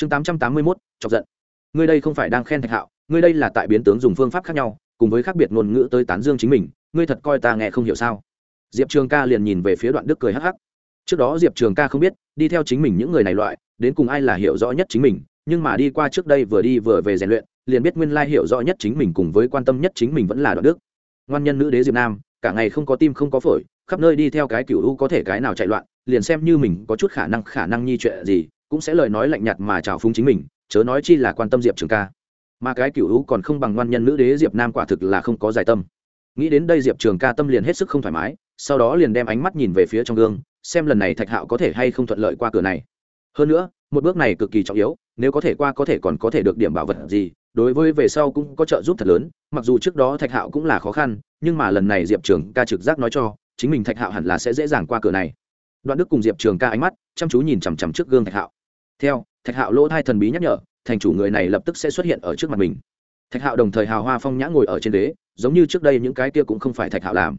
chương tám trăm tám mươi mốt, chọc giận. Ngươi đây không phải đang khen thạch hạo, ngươi đây là tại biến tướng dùng phương pháp khác nhau, cùng với khác biệt ngôn ngữ tới tán dương chính mình, ngươi thật coi ta nghe không hiểu sao? Diệp trường ca liền nhìn về phía đoạn đức cười hắc hắc. Trước đó diệp trường ca không biết, đi theo chính mình những người này loại, đến cùng ai là hiểu rõ nhất chính mình, nhưng mà đi qua trước đây vừa đi vừa về rèn luyện, liền biết nguyên lai hiểu rõ nhất chính mình cùng với quan tâm nhất chính mình vẫn là đoạn đức. Ngoan nhân nữ đế diệp nam, cả ngày không có tim không có phổi, khắp nơi đi theo cái cựu u có thể cái nào chạy loạn, liền xem như mình có chút khả năng khả năng nhi chuyện gì cũng sẽ lời nói lạnh nhạt mà trào phúng chính mình, chớ nói chi là quan tâm diệp trường ca. Mà cái cựu hữu còn không bằng ngoan nhân nữ đế diệp nam quả thực là không có giải tâm. Nghĩ đến đây diệp trường ca tâm liền hết sức không thoải mái, sau đó liền đem ánh mắt nhìn về phía trong gương, xem lần này thạch hạo có thể hay không thuận lợi qua cửa này. Hơn nữa, một bước này cực kỳ trọng yếu, nếu có thể qua có thể còn có thể được điểm bảo vật gì, đối với về sau cũng có trợ giúp thật lớn, mặc dù trước đó thạch hạo cũng là khó khăn, nhưng mà lần này diệp trường ca trực giác nói cho, chính mình thạch hạo hẳn là sẽ dễ dàng qua cửa này. Đoạn đức cùng diệp trường ca ánh mắt chăm chú nhìn chằm chằm trước gương thạch hạo theo, thạch hạo lỗ thai thần bí nhắc nhở, thành chủ người này lập tức sẽ xuất hiện ở trước mặt mình. Thạch hạo đồng thời hào hoa phong nhã ngồi ở trên đế giống như trước đây những cái kia cũng không phải thạch hạo làm.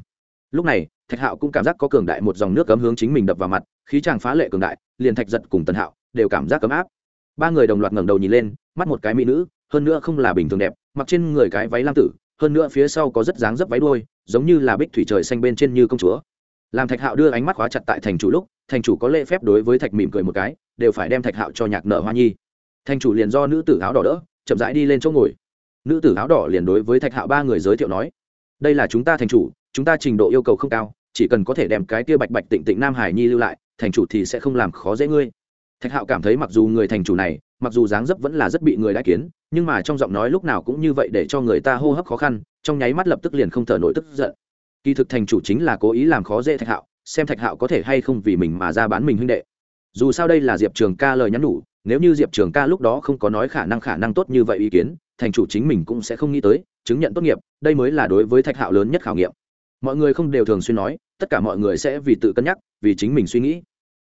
Lúc này, thạch hạo cũng cảm giác có cường đại một dòng nước cấm hướng chính mình đập vào mặt, khí chàng phá lệ cường đại, liền thạch giật cùng tần hạo đều cảm giác cấm áp. Ba người đồng loạt ngẩng đầu nhìn lên, mắt một cái mỹ nữ, hơn nữa không là bình thường đẹp, mặc trên người cái váy lam tử, hơn nữa phía sau có rất dáng dấp váy đôi giống như là bích thủy trời xanh bên trên như công chúa. Làm thạch hạo đưa ánh mắt khóa chặt tại thành chủ lúc, thành chủ có lễ phép đối với thạch mỉm cười một cái đều phải đem thạch hạo cho nhạc nợ hoa nhi. Thành chủ liền do nữ tử áo đỏ đỡ, chậm rãi đi lên chỗ ngồi. Nữ tử áo đỏ liền đối với thạch hạo ba người giới thiệu nói, đây là chúng ta thành chủ, chúng ta trình độ yêu cầu không cao, chỉ cần có thể đem cái kia bạch bạch tịnh tịnh nam hải nhi lưu lại, thành chủ thì sẽ không làm khó dễ ngươi. Thạch hạo cảm thấy mặc dù người thành chủ này, mặc dù dáng dấp vẫn là rất bị người đã kiến, nhưng mà trong giọng nói lúc nào cũng như vậy để cho người ta hô hấp khó khăn, trong nháy mắt lập tức liền không thở nổi tức giận. Kỳ thực thành chủ chính là cố ý làm khó dễ thạch hạo, xem thạch hạo có thể hay không vì mình mà ra bán mình huynh đệ dù sao đây là diệp trường ca lời nhắn nhủ, nếu như diệp trường ca lúc đó không có nói khả năng khả năng tốt như vậy ý kiến, thành chủ chính mình cũng sẽ không nghĩ tới, chứng nhận tốt nghiệp, đây mới là đối với thạch hạo lớn nhất khảo nghiệm. Mọi người không đều thường xuyên nói, tất cả mọi người sẽ vì tự cân nhắc, vì chính mình suy nghĩ.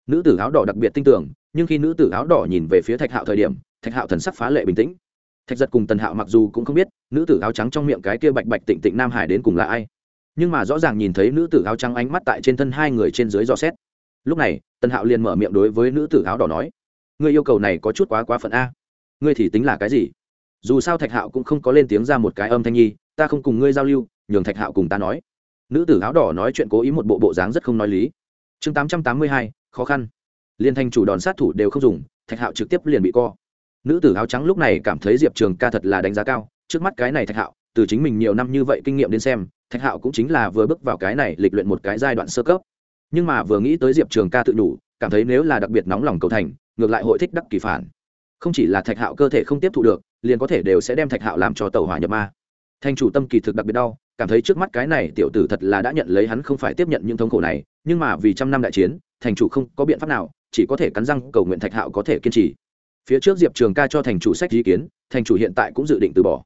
Nữ tử áo đỏ đặc biệt tin tưởng nhưng khi nữ tử áo đỏ nhìn về phía thạch hạo thời điểm, thạch hạo thần sắc phá lệ bình tĩnh. Thạch giật cùng tần hạo mặc dù cũng không biết, nữ tử áo trắng trong miệng cái kia bạch bạch tịnh tịnh nam hải đến cùng là ai. Nhưng mà rõ ràng nhìn thấy nữ tử áo trắng ánh mắt tại trên thân hai người trên dưới dò xét lúc này, tần hạo liền mở miệng đối với nữ tử áo đỏ nói, ngươi yêu cầu này có chút quá quá phận a. Ngươi thì tính là cái gì? Dù sao thạch hạo cũng không có lên tiếng ra một cái âm thanh nhi, ta không cùng ngươi giao lưu, nhường thạch hạo cùng ta nói. Nữ tử áo đỏ nói chuyện cố ý một bộ bộ dáng rất không nói lý. Chương tám trăm tám mươi hai, khó khăn. Liên thanh chủ đòn sát thủ đều không dùng, thạch hạo trực tiếp liền bị co. Nữ tử áo trắng lúc này cảm thấy diệp trường ca thật là đánh giá cao, trước mắt cái này thạch hạo, từ chính mình nhiều năm như vậy kinh nghiệm đến xem, thạch hạo cũng chính là vừa bước vào cái này lịch luyện một cái giai đoạn sơ cấp nhưng mà vừa nghĩ tới diệp trường ca tự đủ cảm thấy nếu là đặc biệt nóng lòng cầu thành, ngược lại hội thích đắc kỳ phản. Không chỉ là thạch hạo cơ thể không tiếp thụ được, liền có thể đều sẽ đem thạch hạo làm cho tàu hỏa nhập ma. Thành chủ tâm kỳ thực đặc biệt đau, cảm thấy trước mắt cái này tiểu tử thật là đã nhận lấy hắn không phải tiếp nhận những thống khổ này, nhưng mà vì trăm năm đại chiến, thành chủ không có biện pháp nào, chỉ có thể cắn răng cầu nguyện thạch hạo có thể kiên trì. Phía trước diệp trường ca cho thành chủ sách ý kiến, thành chủ hiện tại cũng dự định từ bỏ.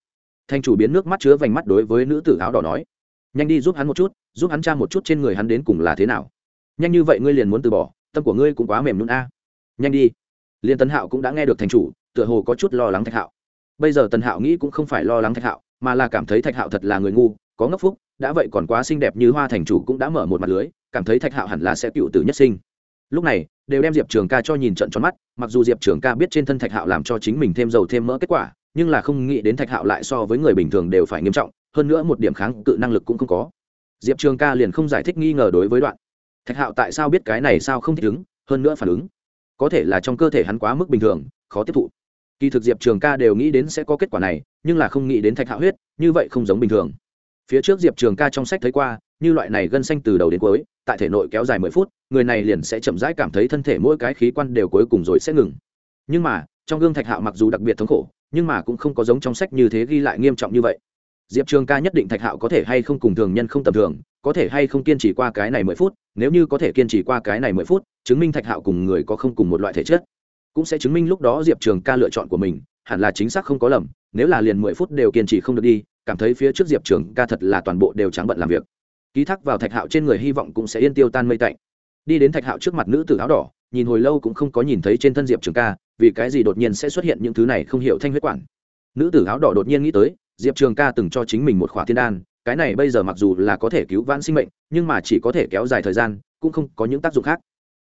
Thành chủ biến nước mắt chứa vành mắt đối với nữ tử áo đỏ nói, nhanh đi giúp hắn một chút, giúp hắn tra một chút trên người hắn đến cùng là thế nào nhanh như vậy ngươi liền muốn từ bỏ, tâm của ngươi cũng quá mềm nhún a. Nhanh đi. Liên tân hạo cũng đã nghe được thành chủ, tựa hồ có chút lo lắng thạch hạo. Bây giờ tần hạo nghĩ cũng không phải lo lắng thạch hạo, mà là cảm thấy thạch hạo thật là người ngu, có ngốc phúc, đã vậy còn quá xinh đẹp như hoa thành chủ cũng đã mở một mặt lưới, cảm thấy thạch hạo hẳn là sẽ cựu tử nhất sinh. Lúc này, đều đem diệp trường ca cho nhìn trận tròn mắt, mặc dù diệp trường ca biết trên thân thạch hạo làm cho chính mình thêm dầu thêm mỡ kết quả, nhưng là không nghĩ đến thạch hạo lại so với người bình thường đều phải nghiêm trọng, hơn nữa một điểm kháng cự năng lực cũng không có. Diệp trường ca liền không giải thích nghi ngờ đối với đoạn thạch hạo tại sao biết cái này sao không thích ứng, hơn nữa phản ứng. Có thể là trong cơ thể hắn quá mức bình thường, khó tiếp thụ. Kỳ thực diệp trường ca đều nghĩ đến sẽ có kết quả này, nhưng là không nghĩ đến thạch hạo huyết, như vậy không giống bình thường. Phía trước diệp trường ca trong sách thấy qua, như loại này gân xanh từ đầu đến cuối, tại thể nội kéo dài mười phút, người này liền sẽ chậm rãi cảm thấy thân thể mỗi cái khí quan đều cuối cùng rồi sẽ ngừng. Nhưng mà, trong gương thạch hạo mặc dù đặc biệt thống khổ, nhưng mà cũng không có giống trong sách như thế ghi lại nghiêm trọng như vậy. Diệp trường ca nhất định thạch hạo có thể hay không cùng thường nhân không tầm thường có thể hay không kiên trì qua cái này mười phút, nếu như có thể kiên trì qua cái này mười phút, chứng minh thạch hạo cùng người có không cùng một loại thể chất. Cũng sẽ chứng minh lúc đó diệp trường ca lựa chọn của mình, hẳn là chính xác không có lầm, nếu là liền mười phút đều kiên trì không được đi, cảm thấy phía trước diệp trường ca thật là toàn bộ đều trắng bận làm việc. Ký thác vào thạch hạo trên người hy vọng cũng sẽ yên tiêu tan mây tạnh. Đi đến thạch hạo trước mặt nữ tử áo đỏ, nhìn hồi lâu cũng không có nhìn thấy trên thân diệp trường ca, vì cái gì đột nhiên sẽ xuất hiện những thứ này không hiểu thanh huyết quản. Nữ tử áo đỏ đột nhiên nghĩ tới, diệp trường ca từng cho chính mình một khóa thiên đan cái này bây giờ mặc dù là có thể cứu vãn sinh mệnh, nhưng mà chỉ có thể kéo dài thời gian, cũng không có những tác dụng khác.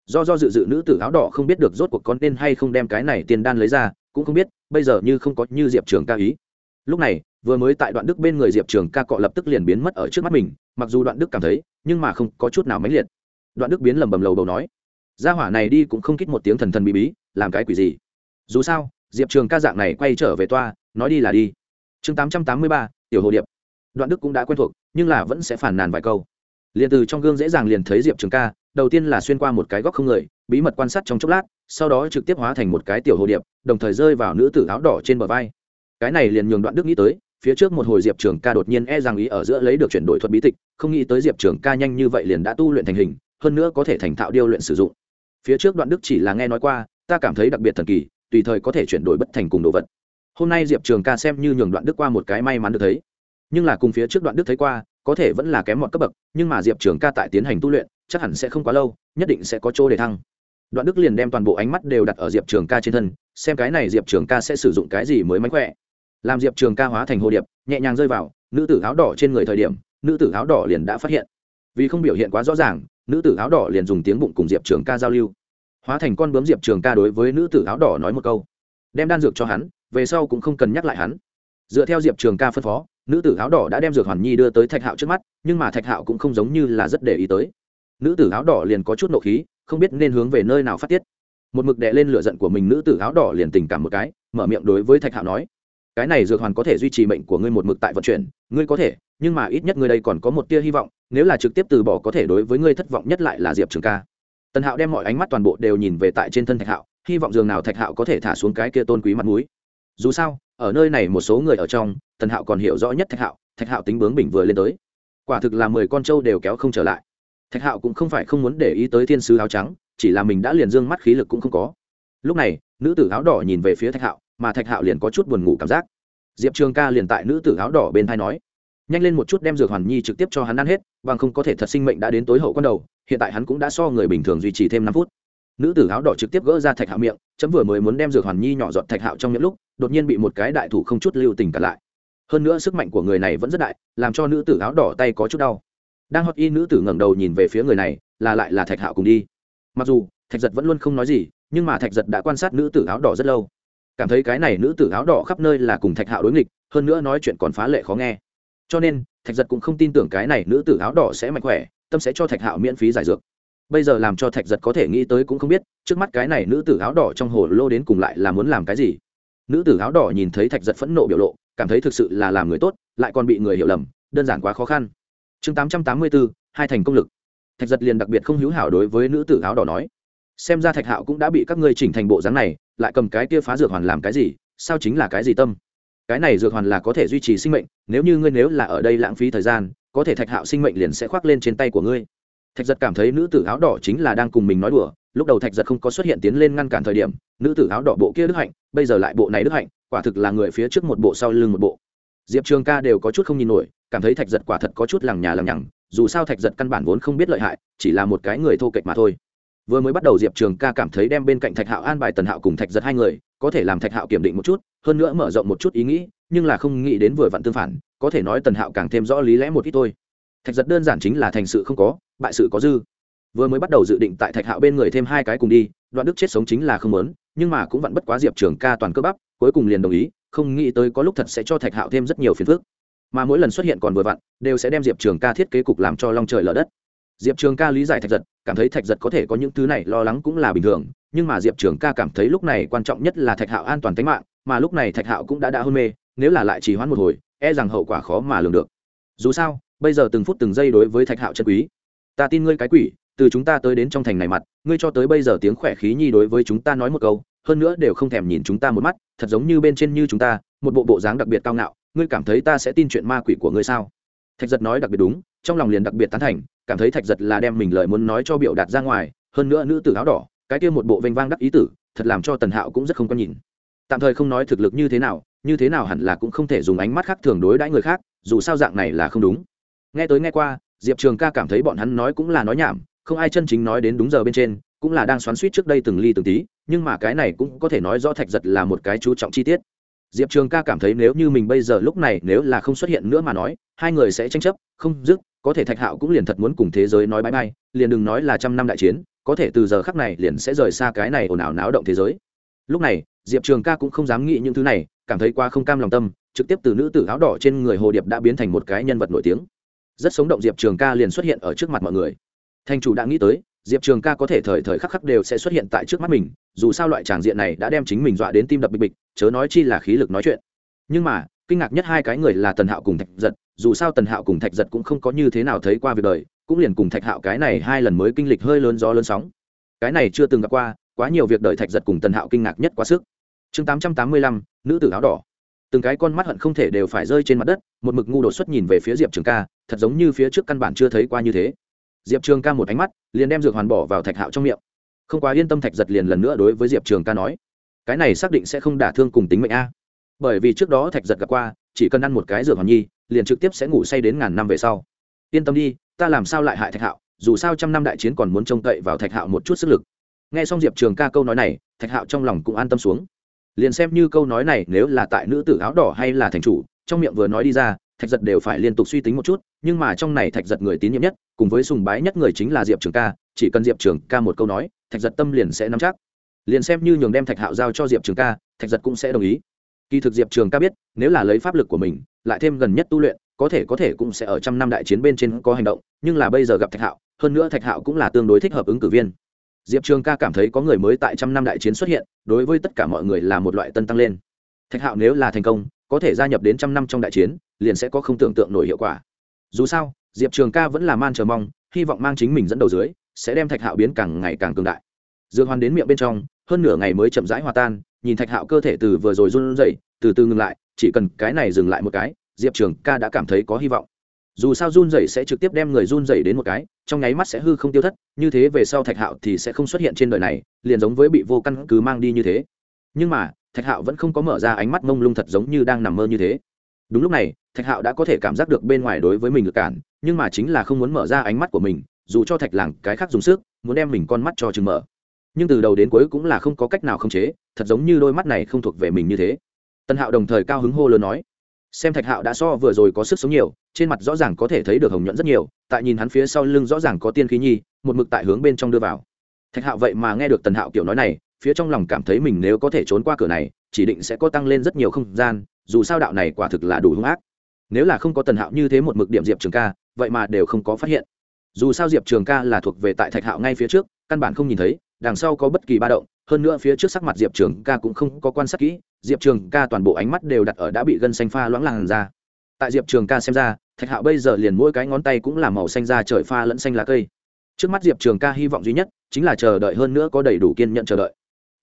Do do dự dự nữ tử áo đỏ không biết được rốt cuộc con nên hay không đem cái này tiền đan lấy ra, cũng không biết, bây giờ như không có như diệp trường ca ý. Lúc này, vừa mới tại đoạn đức bên người diệp trường ca cọ lập tức liền biến mất ở trước mắt mình, mặc dù đoạn đức cảm thấy, nhưng mà không có chút nào mãnh liệt. Đoạn đức biến lầm bầm lầu bầu nói, gia hỏa này đi cũng không kít một tiếng thần thần bí bí, làm cái quỷ gì? Dù sao, diệp trường ca dạng này quay trở về toa, nói đi là đi. Chương tám trăm tám mươi ba, tiểu hồ điệp đoạn đức cũng đã quen thuộc, nhưng là vẫn sẽ phản nàn vài câu. Liền từ trong gương dễ dàng liền thấy diệp trường ca, đầu tiên là xuyên qua một cái góc không người, bí mật quan sát trong chốc lát, sau đó trực tiếp hóa thành một cái tiểu hồ điệp, đồng thời rơi vào nữ tử áo đỏ trên bờ vai. Cái này liền nhường đoạn đức nghĩ tới, phía trước một hồi diệp trường ca đột nhiên e rằng ý ở giữa lấy được chuyển đổi thuật bí tịch, không nghĩ tới diệp trường ca nhanh như vậy liền đã tu luyện thành hình, hơn nữa có thể thành thạo điêu luyện sử dụng. Phía trước đoạn đức chỉ là nghe nói qua, ta cảm thấy đặc biệt thần kỳ, tùy thời có thể chuyển đổi bất thành cùng đồ vật. Hôm nay diệp trường ca xem như nhường đoạn đức qua một cái may mắn được thấy nhưng là cùng phía trước đoạn đức thấy qua, có thể vẫn là kém một cấp bậc, nhưng mà diệp trường ca tại tiến hành tu luyện, chắc hẳn sẽ không quá lâu, nhất định sẽ có chỗ để thăng. Đoạn đức liền đem toàn bộ ánh mắt đều đặt ở diệp trường ca trên thân, xem cái này diệp trường ca sẽ sử dụng cái gì mới mánh khỏe. Làm diệp trường ca hóa thành hồ điệp, nhẹ nhàng rơi vào, nữ tử áo đỏ trên người thời điểm, nữ tử áo đỏ liền đã phát hiện. Vì không biểu hiện quá rõ ràng, nữ tử áo đỏ liền dùng tiếng bụng cùng diệp trường ca giao lưu. Hóa thành con bướm diệp trường ca đối với nữ tử áo đỏ nói một câu. Đem đan dược cho hắn, về sau cũng không cần nhắc lại hắn. Dựa theo diệp trường ca phân phó nữ tử áo đỏ đã đem dược hoàn nhi đưa tới thạch hạo trước mắt, nhưng mà thạch hạo cũng không giống như là rất để ý tới. Nữ tử áo đỏ liền có chút nộ khí, không biết nên hướng về nơi nào phát tiết. Một mực đệ lên lửa giận của mình, nữ tử áo đỏ liền tình cảm một cái, mở miệng đối với thạch hạo nói, cái này dược hoàn có thể duy trì mệnh của ngươi một mực tại vận chuyển, ngươi có thể, nhưng mà ít nhất ngươi đây còn có một tia hy vọng, nếu là trực tiếp từ bỏ có thể đối với ngươi thất vọng nhất lại là diệp trường ca. Tần hạo đem mọi ánh mắt toàn bộ đều nhìn về tại trên thân thạch hạo, hy vọng dường nào thạch hạo có thể thả xuống cái kia tôn quý mặt mũi. Dù sao ở nơi này một số người ở trong, tần hạo còn hiểu rõ nhất thạch hạo thạch hạo tính bướng bỉnh vừa lên tới. Quả thực là mười con trâu đều kéo không trở lại. Thạch hạo cũng không phải không muốn để ý tới thiên sứ áo trắng, chỉ là mình đã liền dương mắt khí lực cũng không có. Lúc này, nữ tử áo đỏ nhìn về phía thạch hạo, mà thạch hạo liền có chút buồn ngủ cảm giác. Diệp trường ca liền tại nữ tử áo đỏ bên thai nói, nhanh lên một chút đem dược hoàn nhi trực tiếp cho hắn ăn hết, bằng không có thể thật sinh mệnh đã đến tối hậu con đầu, hiện tại hắn cũng đã so người bình thường duy trì thêm năm phút nữ tử áo đỏ trực tiếp gỡ ra thạch hạo miệng, chấm vừa mới muốn đem dược hoàn nhi nhỏ giọt thạch hạo trong những lúc, đột nhiên bị một cái đại thủ không chút lưu tình cả lại. Hơn nữa sức mạnh của người này vẫn rất đại, làm cho nữ tử áo đỏ tay có chút đau. Đang hót y nữ tử ngẩng đầu nhìn về phía người này, là lại là thạch hạo cùng đi. Mặc dù, thạch giật vẫn luôn không nói gì, nhưng mà thạch giật đã quan sát nữ tử áo đỏ rất lâu. Cảm thấy cái này nữ tử áo đỏ khắp nơi là cùng thạch hạo đối nghịch, hơn nữa nói chuyện còn phá lệ khó nghe. Cho nên, thạch giật cũng không tin tưởng cái này nữ tử áo đỏ sẽ mạnh khỏe, tâm sẽ cho thạch hạo miễn phí giải dược bây giờ làm cho thạch giật có thể nghĩ tới cũng không biết, trước mắt cái này nữ tử áo đỏ trong hồ lô đến cùng lại là muốn làm cái gì. Nữ tử áo đỏ nhìn thấy thạch giật phẫn nộ biểu lộ, cảm thấy thực sự là làm người tốt, lại còn bị người hiểu lầm, đơn giản quá khó khăn. Chương tám trăm tám mươi bốn hai thành công lực. Thạch giật liền đặc biệt không hữu hảo đối với nữ tử áo đỏ nói. Xem ra thạch hạo cũng đã bị các ngươi chỉnh thành bộ dáng này, lại cầm cái kia phá dược hoàn làm cái gì, sao chính là cái gì tâm? Cái này dược hoàn là có thể duy trì sinh mệnh, nếu như ngươi nếu là ở đây lãng phí thời gian, có thể thạch hạo sinh mệnh liền sẽ khoác lên trên tay của ngươi thạch giật cảm thấy nữ tử áo đỏ chính là đang cùng mình nói đùa, lúc đầu thạch giật không có xuất hiện tiến lên ngăn cản thời điểm, nữ tử áo đỏ bộ kia đức hạnh, bây giờ lại bộ này đức hạnh, quả thực là người phía trước một bộ sau lưng một bộ. Diệp trường ca đều có chút không nhìn nổi, cảm thấy thạch giật quả thật có chút lằng nhà lằng nhằng, dù sao thạch giật căn bản vốn không biết lợi hại, chỉ là một cái người thô kệch mà thôi. Vừa mới bắt đầu diệp trường ca cảm thấy đem bên cạnh thạch hạo an bài tần hạo cùng thạch giật hai người, có thể làm thạch hạo kiểm định một chút, hơn nữa mở rộng một chút ý nghĩ, nhưng là không nghĩ đến vừa vặn tương phản, có thể nói tần hạo càng thêm rõ lý lẽ một ít thôi thạch giật đơn giản chính là thành sự không có, bại sự có dư. Vừa mới bắt đầu dự định tại thạch hạo bên người thêm hai cái cùng đi, đoạn đức chết sống chính là không lớn nhưng mà cũng vẫn bất quá diệp trường ca toàn cơ bắp, cuối cùng liền đồng ý, không nghĩ tới có lúc thật sẽ cho thạch hạo thêm rất nhiều phiền phức. Mà mỗi lần xuất hiện còn vừa vặn, đều sẽ đem diệp trường ca thiết kế cục làm cho long trời lở đất. Diệp trường ca lý giải thạch giật, cảm thấy thạch giật có thể có những thứ này lo lắng cũng là bình thường, nhưng mà diệp trường ca cảm thấy lúc này quan trọng nhất là thạch hạo an toàn tính mạng, mà lúc này thạch hạo cũng đã đã hôn mê, nếu là lại chỉ hoãn một hồi e rằng hậu quả khó mà lường được. Dù sao bây giờ từng phút từng giây đối với thạch hạo chân quý. Ta tin ngươi cái quỷ, từ chúng ta tới đến trong thành này mặt, ngươi cho tới bây giờ tiếng khỏe khí nhi đối với chúng ta nói một câu, hơn nữa đều không thèm nhìn chúng ta một mắt, thật giống như bên trên như chúng ta, một bộ bộ dáng đặc biệt cao ngạo, ngươi cảm thấy ta sẽ tin chuyện ma quỷ của ngươi sao? Thạch giật nói đặc biệt đúng, trong lòng liền đặc biệt tán thành, cảm thấy thạch giật là đem mình lời muốn nói cho biểu đạt ra ngoài, hơn nữa nữ tử áo đỏ, cái kia một bộ vênh vang đắc ý tử, thật làm cho tần hạo cũng rất không có nhìn. Tạm thời không nói thực lực như thế nào, như thế nào hẳn là cũng không thể dùng ánh mắt khác thường đối đãi người khác, dù sao dạng này là không đúng nghe tới nghe qua, diệp trường ca cảm thấy bọn hắn nói cũng là nói nhảm, không ai chân chính nói đến đúng giờ bên trên, cũng là đang xoắn suýt trước đây từng ly từng tí, nhưng mà cái này cũng có thể nói rõ thạch giật là một cái chú trọng chi tiết. Diệp trường ca cảm thấy nếu như mình bây giờ lúc này nếu là không xuất hiện nữa mà nói, hai người sẽ tranh chấp, không dứt, có thể thạch hạo cũng liền thật muốn cùng thế giới nói bãi bay liền đừng nói là trăm năm đại chiến, có thể từ giờ khắc này liền sẽ rời xa cái này ồn ào náo động thế giới. Lúc này, diệp trường ca cũng không dám nghĩ những thứ này, cảm thấy qua không cam lòng tâm, trực tiếp từ nữ tử áo đỏ trên người hồ điệp đã biến thành một cái nhân vật nổi tiếng rất sống động diệp trường ca liền xuất hiện ở trước mặt mọi người. Thành chủ đã nghĩ tới, diệp trường ca có thể thời thời khắc khắc đều sẽ xuất hiện tại trước mắt mình, dù sao loại tràng diện này đã đem chính mình dọa đến tim đập bịch bịch, chớ nói chi là khí lực nói chuyện. Nhưng mà, kinh ngạc nhất hai cái người là tần hạo cùng thạch giật, dù sao tần hạo cùng thạch giật cũng không có như thế nào thấy qua việc đời, cũng liền cùng thạch hạo cái này hai lần mới kinh lịch hơi lớn gió lớn sóng. Cái này chưa từng gặp qua, quá nhiều việc đời thạch giật cùng tần hạo kinh ngạc nhất quá sức. Chương tám trăm tám mươi lăm, nữ tử áo đỏ. Từng cái con mắt hận không thể đều phải rơi trên mặt đất, một mực ngu đột xuất nhìn về phía diệp trường ca thật giống như phía trước căn bản chưa thấy qua như thế. Diệp trường ca một ánh mắt, liền đem dược hoàn bỏ vào thạch hạo trong miệng. Không quá yên tâm thạch giật liền lần nữa đối với diệp trường ca nói, cái này xác định sẽ không đả thương cùng tính mệnh a. Bởi vì trước đó thạch giật gặp qua, chỉ cần ăn một cái dược hoàn nhi, liền trực tiếp sẽ ngủ say đến ngàn năm về sau. Yên tâm đi, ta làm sao lại hại thạch hạo, dù sao trăm năm đại chiến còn muốn trông cậy vào thạch hạo một chút sức lực. Nghe xong diệp trường ca câu nói này, thạch hạo trong lòng cũng an tâm xuống. Liền xem như câu nói này nếu là tại nữ tử áo đỏ hay là thành chủ, trong miệng vừa nói đi ra thạch giật đều phải liên tục suy tính một chút, nhưng mà trong này thạch giật người tín nhiệm nhất, cùng với sùng bái nhất người chính là diệp trường ca, chỉ cần diệp trường ca một câu nói, thạch giật tâm liền sẽ nắm chắc. Liền xem như nhường đem thạch hạo giao cho diệp trường ca, thạch giật cũng sẽ đồng ý. Kỳ thực diệp trường ca biết, nếu là lấy pháp lực của mình, lại thêm gần nhất tu luyện, có thể có thể cũng sẽ ở trăm năm đại chiến bên trên có hành động, nhưng là bây giờ gặp thạch hạo, hơn nữa thạch hạo cũng là tương đối thích hợp ứng cử viên. Diệp trường ca cảm thấy có người mới tại trăm năm đại chiến xuất hiện, đối với tất cả mọi người là một loại tân tăng lên. Thạch hạo nếu là thành công, có thể gia nhập đến trăm năm trong đại chiến liền sẽ có không tưởng tượng nổi hiệu quả. Dù sao, diệp trường ca vẫn là man chờ mong, hy vọng mang chính mình dẫn đầu dưới, sẽ đem thạch hạo biến càng ngày càng cường đại. Dương hoàn đến miệng bên trong, hơn nửa ngày mới chậm rãi hòa tan, nhìn thạch hạo cơ thể từ vừa rồi run rẩy, từ từ ngừng lại, chỉ cần cái này dừng lại một cái, diệp trường ca đã cảm thấy có hy vọng. Dù sao run rẩy sẽ trực tiếp đem người run rẩy đến một cái, trong nháy mắt sẽ hư không tiêu thất, như thế về sau thạch hạo thì sẽ không xuất hiện trên đời này, liền giống với bị vô căn cứ mang đi như thế. Nhưng mà, thạch hạo vẫn không có mở ra ánh mắt mông lung thật giống như đang nằm mơ như thế. Đúng lúc này thạch hạo đã có thể cảm giác được bên ngoài đối với mình ngược cản, nhưng mà chính là không muốn mở ra ánh mắt của mình, dù cho thạch làng cái khác dùng sức, muốn đem mình con mắt cho chừng mở. Nhưng từ đầu đến cuối cũng là không có cách nào khống chế, thật giống như đôi mắt này không thuộc về mình như thế. Tân hạo đồng thời cao hứng hô lớn nói, xem thạch hạo đã so vừa rồi có sức sống nhiều, trên mặt rõ ràng có thể thấy được hồng nhuận rất nhiều, tại nhìn hắn phía sau lưng rõ ràng có tiên khí nhi, một mực tại hướng bên trong đưa vào. Thạch hạo vậy mà nghe được tần hạo kiểu nói này, phía trong lòng cảm thấy mình nếu có thể trốn qua cửa này, chỉ định sẽ có tăng lên rất nhiều không gian, dù sao đạo này quả thực là đủ hung ác nếu là không có tần hạo như thế một mực điểm diệp trường ca, vậy mà đều không có phát hiện. Dù sao diệp trường ca là thuộc về tại thạch hạo ngay phía trước, căn bản không nhìn thấy, đằng sau có bất kỳ ba động, hơn nữa phía trước sắc mặt diệp trường ca cũng không có quan sát kỹ, diệp trường ca toàn bộ ánh mắt đều đặt ở đã bị gân xanh pha loãng làn ra. Tại diệp trường ca xem ra, thạch hạo bây giờ liền mỗi cái ngón tay cũng là màu xanh da trời pha lẫn xanh lá cây. Trước mắt diệp trường ca hy vọng duy nhất chính là chờ đợi hơn nữa có đầy đủ kiên nhận chờ đợi.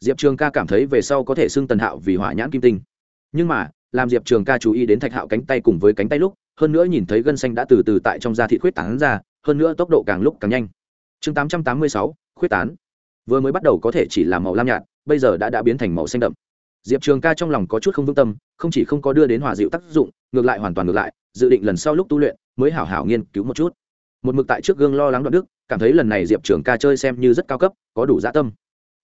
Diệp trường ca cảm thấy về sau có thể xưng tần hạo vì hỏa nhãn kim tinh nhưng mà, làm diệp trường ca chú ý đến thạch hạo cánh tay cùng với cánh tay lúc, hơn nữa nhìn thấy gân xanh đã từ từ tại trong da thị khuyết tán ra, hơn nữa tốc độ càng lúc càng nhanh. Chương tám trăm tám mươi sáu, khuyết tán. Vừa mới bắt đầu có thể chỉ là màu lam nhạt, bây giờ đã đã biến thành màu xanh đậm. Diệp trường ca trong lòng có chút không vững tâm, không chỉ không có đưa đến hòa dịu tác dụng, ngược lại hoàn toàn ngược lại, dự định lần sau lúc tu luyện mới hảo hảo nghiên cứu một chút. Một mực tại trước gương lo lắng đoạn đức, cảm thấy lần này diệp trường ca chơi xem như rất cao cấp, có đủ dạ tâm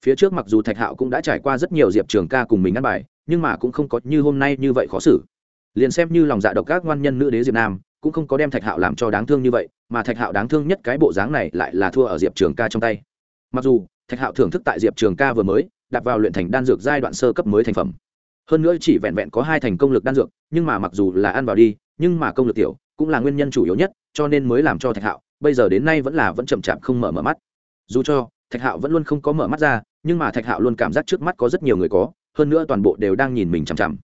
phía trước mặc dù thạch hạo cũng đã trải qua rất nhiều diệp trường ca cùng mình ăn bài, nhưng mà cũng không có như hôm nay như vậy khó xử. Liền xem như lòng dạ độc các ngoan nhân nữ đế diệp nam, cũng không có đem thạch hạo làm cho đáng thương như vậy, mà thạch hạo đáng thương nhất cái bộ dáng này lại là thua ở diệp trường ca trong tay. Mặc dù, thạch hạo thưởng thức tại diệp trường ca vừa mới đặt vào luyện thành đan dược giai đoạn sơ cấp mới thành phẩm. Hơn nữa chỉ vẹn vẹn có hai thành công lực đan dược, nhưng mà mặc dù là ăn vào đi, nhưng mà công lực tiểu, cũng là nguyên nhân chủ yếu nhất, cho nên mới làm cho thạch hạo, bây giờ đến nay vẫn là vẫn chậm chạp không mở mở mắt. Dù cho, thạch hạo vẫn luôn không có mở mắt ra nhưng mà thạch hạo luôn cảm giác trước mắt có rất nhiều người có, hơn nữa toàn bộ đều đang nhìn mình chằm chằm.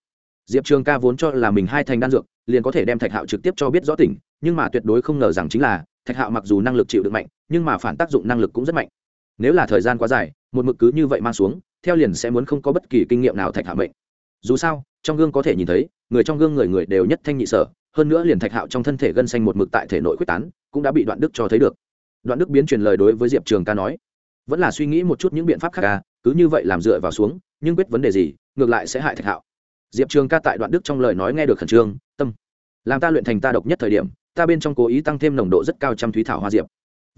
Diệp trường ca vốn cho là mình hai thành đan dược, liền có thể đem thạch hạo trực tiếp cho biết rõ tỉnh nhưng mà tuyệt đối không ngờ rằng chính là, thạch hạo mặc dù năng lực chịu được mạnh, nhưng mà phản tác dụng năng lực cũng rất mạnh. Nếu là thời gian quá dài, một mực cứ như vậy mang xuống, theo liền sẽ muốn không có bất kỳ kinh nghiệm nào thạch hạo mệnh. Dù sao, trong gương có thể nhìn thấy, người trong gương người người đều nhất thanh nhị sở, hơn nữa liền thạch hạo trong thân thể gân xanh một mực tại thể nội quyết tán, cũng đã bị đoạn đức cho thấy được. Đoạn đức biến truyền lời đối với diệp trường ca nói vẫn là suy nghĩ một chút những biện pháp khác ca cứ như vậy làm dựa vào xuống, nhưng quyết vấn đề gì, ngược lại sẽ hại thạch hạo. Diệp trường ca tại đoạn đức trong lời nói nghe được khẩn trương, tâm, làm ta luyện thành ta độc nhất thời điểm, ta bên trong cố ý tăng thêm nồng độ rất cao trăm thúy thảo hoa diệp.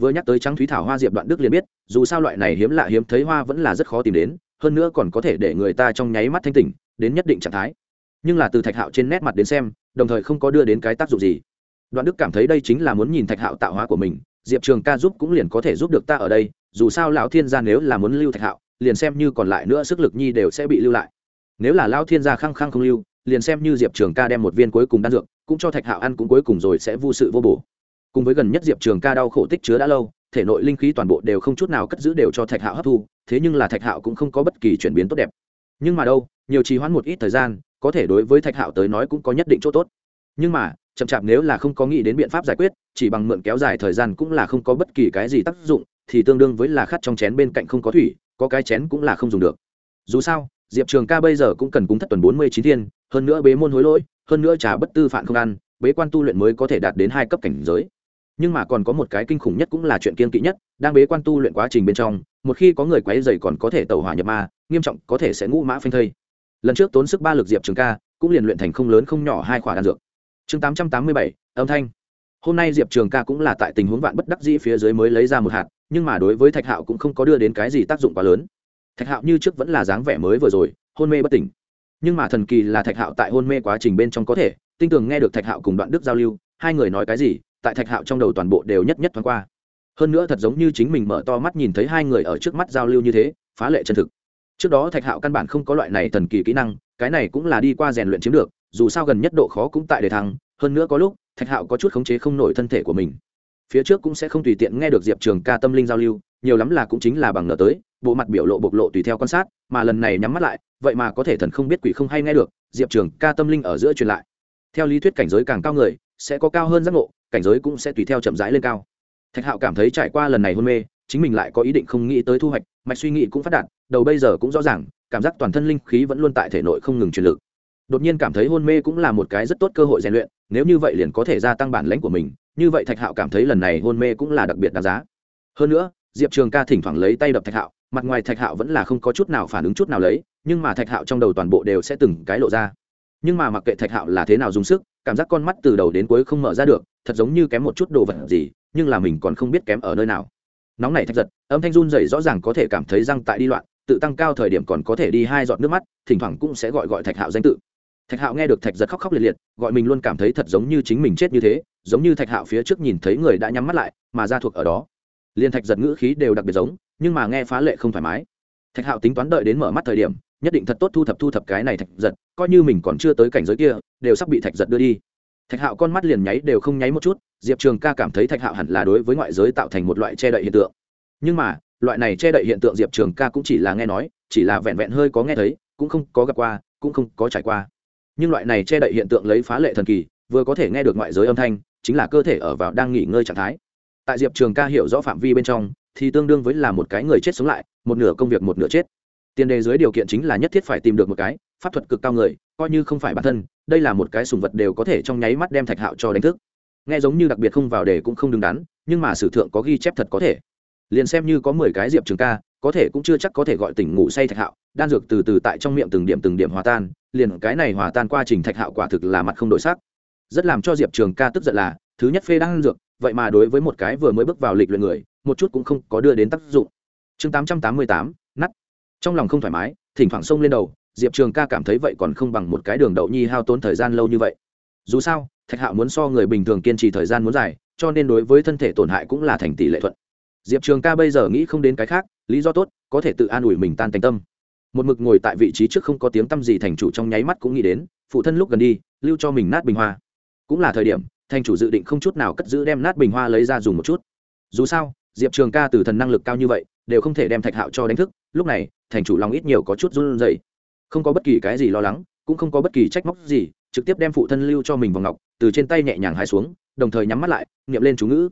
Vừa nhắc tới trắng thúy thảo hoa diệp, đoạn đức liền biết, dù sao loại này hiếm lạ hiếm thấy hoa vẫn là rất khó tìm đến, hơn nữa còn có thể để người ta trong nháy mắt thanh tỉnh, đến nhất định trạng thái. Nhưng là từ thạch hạo trên nét mặt đến xem, đồng thời không có đưa đến cái tác dụng gì. Đoạn đức cảm thấy đây chính là muốn nhìn thạch hạo tạo hóa của mình, diệp trường ca giúp cũng liền có thể giúp được ta ở đây dù sao lão thiên gia nếu là muốn lưu thạch hạo, liền xem như còn lại nữa sức lực nhi đều sẽ bị lưu lại. Nếu là Lão thiên gia khăng khăng không lưu, liền xem như diệp trường ca đem một viên cuối cùng đan dược, cũng cho thạch hạo ăn cũng cuối cùng rồi sẽ vô sự vô bổ. Cùng với gần nhất diệp trường ca đau khổ tích chứa đã lâu, thể nội linh khí toàn bộ đều không chút nào cất giữ đều cho thạch hạo hấp thu, thế nhưng là thạch hạo cũng không có bất kỳ chuyển biến tốt đẹp. Nhưng mà đâu, nhiều trì hoãn một ít thời gian, có thể đối với thạch hạo tới nói cũng có nhất định chỗ tốt. Nhưng mà, chậm chạp nếu là không có nghĩ đến biện pháp giải quyết, chỉ bằng mượn kéo dài thời gian cũng là không có bất kỳ cái gì tác dụng thì tương đương với là khát trong chén bên cạnh không có thủy, có cái chén cũng là không dùng được. Dù sao, diệp trường ca bây giờ cũng cần cúng thất tuần bốn mươi chín thiên, hơn nữa bế môn hối lỗi, hơn nữa trà bất tư phản không ăn, bế quan tu luyện mới có thể đạt đến hai cấp cảnh giới. Nhưng mà còn có một cái kinh khủng nhất cũng là chuyện kiên kỵ nhất, đang bế quan tu luyện quá trình bên trong, một khi có người quấy dày còn có thể tàu hỏa nhập ma, nghiêm trọng có thể sẽ ngũ mã phanh thây. Lần trước tốn sức ba lực diệp trường ca, cũng liền luyện thành không lớn không nhỏ hai khỏa đan dược. Chương tám trăm tám mươi bảy, âm thanh. Hôm nay diệp trường ca cũng là tại tình huống vạn bất đắc dĩ phía dưới mới lấy ra một hạt nhưng mà đối với thạch hạo cũng không có đưa đến cái gì tác dụng quá lớn. Thạch hạo như trước vẫn là dáng vẻ mới vừa rồi, hôn mê bất tỉnh. Nhưng mà thần kỳ là thạch hạo tại hôn mê quá trình bên trong có thể, tinh tường nghe được thạch hạo cùng đoạn đức giao lưu, hai người nói cái gì, tại thạch hạo trong đầu toàn bộ đều nhất nhất thoáng qua. Hơn nữa thật giống như chính mình mở to mắt nhìn thấy hai người ở trước mắt giao lưu như thế, phá lệ chân thực. Trước đó thạch hạo căn bản không có loại này thần kỳ kỹ năng, cái này cũng là đi qua rèn luyện chiếm được, dù sao gần nhất độ khó cũng tại đề thăng, hơn nữa có lúc, thạch hạo có chút khống chế không nổi thân thể của mình phía trước cũng sẽ không tùy tiện nghe được diệp trường ca tâm linh giao lưu, nhiều lắm là cũng chính là bằng nở tới, bộ mặt biểu lộ bộc lộ tùy theo quan sát, mà lần này nhắm mắt lại, vậy mà có thể thần không biết quỷ không hay nghe được, diệp trường ca tâm linh ở giữa truyền lại. Theo lý thuyết cảnh giới càng cao người, sẽ có cao hơn giác ngộ, cảnh giới cũng sẽ tùy theo chậm rãi lên cao. Thạch hạo cảm thấy trải qua lần này hôn mê, chính mình lại có ý định không nghĩ tới thu hoạch, mạch suy nghĩ cũng phát đạt, đầu bây giờ cũng rõ ràng, cảm giác toàn thân linh khí vẫn luôn tại thể nội không ngừng truyền lực. Đột nhiên cảm thấy hôn mê cũng là một cái rất tốt cơ hội rèn luyện, nếu như vậy liền có thể gia tăng bản lãnh của mình như vậy thạch hạo cảm thấy lần này hôn mê cũng là đặc biệt đáng giá. Hơn nữa, diệp trường ca thỉnh thoảng lấy tay đập thạch hạo, mặt ngoài thạch hạo vẫn là không có chút nào phản ứng chút nào lấy, nhưng mà thạch hạo trong đầu toàn bộ đều sẽ từng cái lộ ra. Nhưng mà mặc kệ thạch hạo là thế nào dùng sức, cảm giác con mắt từ đầu đến cuối không mở ra được, thật giống như kém một chút đồ vật gì, nhưng là mình còn không biết kém ở nơi nào. Nóng này thạch giật, âm thanh run dày rõ ràng có thể cảm thấy răng tại đi loạn, tự tăng cao thời điểm còn có thể đi hai giọt nước mắt, thỉnh thoảng cũng sẽ gọi gọi thạch hạo danh tự thạch hạo nghe được thạch giật khóc khóc liệt liệt, gọi mình luôn cảm thấy thật giống như chính mình chết như thế, giống như thạch hạo phía trước nhìn thấy người đã nhắm mắt lại, mà ra thuộc ở đó. Liên thạch giật ngữ khí đều đặc biệt giống, nhưng mà nghe phá lệ không thoải mái. Thạch hạo tính toán đợi đến mở mắt thời điểm, nhất định thật tốt thu thập thu thập cái này thạch giật, coi như mình còn chưa tới cảnh giới kia, đều sắp bị thạch giật đưa đi. Thạch hạo con mắt liền nháy đều không nháy một chút, diệp trường ca cảm thấy thạch hạo hẳn là đối với ngoại giới tạo thành một loại che đậy hiện tượng. Nhưng mà, loại này che đậy hiện tượng diệp trường ca cũng chỉ là nghe nói, chỉ là vẹn vẹn hơi có nghe thấy, cũng không có gặp qua, cũng không có trải qua nhưng loại này che đậy hiện tượng lấy phá lệ thần kỳ, vừa có thể nghe được ngoại giới âm thanh, chính là cơ thể ở vào đang nghỉ ngơi trạng thái. Tại diệp trường ca hiểu rõ phạm vi bên trong, thì tương đương với là một cái người chết sống lại, một nửa công việc một nửa chết. Tiền đề dưới điều kiện chính là nhất thiết phải tìm được một cái, pháp thuật cực cao người, coi như không phải bản thân, đây là một cái sùng vật đều có thể trong nháy mắt đem thạch hạo cho đánh thức. Nghe giống như đặc biệt không vào đề cũng không đứng đắn, nhưng mà sử thượng có ghi chép thật có thể. Liền xem như có mười cái diệp trường ca, có thể cũng chưa chắc có thể gọi tỉnh ngủ say thạch hạo đan dược từ từ tại trong miệng từng điểm từng điểm hòa tan, liền cái này hòa tan qua trình thạch hạo quả thực là mặt không đổi sắc. Rất làm cho diệp trường ca tức giận là, thứ nhất phê đan dược, vậy mà đối với một cái vừa mới bước vào lịch luyện người, một chút cũng không có đưa đến tác dụng. Chương tám trăm tám mươi tám, nắt. Trong lòng không thoải mái, thỉnh thoảng xông lên đầu, diệp trường ca cảm thấy vậy còn không bằng một cái đường đậu nhi hao tốn thời gian lâu như vậy. Dù sao, thạch hạo muốn so người bình thường kiên trì thời gian muốn dài, cho nên đối với thân thể tổn hại cũng là thành tỷ lệ thuận. Diệp trường ca bây giờ nghĩ không đến cái khác, lý do tốt, có thể tự an ủi mình tan thành tâm một mực ngồi tại vị trí trước không có tiếng tăm gì, thành chủ trong nháy mắt cũng nghĩ đến, phụ thân lúc gần đi, lưu cho mình nát bình hoa. Cũng là thời điểm, thành chủ dự định không chút nào cất giữ đem nát bình hoa lấy ra dùng một chút. Dù sao, diệp trường ca từ thần năng lực cao như vậy, đều không thể đem thạch hạo cho đánh thức, lúc này, thành chủ lòng ít nhiều có chút run rẩy. Không có bất kỳ cái gì lo lắng, cũng không có bất kỳ trách móc gì, trực tiếp đem phụ thân lưu cho mình vào ngọc, từ trên tay nhẹ nhàng hai xuống, đồng thời nhắm mắt lại, niệm lên chú ngữ.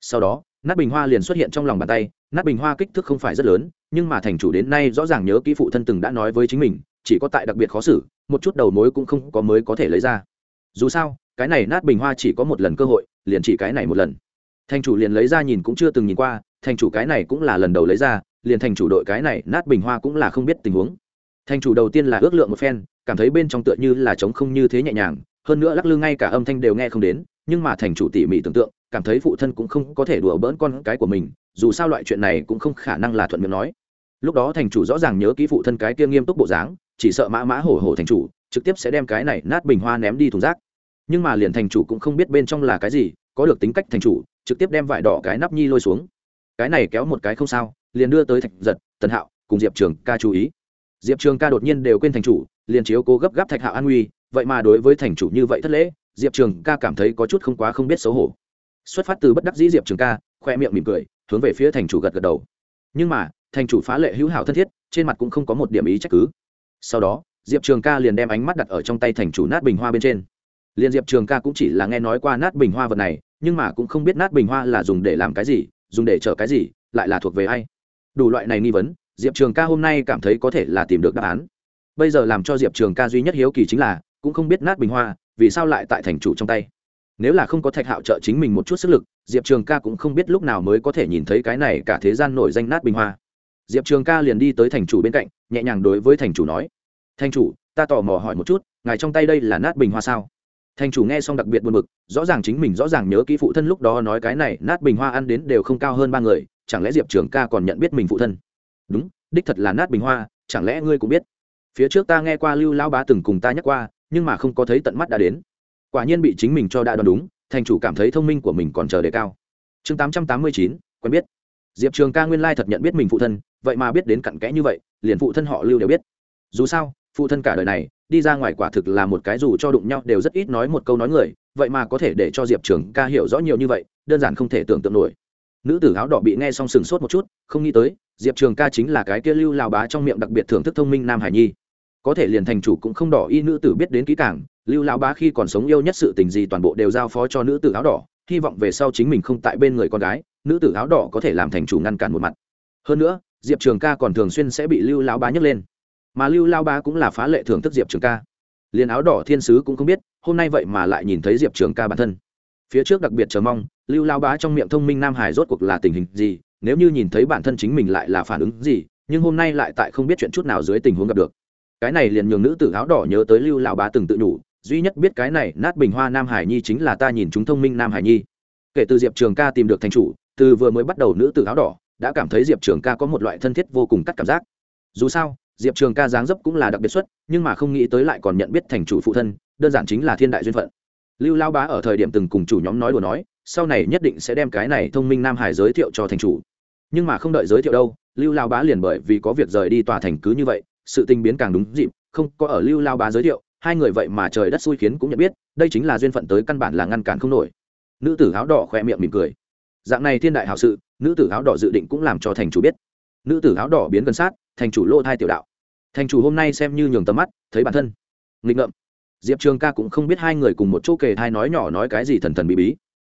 Sau đó nát bình hoa liền xuất hiện trong lòng bàn tay, nát bình hoa kích thước không phải rất lớn, nhưng mà thành chủ đến nay rõ ràng nhớ kỹ phụ thân từng đã nói với chính mình, chỉ có tại đặc biệt khó xử, một chút đầu mối cũng không có mới có thể lấy ra. Dù sao, cái này nát bình hoa chỉ có một lần cơ hội, liền chỉ cái này một lần. Thành chủ liền lấy ra nhìn cũng chưa từng nhìn qua, thành chủ cái này cũng là lần đầu lấy ra, liền thành chủ đội cái này nát bình hoa cũng là không biết tình huống. Thành chủ đầu tiên là ước lượng một phen, cảm thấy bên trong tựa như là trống không như thế nhẹ nhàng, hơn nữa lắc lư ngay cả âm thanh đều nghe không đến, nhưng mà thành chủ tỉ mỉ tưởng tượng cảm thấy phụ thân cũng không có thể đùa bỡn con cái của mình, dù sao loại chuyện này cũng không khả năng là thuận miệng nói. Lúc đó thành chủ rõ ràng nhớ kỹ phụ thân cái kia nghiêm túc bộ dáng, chỉ sợ mã mã hổ hổ thành chủ, trực tiếp sẽ đem cái này nát bình hoa ném đi thùng rác. Nhưng mà liền thành chủ cũng không biết bên trong là cái gì, có được tính cách thành chủ, trực tiếp đem vải đỏ cái nắp nhi lôi xuống. Cái này kéo một cái không sao, liền đưa tới thạch giật, tần hạo cùng diệp trường ca chú ý. Diệp trường ca đột nhiên đều quên thành chủ, liền chiếu cố gấp gáp thạch hạo an nguy, vậy mà đối với thành chủ như vậy thất lễ, diệp trường ca cảm thấy có chút không quá không biết xấu hổ xuất phát từ bất đắc dĩ diệp trường ca, khoe miệng mỉm cười, hướng về phía thành chủ gật gật đầu. Nhưng mà, thành chủ phá lệ hữu hảo thân thiết, trên mặt cũng không có một điểm ý trách cứ. Sau đó, diệp trường ca liền đem ánh mắt đặt ở trong tay thành chủ nát bình hoa bên trên. Liền diệp trường ca cũng chỉ là nghe nói qua nát bình hoa vật này, nhưng mà cũng không biết nát bình hoa là dùng để làm cái gì, dùng để chở cái gì, lại là thuộc về ai. Đủ loại này nghi vấn, diệp trường ca hôm nay cảm thấy có thể là tìm được đáp án. Bây giờ làm cho diệp trường ca duy nhất hiếu kỳ chính là, cũng không biết nát bình hoa, vì sao lại tại thành chủ trong tay nếu là không có thạch hạo trợ chính mình một chút sức lực, diệp trường ca cũng không biết lúc nào mới có thể nhìn thấy cái này cả thế gian nổi danh nát bình hoa. Diệp trường ca liền đi tới thành chủ bên cạnh, nhẹ nhàng đối với thành chủ nói, thành chủ, ta tò mò hỏi một chút, ngài trong tay đây là nát bình hoa sao? Thành chủ nghe xong đặc biệt buồn b ự c rõ ràng chính mình rõ ràng nhớ kỹ phụ thân lúc đó nói cái này, nát bình hoa ăn đến đều không cao hơn ba người, chẳng lẽ diệp trường ca còn nhận biết mình phụ thân? Đúng, đích thật là nát bình hoa, chẳng lẽ ngươi cũng biết? Phía trước ta nghe qua lưu lao bá từng cùng ta nhắc qua, nhưng mà không có thấy tận mắt đã đến quả nhiên bị chính mình cho đã đoán đúng, thành chủ cảm thấy thông minh của mình còn chờ đề cao. Chương tám trăm tám mươi chín, quen biết. Diệp trường ca nguyên lai thật nhận biết mình phụ thân, vậy mà biết đến cặn kẽ như vậy, liền phụ thân họ lưu đều biết. Dù sao, phụ thân cả đời này, đi ra ngoài quả thực là một cái dù cho đụng nhau đều rất ít nói một câu nói người, vậy mà có thể để cho diệp trường ca hiểu rõ nhiều như vậy, đơn giản không thể tưởng tượng nổi. Nữ tử áo đỏ bị nghe xong sừng sốt một chút, không nghĩ tới, diệp trường ca chính là cái kia lưu lao bá trong miệng đặc biệt thưởng thức thông minh nam hải nhi. Có thể liền thành chủ cũng không đỏ y nữ tử biết đến kỹ càng lưu Lão bá khi còn sống yêu nhất sự tình gì toàn bộ đều giao phó cho nữ tử áo đỏ, hy vọng về sau chính mình không tại bên người con gái, nữ tử áo đỏ có thể làm thành chủ ngăn cản một mặt. Hơn nữa, diệp trường ca còn thường xuyên sẽ bị lưu Lão bá nhấc lên. Mà lưu lao bá cũng là phá lệ thưởng thức diệp trường ca. Liền áo đỏ thiên sứ cũng không biết, hôm nay vậy mà lại nhìn thấy diệp trường ca bản thân. Phía trước đặc biệt chờ mong, lưu lao bá trong miệng thông minh nam hải rốt cuộc là tình hình gì, nếu như nhìn thấy bản thân chính mình lại là phản ứng gì, nhưng hôm nay lại tại không biết chuyện chút nào dưới tình huống gặp được. Cái này liền nhường nữ tử áo đỏ nhớ tới lưu lao bá từng tự nhủ duy nhất biết cái này, nát bình hoa nam hải nhi chính là ta nhìn chúng thông minh nam hải nhi. Kể từ diệp trường ca tìm được thành chủ, từ vừa mới bắt đầu nữ tử áo đỏ, đã cảm thấy diệp trường ca có một loại thân thiết vô cùng cắt cảm giác. Dù sao, diệp trường ca dáng dấp cũng là đặc biệt xuất, nhưng mà không nghĩ tới lại còn nhận biết thành chủ phụ thân, đơn giản chính là thiên đại duyên phận. Lưu lao bá ở thời điểm từng cùng chủ nhóm nói đùa nói, sau này nhất định sẽ đem cái này thông minh nam hải giới thiệu cho thành chủ. Nhưng mà không đợi giới thiệu đâu, lưu lao bá liền bởi vì có việc rời đi tòa thành cứ như vậy, sự tình biến càng đúng dịp, không có ở lưu lao bá giới thiệu hai người vậy mà trời đất xui khiến cũng nhận biết, đây chính là duyên phận tới căn bản là ngăn cản không nổi. Nữ tử áo đỏ khoe miệng mỉm cười. Dạng này thiên đại hào sự, nữ tử áo đỏ dự định cũng làm cho thành chủ biết. Nữ tử áo đỏ biến gần sát, thành chủ lô thai tiểu đạo. Thành chủ hôm nay xem như nhường tầm mắt, thấy bản thân. Nghịch ngợm. Diệp trường ca cũng không biết hai người cùng một chỗ kề thai nói nhỏ nói cái gì thần thần bí bí.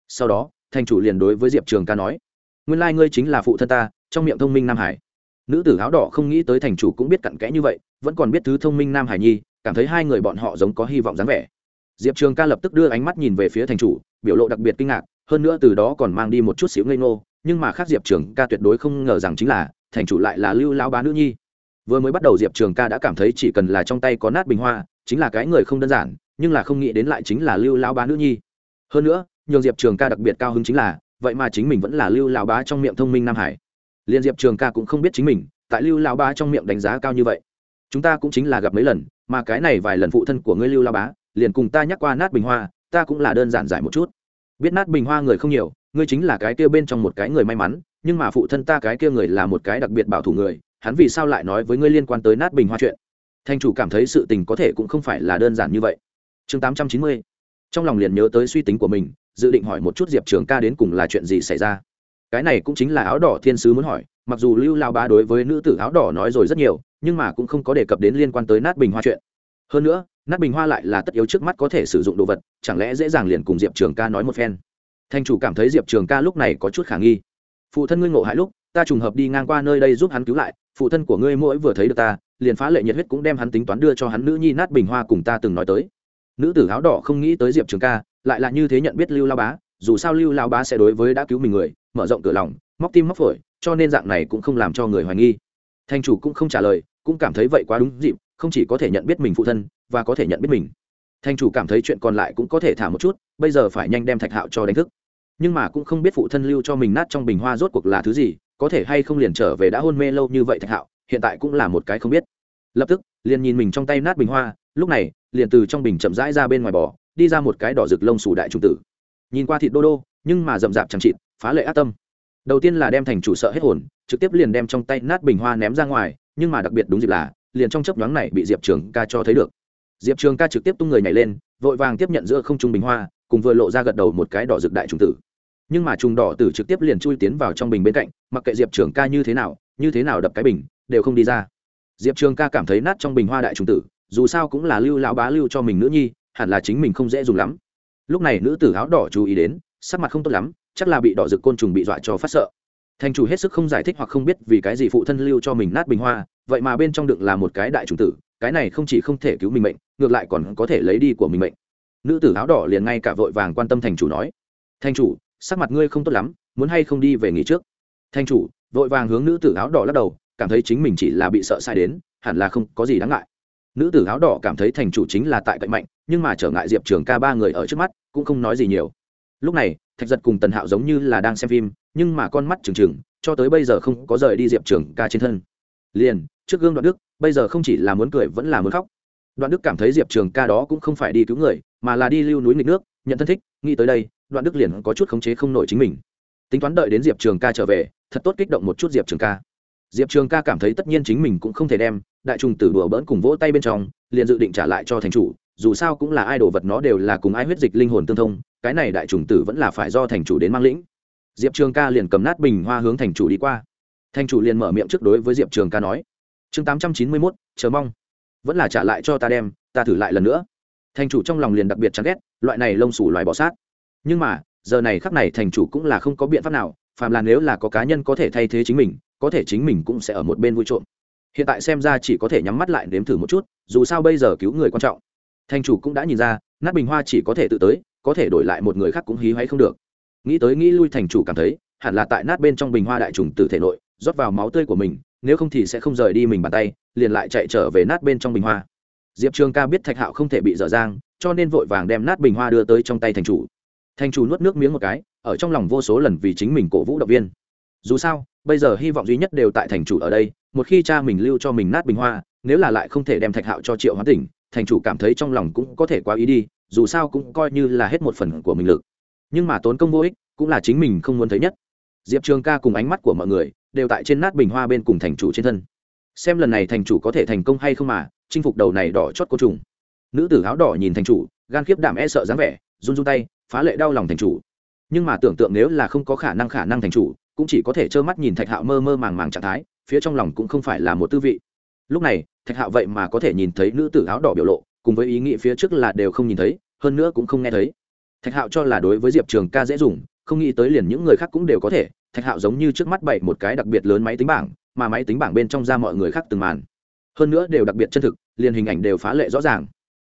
Sau đó, thành chủ liền đối với diệp trường ca nói, nguyên lai、like、ngươi chính là phụ thân ta, trong miệng thông minh nam hải. Nữ tử áo đỏ không nghĩ tới thành chủ cũng biết cặn kẽ như vậy, vẫn còn biết thứ thông minh nam hải nhi cảm thấy hai người bọn họ giống có hy vọng dáng vẻ. Diệp trường ca lập tức đưa ánh mắt nhìn về phía thành chủ, biểu lộ đặc biệt kinh ngạc, hơn nữa từ đó còn mang đi một chút xíu ngây ngô, nhưng mà khác diệp trường ca tuyệt đối không ngờ rằng chính là, thành chủ lại là lưu Lão bá nữ nhi. Vừa mới bắt đầu diệp trường ca đã cảm thấy chỉ cần là trong tay có nát bình hoa, chính là cái người không đơn giản, nhưng là không nghĩ đến lại chính là lưu Lão bá nữ nhi. Hơn nữa, nhường diệp trường ca đặc biệt cao hứng chính là, vậy mà chính mình vẫn là lưu Lão bá trong miệng thông minh nam hải. Liền diệp trường ca cũng không biết chính mình, tại lưu Lão bá trong miệng đánh giá cao như vậy. Chúng ta cũng chính là gặp mấy lần mà cái này vài lần phụ thân của ngươi lưu La bá, liền cùng ta nhắc qua nát bình hoa, ta cũng là đơn giản giải một chút. Biết nát bình hoa người không nhiều, ngươi chính là cái kia bên trong một cái người may mắn, nhưng mà phụ thân ta cái kia người là một cái đặc biệt bảo thủ người, hắn vì sao lại nói với ngươi liên quan tới nát bình hoa chuyện? Thanh chủ cảm thấy sự tình có thể cũng không phải là đơn giản như vậy. Chương tám trăm chín mươi, trong lòng liền nhớ tới suy tính của mình, dự định hỏi một chút diệp trường ca đến cùng là chuyện gì xảy ra. Cái này cũng chính là áo đỏ thiên sứ muốn hỏi, mặc dù lưu lao bá đối với nữ tử áo đỏ nói rồi rất nhiều nhưng mà cũng không có đề cập đến liên quan tới nát bình hoa chuyện. Hơn nữa, nát bình hoa lại là tất yếu trước mắt có thể sử dụng đồ vật, chẳng lẽ dễ dàng liền cùng diệp trường ca nói một phen? Thanh chủ cảm thấy diệp trường ca lúc này có chút khả nghi. Phụ thân ngươi ngộ hại lúc, ta trùng hợp đi ngang qua nơi đây giúp hắn cứu lại, phụ thân của ngươi mỗi vừa thấy được ta, liền phá lệ nhiệt huyết cũng đem hắn tính toán đưa cho hắn nữ nhi nát bình hoa cùng ta từng nói tới. Nữ tử áo đỏ không nghĩ tới diệp trường ca, lại là như thế nhận biết lưu lao bá, dù sao lưu lao bá sẽ đối với đã cứu mình người, mở rộng cửa lòng, móc tim móc phổi, cho nên dạng này cũng không làm cho người hoài nghi. Thanh chủ cũng không trả lời cũng cảm thấy vậy quá đúng dịp, không chỉ có thể nhận biết mình phụ thân, và có thể nhận biết mình. Thanh chủ cảm thấy chuyện còn lại cũng có thể thả một chút, bây giờ phải nhanh đem thạch hạo cho đánh thức. Nhưng mà cũng không biết phụ thân lưu cho mình nát trong bình hoa rốt cuộc là thứ gì, có thể hay không liền trở về đã hôn mê lâu như vậy thạch hạo, hiện tại cũng là một cái không biết. Lập tức, liền nhìn mình trong tay nát bình hoa, lúc này, liền từ trong bình chậm rãi ra bên ngoài bò, đi ra một cái đỏ rực lông xù đại trung tử. Nhìn qua thịt đô đô, nhưng mà rậm rạp chẳng chịt, phá lệ ác tâm. Đầu tiên là đem thành chủ sợ hết hồn, trực tiếp liền đem trong tay nát bình hoa ném ra ngoài nhưng mà đặc biệt đúng dịp là, liền trong chấp nhoáng này bị diệp trường ca cho thấy được. Diệp trường ca trực tiếp tung người nhảy lên, vội vàng tiếp nhận giữa không trung bình hoa, cùng vừa lộ ra gật đầu một cái đỏ rực đại trùng tử. Nhưng mà trùng đỏ tử trực tiếp liền chui tiến vào trong bình bên cạnh, mặc kệ diệp trường ca như thế nào, như thế nào đập cái bình, đều không đi ra. Diệp trường ca cảm thấy nát trong bình hoa đại trùng tử, dù sao cũng là lưu lão bá lưu cho mình nữ nhi, hẳn là chính mình không dễ dùng lắm. Lúc này nữ tử áo đỏ chú ý đến, sắc mặt không tốt lắm, chắc là bị đỏ rực côn trùng bị dọa cho phát sợ thành chủ hết sức không giải thích hoặc không biết vì cái gì phụ thân lưu cho mình nát bình hoa, vậy mà bên trong đựng là một cái đại trùng tử, cái này không chỉ không thể cứu mình mệnh, ngược lại còn có thể lấy đi của mình mệnh. Nữ tử áo đỏ liền ngay cả vội vàng quan tâm thành chủ nói, thành chủ, sắc mặt ngươi không tốt lắm, muốn hay không đi về nghỉ trước? Thành chủ vội vàng hướng nữ tử áo đỏ lắc đầu, cảm thấy chính mình chỉ là bị sợ sai đến, hẳn là không có gì đáng ngại. Nữ tử áo đỏ cảm thấy thành chủ chính là tại cạnh mạnh, nhưng mà trở ngại diệp trường ca ba người ở trước mắt, cũng không nói gì nhiều. Lúc này thạch giật cùng tần hạo giống như là đang xem phim, nhưng mà con mắt trừng trừng, cho tới bây giờ không có rời đi diệp trường ca trên thân. Liền, trước gương đoạn đức, bây giờ không chỉ là muốn cười vẫn là muốn khóc. Đoạn đức cảm thấy diệp trường ca đó cũng không phải đi cứu người, mà là đi lưu núi nghịch nước, nhận thân thích, nghĩ tới đây, đoạn đức liền có chút khống chế không nổi chính mình. Tính toán đợi đến diệp trường ca trở về, thật tốt kích động một chút diệp trường ca. Diệp trường ca cảm thấy tất nhiên chính mình cũng không thể đem đại trùng tử đùa bỡn cùng vỗ tay bên trong, liền dự định trả lại cho thành chủ, dù sao cũng là ai đồ vật nó đều là cùng ai huyết dịch linh hồn tương thông cái này đại trùng tử vẫn là phải do thành chủ đến mang lĩnh. Diệp trường ca liền cầm nát bình hoa hướng thành chủ đi qua. Thành chủ liền mở miệng trước đối với diệp trường ca nói, chương tám trăm chín mươi mốt, chờ mong. Vẫn là trả lại cho ta đem, ta thử lại lần nữa. Thành chủ trong lòng liền đặc biệt chán ghét, loại này lông sủ loài bọ sát. Nhưng mà, giờ này khắc này thành chủ cũng là không có biện pháp nào, phàm là nếu là có cá nhân có thể thay thế chính mình, có thể chính mình cũng sẽ ở một bên vui trộm. Hiện tại xem ra chỉ có thể nhắm mắt lại nếm thử một chút, dù sao bây giờ cứu người quan trọng. Thành chủ cũng đã nhìn ra, nát bình hoa chỉ có thể tự tới có thể đổi lại một người khác cũng hí hay không được. Nghĩ tới nghĩ lui thành chủ cảm thấy, hẳn là tại nát bên trong bình hoa đại trùng tử thể nội, rót vào máu tươi của mình, nếu không thì sẽ không rời đi mình bàn tay, liền lại chạy trở về nát bên trong bình hoa. Diệp trường ca biết thạch hạo không thể bị dở dang, cho nên vội vàng đem nát bình hoa đưa tới trong tay thành chủ. Thành chủ nuốt nước miếng một cái, ở trong lòng vô số lần vì chính mình cổ vũ động viên. Dù sao, bây giờ hy vọng duy nhất đều tại thành chủ ở đây, một khi cha mình lưu cho mình nát bình hoa, nếu là lại không thể đem thạch hạo cho triệu hóa tỉnh, thành chủ cảm thấy trong lòng cũng có thể quá ý đi dù sao cũng coi như là hết một phần của mình lực. Nhưng mà tốn công vô ích, cũng là chính mình không muốn thấy nhất. Diệp trường ca cùng ánh mắt của mọi người đều tại trên nát bình hoa bên cùng thành chủ trên thân. Xem lần này thành chủ có thể thành công hay không mà, chinh phục đầu này đỏ chót cô trùng. Nữ tử áo đỏ nhìn thành chủ, gan khiếp đảm e sợ dáng vẻ, run run tay, phá lệ đau lòng thành chủ. Nhưng mà tưởng tượng nếu là không có khả năng khả năng thành chủ, cũng chỉ có thể trơ mắt nhìn thạch hạo mơ mơ màng màng trạng thái, phía trong lòng cũng không phải là một tư vị. Lúc này, thạch hạo vậy mà có thể nhìn thấy nữ tử áo đỏ biểu lộ, cùng với ý nghĩ phía trước là đều không nhìn thấy hơn nữa cũng không nghe thấy. Thạch hạo cho là đối với diệp trường ca dễ dùng, không nghĩ tới liền những người khác cũng đều có thể. Thạch hạo giống như trước mắt bậy một cái đặc biệt lớn máy tính bảng, mà máy tính bảng bên trong ra mọi người khác từng màn. Hơn nữa đều đặc biệt chân thực, liền hình ảnh đều phá lệ rõ ràng.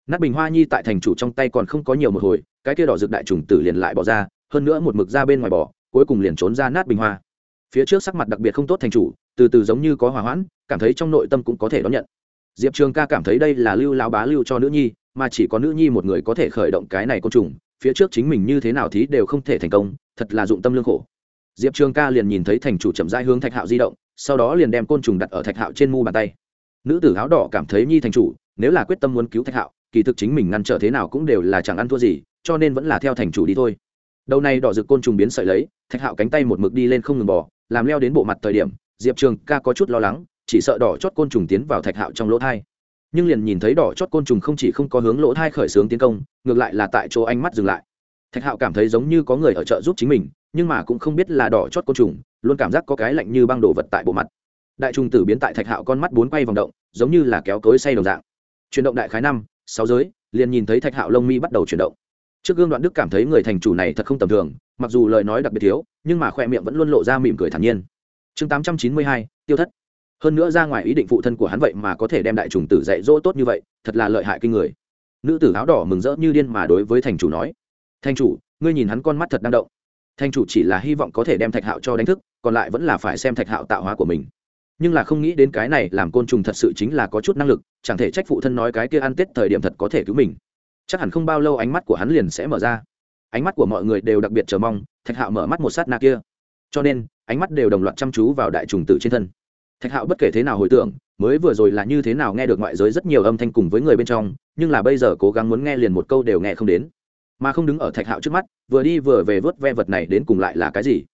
Nát bình hoa nhi tại thành chủ trong tay còn không có nhiều một hồi, cái kia đỏ rực đại trùng tử liền lại bỏ ra, hơn nữa một mực ra bên ngoài bỏ, cuối cùng liền trốn ra nát bình hoa. Phía trước sắc mặt đặc biệt không tốt thành chủ, từ từ giống như có hỏa hoãn, cảm thấy trong nội tâm cũng có thể đón nhận diệp trường ca cảm thấy đây là lưu lao bá lưu cho nữ nhi, mà chỉ có nữ nhi một người có thể khởi động cái này côn trùng, phía trước chính mình như thế nào thì đều không thể thành công, thật là dụng tâm lương khổ. Diệp trường ca liền nhìn thấy thành chủ chậm rãi hướng thạch hạo di động, sau đó liền đem côn trùng đặt ở thạch hạo trên mu bàn tay. Nữ tử áo đỏ cảm thấy nhi thành chủ, nếu là quyết tâm muốn cứu thạch hạo, kỳ thực chính mình ngăn trở thế nào cũng đều là chẳng ăn thua gì, cho nên vẫn là theo thành chủ đi thôi. Đầu này đỏ rực côn trùng biến sợi lấy, thạch hạo cánh tay một mực đi lên không ngừng bỏ làm leo đến bộ mặt thời điểm, diệp trường ca có chút lo lắng chỉ sợ đỏ chót côn trùng tiến vào thạch hạo trong lỗ thai. Nhưng liền nhìn thấy đỏ chót côn trùng không chỉ không có hướng lỗ thai khởi xướng tiến công, ngược lại là tại chỗ ánh mắt dừng lại. Thạch hạo cảm thấy giống như có người ở chợ giúp chính mình, nhưng mà cũng không biết là đỏ chót côn trùng, luôn cảm giác có cái lạnh như băng đồ vật tại bộ mặt. Đại trùng tử biến tại thạch hạo con mắt bốn quay vòng động, giống như là kéo cối say đồng dạng. Chuyển động đại khái năm, sáu giới, liền nhìn thấy thạch hạo lông mi bắt đầu chuyển động. Trước gương đoạn đức cảm thấy người thành chủ này thật không tầm thường, mặc dù lời nói đặc biệt thiếu, nhưng mà khoe miệng vẫn luôn lộ ra mỉm cười thản nhiên. Chương tám trăm chín mươi hai, tiêu thất hơn nữa ra ngoài ý định phụ thân của hắn vậy mà có thể đem đại trùng tử dạy dỗ tốt như vậy, thật là lợi hại kinh người. Nữ tử áo đỏ mừng rỡ như điên mà đối với thành chủ nói, thành chủ, ngươi nhìn hắn con mắt thật năng động. Thành chủ chỉ là hy vọng có thể đem thạch hạo cho đánh thức, còn lại vẫn là phải xem thạch hạo tạo hóa của mình. Nhưng là không nghĩ đến cái này làm côn trùng thật sự chính là có chút năng lực, chẳng thể trách phụ thân nói cái kia ăn tết thời điểm thật có thể cứu mình. Chắc hẳn không bao lâu ánh mắt của hắn liền sẽ mở ra. Ánh mắt của mọi người đều đặc biệt chờ mong, thạch hạo mở mắt một sát na kia. Cho nên, ánh mắt đều đồng loạt chăm chú vào đại trùng tử trên thân thạch hạo bất kể thế nào hồi tưởng, mới vừa rồi là như thế nào nghe được ngoại giới rất nhiều âm thanh cùng với người bên trong, nhưng là bây giờ cố gắng muốn nghe liền một câu đều nghe không đến. Mà không đứng ở thạch hạo trước mắt, vừa đi vừa về vớt ve vật này đến cùng lại là cái gì?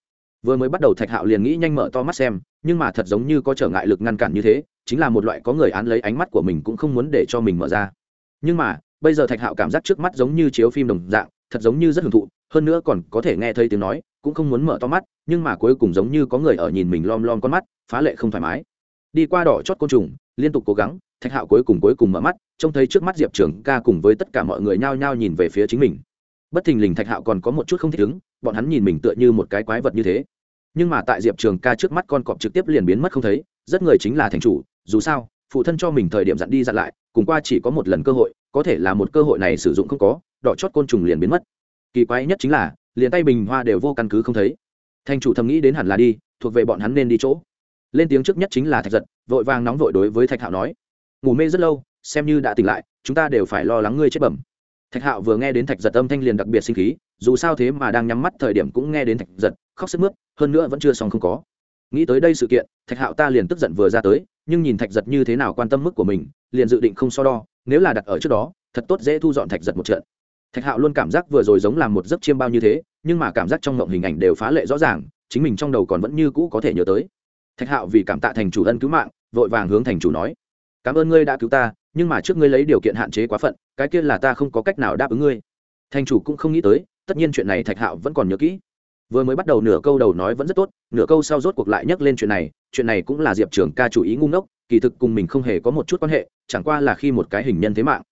Vừa mới bắt đầu thạch hạo liền nghĩ nhanh mở to mắt xem, nhưng mà thật giống như có trở ngại lực ngăn cản như thế, chính là một loại có người án lấy ánh mắt của mình cũng không muốn để cho mình mở ra. Nhưng mà, bây giờ thạch hạo cảm giác trước mắt giống như chiếu phim đồng dạng, thật giống như rất hưởng thụ, hơn nữa còn có thể nghe thấy tiếng nói cũng không muốn mở to mắt, nhưng mà cuối cùng giống như có người ở nhìn mình lom lom con mắt, phá lệ không thoải mái. Đi qua đỏ chót côn trùng, liên tục cố gắng, thạch hạo cuối cùng cuối cùng mở mắt, trông thấy trước mắt diệp trường ca cùng với tất cả mọi người nhao nhao nhìn về phía chính mình. Bất thình lình thạch hạo còn có một chút không thích ứng, bọn hắn nhìn mình tựa như một cái quái vật như thế. Nhưng mà tại diệp trường ca trước mắt con cọp trực tiếp liền biến mất không thấy, rất người chính là thành chủ, dù sao, phụ thân cho mình thời điểm dặn đi dặn lại, cùng qua chỉ có một lần cơ hội, có thể là một cơ hội này sử dụng không có, đỏ chót côn trùng liền biến mất. Kỳ quái nhất chính là liền tay bình hoa đều vô căn cứ không thấy. Thành chủ thầm nghĩ đến hẳn là đi, thuộc về bọn hắn nên đi chỗ. Lên tiếng trước nhất chính là thạch giật, vội vàng nóng vội đối với thạch hạo nói, ngủ mê rất lâu, xem như đã tỉnh lại, chúng ta đều phải lo lắng ngươi chết bẩm. Thạch hạo vừa nghe đến thạch giật âm thanh liền đặc biệt sinh khí, dù sao thế mà đang nhắm mắt thời điểm cũng nghe đến thạch giật khóc sức mướt, hơn nữa vẫn chưa xong không có. Nghĩ tới đây sự kiện, thạch hạo ta liền tức giận vừa ra tới, nhưng nhìn thạch giật như thế nào quan tâm mức của mình, liền dự định không so đo, nếu là đặt ở trước đó, thật tốt dễ thu dọn thạch giật một trận thạch hạo luôn cảm giác vừa rồi giống làm một giấc chiêm bao như thế, nhưng mà cảm giác trong mộng hình ảnh đều phá lệ rõ ràng, chính mình trong đầu còn vẫn như cũ có thể nhớ tới. Thạch hạo vì cảm tạ thành chủ ân cứu mạng, vội vàng hướng thành chủ nói, cảm ơn ngươi đã cứu ta, nhưng mà trước ngươi lấy điều kiện hạn chế quá phận, cái kia là ta không có cách nào đáp ứng ngươi. Thành chủ cũng không nghĩ tới, tất nhiên chuyện này thạch hạo vẫn còn nhớ kỹ. Vừa mới bắt đầu nửa câu đầu nói vẫn rất tốt, nửa câu sau rốt cuộc lại nhắc lên chuyện này chuyện này cũng là diệp trường ca chủ ý ngu ngốc, kỳ thực cùng mình không hề có một chút quan hệ, chẳng qua là khi một cái hình nhân thế mạng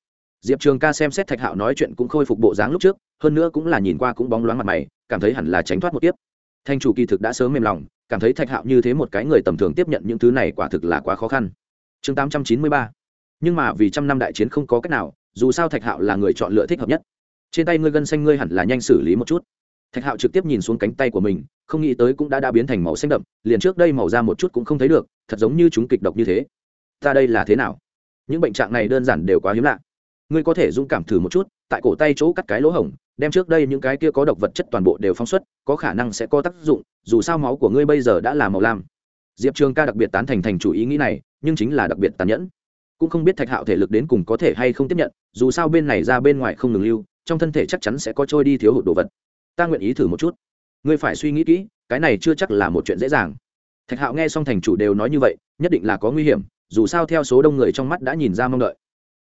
diệp trường ca xem xét thạch hạo nói chuyện cũng khôi phục bộ dáng lúc trước, hơn nữa cũng là nhìn qua cũng bóng loáng mặt mày, cảm thấy hẳn là tránh thoát một tiếp thanh chủ kỳ thực đã sớm mềm lòng, cảm thấy thạch hạo như thế một cái người tầm thường tiếp nhận những thứ này quả thực là quá khó khăn. Chương tám trăm chín mươi ba. Nhưng mà vì trăm năm đại chiến không có cách nào, dù sao thạch hạo là người chọn lựa thích hợp nhất. Trên tay ngươi gân xanh ngươi hẳn là nhanh xử lý một chút. Thạch hạo trực tiếp nhìn xuống cánh tay của mình, không nghĩ tới cũng đã đã biến thành màu xanh đậm, liền trước đây màu ra một chút cũng không thấy được, thật giống như chúng kịch độc như thế. Ta đây là thế nào? Những bệnh trạng này đơn giản đều quá hiếm lạ ngươi có thể dũng cảm thử một chút, tại cổ tay chỗ cắt cái lỗ hổng, đem trước đây những cái kia có độc vật chất toàn bộ đều phóng xuất, có khả năng sẽ có tác dụng, dù sao máu của ngươi bây giờ đã là màu lam. Diệp trường ca đặc biệt tán thành thành chủ ý nghĩ này, nhưng chính là đặc biệt tàn nhẫn. Cũng không biết thạch hạo thể lực đến cùng có thể hay không tiếp nhận, dù sao bên này ra bên ngoài không ngừng lưu, trong thân thể chắc chắn sẽ có trôi đi thiếu hụt đồ vật. Ta nguyện ý thử một chút. Ngươi phải suy nghĩ kỹ, cái này chưa chắc là một chuyện dễ dàng. Thạch hạo nghe xong thành chủ đều nói như vậy, nhất định là có nguy hiểm, dù sao theo số đông người trong mắt đã nhìn ra mong đợi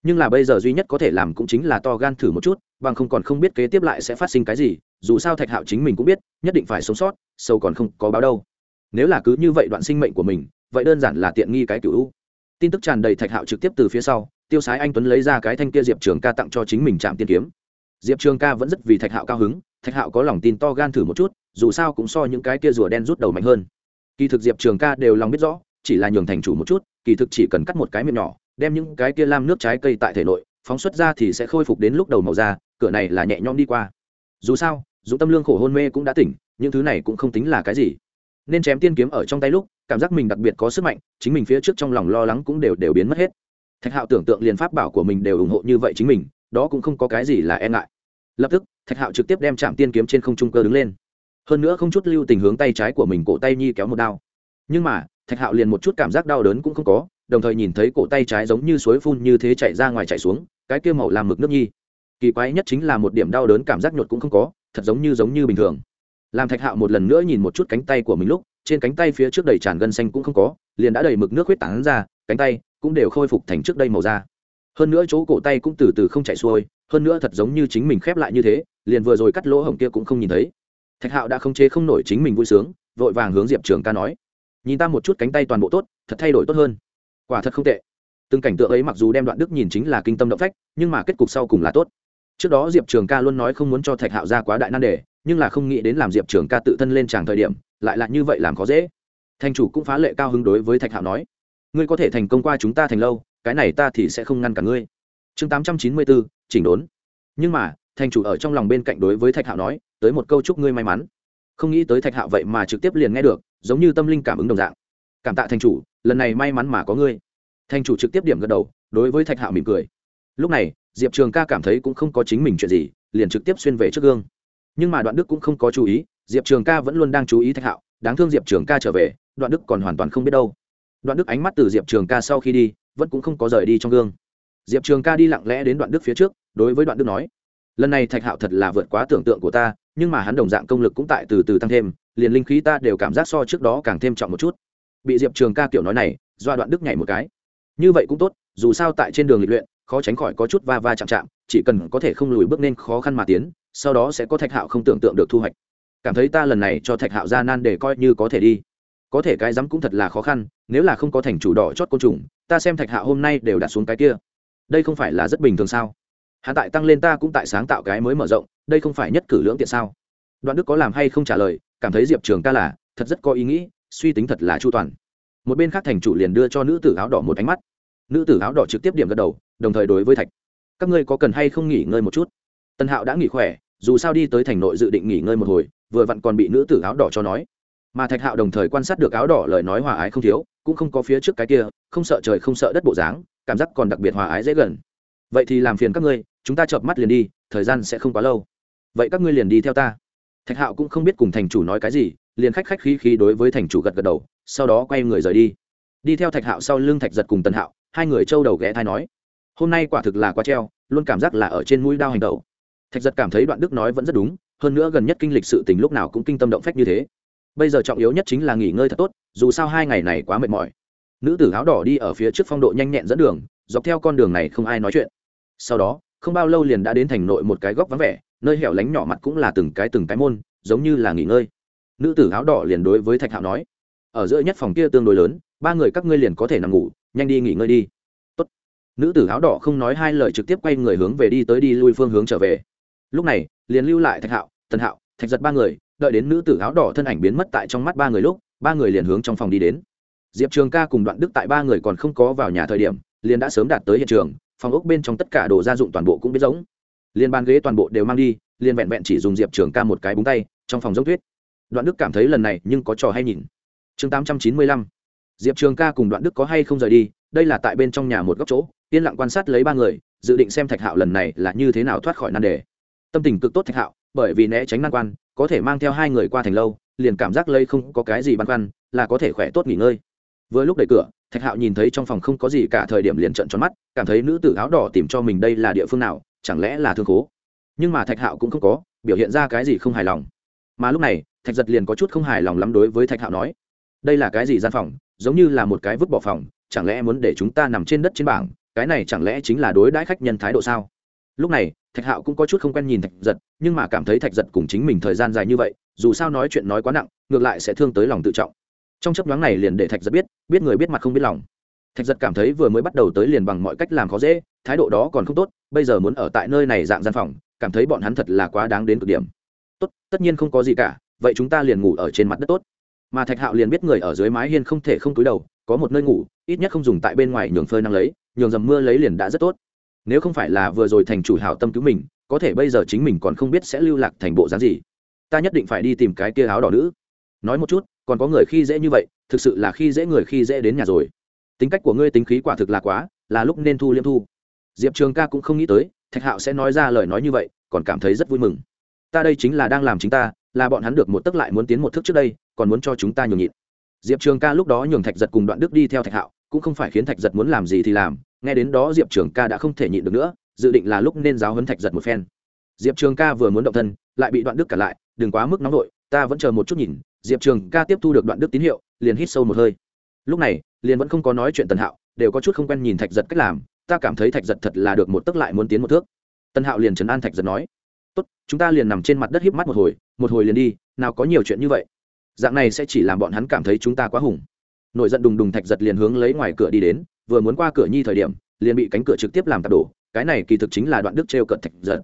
nhưng là bây giờ duy nhất có thể làm cũng chính là to gan thử một chút, bằng không còn không biết kế tiếp lại sẽ phát sinh cái gì, dù sao thạch hạo chính mình cũng biết, nhất định phải sống sót, sâu còn không có báo đâu. Nếu là cứ như vậy đoạn sinh mệnh của mình, vậy đơn giản là tiện nghi cái cựu tin tức tràn đầy thạch hạo trực tiếp từ phía sau, tiêu sái anh tuấn lấy ra cái thanh kia diệp trường ca tặng cho chính mình chạm tiên kiếm. Diệp trường ca vẫn rất vì thạch hạo cao hứng, thạch hạo có lòng tin to gan thử một chút, dù sao cũng so những cái kia rùa đen rút đầu mạnh hơn. Kỳ thực diệp trường ca đều lòng biết rõ, chỉ là nhường thành chủ một chút, kỳ thực chỉ cần cắt một cái miệng nhỏ đem những cái kia lam nước trái cây tại thể nội, phóng xuất ra thì sẽ khôi phục đến lúc đầu màu da, cửa này là nhẹ nhõm đi qua. Dù sao dù tâm lương khổ hôn mê cũng đã tỉnh, những thứ này cũng không tính là cái gì. Nên chém tiên kiếm ở trong tay lúc, cảm giác mình đặc biệt có sức mạnh, chính mình phía trước trong lòng lo lắng cũng đều đều biến mất hết. Thạch hạo tưởng tượng liền pháp bảo của mình đều ủng hộ như vậy chính mình, đó cũng không có cái gì là e ngại. Lập tức, thạch hạo trực tiếp đem chạm tiên kiếm trên không trung cơ đứng lên. Hơn nữa không chút lưu tình hướng tay trái của mình cổ tay nhi kéo một đao. Nhưng mà, thạch hạo liền một chút cảm giác đau đớn cũng không có đồng thời nhìn thấy cổ tay trái giống như suối phun như thế chạy ra ngoài chạy xuống, cái kia màu làm mực nước nhi. Kỳ quái nhất chính là một điểm đau đớn cảm giác nhột cũng không có, thật giống như giống như bình thường. Làm thạch hạo một lần nữa nhìn một chút cánh tay của mình lúc, trên cánh tay phía trước đầy tràn gân xanh cũng không có, liền đã đầy mực nước huyết tán ra, cánh tay cũng đều khôi phục thành trước đây màu da. Hơn nữa chỗ cổ tay cũng từ từ không chạy xuôi, hơn nữa thật giống như chính mình khép lại như thế, liền vừa rồi cắt lỗ hổng kia cũng không nhìn thấy. Thạch hạo đã không chế không nổi chính mình vui sướng, vội vàng hướng diệp trường ca nói, nhìn ta một chút cánh tay toàn bộ tốt, thật thay đổi tốt hơn quả thật không tệ. Từng cảnh tượng ấy mặc dù đem đoạn đức nhìn chính là kinh tâm động phách, nhưng mà kết cục sau cùng là tốt. Trước đó diệp trường ca luôn nói không muốn cho thạch hạo ra quá đại nan đề, nhưng là không nghĩ đến làm diệp trường ca tự thân lên tràng thời điểm, lại là như vậy làm khó dễ. Thành chủ cũng phá lệ cao hứng đối với thạch hạo nói, ngươi có thể thành công qua chúng ta thành lâu, cái này ta thì sẽ không ngăn cả ngươi. Chương tám trăm chín mươi bốn chỉnh đốn. Nhưng mà, thành chủ ở trong lòng bên cạnh đối với thạch hạo nói, tới một câu chúc ngươi may mắn. Không nghĩ tới thạch hạo vậy mà trực tiếp liền nghe được, giống như tâm linh cảm ứng đồng dạng. Cảm tạ thành chủ lần này may mắn mà có ngươi. Thành chủ trực tiếp điểm gật đầu, đối với thạch hạo mỉm cười. Lúc này, diệp trường ca cảm thấy cũng không có chính mình chuyện gì, liền trực tiếp xuyên về trước gương. Nhưng mà đoạn đức cũng không có chú ý, diệp trường ca vẫn luôn đang chú ý thạch hạo, đáng thương diệp trường ca trở về, đoạn đức còn hoàn toàn không biết đâu. Đoạn đức ánh mắt từ diệp trường ca sau khi đi, vẫn cũng không có rời đi trong gương. Diệp trường ca đi lặng lẽ đến đoạn đức phía trước, đối với đoạn đức nói, lần này thạch hạo thật là vượt quá tưởng tượng của ta, nhưng mà hắn đồng dạng công lực cũng tại từ từ tăng thêm, liền linh khí ta đều cảm giác so trước đó càng thêm trọng một chút bị diệp trường ca kiểu nói này do đoạn đức nhảy một cái. Như vậy cũng tốt, dù sao tại trên đường lịch luyện, khó tránh khỏi có chút va va chạm chạm, chỉ cần có thể không lùi bước nên khó khăn mà tiến, sau đó sẽ có thạch hạo không tưởng tượng được thu hoạch. Cảm thấy ta lần này cho thạch hạo ra nan để coi như có thể đi. Có thể cái rắm cũng thật là khó khăn, nếu là không có thành chủ đỏ chót côn trùng, ta xem thạch hạo hôm nay đều đặt xuống cái kia. Đây không phải là rất bình thường sao? Hạ tại tăng lên ta cũng tại sáng tạo cái mới mở rộng, đây không phải nhất cử lưỡng tiện sao? Đoạn đức có làm hay không trả lời, cảm thấy diệp trường ca là, thật rất có ý nghĩ suy tính thật là chu toàn. Một bên khác thành chủ liền đưa cho nữ tử áo đỏ một ánh mắt. Nữ tử áo đỏ trực tiếp điểm gật đầu, đồng thời đối với thạch, các ngươi có cần hay không nghỉ ngơi một chút? Tân hạo đã nghỉ khỏe, dù sao đi tới thành nội dự định nghỉ ngơi một hồi, vừa vặn còn bị nữ tử áo đỏ cho nói. Mà thạch hạo đồng thời quan sát được áo đỏ lời nói hòa ái không thiếu, cũng không có phía trước cái kia, không sợ trời không sợ đất bộ dáng, cảm giác còn đặc biệt hòa ái dễ gần. Vậy thì làm phiền các ngươi, chúng ta chợp mắt liền đi, thời gian sẽ không quá lâu. Vậy các ngươi liền đi theo ta. Thạch hạo cũng không biết cùng thành chủ nói cái gì liền khách khách khí khí đối với thành chủ gật gật đầu, sau đó quay người rời đi. Đi theo thạch hạo sau lưng thạch giật cùng tần hạo, hai người trâu đầu ghé thai nói, hôm nay quả thực là quá treo, luôn cảm giác là ở trên mũi đao hành tẩu. Thạch giật cảm thấy đoạn đức nói vẫn rất đúng, hơn nữa gần nhất kinh lịch sự tình lúc nào cũng kinh tâm động phách như thế. Bây giờ trọng yếu nhất chính là nghỉ ngơi thật tốt, dù sao hai ngày này quá mệt mỏi. Nữ tử áo đỏ đi ở phía trước phong độ nhanh nhẹn dẫn đường, dọc theo con đường này không ai nói chuyện. Sau đó, không bao lâu liền đã đến thành nội một cái góc vắng vẻ, nơi hẻo lánh nhỏ mặt cũng là từng cái từng cái môn, giống như là nghỉ ngơi nữ tử áo đỏ liền đối với thạch hạo nói, ở giữa nhất phòng kia tương đối lớn, ba người các ngươi liền có thể nằm ngủ, nhanh đi nghỉ ngơi đi. Tốt. nữ tử áo đỏ không nói hai lời trực tiếp quay người hướng về đi tới đi lui phương hướng trở về. Lúc này, liền lưu lại thạch hạo, tần hạo, thạch giật ba người, đợi đến nữ tử áo đỏ thân ảnh biến mất tại trong mắt ba người lúc, ba người liền hướng trong phòng đi đến. Diệp trường ca cùng đoạn đức tại ba người còn không có vào nhà thời điểm, liền đã sớm đạt tới hiện trường, phòng ốc bên trong tất cả đồ gia dụng toàn bộ cũng biết giống. Liền ban ghế toàn bộ đều mang đi, liền vẹn vẹn chỉ dùng diệp trường ca một cái búng tay, trong phòng giống tuyết đoạn đức cảm thấy lần này nhưng có trò hay nhìn. Chương tám trăm chín mươi lăm. Diệp trường ca cùng đoạn đức có hay không rời đi, đây là tại bên trong nhà một góc chỗ, yên lặng quan sát lấy ba người, dự định xem thạch hạo lần này là như thế nào thoát khỏi nan đề. Tâm tình cực tốt thạch hạo, bởi vì né tránh nan quan, có thể mang theo hai người qua thành lâu, liền cảm giác lây không có cái gì băn khoăn, là có thể khỏe tốt nghỉ ngơi. Vừa lúc đẩy cửa, thạch hạo nhìn thấy trong phòng không có gì cả thời điểm liền trận tròn mắt, cảm thấy nữ tử áo đỏ tìm cho mình đây là địa phương nào, chẳng lẽ là thương khố? Nhưng mà thạch hạo cũng không có, biểu hiện ra cái gì không hài lòng mà lúc này, thạch giật liền có chút không hài lòng lắm đối với thạch hạo nói, đây là cái gì gian phòng? Giống như là một cái vứt bỏ phòng, chẳng lẽ muốn để chúng ta nằm trên đất trên bảng? Cái này chẳng lẽ chính là đối đãi khách nhân thái độ sao? Lúc này, thạch hạo cũng có chút không quen nhìn thạch giật, nhưng mà cảm thấy thạch giật cùng chính mình thời gian dài như vậy, dù sao nói chuyện nói quá nặng, ngược lại sẽ thương tới lòng tự trọng. Trong chấp đoán này liền để thạch giật biết biết người biết mặt không biết lòng. Thạch giật cảm thấy vừa mới bắt đầu tới liền bằng mọi cách làm khó dễ, thái độ đó còn không tốt, bây giờ muốn ở tại nơi này dạng gian phòng, cảm thấy bọn hắn thật là quá đáng đến cực điểm tốt, tất nhiên không có gì cả, vậy chúng ta liền ngủ ở trên mặt đất tốt. Mà thạch hạo liền biết người ở dưới mái hiên không thể không túi đầu, có một nơi ngủ, ít nhất không dùng tại bên ngoài nhường phơi năng lấy, nhường dầm mưa lấy liền đã rất tốt. Nếu không phải là vừa rồi thành chủ hảo tâm cứu mình, có thể bây giờ chính mình còn không biết sẽ lưu lạc thành bộ dáng gì. Ta nhất định phải đi tìm cái kia áo đỏ nữ. Nói một chút, còn có người khi dễ như vậy, thực sự là khi dễ người khi dễ đến nhà rồi. Tính cách của ngươi tính khí quả thực là quá, là lúc nên thu liêm thu. Diệp trường ca cũng không nghĩ tới, thạch hạo sẽ nói ra lời nói như vậy, còn cảm thấy rất vui mừng ta đây chính là đang làm chính ta, là bọn hắn được một tức lại muốn tiến một thước trước đây, còn muốn cho chúng ta nhường nhịn. Diệp trường ca lúc đó nhường thạch giật cùng đoạn đức đi theo thạch hạo, cũng không phải khiến thạch giật muốn làm gì thì làm, nghe đến đó diệp trường ca đã không thể nhịn được nữa, dự định là lúc nên giáo hấn thạch giật một phen. Diệp trường ca vừa muốn động thân, lại bị đoạn đức cả lại, đừng quá mức nóng vội, ta vẫn chờ một chút nhìn. Diệp trường ca tiếp thu được đoạn đức tín hiệu, liền hít sâu một hơi. Lúc này, liền vẫn không có nói chuyện tần hạo, đều có chút không quen nhìn thạch giật cách làm, ta cảm thấy thạch giật thật là được một tức lại muốn tiến một thước. Tần hạo liền trấn an thạch giật nói tốt, chúng ta liền nằm trên mặt đất híp mắt một hồi một hồi liền đi, nào có nhiều chuyện như vậy. Dạng này sẽ chỉ làm bọn hắn cảm thấy chúng ta quá hùng. Nổi giận đùng đùng thạch giật liền hướng lấy ngoài cửa đi đến, vừa muốn qua cửa nhi thời điểm, liền bị cánh cửa trực tiếp làm tạt đổ, cái này kỳ thực chính là đoạn đức t r cận thạch giật.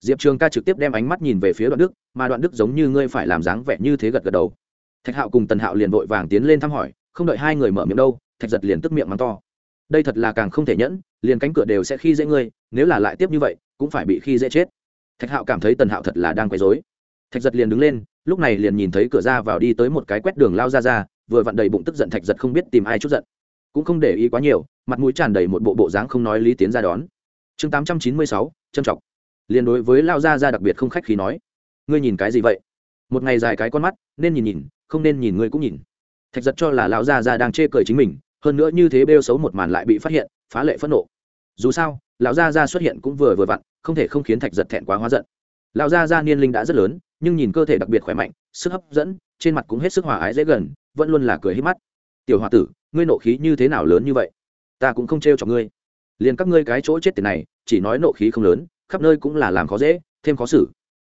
Diệp trường ca trực tiếp đem ánh mắt nhìn về phía đoạn đức, mà đoạn đức giống như ngươi phải làm dáng vẻ như thế gật gật đầu. Thạch hạo cùng tần hạo liền vội vàng tiến lên thăm hỏi, không đợi hai người mở miệng đâu, thạch giật liền tức miệng mắng to. Đây thật là càng không thể nhẫn, liền cánh cửa đều sẽ khi dễ ngươi, nếu là lại tiếp như vậy, cũng phải bị khi dễ chết thạch hạo cảm thấy tần hạo thật là đang quấy dối thạch giật liền đứng lên, lúc này liền nhìn thấy cửa ra vào đi tới một cái quét đường lao ra ra, vừa vặn đầy bụng tức giận thạch giật không biết tìm ai chút giận. Cũng không để ý quá nhiều, mặt mũi tràn đầy một bộ bộ dáng không nói lý tiến ra đón. Chương tám trăm chín mươi sáu trân trọng liền đối với lao gia ra đặc biệt không khách khí nói, ngươi nhìn cái gì vậy? Một ngày dài cái con mắt, nên nhìn nhìn, không nên nhìn ngươi cũng nhìn. Thạch giật cho là lao gia ra đang chê cười chính mình, hơn nữa như thế bêu xấu một màn lại bị phát hiện, phá lệ phẫn nộ. Dù sao, lão gia gia xuất hiện cũng vừa vừa vặn không thể không khiến thạch giật thẹn quá hóa giận. Lão gia gia niên linh đã rất lớn, nhưng nhìn cơ thể đặc biệt khỏe mạnh, sức hấp dẫn, trên mặt cũng hết sức hòa ái dễ gần, vẫn luôn là cười hết mắt. Tiểu h o a tử, ngươi nộ khí như thế nào lớn như vậy? Ta cũng không trêu cho ngươi. Liền các ngươi cái chỗ chết tiền này, chỉ nói nộ khí không lớn, khắp nơi cũng là làm khó dễ, thêm khó xử.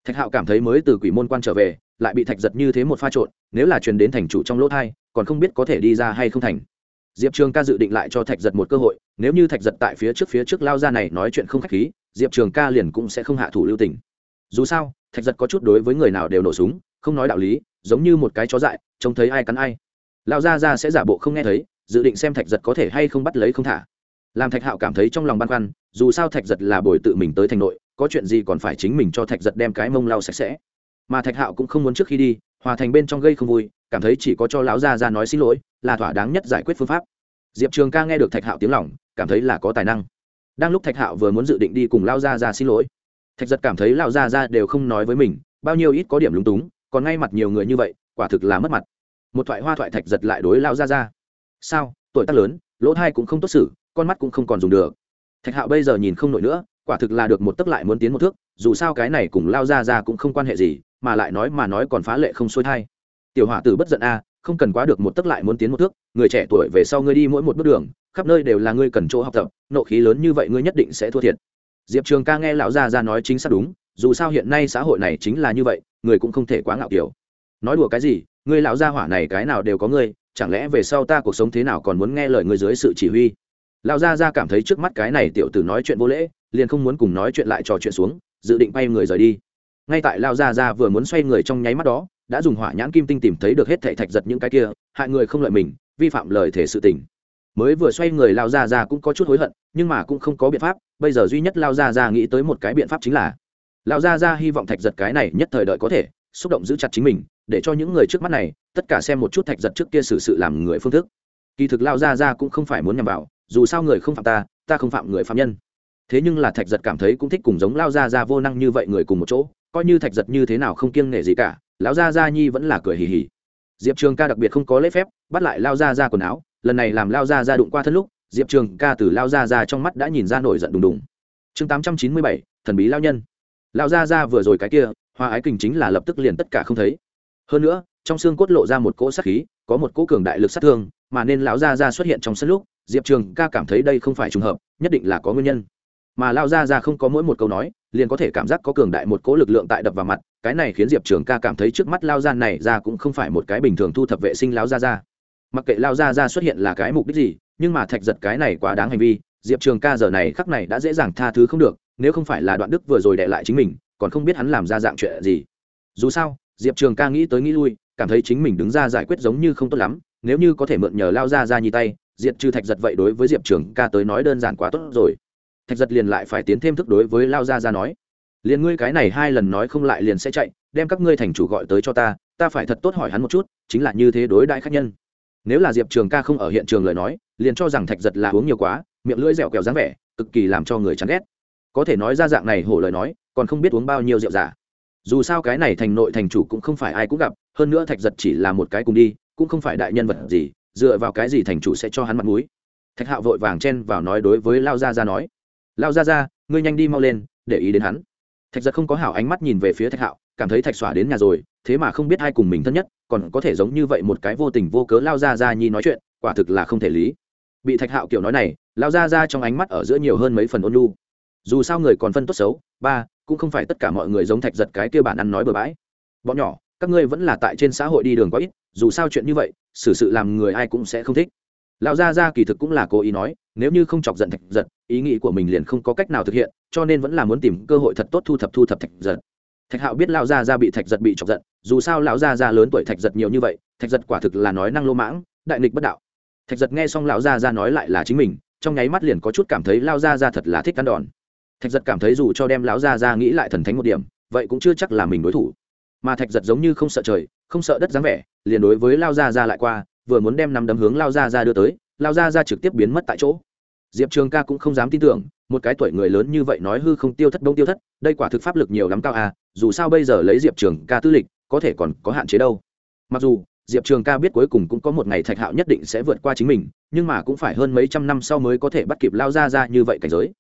Thạch hạo cảm thấy mới từ quỷ môn quan trở về, lại bị thạch giật như thế một pha trộn, nếu là truyền đến thành chủ trong lỗ thai, còn không biết có thể đi ra hay không thành. Diệp trường ca dự định lại cho thạch giật một cơ hội, nếu như thạch giật tại phía trước phía trước lao ra này nói chuyện không k h á c h khí diệp trường ca liền cũng sẽ không hạ thủ lưu tình. Dù sao, thạch giật có chút đối với người nào đều nổ súng, không nói đạo lý, giống như một cái chó dại, trông thấy ai cắn ai. Lão Gia ra sẽ giả bộ không nghe thấy, dự định xem thạch giật có thể hay không bắt lấy không thả. Làm thạch hạo cảm thấy trong lòng băn khoăn, dù sao thạch giật là bồi tự mình tới thành nội, có chuyện gì còn phải chính mình cho thạch giật đem cái mông lau sạch sẽ. Mà thạch hạo cũng không muốn trước khi đi, hòa thành bên trong gây không vui, cảm thấy chỉ có cho lão gia ra nói xin lỗi, là thỏa đáng nhất giải quyết phương pháp. Diệp trường ca nghe được thạch hạo tiếng lỏng cảm thấy là có tài năng đang lúc thạch hạo vừa muốn dự định đi cùng lao gia ra xin lỗi. Thạch giật cảm thấy lao gia ra đều không nói với mình, bao nhiêu ít có điểm lúng túng, còn ngay mặt nhiều người như vậy, quả thực là mất mặt. Một thoại hoa thoại thạch giật lại đối lao gia ra sao? Tuổi tác lớn, lỗ thai cũng không tốt xử, con mắt cũng không còn dùng được. Thạch hạo bây giờ nhìn không nổi nữa, quả thực là được một tấc lại muốn tiến một thước, dù sao cái này cùng lao ra ra cũng không quan hệ gì, mà lại nói mà nói còn phá lệ không xuôi thai. Tiểu hỏa tử bất giận a, không cần quá được một tấc lại muốn tiến một thước, người trẻ tuổi về sau ngươi đi mỗi một bước đường khắp nơi đều là ngươi cần chỗ học tập, nộ khí lớn như vậy ngươi nhất định sẽ thua thiệt. Diệp trường ca nghe lão gia ra nói chính xác đúng, dù sao hiện nay xã hội này chính là như vậy, người cũng không thể quá ngạo kiểu. Nói đùa cái gì, ngươi lão gia hỏa này cái nào đều có ngươi, chẳng lẽ về sau ta cuộc sống thế nào còn muốn nghe lời ngươi dưới sự chỉ huy? Lão gia gia cảm thấy trước mắt cái này tiểu tử nói chuyện vô lễ, liền không muốn cùng nói chuyện lại trò chuyện xuống, dự định bay người rời đi. Ngay tại lão gia gia vừa muốn xoay người trong nháy mắt đó, đã dùng hỏa nhãn kim tinh tìm thấy được hết thảy thạch giật những cái kia, hại người không lợi mình, vi phạm lời thể sự tình mới vừa xoay người lão ra ra cũng có chút hối hận, nhưng mà cũng không có biện pháp, bây giờ duy nhất lão ra ra nghĩ tới một cái biện pháp chính là lão ra ra hy vọng thạch giật cái này nhất thời đợi có thể, xúc động giữ chặt chính mình, để cho những người trước mắt này, tất cả xem một chút thạch giật trước kia xử sự làm người phương thức. Kỳ thực lão ra ra cũng không phải muốn nhằm vào, dù sao người không phạm ta ta không phạm người phạm nhân. Thế nhưng là thạch giật cảm thấy cũng thích cùng giống lao ra ra vô năng như vậy người cùng một chỗ, coi như thạch giật như thế nào không kiêng nể gì cả, lão gia gia nhi vẫn là cười hì hì. Diệp trường ca đặc biệt không có lễ phép, bắt lại lao ra ra quần áo lần này làm lao gia gia đụng qua thân lúc, diệp trường ca từ lao gia gia trong mắt đã nhìn ra nổi giận đùng đùng. Chương tám trăm chín mươi bảy, thần bí lao nhân. Lao gia gia vừa rồi cái kia, hoa ái kình chính là lập tức liền tất cả không thấy. Hơn nữa, trong xương cốt lộ ra một cỗ sát khí, có một cỗ cường đại lực sát thương, mà nên lão gia gia xuất hiện trong sân lúc, diệp trường ca cảm thấy đây không phải trùng hợp, nhất định là có nguyên nhân. Mà lao gia gia không có mỗi một câu nói, liền có thể cảm giác có cường đại một cỗ lực lượng tại đập vào mặt, cái này khiến diệp trường ca cảm thấy trước mắt lao gia này ra cũng không phải một cái bình thường thu thập vệ sinh lao gia gia mặc kệ lao gia gia xuất hiện là cái mục đích gì, nhưng mà thạch giật cái này quá đáng hành vi, diệp trường ca giờ này khắc này đã dễ dàng tha thứ không được, nếu không phải là đoạn đức vừa rồi đệ lại chính mình, còn không biết hắn làm ra dạng chuyện gì. Dù sao, diệp trường ca nghĩ tới nghĩ lui, cảm thấy chính mình đứng ra giải quyết giống như không tốt lắm, nếu như có thể mượn nhờ lao ra ra nhi tay diệt trừ thạch giật vậy đối với diệp trường ca tới nói đơn giản quá tốt rồi. Thạch giật liền lại phải tiến thêm thức đối với lao ra ra nói, liền ngươi cái này hai lần nói không lại liền sẽ chạy, đem các ngươi thành chủ gọi tới cho ta ta phải thật tốt hỏi hắn một chút, chính là như thế đối đại khách nhân nếu là diệp trường ca không ở hiện trường lời nói, liền cho rằng thạch giật là uống nhiều quá, miệng lưỡi dẻo kẹo dáng vẻ, cực kỳ làm cho người chán ghét. Có thể nói ra dạng này hổ lời nói, còn không biết uống bao nhiêu rượu giả. Dù sao cái này thành nội thành chủ cũng không phải ai cũng gặp, hơn nữa thạch giật chỉ là một cái cùng đi, cũng không phải đại nhân vật gì, dựa vào cái gì thành chủ sẽ cho hắn mặt mũi. Thạch hạo vội vàng chen vào nói đối với lao gia ra nói, lao gia ra ngươi nhanh đi mau lên, để ý đến hắn. Thạch giật không có hảo ánh mắt nhìn về phía thạch hạo cảm thấy thạch xỏa đến nhà rồi, thế mà không biết ai cùng mình thân nhất, còn có thể giống như vậy một cái vô tình vô cớ lao ra ra nhi nói chuyện, quả thực là không thể lý. Bị thạch hạo kiểu nói này, lao ra ra trong ánh mắt ở giữa nhiều hơn mấy phần ôn lu dù sao người còn phân tốt xấu, ba, cũng không phải tất cả mọi người giống thạch giật cái kia bản ăn nói bừa bãi. Bọn nhỏ, các ngươi vẫn là tại trên xã hội đi đường quá ít, dù sao chuyện như vậy, xử sự làm người ai cũng sẽ không thích. Lão gia gia kỳ thực cũng là cố ý nói, nếu như không chọc giận thạch giật, ý nghĩ của mình liền không có cách nào thực hiện, cho nên vẫn là muốn tìm cơ hội thật tốt thu thập thu thập thạch giật thạch hạo biết lão gia gia bị thạch giật bị chọc giận, dù sao lão gia gia lớn tuổi thạch giật nhiều như vậy, thạch giật quả thực là nói năng lô mãng, đại nghịch bất đạo. Thạch giật nghe xong lão gia gia nói lại là chính mình, trong nháy mắt liền có chút cảm thấy lão gia gia thật là thích ăn đòn. Thạch giật cảm thấy dù cho đem lão gia gia nghĩ lại thần thánh một điểm, vậy cũng chưa chắc là mình đối thủ. Mà thạch giật giống như không sợ trời, không sợ đất dáng vẻ, liền đối với lao gia ra lại qua, vừa muốn đem năm đấm hướng lao gia ra đưa tới lao gia ra trực tiếp biến mất tại chỗ. Diệp trường ca cũng không dám tin tưởng, một cái tuổi người lớn như vậy nói hư không tiêu thất đông tiêu thất, đây quả thực pháp lực nhiều lắm cao à dù sao bây giờ lấy diệp trường ca tư lịch, có thể còn có hạn chế đâu. Mặc dù, diệp trường ca biết cuối cùng cũng có một ngày thạch hạo nhất định sẽ vượt qua chính mình, nhưng mà cũng phải hơn mấy trăm năm sau mới có thể bắt kịp lao ra ra như vậy cảnh giới.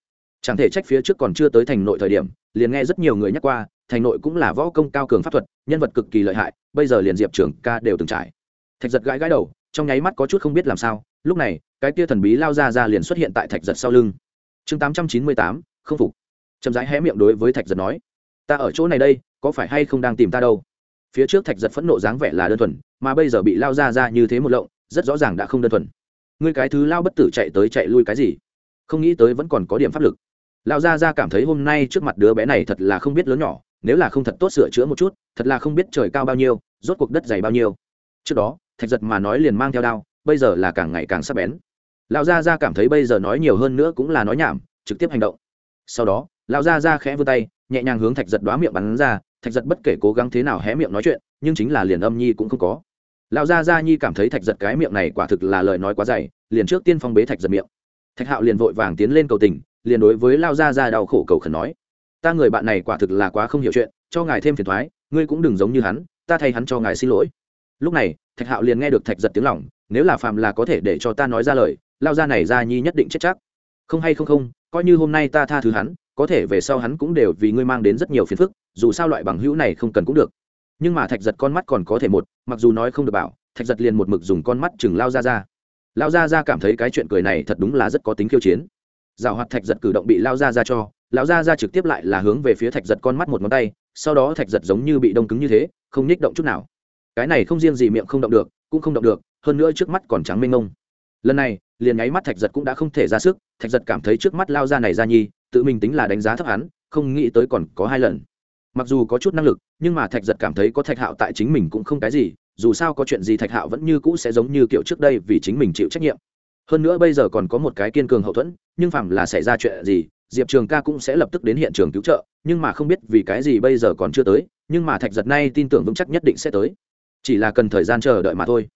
Chẳng thể trách phía trước còn chưa tới thành nội thời điểm, liền nghe rất nhiều người nhắc qua, thành nội cũng là võ công cao cường pháp thuật, nhân vật cực kỳ lợi hại, bây giờ liền diệp trường ca đều từng trải. Thạch giật gãi gãi đầu, trong nháy mắt có chút không biết làm sao, lúc này, cái kia thần bí lao ra ra liền xuất hiện tại thạch giật sau lưng. Chương tám trăm chín mươi tám, không phục. Chậm rãi hé miệng đối với thạch giật nói ta ở chỗ này đây, có phải hay không đang tìm ta đâu? Phía trước thạch giật phẫn nộ dáng vẻ là đơn thuần, mà bây giờ bị lao ra ra như thế một lộng, rất rõ ràng đã không đơn thuần. Ngươi cái thứ lao bất tử chạy tới chạy lui cái gì? Không nghĩ tới vẫn còn có điểm pháp lực. Lao ra ra cảm thấy hôm nay trước mặt đứa bé này thật là không biết lớn nhỏ, nếu là không thật tốt sửa chữa một chút, thật là không biết trời cao bao nhiêu, rốt cuộc đất dày bao nhiêu. Trước đó, thạch giật mà nói liền mang theo đao, bây giờ là càng ngày càng sắp bén. Lão gia gia cảm thấy bây giờ nói nhiều hơn nữa cũng là nói nhảm, trực tiếp hành động. Sau đó lão gia gia khẽ vươn tay, nhẹ nhàng hướng thạch giật đoá miệng bắn ra, thạch giật bất kể cố gắng thế nào hé miệng nói chuyện, nhưng chính là liền âm nhi cũng không có. Lão gia gia nhi cảm thấy thạch giật cái miệng này quả thực là lời nói quá dày, liền trước tiên phong bế thạch giật miệng. Thạch hạo liền vội vàng tiến lên cầu tình, liền đối với lao gia gia đau khổ cầu khẩn nói, ta người bạn này quả thực là quá không hiểu chuyện, cho ngài thêm phiền thoái ngươi cũng đừng giống như hắn, ta thay hắn cho ngài xin lỗi. Lúc này, thạch hạo liền nghe được thạch giật tiếng lỏng nếu là phạm là có thể để cho ta nói ra lời lao gia này gia nhi nhất định chết chắc. Không hay không không, coi như hôm nay ta tha thứ hắn có thể về sau hắn cũng đều vì ngươi mang đến rất nhiều phiền phức, dù sao loại bằng hữu này không cần cũng được. Nhưng mà thạch giật con mắt còn có thể một, mặc dù nói không được bảo, thạch giật liền một mực dùng con mắt chừng lao ra ra lao ra ra cảm thấy cái chuyện cười này thật đúng là rất có tính khiêu chiến. Giảo hoạt thạch giật cử động bị lao ra ra cho, lão ra ra trực tiếp lại là hướng về phía thạch giật con mắt một ngón tay, sau đó thạch giật giống như bị đông cứng như thế, không nhích động chút nào. Cái này không riêng gì miệng không động được, cũng không động được, hơn nữa trước mắt còn trắng mênh mông. Lần này, liền nháy mắt thạch giật cũng đã không thể ra sức, thạch giật cảm thấy trước mắt lao ra này ra nhi tự mình tính là đánh giá thấp hắn, không nghĩ tới còn có hai lần. Mặc dù có chút năng lực, nhưng mà thạch giật cảm thấy có thạch hạo tại chính mình cũng không cái gì, dù sao có chuyện gì thạch hạo vẫn như cũ sẽ giống như kiểu trước đây vì chính mình chịu trách nhiệm. Hơn nữa bây giờ còn có một cái kiên cường hậu thuẫn, nhưng phàm là xảy ra chuyện gì, diệp trường ca cũng sẽ lập tức đến hiện trường cứu trợ, nhưng mà không biết vì cái gì bây giờ còn chưa tới, nhưng mà thạch giật nay tin tưởng vững chắc nhất định sẽ tới. Chỉ là cần thời gian chờ đợi mà thôi.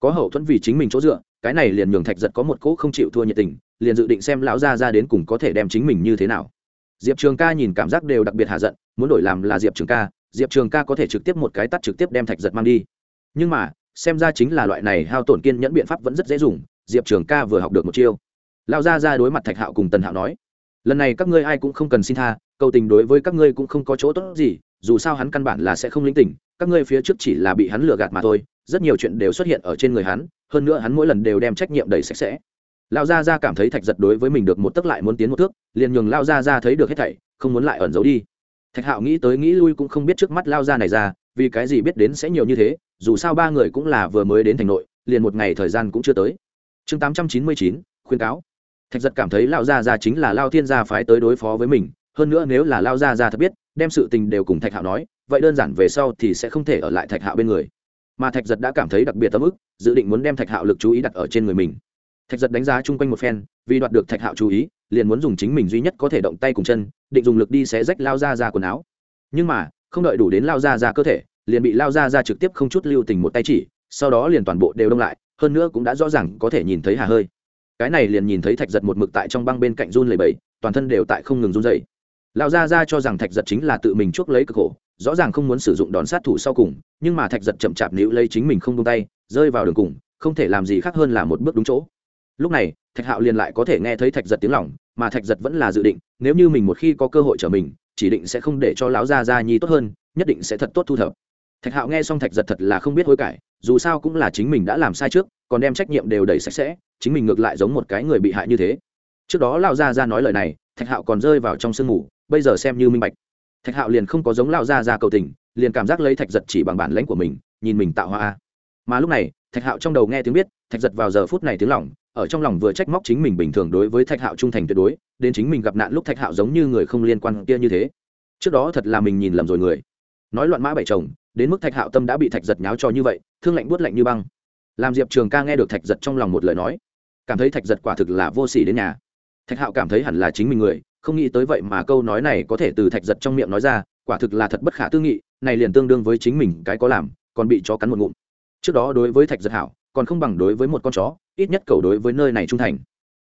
Có hậu thuẫn vì chính mình chỗ dựa cái này liền nhường thạch giật có một cỗ không chịu thua nhiệt tình, liền dự định xem lão gia ra đến cùng có thể đem chính mình như thế nào. Diệp trường ca nhìn cảm giác đều đặc biệt hạ giận, muốn đổi làm là diệp trường ca, diệp trường ca có thể trực tiếp một cái tắt trực tiếp đem thạch giật mang đi. Nhưng mà, xem ra chính là loại này hao tổn kiên nhẫn biện pháp vẫn rất dễ dùng, diệp trường ca vừa học được một chiêu. Lão gia ra đối mặt thạch hạo cùng tần hạo nói, lần này các ngươi ai cũng không cần xin tha, cầu tình đối với các ngươi cũng không có chỗ tốt gì dù sao hắn căn bản là sẽ không linh tỉnh các ngươi phía trước chỉ là bị hắn lừa gạt mà thôi, rất nhiều chuyện đều xuất hiện ở trên người hắn, hơn nữa hắn mỗi lần đều đem trách nhiệm đầy sạch sẽ. Lão gia gia cảm thấy thạch giật đối với mình được một tấc lại muốn tiến một thước, liền nhường lão gia gia thấy được hết thảy, không muốn lại ẩn giấu đi. Thạch hạo nghĩ tới nghĩ lui cũng không biết trước mắt lao gia này ra, vì cái gì biết đến sẽ nhiều như thế, dù sao ba người cũng là vừa mới đến thành nội, liền một ngày thời gian cũng chưa tới. Chương tám trăm chín mươi chín, khuyên cáo. Thạch giật cảm thấy lão gia gia chính là lao thiên gia phái tới đối phó với mình hơn nữa nếu là lao gia gia thật biết, đem sự tình đều cùng thạch hạo nói, vậy đơn giản về sau thì sẽ không thể ở lại thạch hạo bên người. Mà thạch giật đã cảm thấy đặc biệt tâm ức, dự định muốn đem thạch hạo lực chú ý đặt ở trên người mình. Thạch giật đánh giá chung quanh một phen, vì đoạt được thạch hạo chú ý, liền muốn dùng chính mình duy nhất có thể động tay cùng chân, định dùng lực đi xé rách lao ra ra quần áo. Nhưng mà, không đợi đủ đến lao ra ra cơ thể, liền bị lao ra ra trực tiếp không chút lưu tình một tay chỉ, sau đó liền toàn bộ đều đông lại, hơn nữa cũng đã rõ ràng có thể nhìn thấy hà hơi. Cái này liền nhìn thấy thạch giật một mực tại trong băng bên cạnh run lầy bầy toàn thân đều tại không ngừng run dày Lão ra ra cho rằng thạch giật chính là tự mình chuốc lấy cực khổ, rõ ràng không muốn sử dụng đòn sát thủ sau cùng, nhưng mà thạch giật chậm chạp níu lấy chính mình không tung tay, rơi vào đường cùng, không thể làm gì khác hơn là một bước đúng chỗ. Lúc này, thạch hạo liền lại có thể nghe thấy thạch giật tiếng lỏng mà thạch giật vẫn là dự định, nếu như mình một khi có cơ hội trở mình, chỉ định sẽ không để cho lão gia gia nhi tốt hơn, nhất định sẽ thật tốt thu thập. Thạch hạo nghe xong thạch giật thật là không biết hối cải, dù sao cũng là chính mình đã làm sai trước, còn đem trách nhiệm đều đầy sạch sẽ, chính mình ngược lại giống một cái người bị hại như thế. Trước đó lão gia gia nói lời này, thạch hạo còn rơi vào trong sương mù bây giờ xem như minh bạch. Thạch hạo liền không có giống lão gia ra cầu tình, liền cảm giác lấy thạch giật chỉ bằng bản lãnh của mình, nhìn mình tạo hoa mà lúc này, thạch hạo trong đầu nghe tiếng biết, thạch giật vào giờ phút này tiếng lỏng ở trong lòng vừa trách móc chính mình bình thường đối với thạch hạo trung thành tuyệt đối, đến chính mình gặp nạn lúc thạch hạo giống như người không liên quan kia như thế. Trước đó thật là mình nhìn lầm rồi người. Nói loạn mã bảy chồng, đến mức thạch hạo tâm đã bị thạch giật nháo cho như vậy, thương lạnh buốt lạnh như băng. Làm diệp trường ca nghe được thạch giật trong lòng một lời nói, cảm thấy thạch giật quả thực là vô s ỉ đến nhà. Thạch hạo cảm thấy hẳn là chính mình người không nghĩ tới vậy mà câu nói này có thể từ thạch giật trong miệng nói ra, quả thực là thật bất khả tư nghị, này liền tương đương với chính mình cái có làm, còn bị chó cắn một ngụm. Trước đó đối với thạch giật hảo, còn không bằng đối với một con chó, ít nhất cầu đối với nơi này trung thành.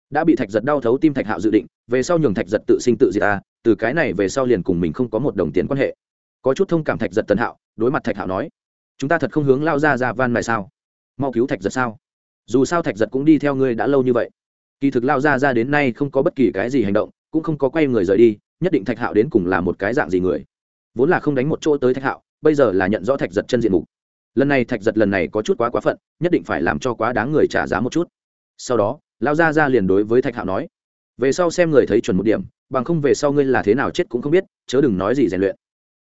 Đã bị thạch giật đau thấu tim thạch hạo dự định, về sau nhường thạch giật tự sinh tự diệt ta từ cái này về sau liền cùng mình không có một đồng tiền quan hệ. Có chút thông cảm thạch giật tần hạo, đối mặt thạch hạo nói, chúng ta thật không hướng lao ra ra van mài sao? Mau cứu thạch giật sao? Dù sao thạch giật cũng đi theo ngươi đã lâu như vậy. Kỳ thực lao ra ra đến nay không có bất kỳ cái gì hành động cũng không có quay người rời đi, nhất định thạch hạo đến cùng là một cái dạng gì người? Vốn là không đánh một chỗ tới thạch hạo, bây giờ là nhận rõ thạch giật chân diện mục. Lần này thạch giật lần này có chút quá quá phận, nhất định phải làm cho quá đáng người trả giá một chút. Sau đó, lao ra ra liền đối với thạch hạo nói, về sau xem người thấy chuẩn một điểm, bằng không về sau ngươi là thế nào chết cũng không biết, chớ đừng nói gì rèn luyện.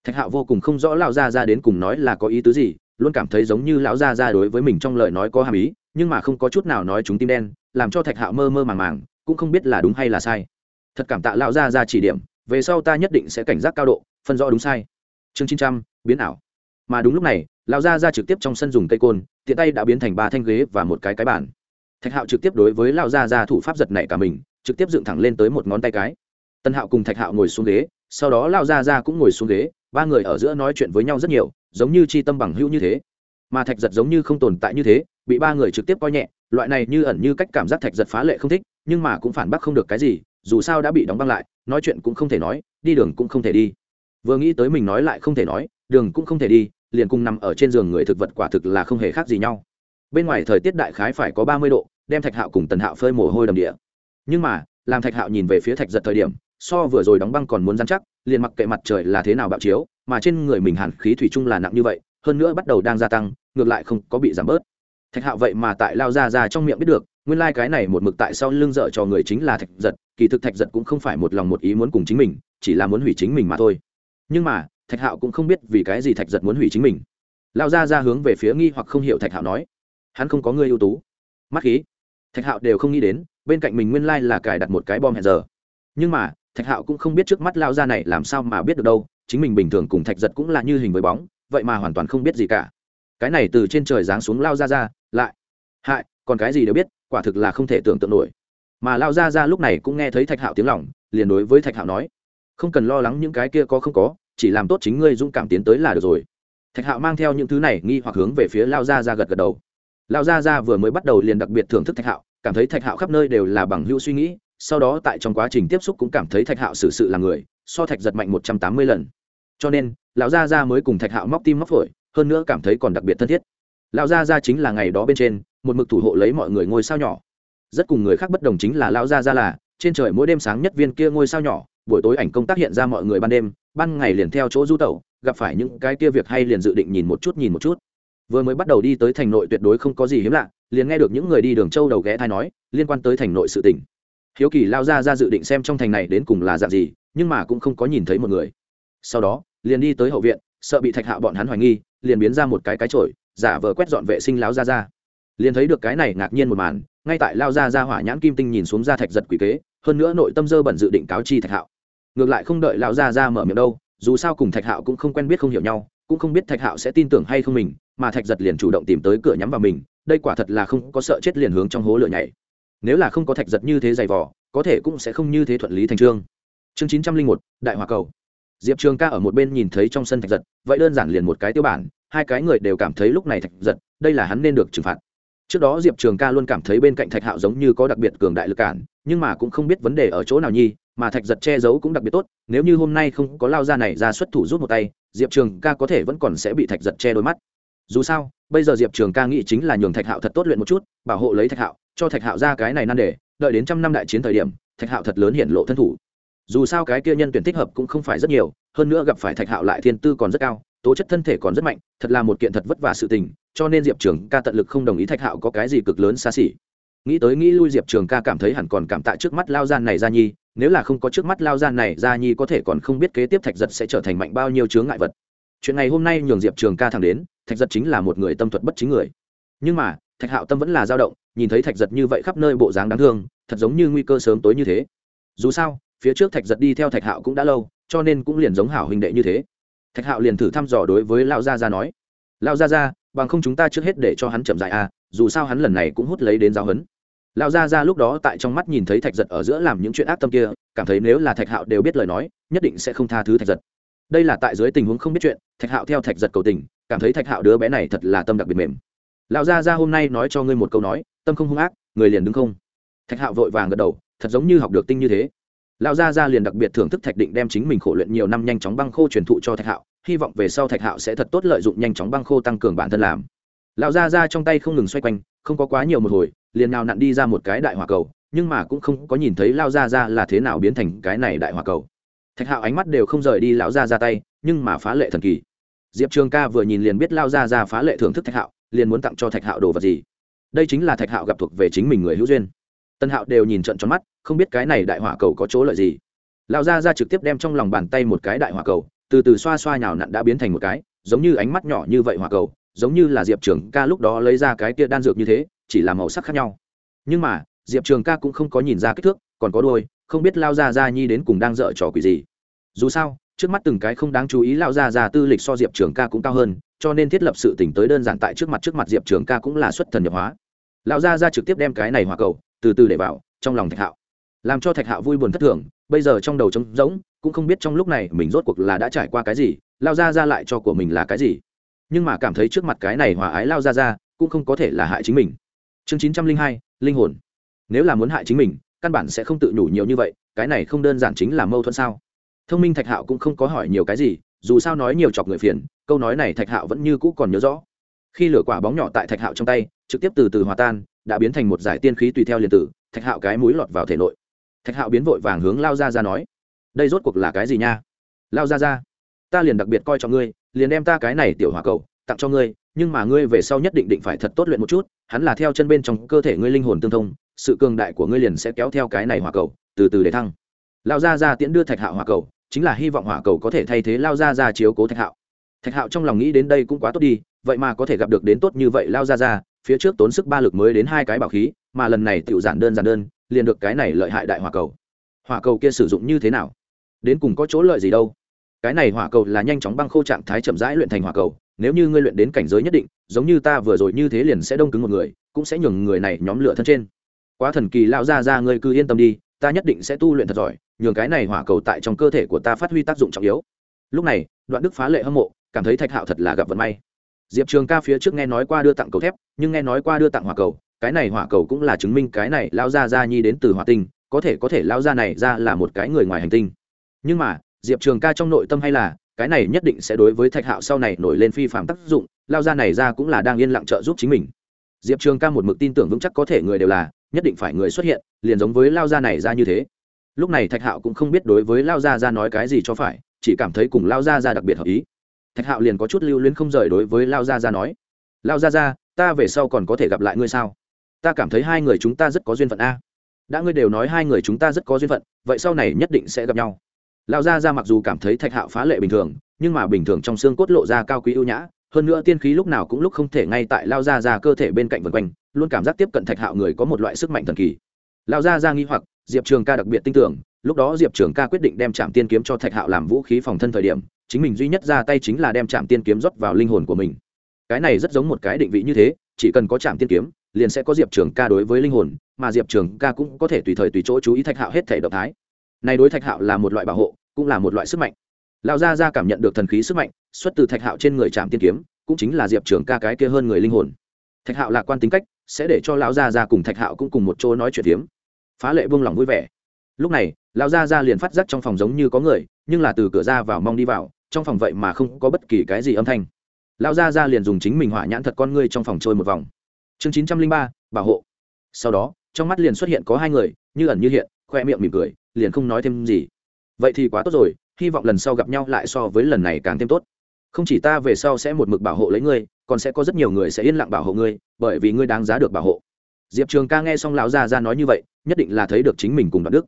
Thạch hạo vô cùng không rõ lao ra ra đến cùng nói là có ý tứ gì, luôn cảm thấy giống như lão ra ra đối với mình trong lời nói có hàm ý, nhưng mà không có chút nào nói chúng tim đen, làm cho thạch hạo mơ mơ màng màng, cũng không biết là đúng hay là sai thật cảm tạ lão gia ra chỉ điểm, về sau ta nhất định sẽ cảnh giác cao độ, phân rõ đúng sai. Chương chín trăm, biến ảo. Mà đúng lúc này, lão gia ra trực tiếp trong sân dùng cây côn, tiện tay đã biến thành ba thanh ghế và một cái cái bàn. Thạch hạo trực tiếp đối với lão gia ra thủ pháp giật này cả mình, trực tiếp dựng thẳng lên tới một ngón tay cái. Tân hạo cùng thạch hạo ngồi xuống ghế, sau đó lão gia ra cũng ngồi xuống ghế, ba người ở giữa nói chuyện với nhau rất nhiều, giống như chi tâm bằng hữu như thế. Mà thạch giật giống như không tồn tại như thế, bị ba người trực tiếp coi nhẹ, loại này như ẩn như cách cảm giác thạch giật phá lệ không thích, nhưng mà cũng phản bác không được cái gì dù sao đã bị đóng băng lại, nói chuyện cũng không thể nói, đi đường cũng không thể đi. Vừa nghĩ tới mình nói lại không thể nói, đường cũng không thể đi, liền cùng nằm ở trên giường người thực vật quả thực là không hề khác gì nhau. Bên ngoài thời tiết đại khái phải có ba mươi độ, đem thạch hạo cùng tần hạo phơi mồ hôi đầm địa. Nhưng mà, làm thạch hạo nhìn về phía thạch giật thời điểm, so vừa rồi đóng băng còn muốn dán chắc, liền mặc kệ mặt trời là thế nào bạo chiếu, mà trên người mình hàn khí thủy chung là nặng như vậy, hơn nữa bắt đầu đang gia tăng, ngược lại không có bị giảm bớt. Thạch hạo vậy mà tại lao ra ra trong miệng biết được nguyên lai、like、cái này một mực tại sau lưng dở cho người chính là thạch giật, kỳ thực thạch giật cũng không phải một lòng một ý muốn cùng chính mình, chỉ là muốn hủy chính mình mà thôi. Nhưng mà, thạch hạo cũng không biết vì cái gì thạch giật muốn hủy chính mình. Lao ra ra hướng về phía nghi hoặc không hiểu thạch hạo nói, hắn không có người ưu tú. Mắt khí. Thạch hạo đều không nghĩ đến, bên cạnh mình nguyên lai là cài đặt một cái bom hẹn giờ. Nhưng mà, thạch hạo cũng không biết trước mắt lao ra này làm sao mà biết được đâu, chính mình bình thường cùng thạch giật cũng là như hình với bóng, vậy mà hoàn toàn không biết gì cả. Cái này từ trên trời giáng xuống lao ra ra, lại. Hại còn cái gì đều biết, quả thực là không thể tưởng tượng nổi. Mà lao ra ra lúc này cũng nghe thấy thạch hạo tiếng lòng, liền đối với thạch hạo nói, không cần lo lắng những cái kia có không có, chỉ làm tốt chính ngươi dũng cảm tiến tới là được rồi. Thạch hạo mang theo những thứ này nghi hoặc hướng về phía lao ra ra gật gật đầu. Lao ra ra vừa mới bắt đầu liền đặc biệt thưởng thức thạch hạo, cảm thấy thạch hạo khắp nơi đều là bằng hữu suy nghĩ, sau đó tại trong quá trình tiếp xúc cũng cảm thấy thạch hạo xử sự là người, so thạch giật mạnh một trăm tám mươi lần. Cho nên, lão gia gia mới cùng thạch hạo móc tim móc phổi, hơn nữa cảm thấy còn đặc biệt thân thiết lão gia gia chính là ngày đó bên trên, một mực thủ hộ lấy mọi người ngôi sao nhỏ. Rất cùng người khác bất đồng chính là lão gia gia là, trên trời mỗi đêm sáng nhất viên kia ngôi sao nhỏ, buổi tối ảnh công tác hiện ra mọi người ban đêm, ban ngày liền theo chỗ du tẩu, gặp phải những cái kia việc hay liền dự định nhìn một chút, nhìn một chút. Vừa mới bắt đầu đi tới thành nội tuyệt đối không có gì hiếm lạ, liền nghe được những người đi đường châu đầu ghé thai nói, liên quan tới thành nội sự tỉnh hiếu kỳ lao ra ra dự định xem trong thành này đến cùng là dạng gì, nhưng mà cũng không có nhìn thấy một người. Sau đó, liền đi tới hậu viện, sợ bị thạch hạ bọn hắn hoài nghi, liền biến ra một cái cái trội giả vờ quét dọn vệ sinh láo ra ra. Liền thấy được cái này ngạc nhiên một màn, ngay tại lao ra ra hỏa nhãn kim tinh nhìn xuống ra thạch giật quỷ kế, hơn nữa nội tâm dơ bẩn dự định cáo chi thạch hạo. Ngược lại không đợi lao ra ra mở miệng đâu, dù sao cùng thạch hạo cũng không quen biết không hiểu nhau, cũng không biết thạch hạo sẽ tin tưởng hay không mình, mà thạch giật liền chủ động tìm tới cửa nhắm vào mình, đây quả thật là không có sợ chết liền hướng trong hố lửa nhảy. Nếu là không có thạch giật như thế dày vỏ có thể cũng sẽ không như thế thuận lý thành trương chương chín trăm linh một, đại hòa cầu diệp trường ca ở một bên nhìn thấy trong sân thạch giật, vậy đơn giản liền một cái tiêu bản, hai cái người đều cảm thấy lúc này thạch giật, đây là hắn nên được trừng phạt. Trước đó diệp trường ca luôn cảm thấy bên cạnh thạch hạo giống như có đặc biệt cường đại lực cản, nhưng mà cũng không biết vấn đề ở chỗ nào nhi, mà thạch giật che giấu cũng đặc biệt tốt, nếu như hôm nay không có lao ra này ra xuất thủ rút một tay, diệp trường ca có thể vẫn còn sẽ bị thạch giật che đôi mắt. Dù sao, bây giờ diệp trường ca nghĩ chính là nhường thạch hạo thật tốt luyện một chút, bảo hộ lấy thạch hạo, cho thạch hạo ra cái này nan đề, đợi đến trăm năm đại chiến thời điểm, thạch hạo thật lớn hiện lộ thân thủ dù sao cái kia nhân tuyển thích hợp cũng không phải rất nhiều, hơn nữa gặp phải thạch hạo lại thiên tư còn rất cao, tố chất thân thể còn rất mạnh, thật là một kiện thật vất vả sự tình, cho nên diệp trường ca tận lực không đồng ý thạch hạo có cái gì cực lớn xa xỉ. Nghĩ tới nghĩ lui, diệp trường ca cảm thấy hẳn còn cảm tạ trước mắt lao gian này ra nhi, nếu là không có trước mắt lao gian này ra nhi có thể còn không biết kế tiếp thạch giật sẽ trở thành mạnh bao nhiêu chướng ngại vật. Chuyện này hôm nay nhường diệp trường ca thẳng đến, thạch giật chính là một người tâm thuật bất chính người. Nhưng mà, thạch hạo tâm vẫn là dao động, nhìn thấy thạch giật như vậy khắp nơi bộ dáng đáng thương, thật giống như nguy cơ sớm tối như thế. Dù sao phía trước thạch giật đi theo thạch hạo cũng đã lâu, cho nên cũng liền giống hảo huynh đệ như thế. Thạch hạo liền thử thăm dò đối với lão gia gia nói, lão gia gia, bằng không chúng ta trước hết để cho hắn chậm dại à dù sao hắn lần này cũng hút lấy đến giáo huấn. Lão gia gia lúc đó tại trong mắt nhìn thấy thạch giật ở giữa làm những chuyện ác tâm kia, cảm thấy nếu là thạch hạo đều biết lời nói, nhất định sẽ không tha thứ thạch giật. Đây là tại dưới tình huống không biết chuyện, thạch hạo theo thạch giật cầu tình, cảm thấy thạch hạo đứa bé này thật là tâm đặc biệt mềm. Lão gia gia hôm nay nói cho ngươi một câu nói, tâm không hung ác, người liền đứng không. Thạch hạo vội vàng gật đầu, thật giống như học được tinh như thế lão gia gia liền đặc biệt thưởng thức thạch định đem chính mình khổ luyện nhiều năm nhanh chóng băng khô truyền thụ cho thạch hạo, hy vọng về sau thạch hạo sẽ thật tốt lợi dụng nhanh chóng băng khô tăng cường bản thân làm. Lão gia gia trong tay không ngừng xoay quanh, không có quá nhiều một hồi, liền nào nặn đi ra một cái đại hỏa cầu, nhưng mà cũng không có nhìn thấy lão gia gia là thế nào biến thành cái này đại hỏa cầu. Thạch hạo ánh mắt đều không rời đi lão gia ra tay, nhưng mà phá lệ thần kỳ. Diệp trường ca vừa nhìn liền biết lao ra ra phá lệ thưởng thức thạch hạo, liền muốn tặng cho thạch hạo đồ vật gì. Đây chính là thạch hạo gặp thuộc về chính mình người hữu duyên. Tân hạo đều nhìn trận tròn mắt không biết cái này đại hỏa cầu có chỗ lợi gì. Lão gia ra trực tiếp đem trong lòng bàn tay một cái đại hỏa cầu, từ từ xoa xoa nhào nặn đã biến thành một cái, giống như ánh mắt nhỏ như vậy hỏa cầu, giống như là diệp trường ca lúc đó lấy ra cái kia đan dược như thế, chỉ là màu sắc khác nhau. Nhưng mà, diệp trường ca cũng không có nhìn ra kích thước, còn có đôi, không biết lao ra ra nhi đến cùng đang dở trò quỷ gì. Dù sao, trước mắt từng cái không đáng chú ý lao ra ra tư lịch so diệp trường ca cũng cao hơn, cho nên thiết lập sự tỉnh tới đơn giản tại trước mặt trước mặt diệp trường ca cũng là xuất thần nhập hóa. Lão gia ra trực tiếp đem cái này hòa cầu, từ từ để vào, trong lòng thạch hạo làm cho thạch hạo vui buồn thất thường, bây giờ trong đầu trống rỗng, cũng không biết trong lúc này mình rốt cuộc là đã trải qua cái gì, lao ra ra lại cho của mình là cái gì. Nhưng mà cảm thấy trước mặt cái này hòa ái lao ra ra cũng không có thể là hại chính mình. Chương chín trăm linh hai, linh hồn. Nếu là muốn hại chính mình, căn bản sẽ không tự nhủ nhiều như vậy, cái này không đơn giản chính là mâu thuẫn sao? Thông minh thạch hạo cũng không có hỏi nhiều cái gì, dù sao nói nhiều chọc người phiền, câu nói này thạch hạo vẫn như cũ còn nhớ rõ. Khi lửa quả bóng nhỏ tại thạch hạo trong tay, trực tiếp từ từ hòa tan, đã biến thành một giải tiên khí tùy theo liền tử, thạch hạo cái mũi lọt vào thể nội thạch hạo biến vội vàng hướng lao ra ra nói, đây rốt cuộc là cái gì nha? Lao ra ra ta liền đặc biệt coi cho ngươi, liền đem ta cái này tiểu hòa cầu tặng cho ngươi, nhưng mà ngươi về sau nhất định định phải thật tốt luyện một chút, hắn là theo chân bên trong cơ thể ngươi linh hồn tương thông, sự cường đại của ngươi liền sẽ kéo theo cái này hỏa cầu, từ từ để thăng. Lao ra ra tiễn đưa thạch hạo hỏa cầu, chính là hy vọng hỏa cầu có thể thay thế lao ra ra chiếu cố thạch hạo. Thạch hạo trong lòng nghĩ đến đây cũng quá tốt đi, vậy mà có thể gặp được đến tốt như vậy lao ra ra phía trước tốn sức ba lực mới đến hai cái bảo khí, mà lần này tự giản đơn giản đơn liền được cái này lợi hại đại hỏa cầu. Hỏa cầu kia sử dụng như thế nào? Đến cùng có chỗ lợi gì đâu? Cái này hỏa cầu là nhanh chóng băng khô trạng thái chậm rãi luyện thành hỏa cầu, nếu như ngươi luyện đến cảnh giới nhất định, giống như ta vừa rồi như thế liền sẽ đông cứng một người, cũng sẽ nhường người này nhóm lửa thân trên. Quá thần kỳ lao ra ra ngươi cứ yên tâm đi, ta nhất định sẽ tu luyện thật giỏi, nhường cái này hỏa cầu tại trong cơ thể của ta phát huy tác dụng trọng yếu. Lúc này, đoạn đức phá lệ hâm mộ, cảm thấy thạch hạo thật là gặp vận may. Diệp trường ca phía trước nghe nói qua đưa tặng cầu thép, nhưng nghe nói qua đưa tặng hỏa cầu cái này hỏa cầu cũng là chứng minh cái này lao ra ra nhi đến từ hỏa tinh, có thể có thể lao ra này ra là một cái người ngoài hành tinh. Nhưng mà, diệp trường ca trong nội tâm hay là, cái này nhất định sẽ đối với thạch hạo sau này nổi lên phi phạm tác dụng lao ra này ra cũng là đang yên lặng trợ giúp chính mình. Diệp trường ca một mực tin tưởng vững chắc có thể người đều là, nhất định phải người xuất hiện, liền giống với lao ra này ra như thế. Lúc này thạch hạo cũng không biết đối với lao ra ra nói cái gì cho phải, chỉ cảm thấy cùng lao ra ra đặc biệt hợp ý. Thạch hạo liền có chút lưu luyến không rời đối với lao ra ra nói lao ra ra ta về sau còn có thể gặp lại ngươi sao? Ta cảm thấy hai người chúng ta rất có duyên phận a. Đã ngươi đều nói hai người chúng ta rất có duyên phận, vậy sau này nhất định sẽ gặp nhau. Lão gia ra mặc dù cảm thấy thạch hạo phá lệ bình thường, nhưng mà bình thường trong xương cốt lộ ra cao quý ưu nhã, hơn nữa tiên khí lúc nào cũng lúc không thể ngay tại lao gia ra cơ thể bên cạnh vân quanh, luôn cảm giác tiếp cận thạch hạo người có một loại sức mạnh thần kỳ. Lão gia ra nghi hoặc, diệp trường ca đặc biệt tin tưởng, lúc đó diệp trường ca quyết định đem trạm tiên kiếm cho thạch hạo làm vũ khí phòng thân thời điểm, chính mình duy nhất ra tay chính là đem trạm tiên kiếm rót vào linh hồn của mình. Cái này rất giống một cái định vị như thế, chỉ cần có trạm tiên kiếm liền sẽ có diệp trường ca đối với linh hồn, mà diệp trường ca cũng có thể tùy thời tùy chỗ chú ý thạch hạo hết thể động thái. Này đối thạch hạo là một loại bảo hộ, cũng là một loại sức mạnh. Lão gia gia cảm nhận được thần khí sức mạnh, xuất từ thạch hạo trên người trạm tiên kiếm, cũng chính là diệp trường ca cái kia hơn người linh hồn. Thạch hạo lạc quan tính cách, sẽ để cho lão gia gia cùng thạch hạo cũng cùng một chỗ nói chuyện tiếm phá lệ vương lòng vui vẻ. Lúc này, lão gia gia liền phát giác trong phòng giống như có người, nhưng là từ cửa ra vào mong đi vào, trong phòng vậy mà không có bất kỳ cái gì âm thanh. Lão gia gia liền dùng chính mình hỏa nhãn thật con ngươi trong phòng trôi một vòng chương chín trăm linh ba, bảo hộ. Sau đó, trong mắt liền xuất hiện có hai người, như ẩn như hiện, khoe miệng mỉm cười, liền không nói thêm gì. Vậy thì quá tốt rồi, hy vọng lần sau gặp nhau lại so với lần này càng thêm tốt. Không chỉ ta về sau sẽ một mực bảo hộ lấy ngươi, còn sẽ có rất nhiều người sẽ yên lặng bảo hộ ngươi, bởi vì ngươi đáng giá được bảo hộ. Diệp trường ca nghe xong lão gia ra nói như vậy, nhất định là thấy được chính mình cùng đoạn đức.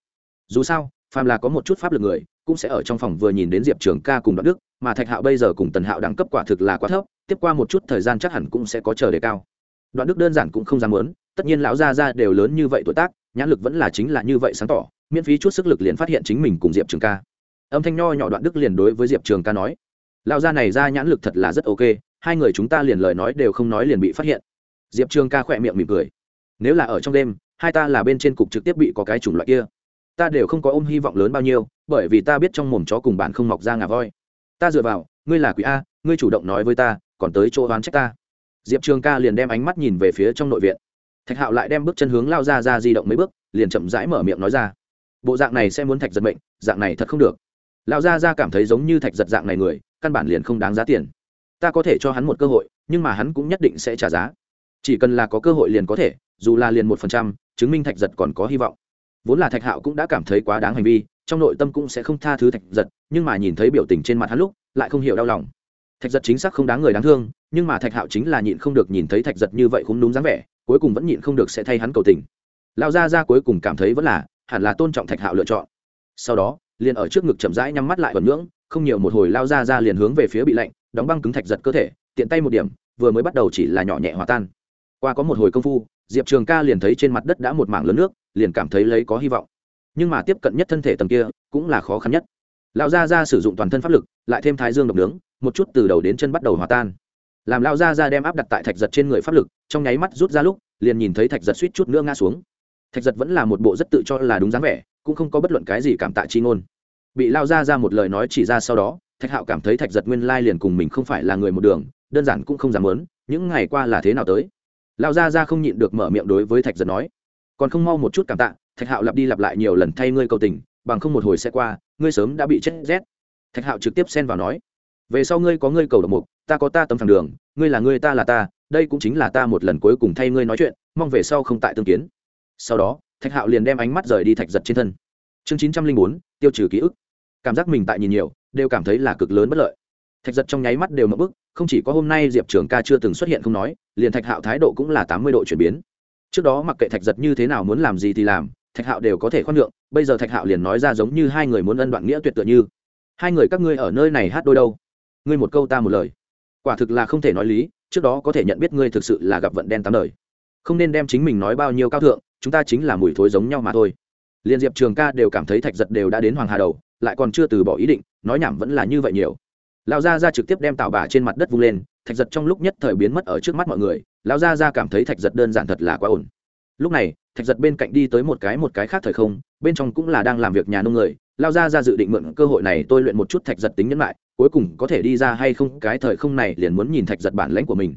Dù sao, phàm là có một chút pháp lực người, cũng sẽ ở trong phòng vừa nhìn đến diệp trường ca cùng đoạn đức, mà thạch hạo bây giờ cùng tần hạo đẳng cấp quả thực là quá thấp, tiếp qua một chút thời gian chắc hẳn cũng sẽ có chờ đề cao đoạn đức đơn giản cũng không dám muốn, tất nhiên lão gia gia đều lớn như vậy tuổi tác, nhãn lực vẫn là chính là như vậy sáng tỏ, miễn phí chút sức lực liền phát hiện chính mình cùng diệp trường ca. Âm thanh nho nhỏ đoạn đức liền đối với diệp trường ca nói, lão gia này ra nhãn lực thật là rất ok, hai người chúng ta liền lời nói đều không nói liền bị phát hiện. Diệp trường ca khỏe miệng mỉm cười, nếu là ở trong đêm, hai ta là bên trên cục trực tiếp bị có cái chủng loại kia. Ta đều không có ôm hy vọng lớn bao nhiêu, bởi vì ta biết trong mồm chó cùng bạn không mọc ra ngà voi. Ta dựa vào, ngươi là quỷ a, ngươi chủ động nói với ta, còn tới chỗ oán trách ta diệp trường ca liền đem ánh mắt nhìn về phía trong nội viện. Thạch hạo lại đem bước chân hướng lao ra ra di động mấy bước, liền chậm rãi mở miệng nói ra. Bộ dạng này sẽ muốn thạch giật mệnh, dạng này thật không được. Lão gia ra cảm thấy giống như thạch giật dạng này người, căn bản liền không đáng giá tiền. Ta có thể cho hắn một cơ hội, nhưng mà hắn cũng nhất định sẽ trả giá. Chỉ cần là có cơ hội liền có thể, dù là liền một phần trăm, chứng minh thạch giật còn có hy vọng. Vốn là thạch hạo cũng đã cảm thấy quá đáng hành vi, trong nội tâm cũng sẽ không tha thứ thạch giật, nhưng mà nhìn thấy biểu tình trên mặt hắn lúc, lại không hiểu đau lòng thạch giật chính xác không đáng người đáng thương, nhưng mà thạch hạo chính là nhịn không được nhìn thấy thạch giật như vậy cũng đúng dáng vẻ, cuối cùng vẫn nhịn không được sẽ thay hắn cầu tình. Lão gia ra cuối cùng cảm thấy vẫn là, hẳn là tôn trọng thạch hạo lựa chọn. Sau đó, liền ở trước ngực chậm rãi nhắm mắt lại vẩn ngưỡng, không nhiều một hồi lao ra ra liền hướng về phía bị lạnh, đóng băng cứng thạch giật cơ thể, tiện tay một điểm, vừa mới bắt đầu chỉ là nhỏ nhẹ hòa tan. Qua có một hồi công phu, diệp trường ca liền thấy trên mặt đất đã một mảng lớn nước, liền cảm thấy lấy có hy vọng. Nhưng mà tiếp cận nhất thân thể tầng kia, cũng là khó khăn nhất lão gia gia sử dụng toàn thân pháp lực, lại thêm thái dương độc nướng, một chút từ đầu đến chân bắt đầu hòa tan. Làm lão gia gia đem áp đặt tại thạch giật trên người pháp lực, trong nháy mắt rút ra lúc, liền nhìn thấy thạch giật suýt chút nữa ngã xuống. Thạch giật vẫn là một bộ rất tự cho là đúng dáng vẻ, cũng không có bất luận cái gì cảm tạ chi ngôn. Bị lao ra ra một lời nói chỉ ra sau đó, thạch hạo cảm thấy thạch giật nguyên lai liền cùng mình không phải là người một đường, đơn giản cũng không dám lớn những ngày qua là thế nào tới? Lao ra ra không nhịn được mở miệng đối với thạch giật nói, còn không mau một chút cảm tạ, thạch hạo lặp đi lặp lại nhiều lần thay ngươi cầu tình bằng không một hồi sẽ qua, ngươi sớm đã bị chết rét. Thạch hạo trực tiếp xen vào nói, về sau ngươi có ngươi cầu độc mục, ta có ta tấm phẳng đường, ngươi là ngươi ta là ta, đây cũng chính là ta một lần cuối cùng thay ngươi nói chuyện, mong về sau không tại tương kiến. Sau đó, thạch hạo liền đem ánh mắt rời đi thạch giật trên thân. Chương chín trăm linh bốn, tiêu trừ ký ức. Cảm giác mình tại nhìn nhiều, đều cảm thấy là cực lớn bất lợi. Thạch giật trong nháy mắt đều mất bức, không chỉ có hôm nay diệp trường ca chưa từng xuất hiện không nói, liền thạch hạo thái độ cũng là tám mươi độ chuyển biến. Trước đó mặc kệ thạch giật như thế nào muốn làm gì thì làm thạch hạo đều có thể khoan nhượng, bây giờ thạch hạo liền nói ra giống như hai người muốn ân đoạn nghĩa tuyệt tựa như. Hai người các ngươi ở nơi này hát đôi đâu? Ngươi một câu ta một lời. Quả thực là không thể nói lý, trước đó có thể nhận biết ngươi thực sự là gặp vận đen tám đời. Không nên đem chính mình nói bao nhiêu cao thượng, chúng ta chính là mùi thối giống nhau mà thôi. Liên diệp trường ca đều cảm thấy thạch giật đều đã đến hoàng hà đầu, lại còn chưa từ bỏ ý định, nói nhảm vẫn là như vậy nhiều. Lão gia ra trực tiếp đem tạo bà trên mặt đất vung lên, thạch giật trong lúc nhất thời biến mất ở trước mắt mọi người. Lão gia ra cảm thấy thạch giật đơn giản thật là quá ổn lúc này, thạch giật bên cạnh đi tới một cái một cái khác thời không, bên trong cũng là đang làm việc nhà nông người, lao ra ra dự định mượn cơ hội này tôi luyện một chút thạch giật tính nhẫn lại cuối cùng có thể đi ra hay không, cái thời không này liền muốn nhìn thạch giật bản lãnh của mình.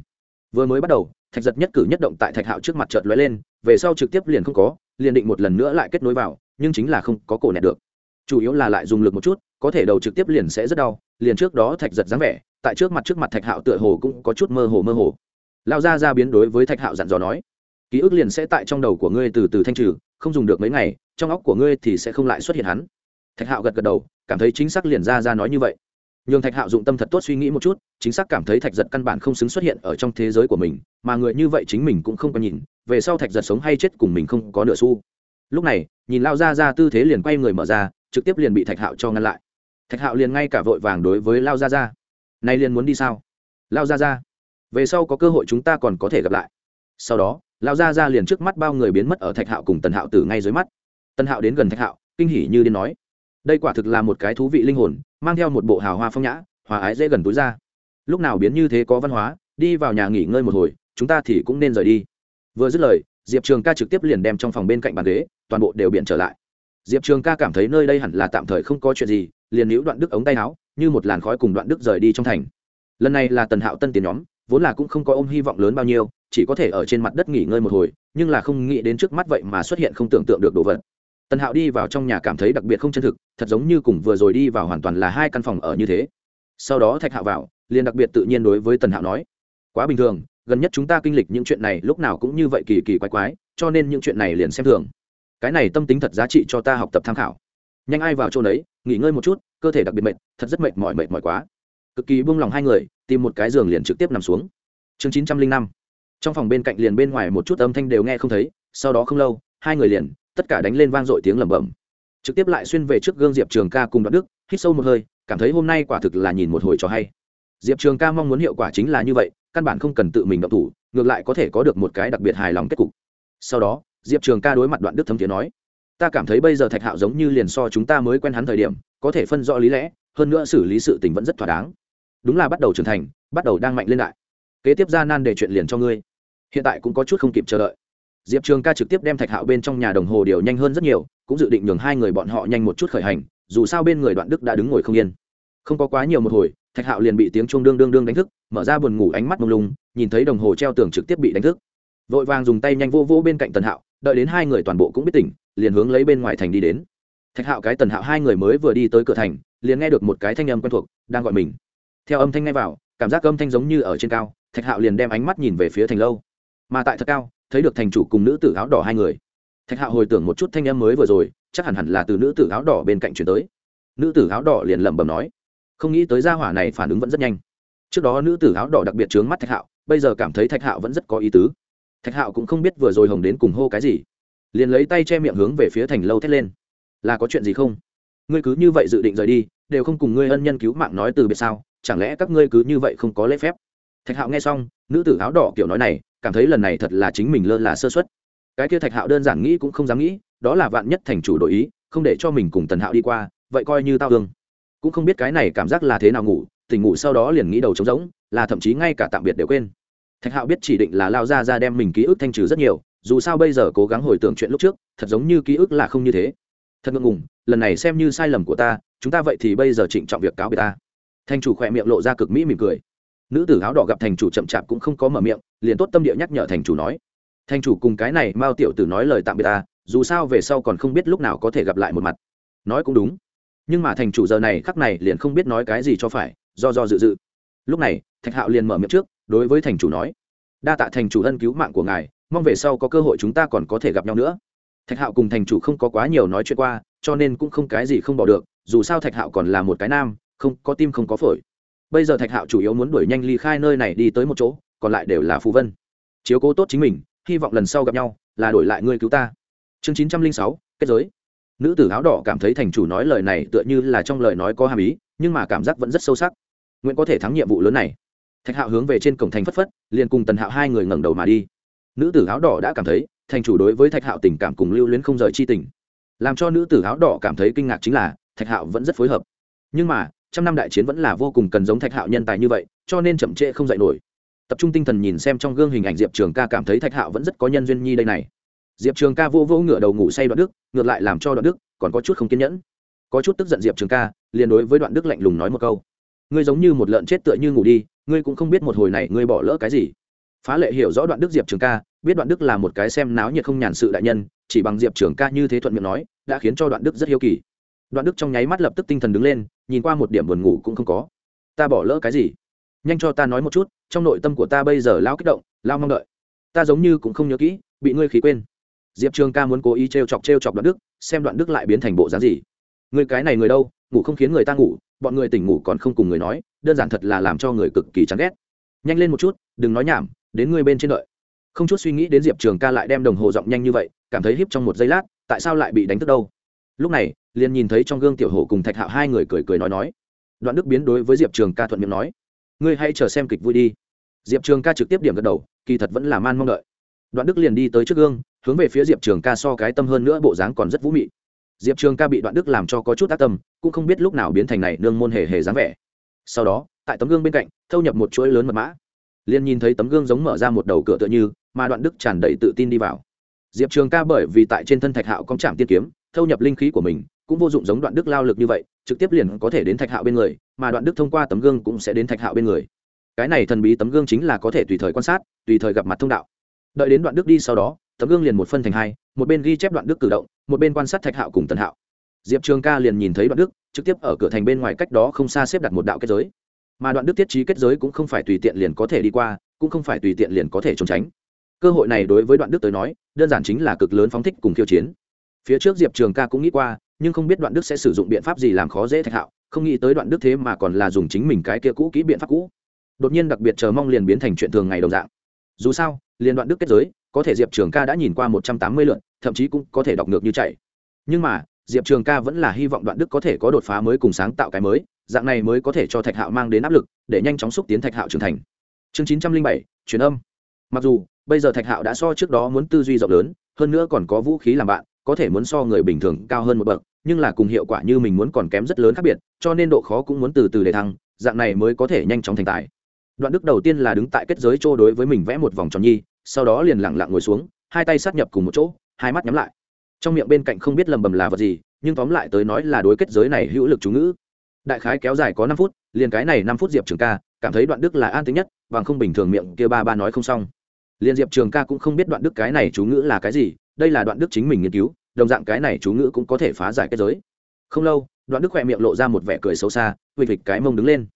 Vừa mới bắt đầu, thạch giật nhất cử nhất động tại thạch hạo trước mặt chợt lóe lên, về sau trực tiếp liền không có, liền định một lần nữa lại kết nối vào, nhưng chính là không có cổ nẹt được. Chủ yếu là lại dùng lực một chút, có thể đầu trực tiếp liền sẽ rất đau, liền trước đó thạch giật dáng vẻ, tại trước mặt trước mặt thạch hạo tựa hồ cũng có chút mơ hồ mơ hồ. Lao ra ra biến đối với thạch hạo dặn dò nói ký ức liền sẽ tại trong đầu của ngươi từ từ thanh trừ, không dùng được mấy ngày, trong óc của ngươi thì sẽ không lại xuất hiện hắn. Thạch hạo gật gật đầu, cảm thấy chính xác liền ra ra nói như vậy. Nhường thạch hạo dụng tâm thật tốt suy nghĩ một chút, chính xác cảm thấy thạch giật căn bản không xứng xuất hiện ở trong thế giới của mình, mà người như vậy chính mình cũng không có nhìn, về sau thạch giật sống hay chết cùng mình không có nửa xu. Lúc này, nhìn lao ra ra tư thế liền quay người mở ra, trực tiếp liền bị thạch hạo cho ngăn lại. Thạch hạo liền ngay cả vội vàng đối với lao ra ra nay liền muốn đi sao? Lao ra ra về sau có cơ hội chúng ta còn có thể gặp lại. Sau đó Lão gia ra liền trước mắt bao người biến mất ở thạch hạo cùng tần hạo tử ngay dưới mắt. Tần hạo đến gần thạch hạo, kinh hỉ như điên nói, đây quả thực là một cái thú vị linh hồn, mang theo một bộ hào hoa phong nhã, hòa ái dễ gần túi ra. Lúc nào biến như thế có văn hóa, đi vào nhà nghỉ ngơi một hồi, chúng ta thì cũng nên rời đi. Vừa dứt lời, diệp trường ca trực tiếp liền đem trong phòng bên cạnh bàn ghế, toàn bộ đều biện trở lại. Diệp trường ca cảm thấy nơi đây hẳn là tạm thời không có chuyện gì, liền níu đoạn đức ống tay áo, như một làn khói cùng đoạn đức rời đi trong thành. Lần này là tần hạo tân tiền nhóm, vốn là cũng không có ôm hy vọng lớn bao nhiêu chỉ có thể ở trên mặt đất nghỉ ngơi một hồi, nhưng là không nghĩ đến trước mắt vậy mà xuất hiện không tưởng tượng được đồ vật. Tần hạo đi vào trong nhà cảm thấy đặc biệt không chân thực, thật giống như cùng vừa rồi đi vào hoàn toàn là hai căn phòng ở như thế. Sau đó thạch hạo vào, liền đặc biệt tự nhiên đối với tần hạo nói, quá bình thường, gần nhất chúng ta kinh lịch những chuyện này lúc nào cũng như vậy kỳ kỳ quái quái, cho nên những chuyện này liền xem thường. Cái này tâm tính thật giá trị cho ta học tập tham khảo. Nhanh ai vào chỗ đấy nghỉ ngơi một chút, cơ thể đặc biệt mệt, thật rất mệt mỏi mệt mỏi quá. Cực kỳ buông lòng hai người, tìm một cái giường liền trực tiếp nằm xuống. Chương chín trăm linh năm trong phòng bên cạnh liền bên ngoài một chút âm thanh đều nghe không thấy, sau đó không lâu, hai người liền, tất cả đánh lên vang dội tiếng lẩm bẩm. Trực tiếp lại xuyên về trước gương diệp trường ca cùng đoạn đức, hít sâu một hơi, cảm thấy hôm nay quả thực là nhìn một hồi trò hay. Diệp trường ca mong muốn hiệu quả chính là như vậy, căn bản không cần tự mình động thủ, ngược lại có thể có được một cái đặc biệt hài lòng kết cục. Sau đó, diệp trường ca đối mặt đoạn đức thấm tiếng nói, ta cảm thấy bây giờ thạch hạo giống như liền so chúng ta mới quen hắn thời điểm, có thể phân rõ lý lẽ, hơn nữa xử lý sự tình vẫn rất thỏa đáng. Đúng là bắt đầu trưởng thành, bắt đầu đang mạnh lên đại. Kế tiếp ra nan để chuyện liền cho ngươi hiện tại cũng có chút không kịp chờ đợi. Diệp trường ca trực tiếp đem thạch hạo bên trong nhà đồng hồ điều nhanh hơn rất nhiều, cũng dự định nhường hai người bọn họ nhanh một chút khởi hành, dù sao bên người đoạn đức đã đứng ngồi không yên. Không có quá nhiều một hồi, thạch hạo liền bị tiếng chuông đương đương đương đánh thức, mở ra buồn ngủ ánh mắt mông lung, nhìn thấy đồng hồ treo tường trực tiếp bị đánh thức. Vội vàng dùng tay nhanh vô vô bên cạnh tần hạo, đợi đến hai người toàn bộ cũng biết tỉnh, liền hướng lấy bên ngoài thành đi đến. Thạch hạo cái tần hạo hai người mới vừa đi tới cửa thành, liền nghe được một cái thanh âm quen thuộc, đang gọi mình. Theo âm thanh ngay vào, cảm giác âm thanh giống như ở trên cao, thạch hạo liền đem ánh mắt nhìn về phía thành lâu mà tại thật cao, thấy được thành chủ cùng nữ tử áo đỏ hai người. Thạch hạo hồi tưởng một chút thanh em mới vừa rồi, chắc hẳn hẳn là từ nữ tử áo đỏ bên cạnh chuyển tới. Nữ tử áo đỏ liền lẩm bẩm nói, không nghĩ tới gia hỏa này phản ứng vẫn rất nhanh. Trước đó nữ tử áo đỏ đặc biệt trướng mắt thạch hạo, bây giờ cảm thấy thạch hạo vẫn rất có ý tứ. Thạch hạo cũng không biết vừa rồi hồng đến cùng hô cái gì. Liền lấy tay che miệng hướng về phía thành lâu thét lên. Là có chuyện gì không? Ngươi cứ như vậy dự định rời đi, đều không cùng ngươi ân nhân cứu mạng nói từ biệt sao? Chẳng lẽ các ngươi cứ như vậy không có lễ phép? Thạch hạo nghe xong, nữ tử áo đỏ kiểu nói này cảm thấy lần này thật là chính mình lơ là sơ xuất cái kia thạch hạo đơn giản nghĩ cũng không dám nghĩ, đó là vạn nhất thành chủ đổi ý, không để cho mình cùng tần hạo đi qua, vậy coi như tao thương cũng không biết cái này cảm giác là thế nào ngủ, tỉnh ngủ sau đó liền nghĩ đầu trống rỗng, là thậm chí ngay cả tạm biệt đều quên. Thạch hạo biết chỉ định là lao ra ra đem mình ký ức thanh trừ rất nhiều, dù sao bây giờ cố gắng hồi tưởng chuyện lúc trước, thật giống như ký ức là không như thế. Thật ngượng ngùng, lần này xem như sai lầm của ta, chúng ta vậy thì bây giờ trịnh trọng việc cáo biệt ta. Thanh chủ khỏe miệng lộ ra cực mỹ mỉm cười nữ tử áo đỏ gặp thành chủ chậm chạp cũng không có mở miệng, liền tốt tâm địa nhắc nhở thành chủ nói, thành chủ cùng cái này mao tiểu tử nói lời tạm biệt ta, dù sao về sau còn không biết lúc nào có thể gặp lại một mặt. Nói cũng đúng. Nhưng mà thành chủ giờ này khắc này liền không biết nói cái gì cho phải, do do dự dự. Lúc này, thạch hạo liền mở miệng trước, đối với thành chủ nói, đa tạ thành chủ ân cứu mạng của ngài, mong về sau có cơ hội chúng ta còn có thể gặp nhau nữa. Thạch hạo cùng thành chủ không có quá nhiều nói chuyện qua, cho nên cũng không cái gì không bỏ được, dù sao thạch hạo còn là một cái nam, không, có tim không có phổi bây giờ thạch hạo chủ yếu muốn đuổi nhanh ly khai nơi này đi tới một chỗ, còn lại đều là phù vân. Chiếu cố tốt chính mình, hy vọng lần sau gặp nhau là đổi lại ngươi cứu ta. Chương chín trăm linh sáu, kết giới. Nữ tử áo đỏ cảm thấy thành chủ nói lời này tựa như là trong lời nói có hàm ý, nhưng mà cảm giác vẫn rất sâu sắc. Nguyện có thể thắng nhiệm vụ lớn này. Thạch hạo hướng về trên cổng thành phất phất, liền cùng tần hạo hai người ngẩng đầu mà đi. Nữ tử áo đỏ đã cảm thấy, thành chủ đối với thạch hạo tình cảm cùng lưu luyến không rời chi tình. Làm cho nữ tử áo đỏ cảm thấy kinh ngạc chính là, thạch hạo vẫn rất phối hợp. Nhưng mà trăm năm đại chiến vẫn là vô cùng cần giống thạch hạo nhân tài như vậy, cho nên chậm trễ không dạy nổi. Tập trung tinh thần nhìn xem trong gương hình ảnh diệp trường ca cảm thấy thạch hạo vẫn rất có nhân duyên nhi đây này. Diệp trường ca vô vô ngựa đầu ngủ say đoạn đức, ngược lại làm cho đoạn đức còn có chút không kiên nhẫn. Có chút tức giận diệp trường ca, liền đối với đoạn đức lạnh lùng nói một câu. Ngươi giống như một lợn chết tựa như ngủ đi, ngươi cũng không biết một hồi này ngươi bỏ lỡ cái gì. Phá lệ hiểu rõ đoạn đức diệp trường ca, biết đoạn đức là một cái xem náo nhiệt không nhàn sự đại nhân, chỉ bằng diệp trường ca như thế thuận miệng nói, đã khiến cho đoạn đức rất hiếu kỳ đoạn đức trong nháy mắt lập tức tinh thần đứng lên, nhìn qua một điểm buồn ngủ cũng không có. Ta bỏ lỡ cái gì? Nhanh cho ta nói một chút, trong nội tâm của ta bây giờ lao kích động, lao mong đợi. Ta giống như cũng không nhớ kỹ, bị ngươi khí quên. Diệp trường ca muốn cố ý t r e o chọc t r e o chọc đoạn đức, xem đoạn đức lại biến thành bộ dáng gì. Người cái này người đâu, ngủ không khiến người ta ngủ, bọn người tỉnh ngủ còn không cùng người nói, đơn giản thật là làm cho người cực kỳ chán ghét. Nhanh lên một chút, đừng nói nhảm, đến ngươi bên trên đợi. Không chút suy nghĩ đến diệp trường ca lại đem đồng hồ giọng nhanh như vậy, cảm thấy híp trong một giây lát, tại sao lại bị đánh thức đâu? Lúc này, liền nhìn thấy trong gương tiểu hổ cùng thạch hạo hai người cười cười nói nói. Đoạn đức biến đối với diệp trường ca thuận miệng nói, ngươi hãy chờ xem kịch vui đi. Diệp trường ca trực tiếp điểm gật đầu, kỳ thật vẫn là man mong đợi. Đoạn đức liền đi tới trước gương, hướng về phía diệp trường ca so cái tâm hơn nữa bộ dáng còn rất vũ mị. Diệp trường ca bị đoạn đức làm cho có chút ác tâm, cũng không biết lúc nào biến thành này nương môn hề hề dáng vẻ. Sau đó, tại tấm gương bên cạnh, thâu nhập một chuỗi lớn mật mã. Liền nhìn thấy tấm gương giống mở ra một đầu cửa tựa như, mà đoạn đức tràn đầy tự tin đi vào. Diệp trường ca bởi vì tại trên thân thạch hạo có chạm tiên kiếm thâu nhập linh khí của mình, cũng vô dụng giống đoạn đức lao lực như vậy, trực tiếp liền có thể đến thạch hạo bên người, mà đoạn đức thông qua tấm gương cũng sẽ đến thạch hạo bên người. Cái này thần bí tấm gương chính là có thể tùy thời quan sát, tùy thời gặp mặt thông đạo. Đợi đến đoạn đức đi sau đó, tấm gương liền một phân thành hai, một bên ghi chép đoạn đức cử động, một bên quan sát thạch hạo cùng tần hạo. Diệp trường ca liền nhìn thấy đoạn đức, trực tiếp ở cửa thành bên ngoài cách đó không xa xếp đặt một đạo kết giới. Mà đoạn đức tiết trí kết giới cũng không phải tùy tiện liền có thể đi qua, cũng không phải tùy tiện liền có thể trốn tránh. Cơ hội này đối với đoạn đức tới nói, đơn giản chính là cực lớn phóng thích cùng khiêu chiến phía trước diệp trường ca cũng nghĩ qua, nhưng không biết đoạn đức sẽ sử dụng biện pháp gì làm khó dễ thạch hạo, không nghĩ tới đoạn đức thế mà còn là dùng chính mình cái kia cũ kỹ biện pháp cũ. Đột nhiên đặc biệt chờ mong liền biến thành chuyện thường ngày đồng dạng. Dù sao, liền đoạn đức kết giới, có thể diệp trường ca đã nhìn qua một trăm tám mươi lượn thậm chí cũng có thể đọc ngược như chạy. Nhưng mà, diệp trường ca vẫn là hy vọng đoạn đức có thể có đột phá mới cùng sáng tạo cái mới, dạng này mới có thể cho thạch hạo mang đến áp lực, để nhanh chóng xúc tiến thạch hạo trưởng thành. Chương chín trăm linh bảy, truyền âm. Mặc dù, bây giờ thạch hạo đã so trước đó muốn tư duy rộng lớn, hơn nữa còn có vũ khí làm bạn có thể muốn so người bình thường cao hơn một bậc, nhưng là cùng hiệu quả như mình muốn còn kém rất lớn khác biệt, cho nên độ khó cũng muốn từ từ để thăng, dạng này mới có thể nhanh chóng thành tài. Đoạn đức đầu tiên là đứng tại kết giới chỗ đối với mình vẽ một vòng tròn nhi, sau đó liền lẳng lặng ngồi xuống, hai tay sát nhập cùng một chỗ, hai mắt nhắm lại. Trong miệng bên cạnh không biết lầm bầm là vật gì, nhưng tóm lại tới nói là đối kết giới này hữu lực chú ngữ. Đại khái kéo dài có năm phút, liền cái này năm phút diệp trường ca, cảm thấy đoạn đức là an tính nhất, bằng không bình thường miệng kia ba ba nói không xong. Liền diệp trường ca cũng không biết đoạn đức cái này chú ngữ là cái gì đây là đoạn đức chính mình nghiên cứu, đồng dạng cái này chú ngữ cũng có thể phá giải kết giới. Không lâu, đoạn đức khỏe miệng lộ ra một vẻ cười xấu xa, vịt vịt cái mông đứng lên.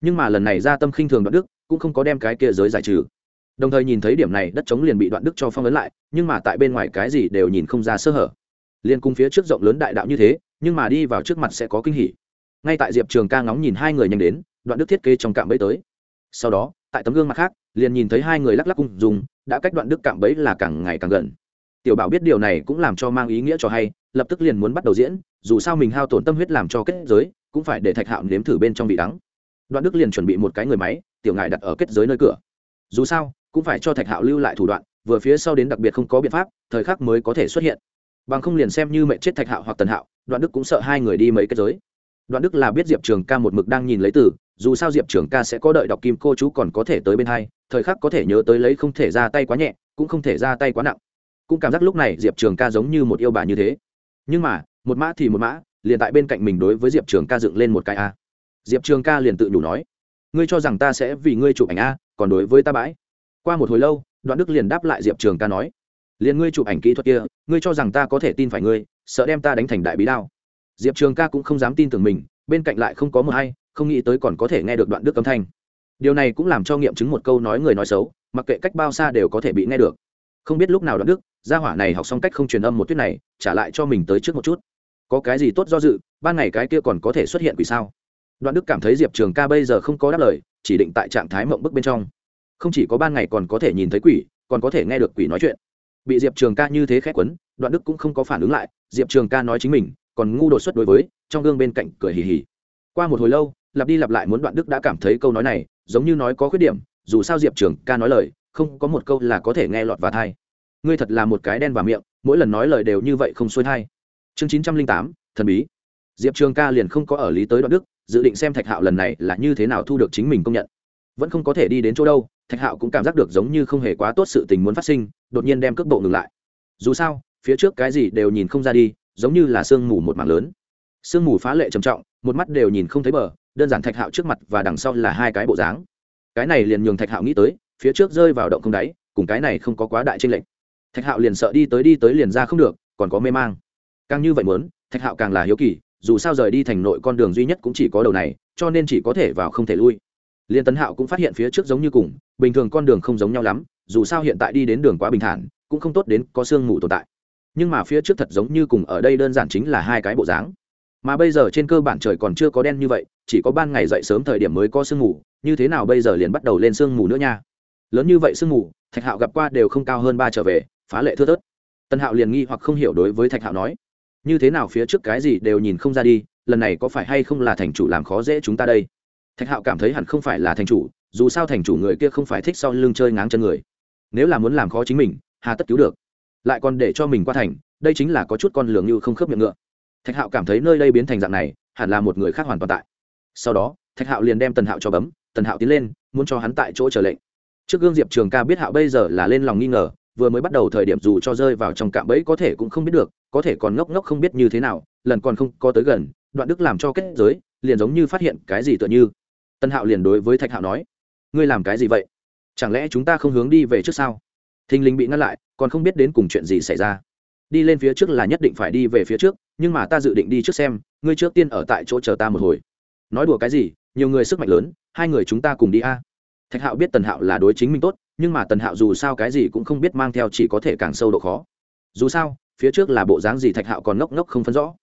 Nhưng mà lần này ra tâm khinh thường đoạn đức, cũng không có đem cái kia giới giải trừ. Đồng thời nhìn thấy điểm này, đất trống liền bị đoạn đức cho phong ấn lại, nhưng mà tại bên ngoài cái gì đều nhìn không ra sơ hở. Liền cung phía trước rộng lớn đại đạo như thế, nhưng mà đi vào trước mặt sẽ có kinh hỉ. Ngay tại diệp trường ca ngóng nhìn hai người nhanh đến, đoạn đức thiết kế trong cạm bẫy tới. Sau đó, tại tấm gương mặt khác, liền nhìn thấy hai người lắc lắc cùng dùng đã cách đoạn đức cạm bẫy là càng ngày càng gần tiểu bảo biết điều này cũng làm cho mang ý nghĩa cho hay, lập tức liền muốn bắt đầu diễn, dù sao mình hao tổn tâm huyết làm cho kết giới, cũng phải để thạch hạo nếm thử bên trong vị đắng. Đoạn đức liền chuẩn bị một cái người máy, tiểu ngài đặt ở kết giới nơi cửa. Dù sao, cũng phải cho thạch hạo lưu lại thủ đoạn, vừa phía sau đến đặc biệt không có biện pháp, thời khắc mới có thể xuất hiện. Bằng không liền xem như mẹ chết thạch hạo hoặc tần hạo, đoạn đức cũng sợ hai người đi mấy kết giới. Đoạn đức là biết diệp trường ca một mực đang nhìn lấy từ, dù sao diệp trường ca sẽ có đợi đọc kim cô chú còn có thể tới bên hai, thời khắc có thể nhớ tới lấy không thể ra tay quá nhẹ, cũng không thể ra tay quá nặng cũng cảm giác lúc này diệp trường ca giống như một yêu bà như thế. Nhưng mà, một mã thì một mã, liền tại bên cạnh mình đối với diệp trường ca dựng lên một cái a. Diệp trường ca liền tự nhủ nói, ngươi cho rằng ta sẽ vì ngươi chụp ảnh a, còn đối với ta bãi. Qua một hồi lâu, đoạn đức liền đáp lại diệp trường ca nói, liền ngươi chụp ảnh kỹ thuật kia, ngươi cho rằng ta có thể tin phải ngươi, sợ đem ta đánh thành đại bí đao. Diệp trường ca cũng không dám tin tưởng mình, bên cạnh lại không có một hay không nghĩ tới còn có thể nghe được đoạn đức âm thanh. Điều này cũng làm cho nghiệm chứng một câu nói người nói xấu, mặc kệ cách bao xa đều có thể bị nghe được không biết lúc nào đoạn đức, gia hỏa này học xong cách không truyền âm một tuyết này, trả lại cho mình tới trước một chút. Có cái gì tốt do dự, ban ngày cái kia còn có thể xuất hiện vì sao? Đoạn đức cảm thấy diệp trường ca bây giờ không có đáp lời, chỉ định tại trạng thái mộng bức bên trong. Không chỉ có ban ngày còn có thể nhìn thấy quỷ, còn có thể nghe được quỷ nói chuyện. Bị diệp trường ca như thế khét quấn, đoạn đức cũng không có phản ứng lại, diệp trường ca nói chính mình, còn ngu đột xuất đối với, trong gương bên cạnh cười hì hì. Qua một hồi lâu, lặp đi lặp lại muốn đoạn đức đã cảm thấy câu nói này, giống như nói có khuyết điểm, dù sao diệp trường ca nói lời không có một câu là có thể nghe lọt và thai. Ngươi thật là một cái đen và miệng, mỗi lần nói lời đều như vậy không xuôi thai. Chương chín trăm linh tám, thần bí. Diệp trường ca liền không có ở lý tới đoạn đức, dự định xem thạch hạo lần này là như thế nào thu được chính mình công nhận. Vẫn không có thể đi đến chỗ đâu, thạch hạo cũng cảm giác được giống như không hề quá tốt sự tình muốn phát sinh, đột nhiên đem cước bộ ngừng lại. Dù sao, phía trước cái gì đều nhìn không ra đi, giống như là sương mù một mảng lớn. Sương mù phá lệ trầm trọng, một mắt đều nhìn không thấy bờ, đơn giản thạch hạo trước mặt và đằng sau là hai cái bộ dáng. Cái này liền nhường thạch hạo nghĩ tới phía trước rơi vào động không đáy, cùng cái này không có quá đại tranh lệch. Thạch hạo liền sợ đi tới đi tới liền ra không được, còn có mê mang. Càng như vậy muốn, thạch hạo càng là hiếu kỳ, dù sao rời đi thành nội con đường duy nhất cũng chỉ có đầu này, cho nên chỉ có thể vào không thể lui. Liên tấn hạo cũng phát hiện phía trước giống như cùng, bình thường con đường không giống nhau lắm, dù sao hiện tại đi đến đường quá bình thản, cũng không tốt đến có sương mù tồn tại. Nhưng mà phía trước thật giống như cùng ở đây đơn giản chính là hai cái bộ dáng. Mà bây giờ trên cơ bản trời còn chưa có đen như vậy, chỉ có ban ngày dậy sớm thời điểm mới có sương mù, như thế nào bây giờ liền bắt đầu lên sương mù nữa nha? Lớn như vậy sương mù, thạch hạo gặp qua đều không cao hơn ba trở về, phá lệ thưa thớt. Tân hạo liền nghi hoặc không hiểu đối với thạch hạo nói, như thế nào phía trước cái gì đều nhìn không ra đi, lần này có phải hay không là thành chủ làm khó dễ chúng ta đây? Thạch hạo cảm thấy hẳn không phải là thành chủ, dù sao thành chủ người kia không phải thích sau lưng chơi ngáng chân người. Nếu là muốn làm khó chính mình, hà tất cứu được. Lại còn để cho mình qua thành, đây chính là có chút con lường như không khớp miệng ngựa. Thạch hạo cảm thấy nơi đây biến thành dạng này, hẳn là một người khác hoàn toàn tại. Sau đó, thạch hạo liền đem tần hạo cho bấm, tần hạo tiến lên, muốn cho hắn tại chỗ trở lệnh trước gương diệp trường ca biết hạo bây giờ là lên lòng nghi ngờ, vừa mới bắt đầu thời điểm dù cho rơi vào trong cạm bẫy có thể cũng không biết được, có thể còn ngốc ngốc không biết như thế nào, lần còn không có tới gần, đoạn đức làm cho kết giới, liền giống như phát hiện cái gì tựa như. Tân hạo liền đối với thạch hạo nói, ngươi làm cái gì vậy? Chẳng lẽ chúng ta không hướng đi về trước sao? Thình lình bị ngăn lại, còn không biết đến cùng chuyện gì xảy ra. Đi lên phía trước là nhất định phải đi về phía trước, nhưng mà ta dự định đi trước xem, ngươi trước tiên ở tại chỗ chờ ta một hồi. Nói đùa cái gì? Nhiều người sức mạnh lớn, hai người chúng ta cùng đi a thạch hạo biết tần hạo là đối chính mình tốt, nhưng mà tần hạo dù sao cái gì cũng không biết mang theo chỉ có thể càng sâu độ khó. Dù sao, phía trước là bộ dáng gì thạch hạo còn ngốc ngốc không phân rõ.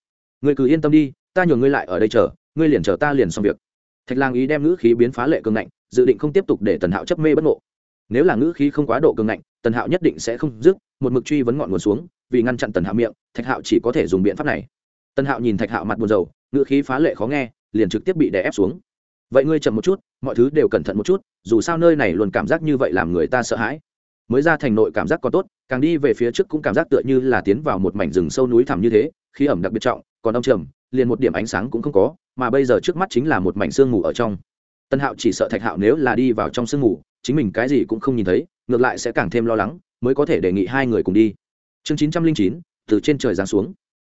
Ngươi cứ yên tâm đi, ta nhường ngươi lại ở đây chờ, ngươi liền chờ ta liền xong việc. Thạch lang ý đem ngữ khí biến phá lệ cường ngạnh, dự định không tiếp tục để tần hạo chấp mê bất ngộ. Nếu là ngữ khí không quá độ cường ngạnh, tần hạo nhất định sẽ không dứt, một mực truy vấn ngọn nguồn xuống, vì ngăn chặn tần hạo miệng, thạch hạo chỉ có thể dùng biện pháp này. Tần hạo nhìn thạch hạo mặt buồn rầu, ngữ khí phá lệ khó nghe, liền trực tiếp bị đè ép xuống vậy ngươi chậm một chút, mọi thứ đều cẩn thận một chút, dù sao nơi này luôn cảm giác như vậy làm người ta sợ hãi. Mới ra thành nội cảm giác còn tốt, càng đi về phía trước cũng cảm giác tựa như là tiến vào một mảnh rừng sâu núi thẳm như thế, khí ẩm đặc biệt trọng, còn đông trầm, liền một điểm ánh sáng cũng không có, mà bây giờ trước mắt chính là một mảnh sương mù ở trong. Tân hạo chỉ sợ thạch hạo nếu là đi vào trong sương mù, chính mình cái gì cũng không nhìn thấy, ngược lại sẽ càng thêm lo lắng, mới có thể đề nghị hai người cùng đi. Chương chín trăm linh chín, từ trên trời giáng xuống.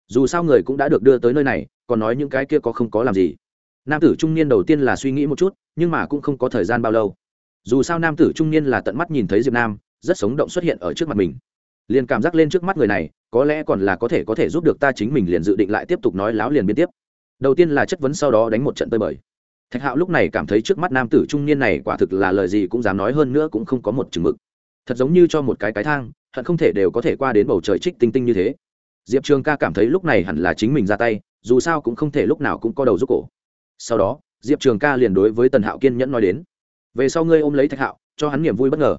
Dù sao người cũng đã được đưa tới nơi này, còn nói những cái kia có không có làm gì nam tử trung niên đầu tiên là suy nghĩ một chút, nhưng mà cũng không có thời gian bao lâu. Dù sao nam tử trung niên là tận mắt nhìn thấy diệp nam, rất sống động xuất hiện ở trước mặt mình. Liền cảm giác lên trước mắt người này, có lẽ còn là có thể có thể giúp được ta chính mình liền dự định lại tiếp tục nói láo liền biên tiếp. Đầu tiên là chất vấn sau đó đánh một trận tơi bời. Thạch hạo lúc này cảm thấy trước mắt nam tử trung niên này quả thực là lời gì cũng dám nói hơn nữa cũng không có một chừng mực. Thật giống như cho một cái cái thang, hận không thể đều có thể qua đến bầu trời trích tinh tinh như thế. Diệp trường ca cảm thấy lúc này hẳn là chính mình ra tay, dù sao cũng không thể lúc nào cũng có đầu giúp cổ sau đó, diệp trường ca liền đối với tần hạo kiên nhẫn nói đến, về sau ngươi ôm lấy thạch hạo, cho hắn niềm vui bất ngờ.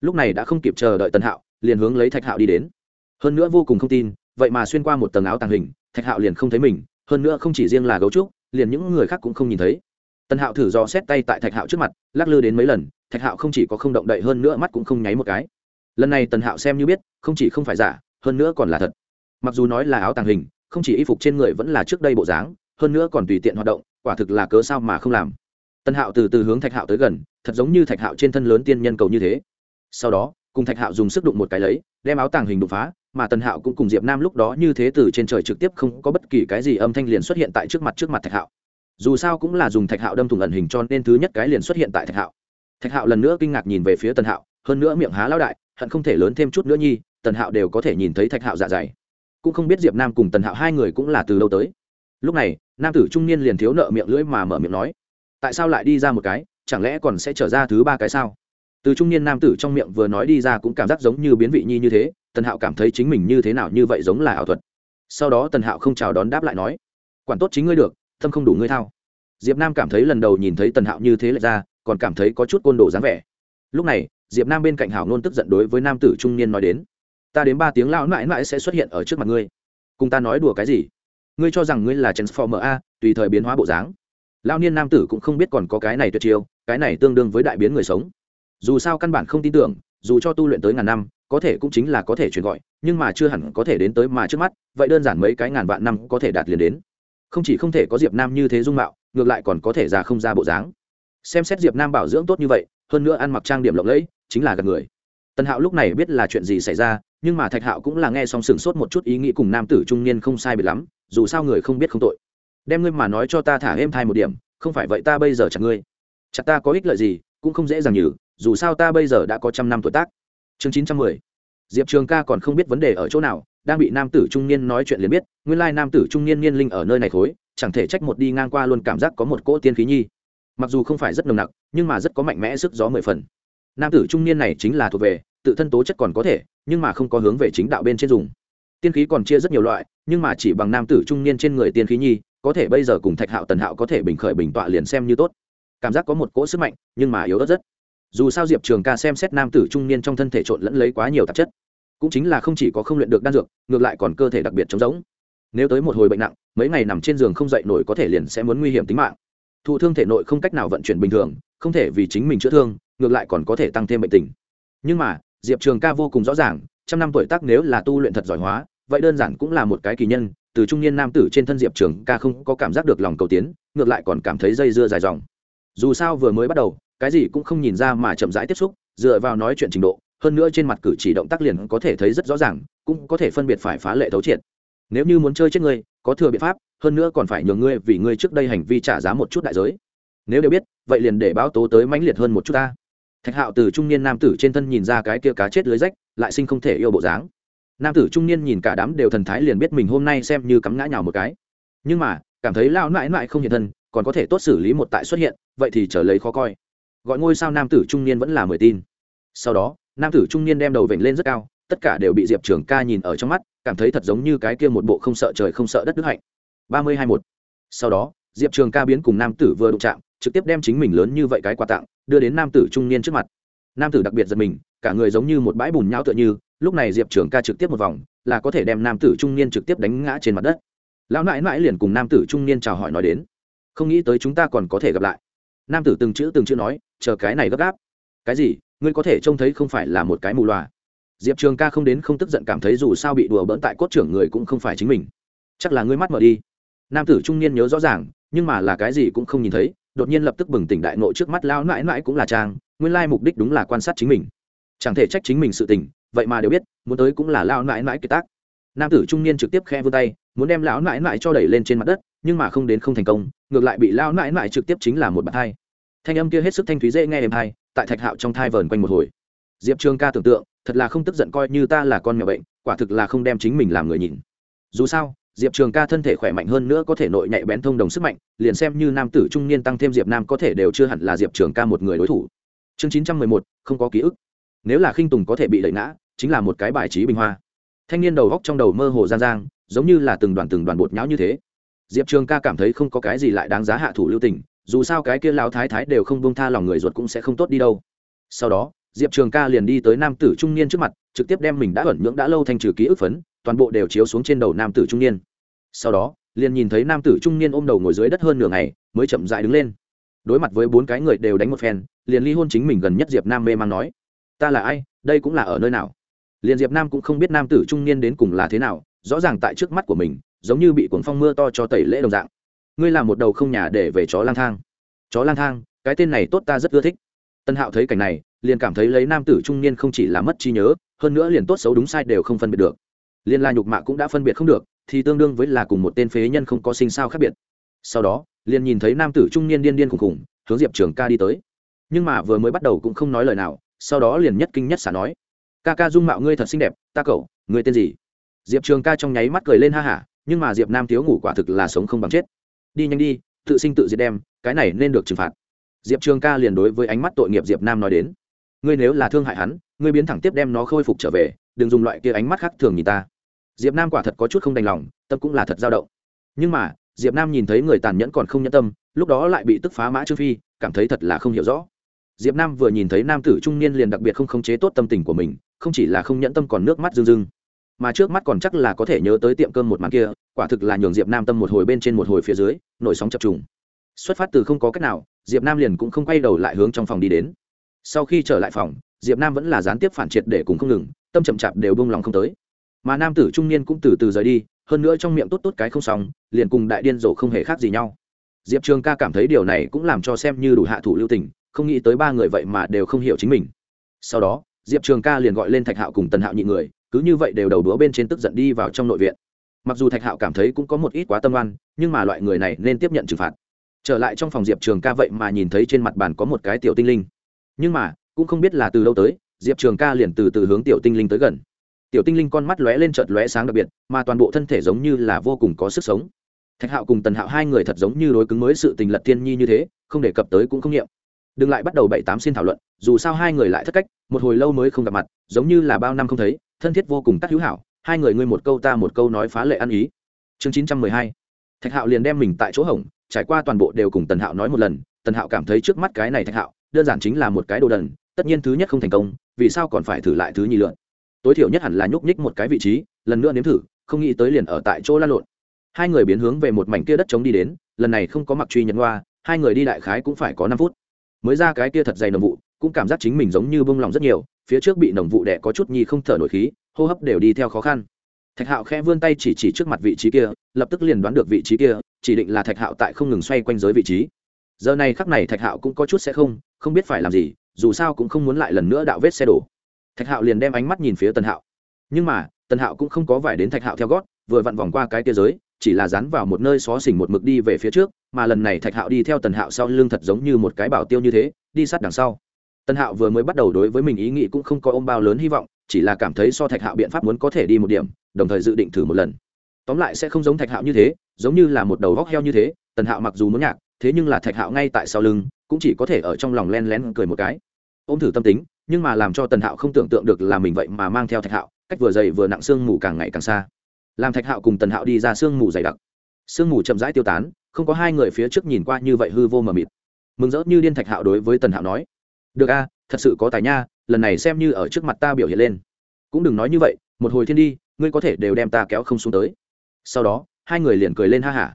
Lúc này đã không kịp chờ đợi tần hạo, liền hướng lấy thạch hạo đi đến. Hơn nữa vô cùng không tin, vậy mà xuyên qua một tầng áo tàng hình, thạch hạo liền không thấy mình, hơn nữa không chỉ riêng là gấu trúc, liền những người khác cũng không nhìn thấy. Tần hạo thử dò xét tay tại thạch hạo trước mặt, lắc lư đến mấy lần, thạch hạo không chỉ có không động đậy, hơn nữa mắt cũng không nháy một cái. Lần này tần hạo xem như biết, không chỉ không phải giả, hơn nữa còn là thật. Mặc dù nói là áo tàng hình, không chỉ y phục trên người vẫn là trước đây bộ dáng, hơn nữa còn tùy tiện hoạt động quả thực là cớ sao mà không làm. Tần hạo từ từ hướng thạch hạo tới gần, thật giống như thạch hạo trên thân lớn tiên nhân cầu như thế. Sau đó, cùng thạch hạo dùng sức đụng một cái lấy, đem áo tàng hình đụng phá, mà tần hạo cũng cùng diệp nam lúc đó như thế từ trên trời trực tiếp không có bất kỳ cái gì âm thanh liền xuất hiện tại trước mặt trước mặt thạch hạo. Dù sao cũng là dùng thạch hạo đâm thủng ẩn hình cho nên thứ nhất cái liền xuất hiện tại thạch hạo. Thạch hạo lần nữa kinh ngạc nhìn về phía tần hạo, hơn nữa miệng há lao đại, hận không thể lớn thêm chút nữa nhi, tần hạo đều có thể nhìn thấy thạch hạo dạ dày. Cũng không biết diệp nam cùng tần hạo hai người cũng là từ đâu tới lúc này, nam tử trung niên liền thiếu nợ miệng lưỡi mà mở miệng nói, tại sao lại đi ra một cái? Chẳng lẽ còn sẽ trở ra thứ ba cái sao? Từ trung niên nam tử trong miệng vừa nói đi ra cũng cảm giác giống như biến vị nhi như thế, tần hạo cảm thấy chính mình như thế nào như vậy giống là ảo thuật. Sau đó tần hạo không chào đón đáp lại nói, quản tốt chính ngươi được thâm không đủ ngươi thao. Diệp nam cảm thấy lần đầu nhìn thấy tần hạo như thế lại ra, còn cảm thấy có chút côn đồ dáng vẻ. Lúc này, diệp nam bên cạnh hảo nôn tức giận đối với nam tử trung niên nói đến, ta đến ba tiếng lao mãi mãi sẽ xuất hiện ở trước mặt ngươi. Cùng ta nói đùa cái gì? Ngươi cho rằng ngươi là transformer a, tùy thời biến hóa bộ dáng. Lao niên nam tử cũng không biết còn có cái này tuyệt chiêu, cái này tương đương với đại biến người sống. Dù sao căn bản không tin tưởng, dù cho tu luyện tới ngàn năm, có thể cũng chính là có thể chuyển gọi, nhưng mà chưa hẳn có thể đến tới mà trước mắt, vậy đơn giản mấy cái ngàn vạn năm có thể đạt liền đến. Không chỉ không thể có diệp nam như thế dung mạo, ngược lại còn có thể già không ra bộ dáng. Xem xét diệp nam bảo dưỡng tốt như vậy, hơn nữa ăn mặc trang điểm lộng lẫy, chính là gặp người tần hạo lúc này biết là chuyện gì xảy ra, nhưng mà thạch hạo cũng là nghe xong sửng sốt một chút ý nghĩ cùng nam tử trung niên không sai biệt lắm, dù sao người không biết không tội. Đem ngươi mà nói cho ta thả êm thai một điểm, không phải vậy ta bây giờ chặt ngươi. Chặt ta có ích lợi gì, cũng không dễ dàng nhử, dù sao ta bây giờ đã có trăm năm tuổi tác. Chương chín trăm mười. Diệp trường ca còn không biết vấn đề ở chỗ nào, đang bị nam tử trung niên nói chuyện liền biết, nguyên lai nam tử trung niên niên linh ở nơi này khối, chẳng thể trách một đi ngang qua luôn cảm giác có một cỗ tiên khí nhi. Mặc dù không phải rất nồng nặc, nhưng mà rất có mạnh mẽ sức gió mười phần nam tử trung niên này chính là thuộc về, tự thân tố chất còn có thể, nhưng mà không có hướng về chính đạo bên trên dùng. Tiên khí còn chia rất nhiều loại, nhưng mà chỉ bằng nam tử trung niên trên người tiên khí nhi, có thể bây giờ cùng thạch hạo tần hạo có thể bình khởi bình tọa liền xem như tốt. Cảm giác có một cỗ sức mạnh, nhưng mà yếu ớt rất. Dù sao diệp trường ca xem xét nam tử trung niên trong thân thể trộn lẫn lấy quá nhiều tạp chất, cũng chính là không chỉ có không luyện được đan dược, ngược lại còn cơ thể đặc biệt chống giống nếu tới một hồi bệnh nặng, mấy ngày nằm trên giường không dậy nổi có thể liền sẽ muốn nguy hiểm tính mạng. Thụ thương thể nội không cách nào vận chuyển bình thường, không thể vì chính mình chữa thương ngược lại còn có thể tăng thêm bệnh tình. Nhưng mà, diệp trường ca vô cùng rõ ràng, trăm năm tuổi tác nếu là tu luyện thật giỏi hóa, vậy đơn giản cũng là một cái kỳ nhân, từ trung niên nam tử trên thân diệp trường ca không có cảm giác được lòng cầu tiến, ngược lại còn cảm thấy dây dưa dài dòng. Dù sao vừa mới bắt đầu, cái gì cũng không nhìn ra mà chậm rãi tiếp xúc, dựa vào nói chuyện trình độ, hơn nữa trên mặt cử chỉ động tác liền có thể thấy rất rõ ràng, cũng có thể phân biệt phải phá lệ thấu triệt. Nếu như muốn chơi chết ngươi, có thừa biện pháp, hơn nữa còn phải nhường ngươi vì ngươi trước đây hành vi trả giá một chút đại giới. Nếu đều biết, vậy liền để báo tố tới mãnh liệt hơn một chút ta thạch hạo từ trung niên nam tử trên thân nhìn ra cái kia cá chết lưới rách, lại sinh không thể yêu bộ dáng. Nam tử trung niên nhìn cả đám đều thần thái liền biết mình hôm nay xem như cắm ngã nhào một cái. Nhưng mà, cảm thấy lao mãi mãi không hiện thân, còn có thể tốt xử lý một tại xuất hiện, vậy thì trở lấy khó coi. Gọi ngôi sao nam tử trung niên vẫn là mười tin. Sau đó, nam tử trung niên đem đầu vểnh lên rất cao, tất cả đều bị diệp trường ca nhìn ở trong mắt, cảm thấy thật giống như cái kia một bộ không sợ trời không sợ đất đức hạnh. Ba mươi hai một sau đó, diệp trường ca biến cùng nam tử vừa đụng chạm trực tiếp đem chính mình lớn như vậy cái quà tặng đưa đến nam tử trung niên trước mặt. Nam tử đặc biệt giật mình, cả người giống như một bãi bùn nhão tựa như, lúc này diệp trường ca trực tiếp một vòng, là có thể đem nam tử trung niên trực tiếp đánh ngã trên mặt đất. Lão nãi nãi liền cùng nam tử trung niên chào hỏi nói đến, không nghĩ tới chúng ta còn có thể gặp lại. Nam tử từng chữ từng chữ nói, chờ cái này gấp gáp. Cái gì? Ngươi có thể trông thấy không phải là một cái mù loà? Diệp trường ca không đến không tức giận cảm thấy dù sao bị đùa bỡn tại cốt trưởng người cũng không phải chính mình. Chắc là ngươi mắt mở đi. Nam tử trung niên nhớ rõ ràng, nhưng mà là cái gì cũng không nhìn thấy đột nhiên lập tức bừng tỉnh đại nội trước mắt lao mãi mãi cũng là trang, nguyên lai mục đích đúng là quan sát chính mình. Chẳng thể trách chính mình sự tình, vậy mà đều biết, muốn tới cũng là lao mãi mãi kiệt tác. Nam tử trung niên trực tiếp khe vươn tay, muốn đem lão mãi mãi cho đẩy lên trên mặt đất, nhưng mà không đến không thành công, ngược lại bị lao mãi mãi trực tiếp chính là một bàn thai. Thanh âm kia hết sức thanh thúy dễ nghe êm thai tại thạch hạo trong thai vờn quanh một hồi. Diệp trường ca tưởng tượng, thật là không tức giận coi như ta là con mèo bệnh, quả thực là không đem chính mình làm người nhìn. Dù sao diệp trường ca thân thể khỏe mạnh hơn nữa có thể nội nhạy bén thông đồng sức mạnh, liền xem như nam tử trung niên tăng thêm diệp nam có thể đều chưa hẳn là diệp trường ca một người đối thủ. Chương chín trăm mười một, không có ký ức. Nếu là khinh tùng có thể bị đẩy ngã, chính là một cái bài trí bình hoa. Thanh niên đầu góc trong đầu mơ hồ gian giang giống như là từng đoàn từng đoàn bột nháo như thế. Diệp trường ca cảm thấy không có cái gì lại đáng giá hạ thủ lưu tình, dù sao cái kia lão thái thái đều không buông tha lòng người ruột cũng sẽ không tốt đi đâu. Sau đó, diệp trường ca liền đi tới nam tử trung niên trước mặt, trực tiếp đem mình đã ẩn nhưỡng đã lâu thành trừ ký ức phấn toàn bộ đều chiếu xuống trên đầu nam tử trung niên. Sau đó, liền nhìn thấy nam tử trung niên ôm đầu ngồi dưới đất hơn nửa ngày, mới chậm dại đứng lên. Đối mặt với bốn cái người đều đánh một phen, liền ly hôn chính mình gần nhất diệp nam mê man nói, ta là ai? Đây cũng là ở nơi nào? Liền diệp nam cũng không biết nam tử trung niên đến cùng là thế nào, rõ ràng tại trước mắt của mình, giống như bị cuồng phong mưa to cho tẩy lễ đồng dạng. Ngươi là một đầu không nhà để về chó lang thang. Chó lang thang? Cái tên này tốt ta rất ưa thích. Tân hạo thấy cảnh này, liền cảm thấy lấy nam tử trung niên không chỉ là mất trí nhớ, hơn nữa liền tốt xấu đúng sai đều không phân biệt được liên la nhục mạ cũng đã phân biệt không được, thì tương đương với là cùng một tên phế nhân không có sinh sao khác biệt. Sau đó, liền nhìn thấy nam tử trung niên điên điên khùng khùng, hướng diệp trường ca đi tới. Nhưng mà vừa mới bắt đầu cũng không nói lời nào, sau đó liền nhất kinh nhất xả nói, ca ca dung mạo ngươi thật xinh đẹp, ta cậu, ngươi tên gì? Diệp trường ca trong nháy mắt cười lên ha hả, nhưng mà diệp nam thiếu ngủ quả thực là sống không bằng chết. Đi nhanh đi, tự sinh tự diệt đem, cái này nên được trừng phạt. Diệp trường ca liền đối với ánh mắt tội nghiệp diệp nam nói đến, ngươi nếu là thương hại hắn, ngươi biến thẳng tiếp đem nó khôi phục trở về, đừng dùng loại kia ánh mắt khác thường nhìn ta diệp nam quả thật có chút không đành lòng, tâm cũng là thật dao động. Nhưng mà, diệp nam nhìn thấy người tàn nhẫn còn không nhẫn tâm, lúc đó lại bị tức phá mã trương phi, cảm thấy thật là không hiểu rõ. Diệp nam vừa nhìn thấy nam tử trung niên liền đặc biệt không khống chế tốt tâm tình của mình, không chỉ là không nhẫn tâm còn nước mắt rưng rưng. Mà trước mắt còn chắc là có thể nhớ tới tiệm cơm một màn kia, quả thực là nhường diệp nam tâm một hồi bên trên một hồi phía dưới, nổi sóng chập trùng. Xuất phát từ không có cách nào, diệp nam liền cũng không quay đầu lại hướng trong phòng đi đến. Sau khi trở lại phòng, diệp nam vẫn là gián tiếp phản triệt để cùng không ngừng, tâm chậm chạp đều bông lòng không tới mà nam tử trung niên cũng từ từ rời đi, hơn nữa trong miệng tốt tốt cái không xong, liền cùng đại điên rồ không hề khác gì nhau. Diệp trường ca cảm thấy điều này cũng làm cho xem như đủ hạ thủ lưu tình, không nghĩ tới ba người vậy mà đều không hiểu chính mình. Sau đó, diệp trường ca liền gọi lên thạch hạo cùng tần hạo nhị người, cứ như vậy đều đầu đũa bên trên tức giận đi vào trong nội viện. Mặc dù thạch hạo cảm thấy cũng có một ít quá tâm oan, nhưng mà loại người này nên tiếp nhận trừng phạt. Trở lại trong phòng diệp trường ca vậy mà nhìn thấy trên mặt bàn có một cái tiểu tinh linh. Nhưng mà, cũng không biết là từ lâu tới, diệp trường ca liền từ từ hướng tiểu tinh linh tới gần tiểu tinh linh con mắt lóe lên chợt lóe sáng đặc biệt, mà toàn bộ thân thể giống như là vô cùng có sức sống. Thạch hạo cùng tần hạo hai người thật giống như đối cứng mới sự tình lật thiên nhi như thế, không đề cập tới cũng không nghiệm. Đừng lại bắt đầu bảy tám xin thảo luận, dù sao hai người lại thất cách, một hồi lâu mới không gặp mặt, giống như là bao năm không thấy, thân thiết vô cùng tắt hữu hảo, hai người ngươi một câu ta một câu nói phá lệ ăn ý. Chương chín trăm mười hai. Thạch hạo liền đem mình tại chỗ hổng, trải qua toàn bộ đều cùng tần hạo nói một lần, tần hạo cảm thấy trước mắt cái này thạch hạo, đơn giản chính là một cái đồ đần, tất nhiên thứ nhất không thành công, vì sao còn phải thử lại thứ nhì lượn? Tối thiểu nhất hẳn là nhúc nhích một cái vị trí, lần nữa nếm thử, không nghĩ tới liền ở tại chỗ lan lộn. Hai người biến hướng về một mảnh kia đất trống đi đến, lần này không có mặc truy nhẫn hoa, hai người đi đại khái cũng phải có năm phút. Mới ra cái kia thật dày nồng vụ, cũng cảm giác chính mình giống như bông lòng rất nhiều, phía trước bị nồng vụ đẻ có chút nhi không thở nổi khí, hô hấp đều đi theo khó khăn. Thạch hạo khẽ vươn tay chỉ chỉ trước mặt vị trí kia, lập tức liền đoán được vị trí kia, chỉ định là thạch hạo tại không ngừng xoay quanh giới vị trí. Giờ này khắc này thạch hạo cũng có chút sẽ không không biết phải làm gì, dù sao cũng không muốn lại lần nữa đạo vết xe đổ thạch hạo liền đem ánh mắt nhìn phía tần hạo. Nhưng mà, tần hạo cũng không có vải đến thạch hạo theo gót, vừa vặn vòng qua cái kia giới, chỉ là dán vào một nơi xó xỉnh một mực đi về phía trước, mà lần này thạch hạo đi theo tần hạo sau lưng thật giống như một cái bảo tiêu như thế, đi sát đằng sau. Tần hạo vừa mới bắt đầu đối với mình ý nghĩ cũng không có ôm bao lớn hy vọng, chỉ là cảm thấy so thạch hạo biện pháp muốn có thể đi một điểm, đồng thời dự định thử một lần. Tóm lại sẽ không giống thạch hạo như thế, giống như là một đầu vóc heo như thế, tần hạo mặc dù muốn nhạc, thế nhưng là thạch hạo ngay tại sau lưng, cũng chỉ có thể ở trong lòng len lén cười một cái. Ôm thử tâm tính nhưng mà làm cho tần hạo không tưởng tượng được là mình vậy mà mang theo thạch hạo, cách vừa dày vừa nặng sương mù càng ngày càng xa. Làm thạch hạo cùng tần hạo đi ra sương mù dày đặc. Sương mù chậm rãi tiêu tán, không có hai người phía trước nhìn qua như vậy hư vô mờ mịt. Mừng rỡ như điên thạch hạo đối với tần hạo nói, được a, thật sự có tài nha, lần này xem như ở trước mặt ta biểu hiện lên. Cũng đừng nói như vậy, một hồi thiên đi, ngươi có thể đều đem ta kéo không xuống tới. Sau đó, hai người liền cười lên ha hả.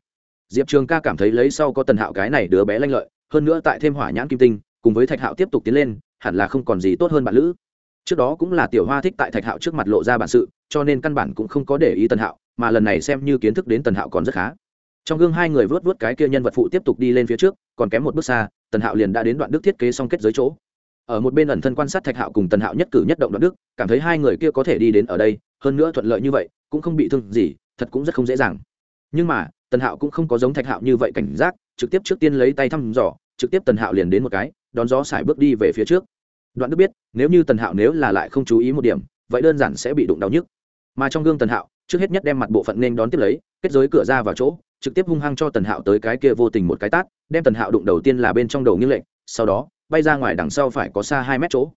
Diệp trường ca cảm thấy lấy sau có tần hạo cái này đứa bé lanh lợi, hơn nữa tại thêm hỏa nhãn kim tinh, cùng với thạch hạo tiếp tục tiến lên hẳn là không còn gì tốt hơn bạn lữ. Trước đó cũng là tiểu hoa thích tại thạch hạo trước mặt lộ ra bản sự, cho nên căn bản cũng không có để ý tần hạo, mà lần này xem như kiến thức đến tần hạo còn rất khá. Trong gương hai người vớt vớt cái kia nhân vật phụ tiếp tục đi lên phía trước, còn kém một bước xa, tần hạo liền đã đến đoạn đức thiết kế xong kết giới chỗ. Ở một bên ẩn thân quan sát thạch hạo cùng tần hạo nhất cử nhất động đoạn đức, cảm thấy hai người kia có thể đi đến ở đây, hơn nữa thuận lợi như vậy, cũng không bị thương gì, thật cũng rất không dễ dàng. Nhưng mà, tần hạo cũng không có giống thạch hạo như vậy cảnh giác, trực tiếp trước tiên lấy tay thăm dò, trực tiếp tần hạo liền đến một cái đón gió xài bước đi về phía trước. Đoạn đức biết, nếu như tần hạo nếu là lại không chú ý một điểm, vậy đơn giản sẽ bị đụng đau nhức. Mà trong gương tần hạo, trước hết nhất đem mặt bộ phận nên đón tiếp lấy, kết giới cửa ra vào chỗ, trực tiếp hung hăng cho tần hạo tới cái kia vô tình một cái tát, đem tần hạo đụng đầu tiên là bên trong đầu nghiêng lệnh sau đó, bay ra ngoài đằng sau phải có xa hai mét chỗ.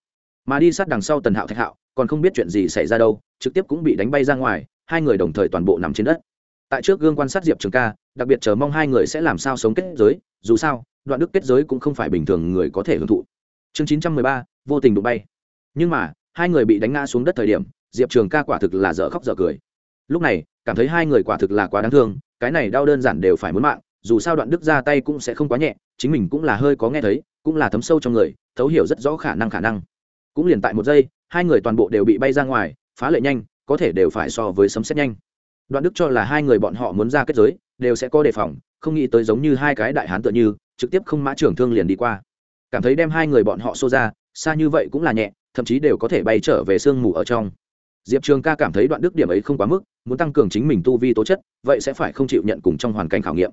Mà đi sát đằng sau tần hạo thạch hạo, còn không biết chuyện gì xảy ra đâu, trực tiếp cũng bị đánh bay ra ngoài, hai người đồng thời toàn bộ nằm trên đất. Tại trước gương quan sát diệp trường ca, đặc biệt chờ mong hai người sẽ làm sao sống kết giới, dù sao đoạn đức kết giới cũng không phải bình thường người có thể hưởng thụ. Chương chín trăm mười ba, vô tình đụng bay. Nhưng mà, hai người bị đánh ngã xuống đất thời điểm, diệp trường ca quả thực là dở khóc dở cười. Lúc này, cảm thấy hai người quả thực là quá đáng thương, cái này đau đơn giản đều phải muốn mạng, dù sao đoạn đức ra tay cũng sẽ không quá nhẹ, chính mình cũng là hơi có nghe thấy, cũng là thấm sâu trong người, thấu hiểu rất rõ khả năng khả năng. Cũng liền tại một giây, hai người toàn bộ đều bị bay ra ngoài, phá lệ nhanh, có thể đều phải so với sấm xét nhanh. Đoạn đức cho là hai người bọn họ muốn ra kết giới, đều sẽ có đề phòng, không nghĩ tới giống như hai cái đại hán tựa như trực tiếp không mã trưởng thương liền đi qua. Cảm thấy đem hai người bọn họ xô ra, xa như vậy cũng là nhẹ, thậm chí đều có thể bay trở về sương mù ở trong. Diệp trường ca cảm thấy đoạn đức điểm ấy không quá mức, muốn tăng cường chính mình tu vi tố chất, vậy sẽ phải không chịu nhận cùng trong hoàn cảnh khảo nghiệm.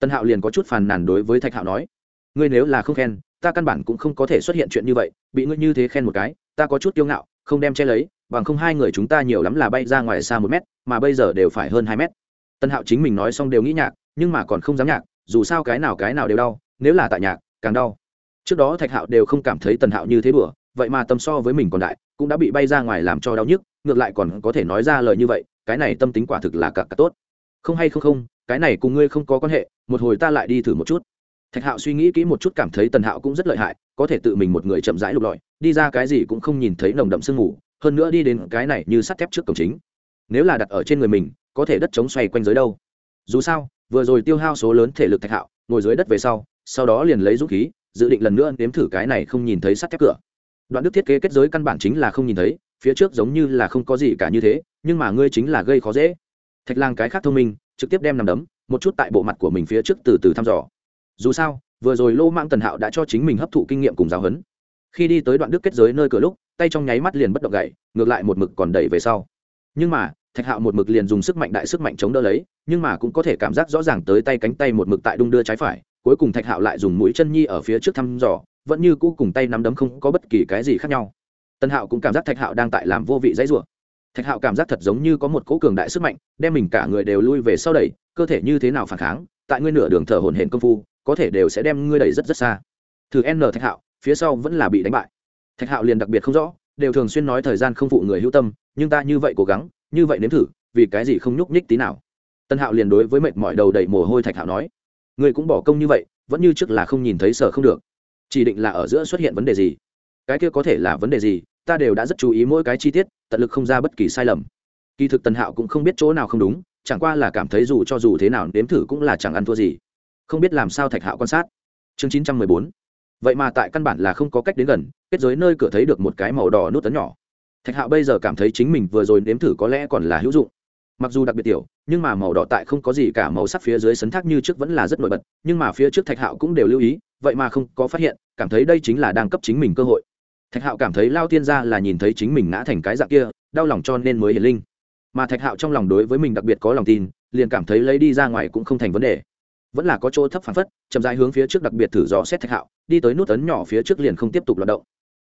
Tân hạo liền có chút phàn nàn đối với thạch hạo nói, ngươi nếu là không khen, ta căn bản cũng không có thể xuất hiện chuyện như vậy, bị ngươi như thế khen một cái, ta có chút kiêu ngạo, không đem che lấy, bằng không hai người chúng ta nhiều lắm là bay ra ngoài xa một mét, mà bây giờ đều phải hơn hai mét. Tân hạo chính mình nói xong đều nghĩ nhạc, nhưng mà còn không dám nhạc, dù sao cái nào cái nào đều đau nếu là tại nhạc, càng đau. Trước đó thạch hạo đều không cảm thấy tần hạo như thế bừa vậy mà tâm so với mình còn đại, cũng đã bị bay ra ngoài làm cho đau nhức, ngược lại còn có thể nói ra lời như vậy, cái này tâm tính quả thực là cả cả tốt. Không hay không không, cái này cùng ngươi không có quan hệ, một hồi ta lại đi thử một chút. Thạch hạo suy nghĩ kỹ một chút cảm thấy tần hạo cũng rất lợi hại, có thể tự mình một người chậm rãi lục lọi, đi ra cái gì cũng không nhìn thấy nồng đậm sương mù, hơn nữa đi đến cái này như sắt thép trước cổng chính. Nếu là đặt ở trên người mình, có thể đất chống xoay quanh dưới đâu. Dù sao, vừa rồi tiêu hao số lớn thể lực thạch hạo, ngồi dưới đất về sau sau đó liền lấy dũng khí, dự định lần nữa nếm thử cái này không nhìn thấy sắt thép cửa. Đoạn đức thiết kế kết giới căn bản chính là không nhìn thấy, phía trước giống như là không có gì cả như thế, nhưng mà ngươi chính là gây khó dễ. Thạch lang cái khác thông minh, trực tiếp đem nằm đấm, một chút tại bộ mặt của mình phía trước từ từ thăm dò. Dù sao, vừa rồi lô mạng tần hạo đã cho chính mình hấp thụ kinh nghiệm cùng giáo huấn. Khi đi tới đoạn đức kết giới nơi cửa lúc, tay trong nháy mắt liền bất động gậy, ngược lại một mực còn đẩy về sau. Nhưng mà, thạch hạo một mực liền dùng sức mạnh đại sức mạnh chống đỡ lấy, nhưng mà cũng có thể cảm giác rõ ràng tới tay cánh tay một mực tại đung đưa trái phải cuối cùng thạch hạo lại dùng mũi chân nhi ở phía trước thăm dò, vẫn như cũ cùng tay nắm đấm không có bất kỳ cái gì khác nhau. Tân hạo cũng cảm giác thạch hạo đang tại làm vô vị dãy rủa. Thạch hạo cảm giác thật giống như có một cỗ cường đại sức mạnh, đem mình cả người đều lui về sau đẩy, cơ thể như thế nào phản kháng, tại ngươi nửa đường thở hồn hển công phu, có thể đều sẽ đem ngươi đẩy rất rất xa. Thử n thạch hạo, phía sau vẫn là bị đánh bại. Thạch hạo liền đặc biệt không rõ, đều thường xuyên nói thời gian không phụ người hữu tâm, nhưng ta như vậy cố gắng, như vậy nếm thử, vì cái gì không nhúc nhích tí nào? Tân hạo liền đối với mệt mỏi đầu đầy mồ hôi thạch hạo nói ngươi cũng bỏ công như vậy, vẫn như trước là không nhìn thấy sở không được. Chỉ định là ở giữa xuất hiện vấn đề gì? Cái kia có thể là vấn đề gì, ta đều đã rất chú ý mỗi cái chi tiết, tận lực không ra bất kỳ sai lầm. Kỳ thực tần hạo cũng không biết chỗ nào không đúng, chẳng qua là cảm thấy dù cho dù thế nào nếm thử cũng là chẳng ăn thua gì. Không biết làm sao thạch hạo quan sát. Chương chín trăm mười bốn. Vậy mà tại căn bản là không có cách đến gần, kết giới nơi cửa thấy được một cái màu đỏ nút tấn nhỏ. Thạch hạo bây giờ cảm thấy chính mình vừa rồi nếm thử có lẽ còn là hữu dụng mặc dù đặc biệt tiểu, nhưng mà màu đỏ tại không có gì cả, màu sắc phía dưới sấn thác như trước vẫn là rất nổi bật, nhưng mà phía trước thạch hạo cũng đều lưu ý, vậy mà không có phát hiện, cảm thấy đây chính là đang cấp chính mình cơ hội. Thạch hạo cảm thấy lao tiên ra là nhìn thấy chính mình ngã thành cái dạng kia, đau lòng cho nên mới hiền linh. Mà thạch hạo trong lòng đối với mình đặc biệt có lòng tin, liền cảm thấy lấy đi ra ngoài cũng không thành vấn đề. Vẫn là có chỗ thấp phản phất, chậm dài hướng phía trước đặc biệt thử dò xét thạch hạo, đi tới nút ấn nhỏ phía trước liền không tiếp tục loạt động.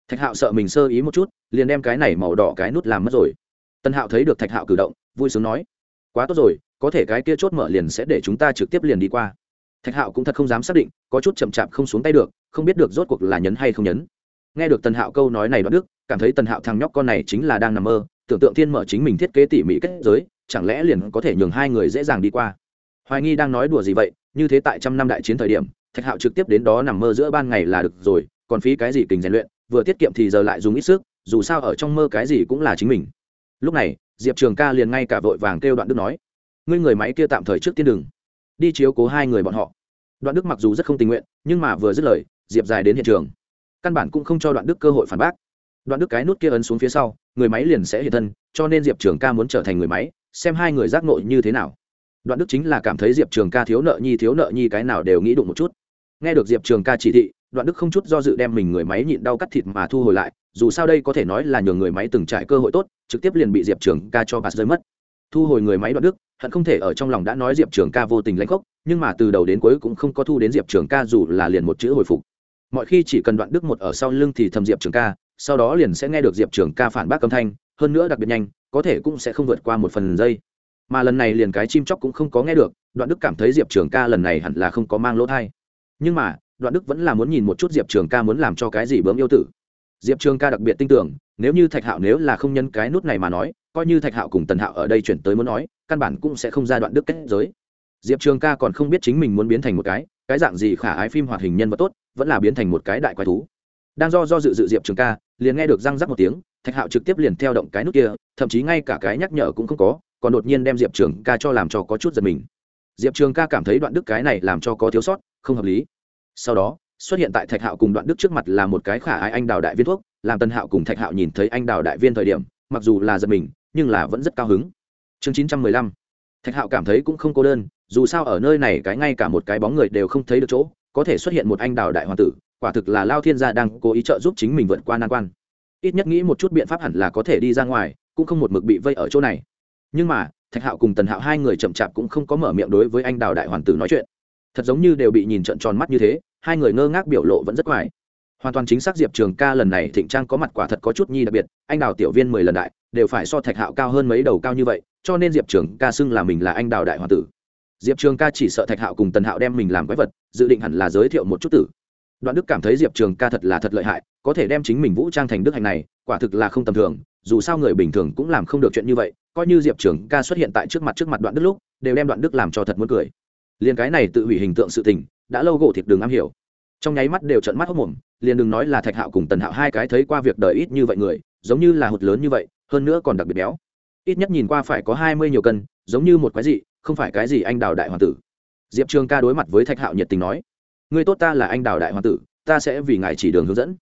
Thạch hạo sợ mình sơ ý một chút, liền đem cái này màu đỏ cái nút làm mất rồi tân hạo thấy được thạch hạo cử động, vui sướng nói, quá tốt rồi, có thể cái kia chốt mở liền sẽ để chúng ta trực tiếp liền đi qua. Thạch hạo cũng thật không dám xác định, có chút chậm chạp không xuống tay được, không biết được rốt cuộc là nhấn hay không nhấn. Nghe được tần hạo câu nói này đoạn đức, cảm thấy tần hạo thằng nhóc con này chính là đang nằm mơ, tưởng tượng thiên mở chính mình thiết kế tỉ mỉ kết giới, chẳng lẽ liền có thể nhường hai người dễ dàng đi qua. Hoài nghi đang nói đùa gì vậy, như thế tại trăm năm đại chiến thời điểm, thạch hạo trực tiếp đến đó nằm mơ giữa ban ngày là được rồi, còn phí cái gì kình rèn luyện, vừa tiết kiệm thì giờ lại dùng ít sức, dù sao ở trong mơ cái gì cũng là chính mình lúc này diệp trường ca liền ngay cả vội vàng kêu đoạn đức nói ngươi người máy kia tạm thời trước tiên đừng, đi chiếu cố hai người bọn họ. Đoạn đức mặc dù rất không tình nguyện nhưng mà vừa dứt lời diệp dài đến hiện trường. Căn bản cũng không cho đoạn đức cơ hội phản bác. Đoạn đức cái nút kia ấn xuống phía sau người máy liền sẽ hiện thân cho nên diệp trường ca muốn trở thành người máy xem hai người giác nội như thế nào. Đoạn đức chính là cảm thấy diệp trường ca thiếu nợ nhi thiếu nợ nhi cái nào đều nghĩ đụng một chút. Nghe được diệp trường ca chỉ thị đoạn đức không chút do dự đem mình người máy nhịn đau cắt thịt mà thu hồi lại, dù sao đây có thể nói là nhờ người máy từng trải cơ hội tốt, trực tiếp liền bị diệp trường ca cho bạt rơi mất. Thu hồi người máy đoạn đức, hận không thể ở trong lòng đã nói diệp trường ca vô tình lãnh khốc, nhưng mà từ đầu đến cuối cũng không có thu đến diệp trường ca dù là liền một chữ hồi phục. Mọi khi chỉ cần đoạn đức một ở sau lưng thì thầm diệp trường ca, sau đó liền sẽ nghe được diệp trường ca phản bác âm thanh, hơn nữa đặc biệt nhanh, có thể cũng sẽ không vượt qua một phần giây. Mà lần này liền cái chim chóc cũng không có nghe được, đoạn đức cảm thấy diệp trường ca lần này hẳn là không có mang lỗ thai. Nhưng mà đoạn đức vẫn là muốn nhìn một chút diệp trường ca muốn làm cho cái gì bướm yêu tử. Diệp trường ca đặc biệt tin tưởng, nếu như thạch hạo nếu là không nhân cái nút này mà nói, coi như thạch hạo cùng tần hạo ở đây chuyển tới muốn nói, căn bản cũng sẽ không ra đoạn đức kết giới. Diệp trường ca còn không biết chính mình muốn biến thành một cái cái dạng gì khả ái phim hoạt hình nhân vật tốt, vẫn là biến thành một cái đại quái thú. Đang do do dự dự diệp trường ca, liền nghe được răng rắc một tiếng, thạch hạo trực tiếp liền theo động cái nút kia, thậm chí ngay cả cái nhắc nhở cũng không có, còn đột nhiên đem diệp trường ca cho làm cho có chút giật mình. Diệp trường ca cảm thấy đoạn đức cái này làm cho có thiếu sót, không hợp lý sau đó, xuất hiện tại thạch hạo cùng đoạn đức trước mặt là một cái khả ái anh đào đại viên thuốc, làm tân hạo cùng thạch hạo nhìn thấy anh đào đại viên thời điểm, mặc dù là giật mình, nhưng là vẫn rất cao hứng. Chương chín trăm mười lăm. Thạch hạo cảm thấy cũng không cô đơn, dù sao ở nơi này cái ngay cả một cái bóng người đều không thấy được chỗ, có thể xuất hiện một anh đào đại hoàng tử, quả thực là lao thiên gia đang cố ý trợ giúp chính mình vượt qua nan quan. Ít nhất nghĩ một chút biện pháp hẳn là có thể đi ra ngoài, cũng không một mực bị vây ở chỗ này. Nhưng mà, thạch hạo cùng tần hạo hai người chậm chạp cũng không có mở miệng đối với anh đào đại hoàng tử nói chuyện. Thật giống như đều bị nhìn trận tròn mắt như thế hai người ngơ ngác biểu lộ vẫn rất ngoài hoàn toàn chính xác diệp trường ca lần này thịnh trang có mặt quả thật có chút nhi đặc biệt, anh đào tiểu viên mười lần đại, đều phải so thạch hạo cao hơn mấy đầu cao như vậy, cho nên diệp trường ca xưng là mình là anh đào đại hoàng tử. Diệp trường ca chỉ sợ thạch hạo cùng tần hạo đem mình làm quái vật, dự định hẳn là giới thiệu một chút tử. Đoạn đức cảm thấy diệp trường ca thật là thật lợi hại, có thể đem chính mình vũ trang thành đức hạnh này, quả thực là không tầm thường, dù sao người bình thường cũng làm không được chuyện như vậy, coi như diệp trường ca xuất hiện tại trước mặt trước mặt đoạn đức lúc, đều đem đoạn đức làm cho thật muốn cười. Liền cái này tự hủy hình tượng sự tình đã lâu gỗ thịt đường am hiểu. Trong nháy mắt đều trận mắt hốc mồm, liền đừng nói là thạch hạo cùng tần hạo hai cái thấy qua việc đời ít như vậy người, giống như là hụt lớn như vậy, hơn nữa còn đặc biệt béo. Ít nhất nhìn qua phải có hai mươi nhiều cân, giống như một cái gì không phải cái gì anh đào đại hoàng tử. Diệp trường ca đối mặt với thạch hạo nhiệt tình nói người tốt ta là anh đào đại hoàng tử, ta sẽ vì ngài chỉ đường hướng dẫn.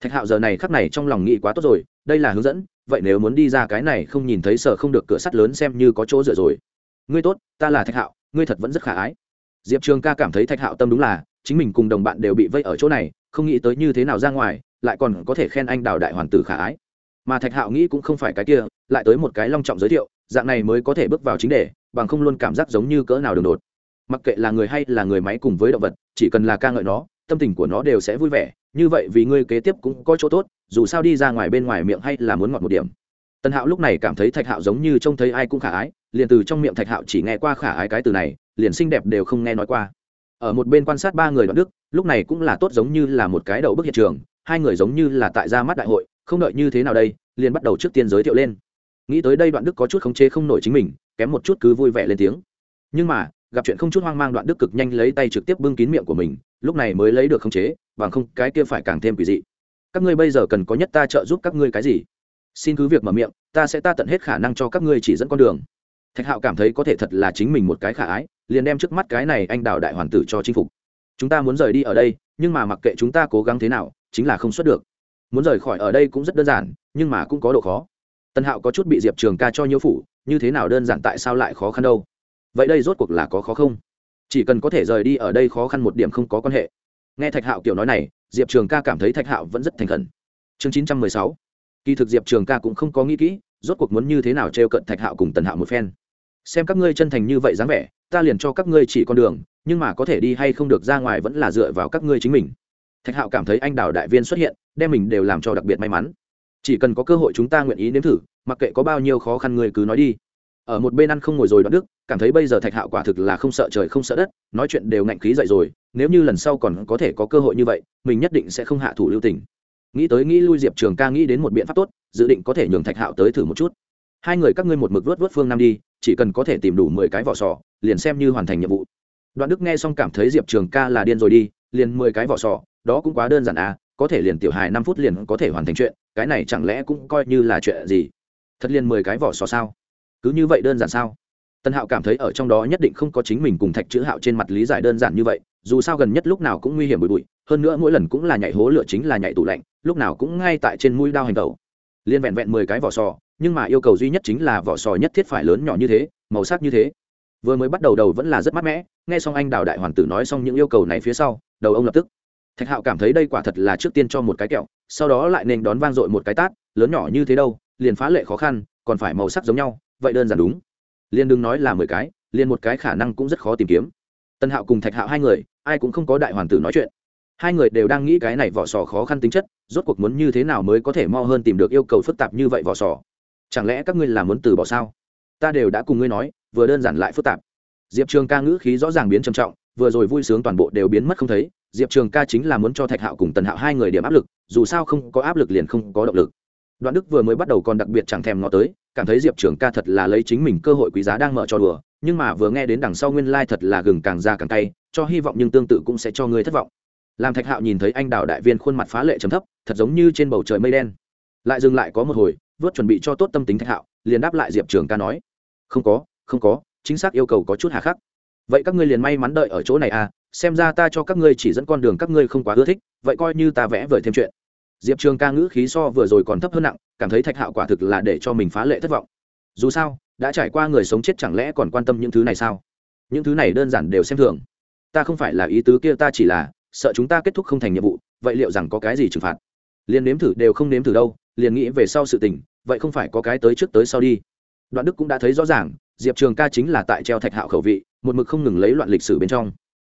Thạch hạo giờ này khắc này trong lòng nghĩ quá tốt rồi, đây là hướng dẫn, vậy nếu muốn đi ra cái này không nhìn thấy sợ không được cửa sắt lớn xem như có chỗ dựa rồi. Ngươi tốt, ta là thạch hạo, ngươi thật vẫn rất khả ái diệp trường ca cảm thấy thạch hạo tâm đúng là, chính mình cùng đồng bạn đều bị vây ở chỗ này, không nghĩ tới như thế nào ra ngoài, lại còn có thể khen anh đào đại hoàng tử khả ái. Mà thạch hạo nghĩ cũng không phải cái kia, lại tới một cái long trọng giới thiệu, dạng này mới có thể bước vào chính đề, bằng không luôn cảm giác giống như cỡ nào đường đột. Mặc kệ là người hay là người máy cùng với động vật, chỉ cần là ca ngợi nó, tâm tình của nó đều sẽ vui vẻ, như vậy vì ngươi kế tiếp cũng có chỗ tốt, dù sao đi ra ngoài bên ngoài miệng hay là muốn ngọt một điểm. Tần hạo lúc này cảm thấy thạch hạo giống như trông thấy ai cũng khả ái, liền từ trong miệng thạch hạo chỉ nghe qua khả ái cái từ này liền xinh đẹp đều không nghe nói qua. Ở một bên quan sát ba người đoạn đức, lúc này cũng là tốt giống như là một cái đầu bức hiện trường, hai người giống như là tại ra mắt đại hội, không đợi như thế nào đây, liền bắt đầu trước tiên giới thiệu lên. Nghĩ tới đây đoạn đức có chút khống chế không nổi chính mình, kém một chút cứ vui vẻ lên tiếng. Nhưng mà, gặp chuyện không chút hoang mang đoạn đức cực nhanh lấy tay trực tiếp bưng kín miệng của mình, lúc này mới lấy được khống chế, bằng không, cái kia phải càng thêm quỷ dị. Các ngươi bây giờ cần có nhất ta trợ giúp các ngươi cái gì? Xin cứ việc mở miệng, ta sẽ ta tận hết khả năng cho các ngươi chỉ dẫn con đường. Thạch hạo cảm thấy có thể thật là chính mình một cái khả ái liền đem trước mắt cái này anh đào đại hoàn tử cho chinh phục. Chúng ta muốn rời đi ở đây, nhưng mà mặc kệ chúng ta cố gắng thế nào, chính là không xuất được. Muốn rời khỏi ở đây cũng rất đơn giản, nhưng mà cũng có độ khó. Tân hạo có chút bị diệp trường ca cho nhiễu phủ, như thế nào đơn giản tại sao lại khó khăn đâu? Vậy đây rốt cuộc là có khó không? Chỉ cần có thể rời đi ở đây khó khăn một điểm không có quan hệ. Nghe thạch hạo kiểu nói này, diệp trường ca cảm thấy thạch hạo vẫn rất thành khẩn. Chương chín trăm mười sáu. Kỳ thực diệp trường ca cũng không có nghĩ kỹ, rốt cuộc muốn như thế nào t r e o cận thạch hạo cùng tần hạo một phen xem các ngươi chân thành như vậy dáng vẻ, ta liền cho các ngươi chỉ con đường, nhưng mà có thể đi hay không được ra ngoài vẫn là dựa vào các ngươi chính mình. Thạch hạo cảm thấy anh đào đại viên xuất hiện, đem mình đều làm cho đặc biệt may mắn. Chỉ cần có cơ hội chúng ta nguyện ý nếm thử, mặc kệ có bao nhiêu khó khăn người cứ nói đi. Ở một bên ăn không ngồi rồi đoạn đức, cảm thấy bây giờ thạch hạo quả thực là không sợ trời không sợ đất, nói chuyện đều ngạnh khí dậy rồi, nếu như lần sau còn có thể có cơ hội như vậy, mình nhất định sẽ không hạ thủ lưu tình. Nghĩ tới nghĩ lui diệp trường ca nghĩ đến một biện pháp tốt, dự định có thể nhường thạch hạo tới thử một chút. Hai người các ngươi một mực vớt vớt phương nam đi chỉ cần có thể tìm đủ mười cái vỏ sò, liền xem như hoàn thành nhiệm vụ. Đoạn đức nghe xong cảm thấy diệp trường ca là điên rồi đi, liền mười cái vỏ sò, đó cũng quá đơn giản à có thể liền tiểu hài năm phút liền có thể hoàn thành chuyện, cái này chẳng lẽ cũng coi như là chuyện gì? Thật liền mười cái vỏ sò sao? Cứ như vậy đơn giản sao? Tân hạo cảm thấy ở trong đó nhất định không có chính mình cùng thạch chữ hạo trên mặt lý giải đơn giản như vậy, dù sao gần nhất lúc nào cũng nguy hiểm bụi bụi, hơn nữa mỗi lần cũng là nhảy hố lửa chính là nhảy tủ lạnh, lúc nào cũng ngay tại trên mũi đao hành tẩu liên vẹn vẹn mười cái vỏ sò, nhưng mà yêu cầu duy nhất chính là vỏ sò nhất thiết phải lớn nhỏ như thế, màu sắc như thế. Vừa mới bắt đầu đầu vẫn là rất mát mẻ, nghe xong anh đào đại hoàng tử nói xong những yêu cầu này phía sau, đầu ông lập tức. Thạch hạo cảm thấy đây quả thật là trước tiên cho một cái kẹo, sau đó lại nên đón vang dội một cái tát, lớn nhỏ như thế đâu, liền phá lệ khó khăn, còn phải màu sắc giống nhau, vậy đơn giản đúng. Liền đừng nói là mười cái, liền một cái khả năng cũng rất khó tìm kiếm. Tân hạo cùng thạch hạo hai người, ai cũng không có đại hoàng tử nói chuyện hai người đều đang nghĩ cái này vỏ sò khó khăn tính chất, rốt cuộc muốn như thế nào mới có thể mo hơn tìm được yêu cầu phức tạp như vậy vỏ sò? Chẳng lẽ các ngươi là muốn từ bỏ sao? Ta đều đã cùng ngươi nói, vừa đơn giản lại phức tạp. Diệp trường ca ngữ khí rõ ràng biến trầm trọng, vừa rồi vui sướng toàn bộ đều biến mất không thấy. Diệp trường ca chính là muốn cho thạch hạo cùng tần hạo hai người điểm áp lực, dù sao không có áp lực liền không có động lực. Đoạn đức vừa mới bắt đầu còn đặc biệt chẳng thèm ngó tới, cảm thấy diệp trường ca thật là lấy chính mình cơ hội quý giá đang mở cho đùa, nhưng mà vừa nghe đến đằng sau nguyên lai thật là gừng càng ra càng cay, cho hy vọng nhưng tương tự cũng sẽ cho ngươi thất vọng làm thạch hạo nhìn thấy anh đào đại viên khuôn mặt phá lệ trầm thấp, thật giống như trên bầu trời mây đen. Lại dừng lại có một hồi, vớt chuẩn bị cho tốt tâm tính thạch hạo, liền đáp lại diệp trường ca nói, không có không có, chính xác yêu cầu có chút hà khắc. Vậy các ngươi liền may mắn đợi ở chỗ này à xem ra ta cho các ngươi chỉ dẫn con đường các ngươi không quá ưa thích, vậy coi như ta vẽ vời thêm chuyện. Diệp trường ca ngữ khí so vừa rồi còn thấp hơn nặng, cảm thấy thạch hạo quả thực là để cho mình phá lệ thất vọng. Dù sao, đã trải qua người sống chết chẳng lẽ còn quan tâm những thứ này sao? Những thứ này đơn giản đều xem thường. Ta không phải là ý tứ kia, ta chỉ là sợ chúng ta kết thúc không thành nhiệm vụ, vậy liệu rằng có cái gì trừng phạt? Liền nếm thử đều không nếm thử đâu, liền nghĩ về sau sự tình, vậy không phải có cái tới trước tới sau đi. Đoạn đức cũng đã thấy rõ ràng, diệp trường ca chính là tại treo thạch hạo khẩu vị, một mực không ngừng lấy loạn lịch sử bên trong.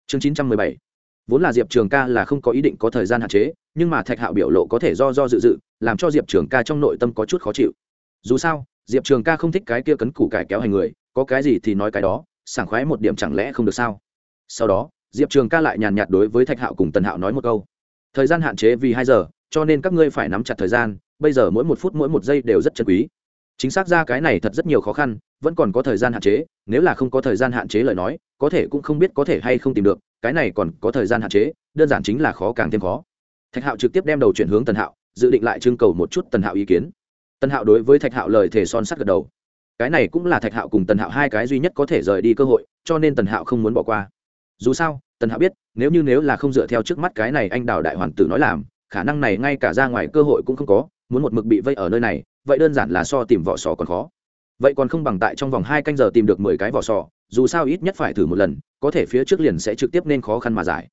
Chương chín trăm mười bảy. Vốn là diệp trường ca là không có ý định có thời gian hạn chế, nhưng mà thạch hạo biểu lộ có thể do do dự dự, làm cho diệp trường ca trong nội tâm có chút khó chịu. Dù sao, diệp trường ca không thích cái kia cấn củ cải kéo hành người, có cái gì thì nói cái đó, sảng khoái một điểm chẳng lẽ không được sao? Sau đó diệp trường ca lại nhàn nhạt đối với thạch hạo cùng tần hạo nói một câu. Thời gian hạn chế vì hai giờ, cho nên các ngươi phải nắm chặt thời gian, bây giờ mỗi một phút mỗi một giây đều rất chân quý. Chính xác ra cái này thật rất nhiều khó khăn, vẫn còn có thời gian hạn chế, nếu là không có thời gian hạn chế lời nói, có thể cũng không biết có thể hay không tìm được, cái này còn có thời gian hạn chế, đơn giản chính là khó càng thêm khó. Thạch hạo trực tiếp đem đầu chuyển hướng tần hạo, dự định lại trưng cầu một chút tần hạo ý kiến. Tần hạo đối với thạch hạo lời thề son sắt gật đầu. Cái này cũng là thạch hạo cùng tần hạo hai cái duy nhất có thể rời đi cơ hội, cho nên tần hạo không muốn bỏ qua. Dù sao tần hạo biết, nếu như nếu là không dựa theo trước mắt cái này anh đào đại hoàn tử nói làm, khả năng này ngay cả ra ngoài cơ hội cũng không có, muốn một mực bị vây ở nơi này, vậy đơn giản là so tìm vỏ sò còn khó. Vậy còn không bằng tại trong vòng hai canh giờ tìm được mười cái vỏ sò, dù sao ít nhất phải thử một lần, có thể phía trước liền sẽ trực tiếp nên khó khăn mà giải.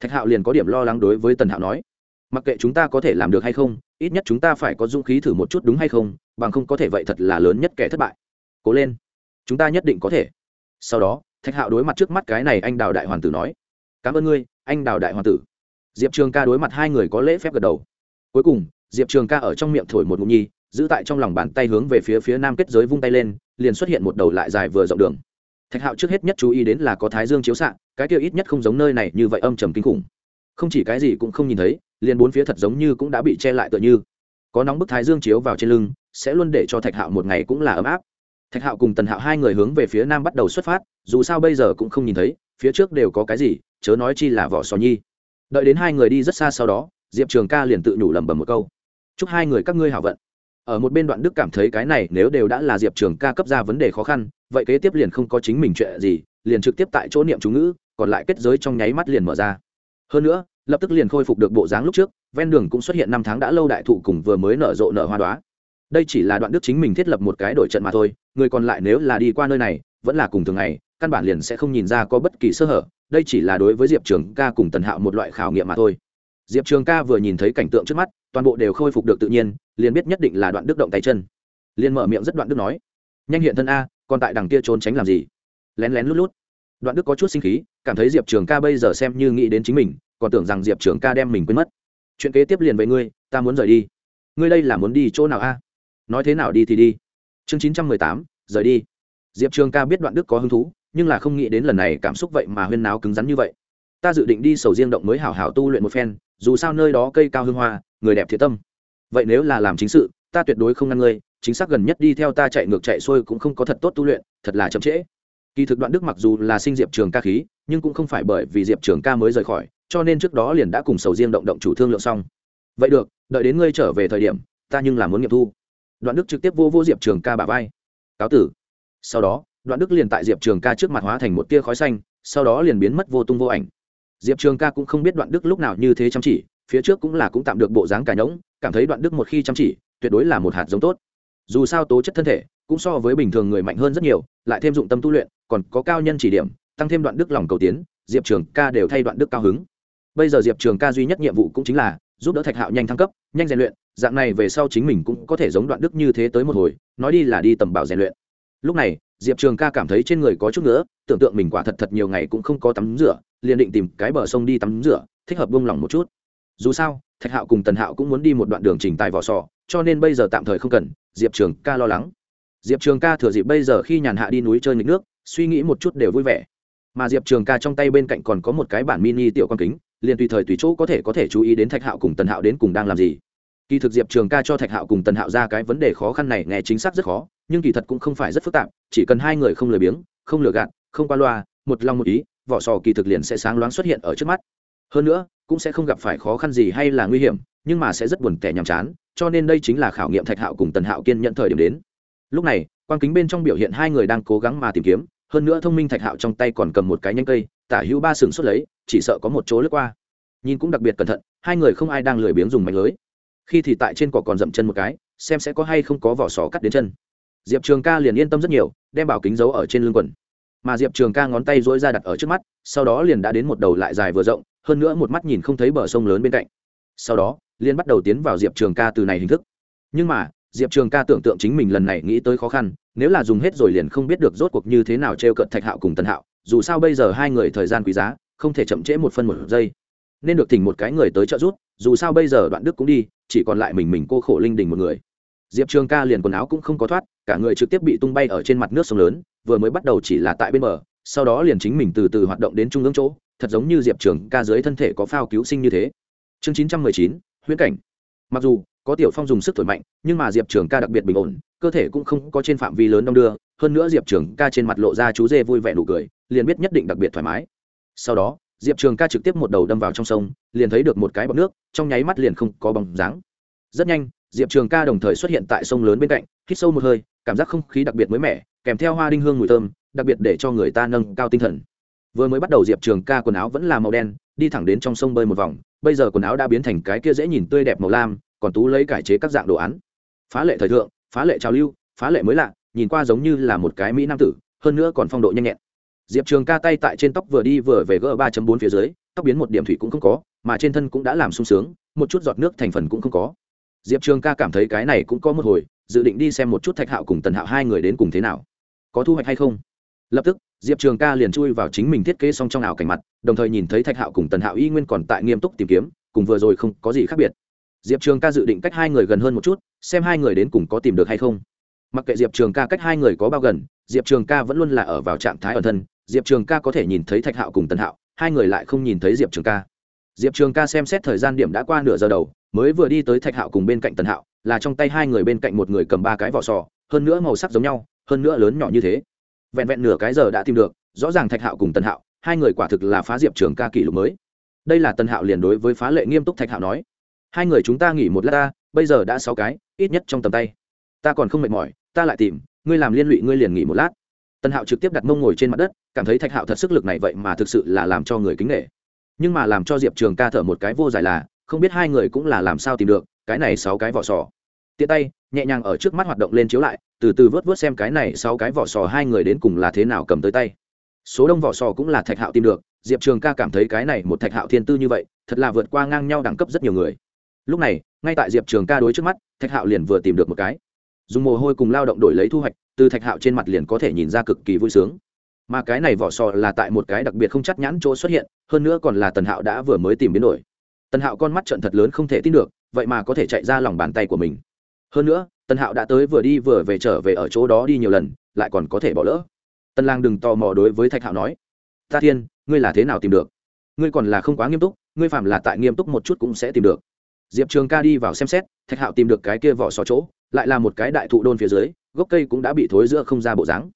Thạch hạo liền có điểm lo lắng đối với tần hạo nói, mặc kệ chúng ta có thể làm được hay không, ít nhất chúng ta phải có dũng khí thử một chút đúng hay không, bằng không có thể vậy thật là lớn nhất kẻ thất bại. Cố lên, chúng ta nhất định có thể. Sau đó, thạch hạo đối mặt trước mắt cái này anh đào đại hoàng tử nói cảm ơn ngươi, anh đào đại hoàng tử. Diệp trường ca đối mặt hai người có lễ phép gật đầu. Cuối cùng, diệp trường ca ở trong miệng thổi một ngụm nhi, giữ tại trong lòng bàn tay hướng về phía phía nam kết giới vung tay lên, liền xuất hiện một đầu lại dài vừa rộng đường. Thạch hạo trước hết nhất chú ý đến là có thái dương chiếu xạ, cái kia ít nhất không giống nơi này như vậy âm trầm kinh khủng. Không chỉ cái gì cũng không nhìn thấy, liền bốn phía thật giống như cũng đã bị che lại tựa như. Có nóng bức thái dương chiếu vào trên lưng, sẽ luôn để cho thạch hạo một ngày cũng là ấm áp. Thạch hạo cùng tần hạo hai người hướng về phía nam bắt đầu xuất phát, dù sao bây giờ cũng không nhìn thấy phía trước đều có cái gì, chớ nói chi là vỏ sò nhi. Đợi đến hai người đi rất xa sau đó, diệp trường ca liền tự nhủ lẩm bẩm một câu. Chúc hai người các ngươi hảo vận. Ở một bên đoạn đức cảm thấy cái này nếu đều đã là diệp trường ca cấp ra vấn đề khó khăn, vậy kế tiếp liền không có chính mình chuyện gì, liền trực tiếp tại chỗ niệm chú ngữ, còn lại kết giới trong nháy mắt liền mở ra. Hơn nữa, lập tức liền khôi phục được bộ dáng lúc trước, ven đường cũng xuất hiện năm tháng đã lâu đại thụ cùng vừa mới nở rộ nở hoa đoá đây chỉ là đoạn đức chính mình thiết lập một cái đổi trận mà thôi, người còn lại nếu là đi qua nơi này, vẫn là cùng thường ngày căn bản liền sẽ không nhìn ra có bất kỳ sơ hở, đây chỉ là đối với diệp trường ca cùng tần hạo một loại khảo nghiệm mà thôi. Diệp trường ca vừa nhìn thấy cảnh tượng trước mắt, toàn bộ đều khôi phục được tự nhiên, liền biết nhất định là đoạn đức động tay chân. Liền mở miệng rất đoạn đức nói, nhanh hiện thân a, còn tại đằng kia trốn tránh làm gì? Lén lén lút lút. Đoạn đức có chút sinh khí, cảm thấy diệp trường ca bây giờ xem như nghĩ đến chính mình, còn tưởng rằng diệp trường ca đem mình quên mất. Chuyện kế tiếp liền với ngươi, ta muốn rời đi. Ngươi đây là muốn đi chỗ nào a? Nói thế nào đi thì đi. Chương chín trăm mười tám, rời đi. Diệp trường ca biết đoạn đức có hứng thú nhưng là không nghĩ đến lần này cảm xúc vậy mà huyên náo cứng rắn như vậy. Ta dự định đi sầu riêng động mới hảo hảo tu luyện một phen, dù sao nơi đó cây cao hương hoa, người đẹp thiệt tâm. Vậy nếu là làm chính sự, ta tuyệt đối không ngăn ngươi, chính xác gần nhất đi theo ta chạy ngược chạy xuôi cũng không có thật tốt tu luyện, thật là chậm trễ. Kỳ thực đoạn đức mặc dù là sinh diệp trường ca khí, nhưng cũng không phải bởi vì diệp trường ca mới rời khỏi, cho nên trước đó liền đã cùng sầu riêng động động chủ thương lượng xong. Vậy được, đợi đến ngươi trở về thời điểm, ta nhưng là muốn nghiệm thu. Đoạn đức trực tiếp vô vô diệp trường ca bà vai. Cáo tử. Sau đó đoạn đức liền tại diệp trường ca trước mặt hóa thành một tia khói xanh, sau đó liền biến mất vô tung vô ảnh. Diệp trường ca cũng không biết đoạn đức lúc nào như thế chăm chỉ, phía trước cũng là cũng tạm được bộ dáng cả nhỗng cảm thấy đoạn đức một khi chăm chỉ, tuyệt đối là một hạt giống tốt. Dù sao tố chất thân thể, cũng so với bình thường người mạnh hơn rất nhiều, lại thêm dụng tâm tu luyện, còn có cao nhân chỉ điểm, tăng thêm đoạn đức lòng cầu tiến, diệp trường ca đều thay đoạn đức cao hứng. Bây giờ diệp trường ca duy nhất nhiệm vụ cũng chính là giúp đỡ thạch hạo nhanh thăng cấp, nhanh rèn luyện, dạng này về sau chính mình cũng có thể giống đoạn đức như thế tới một hồi, nói đi là đi tầm bảo rèn luyện. Lúc này diệp trường ca cảm thấy trên người có chút nữa tưởng tượng mình quả thật thật nhiều ngày cũng không có tắm rửa, liền định tìm cái bờ sông đi tắm rửa, thích hợp bông lỏng một chút. Dù sao, thạch hạo cùng tần hạo cũng muốn đi một đoạn đường trình tài vỏ sò, cho nên bây giờ tạm thời không cần, diệp trường ca lo lắng. Diệp trường ca thừa dịp bây giờ khi nhàn hạ đi núi chơi nghịch nước, suy nghĩ một chút đều vui vẻ. Mà diệp trường ca trong tay bên cạnh còn có một cái bản mini tiểu quan kính, liền tùy thời tùy chỗ có thể có thể chú ý đến thạch hạo cùng tần hạo đến cùng đang làm gì. Kỳ thực diệp trường ca cho thạch hạo cùng tần hạo ra cái vấn đề khó khăn này nghe chính xác rất khó nhưng kỳ thật cũng không phải rất phức tạp, chỉ cần hai người không lười biếng, không lừa gạt, không qua loa, một lòng một ý, vỏ sò kỳ thực liền sẽ sáng loáng xuất hiện ở trước mắt. Hơn nữa, cũng sẽ không gặp phải khó khăn gì hay là nguy hiểm, nhưng mà sẽ rất buồn tẻ nhàm chán, cho nên đây chính là khảo nghiệm thạch hạo cùng tần hạo kiên nhận thời điểm đến. Lúc này quan kính bên trong biểu hiện hai người đang cố gắng mà tìm kiếm, hơn nữa thông minh thạch hạo trong tay còn cầm một cái nhanh cây, tả hữu ba sừng xuất lấy, chỉ sợ có một chỗ lướt qua. Nhìn cũng đặc biệt cẩn thận, hai người không ai đang lười biếng dùng mạnh lưới. Khi thì tại trên cỏ còn dậm chân một cái, xem sẽ có hay không có vỏ sò cắt đến chân diệp trường ca liền yên tâm rất nhiều, đem bảo kính giấu ở trên lưng quần. Mà diệp trường ca ngón tay dối ra đặt ở trước mắt, sau đó liền đã đến một đầu lại dài vừa rộng, hơn nữa một mắt nhìn không thấy bờ sông lớn bên cạnh. Sau đó liên bắt đầu tiến vào diệp trường ca từ này hình thức. Nhưng mà, diệp trường ca tưởng tượng chính mình lần này nghĩ tới khó khăn, nếu là dùng hết rồi liền không biết được rốt cuộc như thế nào t r e o cận thạch hạo cùng tần hạo, dù sao bây giờ hai người thời gian quý giá, không thể chậm trễ một phân một giây. Nên được thỉnh một cái người tới trợ giúp, dù sao bây giờ đoạn đức cũng đi, chỉ còn lại mình mình cô khổ linh đình một người diệp trường ca liền quần áo cũng không có thoát, cả người trực tiếp bị tung bay ở trên mặt nước sông lớn, vừa mới bắt đầu chỉ là tại bên bờ, sau đó liền chính mình từ từ hoạt động đến trung ương chỗ, thật giống như diệp trường ca dưới thân thể có phao cứu sinh như thế. Chương chín trăm mười chín, huyễn cảnh. Mặc dù, có tiểu phong dùng sức thổi mạnh, nhưng mà diệp trường ca đặc biệt bình ổn, cơ thể cũng không có trên phạm vi lớn đong đưa, hơn nữa diệp trường ca trên mặt lộ ra chú dê vui vẻ nụ cười, liền biết nhất định đặc biệt thoải mái. Sau đó, diệp trường ca trực tiếp một đầu đâm vào trong sông, liền thấy được một cái bọc nước, trong nháy mắt liền không có bóng dáng. Rất nhanh diệp trường ca đồng thời xuất hiện tại sông lớn bên cạnh, hít sâu một hơi, cảm giác không khí đặc biệt mới mẻ, kèm theo hoa đinh hương mùi thơm, đặc biệt để cho người ta nâng cao tinh thần. Vừa mới bắt đầu diệp trường ca quần áo vẫn là màu đen, đi thẳng đến trong sông bơi một vòng, bây giờ quần áo đã biến thành cái kia dễ nhìn tươi đẹp màu lam, còn tú lấy cải chế các dạng đồ án. Phá lệ thời thượng, phá lệ trào lưu, phá lệ mới lạ, nhìn qua giống như là một cái mỹ nam tử, hơn nữa còn phong độ nhanh nhẹn. Diệp trường ca tay tại trên tóc vừa đi vừa về gỡ ba bốn phía dưới, tóc biến một điểm thủy cũng không có, mà trên thân cũng đã làm sung sướng, một chút giọt nước thành phần cũng không có diệp trường ca cảm thấy cái này cũng có một hồi, dự định đi xem một chút thạch hạo cùng tần hạo hai người đến cùng thế nào. Có thu hoạch hay không? Lập tức, diệp trường ca liền chui vào chính mình thiết kế xong trong ảo cảnh mặt, đồng thời nhìn thấy thạch hạo cùng tần hạo y nguyên còn tại nghiêm túc tìm kiếm, cùng vừa rồi không có gì khác biệt. Diệp trường ca dự định cách hai người gần hơn một chút, xem hai người đến cùng có tìm được hay không. Mặc kệ diệp trường ca cách hai người có bao gần, diệp trường ca vẫn luôn là ở vào trạng thái ẩn thân, diệp trường ca có thể nhìn thấy thạch hạo cùng tần hạo, hai người lại không nhìn thấy diệp trường ca. Diệp trường ca xem xét thời gian điểm đã qua nửa giờ đầu mới vừa đi tới thạch hạo cùng bên cạnh tần hạo, là trong tay hai người bên cạnh một người cầm ba cái vỏ sò, hơn nữa màu sắc giống nhau, hơn nữa lớn nhỏ như thế. Vẹn vẹn nửa cái giờ đã tìm được, rõ ràng thạch hạo cùng tần hạo, hai người quả thực là phá diệp trường ca kỷ lục mới. Đây là tần hạo liền đối với phá lệ nghiêm túc thạch hạo nói, hai người chúng ta nghỉ một lát ta, bây giờ đã sáu cái, ít nhất trong tầm tay. Ta còn không mệt mỏi, ta lại tìm, ngươi làm liên lụy ngươi liền nghỉ một lát. Tần hạo trực tiếp đặt mông ngồi trên mặt đất, cảm thấy thạch hạo thật sức lực này vậy mà thực sự là làm cho người kính nghệ nhưng mà làm cho diệp trường ca thở một cái vô giải là không biết hai người cũng là làm sao tìm được, cái này sáu cái vỏ sò. Tiện tay, nhẹ nhàng ở trước mắt hoạt động lên chiếu lại, từ từ vớt vớt xem cái này sáu cái vỏ sò hai người đến cùng là thế nào cầm tới tay. Số đông vỏ sò cũng là thạch hạo tìm được, diệp trường ca cảm thấy cái này một thạch hạo thiên tư như vậy, thật là vượt qua ngang nhau đẳng cấp rất nhiều người. Lúc này, ngay tại diệp trường ca đối trước mắt, thạch hạo liền vừa tìm được một cái. Dùng mồ hôi cùng lao động đổi lấy thu hoạch, từ thạch hạo trên mặt liền có thể nhìn ra cực kỳ vui sướng. Mà cái này vỏ sò là tại một cái đặc biệt không chắc nhãn chỗ xuất hiện, hơn nữa còn là tần hạo đã vừa mới tìm biến đổi tần hạo con mắt trận thật lớn không thể tin được, vậy mà có thể chạy ra lòng bàn tay của mình. Hơn nữa, tần hạo đã tới vừa đi vừa về trở về ở chỗ đó đi nhiều lần, lại còn có thể bỏ lỡ. Tần lang đừng tò mò đối với thạch hạo nói, ta thiên, ngươi là thế nào tìm được? Ngươi còn là không quá nghiêm túc, ngươi phạm là tại nghiêm túc một chút cũng sẽ tìm được. Diệp trường ca đi vào xem xét, thạch hạo tìm được cái kia vỏ xó chỗ, lại là một cái đại thụ đôn phía dưới, gốc cây cũng đã bị thối giữa không ra bộ dáng.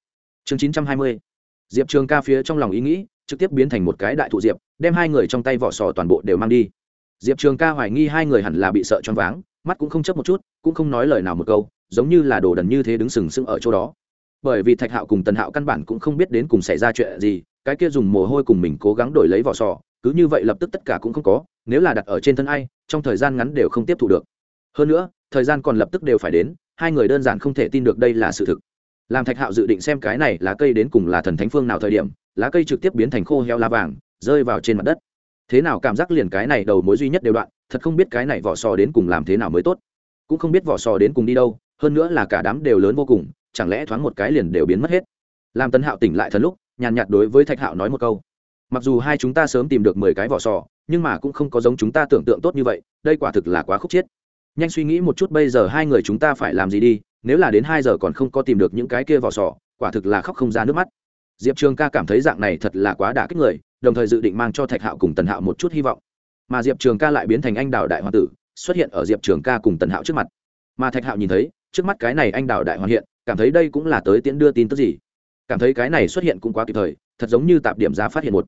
Chương chín trăm hai mươi. Diệp trường ca phía trong lòng ý nghĩ, trực tiếp biến thành một cái đại thụ diệp, đem hai người trong tay vỏ sò toàn bộ đều mang đi diệp trường ca hoài nghi hai người hẳn là bị sợ choáng váng, mắt cũng không chấp một chút, cũng không nói lời nào một câu, giống như là đồ đần như thế đứng sừng sững ở chỗ đó. Bởi vì thạch hạo cùng tần hạo căn bản cũng không biết đến cùng xảy ra chuyện gì, cái kia dùng mồ hôi cùng mình cố gắng đổi lấy vỏ sò, cứ như vậy lập tức tất cả cũng không có, nếu là đặt ở trên thân ai, trong thời gian ngắn đều không tiếp thu được. Hơn nữa, thời gian còn lập tức đều phải đến, hai người đơn giản không thể tin được đây là sự thực. Làm thạch hạo dự định xem cái này lá cây đến cùng là thần thánh phương nào thời điểm, lá cây trực tiếp biến thành khô heo la vàng, rơi vào trên mặt đất thế nào cảm giác liền cái này đầu mối duy nhất đều đoạn, thật không biết cái này vỏ sò đến cùng làm thế nào mới tốt. Cũng không biết vỏ sò đến cùng đi đâu, hơn nữa là cả đám đều lớn vô cùng, chẳng lẽ thoáng một cái liền đều biến mất hết? Làm tân hạo tỉnh lại thần lúc, nhàn nhạt đối với thạch hạo nói một câu. Mặc dù hai chúng ta sớm tìm được mười cái vỏ sò, nhưng mà cũng không có giống chúng ta tưởng tượng tốt như vậy, đây quả thực là quá khúc chiết nhanh suy nghĩ một chút bây giờ hai người chúng ta phải làm gì đi, nếu là đến hai giờ còn không có tìm được những cái kia vỏ sò, quả thực là khóc không ra nước mắt. Diệp trường ca cảm thấy dạng này thật là quá đả kích người đồng thời dự định mang cho thạch hạo cùng tần hạo một chút hy vọng. Mà diệp trường ca lại biến thành anh đào đại hoàng tử, xuất hiện ở diệp trường ca cùng tần hạo trước mặt. Mà thạch hạo nhìn thấy, trước mắt cái này anh đào đại hoàn hiện, cảm thấy đây cũng là tới tiễn đưa tin tức gì. Cảm thấy cái này xuất hiện cũng quá kịp thời, thật giống như tạp điểm ra phát hiện một.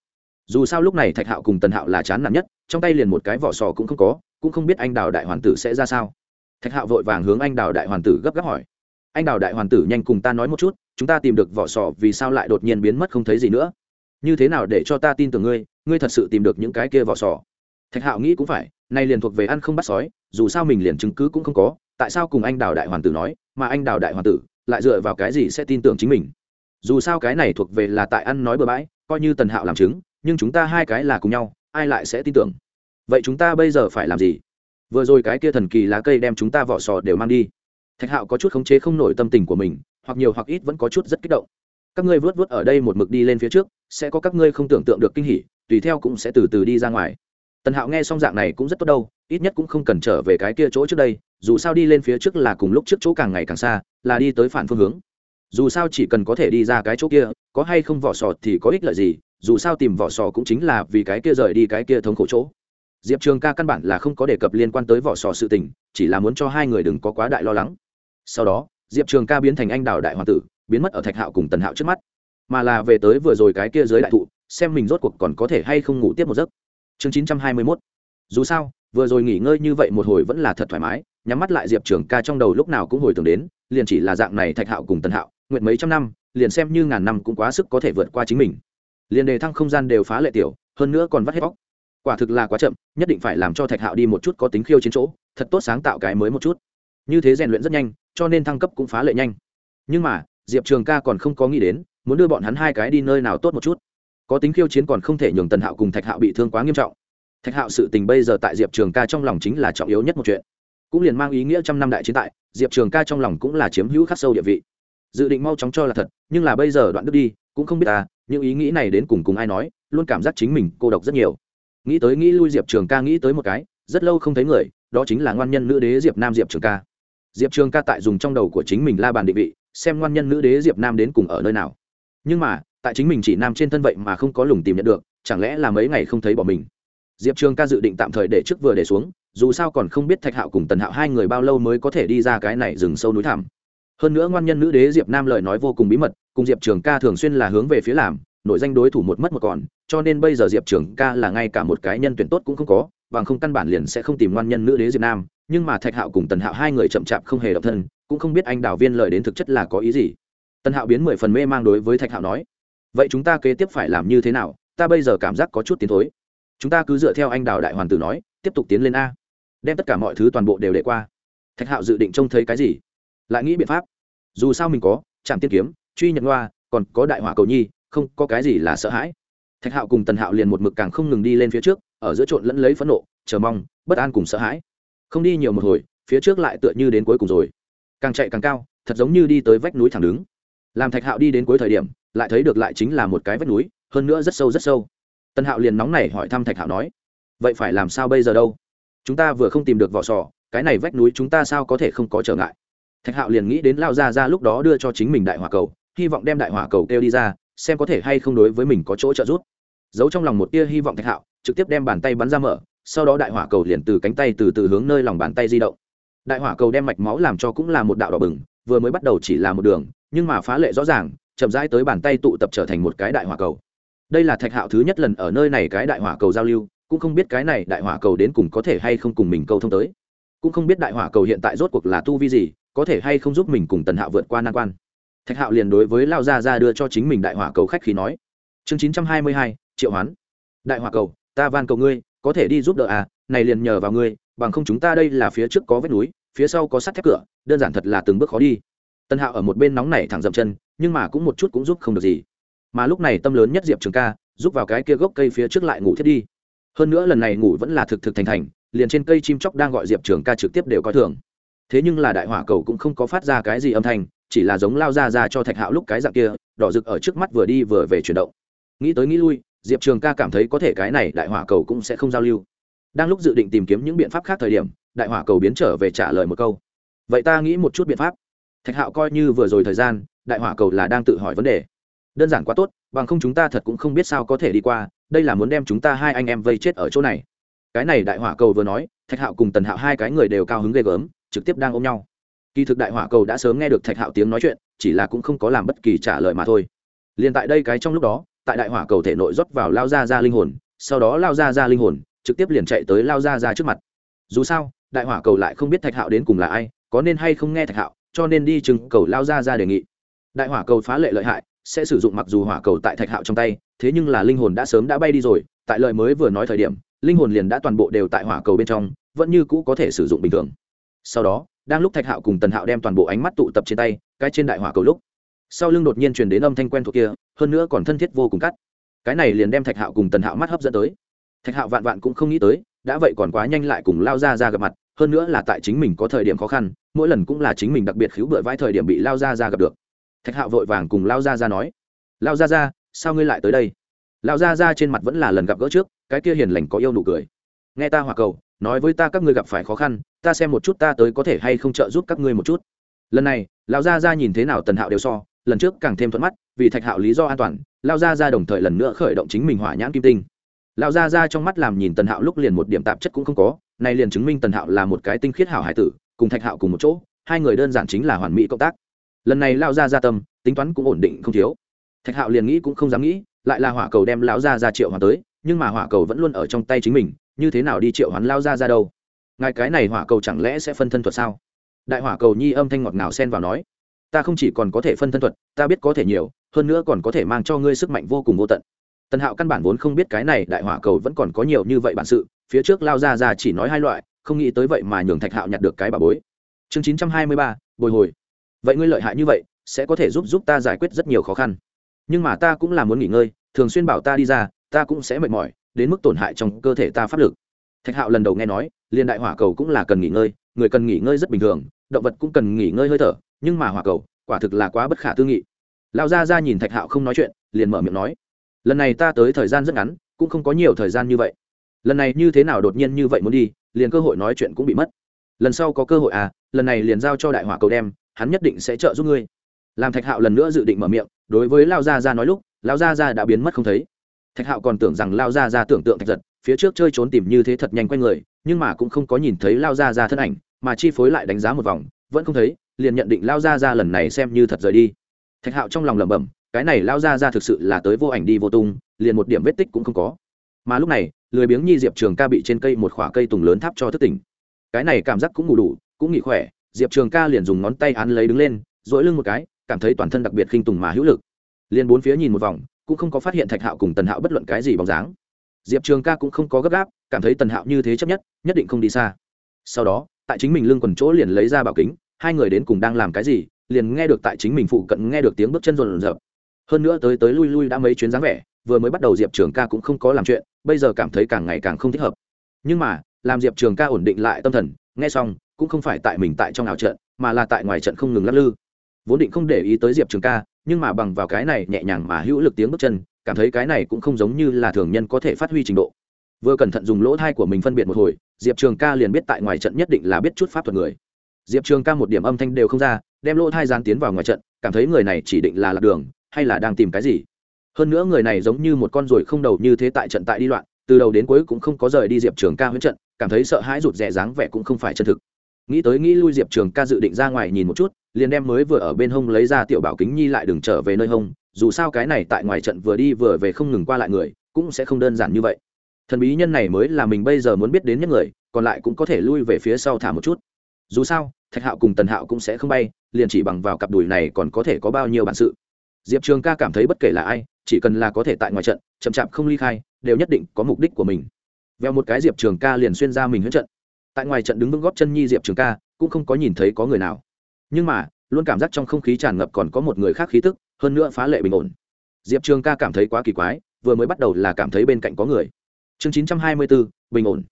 Dù sao lúc này thạch hạo cùng tần hạo là chán nản nhất, trong tay liền một cái vỏ sò cũng không có, cũng không biết anh đào đại hoàn tử sẽ ra sao. Thạch hạo vội vàng hướng anh đào đại hoàn tử gấp gáp hỏi. Anh đào đại hoàn tử, nhanh cùng ta nói một chút, chúng ta tìm được vỏ sò vì sao lại đột nhiên biến mất không thấy gì nữa? Như thế nào để cho ta tin tưởng ngươi ngươi thật sự tìm được những cái kia vỏ sò? Thạch hạo nghĩ cũng phải, nay liền thuộc về ăn không bắt sói, dù sao mình liền chứng cứ cũng không có, tại sao cùng anh đào đại hoàn tử nói, mà anh đào đại hoàn tử lại dựa vào cái gì sẽ tin tưởng chính mình? Dù sao cái này thuộc về là tại ăn nói bừa bãi, coi như tần hạo làm chứng, nhưng chúng ta hai cái là cùng nhau, ai lại sẽ tin tưởng? Vậy chúng ta bây giờ phải làm gì? Vừa rồi cái kia thần kỳ lá cây đem chúng ta vỏ sò đều mang đi. Thạch hạo có chút khống chế không nổi tâm tình của mình, hoặc nhiều hoặc ít vẫn có chút rất kích động. Các ngươi vớt vớt ở đây một mực đi lên phía trước sẽ có các ngươi không tưởng tượng được kinh hỉ, tùy theo cũng sẽ từ từ đi ra ngoài. Tần hạo nghe xong dạng này cũng rất tốt đâu, ít nhất cũng không cần trở về cái kia chỗ trước đây, dù sao đi lên phía trước là cùng lúc trước chỗ càng ngày càng xa, là đi tới phản phương hướng. Dù sao chỉ cần có thể đi ra cái chỗ kia, có hay không vỏ sò thì có ích lợi gì, dù sao tìm vỏ sò cũng chính là vì cái kia rời đi cái kia thống khổ chỗ. Diệp trường ca căn bản là không có đề cập liên quan tới vỏ sò sự tình, chỉ là muốn cho hai người đừng có quá đại lo lắng. Sau đó, diệp trường ca biến thành anh đào đại hoàng tử, biến mất ở thạch hạo cùng tần hạo trước mắt mà là về tới vừa rồi cái kia dưới đại thụ, xem mình rốt cuộc còn có thể hay không ngủ tiếp một giấc. Chương chín trăm hai mươi mốt. Dù sao, vừa rồi nghỉ ngơi như vậy một hồi vẫn là thật thoải mái, nhắm mắt lại diệp trường ca trong đầu lúc nào cũng hồi tưởng đến, liền chỉ là dạng này thạch hạo cùng tần hạo, nguyện mấy trăm năm, liền xem như ngàn năm cũng quá sức có thể vượt qua chính mình. Liền đề thăng không gian đều phá lệ tiểu, hơn nữa còn vắt hết bóc quả thực là quá chậm, nhất định phải làm cho thạch hạo đi một chút có tính khiêu chiến chỗ, thật tốt sáng tạo cái mới một chút. Như thế rèn luyện rất nhanh, cho nên thăng cấp cũng phá lệ nhanh. Nhưng mà, diệp trường ca còn không có nghĩ đến muốn đưa bọn hắn hai cái đi nơi nào tốt một chút. Có tính khiêu chiến còn không thể nhường tần hạo cùng thạch hạo bị thương quá nghiêm trọng. Thạch hạo sự tình bây giờ tại diệp trường ca trong lòng chính là trọng yếu nhất một chuyện. Cũng liền mang ý nghĩa trăm năm đại chiến tại, diệp trường ca trong lòng cũng là chiếm hữu khắc sâu địa vị. Dự định mau chóng cho là thật, nhưng là bây giờ đoạn đức đi, cũng không biết ta những ý nghĩ này đến cùng cùng ai nói, luôn cảm giác chính mình cô độc rất nhiều. Nghĩ tới nghĩ lui diệp trường ca nghĩ tới một cái, rất lâu không thấy người, đó chính là ngoan nhân nữ đế diệp nam diệp trường ca. Diệp trường ca tại dùng trong đầu của chính mình la bàn định vị, xem ngoan nhân nữ đế diệp nam đến cùng ở nơi nào nhưng mà, tại chính mình chỉ nam trên thân vậy mà không có lùng tìm nhận được, chẳng lẽ là mấy ngày không thấy bỏ mình? Diệp trường ca dự định tạm thời để trước vừa để xuống, dù sao còn không biết thạch hạo cùng tần hạo hai người bao lâu mới có thể đi ra cái này rừng sâu núi thảm hơn nữa ngoan nhân nữ đế diệp nam lời nói vô cùng bí mật, cùng diệp trường ca thường xuyên là hướng về phía làm, nội danh đối thủ một mất một còn, cho nên bây giờ diệp trường ca là ngay cả một cái nhân tuyển tốt cũng không có và không căn bản liền sẽ không tìm ngoan nhân nữ đế diệp nam. Nhưng mà thạch hạo cùng tần hạo hai người chậm chạp không hề độc thân, cũng không biết anh đào viên lời đến thực chất là có ý gì tần hạo biến mười phần mê mang đối với thạch hạo nói, vậy chúng ta kế tiếp phải làm như thế nào? Ta bây giờ cảm giác có chút tiến thối. Chúng ta cứ dựa theo anh đào đại hoàn tử nói, tiếp tục tiến lên a, đem tất cả mọi thứ toàn bộ đều để qua. Thạch hạo dự định trông thấy cái gì? Lại nghĩ biện pháp. Dù sao mình có, trạm tiên kiếm, truy nhận hoa, còn có đại hỏa cầu nhi, không có cái gì là sợ hãi. Thạch hạo cùng tần hạo liền một mực càng không ngừng đi lên phía trước, ở giữa trộn lẫn lấy phẫn nộ, chờ mong, bất an cùng sợ hãi. Không đi nhiều một hồi, phía trước lại tựa như đến cuối cùng rồi. Càng chạy càng cao, thật giống như đi tới vách núi thẳng đứng làm thạch hạo đi đến cuối thời điểm, lại thấy được lại chính là một cái vách núi, hơn nữa rất sâu rất sâu. Tân hạo liền nóng này hỏi thăm thạch hạo nói, vậy phải làm sao bây giờ đâu? Chúng ta vừa không tìm được vỏ sò, cái này vách núi chúng ta sao có thể không có trở ngại? Thạch hạo liền nghĩ đến lao ra ra lúc đó đưa cho chính mình đại hỏa cầu, hy vọng đem đại hỏa cầu kêu đi ra, xem có thể hay không đối với mình có chỗ trợ giúp. Giấu trong lòng một tia hy vọng thạch hạo, trực tiếp đem bàn tay bắn ra mở, sau đó đại hỏa cầu liền từ cánh tay từ từ hướng nơi lòng bàn tay di động. Đại hỏa cầu đem mạch máu làm cho cũng là một đạo đỏ bừng, vừa mới bắt đầu chỉ là một đường nhưng mà phá lệ rõ ràng, chậm rãi tới bàn tay tụ tập trở thành một cái đại hỏa cầu. Đây là thạch hạo thứ nhất lần ở nơi này cái đại hỏa cầu giao lưu, cũng không biết cái này đại hỏa cầu đến cùng có thể hay không cùng mình câu thông tới. Cũng không biết đại hỏa cầu hiện tại rốt cuộc là tu vi gì, có thể hay không giúp mình cùng tần hạo vượt qua nan quan. Thạch hạo liền đối với lao gia ra đưa cho chính mình đại hỏa cầu khách khí nói, chương chín trăm hai mươi hai, triệu hoán. Đại hỏa cầu, ta van cầu ngươi, có thể đi giúp đỡ à này liền nhờ vào ngươi, bằng không chúng ta đây là phía trước có vết núi, phía sau có sắt thép cửa, đơn giản thật là từng bước khó đi tân hạo ở một bên nóng này thẳng dậm chân, nhưng mà cũng một chút cũng giúp không được gì. Mà lúc này tâm lớn nhất diệp trường ca, giúp vào cái kia gốc cây phía trước lại ngủ thiết đi. Hơn nữa lần này ngủ vẫn là thực thực thành thành, liền trên cây chim chóc đang gọi diệp trường ca trực tiếp đều coi thường. Thế nhưng là đại hỏa cầu cũng không có phát ra cái gì âm thanh, chỉ là giống lao ra ra cho thạch hạo lúc cái dạng kia, đỏ rực ở trước mắt vừa đi vừa về chuyển động. Nghĩ tới nghĩ lui, diệp trường ca cảm thấy có thể cái này đại hỏa cầu cũng sẽ không giao lưu. Đang lúc dự định tìm kiếm những biện pháp khác thời điểm, đại hỏa cầu biến trở về trả lời một câu. Vậy ta nghĩ một chút biện pháp thạch hạo coi như vừa rồi thời gian, đại hỏa cầu là đang tự hỏi vấn đề. Đơn giản quá tốt, bằng không chúng ta thật cũng không biết sao có thể đi qua, đây là muốn đem chúng ta hai anh em vây chết ở chỗ này. Cái này đại hỏa cầu vừa nói, thạch hạo cùng tần hạo hai cái người đều cao hứng ghê gớm, trực tiếp đang ôm nhau. Kỳ thực đại hỏa cầu đã sớm nghe được thạch hạo tiếng nói chuyện, chỉ là cũng không có làm bất kỳ trả lời mà thôi. Liền tại đây cái trong lúc đó, tại đại hỏa cầu thể nội rót vào lao ra ra linh hồn, sau đó lao ra ra linh hồn trực tiếp liền chạy tới lao ra ra trước mặt. Dù sao, đại hỏa cầu lại không biết thạch hạo đến cùng là ai, có nên hay không nghe thạch hạo cho nên đi chừng cầu lao ra ra đề nghị. Đại hỏa cầu phá lệ lợi hại, sẽ sử dụng mặc dù hỏa cầu tại thạch hạo trong tay, thế nhưng là linh hồn đã sớm đã bay đi rồi, tại lợi mới vừa nói thời điểm, linh hồn liền đã toàn bộ đều tại hỏa cầu bên trong, vẫn như cũ có thể sử dụng bình thường. Sau đó, đang lúc thạch hạo cùng tần hạo đem toàn bộ ánh mắt tụ tập trên tay, cái trên đại hỏa cầu lúc, sau lưng đột nhiên truyền đến âm thanh quen thuộc kia, hơn nữa còn thân thiết vô cùng cắt. Cái này liền đem thạch hạo cùng tần hạo mắt hấp dẫn tới. Thạch hạo vạn vạn cũng không nghĩ tới, đã vậy còn quá nhanh lại cùng lao ra ra gặp mặt, hơn nữa là tại chính mình có thời điểm khó khăn mỗi lần cũng là chính mình đặc biệt khiếu bựa vai thời điểm bị lao ra ra gặp được. Thạch hạo vội vàng cùng lao ra ra nói, lao ra ra sao ngươi lại tới đây? Lao ra ra trên mặt vẫn là lần gặp gỡ trước, cái kia hiền lành có yêu nụ cười. Nghe ta hòa cầu, nói với ta các ngươi gặp phải khó khăn, ta xem một chút ta tới có thể hay không trợ giúp các ngươi một chút. Lần này, lao ra ra nhìn thế nào tần hạo đều so, lần trước càng thêm thuận mắt, vì thạch hạo lý do an toàn, lao ra ra đồng thời lần nữa khởi động chính mình hỏa nhãn kim tinh. Lao ra ra trong mắt làm nhìn tần hạo lúc liền một điểm tạp chất cũng không có này liền chứng minh tần hạo là một cái tinh khiết hảo hải tử cùng thạch hạo cùng một chỗ, hai người đơn giản chính là hoàn mỹ cộng tác. Lần này lao gia ra tâm, tính toán cũng ổn định không thiếu. Thạch hạo liền nghĩ cũng không dám nghĩ, lại là hỏa cầu đem lão gia ra triệu hoàn tới, nhưng mà hỏa cầu vẫn luôn ở trong tay chính mình, như thế nào đi triệu hoán lao ra ra đâu? Ngài cái này hỏa cầu chẳng lẽ sẽ phân thân thuật sao? Đại hỏa cầu nhi âm thanh ngọt ngào xen vào nói, ta không chỉ còn có thể phân thân thuật, ta biết có thể nhiều, hơn nữa còn có thể mang cho ngươi sức mạnh vô cùng vô tận. Tần hạo căn bản vốn không biết cái này đại hỏa cầu vẫn còn có nhiều như vậy bản sự, phía trước lao ra ra chỉ nói hai loại không nghĩ tới vậy mà nhường thạch hạo nhặt được cái bà bối. Chương chín trăm hai mươi ba, bồi hồi. Vậy ngươi lợi hại như vậy, sẽ có thể giúp giúp ta giải quyết rất nhiều khó khăn. Nhưng mà ta cũng là muốn nghỉ ngơi, thường xuyên bảo ta đi ra, ta cũng sẽ mệt mỏi, đến mức tổn hại trong cơ thể ta pháp lực. Thạch hạo lần đầu nghe nói, liền đại hỏa cầu cũng là cần nghỉ ngơi, người cần nghỉ ngơi rất bình thường, động vật cũng cần nghỉ ngơi hơi thở, nhưng mà hỏa cầu, quả thực là quá bất khả tư nghị. Lão gia ra nhìn thạch hạo không nói chuyện, liền mở miệng nói, lần này ta tới thời gian rất ngắn, cũng không có nhiều thời gian như vậy. Lần này như thế nào đột nhiên như vậy muốn đi liền cơ hội nói chuyện cũng bị mất. Lần sau có cơ hội à lần này liền giao cho đại hỏa cầu đem, hắn nhất định sẽ trợ giúp ngươi. Làm thạch hạo lần nữa dự định mở miệng, đối với lao gia ra nói lúc, lao gia ra đã biến mất không thấy. Thạch hạo còn tưởng rằng lao gia ra tưởng tượng thạch giật, phía trước chơi trốn tìm như thế thật nhanh quanh người, nhưng mà cũng không có nhìn thấy lao gia ra thân ảnh, mà chi phối lại đánh giá một vòng, vẫn không thấy, liền nhận định lao gia ra lần này xem như thật rời đi. Thạch hạo trong lòng lẩm bẩm, cái này lao gia ra thực sự là tới vô ảnh đi vô tung, liền một điểm vết tích cũng không có. Mà lúc này lười biếng nhi diệp trường ca bị trên cây một khoả cây tùng lớn tháp cho thức tỉnh. Cái này cảm giác cũng ngủ đủ, cũng nghỉ khỏe, diệp trường ca liền dùng ngón tay án lấy đứng lên dỗi lưng một cái, cảm thấy toàn thân đặc biệt khinh tùng mà hữu lực. Liền bốn phía nhìn một vòng, cũng không có phát hiện thạch hạo cùng tần hạo bất luận cái gì bóng dáng. Diệp trường ca cũng không có gấp gáp, cảm thấy tần hạo như thế chấp nhất nhất định không đi xa. Sau đó, tại chính mình lưng quần chỗ liền lấy ra bảo kính, hai người đến cùng đang làm cái gì, liền nghe được tại chính mình phụ cận nghe được tiếng bước chân rộn rợp. Hơn nữa tới tới lui lui đã mấy chuyến dáng vẻ vừa mới bắt đầu diệp trường ca cũng không có làm chuyện, bây giờ cảm thấy càng ngày càng không thích hợp. Nhưng mà, làm diệp trường ca ổn định lại tâm thần, nghe xong, cũng không phải tại mình tại trong ảo trận, mà là tại ngoài trận không ngừng lắc lư. Vốn định không để ý tới diệp trường ca, nhưng mà bằng vào cái này nhẹ nhàng mà hữu lực tiếng bước chân, cảm thấy cái này cũng không giống như là thường nhân có thể phát huy trình độ. Vừa cẩn thận dùng lỗ thai của mình phân biệt một hồi, diệp trường ca liền biết tại ngoài trận nhất định là biết chút pháp thuật người. Diệp trường ca một điểm âm thanh đều không ra, đem lỗ thai gián tiến vào ngoài trận, cảm thấy người này chỉ định là lạc đường, hay là đang tìm cái gì hơn nữa người này giống như một con ruồi không đầu như thế tại trận tại đi loạn, từ đầu đến cuối cũng không có rời đi diệp trường ca huyễn trận, cảm thấy sợ hãi rụt rè dáng vẻ cũng không phải chân thực. Nghĩ tới nghĩ lui diệp trường ca dự định ra ngoài nhìn một chút, liền đem mới vừa ở bên hông lấy ra tiểu bảo kính nhi lại đừng trở về nơi hông, dù sao cái này tại ngoài trận vừa đi vừa về không ngừng qua lại người, cũng sẽ không đơn giản như vậy. Thần bí nhân này mới là mình bây giờ muốn biết đến nhất người, còn lại cũng có thể lui về phía sau thả một chút. Dù sao, thạch hạo cùng tần hạo cũng sẽ không bay, liền chỉ bằng vào cặp đùi này còn có thể có bao nhiêu bản sự diệp trường ca cảm thấy bất kể là ai, chỉ cần là có thể tại ngoài trận, chậm chạp không ly khai, đều nhất định có mục đích của mình. Veo một cái diệp trường ca liền xuyên ra mình huyết trận. Tại ngoài trận đứng vững góp chân nhi diệp trường ca, cũng không có nhìn thấy có người nào. Nhưng mà, luôn cảm giác trong không khí tràn ngập còn có một người khác khí tức, hơn nữa phá lệ bình ổn. Diệp trường ca cảm thấy quá kỳ quái, vừa mới bắt đầu là cảm thấy bên cạnh có người. Chương chín trăm hai mươi bốn bình ổn.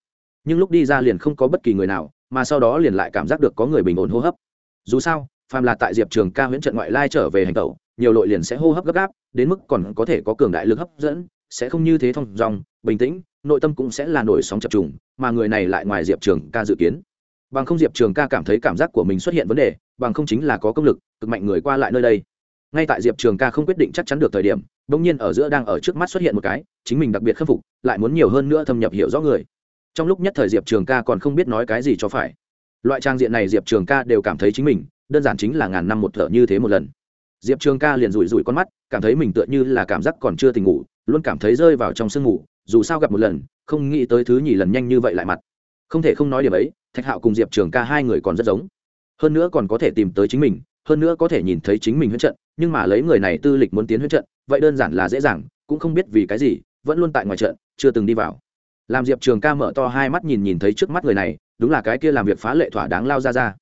Nhưng lúc đi ra liền không có bất kỳ người nào, mà sau đó liền lại cảm giác được có người bình ổn hô hấp. Dù sao, phàm là tại diệp trường ca huyễn trận ngoại lai trở về hành tẩu nhiều lội liền sẽ hô hấp gấp gáp, đến mức còn có thể có cường đại lực hấp dẫn, sẽ không như thế thông dòng bình tĩnh, nội tâm cũng sẽ là nổi sóng chập trùng, mà người này lại ngoài diệp trường ca dự kiến. Bằng không diệp trường ca cảm thấy cảm giác của mình xuất hiện vấn đề, bằng không chính là có công lực, cực mạnh người qua lại nơi đây. Ngay tại diệp trường ca không quyết định chắc chắn được thời điểm đ ỗ n g nhiên ở giữa đang ở trước mắt xuất hiện một cái, chính mình đặc biệt khâm phục, lại muốn nhiều hơn nữa thâm nhập hiểu rõ người. Trong lúc nhất thời diệp trường ca còn không biết nói cái gì cho phải. Loại trang diện này diệp trường ca đều cảm thấy chính mình, đơn giản chính là ngàn năm một thợ như thế một lần diệp trường ca liền rủi rủi con mắt, cảm thấy mình tựa như là cảm giác còn chưa tỉnh ngủ, luôn cảm thấy rơi vào trong sương ngủ, dù sao gặp một lần, không nghĩ tới thứ nhì lần nhanh như vậy lại mặt. Không thể không nói điểm ấy, thạch hạo cùng diệp trường ca hai người còn rất giống. Hơn nữa còn có thể tìm tới chính mình, hơn nữa có thể nhìn thấy chính mình huyết trận, nhưng mà lấy người này tư lịch muốn tiến huyết trận, vậy đơn giản là dễ dàng, cũng không biết vì cái gì, vẫn luôn tại ngoài trận, chưa từng đi vào. Làm diệp trường ca mở to hai mắt nhìn nhìn thấy trước mắt người này, đúng là cái kia làm việc phá lệ thỏa đáng lao ra ra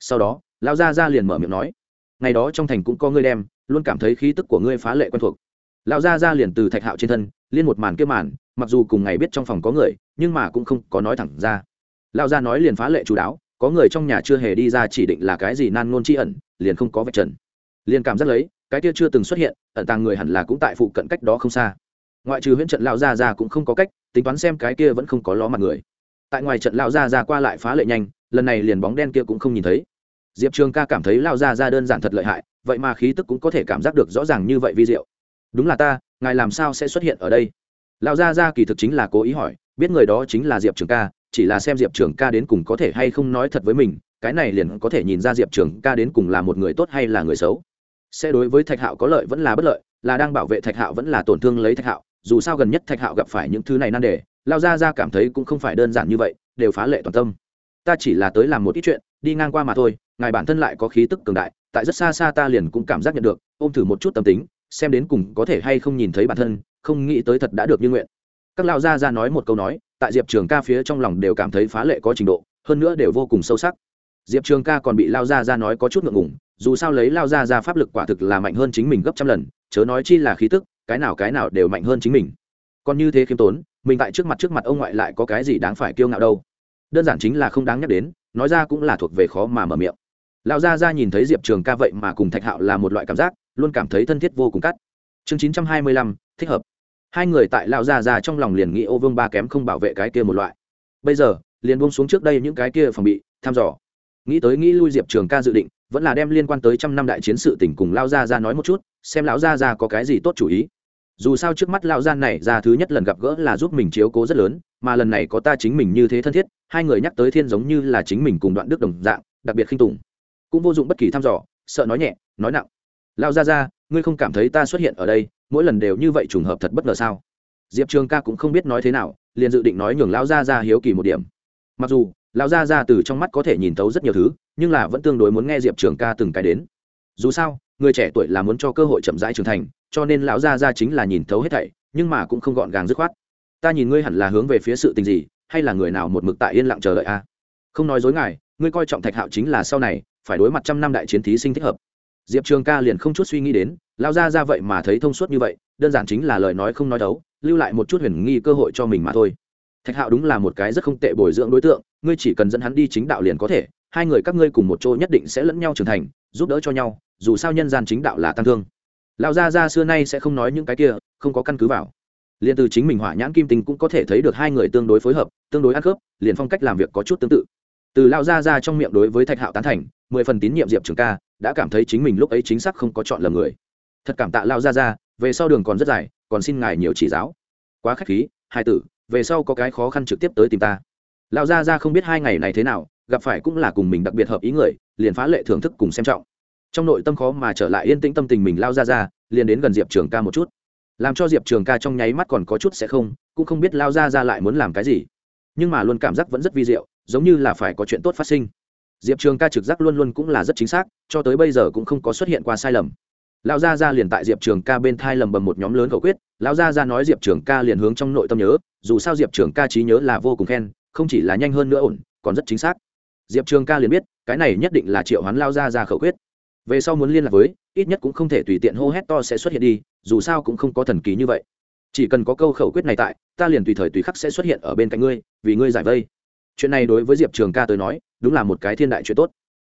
sau đó, lao ra ra liền mở miệng nói ngày đó trong thành cũng có ngươi đem, luôn cảm thấy khí tức của ngươi phá lệ quen thuộc. Lão gia ra liền từ thạch hạo trên thân, liên một màn kia màn, mặc dù cùng ngày biết trong phòng có người, nhưng mà cũng không có nói thẳng ra. Lão gia nói liền phá lệ chú đáo, có người trong nhà chưa hề đi ra chỉ định là cái gì nan ngôn tri ẩn, liền không có vạch trần. Liền cảm giác lấy, cái kia chưa từng xuất hiện, ẩn tàng người hẳn là cũng tại phụ cận cách đó không xa. Ngoại trừ huyễn trận lão gia ra cũng không có cách, tính toán xem cái kia vẫn không có ló mặt người. Tại ngoài trận lão gia ra qua lại phá lệ nhanh, lần này liền bóng đen kia cũng không nhìn thấy diệp trường ca cảm thấy lao ra ra đơn giản thật lợi hại, vậy mà khí tức cũng có thể cảm giác được rõ ràng như vậy vi diệu. Đúng là ta, ngài làm sao sẽ xuất hiện ở đây? Lao ra ra kỳ thực chính là cố ý hỏi, biết người đó chính là diệp trường ca, chỉ là xem diệp trường ca đến cùng có thể hay không nói thật với mình, cái này liền có thể nhìn ra diệp trường ca đến cùng là một người tốt hay là người xấu. Sẽ đối với thạch hạo có lợi vẫn là bất lợi, là đang bảo vệ thạch hạo vẫn là tổn thương lấy thạch hạo, dù sao gần nhất thạch hạo gặp phải những thứ này nan đề, lao ra ra cảm thấy cũng không phải đơn giản như vậy, đều phá lệ toàn tâm. Ta chỉ là tới làm một ít chuyện, đi ngang qua mà thôi ngài bản thân lại có khí tức cường đại, tại rất xa xa ta liền cũng cảm giác nhận được, ôm thử một chút tâm tính, xem đến cùng có thể hay không nhìn thấy bản thân, không nghĩ tới thật đã được như nguyện. Các lao gia ra nói một câu nói, tại diệp trường ca phía trong lòng đều cảm thấy phá lệ có trình độ, hơn nữa đều vô cùng sâu sắc. Diệp trường ca còn bị lao gia ra nói có chút ngượng ngùng, dù sao lấy lao gia ra pháp lực quả thực là mạnh hơn chính mình gấp trăm lần, chớ nói chi là khí tức, cái nào cái nào đều mạnh hơn chính mình. Còn như thế khiêm tốn, mình tại trước mặt trước mặt ông ngoại lại có cái gì đáng phải kiêu ngạo đâu. Đơn giản chính là không đáng nhắc đến, nói ra cũng là thuộc về khó mà mở miệng lão gia gia nhìn thấy diệp trường ca vậy mà cùng thạch hạo là một loại cảm giác, luôn cảm thấy thân thiết vô cùng cắt. Chương chín trăm hai mươi lăm, thích hợp. Hai người tại lão gia gia trong lòng liền nghĩ ô vương ba kém không bảo vệ cái kia một loại. Bây giờ, liền buông xuống trước đây những cái kia phòng bị, thăm dò. Nghĩ tới nghĩ lui diệp trường ca dự định, vẫn là đem liên quan tới trăm năm đại chiến sự tỉnh cùng lao gia ra nói một chút, xem lão gia ra có cái gì tốt chủ ý. Dù sao trước mắt lão gia này ra thứ nhất lần gặp gỡ là giúp mình chiếu cố rất lớn, mà lần này có ta chính mình như thế thân thiết, hai người nhắc tới thiên giống như là chính mình cùng đoạn đức đồng dạng, đặc biệt khinh tùng cũng vô dụng bất kỳ thăm dò, sợ nói nhẹ, nói nặng. Lao ra ra ngươi không cảm thấy ta xuất hiện ở đây, mỗi lần đều như vậy trùng hợp thật bất ngờ sao? Diệp trường ca cũng không biết nói thế nào, liền dự định nói nhường lao ra ra hiếu kỳ một điểm. Mặc dù, lao ra ra từ trong mắt có thể nhìn thấu rất nhiều thứ, nhưng là vẫn tương đối muốn nghe diệp trường ca từng cái đến. Dù sao, người trẻ tuổi là muốn cho cơ hội chậm rãi trưởng thành, cho nên lão gia ra chính là nhìn thấu hết thảy, nhưng mà cũng không gọn gàng dứt khoát. Ta nhìn ngươi hẳn là hướng về phía sự tình gì, hay là người nào một mực tại yên lặng chờ đợi a? Không nói dối ngài, ngươi coi trọng thạch hạo chính là sau này phải đối mặt trăm năm đại chiến thí sinh thích hợp. Diệp trường ca liền không chút suy nghĩ đến, lao ra ra vậy mà thấy thông suốt như vậy, đơn giản chính là lời nói không nói đấu, lưu lại một chút huyền nghi cơ hội cho mình mà thôi. Thạch hạo đúng là một cái rất không tệ bồi dưỡng đối tượng, ngươi chỉ cần dẫn hắn đi chính đạo liền có thể, hai người các ngươi cùng một chỗ nhất định sẽ lẫn nhau trưởng thành, giúp đỡ cho nhau, dù sao nhân gian chính đạo là tăng thương. Lão gia gia xưa nay sẽ không nói những cái kia, không có căn cứ vào. Liền từ chính mình hỏa nhãn kim tinh cũng có thể thấy được hai người tương đối phối hợp, tương đối ăn khớp, liền phong cách làm việc có chút tương tự từ lao ra ra trong miệng đối với thạch hạo tán thành, mười phần tín nhiệm diệp trường ca, đã cảm thấy chính mình lúc ấy chính xác không có chọn lầm người. Thật cảm tạ lao ra ra về sau đường còn rất dài, còn xin ngài nhiều chỉ giáo. Quá k h á c h khí, hai tử, về sau có cái khó khăn trực tiếp tới tìm ta. Lao ra ra không biết hai ngày này thế nào, gặp phải cũng là cùng mình đặc biệt hợp ý người, liền phá lệ thưởng thức cùng xem trọng. Trong nội tâm khó mà trở lại yên tĩnh tâm tình mình lao ra ra liền đến gần diệp trường ca một chút. Làm cho diệp trường ca trong nháy mắt còn có chút sẽ không, cũng không biết lao ra ra lại muốn làm cái gì. Nhưng mà luôn cảm giác vẫn rất vi diệu giống như là phải có chuyện tốt phát sinh. Diệp trường ca trực giác luôn luôn cũng là rất chính xác, cho tới bây giờ cũng không có xuất hiện qua sai lầm. Lão gia ra liền tại diệp trường ca bên thai lầm bầm một nhóm lớn khẩu quyết, lão gia ra nói diệp trường ca liền hướng trong nội tâm nhớ, dù sao diệp trường ca trí nhớ là vô cùng khen, không chỉ là nhanh hơn nữa ổn, còn rất chính xác. Diệp trường ca liền biết, cái này nhất định là triệu hoán lao gia ra khẩu quyết. Về sau muốn liên lạc với, ít nhất cũng không thể tùy tiện hô hét to sẽ xuất hiện đi, dù sao cũng không có thần kỳ như vậy. Chỉ cần có câu khẩu quyết này tại, ta liền tùy thời tùy khắc sẽ xuất hiện ở bên cạnh ngươi, vì ngươi giải vây chuyện này đối với diệp trường ca tới nói, đúng là một cái thiên đại chuyện tốt.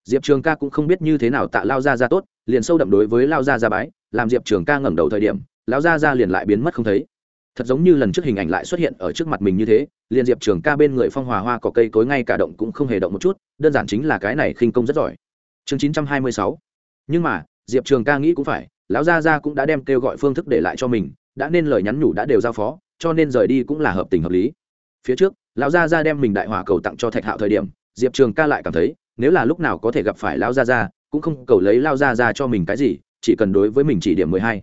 Diệp trường ca cũng không biết như thế nào tạ lao ra ra tốt, liền sâu đậm đối với lao ra ra bái, làm diệp trường ca ngẩng đầu thời điểm, lao ra ra liền lại biến mất không thấy. Thật giống như lần trước hình ảnh lại xuất hiện ở trước mặt mình như thế, liền diệp trường ca bên người phong hòa hoa có cây cối ngay cả động cũng không hề động một chút, đơn giản chính là cái này khinh công rất giỏi. Chương chín trăm hai mươi sáu. Nhưng mà, diệp trường ca nghĩ cũng phải lão gia gia cũng đã đem kêu gọi phương thức để lại cho mình, đã nên lời nhắn nhủ đã đều giao phó, cho nên rời đi cũng là hợp tình hợp lý. Phía trước lão gia gia đem mình đại hỏa cầu tặng cho thạch hạo thời điểm, diệp trường ca lại cảm thấy, nếu là lúc nào có thể gặp phải lão gia gia, cũng không cầu lấy lao gia gia cho mình cái gì, chỉ cần đối với mình chỉ điểm mười hai.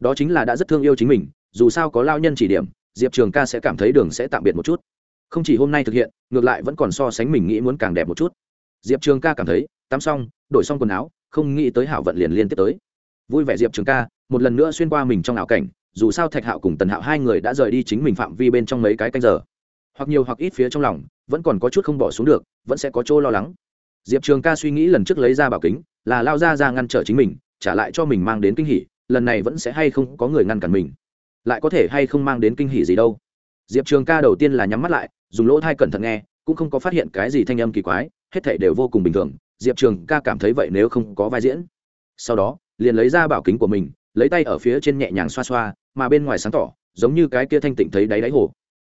Đó chính là đã rất thương yêu chính mình, dù sao có lao nhân chỉ điểm, diệp trường ca sẽ cảm thấy đường sẽ tạm biệt một chút. Không chỉ hôm nay thực hiện, ngược lại vẫn còn so sánh mình nghĩ muốn càng đẹp một chút. Diệp trường ca cảm thấy, tắm xong, đổi xong quần áo, không nghĩ tới hảo vận liền liên tiếp tới. Vui vẻ diệp trường ca, một lần nữa xuyên qua mình trong ảo cảnh, dù sao thạch hạo cùng tần hạo hai người đã rời đi chính mình phạm vi bên trong mấy cái canh giờ hoặc nhiều hoặc ít phía trong lòng, vẫn còn có chút không bỏ xuống được, vẫn sẽ có chỗ lo lắng. Diệp trường ca suy nghĩ lần trước lấy ra bảo kính, là lao ra ra ngăn trở chính mình, trả lại cho mình mang đến kinh hỉ, lần này vẫn sẽ hay không có người ngăn cản mình. Lại có thể hay không mang đến kinh hỉ gì đâu. Diệp trường ca đầu tiên là nhắm mắt lại, dùng lỗ thai cẩn thận nghe, cũng không có phát hiện cái gì thanh âm kỳ quái, hết thảy đều vô cùng bình thường. Diệp trường ca cảm thấy vậy nếu không có vai diễn. Sau đó, liền lấy ra bảo kính của mình, lấy tay ở phía trên nhẹ nhàng xoa xoa, mà bên ngoài sáng tỏ, giống như cái kia thanh tịnh thấy đáy đáy hồ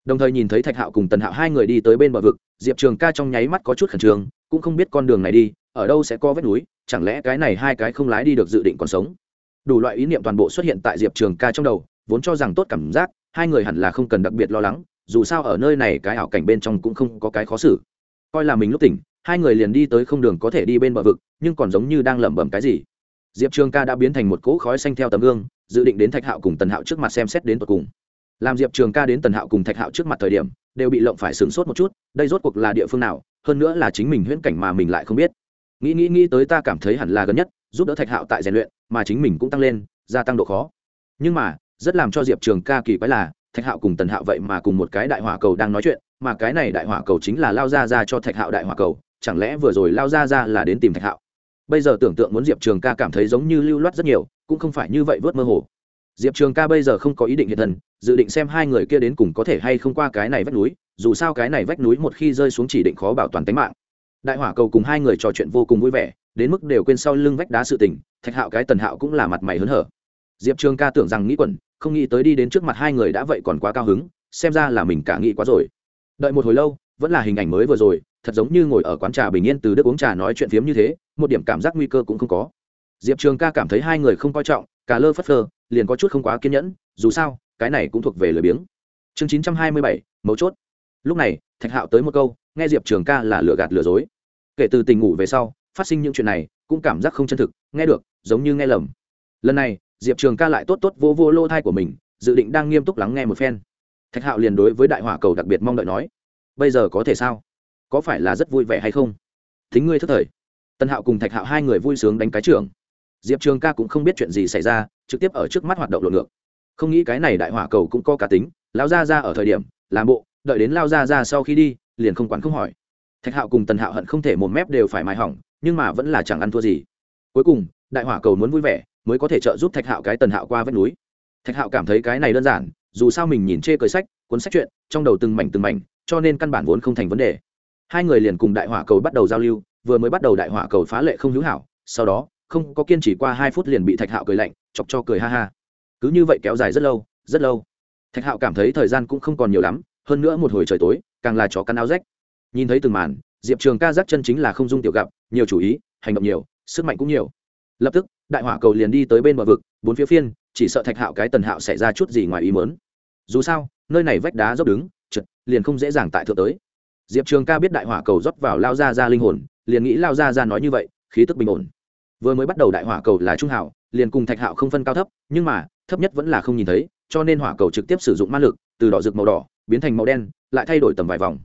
đồng thời nhìn thấy thạch hạo cùng tần hạo hai người đi tới bên bờ vực, diệp trường ca trong nháy mắt có chút khẩn trương, cũng không biết con đường này đi, ở đâu sẽ có vết núi, chẳng lẽ cái này hai cái không lái đi được dự định còn sống? Đủ loại ý niệm toàn bộ xuất hiện tại diệp trường ca trong đầu, vốn cho rằng tốt cảm giác, hai người hẳn là không cần đặc biệt lo lắng, dù sao ở nơi này cái ảo cảnh bên trong cũng không có cái khó xử. Coi là mình lúc tỉnh, hai người liền đi tới không đường có thể đi bên bờ vực, nhưng còn giống như đang lẩm bẩm cái gì. Diệp trường ca đã biến thành một cỗ khói xanh theo tấm gương, dự định đến thạch hạo cùng tần hạo trước mặt xem xét đến tột cùng làm diệp trường ca đến tần hạo cùng thạch hạo trước mặt thời điểm, đều bị lộng phải sửng sốt một chút, đây rốt cuộc là địa phương nào, hơn nữa là chính mình huyễn cảnh mà mình lại không biết. Nghĩ nghĩ nghĩ tới ta cảm thấy hẳn là gần nhất, giúp đỡ thạch hạo tại rèn luyện, mà chính mình cũng tăng lên, gia tăng độ khó. Nhưng mà, rất làm cho diệp trường ca kỳ quái là, thạch hạo cùng tần hạo vậy mà cùng một cái đại hỏa cầu đang nói chuyện, mà cái này đại hỏa cầu chính là lao ra ra cho thạch hạo đại hỏa cầu, chẳng lẽ vừa rồi lao ra ra là đến tìm thạch hạo? Bây giờ tưởng tượng muốn diệp trường ca cảm thấy giống như lưu loát rất nhiều, cũng không phải như vậy vớt mơ hồ diệp trường ca bây giờ không có ý định hiện thân, dự định xem hai người kia đến cùng có thể hay không qua cái này vách núi, dù sao cái này vách núi một khi rơi xuống chỉ định khó bảo toàn tính mạng. Đại hỏa cầu cùng hai người trò chuyện vô cùng vui vẻ, đến mức đều quên sau lưng vách đá sự tình, thạch hạo cái tần hạo cũng là mặt mày hớn hở. Diệp trường ca tưởng rằng nghĩ quẩn, không nghĩ tới đi đến trước mặt hai người đã vậy còn quá cao hứng, xem ra là mình cả nghĩ quá rồi. Đợi một hồi lâu, vẫn là hình ảnh mới vừa rồi, thật giống như ngồi ở quán trà bình yên từ đức uống trà nói chuyện phiếm như thế, một điểm cảm giác nguy cơ cũng không có diệp trường ca cảm thấy hai người không coi trọng, cả lơ phất phơ, liền có chút không quá kiên nhẫn, dù sao, cái này cũng thuộc về lười biếng. Chương chín trăm hai mươi bảy, mấu chốt. Lúc này, thạch hạo tới một câu, nghe diệp trường ca là lừa gạt lừa dối. Kể từ tình ngủ về sau, phát sinh những chuyện này, cũng cảm giác không chân thực, nghe được, giống như nghe lầm. Lần này, diệp trường ca lại tốt tốt vô vô lô thai của mình, dự định đang nghiêm túc lắng nghe một phen. Thạch hạo liền đối với đại hỏa cầu đặc biệt mong đợi nói, bây giờ có thể sao? Có phải là rất vui vẻ hay không? Thính ngươi thất thời. Tân hạo cùng thạch hạo hai người vui sướng đánh cái trường diệp trường ca cũng không biết chuyện gì xảy ra, trực tiếp ở trước mắt hoạt động lộn ngược. Không nghĩ cái này đại hỏa cầu cũng có cá tính lao ra ra ở thời điểm, làm bộ, đợi đến lao ra ra sau khi đi, liền không quản không hỏi. Thạch hạo cùng tần hạo hận không thể một mép đều phải mài hỏng, nhưng mà vẫn là chẳng ăn thua gì. Cuối cùng, đại hỏa cầu muốn vui vẻ, mới có thể trợ giúp thạch hạo cái tần hạo qua vách núi. Thạch hạo cảm thấy cái này đơn giản, dù sao mình nhìn chê cười sách, cuốn sách chuyện, trong đầu từng mảnh từng mảnh, cho nên căn bản vốn không thành vấn đề. Hai người liền cùng đại hỏa cầu bắt đầu giao lưu, vừa mới bắt đầu đại hỏa cầu phá lệ không hữu hảo, sau đó không có kiên trì qua hai phút liền bị thạch hạo cười lạnh, chọc cho cười ha ha. Cứ như vậy kéo dài rất lâu rất lâu. Thạch hạo cảm thấy thời gian cũng không còn nhiều lắm, hơn nữa một hồi trời tối, càng là chó cắn áo rách. Nhìn thấy từng màn, diệp trường ca giác chân chính là không dung tiểu gặp, nhiều chủ ý, hành động nhiều, sức mạnh cũng nhiều. Lập tức, đại hỏa cầu liền đi tới bên bờ vực, bốn phía phiên, chỉ sợ thạch hạo cái tần hạo xảy ra chút gì ngoài ý mớn dù sao, nơi này vách đá dốc đứng chật liền không dễ dàng tại thượng tới. Diệp trường ca biết đại hỏa cầu rót vào lao ra ra linh hồn, liền nghĩ lao ra ra nói như vậy, khí tức bình ổn vừa mới bắt đầu đại hỏa cầu là trung hảo, liền cùng thạch hạo không phân cao thấp, nhưng mà, thấp nhất vẫn là không nhìn thấy, cho nên hỏa cầu trực tiếp sử dụng ma lực, từ đỏ rực màu đỏ, biến thành màu đen, lại thay đổi tầm vài vòng.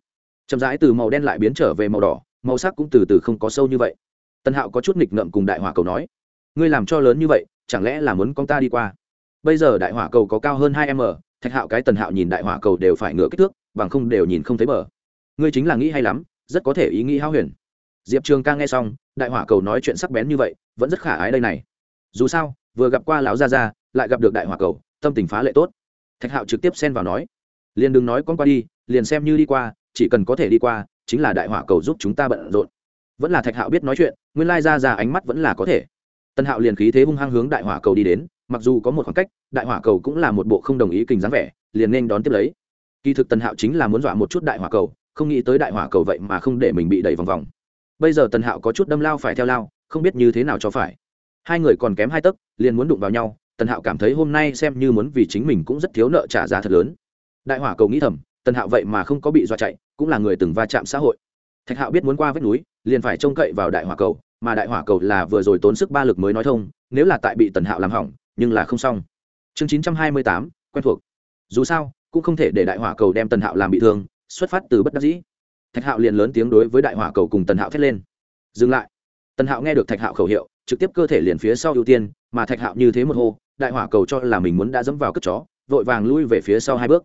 Chậm rãi từ màu đen lại biến trở về màu đỏ, màu sắc cũng từ từ không có sâu như vậy. Tân hạo có chút nghịch ngợm cùng đại hỏa cầu nói, ngươi làm cho lớn như vậy, chẳng lẽ là muốn con ta đi qua? Bây giờ đại hỏa cầu có cao hơn hai m, thạch hạo cái tần hạo nhìn đại hỏa cầu đều phải ngửa kích thước, bằng không đều nhìn không thấy bờ. Ngươi chính là nghĩ hay lắm, rất có thể ý nghĩ hao huyền. Diệp trường ca nghe xong, đại hỏa cầu nói chuyện sắc bén như vậy vẫn rất khả ái đây này. Dù sao, vừa gặp qua lão gia gia, lại gặp được đại hỏa cầu, tâm tình phá lệ tốt. Thạch hạo trực tiếp xen vào nói, liền đừng nói con qua đi, liền xem như đi qua, chỉ cần có thể đi qua, chính là đại hỏa cầu giúp chúng ta bận rộn. Vẫn là thạch hạo biết nói chuyện, nguyên lai ra ra ánh mắt vẫn là có thể. Tân hạo liền khí thế hung hăng hướng đại hỏa cầu đi đến, mặc dù có một khoảng cách, đại hỏa cầu cũng là một bộ không đồng ý kình dáng vẻ, liền nên đón tiếp lấy. Kỳ thực tân hạo chính là muốn dọa một chút đại hỏa cầu, không nghĩ tới đại hỏa cầu vậy mà không để mình bị đẩy vòng vòng. Bây giờ tân hạo có chút đâm lao phải theo lao không biết như thế nào cho phải. Hai người còn kém hai tấc, liền muốn đụng vào nhau, tần hạo cảm thấy hôm nay xem như muốn vì chính mình cũng rất thiếu nợ trả giá thật lớn. Đại hỏa cầu nghĩ thầm, tần hạo vậy mà không có bị dọa chạy, cũng là người từng va chạm xã hội. Thạch hạo biết muốn qua vách núi, liền phải trông cậy vào đại hỏa cầu, mà đại hỏa cầu là vừa rồi tốn sức ba lực mới nói thông, nếu là tại bị tần hạo làm hỏng, nhưng là không xong. Chương chín trăm hai mươi tám, quen thuộc. Dù sao, cũng không thể để đại hỏa cầu đem tần hạo làm bị thương, xuất phát từ bất đắc dĩ. Thạch hạo liền lớn tiếng đối với đại hỏa cầu cùng tần hạo thét lên. Dừng lại tần hạo nghe được thạch hạo khẩu hiệu, trực tiếp cơ thể liền phía sau ưu tiên, mà thạch hạo như thế một hô, đại hỏa cầu cho là mình muốn đã dẫm vào cất chó, vội vàng lui về phía sau hai bước.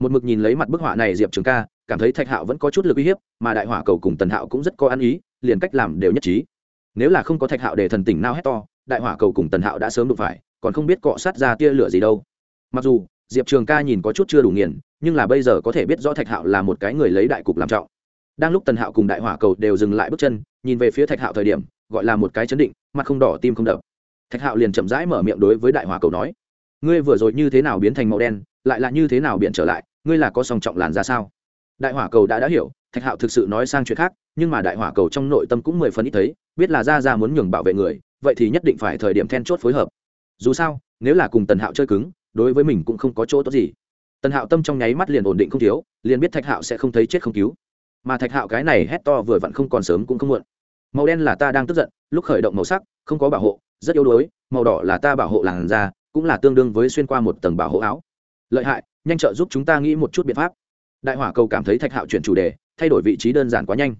Một mực nhìn lấy mặt bức họa này diệp trường ca, cảm thấy thạch hạo vẫn có chút lực uy hiếp, mà đại hỏa cầu cùng tần hạo cũng rất có ăn ý, liền cách làm đều nhất trí. Nếu là không có thạch hạo để thần tỉnh nao hét to, đại hỏa cầu cùng tần hạo đã sớm đụng phải, còn không biết cọ sát ra tia lửa gì đâu. Mặc dù, diệp trường ca nhìn có chút chưa đủ nghiền, nhưng là bây giờ có thể biết rõ thạch hạo là một cái người lấy đại cục làm trọng. Đang lúc tần hạo cùng đại hỏa cầu đều dừng lại bước chân nhìn về phía thạch hạo thời điểm, gọi là một cái chấn định, mặt không đỏ, tim không đập. Thạch hạo liền chậm rãi mở miệng đối với đại hòa cầu nói, ngươi vừa rồi như thế nào biến thành màu đen, lại là như thế nào biện trở lại, ngươi là có song trọng làn ra sao? Đại hỏa cầu đã đã hiểu, thạch hạo thực sự nói sang chuyện khác, nhưng mà đại hỏa cầu trong nội tâm cũng mười phần ít thấy, biết là ra ra muốn nhường bảo vệ người, vậy thì nhất định phải thời điểm then chốt phối hợp. Dù sao, nếu là cùng tần hạo chơi cứng, đối với mình cũng không có chỗ tốt gì. Tần hạo tâm trong nháy mắt liền ổn định không thiếu, liền biết thạch hạo sẽ không thấy chết không cứu. Mà thạch hạo cái này hét to vừa vặn không còn sớm cũng không muộn màu đen là ta đang tức giận, lúc khởi động màu sắc, không có bảo hộ, rất yếu đuối, màu đỏ là ta bảo hộ làn da, cũng là tương đương với xuyên qua một tầng bảo hộ áo. Lợi hại, nhanh trợ giúp chúng ta nghĩ một chút biện pháp. Đại hỏa cầu cảm thấy thạch hạo chuyển chủ đề, thay đổi vị trí đơn giản quá nhanh.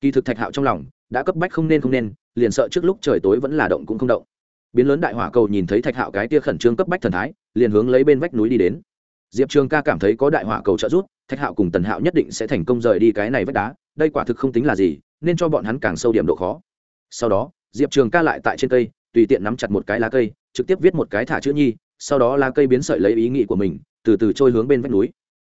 Kỳ thực thạch hạo trong lòng, đã cấp bách không nên không nên, liền sợ trước lúc trời tối vẫn là động cũng không động. Biến lớn đại hỏa cầu nhìn thấy thạch hạo cái tia khẩn trương cấp bách thần thái, liền hướng lấy bên vách núi đi đến. Diệp trường ca cảm thấy có đại hỏa cầu trợ giúp, thạch hạo cùng tần hạo nhất định sẽ thành công rời đi cái này vách đá, đây quả thực không tính là gì nên cho bọn hắn càng sâu điểm độ khó. Sau đó, diệp trường ca lại tại trên cây, tùy tiện nắm chặt một cái lá cây, trực tiếp viết một cái thả chữ nhi, sau đó lá cây biến sợi lấy ý nghĩ của mình, từ từ trôi hướng bên vách núi.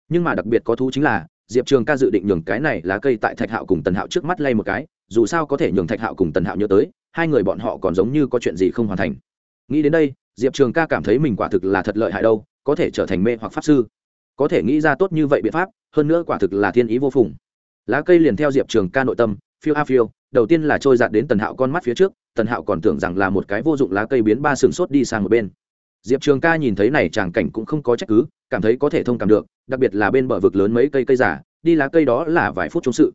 Nhưng mà đặc biệt có thú chính là, diệp trường ca dự định nhường cái này lá cây tại thạch hạo cùng tần hạo trước mắt lay một cái, dù sao có thể nhường thạch hạo cùng tần hạo nhớ tới, hai người bọn họ còn giống như có chuyện gì không hoàn thành. Nghĩ đến đây, diệp trường ca cảm thấy mình quả thực là thật lợi hại đâu, có thể trở thành mê hoặc pháp sư. Có thể nghĩ ra tốt như vậy biện pháp, hơn nữa quả thực là thiên ý vô phùng. Lá cây liền theo diệp trường ca nội tâm phiêu a phiêu, đầu tiên là trôi giạt đến tần hạo con mắt phía trước, tần hạo còn tưởng rằng là một cái vô dụng lá cây biến ba sừng sốt đi sang một bên. Diệp trường ca nhìn thấy này tràng cảnh cũng không có trách cứ, cảm thấy có thể thông cảm được, đặc biệt là bên bờ vực lớn mấy cây cây giả, đi lá cây đó là vài phút chống sự.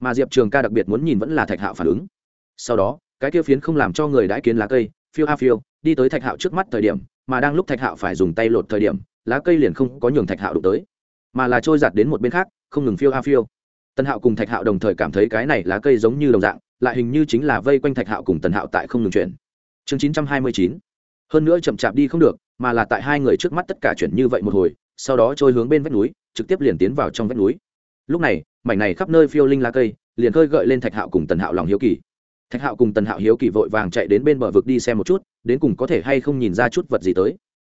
Mà diệp trường ca đặc biệt muốn nhìn vẫn là thạch hạo phản ứng. Sau đó, cái kia phiến không làm cho người đãi kiến lá cây, phiêu a phiêu, đi tới thạch hạo trước mắt thời điểm, mà đang lúc thạch hạo phải dùng tay lột thời điểm, lá cây liền không có nhường thạch hạo đụng tới, mà là trôi giặt đến một bên khác, không ngừng phiêu a phiêu tần hạo cùng thạch hạo đồng thời cảm thấy cái này lá cây giống như đồng dạng, lại hình như chính là vây quanh thạch hạo cùng tần hạo tại không ngừng chuyển. Chương chín trăm hai mươi chín. Hơn nữa chậm chạp đi không được, mà là tại hai người trước mắt tất cả chuyển như vậy một hồi, sau đó trôi hướng bên vách núi, trực tiếp liền tiến vào trong vách núi. Lúc này, mảnh này khắp nơi phiêu linh lá cây, liền khơi gợi lên thạch hạo cùng tần hạo lòng hiếu kỳ. Thạch hạo cùng tần hạo hiếu kỳ vội vàng chạy đến bên bờ vực đi xem một chút, đến cùng có thể hay không nhìn ra chút vật gì tới.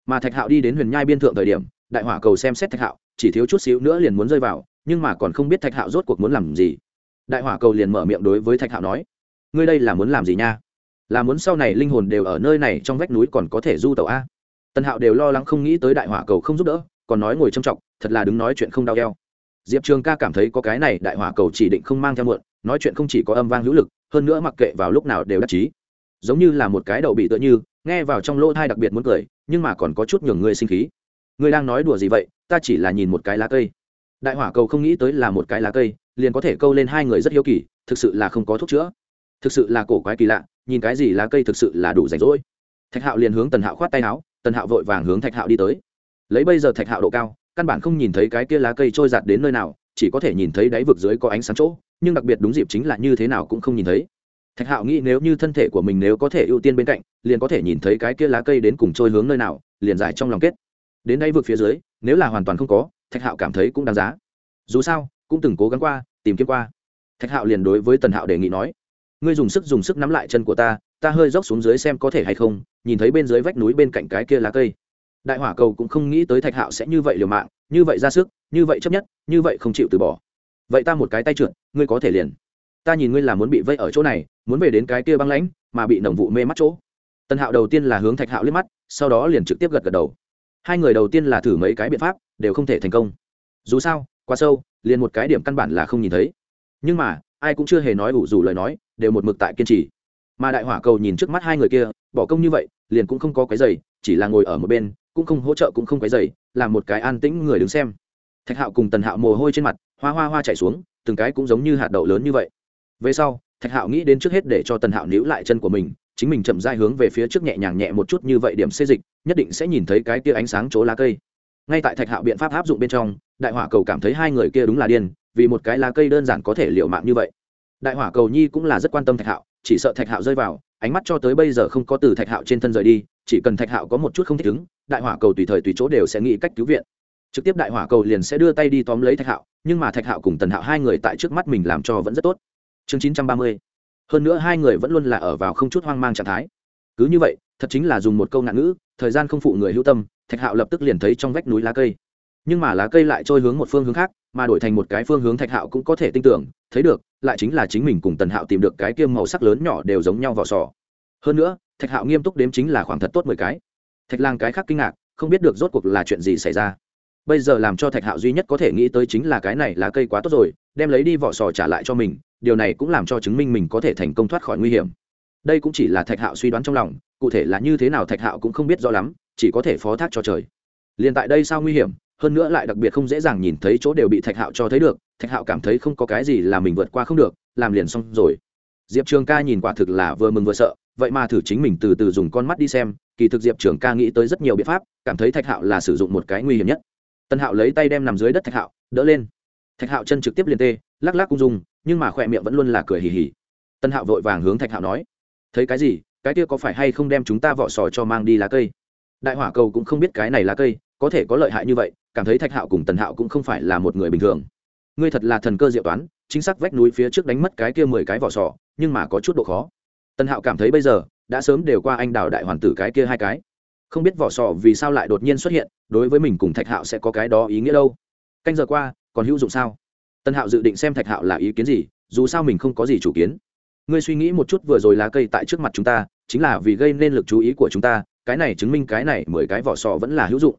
Mà thạch hạo đi đến huyền nhai biên thượng thời điểm, đại hỏa cầu xem xét thạch hạo, chỉ thiếu chút xíu nữa liền muốn rơi vào nhưng mà còn không biết thạch hạo rốt cuộc muốn làm gì. Đại hỏa cầu liền mở miệng đối với thạch hạo nói, ngươi đây là muốn làm gì nha? Là muốn sau này linh hồn đều ở nơi này trong vách núi còn có thể du tàu a? Tần hạo đều lo lắng không nghĩ tới đại hỏa cầu không giúp đỡ, còn nói ngồi trầm trọng, thật là đứng nói chuyện không đau eo. Diệp trường ca cảm thấy có cái này đại hỏa cầu chỉ định không mang theo muộn, nói chuyện không chỉ có âm vang hữu lực, hơn nữa mặc kệ vào lúc nào đều đắc chí. Giống như là một cái đậu bị tựa như, nghe vào trong lỗ thai đặc biệt muốn cười, nhưng mà còn có chút nhường người sinh khí. Ngươi đang nói đùa gì vậy? Ta chỉ là nhìn một cái lá cây đại hỏa cầu không nghĩ tới là một cái lá cây, liền có thể câu lên hai người rất hiếu kỳ, thực sự là không có thuốc chữa. Thực sự là cổ quái kỳ lạ, nhìn cái gì lá cây thực sự là đủ rảnh rỗi. Thạch hạo liền hướng tần hạo khoát tay áo, tần hạo vội vàng hướng thạch hạo đi tới. Lấy bây giờ thạch hạo độ cao, căn bản không nhìn thấy cái kia lá cây trôi giạt đến nơi nào, chỉ có thể nhìn thấy đáy vực dưới có ánh sáng chỗ, nhưng đặc biệt đúng dịp chính là như thế nào cũng không nhìn thấy. Thạch hạo nghĩ nếu như thân thể của mình nếu có thể ưu tiên bên cạnh, liền có thể nhìn thấy cái kia lá cây đến cùng trôi hướng nơi nào, liền giải trong lòng kết. Đến đáy vực phía dưới, nếu là hoàn toàn không có thạch hạo cảm thấy cũng đáng giá. Dù sao, cũng từng cố gắng qua, tìm kiếm qua. Thạch hạo liền đối với tần hạo đề nghị nói, ngươi dùng sức dùng sức nắm lại chân của ta ta hơi dốc xuống dưới xem có thể hay không, nhìn thấy bên dưới vách núi bên cạnh cái kia lá cây. Đại hỏa cầu cũng không nghĩ tới thạch hạo sẽ như vậy liều mạng, như vậy ra sức, như vậy chấp nhất, như vậy không chịu từ bỏ. Vậy ta một cái tay trượt, ngươi có thể liền. Ta nhìn ngươi là muốn bị vây ở chỗ này, muốn về đến cái kia băng lãnh, mà bị nồng vụ mê mắt chỗ. Tần hạo đầu tiên là hướng thạch hạo liếc mắt, sau đó liền trực tiếp gật gật đầu. Hai người đầu tiên là thử mấy cái biện pháp đều không thể thành công. Dù sao, quá sâu, liền một cái điểm căn bản là không nhìn thấy. Nhưng mà, ai cũng chưa hề nói ủ rủ lời nói, đều một mực tại kiên trì. Mà đại hỏa cầu nhìn trước mắt hai người kia, bỏ công như vậy, liền cũng không có cái giày, chỉ là ngồi ở một bên, cũng không hỗ trợ cũng không cái giày làm một cái an tĩnh người đứng xem. Thạch hạo cùng tần hạo mồ hôi trên mặt, hoa hoa hoa chạy xuống, từng cái cũng giống như hạt đậu lớn như vậy. Về sau, thạch hạo nghĩ đến trước hết để cho tần hạo níu lại chân của mình, chính mình chậm dai hướng về phía trước nhẹ nhàng nhẹ một chút như vậy điểm xê dịch, nhất định sẽ nhìn thấy cái tia ánh sáng chỗ lá cây ngay tại thạch hạo biện pháp áp dụng bên trong, đại hỏa cầu cảm thấy hai người kia đúng là điên, vì một cái lá cây đơn giản có thể liệu mạng như vậy. Đại hỏa cầu nhi cũng là rất quan tâm thạch hạo, chỉ sợ thạch hạo rơi vào, ánh mắt cho tới bây giờ không có từ thạch hạo trên thân rời đi, chỉ cần thạch hạo có một chút không thích ứng, đại hỏa cầu tùy thời tùy chỗ đều sẽ nghĩ cách cứu viện. Trực tiếp đại hỏa cầu liền sẽ đưa tay đi tóm lấy thạch hạo, nhưng mà thạch hạo cùng tần hạo hai người tại trước mắt mình làm cho vẫn rất tốt. Chương chín trăm ba mươi. Hơn nữa hai người vẫn luôn là ở vào không chút hoang mang trạng thái. Cứ như vậy thật chính là dùng một câu nạn ngữ, thời gian không phụ người hữu tâm, thạch hạo lập tức liền thấy trong vách núi lá cây. Nhưng mà lá cây lại trôi hướng một phương hướng khác, mà đổi thành một cái phương hướng thạch hạo cũng có thể tin tưởng, thấy được, lại chính là chính mình cùng tần hạo tìm được cái kiêm màu sắc lớn nhỏ đều giống nhau vỏ sò. Hơn nữa, thạch hạo nghiêm túc đếm chính là khoảng thật tốt mười cái. Thạch lang cái khác kinh ngạc, không biết được rốt cuộc là chuyện gì xảy ra. Bây giờ làm cho thạch hạo duy nhất có thể nghĩ tới chính là cái này là cây quá tốt rồi, đem lấy đi vỏ sò trả lại cho mình, điều này cũng làm cho chứng minh mình có thể thành công thoát khỏi nguy hiểm đây cũng chỉ là thạch hạo suy đoán trong lòng, cụ thể là như thế nào thạch hạo cũng không biết rõ lắm, chỉ có thể phó thác cho trời. Liền tại đây sao nguy hiểm, hơn nữa lại đặc biệt không dễ dàng nhìn thấy chỗ đều bị thạch hạo cho thấy được, thạch hạo cảm thấy không có cái gì là mình vượt qua không được, làm liền xong rồi. Diệp trường ca nhìn quả thực là vừa mừng vừa sợ, vậy mà thử chính mình từ từ dùng con mắt đi xem, kỳ thực diệp trường ca nghĩ tới rất nhiều biện pháp, cảm thấy thạch hạo là sử dụng một cái nguy hiểm nhất. Tân hạo lấy tay đem nằm dưới đất thạch hạo, đỡ lên. Thạch hạo chân trực tiếp liền tê, lắc lắc cung dung nhưng mà khỏe miệng vẫn luôn là cười hì hì. Tân hạo vội vàng hướng thạch hạo nói thấy cái gì, cái kia có phải hay không đem chúng ta vỏ sò cho mang đi lá cây? Đại hỏa cầu cũng không biết cái này lá cây, có thể có lợi hại như vậy, cảm thấy thạch hạo cùng tần hạo cũng không phải là một người bình thường. Ngươi thật là thần cơ diệu toán, chính xác vách núi phía trước đánh mất cái kia mười cái vỏ sò, nhưng mà có chút độ khó. Tần hạo cảm thấy bây giờ, đã sớm đều qua anh đào đại hoàn tử cái kia hai cái. Không biết vỏ sò vì sao lại đột nhiên xuất hiện, đối với mình cùng thạch hạo sẽ có cái đó ý nghĩa đâu. Canh giờ qua, còn hữu dụng sao? Tân hạo dự định xem thạch hạo là ý kiến gì, dù sao mình không có gì chủ kiến ngươi suy nghĩ một chút vừa rồi lá cây tại trước mặt chúng ta, chính là vì gây nên lực chú ý của chúng ta, cái này chứng minh cái này mười cái vỏ sò vẫn là hữu dụng.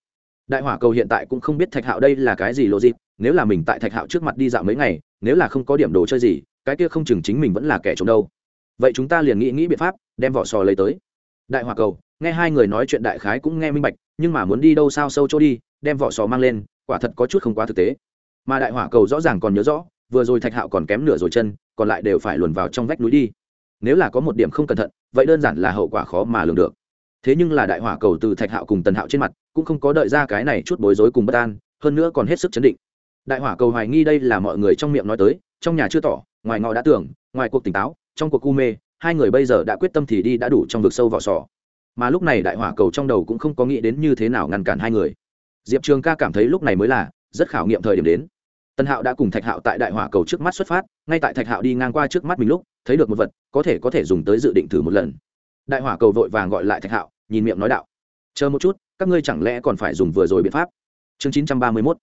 Đại hỏa cầu hiện tại cũng không biết thạch hạo đây là cái gì lộ dịp nếu là mình tại thạch hạo trước mặt đi dạo mấy ngày, nếu là không có điểm đồ chơi gì, cái kia không chừng chính mình vẫn là kẻ trộm đâu. Vậy chúng ta liền nghĩ nghĩ biện pháp, đem vỏ sò lấy tới. Đại hỏa cầu, nghe hai người nói chuyện đại khái cũng nghe minh bạch, nhưng mà muốn đi đâu sao sâu chỗ đi, đem vỏ sò mang lên, quả thật có chút không quá thực tế. Mà đại hỏa cầu rõ ràng còn nhớ rõ vừa rồi thạch hạo còn kém nửa rồi chân, còn lại đều phải luồn vào trong vách núi đi. Nếu là có một điểm không cẩn thận, vậy đơn giản là hậu quả khó mà lường được. Thế nhưng là đại hỏa cầu từ thạch hạo cùng tần hạo trên mặt, cũng không có đợi ra cái này chút bối rối cùng bất an, hơn nữa còn hết sức chấn định. Đại hỏa cầu hoài nghi đây là mọi người trong miệng nói tới, trong nhà chưa tỏ, ngoài ngọ đã tưởng, ngoài cuộc tỉnh táo, trong cuộc cu mê, hai người bây giờ đã quyết tâm thì đi đã đủ trong vực sâu vỏ sò. Mà lúc này đại hỏa cầu trong đầu cũng không có nghĩ đến như thế nào ngăn cản hai người. Diệp trường ca cảm thấy lúc này mới là rất khảo nghiệm thời điểm đến tân hạo đã cùng thạch hạo tại đại hỏa cầu trước mắt xuất phát, ngay tại thạch hạo đi ngang qua trước mắt mình lúc, thấy được một vật, có thể có thể dùng tới dự định thử một lần. Đại hỏa cầu vội vàng gọi lại thạch hạo, nhìn miệng nói đạo, chờ một chút, các ngươi chẳng lẽ còn phải dùng vừa rồi biện pháp? Chương chín trăm ba mươi mốt.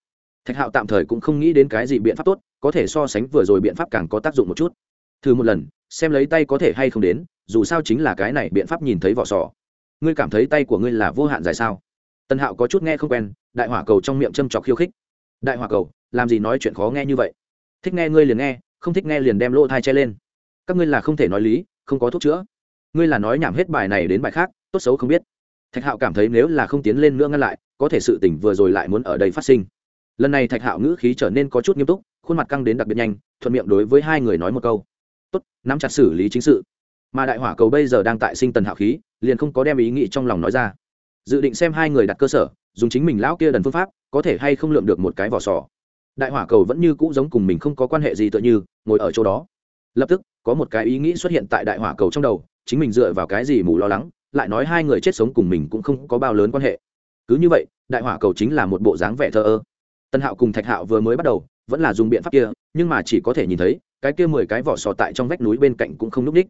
Thạch hạo tạm thời cũng không nghĩ đến cái gì biện pháp tốt, có thể so sánh vừa rồi biện pháp càng có tác dụng một chút. Thử một lần, xem lấy tay có thể hay không đến, dù sao chính là cái này biện pháp nhìn thấy vỏ sò. Ngươi cảm thấy tay của ngươi là vô hạn dài sao? Tân hạo có chút nghe không quen, đại hỏa cầu trong miệng châm trọc khiêu khích. Đại hỏa cầu làm gì nói chuyện khó nghe như vậy? Thích nghe ngươi liền nghe, không thích nghe liền đem lỗ thai che lên. Các ngươi là không thể nói lý, không có thuốc chữa. Ngươi là nói nhảm hết bài này đến bài khác, tốt xấu không biết. Thạch hạo cảm thấy nếu là không tiến lên nữa ngăn lại, có thể sự tỉnh vừa rồi lại muốn ở đây phát sinh. Lần này thạch hạo ngữ khí trở nên có chút nghiêm túc, khuôn mặt căng đến đặc biệt nhanh, thuận miệng đối với hai người nói một câu. Tốt, nắm chặt xử lý chính sự. Mà đại hỏa cầu bây giờ đang tại sinh tần hạo khí, liền không có đem ý nghĩ trong lòng nói ra. Dự định xem hai người đặt cơ sở, dùng chính mình lão kia đần phương pháp, có thể hay không lượm được một cái vỏ sò đại hỏa cầu vẫn như cũ giống cùng mình không có quan hệ gì tựa như, ngồi ở chỗ đó. Lập tức, có một cái ý nghĩ xuất hiện tại đại hỏa cầu trong đầu, chính mình dựa vào cái gì mù lo lắng, lại nói hai người chết sống cùng mình cũng không có bao lớn quan hệ. Cứ như vậy, đại hỏa cầu chính là một bộ dáng vẻ thờ ơ. Tân hạo cùng thạch hạo vừa mới bắt đầu, vẫn là dùng biện pháp kia, nhưng mà chỉ có thể nhìn thấy, cái kia mười cái vỏ sò tại trong vách núi bên cạnh cũng không n ú c ních.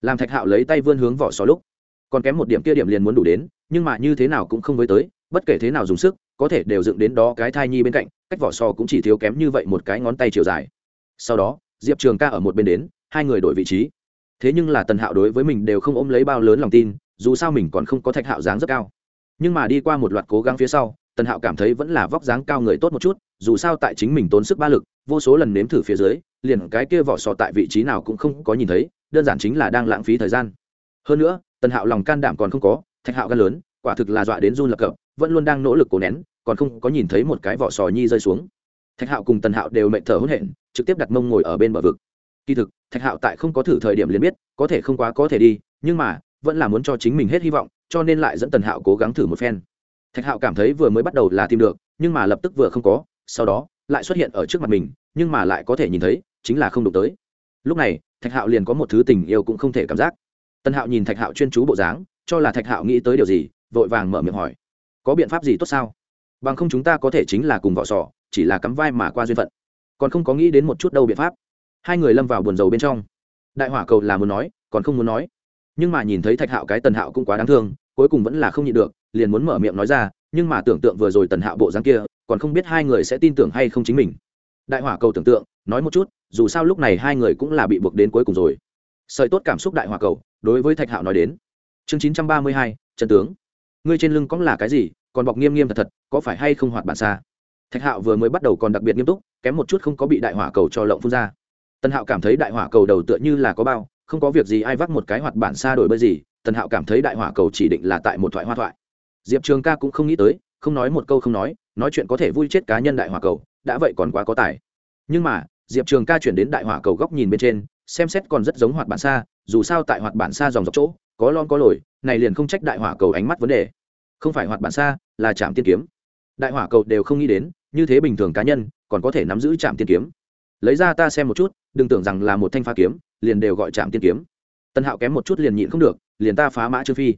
Làm thạch hạo lấy tay vươn hướng vỏ sò lúc, còn kém một điểm kia điểm liền muốn đủ đến, nhưng mà như thế nào cũng không với tới, bất kể thế nào dùng sức có thể đều dựng đến đó cái thai nhi bên cạnh, cách vỏ sò cũng chỉ thiếu kém như vậy một cái ngón tay chiều dài. Sau đó, diệp trường ca ở một bên đến, hai người đổi vị trí. Thế nhưng là tần hạo đối với mình đều không ôm lấy bao lớn lòng tin, dù sao mình còn không có thạch hạo dáng rất cao. Nhưng mà đi qua một loạt cố gắng phía sau, tần hạo cảm thấy vẫn là vóc dáng cao người tốt một chút, dù sao tại chính mình tốn sức ba lực, vô số lần nếm thử phía dưới, liền cái kia vỏ sò tại vị trí nào cũng không có nhìn thấy, đơn giản chính là đang lãng phí thời gian. Hơn nữa, tần hạo lòng can đảm còn không có, thạch hạo gan lớn, quả thực là dọa đến run lập cập, vẫn luôn đang nỗ lực cố nén còn không có nhìn thấy một cái vỏ sò nhi rơi xuống. Thạch hạo cùng tần hạo đều mệnh thở hôn hển, trực tiếp đặt mông ngồi ở bên bờ vực. Kỳ thực, thạch hạo tại không có thử thời điểm liền biết, có thể không quá có thể đi, nhưng mà, vẫn là muốn cho chính mình hết hy vọng, cho nên lại dẫn tần hạo cố gắng thử một phen. Thạch hạo cảm thấy vừa mới bắt đầu là tìm được, nhưng mà lập tức vừa không có, sau đó, lại xuất hiện ở trước mặt mình, nhưng mà lại có thể nhìn thấy, chính là không đụng tới. Lúc này, thạch hạo liền có một thứ tình yêu cũng không thể cảm giác. Tần hạo nhìn thạch hạo chuyên chú bộ dáng, cho là thạch hạo nghĩ tới điều gì, vội vàng mở miệng hỏi. Có biện pháp gì tốt sao? Bằng không chúng ta có thể chính là cùng vỏ sò, chỉ là cắm vai mà qua duyên phận. Còn không có nghĩ đến một chút đâu biện pháp. Hai người lâm vào buồn rầu bên trong. Đại hỏa cầu là muốn nói, còn không muốn nói. Nhưng mà nhìn thấy thạch hạo cái tần hạo cũng quá đáng thương, cuối cùng vẫn là không nhịn được, liền muốn mở miệng nói ra, nhưng mà tưởng tượng vừa rồi tần hạo bộ dáng kia, còn không biết hai người sẽ tin tưởng hay không chính mình. Đại hỏa cầu tưởng tượng, nói một chút, dù sao lúc này hai người cũng là bị buộc đến cuối cùng rồi. Sợi tốt cảm xúc đại hỏa cầu, đối với thạch hạo nói đến. Chương chín trăm ba mươi hai, trần tướng. Ngươi trên lưng có là cái gì còn bọc nghiêm nghiêm thật thật, có phải hay không hoạt bản xa? Thạch hạo vừa mới bắt đầu còn đặc biệt nghiêm túc, kém một chút không có bị đại hỏa cầu cho lộng phun ra. Tần hạo cảm thấy đại hỏa cầu đầu tựa như là có bao, không có việc gì ai vắt một cái hoạt bản xa đổi bơi gì, tần hạo cảm thấy đại hỏa cầu chỉ định là tại một thoại hoa thoại. Diệp trường ca cũng không nghĩ tới, không nói một câu không nói nói chuyện có thể vui chết cá nhân đại hỏa cầu, đã vậy còn quá có tài. Nhưng mà, diệp trường ca chuyển đến đại hỏa cầu góc nhìn bên trên, xem xét còn rất giống hoạt bản xa, dù sao tại hoạt bản xa dòng dọc chỗ, có lon có lồi, này liền không trách đại hỏa cầu ánh mắt vấn đề không phải hoạt bản xa, là trạm tiên kiếm. Đại hỏa cầu đều không nghĩ đến, như thế bình thường cá nhân, còn có thể nắm giữ trạm tiên kiếm. Lấy ra ta xem một chút, đừng tưởng rằng là một thanh pha kiếm, liền đều gọi trạm tiên kiếm. Tân hạo kém một chút liền nhịn không được, liền ta phá mã trương phi.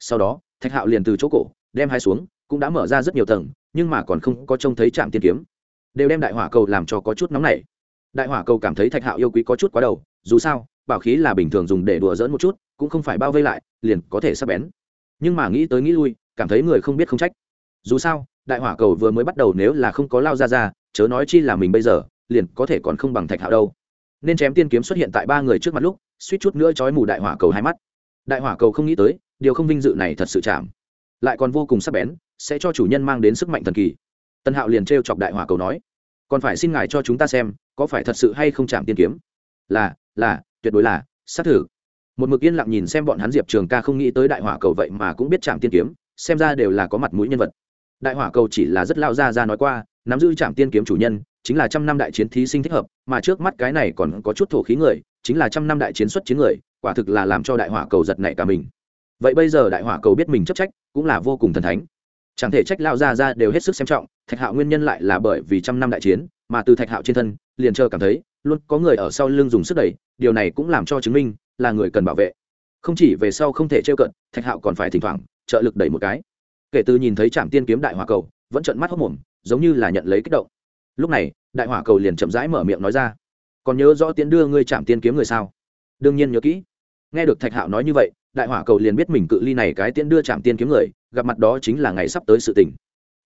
Sau đó, thạch hạo liền từ chỗ cổ, đem hai xuống, cũng đã mở ra rất nhiều tầng, nhưng mà còn không có trông thấy trạm tiên kiếm. Đều đem đại hỏa cầu làm cho có chút nóng nảy. Đại hỏa cầu cảm thấy thạch hạo yêu quý có chút quá đầu, dù sao, bảo khí là bình thường dùng để đùa dỡn một chút, cũng không phải bao vây lại, liền có thể sắp bén. Nhưng mà nghĩ tới nghĩ lui cảm thấy người không biết không trách. Dù sao, đại hỏa cầu vừa mới bắt đầu nếu là không có lao ra ra chớ nói chi là mình bây giờ, liền có thể còn không bằng thạch hạo đâu. Nên chém tiên kiếm xuất hiện tại ba người trước mặt lúc, suýt chút nữa trói mù đại hỏa cầu hai mắt. Đại hỏa cầu không nghĩ tới, điều không vinh dự này thật sự chạm. Lại còn vô cùng sắc bén, sẽ cho chủ nhân mang đến sức mạnh thần kỳ. Tân hạo liền t chọc đại hỏa cầu nói, còn phải xin ngài cho chúng ta xem, có phải thật sự hay không chạm tiên kiếm? Là là, tuyệt đối là, xác thử một mực yên lặng nhìn xem bọn hắn diệp trường ca không nghĩ tới đại hỏa cầu vậy mà cũng biết chạm tiên kiếm xem ra đều là có mặt mũi nhân vật. Đại hỏa cầu chỉ là rất lao ra ra nói qua, nắm giữ trạm tiên kiếm chủ nhân, chính là trăm năm đại chiến thí sinh thích hợp, mà trước mắt cái này còn có chút thổ khí người, chính là trăm năm đại chiến xuất chiến người, quả thực là làm cho đại hỏa cầu giật nảy cả mình. Vậy bây giờ đại hỏa cầu biết mình chấp trách, cũng là vô cùng thần thánh. Chẳng thể trách lao ra ra đều hết sức xem trọng, thạch hạo nguyên nhân lại là bởi vì trăm năm đại chiến, mà từ thạch hạo trên thân, liền chờ cảm thấy, luôn có người ở sau lưng dùng sức đẩy, điều này cũng làm cho chứng minh là người cần bảo vệ. Không chỉ về sau không thể trêu cận, thạch hạo còn phải thỉnh thoảng trợ lực đẩy một cái. Kể từ nhìn thấy trạm tiên kiếm đại hỏa cầu, vẫn trợn mắt hốc mồm, giống như là nhận lấy kích động. Lúc này, đại hỏa cầu liền chậm rãi mở miệng nói ra, còn nhớ rõ tiến đưa ngươi chạm tiên kiếm người sao? Đương nhiên nhớ kỹ. Nghe được thạch hạo nói như vậy, đại hỏa cầu liền biết mình cự ly này cái tiễn đưa chạm tiên kiếm người, gặp mặt đó chính là ngày sắp tới sự tình.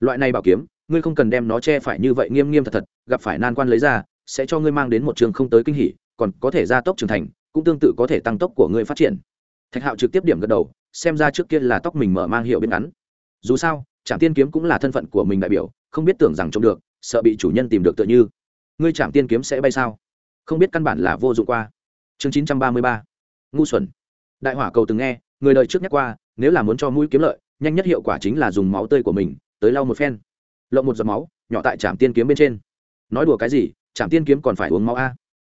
Loại này bảo kiếm, ngươi không cần đem nó che phải như vậy nghiêm nghiêm thật thật, gặp phải nan quan lấy ra, sẽ cho ngươi mang đến một trường không tới kinh hỉ, còn có thể gia tốc trưởng thành, cũng tương tự có thể tăng tốc của ngươi phát triển. Thạch hạo trực tiếp điểm gật đầu xem ra trước kia là tóc mình mở mang hiệu bên ngắn. Dù sao trạm tiên kiếm cũng là thân phận của mình đại biểu, không biết tưởng rằng trông được, sợ bị chủ nhân tìm được tựa như. Ngươi trạm tiên kiếm sẽ bay sao? Không biết căn bản là vô dụng qua. Chương chín trăm ba mươi ba. Ngu xuẩn. Đại hỏa cầu từng nghe, người đời trước nhắc qua, nếu là muốn cho mũi kiếm lợi, nhanh nhất hiệu quả chính là dùng máu tươi của mình, tới lau một phen. Lộng một giọt máu, nhỏ tại trạm tiên kiếm bên trên. Nói đùa cái gì trạm tiên kiếm còn phải uống máu a.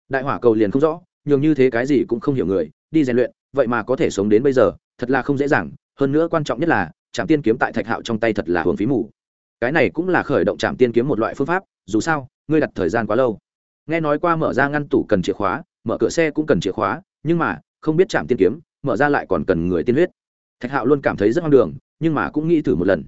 Đại hỏa cầu liền không rõ, nhường như thế cái gì cũng không hiểu người, đi rèn luyện vậy mà có thể sống đến bây giờ, thật là không dễ dàng. Hơn nữa quan trọng nhất là, trạm tiên kiếm tại thạch hạo trong tay thật là hưởng phí mù. Cái này cũng là khởi động trạm tiên kiếm một loại phương pháp, dù sao, ngươi đặt thời gian quá lâu. Nghe nói qua mở ra ngăn tủ cần chìa khóa, mở cửa xe cũng cần chìa khóa, nhưng mà, không biết trạm tiên kiếm, mở ra lại còn cần người tiên huyết. Thạch hạo luôn cảm thấy rất hoang đường, nhưng mà cũng nghĩ thử một lần.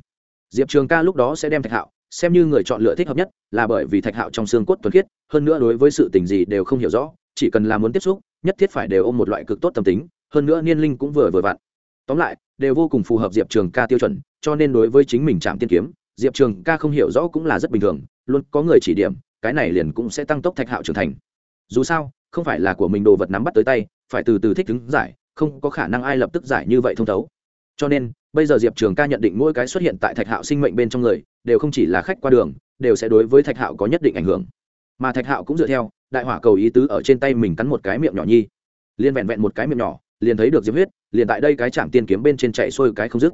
Diệp trường ca lúc đó sẽ đem thạch hạo, xem như người chọn lựa thích hợp nhất, là bởi vì thạch hạo trong xương cốt tuần khiết, hơn nữa đối với sự tình gì đều không hiểu rõ, chỉ cần là muốn tiếp xúc, nhất thiết phải đều ôm một loại cực tốt tâm tính hơn nữa niên linh cũng vừa vừa vặn. Tóm lại, đều vô cùng phù hợp diệp trường ca tiêu chuẩn, cho nên đối với chính mình chạm tiên kiếm, diệp trường ca không hiểu rõ cũng là rất bình thường, luôn có người chỉ điểm, cái này liền cũng sẽ tăng tốc thạch hạo trưởng thành. Dù sao, không phải là của mình đồ vật nắm bắt tới tay, phải từ từ thích ứng giải, không có khả năng ai lập tức giải như vậy thông thấu. Cho nên, bây giờ diệp trường ca nhận định mỗi cái xuất hiện tại thạch hạo sinh mệnh bên trong người, đều không chỉ là khách qua đường, đều sẽ đối với thạch hạo có nhất định ảnh hưởng. Mà thạch hạo cũng dựa theo, đại hỏa cầu ý tứ ở trên tay mình cắn một cái miệng nhỏ nhi. Liên vẹn vẹn một cái miệng nhỏ liền thấy được diệp huyết, liền tại đây cái chạm tiên kiếm bên trên chạy xuôi cái không dứt.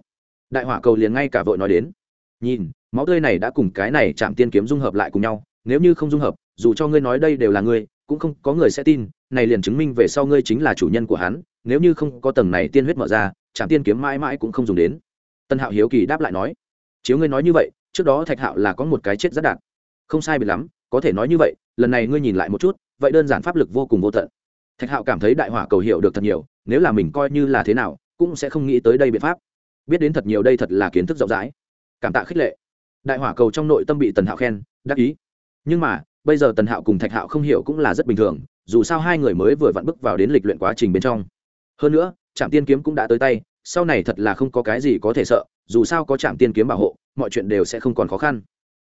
Đại hỏa cầu liền ngay cả vội nói đến, nhìn, máu tươi này đã cùng cái này chạm tiên kiếm dung hợp lại cùng nhau, nếu như không dung hợp, dù cho ngươi nói đây đều là ngươi, cũng không có người sẽ tin, này liền chứng minh về sau ngươi chính là chủ nhân của hắn, nếu như không có tầng này tiên huyết mở ra chạm tiên kiếm mãi mãi cũng không dùng đến. Tân hạo hiếu kỳ đáp lại nói, chiếu ngươi nói như vậy, trước đó thạch hạo là có một cái chết rất đạt không sai bị lắm, có thể nói như vậy, lần này ngươi nhìn lại một chút, vậy đơn giản pháp lực vô cùng vô tận. Thạch hạo cảm thấy đại hỏa cầu hiểu được thật nhiều nếu là mình coi như là thế nào, cũng sẽ không nghĩ tới đây biện pháp. Biết đến thật nhiều đây thật là kiến thức rộng rãi. Cảm tạ khích lệ. Đại hỏa cầu trong nội tâm bị tần hạo khen, đắc ý. Nhưng mà, bây giờ tần hạo cùng thạch hạo không hiểu cũng là rất bình thường, dù sao hai người mới vừa vặn bước vào đến lịch luyện quá trình bên trong. Hơn nữa, trạm tiên kiếm cũng đã tới tay, sau này thật là không có cái gì có thể sợ, dù sao có trạm tiên kiếm bảo hộ, mọi chuyện đều sẽ không còn khó khăn.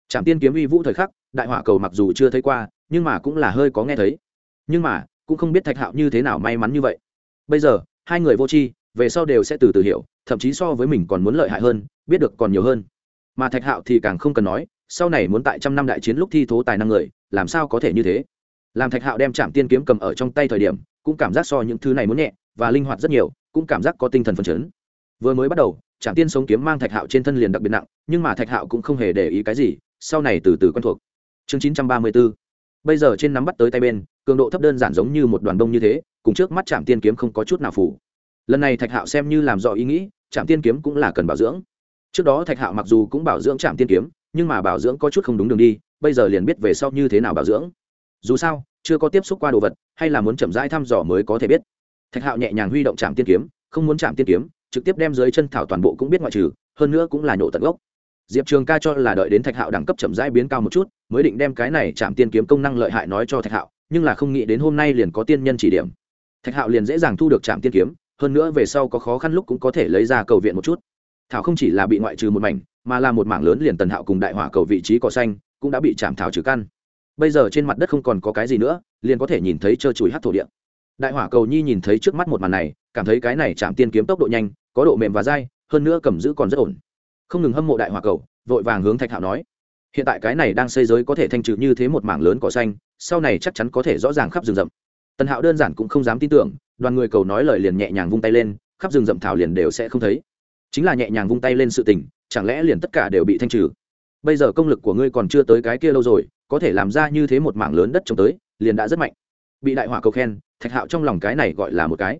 Trạm tiên kiếm uy vũ thời khắc, đại hỏa cầu mặc dù chưa thấy qua, nhưng mà cũng là hơi có nghe thấy. Nhưng mà, cũng không biết thạch hạo như thế nào may mắn như vậy bây giờ, hai người vô tri, về sau đều sẽ từ từ hiểu, thậm chí so với mình còn muốn lợi hại hơn, biết được còn nhiều hơn. Mà thạch hạo thì càng không cần nói, sau này muốn tại trăm năm đại chiến lúc thi thố tài năng người, làm sao có thể như thế? Làm thạch hạo đem Chạm tiên kiếm cầm ở trong tay thời điểm, cũng cảm giác so những thứ này muốn nhẹ, và linh hoạt rất nhiều, cũng cảm giác có tinh thần phấn chấn. Vừa mới bắt đầu Chạm tiên sống kiếm mang thạch hạo trên thân liền đặc biệt nặng, nhưng mà thạch hạo cũng không hề để ý cái gì, sau này từ từ quen thuộc. Chương chín trăm ba mươi b ố bây giờ trên nắm bắt tới tay bên, cường độ thấp đơn giản giống như một đoàn đông như thế cùng trước mắt trạm tiên kiếm không có chút nào phủ lần này thạch hạo xem như làm rõ ý nghĩ trạm tiên kiếm cũng là cần bảo dưỡng. Trước đó thạch hạo mặc dù cũng bảo dưỡng trạm tiên kiếm, nhưng mà bảo dưỡng có chút không đúng đường đi, bây giờ liền biết về sau như thế nào bảo dưỡng. Dù sao, chưa có tiếp xúc qua đồ vật, hay là muốn chậm rãi thăm dò mới có thể biết. Thạch hạo nhẹ nhàng huy động trạm tiên kiếm, không muốn chạm tiên kiếm, trực tiếp đem dưới chân thảo toàn bộ cũng biết ngoại trừ, hơn nữa cũng là nhổ tận gốc. Diệp trường ca cho là đợi đến thạch hạo đẳng cấp chậm rãi biến cao một chút, mới định đem cái này chạm tiên kiếm công năng lợi hại nói cho thạch hạo, nhưng là không nghĩ đến hôm nay liền có tiên nhân chỉ điểm thạch hạo liền dễ dàng thu được trạm tiên kiếm, hơn nữa về sau có khó khăn lúc cũng có thể lấy ra cầu viện một chút. Thảo không chỉ là bị ngoại trừ một mảnh, mà là một mảng lớn liền tần hạo cùng đại hỏa cầu vị trí cỏ xanh, cũng đã bị chạm thảo trừ căn. Bây giờ trên mặt đất không còn có cái gì nữa, liền có thể nhìn thấy trơ chùi hát thổ địa. Đại hỏa cầu nhi nhìn thấy trước mắt một màn này, cảm thấy cái này chạm tiên kiếm tốc độ nhanh, có độ mềm và dai, hơn nữa cầm giữ còn rất ổn. Không ngừng hâm mộ đại hỏa cầu, vội vàng hướng thạch hạo nói, hiện tại cái này đang xây giới có thể thanh trừ như thế một mảng lớn cỏ xanh, sau này chắc chắn có thể rõ ràng khắp rừng rậm tần hạo đơn giản cũng không dám tin tưởng, đoàn người cầu nói lời liền nhẹ nhàng vung tay lên, khắp rừng rậm thảo liền đều sẽ không thấy. Chính là nhẹ nhàng vung tay lên sự tình, chẳng lẽ liền tất cả đều bị thanh trừ? Bây giờ công lực của ngươi còn chưa tới cái kia lâu rồi, có thể làm ra như thế một mảng lớn đất trồng tới, liền đã rất mạnh. Bị đại hỏa cầu khen, thạch hạo trong lòng cái này gọi là một cái.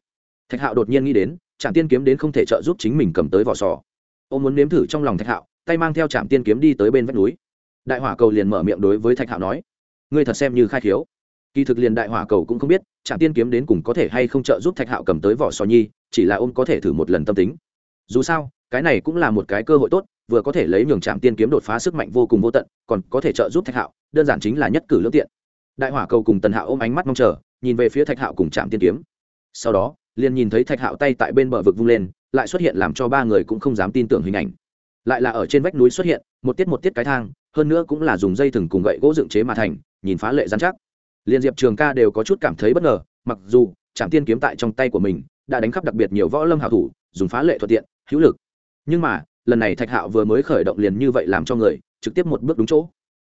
Thạch hạo đột nhiên nghĩ đến, trạm tiên kiếm đến không thể trợ giúp chính mình cầm tới vỏ sò. Ô muốn nếm thử trong lòng thạch hạo, tay mang theo trạm tiên kiếm đi tới bên vách núi. Đại hỏa cầu liền mở miệng đối với thạch hạo nói, ngươi thật xem như khai khiếu kỳ thực liền đại hỏa cầu cũng không biết, trạm tiên kiếm đến cùng có thể hay không trợ giúp thạch hạo cầm tới vỏ sò nhi, chỉ là ôm có thể thử một lần tâm tính. Dù sao, cái này cũng là một cái cơ hội tốt, vừa có thể lấy nhường trạm tiên kiếm đột phá sức mạnh vô cùng vô tận, còn có thể trợ giúp thạch hạo, đơn giản chính là nhất cử lương tiện. Đại hỏa cầu cùng tần hạo ôm ánh mắt mong chờ, nhìn về phía thạch hạo cùng trạm tiên kiếm. Sau đó, liền nhìn thấy thạch hạo tay tại bên bờ vực vung lên, lại xuất hiện làm cho ba người cũng không dám tin tưởng hình ảnh. Lại là ở trên vách núi xuất hiện, một tiết một tiết cái thang, hơn nữa cũng là dùng dây thừng cùng gậy gỗ dựng chế mà thành, nhìn phá lệ dán chắc liên diệp trường ca đều có chút cảm thấy bất ngờ, mặc dù trạm tiên kiếm tại trong tay của mình đã đánh khắp đặc biệt nhiều võ lâm hảo thủ, dùng phá lệ thuận tiện, hữu lực. Nhưng mà, lần này thạch hạo vừa mới khởi động liền như vậy làm cho người trực tiếp một bước đúng chỗ.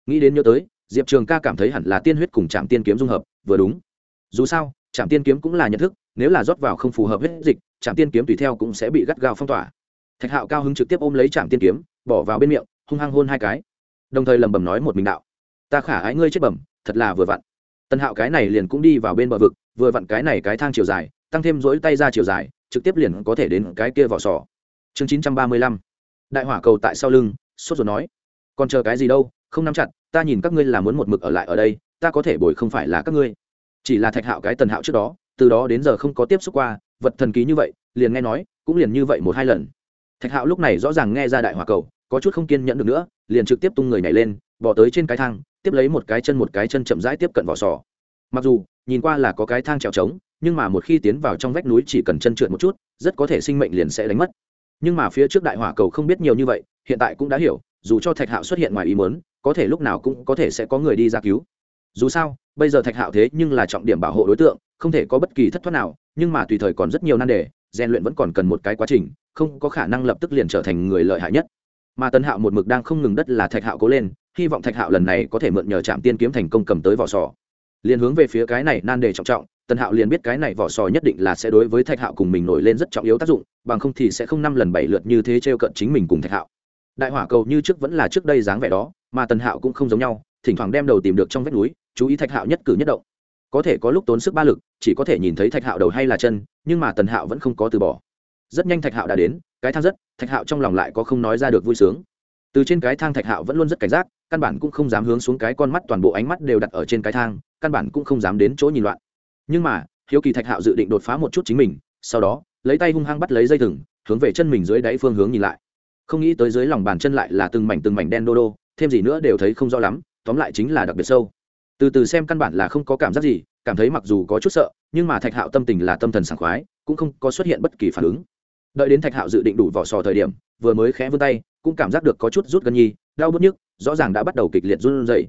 Nghĩ đến nhớ tới, diệp trường ca cảm thấy hẳn là tiên huyết cùng trạm tiên kiếm dung hợp, vừa đúng. Dù sao trạm tiên kiếm cũng là nhận thức, nếu là rót vào không phù hợp huyết dịch trạm tiên kiếm tùy theo cũng sẽ bị gắt gao phong tỏa. Thạch hạo cao hứng trực tiếp ôm lấy trạm tiên kiếm, bỏ vào bên miệng, hung hăng hôn hai cái. Đồng thời lẩm bẩm nói một mình đạo, ta khả ái ngươi chết bẩm, thật là vừa vặn tần hạo cái này liền cũng đi vào bên bờ vực, vừa vặn cái này cái thang chiều dài, tăng thêm rỗi tay ra chiều dài, trực tiếp liền có thể đến cái kia vỏ sò. Chương chín trăm ba mươi lăm. Đại hỏa cầu tại sau lưng, sốt ruột nói. Còn chờ cái gì đâu, không nắm chặt, ta nhìn các ngươi là muốn một mực ở lại ở đây, ta có thể bồi không phải là các ngươi. Chỉ là thạch hạo cái tần hạo trước đó, từ đó đến giờ không có tiếp xúc qua, vật thần ký như vậy, liền nghe nói, cũng liền như vậy một hai lần. Thạch hạo lúc này rõ ràng nghe ra đại hỏa cầu, có chút không kiên nhẫn được nữa, liền trực tiếp tung người nhảy lên bỏ tới trên cái thang tiếp lấy một cái chân một cái chân chậm rãi tiếp cận vỏ sò. Mặc dù, nhìn qua là có cái thang trèo trống, nhưng mà một khi tiến vào trong vách núi chỉ cần chân trượt một chút, rất có thể sinh mệnh liền sẽ đánh mất. Nhưng mà phía trước đại hỏa cầu không biết nhiều như vậy, hiện tại cũng đã hiểu, dù cho thạch hạo xuất hiện ngoài ý muốn, có thể lúc nào cũng có thể sẽ có người đi ra cứu. Dù sao, bây giờ thạch hạo thế nhưng là trọng điểm bảo hộ đối tượng, không thể có bất kỳ thất thoát nào, nhưng mà tùy thời còn rất nhiều nan đề, rèn luyện vẫn còn cần một cái quá trình, không có khả năng lập tức liền trở thành người lợi hại nhất. Mà tân hạo một mực đang không ngừng đất là thạch hạo cố lên hy vọng thạch hạo lần này có thể mượn nhờ trạm tiên kiếm thành công cầm tới vỏ sò. Liền hướng về phía cái này, nan đề trọng trọng, Tần hạo liền biết cái này vỏ sò nhất định là sẽ đối với thạch hạo cùng mình nổi lên rất trọng yếu tác dụng, bằng không thì sẽ không năm lần bảy lượt như thế t r e o cận chính mình cùng thạch hạo. Đại hỏa cầu như trước vẫn là trước đây dáng vẻ đó, mà tần hạo cũng không giống nhau, thỉnh thoảng đem đầu tìm được trong vách núi, chú ý thạch hạo nhất cử nhất động. Có thể có lúc tốn sức ba lực, chỉ có thể nhìn thấy thạch hạo đầu hay là chân, nhưng mà tần hạo vẫn không có từ bỏ. Rất nhanh thạch hạo đã đến, cái thang rất, thạch hạo trong lòng lại có không nói ra được vui sướng. Từ trên cái thang thạch hạo vẫn luôn rất cảnh giác căn bản cũng không dám hướng xuống cái con mắt toàn bộ ánh mắt đều đặt ở trên cái thang, căn bản cũng không dám đến chỗ nhìn loạn. Nhưng mà, hiếu kỳ thạch hạo dự định đột phá một chút chính mình, sau đó, lấy tay hung hăng bắt lấy dây thừng, hướng về chân mình dưới đáy phương hướng nhìn lại. Không nghĩ tới dưới lòng bàn chân lại là từng mảnh từng mảnh đen đô đô, thêm gì nữa đều thấy không rõ lắm, tóm lại chính là đặc biệt sâu. Từ từ xem căn bản là không có cảm giác gì, cảm thấy mặc dù có chút sợ, nhưng mà thạch hạo tâm tình là tâm thần sảng khoái, cũng không có xuất hiện bất kỳ phản ứng. Đợi đến thạch hạo dự định đủ vỏ sò thời điểm, vừa mới khẽ vươn tay, cũng cảm giác được có chút rút gần nhi, đau bớt nhức rõ ràng đã bắt đầu kịch liệt run rẩy.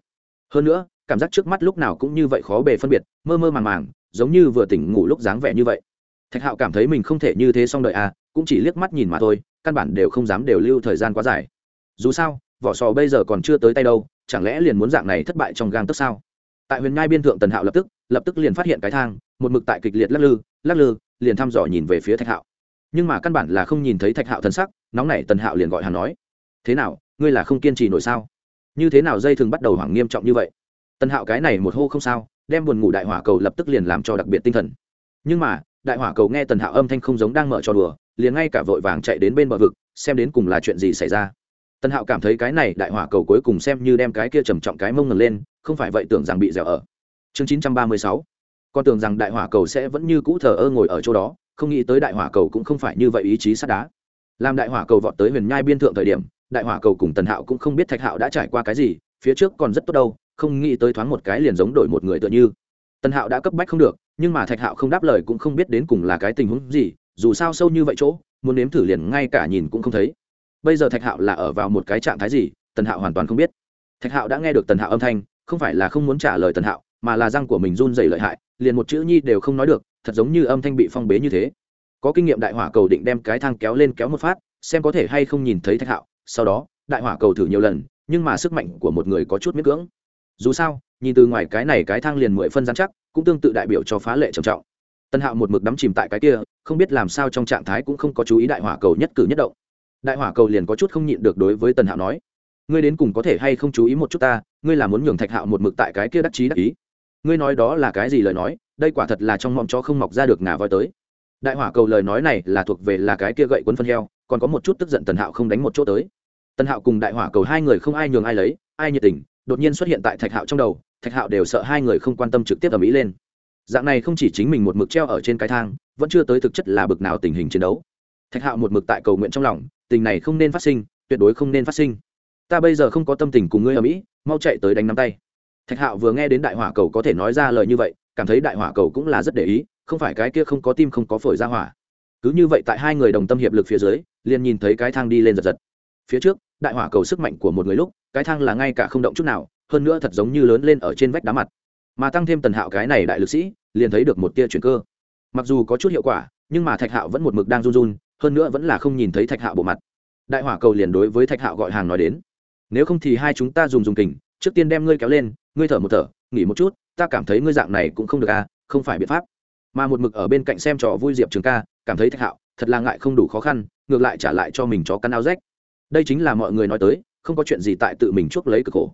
Hơn nữa, cảm giác trước mắt lúc nào cũng như vậy khó bề phân biệt, mơ mơ màng màng, giống như vừa tỉnh ngủ lúc dáng vẻ như vậy. Thạch hạo cảm thấy mình không thể như thế xong đợi à cũng chỉ liếc mắt nhìn mà thôi, căn bản đều không dám đều lưu thời gian quá dài. Dù sao, vỏ sò bây giờ còn chưa tới tay đâu, chẳng lẽ liền muốn dạng này thất bại trong gang tấc sao? Tại huyền nhai biên thượng tần hạo lập tức lập tức liền phát hiện cái thang, một mực tại kịch liệt lắc lư lắc lư, liền thăm dò nhìn về phía thạch hạo. Nhưng mà căn bản là không nhìn thấy thạch hạo thân sắc, nóng nảy tần hạo liền gọi hắn nói, thế nào, ngươi là không kiên trì nổi sao? Như thế nào dây thường bắt đầu hoảng nghiêm trọng như vậy? Tần hạo cái này một hô không sao, đem buồn ngủ đại hỏa cầu lập tức liền làm cho đặc biệt tinh thần. Nhưng mà, đại hỏa cầu nghe tần hạo âm thanh không giống đang mở trò đùa, liền ngay cả vội vàng chạy đến bên bờ vực, xem đến cùng là chuyện gì xảy ra. Tần hạo cảm thấy cái này đại hỏa cầu cuối cùng xem như đem cái kia trầm trọng cái mông ngần lên, không phải vậy tưởng rằng bị dẻo ở. Chương chín trăm ba mươi sáu. Con tưởng rằng đại hỏa cầu sẽ vẫn như cũ thờ ơ ngồi ở chỗ đó, không nghĩ tới đại hỏa cầu cũng không phải như vậy ý chí sắt đá. Làm đại hỏa cầu vọt tới huyền nhai biên thượng thời điểm đại hỏa cầu cùng tần hạo cũng không biết thạch hạo đã trải qua cái gì, phía trước còn rất tốt đâu, không nghĩ tới thoáng một cái liền giống đổi một người tựa như. Tần hạo đã cấp bách không được, nhưng mà thạch hạo không đáp lời cũng không biết đến cùng là cái tình huống gì, dù sao sâu như vậy chỗ, muốn nếm thử liền ngay cả nhìn cũng không thấy. Bây giờ thạch hạo là ở vào một cái trạng thái gì, tần hạo hoàn toàn không biết. Thạch hạo đã nghe được tần hạo âm thanh, không phải là không muốn trả lời tần hạo, mà là răng của mình run dày lợi hại, liền một chữ nhi đều không nói được, thật giống như âm thanh bị phong bế như thế. Có kinh nghiệm đại hỏa cầu định đem cái thang kéo lên kéo một phát, xem có thể hay không nhìn thấy thạch hạo sau đó, đại hỏa cầu thử nhiều lần, nhưng mà sức mạnh của một người có chút miễn cưỡng. Dù sao, nhìn từ ngoài cái này cái thang liền mười phân giám chắc, cũng tương tự đại biểu cho phá lệ trầm trọng. Tân hạo một mực đắm chìm tại cái kia, không biết làm sao trong trạng thái cũng không có chú ý đại hỏa cầu nhất cử nhất động. Đại hỏa cầu liền có chút không nhịn được đối với tần hạo nói, ngươi đến cùng có thể hay không chú ý một chút ta, ngươi là muốn nhường thạch hạo một mực tại cái kia đắc chí đắc ý. Ngươi nói đó là cái gì lời nói, đây quả thật là trong mong chó không mọc ra được ngà voi tới. Đại hỏa cầu lời nói này là thuộc về là cái kia gậy quấn phân heo còn có một chút tức giận tần hạo không đánh một chỗ tới. Tần hạo cùng đại hỏa cầu hai người không ai nhường ai lấy, ai nhiệt tình, đột nhiên xuất hiện tại thạch hạo trong đầu, thạch hạo đều sợ hai người không quan tâm trực tiếp ở mỹ lên. Dạng này không chỉ chính mình một mực treo ở trên cái thang, vẫn chưa tới thực chất là bực nào tình hình chiến đấu. Thạch hạo một mực tại cầu nguyện trong lòng, tình này không nên phát sinh, tuyệt đối không nên phát sinh. Ta bây giờ không có tâm tình cùng ngươi ở mỹ mau chạy tới đánh nắm tay. Thạch hạo vừa nghe đến đại hỏa cầu có thể nói ra lời như vậy, cảm thấy đại hỏa cầu cũng là rất để ý, không phải cái kia không có tim không có phổi ra hỏa cứ như vậy tại hai người đồng tâm hiệp lực phía dưới, liền nhìn thấy cái thang đi lên giật giật. Phía trước, đại hỏa cầu sức mạnh của một người lúc, cái thang là ngay cả không động chút nào, hơn nữa thật giống như lớn lên ở trên vách đá mặt. Mà tăng thêm tần hạo cái này đại lực sĩ, liền thấy được một tia chuyển cơ. Mặc dù có chút hiệu quả, nhưng mà thạch hạo vẫn một mực đang run run, hơn nữa vẫn là không nhìn thấy thạch hạo bộ mặt. Đại hỏa cầu liền đối với thạch hạo gọi hàng nói đến. Nếu không thì hai chúng ta dùng dùng kình, trước tiên đem ngươi kéo lên, ngươi thở một thở, nghỉ một chút, ta cảm thấy ngươi dạng này cũng không được à không phải biện pháp mà một mực ở bên cạnh xem trò vui diệp trường ca, cảm thấy thạch hạo, thật là ngại không đủ khó khăn, ngược lại trả lại cho mình chó căn áo rách. Đây chính là mọi người nói tới, không có chuyện gì tại tự mình chuốc lấy cực khổ.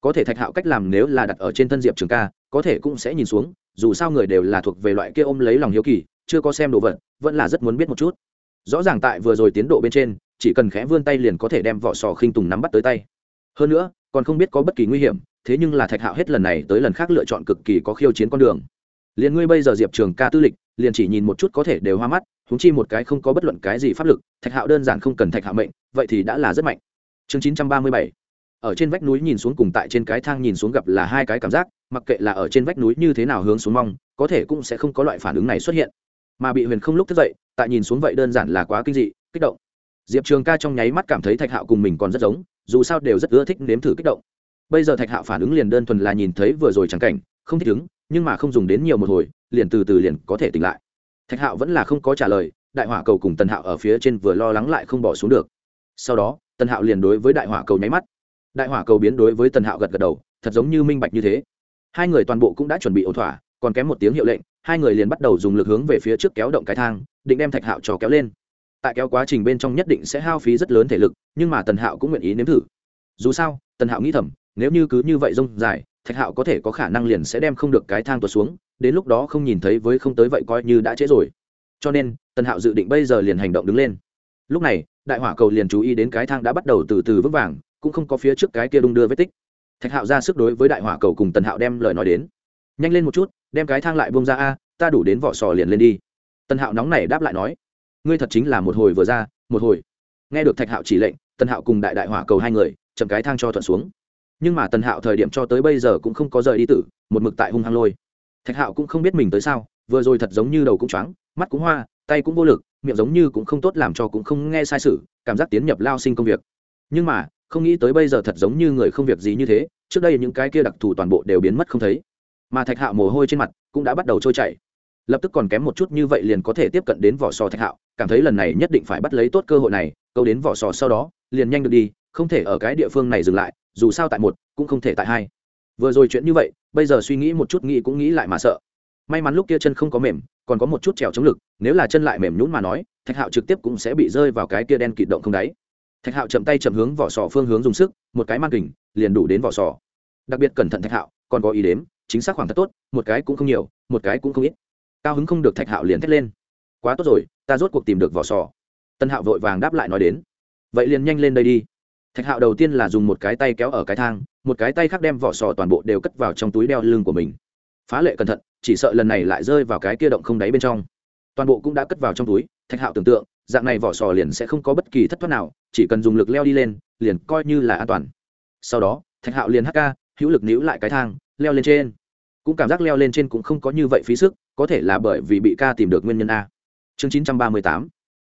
Có thể thạch hạo cách làm nếu là đặt ở trên thân diệp trường ca, có thể cũng sẽ nhìn xuống, dù sao người đều là thuộc về loại kia ôm lấy lòng hiếu kỳ, chưa có xem đồ vật, vẫn là rất muốn biết một chút. Rõ ràng tại vừa rồi tiến độ bên trên, chỉ cần khẽ vươn tay liền có thể đem vỏ sò khinh tùng nắm bắt tới tay. Hơn nữa, còn không biết có bất kỳ nguy hiểm, thế nhưng là thạch hạo hết lần này tới lần khác lựa chọn cực kỳ có khiêu chiến con đường liền ngươi bây giờ diệp trường ca tư lịch, liền chỉ nhìn một chút có thể đều hoa mắt húng chi một cái không có bất luận cái gì pháp lực, thạch hạo đơn giản không cần thạch hạo mệnh, vậy thì đã là rất mạnh. Chương chín trăm ba mươi bảy. Ở trên vách núi nhìn xuống cùng tại trên cái thang nhìn xuống gặp là hai cái cảm giác, mặc kệ là ở trên vách núi như thế nào hướng xuống mong, có thể cũng sẽ không có loại phản ứng này xuất hiện. Mà bị huyền không lúc thức dậy, tại nhìn xuống vậy đơn giản là quá kinh dị, kích động. Diệp trường ca trong nháy mắt cảm thấy thạch hạo cùng mình còn rất giống, dù sao đều rất ưa thích nếm thử kích động. Bây giờ thạch hạo phản ứng liền đơn thuần là nhìn thấy vừa rồi trắng cảnh, không thích ứng nhưng mà không dùng đến nhiều một hồi, liền từ từ liền có thể tỉnh lại. Thạch hạo vẫn là không có trả lời, đại hỏa cầu cùng tần hạo ở phía trên vừa lo lắng lại không bỏ xuống được. Sau đó, tần hạo liền đối với đại hỏa cầu nháy mắt. Đại hỏa cầu biến đối với tần hạo gật gật đầu, thật giống như minh bạch như thế. Hai người toàn bộ cũng đã chuẩn bị ổn thỏa, còn kém một tiếng hiệu lệnh, hai người liền bắt đầu dùng lực hướng về phía trước kéo động cái thang, định đem thạch hạo trò kéo lên. Tại kéo quá trình bên trong nhất định sẽ hao phí rất lớn thể lực, nhưng mà tần hạo cũng nguyện ý nếm thử. Dù sao, tần hạo nghĩ thầm, nếu như cứ như vậy rông dài thạch hạo có thể có khả năng liền sẽ đem không được cái thang tuột xuống, đến lúc đó không nhìn thấy với không tới vậy coi như đã trễ rồi. Cho nên, tần hạo dự định bây giờ liền hành động đứng lên. Lúc này, đại hỏa cầu liền chú ý đến cái thang đã bắt đầu từ từ vững vàng, cũng không có phía trước cái kia đung đưa vết tích. Thạch hạo ra sức đối với đại hỏa cầu cùng tần hạo đem lời nói đến. Nhanh lên một chút, đem cái thang lại bông ra a, ta đủ đến vỏ sò liền lên đi. Tần hạo nóng này đáp lại nói. Ngươi thật chính là một hồi vừa ra, một hồi. Nghe được thạch hạo chỉ lệnh, tần hạo cùng đại đại hỏa cầu hai người, chậm cái thang cho thuận xuống nhưng mà tần hạo thời điểm cho tới bây giờ cũng không có rời đi tử, một mực tại hung hăng lôi. Thạch hạo cũng không biết mình tới sao, vừa rồi thật giống như đầu cũng choáng, mắt cũng hoa, tay cũng vô lực, miệng giống như cũng không tốt làm cho cũng không nghe sai sự, cảm giác tiến nhập lao sinh công việc. Nhưng mà, không nghĩ tới bây giờ thật giống như người không việc gì như thế, trước đây những cái kia đặc thù toàn bộ đều biến mất không thấy. Mà thạch hạo mồ hôi trên mặt cũng đã bắt đầu trôi chảy. Lập tức còn kém một chút như vậy liền có thể tiếp cận đến vỏ sò thạch hạo, cảm thấy lần này nhất định phải bắt lấy tốt cơ hội này, câu đến vỏ sò sau đó, liền nhanh được đi, không thể ở cái địa phương này dừng lại dù sao tại một, cũng không thể tại hai. Vừa rồi chuyện như vậy, bây giờ suy nghĩ một chút nghĩ cũng nghĩ lại mà sợ. May mắn lúc kia chân không có mềm, còn có một chút trèo chống lực, nếu là chân lại mềm nhún mà nói, thạch hạo trực tiếp cũng sẽ bị rơi vào cái kia đen kịt động không đáy. Thạch hạo chậm tay chậm hướng vỏ sò phương hướng dùng sức, một cái mang kình, liền đủ đến vỏ sò. Đặc biệt cẩn thận thạch hạo, còn có ý đếm, chính xác khoảng thật tốt, một cái cũng không nhiều, một cái cũng không ít. Cao hứng không được thạch hạo liền thét lên. Quá tốt rồi, ta rốt cuộc tìm được vỏ sò. Tân hạo vội vàng đáp lại nói đến. Vậy liền nhanh lên đây đi thạch hạo đầu tiên là dùng một cái tay kéo ở cái thang, một cái tay khác đem vỏ sò toàn bộ đều cất vào trong túi đeo lưng của mình. Phá lệ cẩn thận, chỉ sợ lần này lại rơi vào cái kia động không đáy bên trong. Toàn bộ cũng đã cất vào trong túi, thạch hạo tưởng tượng, dạng này vỏ sò liền sẽ không có bất kỳ thất thoát nào, chỉ cần dùng lực leo đi lên, liền coi như là an toàn. Sau đó, thạch hạo liền hk hữu lực níu lại cái thang, leo lên trên. Cũng cảm giác leo lên trên cũng không có như vậy phí sức, có thể là bởi vì bị ca tìm được nguyên nhân a. Chương chín trăm ba mươi tám.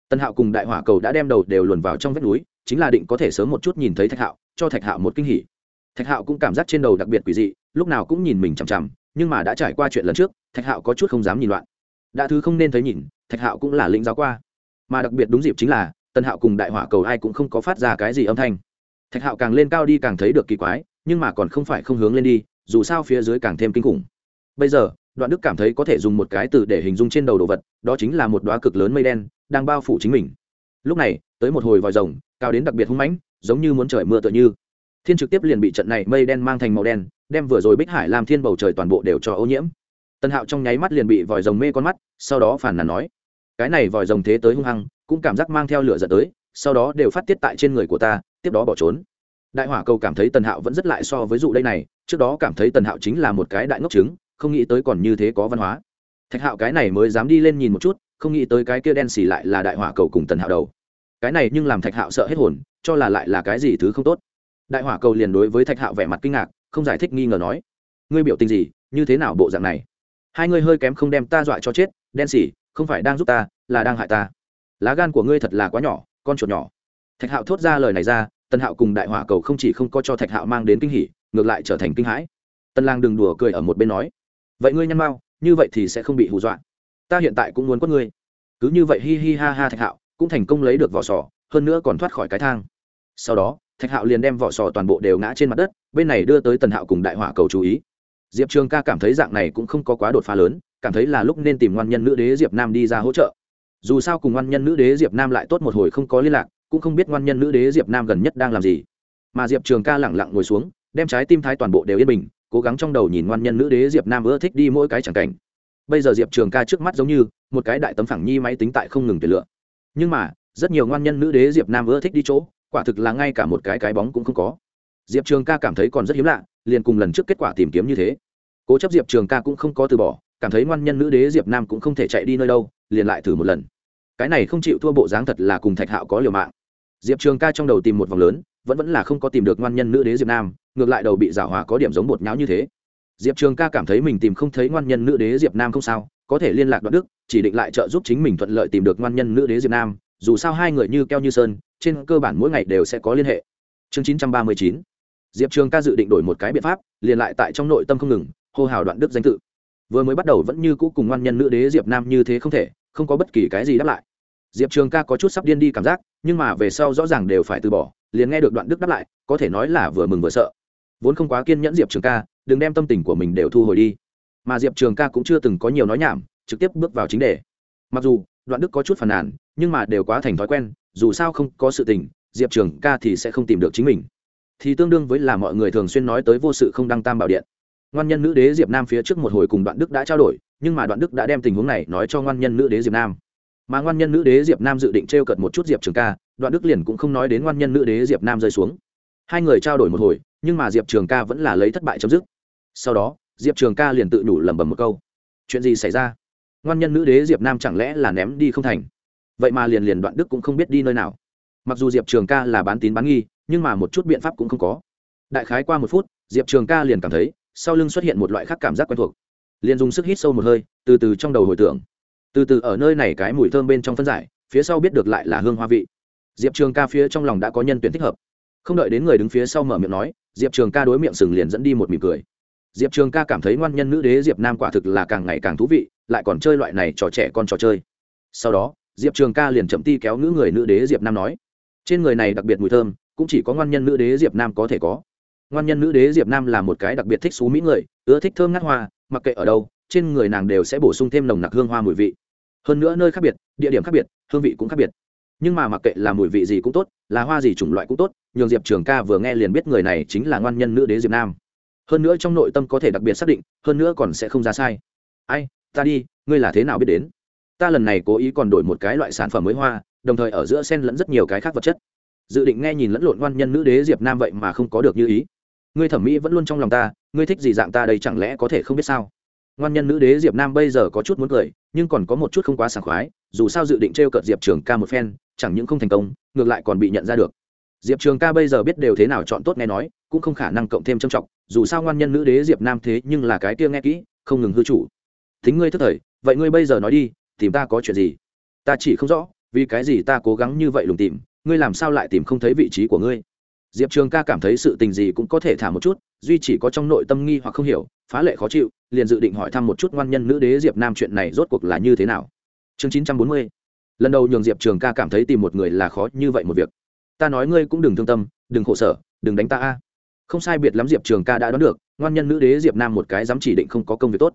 Tân hạo cùng đại hỏa cầu đã đem đầu đều luồn vào trong vách núi chính là định có thể sớm một chút nhìn thấy thạch hạo, cho thạch hạo một kinh hỉ. Thạch hạo cũng cảm giác trên đầu đặc biệt quỷ dị, lúc nào cũng nhìn mình chằm chằm, nhưng mà đã trải qua chuyện lần trước, thạch hạo có chút không dám nhìn loạn. Đã thứ không nên thấy nhìn, thạch hạo cũng là lĩnh giáo qua. Mà đặc biệt đúng dịp chính là tân hạo cùng đại hỏa cầu ai cũng không có phát ra cái gì âm thanh. Thạch hạo càng lên cao đi càng thấy được kỳ quái, nhưng mà còn không phải không hướng lên đi, dù sao phía dưới càng thêm kinh khủng. Bây giờ, đoạn đức cảm thấy có thể dùng một cái từ để hình dung trên đầu đồ vật, đó chính là một đoá cực lớn mây đen, đang bao phủ chính mình. Lúc này tới một hồi vòi rồng, cao đến đặc biệt hung mãnh, giống như muốn trời mưa tựa như. Thiên trực tiếp liền bị trận này mây đen mang thành màu đen, đem vừa rồi bích hải làm thiên bầu trời toàn bộ đều cho ô nhiễm. Tân hạo trong nháy mắt liền bị vòi rồng mê con mắt, sau đó phản nàn nói, cái này vòi rồng thế tới hung hăng, cũng cảm giác mang theo lửa giật tới, sau đó đều phát tiết tại trên người của ta, tiếp đó bỏ trốn. Đại hỏa cầu cảm thấy tần hạo vẫn rất lại so với dụ đây này, trước đó cảm thấy tần hạo chính là một cái đại ngốc trứng, không nghĩ tới còn như thế có văn hóa. Thạch hạo cái này mới dám đi lên nhìn một chút, không nghĩ tới cái kia đen xì lại là đại hỏa cầu cùng tần hạo đầu cái này nhưng làm thạch hạo sợ hết hồn, cho là lại là cái gì thứ không tốt. Đại hỏa cầu liền đối với thạch hạo vẻ mặt kinh ngạc, không giải thích nghi ngờ nói, ngươi biểu tình gì, như thế nào bộ dạng này? Hai ngươi hơi kém không đem ta dọa cho chết, đen xỉ, không phải đang giúp ta, là đang hại ta. Lá gan của ngươi thật là quá nhỏ, con chuột nhỏ. Thạch hạo thốt ra lời này ra, tần hạo cùng đại hỏa cầu không chỉ không có cho thạch hạo mang đến kinh hỉ, ngược lại trở thành kinh hãi. Tân lang đừng đùa cười ở một bên nói, vậy ngươi nhăn mau, như vậy thì sẽ không bị hù dọa. Ta hiện tại cũng muốn quất ngươi. Cứ như vậy hi hi ha ha thạch hạo cũng thành công lấy được vỏ sò, hơn nữa còn thoát khỏi cái thang. Sau đó, thạch hạo liền đem vỏ sò toàn bộ đều ngã trên mặt đất, bên này đưa tới tần hạo cùng đại hỏa cầu chú ý. Diệp trường ca cảm thấy dạng này cũng không có quá đột phá lớn, cảm thấy là lúc nên tìm ngoan nhân nữ đế diệp nam đi ra hỗ trợ. Dù sao cùng ngoan nhân nữ đế diệp nam lại tốt một hồi không có liên lạc, cũng không biết ngoan nhân nữ đế diệp nam gần nhất đang làm gì. Mà diệp trường ca lẳng lặng ngồi xuống, đem trái tim thái toàn bộ đều yên bình, cố gắng trong đầu nhìn ngoan nhân nữ đế diệp nam ưa thích đi mỗi cái chẳng cảnh. Bây giờ diệp trường ca trước mắt giống như một cái đại tấm phẳng nhi máy tính tại không ngừng tuyển lựa nhưng mà, rất nhiều ngoan nhân nữ đế diệp nam ưa thích đi chỗ, quả thực là ngay cả một cái cái bóng cũng không có. Diệp trường ca cảm thấy còn rất hiếm lạ, liền cùng lần trước kết quả tìm kiếm như thế. Cố chấp diệp trường ca cũng không có từ bỏ, cảm thấy ngoan nhân nữ đế diệp nam cũng không thể chạy đi nơi đâu, liền lại thử một lần. Cái này không chịu thua bộ dáng thật là cùng thạch hạo có liều mạng. Diệp trường ca trong đầu tìm một vòng lớn, vẫn vẫn là không có tìm được ngoan nhân nữ đế diệp nam, ngược lại đầu bị giảo hòa có điểm giống bột nháo như thế. Diệp trường ca cảm thấy mình tìm không thấy ngoan nhân nữ đế diệp nam không sao có thể liên lạc đoạn đức, chỉ định lại trợ giúp chính mình thuận lợi tìm được ngoan nhân nữ đế diệp nam, dù sao hai người như keo như sơn, trên cơ bản mỗi ngày đều sẽ có liên hệ. Chương chín trăm ba mươi chín. Diệp trường ca dự định đổi một cái biện pháp, liền lại tại trong nội tâm không ngừng, hô hào đoạn đức danh tự. Vừa mới bắt đầu vẫn như cũ cùng ngoan nhân nữ đế diệp nam như thế không thể, không có bất kỳ cái gì đáp lại. Diệp trường ca có chút sắp điên đi cảm giác, nhưng mà về sau rõ ràng đều phải từ bỏ, liền nghe được đoạn đức đáp lại, có thể nói là vừa mừng vừa sợ. Vốn không quá kiên nhẫn diệp trường ca, đừng đem tâm tình của mình đều thu hồi đi mà diệp trường ca cũng chưa từng có nhiều nói nhảm, trực tiếp bước vào chính đề. Mặc dù, đoạn đức có chút phàn nàn, nhưng mà đều quá thành thói quen, dù sao không có sự tình, diệp trường ca thì sẽ không tìm được chính mình. Thì tương đương với là mọi người thường xuyên nói tới vô sự không đăng tam bảo điện. Ngoan nhân nữ đế diệp nam phía trước một hồi cùng đoạn đức đã trao đổi, nhưng mà đoạn đức đã đem tình huống này nói cho ngoan nhân nữ đế diệp nam. Mà ngoan nhân nữ đế diệp nam dự định t r e o cợt một chút diệp trường ca, đoạn đức liền cũng không nói đến ngoan nhân nữ đế diệp nam rơi xuống. Hai người trao đổi một hồi, nhưng mà diệp trường ca vẫn là lấy thất bại chấm dứt. Sau đó diệp trường ca liền tự nhủ lẩm bẩm một câu. Chuyện gì xảy ra? Ngoan nhân nữ đế diệp nam chẳng lẽ là ném đi không thành? Vậy mà liền liền đoạn đức cũng không biết đi nơi nào. Mặc dù diệp trường ca là bán tín bán nghi, nhưng mà một chút biện pháp cũng không có. Đại khái qua một phút, diệp trường ca liền cảm thấy, sau lưng xuất hiện một loại khác cảm giác quen thuộc. Liền dùng sức hít sâu một hơi, từ từ trong đầu hồi tưởng. Từ từ ở nơi này cái mùi thơm bên trong phân giải, phía sau biết được lại là hương hoa vị. Diệp trường ca phía trong lòng đã có nhân tuyển thích hợp. Không đợi đến người đứng phía sau mở miệng nói, diệp trường ca đối miệng sừng liền dẫn đi một mỉm cười diệp trường ca cảm thấy ngoan nhân nữ đế diệp nam quả thực là càng ngày càng thú vị, lại còn chơi loại này trò trẻ con trò chơi. Sau đó, diệp trường ca liền chậm ti kéo nữ người nữ đế diệp nam nói, trên người này đặc biệt mùi thơm, cũng chỉ có ngoan nhân nữ đế diệp nam có thể có. Ngoan nhân nữ đế diệp nam là một cái đặc biệt thích xú mỹ người, ưa thích thơm ngát hoa, mặc kệ ở đâu, trên người nàng đều sẽ bổ sung thêm nồng nặc hương hoa mùi vị. Hơn nữa nơi khác biệt, địa điểm khác biệt, hương vị cũng khác biệt. Nhưng mà mặc kệ là mùi vị gì cũng tốt, là hoa gì chủng loại cũng tốt, nhường diệp trường ca vừa nghe liền biết người này chính là ngoan nhân nữ đế diệp nam hơn nữa trong nội tâm có thể đặc biệt xác định, hơn nữa còn sẽ không ra sai. Ai, ta đi, ngươi là thế nào biết đến? Ta lần này cố ý còn đổi một cái loại sản phẩm mới hoa, đồng thời ở giữa sen lẫn rất nhiều cái khác vật chất. Dự định nghe nhìn lẫn lộn ngoan nhân nữ đế diệp nam vậy mà không có được như ý. Ngươi thẩm mỹ vẫn luôn trong lòng ta, ngươi thích gì dạng ta đây chẳng lẽ có thể không biết sao? Ngoan nhân nữ đế diệp nam bây giờ có chút muốn cười, nhưng còn có một chút không quá sảng khoái, dù sao dự định t r e o cợt diệp trường ca một phen, chẳng những không thành công, ngược lại còn bị nhận ra được diệp trường ca bây giờ biết đều thế nào chọn tốt nghe nói, cũng không khả năng cộng thêm trầm trọng, dù sao ngoan nhân nữ đế diệp nam thế nhưng là cái kia nghe kỹ, không ngừng hư chủ. Thính ngươi thất thời, vậy ngươi bây giờ nói đi, tìm ta có chuyện gì? Ta chỉ không rõ, vì cái gì ta cố gắng như vậy lùng tìm, ngươi làm sao lại tìm không thấy vị trí của ngươi? Diệp trường ca cảm thấy sự tình gì cũng có thể thả một chút, duy chỉ có trong nội tâm nghi hoặc không hiểu, phá lệ khó chịu, liền dự định hỏi thăm một chút ngoan nhân nữ đế diệp nam chuyện này rốt cuộc là như thế nào. Chương chín trăm bốn mươi. Lần đầu nhường diệp trường ca cảm thấy tìm một người là khó như vậy một việc ta nói ngươi cũng đừng thương tâm, đừng khổ sở, đừng đánh ta a. Không sai biệt lắm diệp trường ca đã đoán được, ngoan nhân nữ đế diệp nam một cái dám chỉ định không có công việc tốt.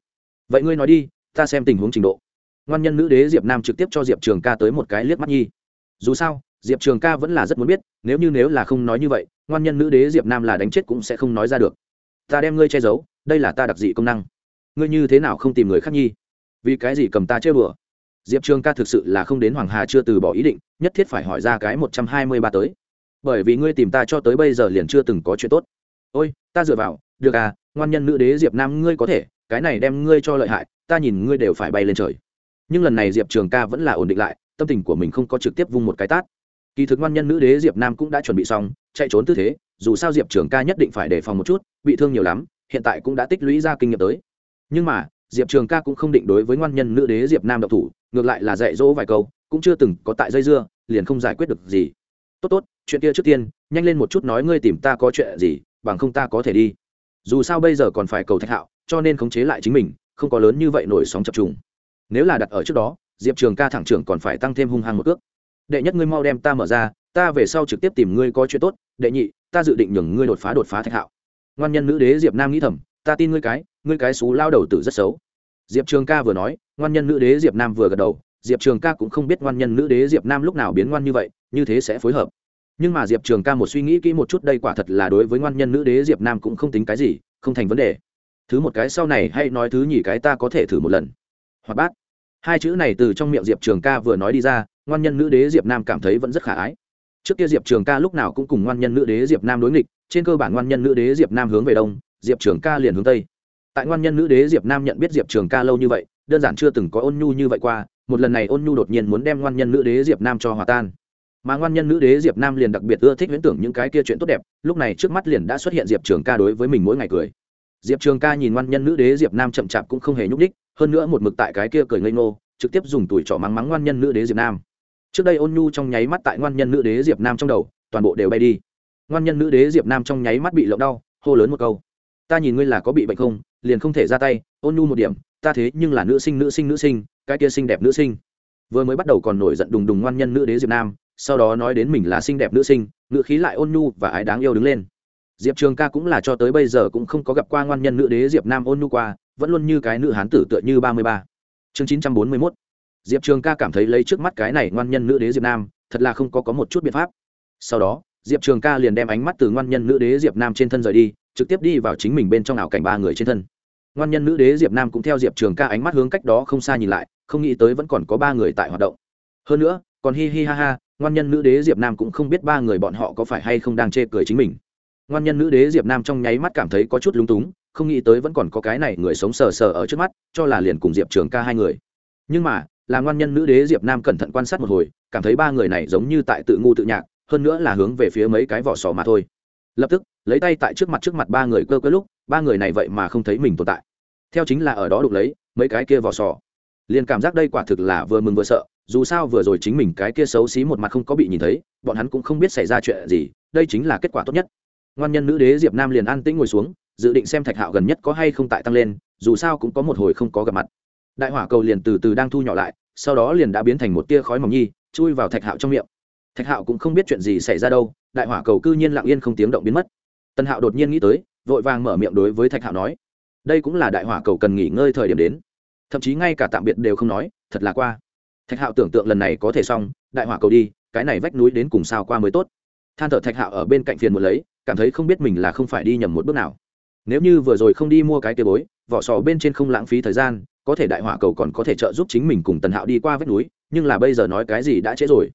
Vậy ngươi nói đi, ta xem tình huống trình độ. Ngoan nhân nữ đế diệp nam trực tiếp cho diệp trường ca tới một cái liếc mắt nhi. Dù sao, diệp trường ca vẫn là rất muốn biết, nếu như nếu là không nói như vậy, ngoan nhân nữ đế diệp nam là đánh chết cũng sẽ không nói ra được. Ta đem ngươi che giấu, đây là ta đặc dị công năng. Ngươi như thế nào không tìm người khác nhi? Vì cái gì cầm ta chơi bừa diệp trường ca thực sự là không đến hoàng hà chưa từ bỏ ý định, nhất thiết phải hỏi ra cái một trăm hai mươi ba tới. Bởi vì ngươi tìm ta cho tới bây giờ liền chưa từng có chuyện tốt. Ôi, ta dựa vào, được à ngoan nhân nữ đế diệp nam ngươi có thể, cái này đem ngươi cho lợi hại, ta nhìn ngươi đều phải bay lên trời. Nhưng lần này diệp trường ca vẫn là ổn định lại, tâm tình của mình không có trực tiếp vung một cái tát. Kỳ thực ngoan nhân nữ đế diệp nam cũng đã chuẩn bị xong, chạy trốn tư thế, dù sao diệp trường ca nhất định phải đề phòng một chút, bị thương nhiều lắm, hiện tại cũng đã tích lũy ra kinh nghiệm tới. Nhưng mà diệp trường ca cũng không định đối với ngoan nhân nữ đế diệp nam độc thủ, ngược lại là dạy dỗ vài câu, cũng chưa từng có tại dây dưa, liền không giải quyết được gì. Tốt tốt, chuyện kia trước tiên, nhanh lên một chút nói ngươi tìm ta có chuyện gì, bằng không ta có thể đi. Dù sao bây giờ còn phải cầu thạch hạo, cho nên khống chế lại chính mình, không có lớn như vậy nổi sóng chập trùng. Nếu là đặt ở trước đó, diệp trường ca thẳng trưởng còn phải tăng thêm hung hăng một cước. Đệ nhất ngươi mau đem ta mở ra, ta về sau trực tiếp tìm ngươi có chuyện tốt, đệ nhị, ta dự định nhường ngươi đột phá đột phá thạch hạo. Ngoan nhân nữ đế diệp nam nghĩ thầm ta tin ngươi cái ngươi cái xú lao đầu tử rất xấu. Diệp trường ca vừa nói, ngoan nhân nữ đế diệp nam vừa gật đầu, diệp trường ca cũng không biết ngoan nhân nữ đế diệp nam lúc nào biến ngoan như vậy, như thế sẽ phối hợp. Nhưng mà diệp trường ca một suy nghĩ kỹ một chút, đây quả thật là đối với ngoan nhân nữ đế diệp nam cũng không tính cái gì, không thành vấn đề. Thứ một cái sau này hay nói thứ nhì cái ta có thể thử một lần. Hoặc bát hai chữ này từ trong miệng diệp trường ca vừa nói đi ra, ngoan nhân nữ đế diệp nam cảm thấy vẫn rất khả ái. Trước kia diệp trường ca lúc nào cũng cùng ngoan nhân nữ đế diệp nam đối nghịch, trên cơ bản ngoan nhân nữ đế diệp nam hướng về đông diệp trường ca liền hướng tây. Tại ngoan nhân nữ đế diệp nam nhận biết diệp trường ca lâu như vậy, đơn giản chưa từng có ôn nhu như vậy qua, một lần này ôn nhu đột nhiên muốn đem ngoan nhân nữ đế diệp nam cho hòa tan. Mà ngoan nhân nữ đế diệp nam liền đặc biệt ưa thích huyễn tưởng những cái kia chuyện tốt đẹp, lúc này trước mắt liền đã xuất hiện diệp trường ca đối với mình mỗi ngày cười. Diệp trường ca nhìn ngoan nhân nữ đế diệp nam chậm chạp cũng không hề nhúc đích hơn nữa một mực tại cái kia cười ngây ngô, trực tiếp dùng tuổi trỏ mắng mắng ngoan nhân nữ đế diệp nam. Trước đây ôn nhu trong nháy mắt tại ngoan nhân nữ đế diệp nam trong đầu, toàn bộ đều bay đi. Ngoan nhân nữ đế diệp nam trong nháy mắt bị lộng đau, hô lớn một câu ta nhìn ngươi là có bị bệnh không, liền không thể ra tay, ôn nhu một điểm, ta thế nhưng là nữ sinh nữ sinh nữ sinh, cái kia xinh đẹp nữ sinh. Vừa mới bắt đầu còn nổi giận đùng đùng ngoan nhân nữ đế diệp nam, sau đó nói đến mình là xinh đẹp nữ sinh, ngữ khí lại ôn nhu và ái đáng yêu đứng lên. Diệp trường ca cũng là cho tới bây giờ cũng không có gặp qua ngoan nhân nữ đế diệp nam ôn nhu qua, vẫn luôn như cái nữ hán tử tựa như ba mươi ba. Chương chín trăm bốn mươi mốt. Diệp trường ca cảm thấy lấy trước mắt cái này ngoan nhân nữ đế diệp nam, thật là không có có một chút biện pháp. Sau đó, diệp trường ca liền đem ánh mắt từ ngoan nhân nữ đế diệp nam trên thân rời đi trực tiếp đi vào chính mình bên trong ảo cảnh ba người trên thân. Ngoan nhân nữ đế diệp nam cũng theo diệp trường ca ánh mắt hướng cách đó không xa nhìn lại, không nghĩ tới vẫn còn có ba người tại hoạt động. Hơn nữa, còn hi hi ha ha, ngoan nhân nữ đế diệp nam cũng không biết ba người bọn họ có phải hay không đang chê cười chính mình. Ngoan nhân nữ đế diệp nam trong nháy mắt cảm thấy có chút lúng túng, không nghĩ tới vẫn còn có cái này người sống sờ sờ ở trước mắt, cho là liền cùng diệp trường ca hai người. Nhưng mà, là ngoan nhân nữ đế diệp nam cẩn thận quan sát một hồi, cảm thấy ba người này giống như tại tự ngu tự nhạc, hơn nữa là hướng về phía mấy cái vỏ sò mà thôi lập tức, lấy tay tại trước mặt trước mặt ba người cơ cơ lúc, ba người này vậy mà không thấy mình tồn tại. Theo chính là ở đó đục lấy, mấy cái kia vỏ sò. Liền cảm giác đây quả thực là vừa mừng vừa sợ, dù sao vừa rồi chính mình cái kia xấu xí một mặt không có bị nhìn thấy, bọn hắn cũng không biết xảy ra chuyện gì, đây chính là kết quả tốt nhất. Ngoan nhân nữ đế diệp nam liền an tĩnh ngồi xuống, dự định xem thạch hạo gần nhất có hay không tại tăng lên, dù sao cũng có một hồi không có gặp mặt. Đại hỏa cầu liền từ từ đang thu nhỏ lại, sau đó liền đã biến thành một tia khói mỏng nhi, chui vào thạch hạo trong miệng thạch hạo cũng không biết chuyện gì xảy ra đâu, đại hỏa cầu cư nhiên lặng yên không tiếng động biến mất. Tân hạo đột nhiên nghĩ tới, vội vàng mở miệng đối với thạch hạo nói, đây cũng là đại hỏa cầu cần nghỉ ngơi thời điểm đến. Thậm chí ngay cả tạm biệt đều không nói, thật là qua. Thạch hạo tưởng tượng lần này có thể xong, đại hỏa cầu đi, cái này vách núi đến cùng sao qua mới tốt. Than thở thạch hạo ở bên cạnh phiền một lấy, cảm thấy không biết mình là không phải đi nhầm một bước nào. Nếu như vừa rồi không đi mua cái tia bối, vỏ sò bên trên không lãng phí thời gian, có thể đại hỏa cầu còn có thể trợ giúp chính mình cùng tần hạo đi qua vách núi, nhưng là bây giờ nói cái gì đã trễ rồi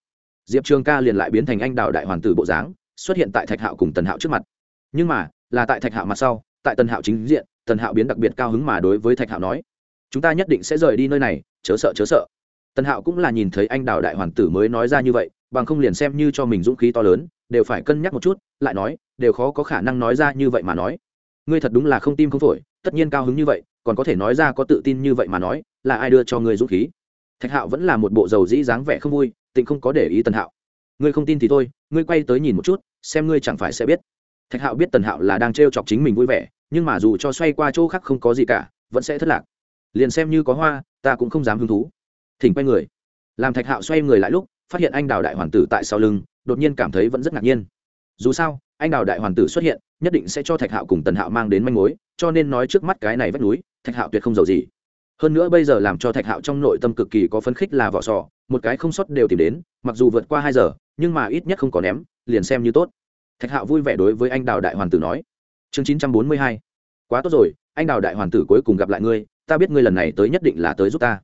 diệp trường ca liền lại biến thành anh đào đại hoàn tử bộ dáng, xuất hiện tại thạch hạo cùng tần hạo trước mặt. Nhưng mà, là tại thạch hạo mặt sau, tại tần hạo chính diện, tần hạo biến đặc biệt cao hứng mà đối với thạch hạo nói, chúng ta nhất định sẽ rời đi nơi này, chớ sợ chớ sợ. Tần hạo cũng là nhìn thấy anh đào đại hoàn tử mới nói ra như vậy, bằng không liền xem như cho mình dũng khí to lớn, đều phải cân nhắc một chút, lại nói, đều khó có khả năng nói ra như vậy mà nói. Ngươi thật đúng là không tim không phổi, tất nhiên cao hứng như vậy, còn có thể nói ra có tự tin như vậy mà nói, là ai đưa cho ngươi dũng khí? Thạch hạo vẫn là một bộ dầu dĩ dáng vẻ không vui tịnh không có để ý tần hạo. Ngươi không tin thì thôi, ngươi quay tới nhìn một chút, xem ngươi chẳng phải sẽ biết. Thạch hạo biết tần hạo là đang t chọc chính mình vui vẻ, nhưng mà dù cho xoay qua chỗ khác không có gì cả, vẫn sẽ thất lạc. Liền xem như có hoa, ta cũng không dám hứng thú. Thỉnh quay người. Làm thạch hạo xoay người lại lúc, phát hiện anh đào đại hoàng tử tại sau lưng, đột nhiên cảm thấy vẫn rất ngạc nhiên. Dù sao, anh đào đại hoàng tử xuất hiện, nhất định sẽ cho thạch hạo cùng tần hạo mang đến manh mối, cho nên nói trước mắt cái này vách núi, thạch hạo tuyệt không giàu gì hơn nữa bây giờ làm cho thạch hạo trong nội tâm cực kỳ có phấn khích là vỏ sò, một cái không sót đều tìm đến, mặc dù vượt qua hai giờ, nhưng mà ít nhất không có ném, liền xem như tốt. Thạch hạo vui vẻ đối với anh đào đại hoàng tử nói. Chương chín trăm bốn mươi hai. Quá tốt rồi, anh đào đại hoàng tử cuối cùng gặp lại ngươi, ta biết ngươi lần này tới nhất định là tới giúp ta.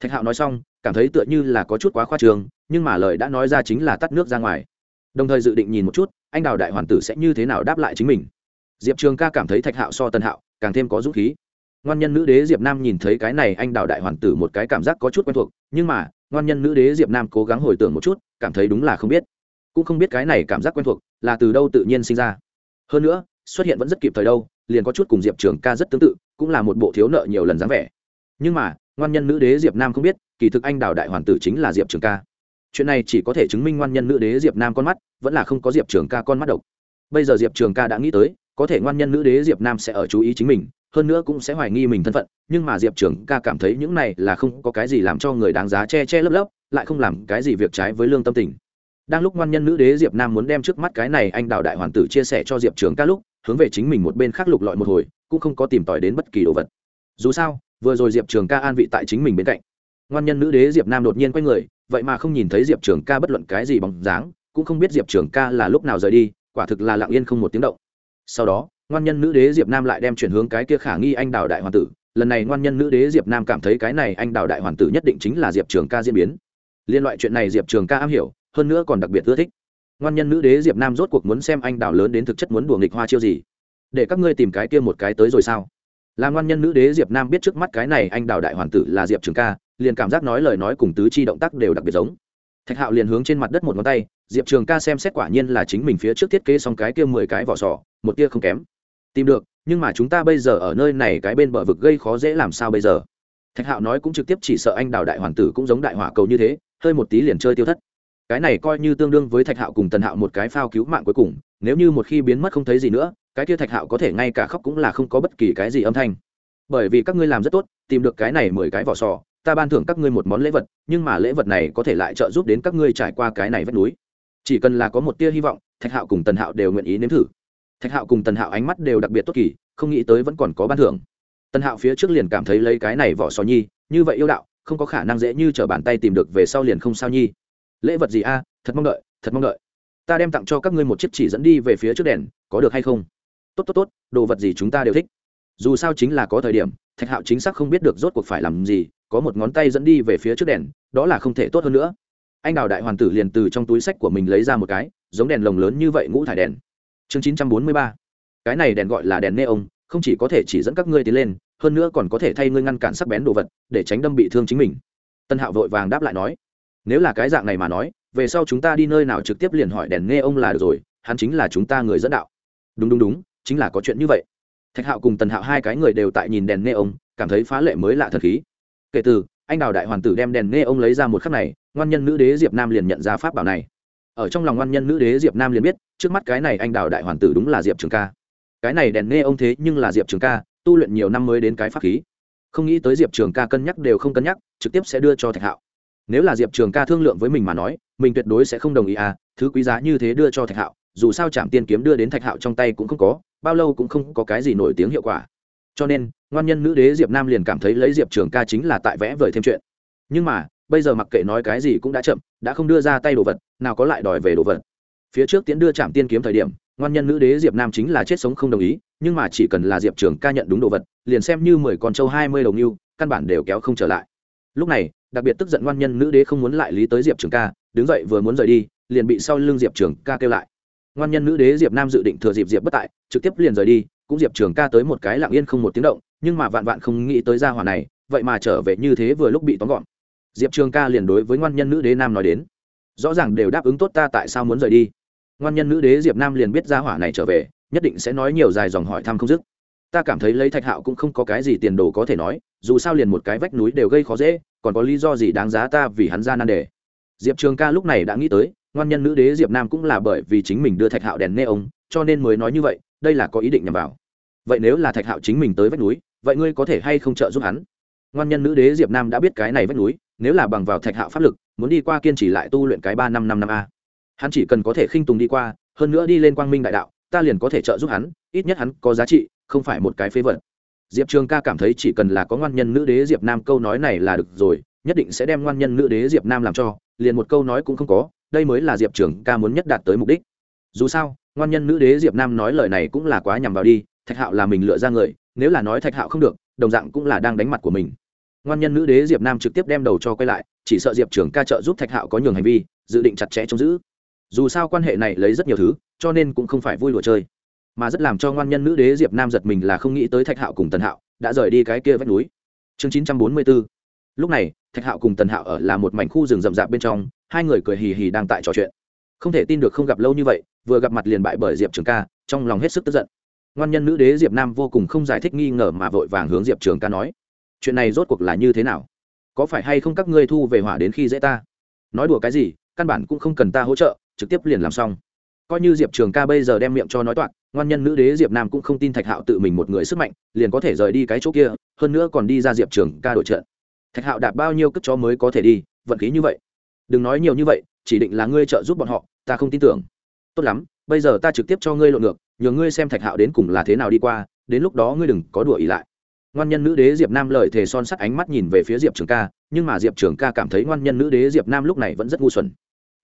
Thạch hạo nói xong, cảm thấy tựa như là có chút quá khoa trường, nhưng mà lời đã nói ra chính là tắt nước ra ngoài. Đồng thời dự định nhìn một chút, anh đào đại hoàn tử sẽ như thế nào đáp lại chính mình. Diệp trường ca cảm thấy thạch hạo so tân hạo càng thêm có dũng khí ngoan nhân nữ đế diệp nam nhìn thấy cái này anh đào đại hoàn tử một cái cảm giác có chút quen thuộc, nhưng mà, ngoan nhân nữ đế diệp nam cố gắng hồi tưởng một chút, cảm thấy đúng là không biết. Cũng không biết cái này cảm giác quen thuộc là từ đâu tự nhiên sinh ra. Hơn nữa, xuất hiện vẫn rất kịp thời đâu, liền có chút cùng diệp trường ca rất tương tự, cũng là một bộ thiếu nợ nhiều lần dáng vẻ. Nhưng mà, ngoan nhân nữ đế diệp nam không biết, kỳ thực anh đào đại hoàn tử chính là diệp trường ca. Chuyện này chỉ có thể chứng minh ngoan nhân nữ đế diệp nam con mắt, vẫn là không có diệp trường ca con mắt độc. Bây giờ diệp trường ca đã nghĩ tới, có thể ngoan nhân nữ đế diệp nam sẽ ở chú ý chính mình hơn nữa cũng sẽ hoài nghi mình thân phận, nhưng mà diệp trường ca cảm thấy những này là không có cái gì làm cho người đáng giá che che lấp lấp, lại không làm cái gì việc trái với lương tâm tình. Đang lúc ngoan nhân nữ đế diệp nam muốn đem trước mắt cái này anh đào đại hoàn tử chia sẻ cho diệp trường ca lúc, hướng về chính mình một bên khác lục lọi một hồi, cũng không có tìm tòi đến bất kỳ đồ vật. Dù sao, vừa rồi diệp trường ca an vị tại chính mình bên cạnh. Ngoan nhân nữ đế diệp nam đột nhiên quay người, vậy mà không nhìn thấy diệp trường ca bất luận cái gì bóng dáng, cũng không biết diệp trường ca là lúc nào rời đi, quả thực là lặng yên không một tiếng động. Sau đó ngoan nhân nữ đế diệp nam lại đem chuyển hướng cái kia khả nghi anh đào đại hoàng tử. Lần này ngoan nhân nữ đế diệp nam cảm thấy cái này anh đào đại hoàng tử nhất định chính là diệp trường ca diễn biến. Liên loại chuyện này diệp trường ca am hiểu, hơn nữa còn đặc biệt ưa thích. Ngoan nhân nữ đế diệp nam rốt cuộc muốn xem anh đào lớn đến thực chất muốn đùa nghịch hoa chiêu gì. Để các ngươi tìm cái kia một cái tới rồi sao? Là ngoan nhân nữ đế diệp nam biết trước mắt cái này anh đào đại hoàng tử là diệp trường ca, liền cảm giác nói lời nói cùng tứ chi động tác đều đặc biệt giống. Thạch hạo liền hướng trên mặt đất một ngón tay, diệp trường ca xem xét quả nhiên là chính mình phía trước thiết kế xong cái kia mười cái vỏ sò, một tia không kém tìm được, nhưng mà chúng ta bây giờ ở nơi này cái bên bờ vực gây khó dễ làm sao bây giờ? Thạch hạo nói cũng trực tiếp chỉ sợ anh đào đại hoàng tử cũng giống đại hỏa cầu như thế, hơi một tí liền chơi tiêu thất. Cái này coi như tương đương với thạch hạo cùng tần hạo một cái phao cứu mạng cuối cùng, nếu như một khi biến mất không thấy gì nữa, cái kia thạch hạo có thể ngay cả khóc cũng là không có bất kỳ cái gì âm thanh. Bởi vì các ngươi làm rất tốt, tìm được cái này mười cái vỏ sò, ta ban thưởng các ngươi một món lễ vật, nhưng mà lễ vật này có thể lại trợ giúp đến các ngươi trải qua cái này vách núi. Chỉ cần là có một tia hy vọng, thạch hạo cùng tần hạo đều nguyện ý nếm thử thạch hạo cùng tần hạo ánh mắt đều đặc biệt tốt kỳ, không nghĩ tới vẫn còn có ban thưởng. Tần hạo phía trước liền cảm thấy lấy cái này vỏ sò nhi, như vậy yêu đạo, không có khả năng dễ như t r ở bàn tay tìm được về sau liền không sao nhi. Lễ vật gì a? Thật mong đợi, thật mong đợi. Ta đem tặng cho các ngươi một chiếc chỉ dẫn đi về phía trước đèn, có được hay không? Tốt tốt tốt, đồ vật gì chúng ta đều thích. Dù sao chính là có thời điểm, thạch hạo chính xác không biết được rốt cuộc phải làm gì, có một ngón tay dẫn đi về phía trước đèn, đó là không thể tốt hơn nữa. Anh đào đại hoàn tử liền từ trong túi sách của mình lấy ra một cái, giống đèn lồng lớn như vậy ngũ thải đèn chương chín trăm bốn mươi ba. Cái này đèn gọi là đèn neon, không chỉ có thể chỉ dẫn các ngươi tiến lên, hơn nữa còn có thể thay ngươi ngăn cản sắc bén đồ vật, để tránh đâm bị thương chính mình. Tân hạo vội vàng đáp lại nói, nếu là cái dạng này mà nói, về sau chúng ta đi nơi nào trực tiếp liền hỏi đèn nghe ông là được rồi, hắn chính là chúng ta người dẫn đạo. Đúng đúng đúng, chính là có chuyện như vậy. Thạch hạo cùng tần hạo hai cái người đều tại nhìn đèn nghe ông cảm thấy phá lệ mới lạ thật khí. Kể từ, anh đào đại hoàn tử đem đèn nghe ông lấy ra một khắc này, ngoan nhân nữ đế diệp nam liền nhận ra pháp bảo này ở trong lòng ngoan nhân nữ đế diệp nam liền biết, trước mắt cái này anh đào đại hoàn tử đúng là diệp trường ca. Cái này đèn nghe ông thế nhưng là diệp trường ca, tu luyện nhiều năm mới đến cái pháp khí. Không nghĩ tới diệp trường ca cân nhắc đều không cân nhắc, trực tiếp sẽ đưa cho thạch hạo. Nếu là diệp trường ca thương lượng với mình mà nói, mình tuyệt đối sẽ không đồng ý à thứ quý giá như thế đưa cho thạch hạo, dù sao trạm tiên kiếm đưa đến thạch hạo trong tay cũng không có, bao lâu cũng không có cái gì nổi tiếng hiệu quả. Cho nên ngoan nhân nữ đế diệp nam liền cảm thấy lấy diệp trường ca chính là tại vẽ vời thêm chuyện. Nhưng mà bây giờ mặc kệ nói cái gì cũng đã chậm, đã không đưa ra tay đồ vật, nào có lại đòi về đồ vật. Phía trước tiễn đưa trạm tiên kiếm thời điểm, ngoan nhân nữ đế diệp nam chính là chết sống không đồng ý, nhưng mà chỉ cần là diệp trường ca nhận đúng đồ vật, liền xem như mười con trâu hai mươi đồng yêu căn bản đều kéo không trở lại. Lúc này, đặc biệt tức giận ngoan nhân nữ đế không muốn lại lý tới diệp trường ca, đứng dậy vừa muốn rời đi, liền bị sau lưng diệp trường ca kêu lại. Ngoan nhân nữ đế diệp nam dự định thừa dịp diệp bất tại, trực tiếp liền rời đi, cũng diệp trường ca tới một cái lặng yên không một tiếng động, nhưng mà vạn vạn không nghĩ tới gia hỏa này, vậy mà trở về như thế vừa lúc bị tóm gọn diệp trường ca liền đối với ngoan nhân nữ đế nam nói đến. Rõ ràng đều đáp ứng tốt ta tại sao muốn rời đi. Ngoan nhân nữ đế diệp nam liền biết gia hỏa này trở về, nhất định sẽ nói nhiều dài dòng hỏi thăm không dứt. Ta cảm thấy lấy thạch hạo cũng không có cái gì tiền đồ có thể nói, dù sao liền một cái vách núi đều gây khó dễ, còn có lý do gì đáng giá ta vì hắn ra nan đề? Diệp trường ca lúc này đã nghĩ tới, ngoan nhân nữ đế diệp nam cũng là bởi vì chính mình đưa thạch hạo đèn nê ông, cho nên mới nói như vậy, đây là có ý định nhằm vào. Vậy nếu là thạch hạo chính mình tới vách núi, vậy ngươi có thể hay không trợ giúp hắn? Ngoan nhân nữ đế diệp nam đã biết cái này vách núi, nếu là bằng vào thạch hạo pháp lực, muốn đi qua kiên trì lại tu luyện cái ba năm năm năm a. Hắn chỉ cần có thể khinh tùng đi qua, hơn nữa đi lên quang minh đại đạo, ta liền có thể trợ giúp hắn, ít nhất hắn có giá trị, không phải một cái phế vật. Diệp trường ca cảm thấy chỉ cần là có ngoan nhân nữ đế diệp nam câu nói này là được rồi, nhất định sẽ đem ngoan nhân nữ đế diệp nam làm cho, liền một câu nói cũng không có, đây mới là diệp trường ca muốn nhất đạt tới mục đích. Dù sao, ngoan nhân nữ đế diệp nam nói lời này cũng là quá nhằm vào đi, thạch hạo là mình lựa ra người, nếu là nói thạch hạo không được đồng dạng cũng là đang đánh mặt của mình. Ngoan nhân nữ đế diệp nam trực tiếp đem đầu cho quay lại, chỉ sợ diệp trưởng ca trợ giúp thạch hạo có nhường hành vi, dự định chặt chẽ trông giữ. Dù sao quan hệ này lấy rất nhiều thứ, cho nên cũng không phải vui đùa chơi. Mà rất làm cho ngoan nhân nữ đế diệp nam giật mình là không nghĩ tới thạch hạo cùng tần hạo đã rời đi cái kia vách núi. Chương chín trăm bốn mươi bốn lúc này, thạch hạo cùng tần hạo ở là một mảnh khu rừng rậm rạp bên trong, hai người cười hì hì đang tại trò chuyện. Không thể tin được không gặp lâu như vậy, vừa gặp mặt liền bại bởi diệp trường ca, trong lòng hết sức tức giận ngoan nhân nữ đế diệp nam vô cùng không giải thích nghi ngờ mà vội vàng hướng diệp trường ca nói, chuyện này rốt cuộc là như thế nào? Có phải hay không các ngươi thu về hỏa đến khi dễ ta? Nói đùa cái gì, căn bản cũng không cần ta hỗ trợ, trực tiếp liền làm xong. Coi như diệp trường ca bây giờ đem miệng cho nói toạc, ngoan nhân nữ đế diệp nam cũng không tin thạch hạo tự mình một người sức mạnh, liền có thể rời đi cái chỗ kia, hơn nữa còn đi ra diệp trường ca đội trận. Thạch hạo đạp bao nhiêu cất chó mới có thể đi, vận khí như vậy. Đừng nói nhiều như vậy, chỉ định là ngươi trợ giúp bọn họ, ta không tin tưởng. Tốt lắm, bây giờ ta trực tiếp cho ngươi lộn ngược nhờ ngươi xem thạch hạo đến cùng là thế nào đi qua, đến lúc đó ngươi đừng có đùa ý lại. Ngoan nhân nữ đế diệp nam lời thề son sắt ánh mắt nhìn về phía diệp trường ca, nhưng mà diệp trường ca cảm thấy ngoan nhân nữ đế diệp nam lúc này vẫn rất ngu xuẩn.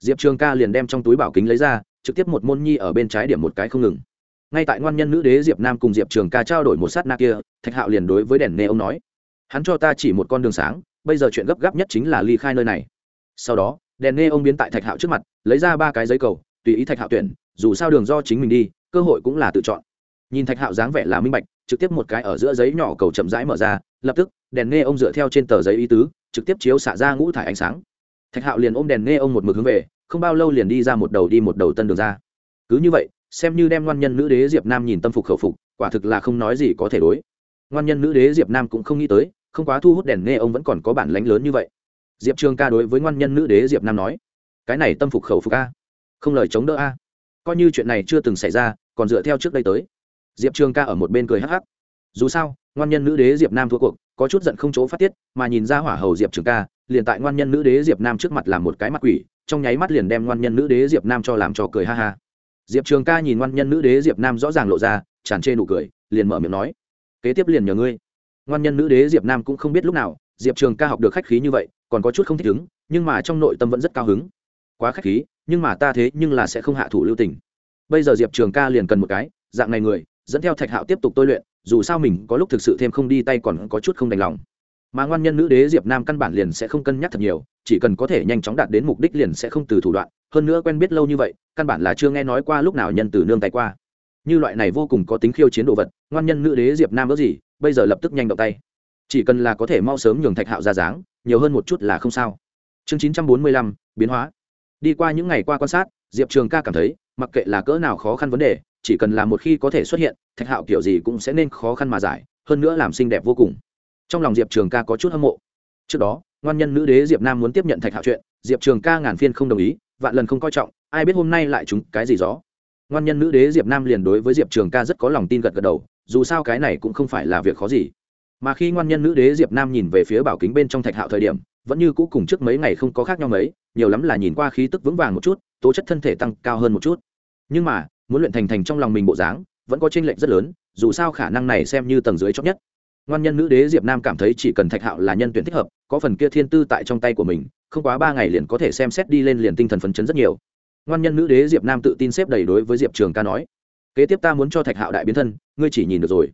Diệp trường ca liền đem trong túi bảo kính lấy ra, trực tiếp một môn nhi ở bên trái điểm một cái không ngừng. Ngay tại ngoan nhân nữ đế diệp nam cùng diệp trường ca trao đổi một sát na kia, thạch hạo liền đối với đèn nê ông nói, hắn cho ta chỉ một con đường sáng, bây giờ chuyện gấp gáp nhất chính là ly khai nơi này. Sau đó, đèn nê ông biến tại thạch hạo trước mặt, lấy ra ba cái giấy cầu, tùy ý thạch hạo tuyển, dù sao đường do chính mình đi cơ hội cũng là tự chọn. Nhìn thạch hạo dáng vẻ là minh bạch, trực tiếp một cái ở giữa giấy nhỏ cầu chậm rãi mở ra, lập tức, đèn nghe ông dựa theo trên tờ giấy ý tứ, trực tiếp chiếu xả ra ngũ thải ánh sáng. Thạch hạo liền ôm đèn nghe ông một mực hướng về, không bao lâu liền đi ra một đầu đi một đầu tân đường ra. Cứ như vậy, xem như đem ngoan nhân nữ đế diệp nam nhìn tâm phục khẩu phục, quả thực là không nói gì có thể đối. Ngoan nhân nữ đế diệp nam cũng không nghĩ tới, không quá thu hút đèn nghe ông vẫn còn có bản lánh lớn như vậy. Diệp trường ca đối với ngoan nhân nữ đế diệp nam nói, cái này tâm phục khẩu phục a, không lời chống đỡ a coi như chuyện này chưa từng xảy ra, còn dựa theo trước đây tới. Diệp trường ca ở một bên cười hắc hắc. Dù sao, ngoan nhân nữ đế diệp nam thua cuộc, có chút giận không chỗ phát tiết, mà nhìn ra hỏa hầu diệp trường ca, liền tại ngoan nhân nữ đế diệp nam trước mặt làm một cái mặt quỷ, trong nháy mắt liền đem ngoan nhân nữ đế diệp nam cho làm cho cười ha ha. Diệp trường ca nhìn ngoan nhân nữ đế diệp nam rõ ràng lộ ra, tràn trê nụ cười, liền mở miệng nói, kế tiếp liền nhờ ngươi. Ngoan nhân nữ đế diệp nam cũng không biết lúc nào, diệp trường ca học được khách khí như vậy, còn có chút không thích ứng nhưng mà trong nội tâm vẫn rất cao hứng. Quá khách khí nhưng mà ta thế nhưng là sẽ không hạ thủ lưu tình. Bây giờ diệp trường ca liền cần một cái, dạng này người, dẫn theo thạch hạo tiếp tục tôi luyện, dù sao mình có lúc thực sự thêm không đi tay còn có chút không đành lòng. Mà ngoan nhân nữ đế diệp nam căn bản liền sẽ không cân nhắc thật nhiều, chỉ cần có thể nhanh chóng đạt đến mục đích liền sẽ không từ thủ đoạn, hơn nữa quen biết lâu như vậy, căn bản là chưa nghe nói qua lúc nào nhân từ nương tay qua. Như loại này vô cùng có tính khiêu chiến đồ vật, ngoan nhân nữ đế diệp nam ước gì, bây giờ lập tức nhanh động tay. Chỉ cần là có thể mau sớm nhường thạch hạo ra dáng, nhiều hơn một chút là không sao. Chương chín trăm bốn mươi lăm, biến hóa đi qua những ngày qua quan sát, diệp trường ca cảm thấy, mặc kệ là cỡ nào khó khăn vấn đề, chỉ cần là một khi có thể xuất hiện, thạch hạo kiểu gì cũng sẽ nên khó khăn mà giải, hơn nữa làm xinh đẹp vô cùng. Trong lòng diệp trường ca có chút hâm mộ. Trước đó, ngoan nhân nữ đế diệp nam muốn tiếp nhận thạch hạo chuyện, diệp trường ca ngàn phiên không đồng ý, vạn lần không coi trọng, ai biết hôm nay lại chúng cái gì gió. Ngoan nhân nữ đế diệp nam liền đối với diệp trường ca rất có lòng tin gật gật đầu, dù sao cái này cũng không phải là việc khó gì. Mà khi ngoan nhân nữ đế diệp nam nhìn về phía bảo kính bên trong thạch hạo thời điểm vẫn như cũ cùng trước mấy ngày không có khác nhau mấy, nhiều lắm là nhìn qua khí tức vững vàng một chút, tố chất thân thể tăng cao hơn một chút. Nhưng mà, muốn luyện thành thành trong lòng mình bộ dáng, vẫn có tranh lệch rất lớn, dù sao khả năng này xem như tầng dưới chót nhất. Ngoan nhân nữ đế diệp nam cảm thấy chỉ cần thạch hạo là nhân tuyển thích hợp, có phần kia thiên tư tại trong tay của mình, không quá ba ngày liền có thể xem xét đi lên liền tinh thần phấn chấn rất nhiều. Ngoan nhân nữ đế diệp nam tự tin xếp đầy đối với diệp trường ca nói, kế tiếp ta muốn cho thạch hạo đại biến thân, ngươi chỉ nhìn được rồi.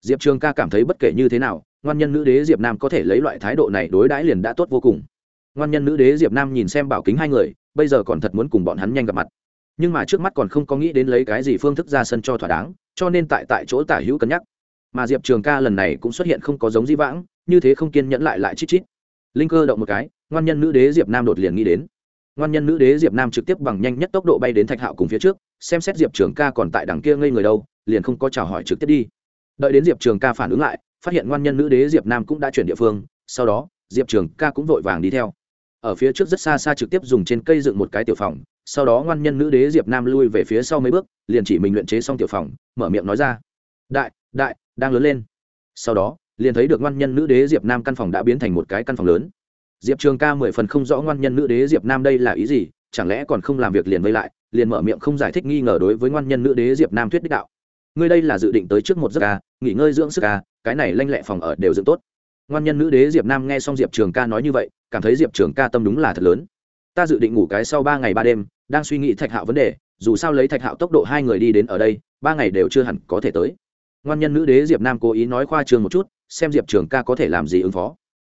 Diệp trường ca cảm thấy bất kể như thế nào ngoan nhân nữ đế diệp nam có thể lấy loại thái độ này đối đãi liền đã tốt vô cùng. Ngoan nhân nữ đế diệp nam nhìn xem bảo kính hai người, bây giờ còn thật muốn cùng bọn hắn nhanh gặp mặt. Nhưng mà trước mắt còn không có nghĩ đến lấy cái gì phương thức ra sân cho thỏa đáng, cho nên tại tại chỗ tả hữu cân nhắc. Mà diệp trường ca lần này cũng xuất hiện không có giống di vãng, như thế không kiên nhẫn lại lại chít chít. Linh cơ động một cái, ngoan nhân nữ đế diệp nam đột liền nghĩ đến. Ngoan nhân nữ đế diệp nam trực tiếp bằng nhanh nhất tốc độ bay đến thạch hạo cùng phía trước, xem xét diệp trường ca còn tại đằng kia ngây người đâu, liền không có chào hỏi trực tiếp đi. Đợi đến diệp trường ca phản ứng lại phát hiện ngoan nhân nữ đế diệp nam cũng đã chuyển địa phương, sau đó, diệp trường ca cũng vội vàng đi theo. Ở phía trước rất xa xa trực tiếp dùng trên cây dựng một cái tiểu phòng, sau đó ngoan nhân nữ đế diệp nam lui về phía sau mấy bước, liền chỉ mình luyện chế xong tiểu phòng, mở miệng nói ra. Đại đại, đang lớn lên. Sau đó, liền thấy được ngoan nhân nữ đế diệp nam căn phòng đã biến thành một cái căn phòng lớn. Diệp trường ca mười phần không rõ ngoan nhân nữ đế diệp nam đây là ý gì, chẳng lẽ còn không làm việc liền vây lại, liền mở miệng không giải thích nghi ngờ đối với ngoan nhân nữ đế diệp nam thuyết đích đạo. Ngươi đây là dự định tới trước một giấc ca nghỉ ngơi dưỡng sức ca cái này lanh lẹ phòng ở đều dựng tốt. Ngoan nhân nữ đế diệp nam nghe xong diệp trường ca nói như vậy, cảm thấy diệp trường ca tâm đúng là thật lớn. Ta dự định ngủ cái sau ba ngày ba đêm, đang suy nghĩ thạch hạo vấn đề, dù sao lấy thạch hạo tốc độ hai người đi đến ở đây, ba ngày đều chưa hẳn có thể tới. Ngoan nhân nữ đế diệp nam cố ý nói khoa trương một chút, xem diệp trường ca có thể làm gì ứng phó.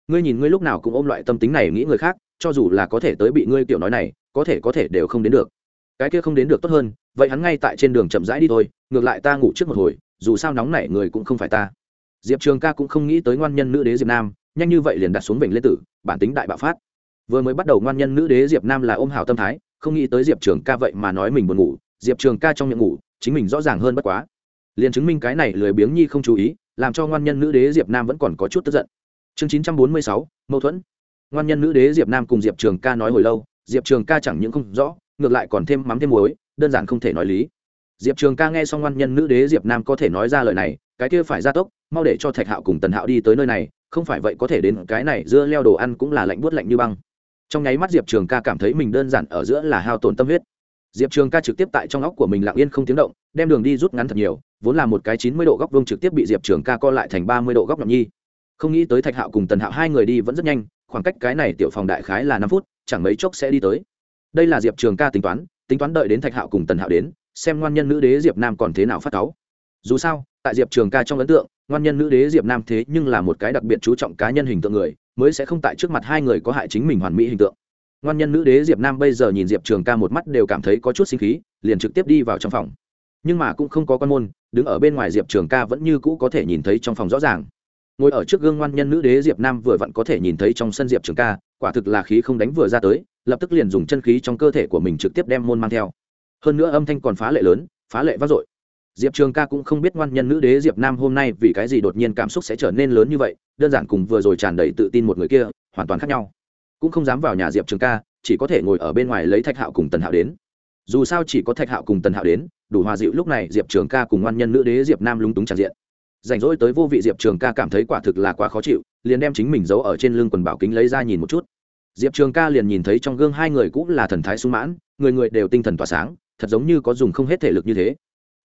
Ngươi nhìn ngươi lúc nào cũng ôm loại tâm tính này nghĩ người khác, cho dù là có thể tới bị ngươi kiểu nói này, có thể có thể đều không đến được. Cái kia không đến được tốt hơn, vậy hắn ngay tại trên đường chậm rãi đi thôi, ngược lại ta ngủ trước một hồi, dù sao nóng nảy người cũng không phải ta diệp trường ca cũng không nghĩ tới ngoan nhân nữ đế diệp nam, nhanh như vậy liền đặt xuống vịnh lê tử, bản tính đại bạo phát. Vừa mới bắt đầu ngoan nhân nữ đế diệp nam là ôm hào tâm thái, không nghĩ tới diệp trường ca vậy mà nói mình buồn ngủ, diệp trường ca trong miệng ngủ, chính mình rõ ràng hơn bất quá. Liền chứng minh cái này lười biếng nhi không chú ý, làm cho ngoan nhân nữ đế diệp nam vẫn còn có chút tức giận. Chương chín trăm bốn mươi sáu, mâu thuẫn. Ngoan nhân nữ đế diệp nam cùng diệp trường ca nói hồi lâu, diệp trường ca chẳng những không rõ, ngược lại còn thêm mắm thêm muối, đơn giản không thể nói lý diệp trường ca nghe xong ngoan nhân nữ đế diệp nam có thể nói ra lời này, cái kia phải ra tốc, mau để cho thạch hạo cùng tần hạo đi tới nơi này, không phải vậy có thể đến cái này dưa leo đồ ăn cũng là lạnh buốt lạnh như băng. Trong nháy mắt diệp trường ca cảm thấy mình đơn giản ở giữa là hao tổn tâm huyết. Diệp trường ca trực tiếp tại trong óc của mình lặng yên không tiếng động, đem đường đi rút ngắn thật nhiều, vốn là một cái chín mươi độ góc vuông trực tiếp bị diệp trường ca co lại thành ba mươi độ góc nhọn nhi. Không nghĩ tới thạch hạo cùng tần hạo hai người đi vẫn rất nhanh, khoảng cách cái này tiểu phòng đại khái là năm phút, chẳng mấy chốc sẽ đi tới. Đây là diệp trường ca tính toán tính toán đợi đến thạch hạo cùng tần hạo đến xem ngoan nhân nữ đế diệp nam còn thế nào phát cáu. Dù sao, tại diệp trường ca trong ấn tượng, ngoan nhân nữ đế diệp nam thế nhưng là một cái đặc biệt chú trọng cá nhân hình tượng người, mới sẽ không tại trước mặt hai người có hại chính mình hoàn mỹ hình tượng. Ngoan nhân nữ đế diệp nam bây giờ nhìn diệp trường ca một mắt đều cảm thấy có chút sinh khí, liền trực tiếp đi vào trong phòng. Nhưng mà cũng không có con môn, đứng ở bên ngoài diệp trường ca vẫn như cũ có thể nhìn thấy trong phòng rõ ràng. Ngồi ở trước gương ngoan nhân nữ đế diệp nam vừa vặn có thể nhìn thấy trong sân diệp trường ca, quả thực là khí không đánh vừa ra tới, lập tức liền dùng chân khí trong cơ thể của mình trực tiếp đem môn mang theo hơn nữa âm thanh còn phá lệ lớn, phá lệ vác dội. Diệp trường ca cũng không biết ngoan nhân nữ đế diệp nam hôm nay vì cái gì đột nhiên cảm xúc sẽ trở nên lớn như vậy, đơn giản cùng vừa rồi tràn đầy tự tin một người kia, hoàn toàn khác nhau. Cũng không dám vào nhà diệp trường ca, chỉ có thể ngồi ở bên ngoài lấy thạch hạo cùng tần hạo đến. Dù sao chỉ có thạch hạo cùng tần hạo đến, đủ hòa dịu lúc này diệp trường ca cùng ngoan nhân nữ đế diệp nam lúng túng tràn diện. Rảnh rỗi tới vô vị diệp trường ca cảm thấy quả thực là quá khó chịu, liền đem chính mình giấu ở trên lưng quần bảo kính lấy ra nhìn một chút. Diệp trường ca liền nhìn thấy trong gương hai người cũng là thần thái sung mãn, người người đều tinh thần tỏa sáng thật giống như có dùng không hết thể lực như thế.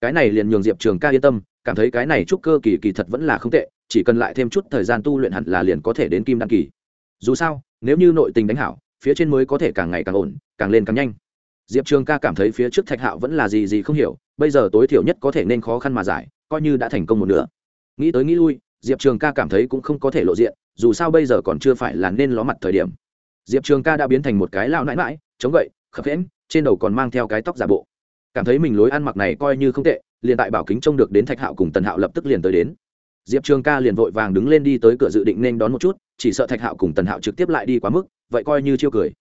Cái này liền nhường diệp trường ca yên tâm, cảm thấy cái này trúc cơ kỳ kỳ thật vẫn là không tệ, chỉ cần lại thêm chút thời gian tu luyện hẳn là liền có thể đến kim đăng kỳ. Dù sao, nếu như nội tình đánh hảo, phía trên mới có thể càng ngày càng ổn, càng lên càng nhanh. Diệp trường ca cảm thấy phía trước thạch hạo vẫn là gì gì không hiểu, bây giờ tối thiểu nhất có thể nên khó khăn mà giải, coi như đã thành công một nửa. Nghĩ tới nghĩ lui, diệp trường ca cảm thấy cũng không có thể lộ diện, dù sao bây giờ còn chưa phải là nên ló mặt thời điểm. Diệp trường ca đã biến thành một cái lao nãi mãi chống gậy khập khẽn trên đầu còn mang theo cái tóc giả bộ. Cảm thấy mình lối ăn mặc này coi như không tệ, liền tại bảo kính trông được đến thạch hạo cùng tần hạo lập tức liền tới đến. Diệp trường ca liền vội vàng đứng lên đi tới cửa dự định nên đón một chút, chỉ sợ thạch hạo cùng tần hạo trực tiếp lại đi quá mức, vậy coi như chiêu cười.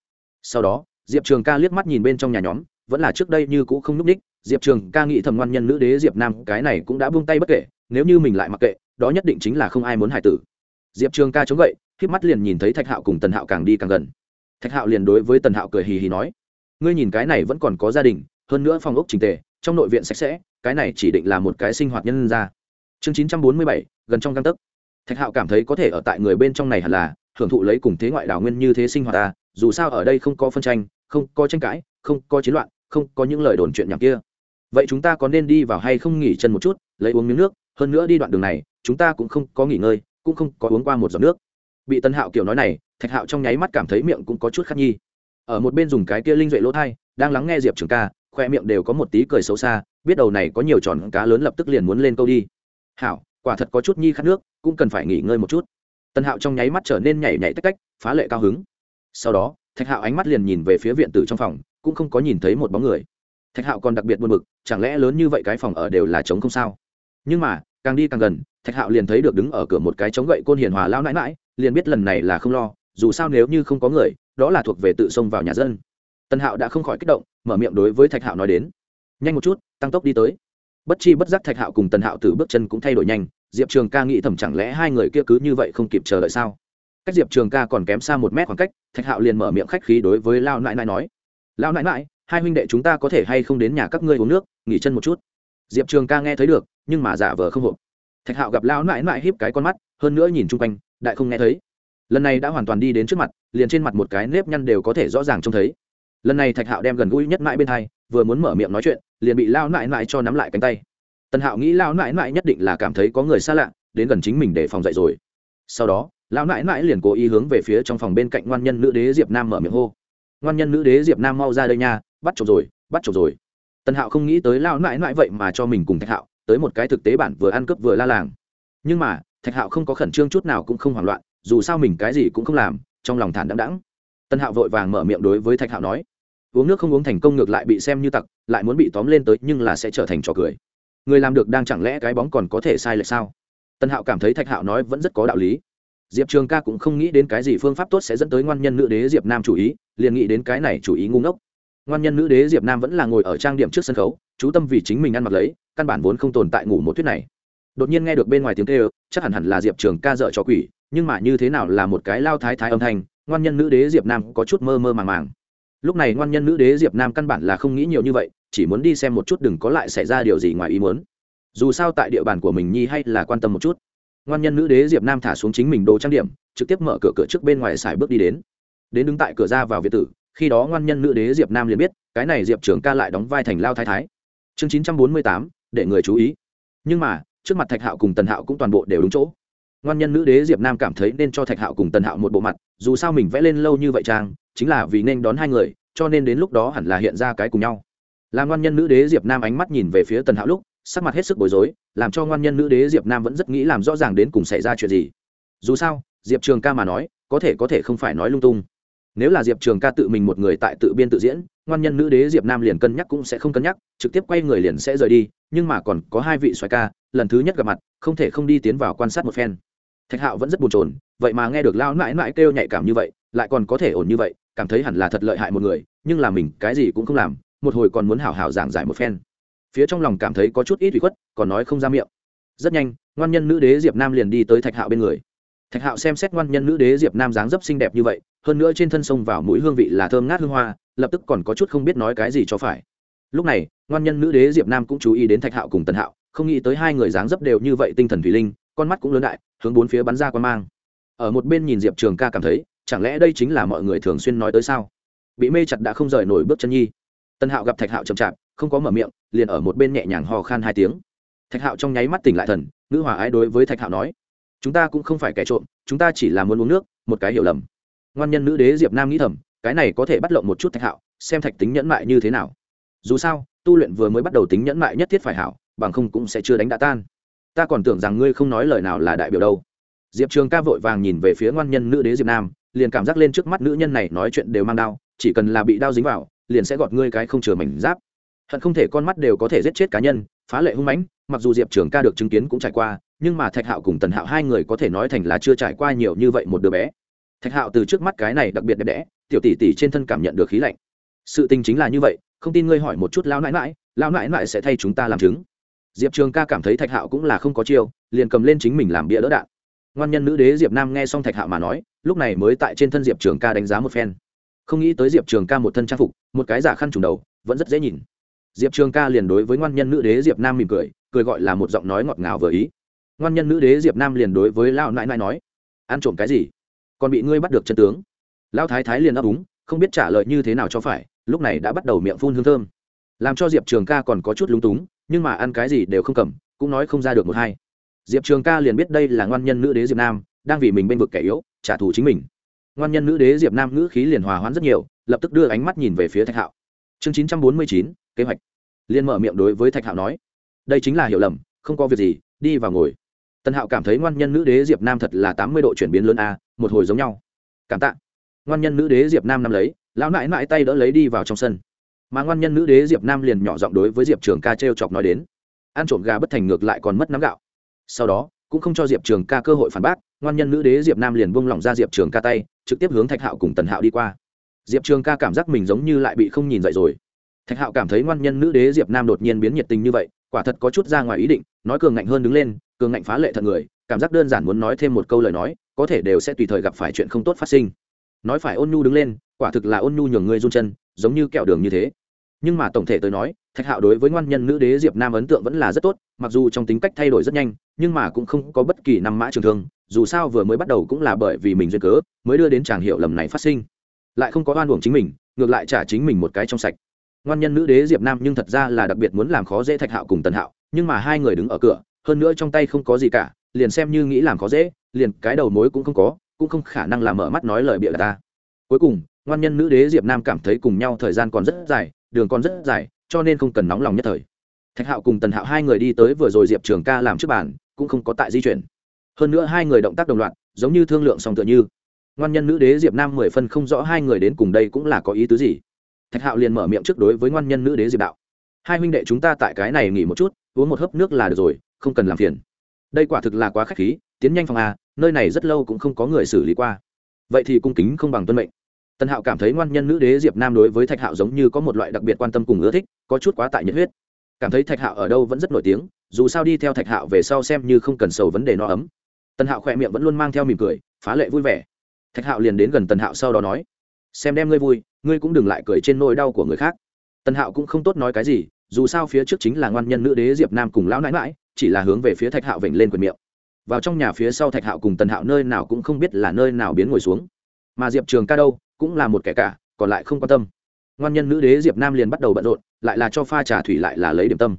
Sau đó, diệp trường ca liếc mắt nhìn bên trong nhà nhóm, vẫn là trước đây như cũ không núp ních, diệp trường ca nghĩ thầm ngoan nhân nữ đế diệp nam, cái này cũng đã buông tay bất kể, nếu như mình lại mặc kệ, đó nhất định chính là không ai muốn hải tử. Diệp trường ca chống gậy k mắt liền nhìn thấy thạch hạo cùng tần hạo càng đi càng gần. Thạch hạo liền đối với tần hạo cười hì hì nói ngươi nhìn cái này vẫn còn có gia đình, hơn nữa phòng ốc trình tề, trong nội viện sạch sẽ, cái này chỉ định là một cái sinh hoạt nhân ra. Chương chín trăm bốn mươi bảy, gần trong găng tấc. Thạch hạo cảm thấy có thể ở tại người bên trong này hẳn là hưởng thụ lấy cùng thế ngoại đảo nguyên như thế sinh hoạt ta, dù sao ở đây không có phân tranh, không có tranh cãi, không có chiến loạn, không có những lời đồn chuyện nhảm kia. Vậy chúng ta có nên đi vào hay không nghỉ chân một chút, lấy uống miếng nước, hơn nữa đi đoạn đường này, chúng ta cũng không có nghỉ ngơi, cũng không có uống qua một giọt nước. Bị tân hạo kiểu nói này, thạch hạo trong nháy mắt cảm thấy miệng cũng có chút khát nhi ở một bên dùng cái kia linh duệ lỗ thai, đang lắng nghe diệp trường ca, khoe miệng đều có một tí cười xấu xa, biết đầu này có nhiều tròn cá lớn lập tức liền muốn lên câu đi. Hảo, quả thật có chút nhi khát nước, cũng cần phải nghỉ ngơi một chút. Tần hạo trong nháy mắt trở nên nhảy nhảy tách tách, phá lệ cao hứng. Sau đó, thạch hạo ánh mắt liền nhìn về phía viện tử trong phòng, cũng không có nhìn thấy một bóng người. Thạch hạo còn đặc biệt buồn bực, chẳng lẽ lớn như vậy cái phòng ở đều là trống không sao? Nhưng mà, càng đi càng gần, thạch hạo liền thấy được đứng ở cửa một cái trống gậy côn hiền hòa lao nãi mãi liền biết lần này là không lo, dù sao nếu như không có người đó là thuộc về tự xông vào nhà dân. Tân hạo đã không khỏi kích động, mở miệng đối với thạch hạo nói đến. Nhanh một chút, tăng tốc đi tới. Bất chi bất giác thạch hạo cùng tần hạo từ bước chân cũng thay đổi nhanh, diệp trường ca nghĩ thầm chẳng lẽ hai người kia cứ như vậy không kịp chờ đợi sao? Cách diệp trường ca còn kém xa một mét khoảng cách, thạch hạo liền mở miệng khách khí đối với lao nãi nãi nói. Lao nãi nãi hai huynh đệ chúng ta có thể hay không đến nhà các ngươi uống nước, nghỉ chân một chút? Diệp trường ca nghe thấy được, nhưng mà giả vờ không hộp. Thạch hạo gặp lao nãi nãi híp cái con mắt, hơn nữa nhìn chung quanh, đại không nghe thấy lần này đã hoàn toàn đi đến trước mặt, liền trên mặt một cái nếp nhăn đều có thể rõ ràng trông thấy. Lần này thạch hạo đem gần gũi nhất mãi bên hai, vừa muốn mở miệng nói chuyện, liền bị lao nại nại cho nắm lại cánh tay. Tần hạo nghĩ lao nại nại nhất định là cảm thấy có người xa lạ, đến gần chính mình để phòng dậy rồi. Sau đó lão nại nại liền cố ý hướng về phía trong phòng bên cạnh ngoan nhân nữ đế diệp nam mở miệng hô. Ngoan nhân nữ đế diệp nam mau ra đây nha, bắt chồng rồi, bắt chồng rồi. Tần hạo không nghĩ tới lao nại nại vậy mà cho mình cùng thạch hạo, tới một cái thực tế bản vừa ăn cướp vừa la làng. Nhưng mà, thạch hạo không có khẩn trương chút nào cũng không hoảng loạn dù sao mình cái gì cũng không làm, trong lòng thản đắng đắng tân hạo vội vàng mở miệng đối với thạch hạo nói, uống nước không uống thành công ngược lại bị xem như tặc, lại muốn bị tóm lên tới nhưng là sẽ trở thành trò cười. Người làm được đang chẳng lẽ cái bóng còn có thể sai lệch sao? Tân hạo cảm thấy thạch hạo nói vẫn rất có đạo lý. Diệp trường ca cũng không nghĩ đến cái gì phương pháp tốt sẽ dẫn tới ngoan nhân nữ đế diệp nam chủ ý, liền nghĩ đến cái này chủ ý ngu ngốc. Ngoan nhân nữ đế diệp nam vẫn là ngồi ở trang điểm trước sân khấu, chú tâm vì chính mình ăn mặc lấy, căn bản vốn không tồn tại ngủ một thuyết này đột nhiên nghe được bên ngoài tiếng kêu, chắc hẳn hẳn là diệp trường ca dợ cho quỷ, nhưng mà như thế nào là một cái lao thái thái âm thanh, ngoan nhân nữ đế diệp nam có chút mơ mơ màng màng. Lúc này ngoan nhân nữ đế diệp nam căn bản là không nghĩ nhiều như vậy, chỉ muốn đi xem một chút đừng có lại xảy ra điều gì ngoài ý muốn. Dù sao tại địa bàn của mình nhi hay là quan tâm một chút. Ngoan nhân nữ đế diệp nam thả xuống chính mình đồ trang điểm, trực tiếp mở cửa cửa trước bên ngoài xài bước đi đến. Đến đứng tại cửa ra vào việt tử, khi đó ngoan nhân nữ đế diệp nam liền biết, cái này diệp trường ca lại đóng vai thành lao thái thái. Chương chín trăm bốn mươi tám, để người chú ý. Nhưng mà trước mặt thạch hạo cùng tần hạo cũng toàn bộ đều đúng chỗ. Ngoan nhân nữ đế diệp nam cảm thấy nên cho thạch hạo cùng tần hạo một bộ mặt, dù sao mình vẽ lên lâu như vậy trang, chính là vì nên đón hai người, cho nên đến lúc đó hẳn là hiện ra cái cùng nhau. Làm ngoan nhân nữ đế diệp nam ánh mắt nhìn về phía tần hạo lúc, sắc mặt hết sức bối rối, làm cho ngoan nhân nữ đế diệp nam vẫn rất nghĩ làm rõ ràng đến cùng xảy ra chuyện gì. Dù sao, diệp trường ca mà nói, có thể có thể không phải nói lung tung. Nếu là diệp trường ca tự mình một người tại tự biên tự diễn, ngoan nhân nữ đế diệp nam liền cân nhắc cũng sẽ không cân nhắc, trực tiếp quay người liền sẽ rời đi, nhưng mà còn có hai vị xoài ca lần thứ nhất gặp mặt, không thể không đi tiến vào quan sát một phen. Thạch hạo vẫn rất buồn chồn, vậy mà nghe được lao mãi mãi kêu nhạy cảm như vậy, lại còn có thể ổn như vậy, cảm thấy hẳn là thật lợi hại một người, nhưng là mình cái gì cũng không làm, một hồi còn muốn hảo hảo giảng giải một phen. Phía trong lòng cảm thấy có chút ít ủy khuất, còn nói không ra miệng. Rất nhanh, ngoan nhân nữ đế diệp nam liền đi tới thạch hạo bên người. Thạch hạo xem xét ngoan nhân nữ đế diệp nam dáng dấp xinh đẹp như vậy, hơn nữa trên thân sông vào mũi hương vị là thơm ngát hương hoa, lập tức còn có chút không biết nói cái gì cho phải. Lúc này, ngoan nhân nữ đế diệp nam cũng chú ý đến thạch hạo cùng tần hạo không nghĩ tới hai người dáng dấp đều như vậy tinh thần thủy linh, con mắt cũng lớn đại, hướng bốn phía bắn ra quan mang. Ở một bên nhìn diệp trường ca cảm thấy, chẳng lẽ đây chính là mọi người thường xuyên nói tới sao? Bị mê chặt đã không rời nổi bước chân nhi. Tân hạo gặp thạch hạo chậm chạp, không có mở miệng, liền ở một bên nhẹ nhàng hò khan hai tiếng. Thạch hạo trong nháy mắt tỉnh lại thần, ngữ hòa ái đối với thạch hạo nói, chúng ta cũng không phải kẻ trộm, chúng ta chỉ là muốn uống nước, một cái hiểu lầm. Ngoan nhân nữ đế diệp nam nghĩ thầm, cái này có thể bắt lộng một chút thạch hạo, xem thạch tính nhẫn mại như thế nào. Dù sao, tu luyện vừa mới bắt đầu tính nhẫn mại nhất thiết phải hảo bằng không cũng sẽ chưa đánh đã tan. Ta còn tưởng rằng ngươi không nói lời nào là đại biểu đâu. Diệp trường ca vội vàng nhìn về phía ngoan nhân nữ đế diệp nam, liền cảm giác lên trước mắt nữ nhân này nói chuyện đều mang đao, chỉ cần là bị đao dính vào, liền sẽ gọt ngươi cái không chừa mảnh giáp. Hận không thể con mắt đều có thể giết chết cá nhân, phá lệ hung mãnh, mặc dù diệp trường ca được chứng kiến cũng trải qua, nhưng mà thạch hạo cùng tần hạo hai người có thể nói thành là chưa trải qua nhiều như vậy một đứa bé. Thạch hạo từ trước mắt cái này đặc biệt đẹp đẽ, tiểu tỷ tỷ trên thân cảm nhận được khí lạnh. Sự tình chính là như vậy, không tin ngươi hỏi một chút lão nãi mãi lão nãi mãi sẽ thay chúng ta làm chứng diệp trường ca cảm thấy thạch hạo cũng là không có chiêu, liền cầm lên chính mình làm bia đỡ đạn. Ngoan nhân nữ đế diệp nam nghe xong thạch hạo mà nói, lúc này mới tại trên thân diệp trường ca đánh giá một phen. Không nghĩ tới diệp trường ca một thân trang phục, một cái giả khăn trùng đầu, vẫn rất dễ nhìn. Diệp trường ca liền đối với ngoan nhân nữ đế diệp nam mỉm cười cười gọi là một giọng nói ngọt ngào vừa ý. Ngoan nhân nữ đế diệp nam liền đối với lão nãi nãi nói, ăn trộm cái gì? Còn bị ngươi bắt được chân tướng. Lão thái thái liền ấp úng không biết trả lời như thế nào cho phải, lúc này đã bắt đầu miệng phun hương thơm. Làm cho diệp trường ca còn có chút lúng túng nhưng mà ăn cái gì đều không cầm, cũng nói không ra được một hai. Diệp trường ca liền biết đây là ngoan nhân nữ đế diệp nam, đang vì mình bên vực kẻ yếu, trả thù chính mình. Ngoan nhân nữ đế diệp nam ngữ khí liền hòa hoãn rất nhiều, lập tức đưa ánh mắt nhìn về phía thạch hạo. Chương chín trăm bốn mươi chín, kế hoạch. Liên mở miệng đối với thạch hạo nói, đây chính là hiểu lầm, không có việc gì, đi vào ngồi. Tân hạo cảm thấy ngoan nhân nữ đế diệp nam thật là tám mươi độ chuyển biến lớn a, một hồi giống nhau. Cảm tạ. Ngoan nhân nữ đế diệp nam nắm lấy, lão nãi nãi tay đỡ lấy đi vào trong sân mà ngoan nhân nữ đế diệp nam liền nhỏ giọng đối với diệp trường ca t r e o chọc nói đến, ăn trộm gà bất thành ngược lại còn mất nắm gạo. Sau đó, cũng không cho diệp trường ca cơ hội phản bác, ngoan nhân nữ đế diệp nam liền bông lỏng ra diệp trường ca tay, trực tiếp hướng thạch hạo cùng tần hạo đi qua. Diệp trường ca cảm giác mình giống như lại bị không nhìn dậy rồi. Thạch hạo cảm thấy ngoan nhân nữ đế diệp nam đột nhiên biến nhiệt tình như vậy, quả thật có chút ra ngoài ý định, nói cường ngạnh hơn đứng lên, cường ngạnh phá lệ thật người, cảm giác đơn giản muốn nói thêm một câu lời nói, có thể đều sẽ tùy thời gặp phải chuyện không tốt phát sinh nói phải ôn nhu đứng lên, quả thực là ôn nhu nhường ngươi run chân, giống như kẹo đường như thế. Nhưng mà tổng thể tôi nói, thạch hạo đối với ngoan nhân nữ đế diệp nam ấn tượng vẫn là rất tốt, mặc dù trong tính cách thay đổi rất nhanh, nhưng mà cũng không có bất kỳ năm mã trường thương, dù sao vừa mới bắt đầu cũng là bởi vì mình duyên cớ, mới đưa đến chàng hiệu lầm này phát sinh. Lại không có oan uổng chính mình, ngược lại trả chính mình một cái trong sạch. Ngoan nhân nữ đế diệp nam nhưng thật ra là đặc biệt muốn làm khó dễ thạch hạo cùng tần hạo, nhưng mà hai người đứng ở cửa, hơn nữa trong tay không có gì cả, liền xem như nghĩ làm khó dễ, liền cái đầu mối cũng không có cũng không khả năng làm mở mắt nói lời bịa đặt ta. Cuối cùng, ngoan nhân nữ đế diệp nam cảm thấy cùng nhau thời gian còn rất dài, đường còn rất dài, cho nên không cần nóng lòng nhất thời. Thạch hạo cùng tần hạo hai người đi tới vừa rồi diệp trường ca làm trước bàn, cũng không có tại di chuyển. Hơn nữa hai người động tác đồng loạt, giống như thương lượng song tựa như. Ngoan nhân nữ đế diệp nam mười phân không rõ hai người đến cùng đây cũng là có ý tứ gì. Thạch hạo liền mở miệng trước đối với ngoan nhân nữ đế diệp đạo. Hai huynh đệ chúng ta tại cái này nghỉ một chút, uống một hớp nước là được rồi, không cần làm phiền. Đây quả thực là quá k h á c h khí, tiến nhanh phòng a nơi này rất lâu cũng không có người xử lý qua. Vậy thì cung kính không bằng tuân mệnh. Tần hạo cảm thấy ngoan nhân nữ đế diệp nam đối với thạch hạo giống như có một loại đặc biệt quan tâm cùng ưa thích, có chút quá tại nhiệt huyết. Cảm thấy thạch hạo ở đâu vẫn rất nổi tiếng, dù sao đi theo thạch hạo về sau xem như không cần sầu vấn đề no ấm. Tần hạo khỏe miệng vẫn luôn mang theo mỉm cười, phá lệ vui vẻ. Thạch hạo liền đến gần tần hạo sau đó nói, xem đem ngươi vui, ngươi cũng đừng lại cười trên nỗi đau của người khác. Tần hạo cũng không tốt nói cái gì, dù sao phía trước chính là ngoan nhân nữ đế diệp nam cùng lão nãi mãi chỉ là hướng về phía thạch hạo vểnh lên quyền miệng vào trong nhà phía sau thạch hạo cùng tần hạo nơi nào cũng không biết là nơi nào biến ngồi xuống. Mà diệp trường ca đâu, cũng là một kẻ cả, còn lại không quan tâm. Ngoan nhân nữ đế diệp nam liền bắt đầu bận rộn, lại là cho pha trà thủy lại là lấy điểm tâm.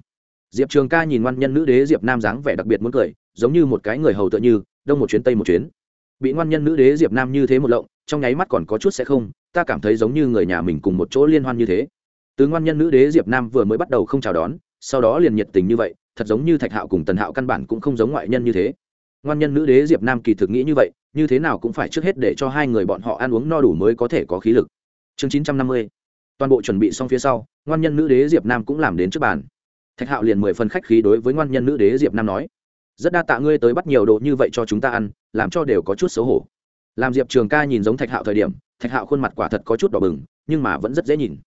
Diệp trường ca nhìn ngoan nhân nữ đế diệp nam dáng vẻ đặc biệt muốn cười, giống như một cái người hầu tựa như, đông một chuyến tây một chuyến. Bị ngoan nhân nữ đế diệp nam như thế một lộng, trong nháy mắt còn có chút sẽ không, ta cảm thấy giống như người nhà mình cùng một chỗ liên hoan như thế. Từ ngoan nhân nữ đế diệp nam vừa mới bắt đầu không chào đón, sau đó liền nhiệt tình như vậy, thật giống như thạch hạo cùng tần hạo căn bản cũng không giống ngoại nhân như thế ngoan nhân nữ đế diệp nam kỳ thực nghĩ như vậy, như thế nào cũng phải trước hết để cho hai người bọn họ ăn uống no đủ mới có thể có khí lực. Chương chín trăm năm mươi, toàn bộ chuẩn bị xong phía sau, ngoan nhân nữ đế diệp nam cũng làm đến trước bàn. Thạch hạo liền mười phần khách khí đối với ngoan nhân nữ đế diệp nam nói, rất đa tạ ngươi tới bắt nhiều đồ như vậy cho chúng ta ăn, làm cho đều có chút xấu hổ. Làm diệp trường ca nhìn giống thạch hạo thời điểm, thạch hạo khuôn mặt quả thật có chút đỏ bừng, nhưng mà vẫn rất dễ nhìn.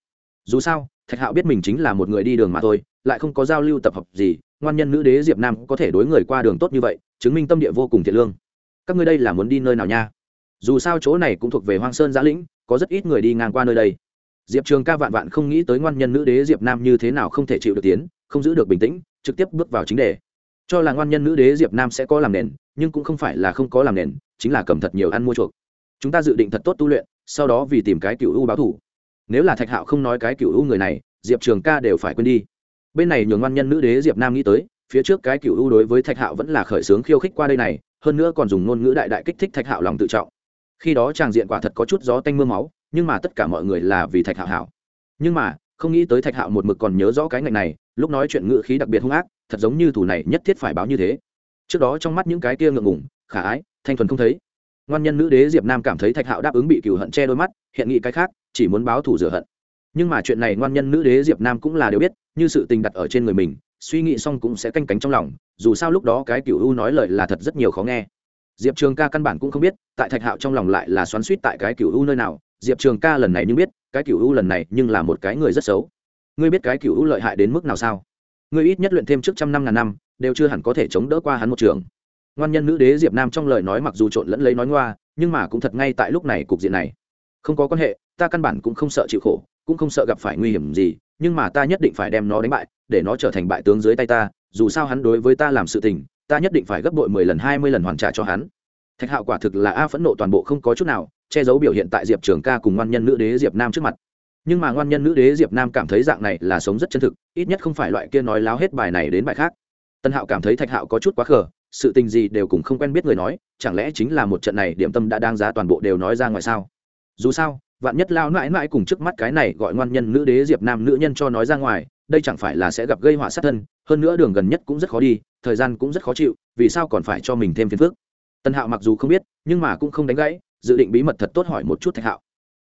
Dù sao, thạch hạo biết mình chính là một người đi đường mà thôi, lại không có giao lưu tập hợp gì ngoan nhân nữ đế diệp nam có thể đối người qua đường tốt như vậy, chứng minh tâm địa vô cùng thiện lương. Các ngươi đây là muốn đi nơi nào nha? Dù sao chỗ này cũng thuộc về hoang sơn giã lĩnh, có rất ít người đi ngang qua nơi đây. Diệp trường ca vạn vạn không nghĩ tới ngoan nhân nữ đế diệp nam như thế nào không thể chịu được tiến, không giữ được bình tĩnh, trực tiếp bước vào chính đề. Cho là ngoan nhân nữ đế diệp nam sẽ có làm nền, nhưng cũng không phải là không có làm nền, chính là cầm thật nhiều ăn mua chuộc. Chúng ta dự định thật tốt tu luyện, sau đó vì tìm cái cựu u báo thủ. Nếu là thạch hạo không nói cái cựu u người này, diệp trường ca đều phải quên đi bên này nhường ngoan nhân nữ đế diệp nam nghĩ tới, phía trước cái cựu u đối với thạch hạo vẫn là khởi xướng khiêu khích qua đây này, hơn nữa còn dùng ngôn ngữ đại đại kích thích thạch hạo lòng tự trọng. Khi đó tràng diện quả thật có chút gió tanh m ư a máu, nhưng mà tất cả mọi người là vì thạch hạo hảo. Nhưng mà, không nghĩ tới thạch hạo một mực còn nhớ rõ cái ngành này, lúc nói chuyện ngữ khí đặc biệt hung ác, thật giống như thủ này nhất thiết phải báo như thế. Trước đó trong mắt những cái kia ngượng ngủng khả ái, thanh thuần không thấy. Ngoan nhân nữ đế diệp nam cảm thấy thạch hạo đáp ứng bị cựu hận che đôi mắt, hiện nghị cái khác, chỉ muốn báo thủ rửa hận nhưng mà chuyện này ngoan nhân nữ đế diệp nam cũng là đều biết, như sự tình đặt ở trên người mình, suy nghĩ xong cũng sẽ canh cánh trong lòng, dù sao lúc đó cái cựu u nói lời là thật rất nhiều khó nghe. Diệp trường ca căn bản cũng không biết, tại thạch hạo trong lòng lại là xoắn suýt tại cái cựu u nơi nào, diệp trường ca lần này nhưng biết, cái cựu u lần này nhưng là một cái người rất xấu. Ngươi biết cái cựu u lợi hại đến mức nào sao? Ngươi ít nhất luyện thêm trước trăm năm ngàn năm, đều chưa hẳn có thể chống đỡ qua hắn một trường. Ngoan nhân nữ đế diệp nam trong lời nói mặc dù trộn lẫn lấy nói ngoa, nhưng mà cũng thật ngay tại lúc này cục diện này. Không có quan hệ, ta căn bản cũng không sợ chịu khổ cũng không sợ gặp phải nguy hiểm gì, nhưng mà ta nhất định phải đem nó đánh bại, để nó trở thành bại tướng dưới tay ta, dù sao hắn đối với ta làm sự tình, ta nhất định phải gấp bội mười lần, hai mươi lần hoàn trả cho hắn. Thạch hạo quả thực là a phẫn nộ toàn bộ không có chút nào, che giấu biểu hiện tại diệp trường ca cùng ngoan nhân nữ đế diệp nam trước mặt. Nhưng mà ngoan nhân nữ đế diệp nam cảm thấy dạng này là sống rất chân thực, ít nhất không phải loại kia nói láo hết bài này đến bài khác. Tân hạo cảm thấy thạch hạo có chút quá khờ, sự tình gì đều cùng không quen biết người nói, chẳng lẽ chính là một trận này điểm tâm đã đang giá toàn bộ đều nói ra ngoài sao? Dù sao vạn nhất lao mãi mãi cùng trước mắt cái này gọi ngoan nhân nữ đế diệp nam nữ nhân cho nói ra ngoài, đây chẳng phải là sẽ gặp gây họa sát thân, hơn nữa đường gần nhất cũng rất khó đi, thời gian cũng rất khó chịu, vì sao còn phải cho mình thêm phiền phức? Tân hạo mặc dù không biết, nhưng mà cũng không đánh gãy, dự định bí mật thật tốt hỏi một chút thạch hạo.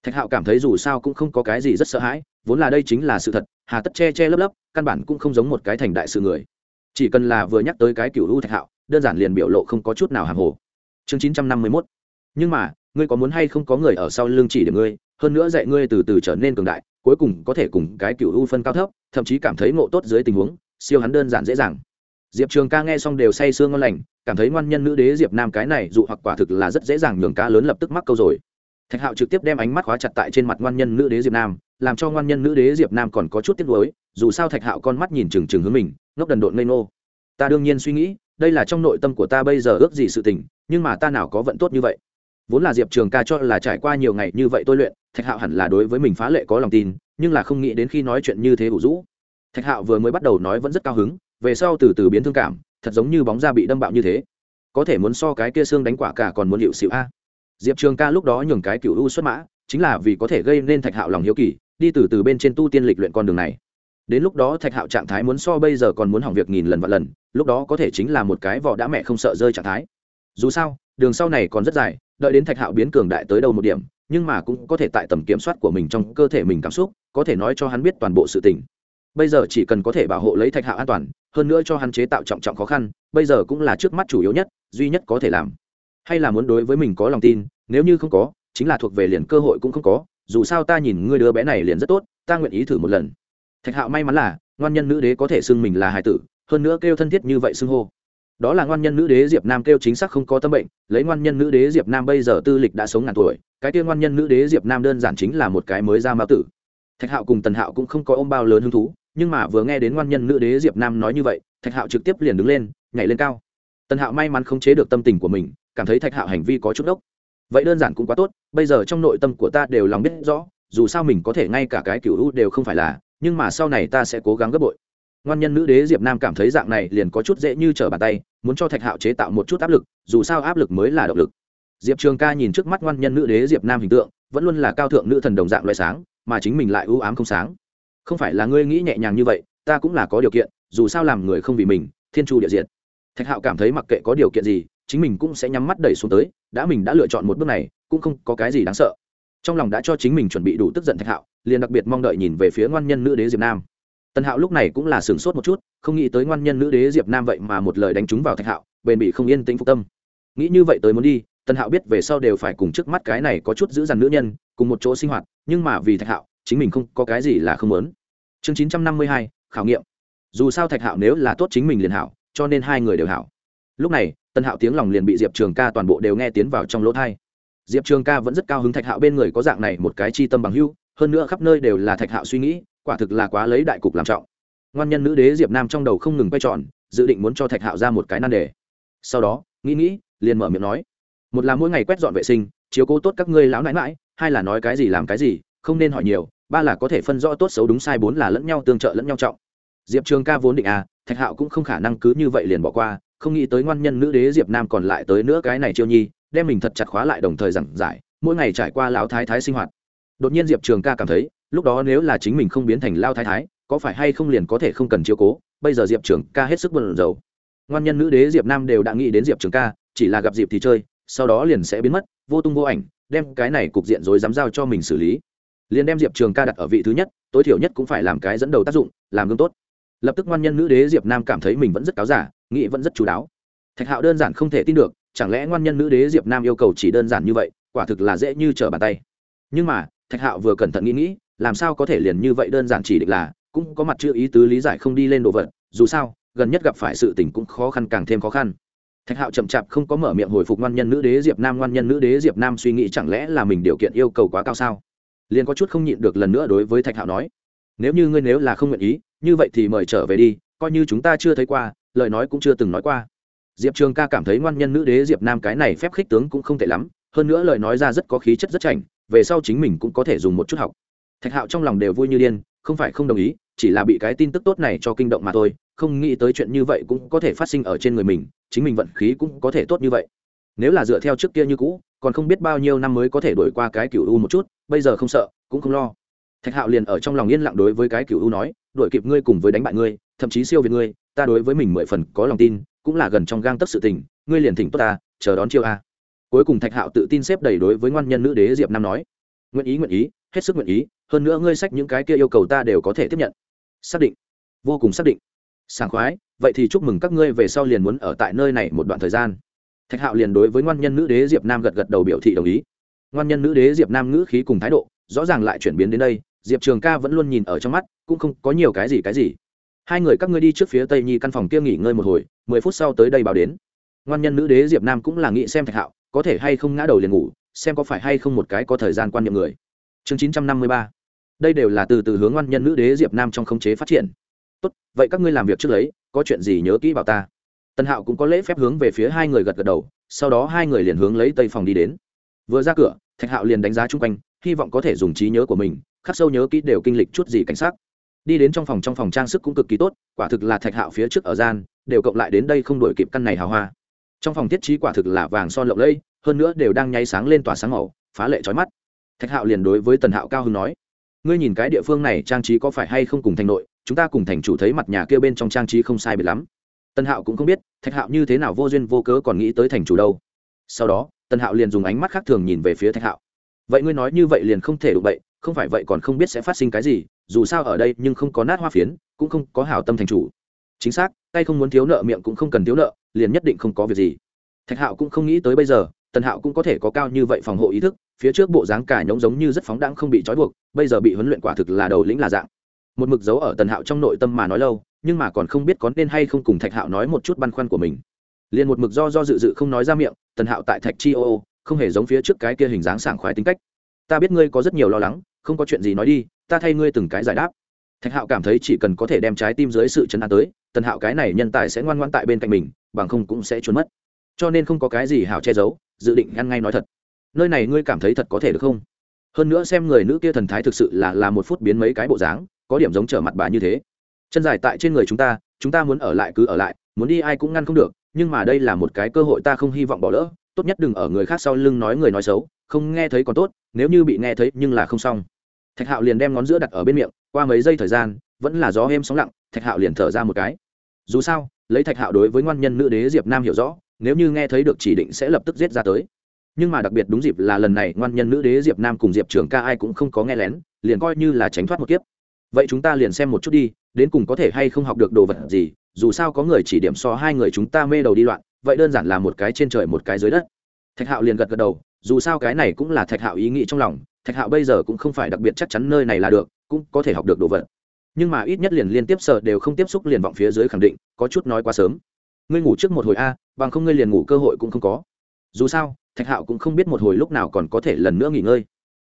Thạch hạo cảm thấy dù sao cũng không có cái gì rất sợ hãi, vốn là đây chính là sự thật, hà tất che che lấp lấp, căn bản cũng không giống một cái thành đại sự người. Chỉ cần là vừa nhắc tới cái cựu u thạch hạo, đơn giản liền biểu lộ không có chút nào hàng hồ. Chương chín trăm năm mươi mốt. Nhưng mà, ngươi có muốn hay không có người ở sau lưng chỉ điểm ngươi? Hơn nữa dạy ngươi từ từ trở nên cường đại, cuối cùng có thể cùng cái cựu u phân cao thấp, thậm chí cảm thấy ngộ tốt dưới tình huống, siêu hắn đơn giản dễ dàng. Diệp trường ca nghe xong đều say sương ngon lành, cảm thấy ngoan nhân nữ đế diệp nam cái này dụ hoặc quả thực là rất dễ dàng nhường cá lớn lập tức mắc câu rồi. Thạch hạo trực tiếp đem ánh mắt khóa chặt tại trên mặt ngoan nhân nữ đế diệp nam, làm cho ngoan nhân nữ đế diệp nam còn có chút tiếc nuối, dù sao thạch hạo con mắt nhìn trừng trừng hướng mình, ngốc đần độn ngây ngô. Ta đương nhiên suy nghĩ, đây là trong nội tâm của ta bây giờ ước gì sự tình, nhưng mà ta nào có vận tốt như vậy? Vốn là diệp trường ca cho là trải qua nhiều ngày như vậy tôi luyện, thạch hạo hẳn là đối với mình phá lệ có lòng tin, nhưng là không nghĩ đến khi nói chuyện như thế ủ rũ. Thạch hạo vừa mới bắt đầu nói vẫn rất cao hứng, về sau từ từ biến thương cảm, thật giống như bóng da bị đâm bạo như thế. Có thể muốn so cái kia xương đánh quả cả còn muốn hiệu xịu a. Diệp trường ca lúc đó nhường cái cựu u xuất mã, chính là vì có thể gây nên thạch hạo lòng hiếu kỳ, đi từ từ bên trên tu tiên lịch luyện con đường này. Đến lúc đó thạch hạo trạng thái muốn so bây giờ còn muốn hỏng việc nghìn lần vạn lần, lúc đó có thể chính là một cái vỏ đã mẹ không sợ rơi trạng thái dù sao, đường sau này còn rất dài, đợi đến thạch hạo biến cường đại tới đâu một điểm, nhưng mà cũng có thể tại tầm kiểm soát của mình trong cơ thể mình cảm xúc, có thể nói cho hắn biết toàn bộ sự tình. Bây giờ chỉ cần có thể bảo hộ lấy thạch hạo an toàn, hơn nữa cho hắn chế tạo trọng trọng khó khăn, bây giờ cũng là trước mắt chủ yếu nhất, duy nhất có thể làm. Hay là muốn đối với mình có lòng tin, nếu như không có, chính là thuộc về liền cơ hội cũng không có, dù sao ta nhìn ngươi đứa bé này liền rất tốt, ta nguyện ý thử một lần. Thạch hạo may mắn là, ngoan nhân nữ đế có thể xưng mình là hài tử, hơn nữa kêu thân thiết như vậy xưng hô đó là ngoan nhân nữ đế diệp nam kêu chính xác không có tâm bệnh, lấy ngoan nhân nữ đế diệp nam bây giờ tư lịch đã sống ngàn tuổi, cái kia ngoan nhân nữ đế diệp nam đơn giản chính là một cái mới ra mao tử. Thạch hạo cùng tần hạo cũng không có ôm bao lớn hứng thú, nhưng mà vừa nghe đến ngoan nhân nữ đế diệp nam nói như vậy, thạch hạo trực tiếp liền đứng lên, nhảy lên cao. Tần hạo may mắn không chế được tâm tình của mình, cảm thấy thạch hạo hành vi có chút ốc vậy đơn giản cũng quá tốt, bây giờ trong nội tâm của ta đều lòng biết rõ, dù sao mình có thể ngay cả cái cựu u đều không phải là, nhưng mà sau này ta sẽ cố gắng gấp bội ngoan nhân nữ đế diệp nam cảm thấy dạng này liền có chút dễ như trở bàn tay, muốn cho thạch hạo chế tạo một chút áp lực, dù sao áp lực mới là động lực. Diệp trường ca nhìn trước mắt ngoan nhân nữ đế diệp nam hình tượng, vẫn luôn là cao thượng nữ thần đồng dạng loại sáng, mà chính mình lại ưu ám không sáng. Không phải là ngươi nghĩ nhẹ nhàng như vậy, ta cũng là có điều kiện, dù sao làm người không vì mình, thiên chu địa diện thạch hạo cảm thấy mặc kệ có điều kiện gì, chính mình cũng sẽ nhắm mắt đẩy xuống tới, đã mình đã lựa chọn một bước này, cũng không có cái gì đáng sợ. Trong lòng đã cho chính mình chuẩn bị đủ tức giận thạch hạo, liền đặc biệt mong đợi nhìn về phía ngoan nhân nữ đế diệp nam tần hạo lúc này cũng là sửng sốt một chút, không nghĩ tới ngoan nhân nữ đế diệp nam vậy mà một lời đánh trúng vào thạch hạo, bền bị không yên tĩnh phục tâm. Nghĩ như vậy tới muốn đi, tần hạo biết về sau đều phải cùng trước mắt cái này có chút giữ dằn nữ nhân, cùng một chỗ sinh hoạt, nhưng mà vì thạch hạo, chính mình không có cái gì là không muốn. Chương chín trăm năm mươi hai, khảo nghiệm. Dù sao thạch hạo nếu là tốt chính mình liền hảo, cho nên hai người đều hảo. Lúc này, tần hạo tiếng lòng liền bị diệp trường ca toàn bộ đều nghe tiến vào trong lỗ thai. Diệp trường ca vẫn rất cao hứng thạch hạo bên người có dạng này một cái chi tâm bằng hưu hơn nữa khắp nơi đều là thạch hạo suy nghĩ quả thực là quá lấy đại cục làm trọng. Ngoan nhân nữ đế diệp nam trong đầu không ngừng quay tròn, dự định muốn cho thạch hạo ra một cái nan đề. Sau đó, nghĩ nghĩ, liền mở miệng nói, một là mỗi ngày quét dọn vệ sinh, chiếu cố tốt các ngươi lão nãi mãi hai là nói cái gì làm cái gì, không nên hỏi nhiều, ba là có thể phân rõ tốt xấu đúng sai bốn là lẫn nhau tương trợ lẫn nhau trọng. Diệp trường ca vốn định à thạch hạo cũng không khả năng cứ như vậy liền bỏ qua, không nghĩ tới ngoan nhân nữ đế diệp nam còn lại tới nữa cái này chiêu nhi, đem mình thật chặt khóa lại đồng thời giảng giải, mỗi ngày trải qua lão thái thái sinh hoạt. Đột nhiên diệp trường ca cảm thấy lúc đó nếu là chính mình không biến thành lao thái thái, có phải hay không liền có thể không cần chiếu cố? Bây giờ diệp trường ca hết sức bận rầu. Ngoan nhân nữ đế diệp nam đều đã nghĩ đến diệp trường ca, chỉ là gặp dịp thì chơi, sau đó liền sẽ biến mất, vô tung vô ảnh, đem cái này cục diện rồi dám giao cho mình xử lý. Liền đem diệp trường ca đặt ở vị thứ nhất, tối thiểu nhất cũng phải làm cái dẫn đầu tác dụng, làm gương tốt. Lập tức ngoan nhân nữ đế diệp nam cảm thấy mình vẫn rất cáo giả, nghĩ vẫn rất chú đáo. Thạch hạo đơn giản không thể tin được, chẳng lẽ ngoan nhân nữ đế diệp nam yêu cầu chỉ đơn giản như vậy, quả thực là dễ như trở bàn tay. Nhưng mà, thạch hạo vừa cẩn thận nghĩ nghĩ làm sao có thể liền như vậy đơn giản chỉ định là, cũng có mặt chưa ý tứ lý giải không đi lên đồ vật, dù sao, gần nhất gặp phải sự tình cũng khó khăn càng thêm khó khăn. Thạch hạo chậm chạp không có mở miệng hồi phục ngoan nhân nữ đế diệp nam, ngoan nhân nữ đế diệp nam suy nghĩ chẳng lẽ là mình điều kiện yêu cầu quá cao sao? Liền có chút không nhịn được lần nữa đối với thạch hạo nói, nếu như ngươi nếu là không nguyện ý, như vậy thì mời trở về đi, coi như chúng ta chưa thấy qua, lời nói cũng chưa từng nói qua. Diệp trường ca cảm thấy ngoan nhân nữ đế diệp nam cái này phép khích tướng cũng không tệ lắm, hơn nữa lời nói ra rất có khí chất rất chảnh, về sau chính mình cũng có thể dùng một chút học thạch hạo trong lòng đều vui như điên, không phải không đồng ý, chỉ là bị cái tin tức tốt này cho kinh động mà thôi, không nghĩ tới chuyện như vậy cũng có thể phát sinh ở trên người mình, chính mình vận khí cũng có thể tốt như vậy. Nếu là dựa theo trước kia như cũ, còn không biết bao nhiêu năm mới có thể đổi qua cái cựu u một chút, bây giờ không sợ, cũng không lo. Thạch hạo liền ở trong lòng yên lặng đối với cái cựu u nói, đuổi kịp ngươi cùng với đánh bại ngươi, thậm chí siêu việt ngươi, ta đối với mình mười phần có lòng tin, cũng là gần trong gang tấc sự tình, ngươi liền thỉnh tốt ta, chờ đón chiêu a. Cuối cùng thạch hạo tự tin xếp đầy đối với ngoan nhân nữ đế diệp nam nói, nguyện ý nguyện ý, hết sức nguyện ý hơn nữa ngươi sách những cái kia yêu cầu ta đều có thể tiếp nhận. Xác định. Vô cùng xác định. Sảng khoái, vậy thì chúc mừng các ngươi về sau liền muốn ở tại nơi này một đoạn thời gian. Thạch hạo liền đối với ngoan nhân nữ đế diệp nam gật gật đầu biểu thị đồng ý. Ngoan nhân nữ đế diệp nam ngữ khí cùng thái độ, rõ ràng lại chuyển biến đến đây, diệp trường ca vẫn luôn nhìn ở trong mắt, cũng không có nhiều cái gì cái gì. Hai người các ngươi đi trước phía tây nhi căn phòng kia nghỉ ngơi một hồi, mười phút sau tới đây báo đến. Ngoan nhân nữ đế diệp nam cũng là nghĩ xem thạch hạo, có thể hay không ngã đầu liền ngủ, xem có phải hay không một cái có thời gian quan niệm người chương chín trăm năm mươi ba. Đây đều là từ từ hướng ngoan nhân nữ đế diệp nam trong khống chế phát triển. Tốt, vậy các ngươi làm việc trước lấy, có chuyện gì nhớ kỹ bảo ta. Tân hạo cũng có lễ phép hướng về phía hai người gật gật đầu, sau đó hai người liền hướng lấy tây phòng đi đến. Vừa ra cửa, thạch hạo liền đánh giá chung quanh, hy vọng có thể dùng trí nhớ của mình, khắc sâu nhớ kỹ đều kinh lịch chút gì cảnh sát. Đi đến trong phòng trong phòng trang sức cũng cực kỳ tốt, quả thực là thạch hạo phía trước ở gian, đều cộng lại đến đây không đổi kịp căn này hào hoa. Trong phòng thiết trí quả thực là vàng son lộng lẫy, hơn nữa đều đang nháy sáng lên tỏa sáng màu, phá lệ trói mắt thạch hạo liền đối với tần hạo cao hưng nói, ngươi nhìn cái địa phương này trang trí có phải hay không cùng thành nội, chúng ta cùng thành chủ thấy mặt nhà kia bên trong trang trí không sai biệt lắm. Tần hạo cũng không biết, thạch hạo như thế nào vô duyên vô cớ còn nghĩ tới thành chủ đâu. Sau đó, tần hạo liền dùng ánh mắt khác thường nhìn về phía thạch hạo. Vậy ngươi nói như vậy liền không thể đụng vậy không phải vậy còn không biết sẽ phát sinh cái gì, dù sao ở đây nhưng không có nát hoa phiến, cũng không có hảo tâm thành chủ. Chính xác, tay không muốn thiếu nợ miệng cũng không cần thiếu nợ, liền nhất định không có việc gì. Thạch hạo cũng không nghĩ tới bây giờ tần hạo cũng có thể có cao như vậy phòng hộ ý thức, phía trước bộ dáng cả nhống giống như rất phóng đãng không bị trói buộc, bây giờ bị huấn luyện quả thực là đầu lĩnh là dạng. Một mực dấu ở tần hạo trong nội tâm mà nói lâu, nhưng mà còn không biết có nên hay không cùng thạch hạo nói một chút băn khoăn của mình. Liền một mực do do dự dự không nói ra miệng, tần hạo tại thạch chi ô ô, không hề giống phía trước cái kia hình dáng sảng khoái tính cách. Ta biết ngươi có rất nhiều lo lắng, không có chuyện gì nói đi, ta thay ngươi từng cái giải đáp. Thạch hạo cảm thấy chỉ cần có thể đem trái tim dưới sự chấn an tới, tần hạo cái này nhân tài sẽ ngoan ngoan tại bên cạnh mình, bằng không cũng sẽ trốn mất cho nên không có cái gì hảo che giấu, dự định ngăn ngay nói thật. Nơi này ngươi cảm thấy thật có thể được không? Hơn nữa xem người nữ kia thần thái thực sự là là một phút biến mấy cái bộ dáng, có điểm giống trở mặt bà như thế. Chân dài tại trên người chúng ta chúng ta muốn ở lại cứ ở lại, muốn đi ai cũng ngăn không được, nhưng mà đây là một cái cơ hội ta không hy vọng bỏ lỡ, tốt nhất đừng ở người khác sau lưng nói người nói xấu, không nghe thấy còn tốt, nếu như bị nghe thấy nhưng là không xong. Thạch hạo liền đem ngón giữa đặt ở bên miệng, qua mấy giây thời gian, vẫn là gió êm sóng lặng, thạch hạo liền thở ra một cái. Dù sao, lấy thạch hạo đối với ngoan nhân nữ đế diệp nam hiểu rõ nếu như nghe thấy được chỉ định sẽ lập tức giết ra tới. Nhưng mà đặc biệt đúng dịp là lần này ngoan nhân nữ đế diệp nam cùng diệp trường ca ai cũng không có nghe lén, liền coi như là tránh thoát một kiếp. Vậy chúng ta liền xem một chút đi, đến cùng có thể hay không học được đồ vật gì, dù sao có người chỉ điểm so hai người chúng ta mê đầu đi loạn, vậy đơn giản là một cái trên trời một cái dưới đất. Thạch hạo liền gật gật đầu, dù sao cái này cũng là thạch hạo ý nghĩ trong lòng, thạch hạo bây giờ cũng không phải đặc biệt chắc chắn nơi này là được, cũng có thể học được đồ vật. Nhưng mà ít nhất liền liên tiếp sợ đều không tiếp xúc liền vọng phía dưới khẳng định, có chút nói quá sớm ngươi ngủ trước một hồi a, bằng không ngươi liền ngủ cơ hội cũng không có. Dù sao, thạch hạo cũng không biết một hồi lúc nào còn có thể lần nữa nghỉ ngơi.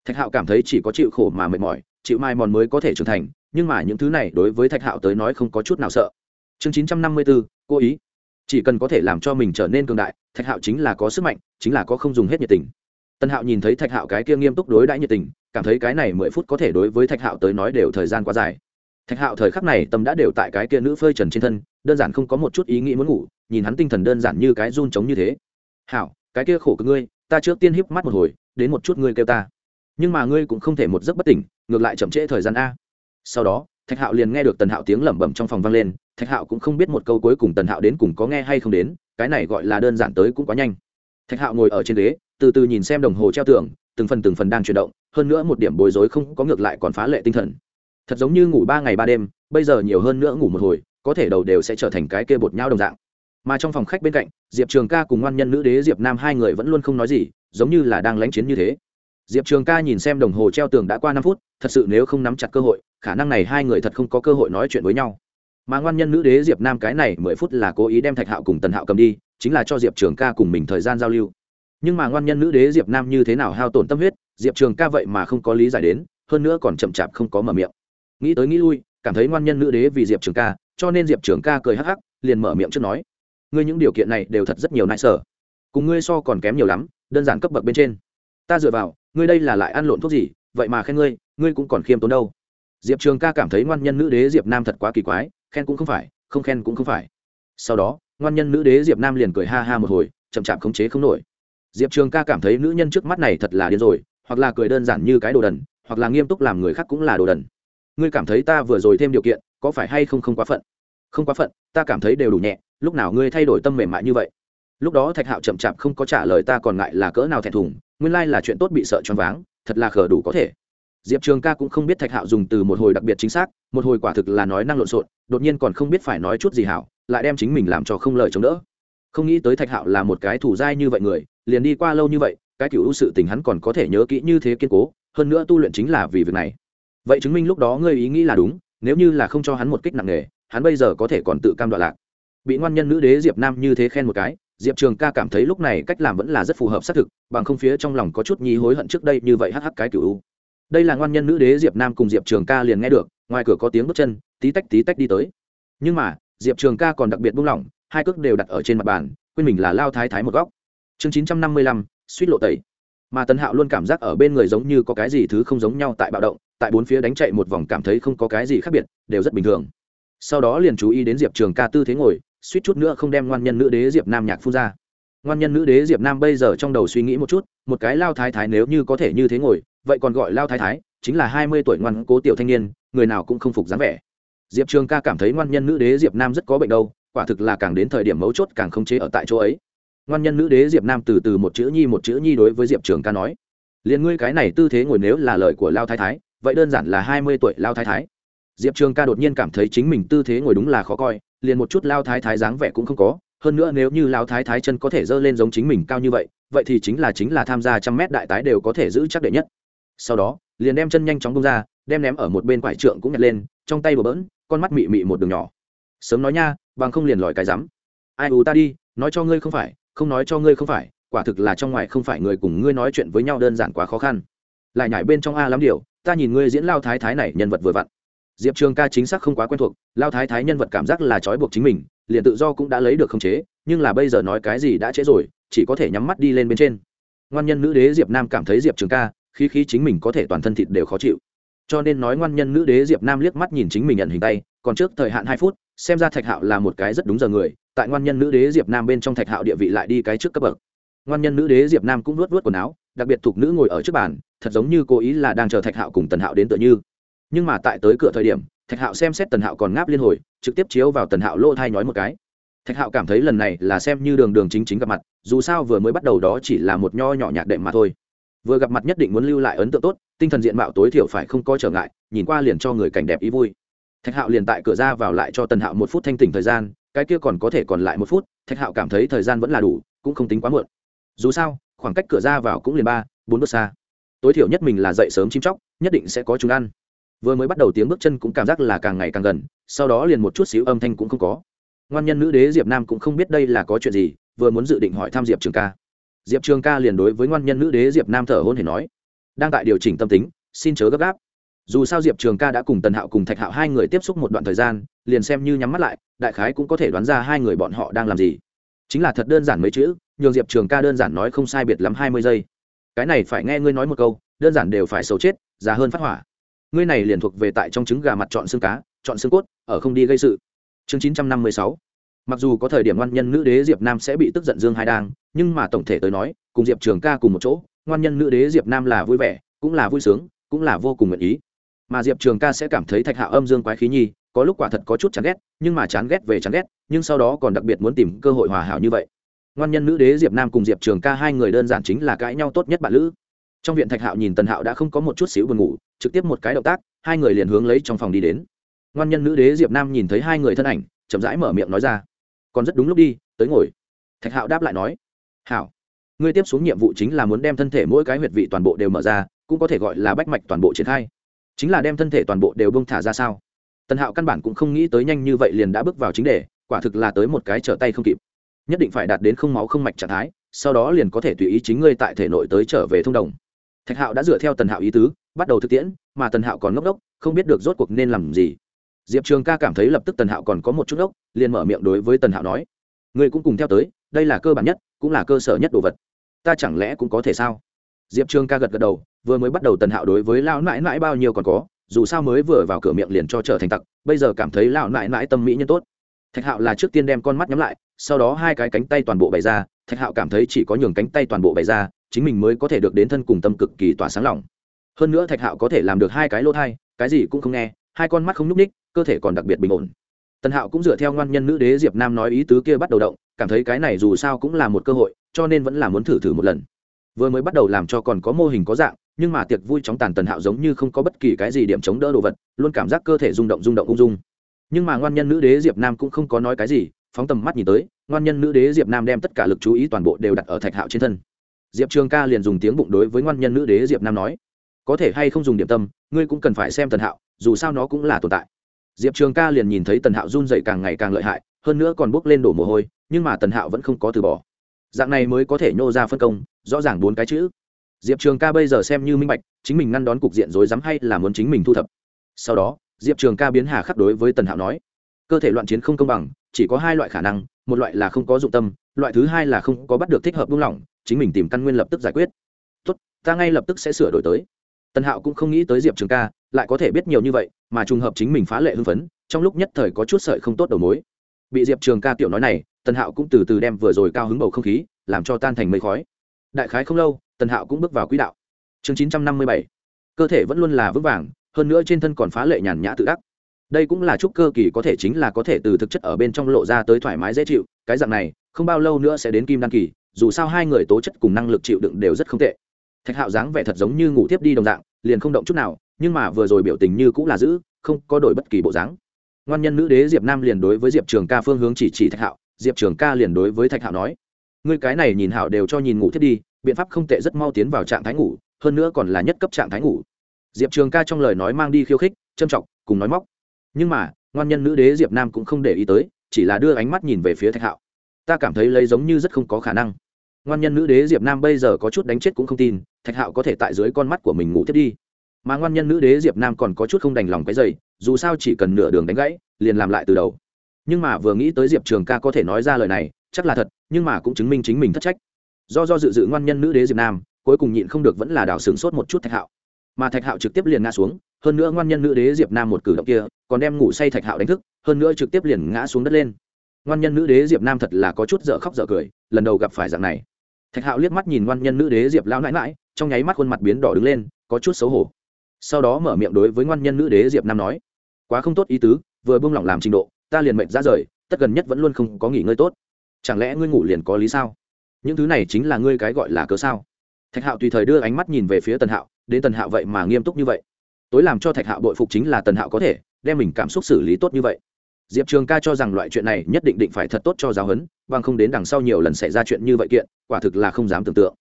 Thạch hạo cảm thấy chỉ có chịu khổ mà mệt mỏi, chịu mai mòn mới có thể trưởng thành, nhưng mà những thứ này đối với thạch hạo tới nói không có chút nào sợ. Chương chín trăm năm mươi bốn cố ý. Chỉ cần có thể làm cho mình trở nên cường đại, thạch hạo chính là có sức mạnh, chính là có không dùng hết nhiệt tình. Tân hạo nhìn thấy thạch hạo cái kia nghiêm túc đối đãi nhiệt tình, cảm thấy cái này mười phút có thể đối với thạch hạo tới nói đều thời gian quá dài thạch hạo thời khắc này tâm đã đều tại cái kia nữ phơi trần trên thân, đơn giản không có một chút ý nghĩ muốn ngủ, nhìn hắn tinh thần đơn giản như cái run trống như thế. Hảo, cái kia khổ cực ngươi, ta trước tiên hiếp mắt một hồi, đến một chút ngươi kêu ta. Nhưng mà ngươi cũng không thể một giấc bất tỉnh, ngược lại chậm trễ thời gian a. Sau đó, thạch hạo liền nghe được tần hạo tiếng lẩm bẩm trong phòng vang lên, thạch hạo cũng không biết một câu cuối cùng tần hạo đến cùng có nghe hay không đến, cái này gọi là đơn giản tới cũng quá nhanh. Thạch hạo ngồi ở trên ghế, từ từ nhìn xem đồng hồ treo tường, từng phần từng phần đang chuyển động, hơn nữa một điểm bối rối không có ngược lại còn phá lệ tinh thần thật giống như ngủ ba ngày ba đêm, bây giờ nhiều hơn nữa ngủ một hồi, có thể đầu đều sẽ trở thành cái kia bột nhau đồng dạng. Mà trong phòng khách bên cạnh, diệp trường ca cùng ngoan nhân nữ đế diệp nam hai người vẫn luôn không nói gì, giống như là đang lánh chiến như thế. Diệp trường ca nhìn xem đồng hồ treo tường đã qua năm phút, thật sự nếu không nắm chặt cơ hội, khả năng này hai người thật không có cơ hội nói chuyện với nhau. Mà ngoan nhân nữ đế diệp nam cái này mười phút là cố ý đem thạch hạo cùng tần hạo cầm đi, chính là cho diệp trường ca cùng mình thời gian giao lưu. Nhưng mà ngoan nhân nữ đế diệp nam như thế nào hao tổn tâm huyết, diệp trường ca vậy mà không có lý giải đến, hơn nữa còn chậm chạp không có mở miệng nghĩ tới nghĩ lui, cảm thấy ngoan nhân nữ đế vì diệp trường ca, cho nên diệp trường ca cười hắc hắc, liền mở miệng trước nói, ngươi những điều kiện này đều thật rất nhiều nại sở. Cùng ngươi so còn kém nhiều lắm, đơn giản cấp bậc bên trên. Ta dựa vào, ngươi đây là lại ăn lộn thuốc gì, vậy mà khen ngươi ngươi cũng còn khiêm tốn đâu. Diệp trường ca cảm thấy ngoan nhân nữ đế diệp nam thật quá kỳ quái, khen cũng không phải, không khen cũng không phải. Sau đó, ngoan nhân nữ đế diệp nam liền cười ha ha một hồi, chậm chạp khống chế không nổi. Diệp trường ca cảm thấy nữ nhân trước mắt này thật là điên rồi, hoặc là cười đơn giản như cái đồ đần, hoặc là nghiêm túc làm người khác cũng là đồ đần ngươi cảm thấy ta vừa rồi thêm điều kiện, có phải hay không không quá phận? Không quá phận, ta cảm thấy đều đủ nhẹ, lúc nào ngươi thay đổi tâm mềm mại như vậy? Lúc đó thạch hạo chậm chạp không có trả lời ta còn ngại là cỡ nào thẹn thùng, nguyên lai là chuyện tốt bị sợ choáng váng, thật là khờ đủ có thể. Diệp trường ca cũng không biết thạch hạo dùng từ một hồi đặc biệt chính xác, một hồi quả thực là nói năng lộn xộn, đột nhiên còn không biết phải nói chút gì hảo, lại đem chính mình làm cho không lời chống đỡ. Không nghĩ tới thạch hạo là một cái thủ dai như vậy người, liền đi qua lâu như vậy, cái cựu sự tình hắn còn có thể nhớ kỹ như thế kiên cố, hơn nữa tu luyện chính là vì việc này vậy chứng minh lúc đó ngươi ý nghĩ là đúng, nếu như là không cho hắn một kích nặng nề, hắn bây giờ có thể còn tự cam đoạn lạc. Bị ngoan nhân nữ đế diệp nam như thế khen một cái, diệp trường ca cảm thấy lúc này cách làm vẫn là rất phù hợp xác thực, bằng không phía trong lòng có chút nhi hối hận trước đây như vậy hắc hắc cái cựu đây là ngoan nhân nữ đế diệp nam cùng diệp trường ca liền nghe được, ngoài cửa có tiếng bước chân, tí tách tí tách đi tới. Nhưng mà, diệp trường ca còn đặc biệt buông lỏng, hai cước đều đặt ở trên mặt bàn, quên mình là lao thái thái một góc. Chương chín trăm năm mươi lăm, suýt lộ tẩy. Mà tần hạo luôn cảm giác ở bên người giống như có cái gì thứ không giống nhau tại bạo động tại bốn phía đánh chạy một vòng cảm thấy không có cái gì khác biệt, đều rất bình thường. Sau đó liền chú ý đến diệp trường ca tư thế ngồi, suýt chút nữa không đem ngoan nhân nữ đế diệp nam nhạc phun ra. Ngoan nhân nữ đế diệp nam bây giờ trong đầu suy nghĩ một chút, một cái lao thái thái nếu như có thể như thế ngồi, vậy còn gọi lao thái thái, chính là hai mươi tuổi ngoan cố tiểu thanh niên, người nào cũng không phục dáng vẻ. Diệp trường ca cảm thấy ngoan nhân nữ đế diệp nam rất có bệnh đâu, quả thực là càng đến thời điểm mấu chốt càng không chế ở tại chỗ ấy. Ngoan nhân nữ đế diệp nam từ từ một chữ nhi một chữ nhi đối với diệp trường ca nói, liền ngươi cái này tư thế ngồi nếu là lời của lao thái thái vậy đơn giản là hai mươi tuổi lao thái thái. Diệp trường ca đột nhiên cảm thấy chính mình tư thế ngồi đúng là khó coi, liền một chút lao thái thái dáng vẻ cũng không có. Hơn nữa nếu như lao thái thái chân có thể dơ lên giống chính mình cao như vậy vậy thì chính là chính là tham gia trăm mét đại tái đều có thể giữ chắc đệ nhất. Sau đó, liền đem chân nhanh chóng bông ra, đem ném ở một bên quải trượng cũng nhặt lên, trong tay bờ bỡn, con mắt mị mị một đường nhỏ. Sớm nói nha, bằng không liền lòi cái rắm. Ai ù ta đi, nói cho ngươi không phải, không nói cho ngươi không phải, quả thực là trong ngoài không phải người cùng ngươi nói chuyện với nhau đơn giản quá khó khăn. Lại nhảy bên trong a lắm điều ta nhìn ngươi diễn lao thái thái này nhân vật vừa vặn. Diệp trường ca chính xác không quá quen thuộc, lao thái thái nhân vật cảm giác là trói buộc chính mình, liền tự do cũng đã lấy được khống chế, nhưng là bây giờ nói cái gì đã trễ rồi, chỉ có thể nhắm mắt đi lên bên trên. Ngoan nhân nữ đế diệp nam cảm thấy diệp trường ca khi khí chính mình có thể toàn thân thịt đều khó chịu. Cho nên nói ngoan nhân nữ đế diệp nam liếc mắt nhìn chính mình nhận hình tay, còn trước thời hạn hai phút, xem ra thạch hạo là một cái rất đúng giờ người, tại ngoan nhân nữ đế diệp nam bên trong thạch hạo địa vị lại đi cái trước cấp bậc. Ngoan nhân nữ đế diệp nam cũng luốt luốt quần áo, đặc biệt thuộc nữ ngồi ở trước bàn thật giống như cố ý là đang chờ thạch hạo cùng tần hạo đến tựa như. Nhưng mà tại tới cửa thời điểm, thạch hạo xem xét tần hạo còn ngáp liên hồi, trực tiếp chiếu vào tần hạo lỗ thai nhói một cái. Thạch hạo cảm thấy lần này là xem như đường đường chính chính gặp mặt, dù sao vừa mới bắt đầu đó chỉ là một nho nhỏ nhạc đệm mà thôi. Vừa gặp mặt nhất định muốn lưu lại ấn tượng tốt, tinh thần diện mạo tối thiểu phải không có trở ngại, nhìn qua liền cho người cảnh đẹp ý vui. Thạch hạo liền tại cửa ra vào lại cho tần hạo một phút thanh tỉnh thời gian, cái kia còn có thể còn lại một phút, thạch hạo cảm thấy thời gian vẫn là đủ, cũng không tính quá muộn. Dù sao, khoảng cách cửa ra vào cũng liền ba, bốn bước xa tối thiểu nhất mình là dậy sớm chim chóc, nhất định sẽ có chúng ăn. Vừa mới bắt đầu tiếng bước chân cũng cảm giác là càng ngày càng gần, sau đó liền một chút xíu âm thanh cũng không có. Ngoan nhân nữ đế diệp nam cũng không biết đây là có chuyện gì, vừa muốn dự định hỏi thăm diệp trường ca. Diệp trường ca liền đối với ngoan nhân nữ đế diệp nam thở hôn hề nói, đang tại điều chỉnh tâm tính, xin chớ gấp gáp. Dù sao diệp trường ca đã cùng tần hạo cùng thạch hạo hai người tiếp xúc một đoạn thời gian, liền xem như nhắm mắt lại, đại khái cũng có thể đoán ra hai người bọn họ đang làm gì. Chính là thật đơn giản mấy chữ, nhường diệp trường ca đơn giản nói không sai biệt lắm hai mươi giây cái này phải nghe ngươi nói một câu, đơn giản đều phải xấu chết, già hơn phát hỏa. Ngươi này liền thuộc về tại trong trứng gà mặt chọn xương cá, chọn xương cốt, ở không đi gây sự. Chương chín trăm năm mươi sáu. Mặc dù có thời điểm ngoan nhân nữ đế diệp nam sẽ bị tức giận dương hai đang, nhưng mà tổng thể tới nói, cùng diệp trường ca cùng một chỗ, ngoan nhân nữ đế diệp nam là vui vẻ, cũng là vui sướng, cũng là vô cùng nguyện ý. Mà diệp trường ca sẽ cảm thấy thạch hạ âm dương quái khí nhi, có lúc quả thật có chút chán ghét, nhưng mà chán ghét về chán ghét, nhưng sau đó còn đặc biệt muốn tìm cơ hội hòa hảo như vậy ngoan nhân nữ đế diệp nam cùng diệp trường ca hai người đơn giản chính là cãi nhau tốt nhất bạn lữ. Trong viện thạch hạo nhìn tần hạo đã không có một chút xíu buồn ngủ, trực tiếp một cái động tác, hai người liền hướng lấy trong phòng đi đến. Ngoan nhân nữ đế diệp nam nhìn thấy hai người thân ảnh, chậm rãi mở miệng nói ra. Còn rất đúng lúc đi, tới ngồi. Thạch hạo đáp lại nói. Hảo. Ngươi tiếp xuống nhiệm vụ chính là muốn đem thân thể mỗi cái huyệt vị toàn bộ đều mở ra, cũng có thể gọi là bách mạch toàn bộ triển khai. Chính là đem thân thể toàn bộ đều bông thả ra sao? Tần hạo căn bản cũng không nghĩ tới nhanh như vậy liền đã bước vào chính đề, quả thực là tới một cái trở tay không kịp nhất định phải đạt đến không máu không mạch trạng thái, sau đó liền có thể tùy ý chính ngươi tại thể nội tới trở về thông đồng. Thạch hạo đã dựa theo tần hạo ý tứ, bắt đầu thực tiễn, mà tần hạo còn ngốc đốc không biết được rốt cuộc nên làm gì. Diệp trường ca cảm thấy lập tức tần hạo còn có một chút ốc liền mở miệng đối với tần hạo nói, ngươi cũng cùng theo tới, đây là cơ bản nhất, cũng là cơ sở nhất đồ vật. Ta chẳng lẽ cũng có thể sao? Diệp trường ca gật gật đầu, vừa mới bắt đầu tần hạo đối với lão nãi nãi bao nhiêu còn có, dù sao mới vừa vào cửa miệng liền cho trở thành tặc, bây giờ cảm thấy lão nãi nãi tâm mỹ nhân tốt. Thạch hạo là trước tiên đem con mắt nhắm lại sau đó hai cái cánh tay toàn bộ bày ra, thạch hạo cảm thấy chỉ có nhường cánh tay toàn bộ bày ra, chính mình mới có thể được đến thân cùng tâm cực kỳ tỏa sáng lòng. Hơn nữa thạch hạo có thể làm được hai cái lỗ thai, cái gì cũng không nghe, hai con mắt không nhúc ních cơ thể còn đặc biệt bình ổn. Tần hạo cũng dựa theo ngoan nhân nữ đế diệp nam nói ý tứ kia bắt đầu động, cảm thấy cái này dù sao cũng là một cơ hội, cho nên vẫn là muốn thử thử một lần. Vừa mới bắt đầu làm cho còn có mô hình có dạng, nhưng mà tiệc vui chóng tàn tần hạo giống như không có bất kỳ cái gì điểm chống đỡ đồ vật, luôn cảm giác cơ thể rung động rung động ung dung. Nhưng mà ngoan nhân nữ đế diệp nam cũng không có nói cái gì phóng tầm mắt nhìn tới, ngoan nhân nữ đế diệp nam đem tất cả lực chú ý toàn bộ đều đặt ở thạch hạo trên thân. Diệp trường ca liền dùng tiếng bụng đối với ngoan nhân nữ đế diệp nam nói, có thể hay không dùng điểm tâm, ngươi cũng cần phải xem tần hạo, dù sao nó cũng là tồn tại. Diệp trường ca liền nhìn thấy tần hạo run dậy càng ngày càng lợi hại, hơn nữa còn bốc lên đổ mồ hôi, nhưng mà tần hạo vẫn không có từ bỏ. Dạng này mới có thể nhô ra phân công, rõ ràng bốn cái chữ. Diệp trường ca bây giờ xem như minh bạch, chính mình ngăn đón cục diện rối rắm hay là muốn chính mình thu thập. Sau đó, diệp trường ca biến hà khắc đối với tần hạo nói cơ thể loạn chiến không công bằng, chỉ có hai loại khả năng, một loại là không có dụng tâm, loại thứ hai là không có bắt được thích hợp buông lỏng, chính mình tìm căn nguyên lập tức giải quyết. Tốt, ta ngay lập tức sẽ sửa đổi tới. Tần hạo cũng không nghĩ tới diệp trường ca, lại có thể biết nhiều như vậy, mà trùng hợp chính mình phá lệ hưng phấn, trong lúc nhất thời có chút sợi không tốt đầu mối. Bị diệp trường ca tiểu nói này, tần hạo cũng từ từ đem vừa rồi cao hứng bầu không khí, làm cho tan thành mây khói. Đại khái không lâu, tần hạo cũng bước vào quỹ đạo. Chương chín trăm năm mươi bảy. Cơ thể vẫn luôn là vững vàng, hơn nữa trên thân còn phá lệ nhàn nhã tự đắc đây cũng là chúc cơ kỳ có thể chính là có thể từ thực chất ở bên trong lộ ra tới thoải mái dễ chịu, cái dạng này, không bao lâu nữa sẽ đến kim đăng kỳ, dù sao hai người tố chất cùng năng lực chịu đựng đều rất không tệ. Thạch hạo dáng vẻ thật giống như ngủ tiếp đi đồng dạng, liền không động chút nào, nhưng mà vừa rồi biểu tình như cũng là giữ không có đổi bất kỳ bộ dáng. Ngoan nhân nữ đế diệp nam liền đối với diệp trường ca phương hướng chỉ chỉ thạch hạo, diệp trường ca liền đối với thạch hạo nói, ngươi cái này nhìn hạo đều cho nhìn ngủ thiết đi, biện pháp không tệ rất mau tiến vào trạng thái ngủ, hơn nữa còn là nhất cấp trạng thái ngủ. Diệp trường ca trong lời nói mang đi khiêu khích, châm trọng cùng nói móc nhưng mà, ngoan nhân nữ đế diệp nam cũng không để ý tới, chỉ là đưa ánh mắt nhìn về phía thạch hạo. Ta cảm thấy lấy giống như rất không có khả năng. Ngoan nhân nữ đế diệp nam bây giờ có chút đánh chết cũng không tin, thạch hạo có thể tại dưới con mắt của mình ngủ tiếp đi. Mà ngoan nhân nữ đế diệp nam còn có chút không đành lòng cái dày dù sao chỉ cần nửa đường đánh gãy, liền làm lại từ đầu. Nhưng mà vừa nghĩ tới diệp trường ca có thể nói ra lời này, chắc là thật, nhưng mà cũng chứng minh chính mình thất trách. Do do dự dự ngoan nhân nữ đế diệp nam, cuối cùng nhịn không được vẫn là đảo sướng sốt một chút thạch hạo. Mà thạch hạo trực tiếp liền ngã xuống hơn nữa ngoan nhân nữ đế diệp nam một cử động kia còn đem ngủ say thạch hạo đánh thức hơn nữa trực tiếp liền ngã xuống đất lên. Ngoan nhân nữ đế diệp nam thật là có chút dở khóc dở cười lần đầu gặp phải dạng này. Thạch hạo liếc mắt nhìn ngoan nhân nữ đế diệp lao nãi nãi, trong nháy mắt khuôn mặt biến đỏ đứng lên có chút xấu hổ. Sau đó mở miệng đối với ngoan nhân nữ đế diệp nam nói quá không tốt ý tứ vừa buông lỏng làm trình độ ta liền mệnh ra rời tất gần nhất vẫn luôn không có nghỉ ngơi tốt. Chẳng lẽ ngươi ngủ liền có lý sao? Những thứ này chính là ngươi cái gọi là cớ sao? Thạch hạo tùy thời đưa ánh mắt nhìn về phía tần hạo đến tần hạo vậy mà nghiêm túc như vậy tối làm cho thạch hạo bội phục chính là tần hạo có thể, đem mình cảm xúc xử lý tốt như vậy. Diệp trường ca cho rằng loại chuyện này nhất định định phải thật tốt cho giáo huấn, bằng không đến đằng sau nhiều lần xảy ra chuyện như vậy kiện, quả thực là không dám tưởng tượng.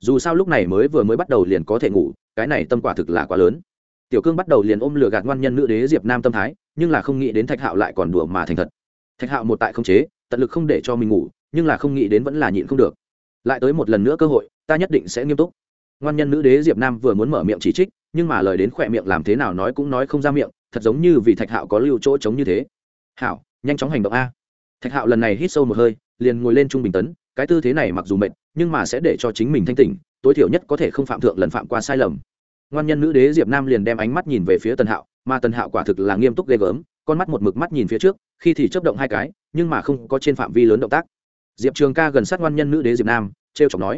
Dù sao lúc này mới vừa mới bắt đầu liền có thể ngủ, cái này tâm quả thực là quá lớn. Tiểu cương bắt đầu liền ôm lừa gạt ngoan nhân nữ đế diệp nam tâm thái, nhưng là không nghĩ đến thạch hạo lại còn đùa mà thành thật. Thạch hạo một tại không chế, tận lực không để cho mình ngủ, nhưng là không nghĩ đến vẫn là nhịn không được. Lại tới một lần nữa cơ hội, ta nhất định sẽ nghiêm túc. Ngoan nhân nữ đế diệp nam vừa muốn mở miệng chỉ trích nhưng mà lời đến khỏe miệng làm thế nào nói cũng nói không ra miệng, thật giống như vì thạch hạo có lưu chỗ trống như thế. Hạo nhanh chóng hành động a. Thạch hạo lần này hít sâu một hơi, liền ngồi lên trung bình tấn, cái tư thế này mặc dù mệt, nhưng mà sẽ để cho chính mình thanh tỉnh, tối thiểu nhất có thể không phạm thượng lần phạm qua sai lầm. Ngoan nhân nữ đế diệp nam liền đem ánh mắt nhìn về phía tần hạo, mà tần hạo quả thực là nghiêm túc ghê gớm, con mắt một mực mắt nhìn phía trước, khi thì chấp động hai cái, nhưng mà không có trên phạm vi lớn động tác. Diệp trường ca gần sát ngoan nhân nữ đế diệp nam t r e o chọc nói,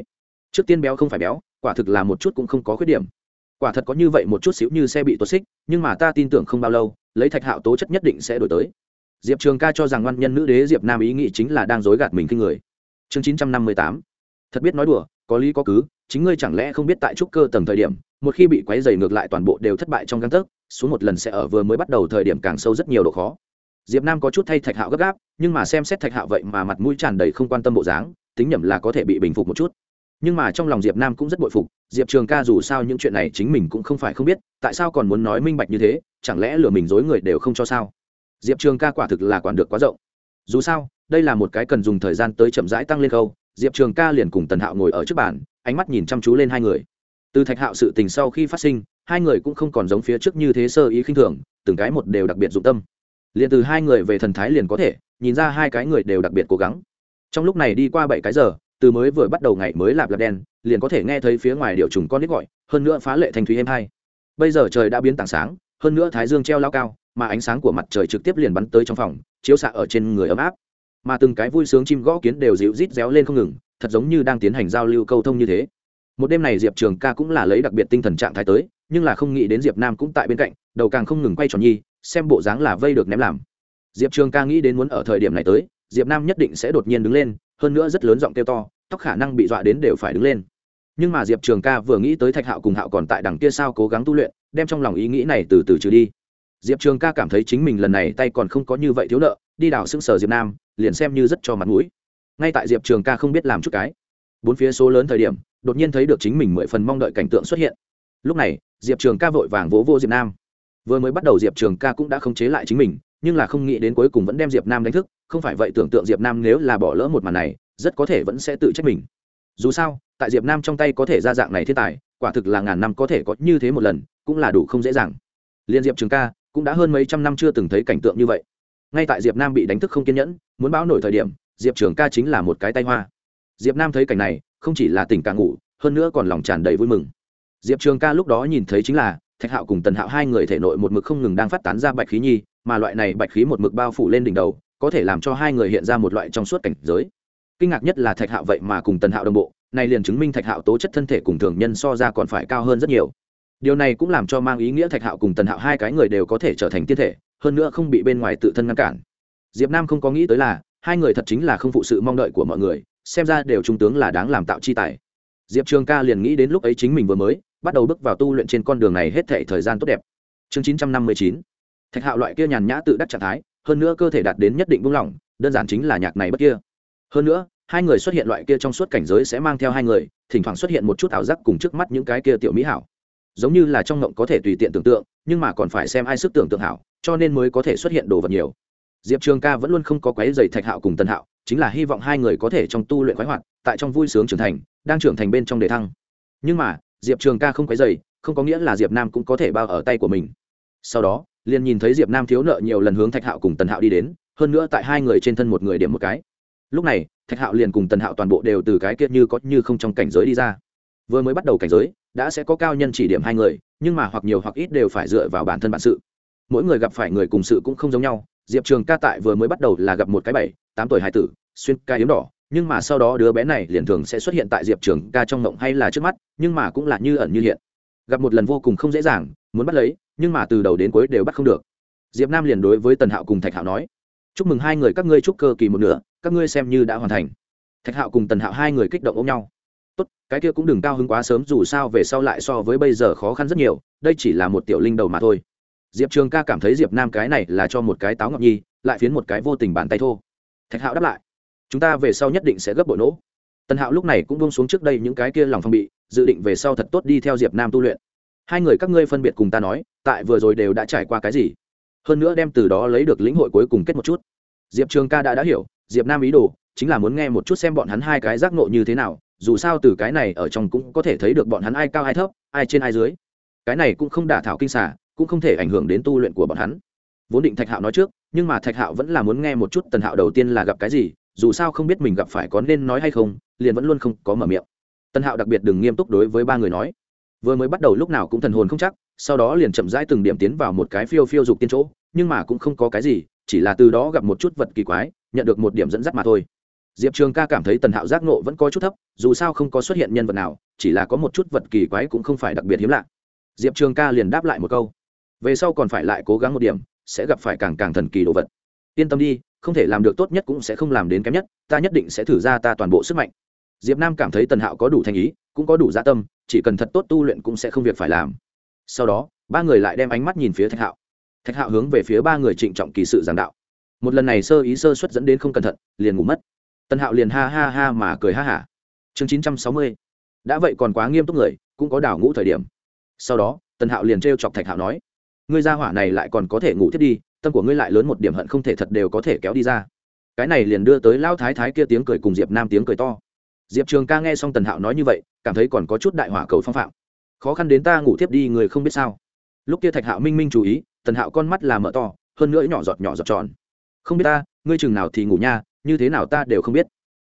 trước tiên béo không phải béo, quả thực là một chút cũng không có khuyết điểm quả thật có như vậy một chút xíu như xe bị tuột xích, nhưng mà ta tin tưởng không bao lâu, lấy thạch hạo tố chất nhất định sẽ đổi tới. Diệp trường ca cho rằng ngoan nhân nữ đế diệp nam ý nghĩ chính là đang dối gạt mình khi người. Chương chín trăm năm mươi tám. Thật biết nói đùa, có lý có cứ, chính ngươi chẳng lẽ không biết tại trúc cơ tầng thời điểm, một khi bị quấy dày ngược lại toàn bộ đều thất bại trong găng tấc, xuống một lần sẽ ở vừa mới bắt đầu thời điểm càng sâu rất nhiều độ khó. Diệp nam có chút thay thạch hạo gấp gáp, nhưng mà xem xét thạch hạo vậy mà mặt mũi tràn đầy không quan tâm bộ dáng, tính nhầm là có thể bị bình phục một chút nhưng mà trong lòng diệp nam cũng rất bội phục, diệp trường ca dù sao những chuyện này chính mình cũng không phải không biết, tại sao còn muốn nói minh bạch như thế, chẳng lẽ lừa mình dối người đều không cho sao? Diệp trường ca quả thực là quản được quá rộng. Dù sao, đây là một cái cần dùng thời gian tới chậm rãi tăng lên câu diệp trường ca liền cùng tần hạo ngồi ở trước bàn, ánh mắt nhìn chăm chú lên hai người. Từ thạch hạo sự tình sau khi phát sinh, hai người cũng không còn giống phía trước như thế sơ ý khinh thường, từng cái một đều đặc biệt dụng tâm. Liền từ hai người về thần thái liền có thể, nhìn ra hai cái người đều đặc biệt cố gắng. Trong lúc này đi qua bảy cái giờ từ mới vừa bắt đầu ngày mới lạp lạp đen, liền có thể nghe thấy phía ngoài điệu trùng con nít gọi, hơn nữa phá lệ thanh thúy êm hai bây giờ trời đã biến tảng sáng, hơn nữa thái dương treo lao cao, mà ánh sáng của mặt trời trực tiếp liền bắn tới trong phòng, chiếu xạ ở trên người ấm áp. Mà từng cái vui sướng chim gõ kiến đều dịu rít réo lên không ngừng, thật giống như đang tiến hành giao lưu câu thông như thế. Một đêm này diệp trường ca cũng là lấy đặc biệt tinh thần trạng thái tới, nhưng là không nghĩ đến diệp nam cũng tại bên cạnh, đầu càng không ngừng quay tròn nhi, xem bộ dáng là vây được ném làm. Diệp trường ca nghĩ đến muốn ở thời điểm này tới, diệp nam nhất định sẽ đột nhiên đứng lên hơn nữa rất lớn giọng kêu to, tóc khả năng bị dọa đến đều phải đứng lên. Nhưng mà diệp trường ca vừa nghĩ tới thạch hạo cùng hạo còn tại đằng kia sao cố gắng tu luyện, đem trong lòng ý nghĩ này từ từ trừ đi. Diệp trường ca cảm thấy chính mình lần này tay còn không có như vậy thiếu nợ, đi đảo xưng sở diệp nam, liền xem như rất cho mặt mũi. Ngay tại diệp trường ca không biết làm chút cái, bốn phía số lớn thời điểm, đột nhiên thấy được chính mình mười phần mong đợi cảnh tượng xuất hiện. Lúc này, diệp trường ca vội vàng vỗ vô diệp nam. Vừa mới bắt đầu diệp trường ca cũng đã khống chế lại chính mình nhưng là không nghĩ đến cuối cùng vẫn đem diệp nam đánh thức, không phải vậy tưởng tượng diệp nam nếu là bỏ lỡ một màn này, rất có thể vẫn sẽ tự trách mình. Dù sao, tại diệp nam trong tay có thể ra dạng này thiên tài, quả thực là ngàn năm có thể có như thế một lần, cũng là đủ không dễ dàng. Liên diệp trường ca cũng đã hơn mấy trăm năm chưa từng thấy cảnh tượng như vậy. Ngay tại diệp nam bị đánh thức không kiên nhẫn, muốn báo nổi thời điểm, diệp trường ca chính là một cái tay hoa. Diệp nam thấy cảnh này, không chỉ là tỉnh càng ngủ, hơn nữa còn lòng tràn đầy vui mừng. Diệp trường ca lúc đó nhìn thấy chính là thạch hạo cùng tần hạo hai người thể nội một mực không ngừng đang phát tán ra bạch khí nhi, mà loại này bạch khí một mực bao phủ lên đỉnh đầu, có thể làm cho hai người hiện ra một loại trong suốt cảnh giới. Kinh ngạc nhất là thạch hạo vậy mà cùng tần hạo đồng bộ, này liền chứng minh thạch hạo tố chất thân thể cùng thường nhân so ra còn phải cao hơn rất nhiều. Điều này cũng làm cho mang ý nghĩa thạch hạo cùng tần hạo hai cái người đều có thể trở thành tiên thể, hơn nữa không bị bên ngoài tự thân ngăn cản. Diệp nam không có nghĩ tới là, hai người thật chính là không phụ sự mong đợi của mọi người, xem ra đều trung tướng là đáng làm tạo chi tài. Diệp trường ca liền nghĩ đến lúc ấy chính mình vừa mới bắt đầu bước vào tu luyện trên con đường này hết thể thời gian tốt đẹp. Chương chín trăm năm mươi chín. Thạch hạo loại kia nhàn nhã tự đắc trạng thái, hơn nữa cơ thể đạt đến nhất định buông lỏng đơn giản chính là nhạc này bất kia. Hơn nữa, hai người xuất hiện loại kia trong suốt cảnh giới sẽ mang theo hai người, thỉnh thoảng xuất hiện một chút ảo giác cùng trước mắt những cái kia tiểu mỹ hảo. Giống như là trong ngộng có thể tùy tiện tưởng tượng, nhưng mà còn phải xem ai sức tưởng tượng hảo, cho nên mới có thể xuất hiện đồ vật nhiều. Diệp trường ca vẫn luôn không có quái dày thạch hạo cùng tân hạo, chính là hy vọng hai người có thể trong tu luyện khoái hoạt, tại trong vui sướng trưởng thành, đang trưởng thành bên trong đề thăng. Nhưng mà diệp trường ca không quấy dày không có nghĩa là diệp nam cũng có thể bao ở tay của mình. Sau đó, liền nhìn thấy diệp nam thiếu nợ nhiều lần hướng thạch hạo cùng tần hạo đi đến, hơn nữa tại hai người trên thân một người điểm một cái. Lúc này, thạch hạo liền cùng tần hạo toàn bộ đều từ cái kia như có như không trong cảnh giới đi ra. Vừa mới bắt đầu cảnh giới, đã sẽ có cao nhân chỉ điểm hai người, nhưng mà hoặc nhiều hoặc ít đều phải dựa vào bản thân bản sự. Mỗi người gặp phải người cùng sự cũng không giống nhau. Diệp trường ca tại vừa mới bắt đầu là gặp một cái bảy, tám tuổi hai tử, xuyên ca hiếm đỏ nhưng mà sau đó đứa bé này liền thường sẽ xuất hiện tại diệp trường ca trong mộng hay là trước mắt, nhưng mà cũng là như ẩn như hiện. Gặp một lần vô cùng không dễ dàng, muốn bắt lấy, nhưng mà từ đầu đến cuối đều bắt không được. Diệp nam liền đối với tần hạo cùng thạch hạo nói, chúc mừng hai người các ngươi chúc cơ kỳ một nửa, các ngươi xem như đã hoàn thành. Thạch hạo cùng tần hạo hai người kích động ôm nhau. Tốt, cái kia cũng đừng cao hứng quá sớm, dù sao về sau lại so với bây giờ khó khăn rất nhiều, đây chỉ là một tiểu linh đầu mà thôi. Diệp trường ca cảm thấy diệp nam cái này là cho một cái táo ngọc nhi, lại phiến một cái vô tình bàn tay thô. Thạch hạo đáp lại chúng ta về sau nhất định sẽ gấp bội nỗ. Tần hạo lúc này cũng bông xuống trước đây những cái kia lòng phong bị, dự định về sau thật tốt đi theo diệp nam tu luyện. Hai người các ngươi phân biệt cùng ta nói, tại vừa rồi đều đã trải qua cái gì? Hơn nữa đem từ đó lấy được lĩnh hội cuối cùng kết một chút. Diệp trường ca đã đã hiểu, diệp nam ý đồ chính là muốn nghe một chút xem bọn hắn hai cái giác nộ như thế nào, dù sao từ cái này ở trong cũng có thể thấy được bọn hắn ai cao ai thấp, ai trên ai dưới. Cái này cũng không đả thảo kinh xả cũng không thể ảnh hưởng đến tu luyện của bọn hắn. Vốn định thạch hạo nói trước, nhưng mà thạch hạo vẫn là muốn nghe một chút tần hạo đầu tiên là gặp cái gì dù sao không biết mình gặp phải có nên nói hay không, liền vẫn luôn không có mở miệng. Tân hạo đặc biệt đừng nghiêm túc đối với ba người nói. Vừa mới bắt đầu lúc nào cũng thần hồn không chắc, sau đó liền chậm rãi từng điểm tiến vào một cái phiêu phiêu dục tiên chỗ, nhưng mà cũng không có cái gì, chỉ là từ đó gặp một chút vật kỳ quái, nhận được một điểm dẫn dắt mà thôi. Diệp trường ca cảm thấy tần hạo giác ngộ vẫn có chút thấp, dù sao không có xuất hiện nhân vật nào, chỉ là có một chút vật kỳ quái cũng không phải đặc biệt hiếm lạ. Diệp trường ca liền đáp lại một câu. Về sau còn phải lại cố gắng một điểm, sẽ gặp phải càng càng thần kỳ đồ vật. Yên tâm đi không thể làm được tốt nhất cũng sẽ không làm đến kém nhất, ta nhất định sẽ thử ra ta toàn bộ sức mạnh. Diệp nam cảm thấy tần hạo có đủ thành ý, cũng có đủ dạ tâm, chỉ cần thật tốt tu luyện cũng sẽ không việc phải làm. Sau đó, ba người lại đem ánh mắt nhìn phía thạch hạo. Thạch hạo hướng về phía ba người trịnh trọng kỳ sự giảng đạo. Một lần này sơ ý sơ xuất dẫn đến không cẩn thận, liền ngủ mất. Tần hạo liền ha ha ha mà cười ha hả. Chương chín trăm sáu mươi. Đã vậy còn quá nghiêm túc người, cũng có đảo ngũ thời điểm. Sau đó, tần hạo liền t chọc thạch hạo nói, ngươi ra hỏa này lại còn có thể ngủ thiết đi tâm của ngươi lại lớn một điểm hận không thể thật đều có thể kéo đi ra. Cái này liền đưa tới lao thái thái kia tiếng cười cùng diệp nam tiếng cười to. Diệp trường ca nghe xong tần hạo nói như vậy, cảm thấy còn có chút đại hỏa cầu phong phạm. Khó khăn đến ta ngủ tiếp đi, người không biết sao. Lúc kia thạch hạo minh minh chú ý, tần hạo con mắt là mở to, hơn nữa nhỏ giọt nhỏ giọt tròn. Không biết ta, ngươi chừng nào thì ngủ nha, như thế nào ta đều không biết.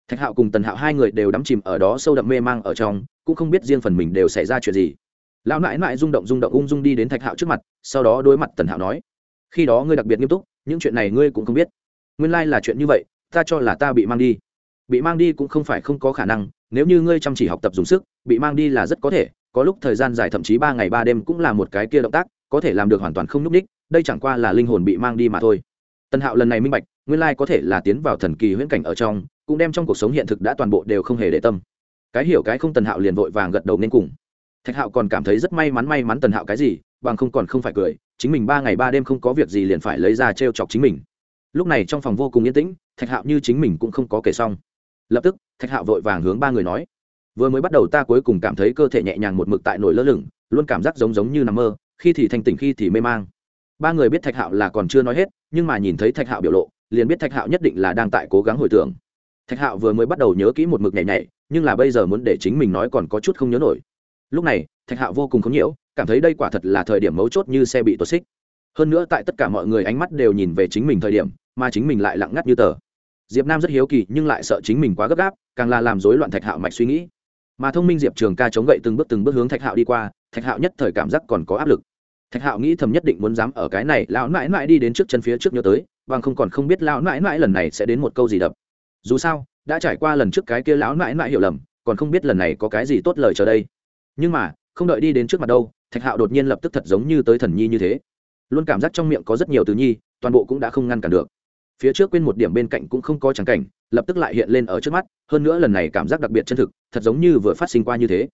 Thạch hạo cùng tần hạo hai người đều đắm chìm ở đó sâu đậm mê mang ở trong, cũng không biết riêng phần mình đều xảy ra chuyện gì. Lão nãi nãi rung động rung động ung dung đi đến thạch hạo trước mặt, sau đó đối mặt tần hạo nói khi đó ngươi đặc biệt nghiêm túc, những chuyện này ngươi cũng không biết. Nguyên lai、like、là chuyện như vậy, ta cho là ta bị mang đi. Bị mang đi cũng không phải không có khả năng, nếu như ngươi chăm chỉ học tập dùng sức, bị mang đi là rất có thể, có lúc thời gian dài thậm chí ba ngày ba đêm cũng là một cái kia động tác, có thể làm được hoàn toàn không n ú c ních đây chẳng qua là linh hồn bị mang đi mà thôi. Tần hạo lần này minh bạch, nguyên lai có thể là tiến vào thần kỳ huyễn cảnh ở trong, cũng đem trong cuộc sống hiện thực đã toàn bộ đều không hề để tâm. Cái hiểu cái không tần hạo liền vội vàng gật đầu nên cùng. Thạch hạo còn cảm thấy rất may mắn may mắn tần hạo cái gì bằng không còn không phải cười, chính mình ba ngày ba đêm không có việc gì liền phải lấy ra t r e o chọc chính mình. Lúc này trong phòng vô cùng yên tĩnh, thạch hạo như chính mình cũng không có kể xong. Lập tức, thạch hạo vội vàng hướng ba người nói, vừa mới bắt đầu ta cuối cùng cảm thấy cơ thể nhẹ nhàng một mực tại nổi lơ lửng, luôn cảm giác giống giống như nằm mơ, khi thì thanh tỉnh khi thì mê mang. Ba người biết thạch hạo là còn chưa nói hết, nhưng mà nhìn thấy thạch hạo biểu lộ, liền biết thạch hạo nhất định là đang tại cố gắng hồi tưởng. Thạch hạo vừa mới bắt đầu nhớ kỹ một mực nhảy nhảy, nhưng là bây giờ muốn để chính mình nói còn có chút không nhớ nổi. Lúc này, thạch hạo vô cùng khó nhiễu cảm thấy đây quả thật là thời điểm mấu chốt như xe bị tuột xích. Hơn nữa tại tất cả mọi người ánh mắt đều nhìn về chính mình thời điểm, mà chính mình lại lặng ngắt như tờ. Diệp nam rất hiếu kỳ, nhưng lại sợ chính mình quá gấp gáp, càng là làm rối loạn thạch hạo mạch suy nghĩ. Mà thông minh diệp trường ca chống gậy từng bước từng bước hướng thạch hạo đi qua, thạch hạo nhất thời cảm giác còn có áp lực. Thạch hạo nghĩ thầm nhất định muốn dám ở cái này lão mãi mãi đi đến trước chân phía trước nhớ tới, bằng không còn không biết lão mãi mãi lần này sẽ đến một câu gì đập. Dù sao, đã trải qua lần trước cái kia lão mãi mãi hiểu lầm, còn không biết lần này có cái gì tốt lời chờ đây. Nhưng mà, không đợi đi đến trước mặt đâu thạch hạo đột nhiên lập tức thật giống như tới thần nhi như thế. Luôn cảm giác trong miệng có rất nhiều từ nhi, toàn bộ cũng đã không ngăn cản được. Phía trước quên một điểm bên cạnh cũng không có trắng cảnh, lập tức lại hiện lên ở trước mắt, hơn nữa lần này cảm giác đặc biệt chân thực, thật giống như vừa phát sinh qua như thế.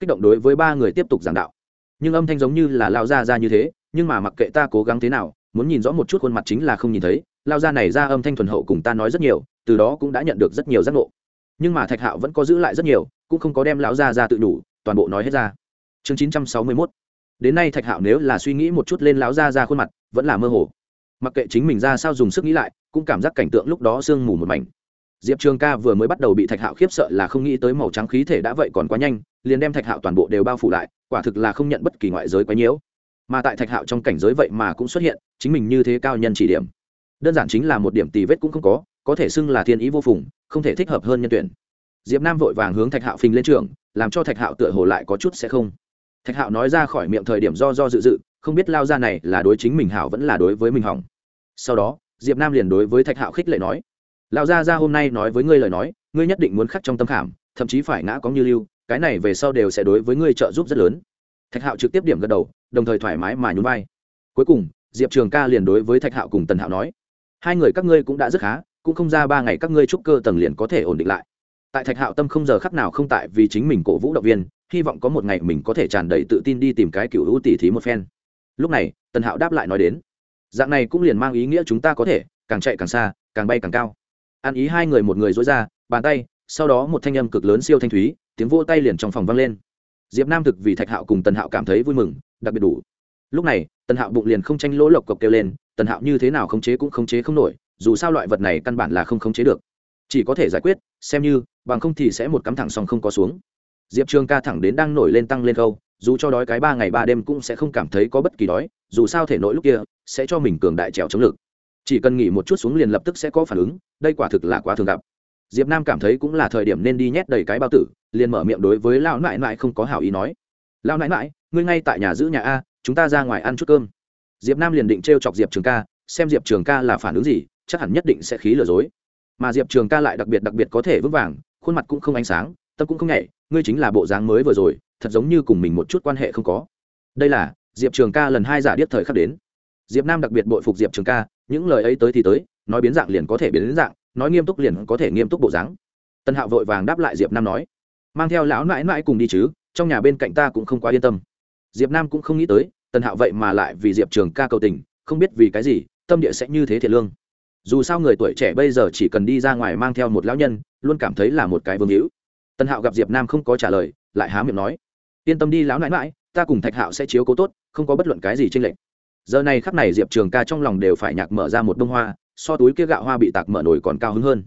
Kích động đối với ba người tiếp tục giảng đạo. Nhưng âm thanh giống như là lao ra ra như thế, nhưng mà mặc kệ ta cố gắng thế nào, muốn nhìn rõ một chút khuôn mặt chính là không nhìn thấy, lao ra này ra âm thanh thuần hậu cùng ta nói rất nhiều, từ đó cũng đã nhận được rất nhiều giác ngộ. Nhưng mà thạch hạo vẫn có giữ lại rất nhiều, cũng không có đem lão ra ra tự đủ, toàn bộ nói hết ra. Chương chín trăm sáu mươi mốt đến nay thạch hạo nếu là suy nghĩ một chút lên lão ra ra khuôn mặt, vẫn là mơ hồ. Mặc kệ chính mình ra sao dùng sức nghĩ lại, cũng cảm giác cảnh tượng lúc đó sương mù một mảnh. Diệp trường ca vừa mới bắt đầu bị thạch hạo khiếp sợ là không nghĩ tới màu trắng khí thể đã vậy còn quá nhanh, liền đem thạch hạo toàn bộ đều bao phủ lại, quả thực là không nhận bất kỳ ngoại giới quấy nhiễu. Mà tại thạch hạo trong cảnh giới vậy mà cũng xuất hiện, chính mình như thế cao nhân chỉ điểm. Đơn giản chính là một điểm tì vết cũng không có có thể xưng là thiên ý vô phùng, không thể thích hợp hơn nhân tuyển. Diệp nam vội vàng hướng thạch hạo phình lên trường, làm cho thạch hạo tựa hồ lại có chút sẽ không thạch hạo nói ra khỏi miệng thời điểm do do dự dự, không biết lao ra này là đối chính mình hảo vẫn là đối với mình hỏng. Sau đó, diệp nam liền đối với thạch hạo khích lệ nói lao ra ra hôm nay nói với ngươi lời nói, ngươi nhất định muốn khắc trong tâm khảm, thậm chí phải ngã có như lưu, cái này về sau đều sẽ đối với ngươi trợ giúp rất lớn. Thạch hạo trực tiếp điểm gật đầu, đồng thời thoải mái mà nhún vai. Cuối cùng, diệp trường ca liền đối với thạch hạo cùng tần hạo nói, hai người các ngươi cũng đã rất khá, cũng không ra ba ngày các ngươi trúc cơ tầng liền có thể ổn định lại. Tại thạch hạo tâm không giờ khắc nào không tại vì chính mình cổ vũ động viên hy vọng có một ngày mình có thể tràn đầy tự tin đi tìm cái cựu hữu tỷ thí một phen. Lúc này, tần hạo đáp lại nói đến, dạng này cũng liền mang ý nghĩa chúng ta có thể càng chạy càng xa, càng bay càng cao. Ăn ý hai người một người dối ra, bàn tay, sau đó một thanh âm cực lớn siêu thanh thúy, tiếng vô tay liền trong phòng vang lên. Diệp nam thực vì thạch hạo cùng tần hạo cảm thấy vui mừng, đặc biệt đủ. Lúc này, tần hạo bụng liền không tranh lỗ lộc cộc kêu lên, tần hạo như thế nào khống chế cũng khống chế không nổi, dù sao loại vật này căn bản là không khống chế được. Chỉ có thể giải quyết, xem như, bằng không thì sẽ một cắm thẳng xong không có xuống diệp trường ca thẳng đến đang nổi lên tăng lên câu dù cho đói cái ba ngày ba đêm cũng sẽ không cảm thấy có bất kỳ đói, dù sao thể nội lúc kia sẽ cho mình cường đại trèo chống lực. Chỉ cần nghỉ một chút xuống liền lập tức sẽ có phản ứng, đây quả thực là quá thường gặp. Diệp nam cảm thấy cũng là thời điểm nên đi nhét đầy cái bao tử, liền mở miệng đối với lão nại nại không có hảo ý nói. Lão nại nại ngươi ngay tại nhà giữ nhà a, chúng ta ra ngoài ăn chút cơm. Diệp nam liền định t r e o chọc diệp trường ca, xem diệp trường ca là phản ứng gì, chắc hẳn nhất định sẽ khí lừa dối. Mà diệp trường ca lại đặc biệt đặc biệt có thể vững vàng, khuôn mặt cũng không ánh sáng tâm cũng không nhảy, ngươi chính là bộ dáng mới vừa rồi, thật giống như cùng mình một chút quan hệ không có. Đây là, diệp trường ca lần hai giả điếc thời khắc đến. Diệp nam đặc biệt bội phục diệp trường ca, những lời ấy tới thì tới, nói biến dạng liền có thể biến dạng, nói nghiêm túc liền có thể nghiêm túc bộ dáng. Tân hạo vội vàng đáp lại diệp nam nói, mang theo lão mãi mãi cùng đi chứ, trong nhà bên cạnh ta cũng không quá yên tâm. Diệp nam cũng không nghĩ tới, Tân hạo vậy mà lại vì diệp trường ca cầu tình, không biết vì cái gì, tâm địa sẽ như thế thiệt lương. Dù sao người tuổi trẻ bây giờ chỉ cần đi ra ngoài mang theo một lão nhân, luôn cảm thấy là một cái vương hữu tần hạo gặp diệp nam không có trả lời, lại há miệng nói, yên tâm đi lão nãi mãi ta cùng thạch hạo sẽ chiếu cố tốt, không có bất luận cái gì tranh lệch. Giờ này khắp này diệp trường ca trong lòng đều phải nhạc mở ra một bông hoa, so túi kia gạo hoa bị tạc mở nổi còn cao hứng hơn.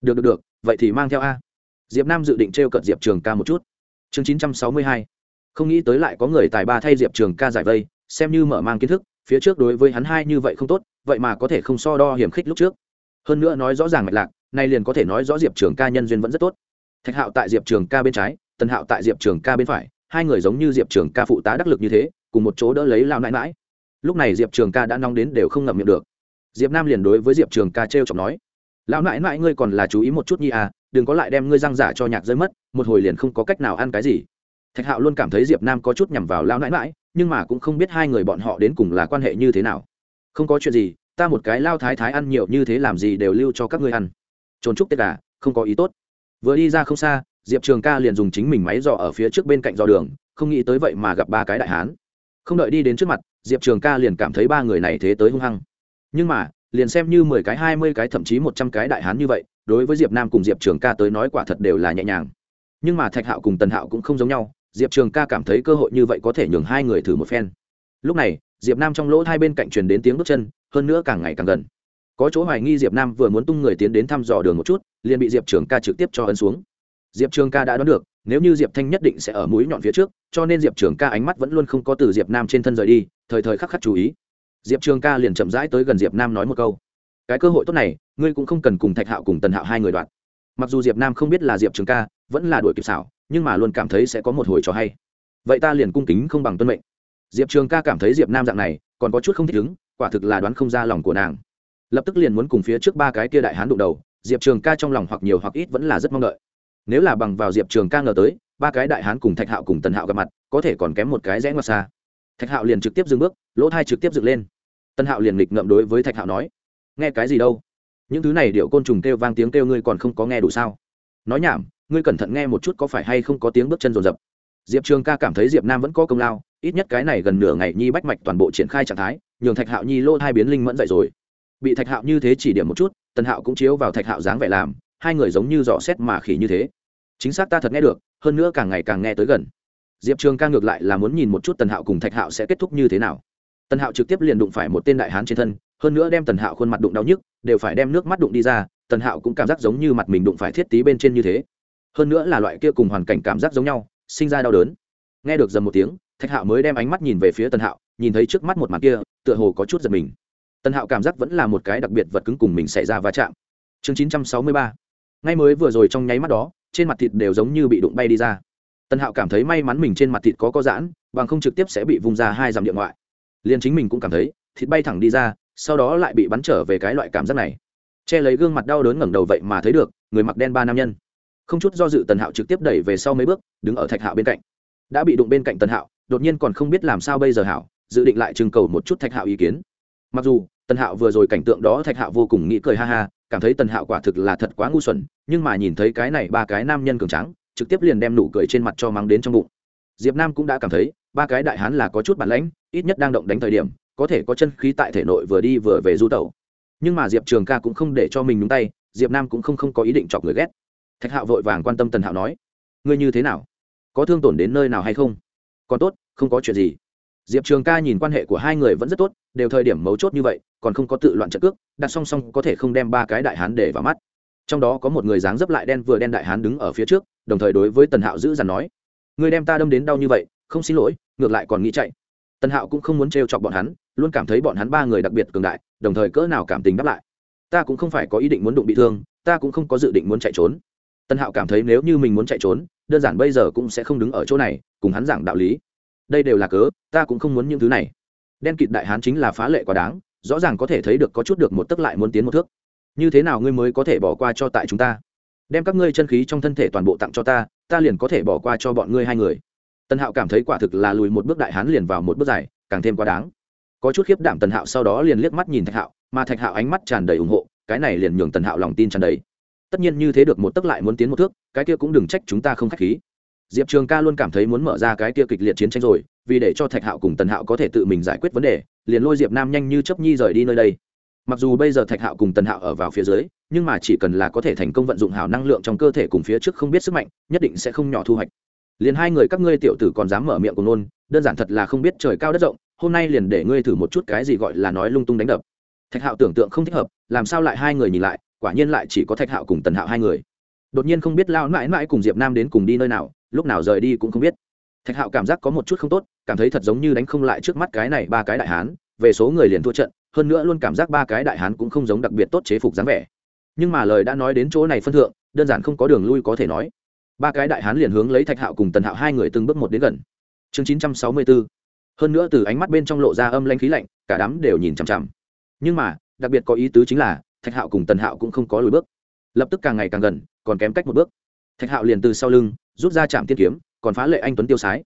Được được được, vậy thì mang theo a. Diệp nam dự định t r e o cận diệp trường ca một chút. Chương chín trăm sáu mươi hai. Không nghĩ tới lại có người tài ba thay diệp trường ca giải vây, xem như mở mang kiến thức, phía trước đối với hắn hai như vậy không tốt, vậy mà có thể không so đo hiểm khích lúc trước. Hơn nữa nói rõ ràng mạch lạc, nay liền có thể nói rõ diệp trường ca nhân duyên vẫn rất tốt thạch hạo tại diệp trường ca bên trái, tần hạo tại diệp trường ca bên phải, hai người giống như diệp trường ca phụ tá đắc lực như thế, cùng một chỗ đỡ lấy lao nãi mãi lúc này diệp trường ca đã nóng đến đều không ngậm miệng được. Diệp nam liền đối với diệp trường ca t r e o chọc nói, lão nãi mãi ngươi còn là chú ý một chút nhi à đừng có lại đem ngươi răng giả cho nhạc rơi mất, một hồi liền không có cách nào ăn cái gì. Thạch hạo luôn cảm thấy diệp nam có chút nhằm vào lão nãi mãi nhưng mà cũng không biết hai người bọn họ đến cùng là quan hệ như thế nào. Không có chuyện gì, ta một cái lao thái thái ăn nhiều như thế làm gì đều lưu cho các ngươi ăn. Trốn trúc tết gà không có ý tốt vừa đi ra không xa, diệp trường ca liền dùng chính mình máy dò ở phía trước bên cạnh dò đường, không nghĩ tới vậy mà gặp ba cái đại hán. Không đợi đi đến trước mặt, diệp trường ca liền cảm thấy ba người này thế tới hung hăng. Nhưng mà, liền xem như mười cái, hai mươi cái, thậm chí một trăm cái đại hán như vậy, đối với diệp nam cùng diệp trường ca tới nói quả thật đều là nhẹ nhàng. Nhưng mà thạch hạo cùng tần hạo cũng không giống nhau, diệp trường ca cảm thấy cơ hội như vậy có thể nhường hai người thử một phen. Lúc này, diệp nam trong lỗ hai bên cạnh truyền đến tiếng bước chân, hơn nữa càng ngày càng gần có chỗ hoài nghi diệp nam vừa muốn tung người tiến đến thăm dò đường một chút, liền bị diệp trường ca trực tiếp cho ấn xuống. Diệp trường ca đã đoán được, nếu như diệp thanh nhất định sẽ ở mũi nhọn phía trước, cho nên diệp trường ca ánh mắt vẫn luôn không có từ diệp nam trên thân rời đi, thời thời khắc khắc chú ý. Diệp trường ca liền chậm rãi tới gần diệp nam nói một câu. Cái cơ hội tốt này, ngươi cũng không cần cùng thạch hạo cùng tần hạo hai người đoạt mặc dù diệp nam không biết là diệp trường ca vẫn là đuổi kịp xảo, nhưng mà luôn cảm thấy sẽ có một hồi trò hay. Vậy ta liền cung kính không bằng tuân mệnh. Diệp trường ca cảm thấy diệp nam dạng này còn có chút không thích ứng, quả thực là đoán không ra lòng của nàng lập tức liền muốn cùng phía trước ba cái kia đại hán đụng đầu, diệp trường ca trong lòng hoặc nhiều hoặc ít vẫn là rất mong đợi. Nếu là bằng vào diệp trường ca ngờ tới, ba cái đại hán cùng thạch hạo cùng tần hạo gặp mặt, có thể còn kém một cái rẽ ngoặt xa. Thạch hạo liền trực tiếp dừng bước, lỗ thai trực tiếp dựng lên. Tân hạo liền nghịch ngậm đối với thạch hạo nói, nghe cái gì đâu? Những thứ này điệu côn trùng kêu vang tiếng kêu ngươi còn không có nghe đủ sao? Nói nhảm, ngươi cẩn thận nghe một chút có phải hay không có tiếng bước chân rồn rập. Diệp trường ca cảm thấy diệp nam vẫn có công lao, ít nhất cái này gần nửa ngày nhi bách mạch toàn bộ triển khai trạng thái, nhường thạch hạo nhi lô thai biến linh mẫn dậy rồi bị thạch hạo như thế chỉ điểm một chút, tần hạo cũng chiếu vào thạch hạo dáng vẻ làm, hai người giống như dò xét mà khỉ như thế. Chính xác ta thật nghe được, hơn nữa càng ngày càng nghe tới gần. Diệp trường ca ngược lại là muốn nhìn một chút tần hạo cùng thạch hạo sẽ kết thúc như thế nào. Tần hạo trực tiếp liền đụng phải một tên đại hán trên thân, hơn nữa đem tần hạo khuôn mặt đụng đau nhức, đều phải đem nước mắt đụng đi ra, tần hạo cũng cảm giác giống như mặt mình đụng phải thiết tí bên trên như thế. Hơn nữa là loại kia cùng hoàn cảnh cảm giác giống nhau, sinh ra đau đớn. Nghe được dầm một tiếng, thạch hạo mới đem ánh mắt nhìn về phía tần hạo, nhìn thấy trước mắt một mặt kia, tựa hồ có chút giật mình tần hạo cảm giác vẫn là một cái đặc biệt vật cứng cùng mình xảy ra va chạm. Chương chín trăm sáu mươi ba. Ngay mới vừa rồi trong nháy mắt đó, trên mặt thịt đều giống như bị đụng bay đi ra. Tần hạo cảm thấy may mắn mình trên mặt thịt có có giãn, bằng không trực tiếp sẽ bị vùng ra hai dặm điện ngoại liền chính mình cũng cảm thấy, thịt bay thẳng đi ra, sau đó lại bị bắn trở về cái loại cảm giác này. Che lấy gương mặt đau đớn ngẩng đầu vậy mà thấy được, người mặc đen ba nam nhân. Không chút do dự tần hạo trực tiếp đẩy về sau mấy bước, đứng ở thạch hạo bên cạnh. Đã bị đụng bên cạnh tần hạo, đột nhiên còn không biết làm sao bây giờ hảo dự định lại trưng cầu một chút thạch hạo ý kiến mặc dù tần hạo vừa rồi cảnh tượng đó thạch hạo vô cùng nghĩ cười ha ha cảm thấy tần hạo quả thực là thật quá ngu xuẩn nhưng mà nhìn thấy cái này ba cái nam nhân cường trắng trực tiếp liền đem nụ cười trên mặt cho mắng đến trong bụng. Diệp nam cũng đã cảm thấy ba cái đại hán là có chút bản lãnh ít nhất đang động đánh thời điểm có thể có chân khí tại thể nội vừa đi vừa về du tẩu. Nhưng mà diệp trường ca cũng không để cho mình nhúng tay diệp nam cũng không, không có ý định chọc người ghét. Thạch hạo vội vàng quan tâm tần hạo nói ngươi như thế nào? Có thương tổn đến nơi nào hay không? Còn tốt không có chuyện gì diệp trường ca nhìn quan hệ của hai người vẫn rất tốt, đều thời điểm mấu chốt như vậy, còn không có tự loạn trận cước, đặt song song có thể không đem ba cái đại hán để vào mắt. Trong đó có một người dáng dấp lại đen vừa đen đại hán đứng ở phía trước, đồng thời đối với tần hạo giữ dằn nói người đem ta đâm đến đau như vậy, không xin lỗi, ngược lại còn nghĩ chạy. Tần hạo cũng không muốn trêu chọc bọn hắn, luôn cảm thấy bọn hắn ba người đặc biệt cường đại, đồng thời cỡ nào cảm tình đáp lại. Ta cũng không phải có ý định muốn đụng bị thương, ta cũng không có dự định muốn chạy trốn. Tần hạo cảm thấy nếu như mình muốn chạy trốn, đơn giản bây giờ cũng sẽ không đứng ở chỗ này, cùng hắn giảng đạo lý đây đều là cớ, ta cũng không muốn những thứ này. Đen kịt đại hán chính là phá lệ quá đáng, rõ ràng có thể thấy được có chút được một tức lại muốn tiến một thước. Như thế nào ngươi mới có thể bỏ qua cho tại chúng ta? Đem các ngươi chân khí trong thân thể toàn bộ tặng cho ta ta liền có thể bỏ qua cho bọn ngươi hai người. Tần hạo cảm thấy quả thực là lùi một bước đại hán liền vào một bước dài, càng thêm quá đáng. Có chút khiếp đảm tần hạo sau đó liền liếc mắt nhìn thạch hạo, mà thạch hạo ánh mắt tràn đầy ủng hộ, cái này liền nhường tần hạo lòng tin tràn đầy. Tất nhiên như thế được một tấc lại muốn tiến một thước, cái kia cũng đừng trách chúng ta không k h á c h khí diệp trường ca luôn cảm thấy muốn mở ra cái kia kịch liệt chiến tranh rồi, vì để cho thạch hạo cùng tần hạo có thể tự mình giải quyết vấn đề, liền lôi diệp nam nhanh như chấp nhi rời đi nơi đây. Mặc dù bây giờ thạch hạo cùng tần hạo ở vào phía dưới, nhưng mà chỉ cần là có thể thành công vận dụng hảo năng lượng trong cơ thể cùng phía trước không biết sức mạnh, nhất định sẽ không nhỏ thu hoạch. Liền hai người các ngươi tiểu tử còn dám mở miệng cùng nôn đơn giản thật là không biết trời cao đất rộng, hôm nay liền để ngươi thử một chút cái gì gọi là nói lung tung đánh đập. Thạch hạo tưởng tượng không thích hợp, làm sao lại hai người nhìn lại, quả nhiên lại chỉ có thạch hạo cùng tần hạo hai người. Đột nhiên không biết lao mãi mãi cùng diệp nam đến cùng đi nơi nào lúc nào rời đi cũng không biết. Thạch hạo cảm giác có một chút không tốt, cảm thấy thật giống như đánh không lại trước mắt cái này ba cái đại hán, về số người liền thua trận, hơn nữa luôn cảm giác ba cái đại hán cũng không giống đặc biệt tốt chế phục dáng vẻ. Nhưng mà lời đã nói đến chỗ này phân thượng, đơn giản không có đường lui có thể nói. Ba cái đại hán liền hướng lấy thạch hạo cùng tần hạo hai người từng bước một đến gần. Chương chín trăm sáu mươi bốn hơn nữa từ ánh mắt bên trong lộ ra âm lanh khí lạnh, cả đám đều nhìn chằm chằm. Nhưng mà, đặc biệt có ý tứ chính là, thạch hạo cùng tần hạo cũng không có lùi bước. Lập tức càng ngày càng gần, còn kém cách một bước thạch hạo liền từ sau lưng, rút ra trạm tiên kiếm, còn phá lệ anh tuấn tiêu sái.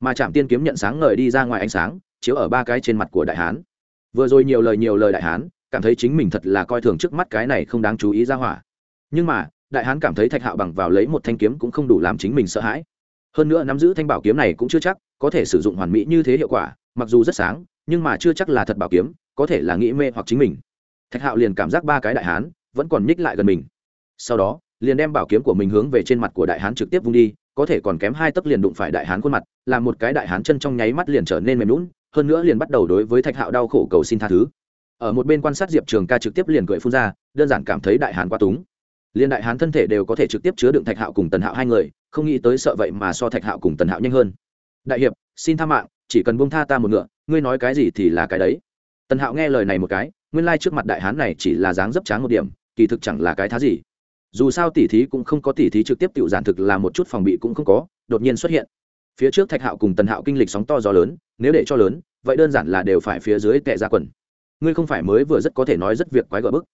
Mà trạm tiên kiếm nhận sáng ngời đi ra ngoài ánh sáng, chiếu ở ba cái trên mặt của đại hán. Vừa rồi nhiều lời nhiều lời đại hán, cảm thấy chính mình thật là coi thường trước mắt cái này không đáng chú ý ra hỏa. Nhưng mà, đại hán cảm thấy thạch hạo bằng vào lấy một thanh kiếm cũng không đủ làm chính mình sợ hãi. Hơn nữa nắm giữ thanh bảo kiếm này cũng chưa chắc có thể sử dụng hoàn mỹ như thế hiệu quả, mặc dù rất sáng, nhưng mà chưa chắc là thật bảo kiếm, có thể là nghĩ mê hoặc chính mình. Thạch hạo liền cảm giác ba cái đại hán vẫn còn nhích lại gần mình. Sau đó liền đem bảo kiếm của mình hướng về trên mặt của đại hán trực tiếp vung đi, có thể còn kém hai tấc liền đụng phải đại hán khuôn mặt làm một cái đại hán chân trong nháy mắt liền trở nên mềm lún hơn nữa liền bắt đầu đối với thạch hạo đau khổ cầu xin tha thứ. Ở một bên quan sát diệp trường ca trực tiếp liền cười phun ra, đơn giản cảm thấy đại hán quá túng. Liền đại hán thân thể đều có thể trực tiếp chứa đựng thạch hạo cùng tần hạo hai người, không nghĩ tới sợ vậy mà so thạch hạo cùng tần hạo nhanh hơn. Đại hiệp, xin tha mạng, chỉ cần buông tha ta một ngựa, ngươi nói cái gì thì là cái đấy. Tần hạo nghe lời này một cái, nguyên lai trước mặt đại hán này chỉ là dáng dấp tráng một điểm, kỳ thực chẳng là cái thá gì dù sao tỉ thí cũng không có tỉ thí trực tiếp tự giản thực là một chút phòng bị cũng không có, đột nhiên xuất hiện. Phía trước thạch hạo cùng tần hạo kinh lịch sóng to gió lớn, nếu để cho lớn, vậy đơn giản là đều phải phía dưới tệ ra quần. Ngươi không phải mới vừa rất có thể nói rất việc quái gở bức.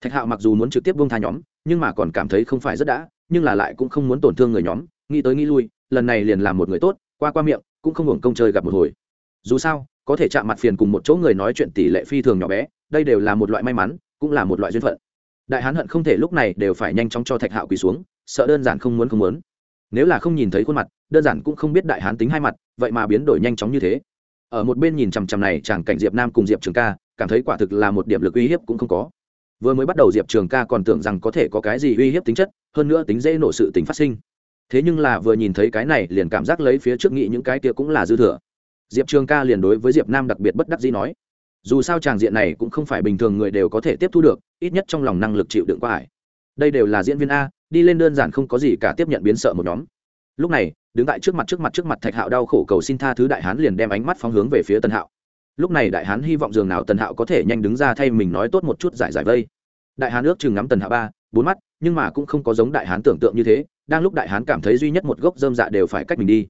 Thạch hạo mặc dù muốn trực tiếp bông tha nhóm, nhưng mà còn cảm thấy không phải rất đã, nhưng là lại cũng không muốn tổn thương người nhóm, nghĩ tới nghĩ lui, lần này liền làm một người tốt, qua qua miệng, cũng không hưởng công chơi gặp một hồi. Dù sao, có thể chạm mặt phiền cùng một chỗ người nói chuyện tỷ lệ phi thường nhỏ bé, đây đều là một loại may mắn, cũng là một loại duyên phận đại hán hận không thể lúc này đều phải nhanh chóng cho thạch hạo quỳ xuống, sợ đơn giản không muốn không muốn. Nếu là không nhìn thấy khuôn mặt, đơn giản cũng không biết đại hán tính hai mặt, vậy mà biến đổi nhanh chóng như thế. Ở một bên nhìn chằm chằm này chàng cảnh diệp nam cùng diệp trường ca, cảm thấy quả thực là một điểm lực uy hiếp cũng không có. Vừa mới bắt đầu diệp trường ca còn tưởng rằng có thể có cái gì uy hiếp tính chất, hơn nữa tính dễ nổ sự tính phát sinh. Thế nhưng là vừa nhìn thấy cái này liền cảm giác lấy phía trước nghị những cái kia cũng là dư thừa. Diệp trường ca liền đối với diệp nam đặc biệt bất đắc dĩ nói dù sao tràng diện này cũng không phải bình thường người đều có thể tiếp thu được, ít nhất trong lòng năng lực chịu đựng qua ải đây đều là diễn viên a, đi lên đơn giản không có gì cả tiếp nhận biến sợ một nhóm. Lúc này, đứng tại trước mặt trước mặt trước mặt thạch hạo đau khổ cầu xin tha thứ đại hán liền đem ánh mắt phóng hướng về phía tân hạo. Lúc này đại hán hy vọng dường nào tần hạo có thể nhanh đứng ra thay mình nói tốt một chút giải giải vây. Đại hán ước chừng ngắm tần hạo ba, bốn mắt, nhưng mà cũng không có giống đại hán tưởng tượng như thế, đang lúc đại hán cảm thấy duy nhất một gốc dơm dạ đều phải cách mình đi.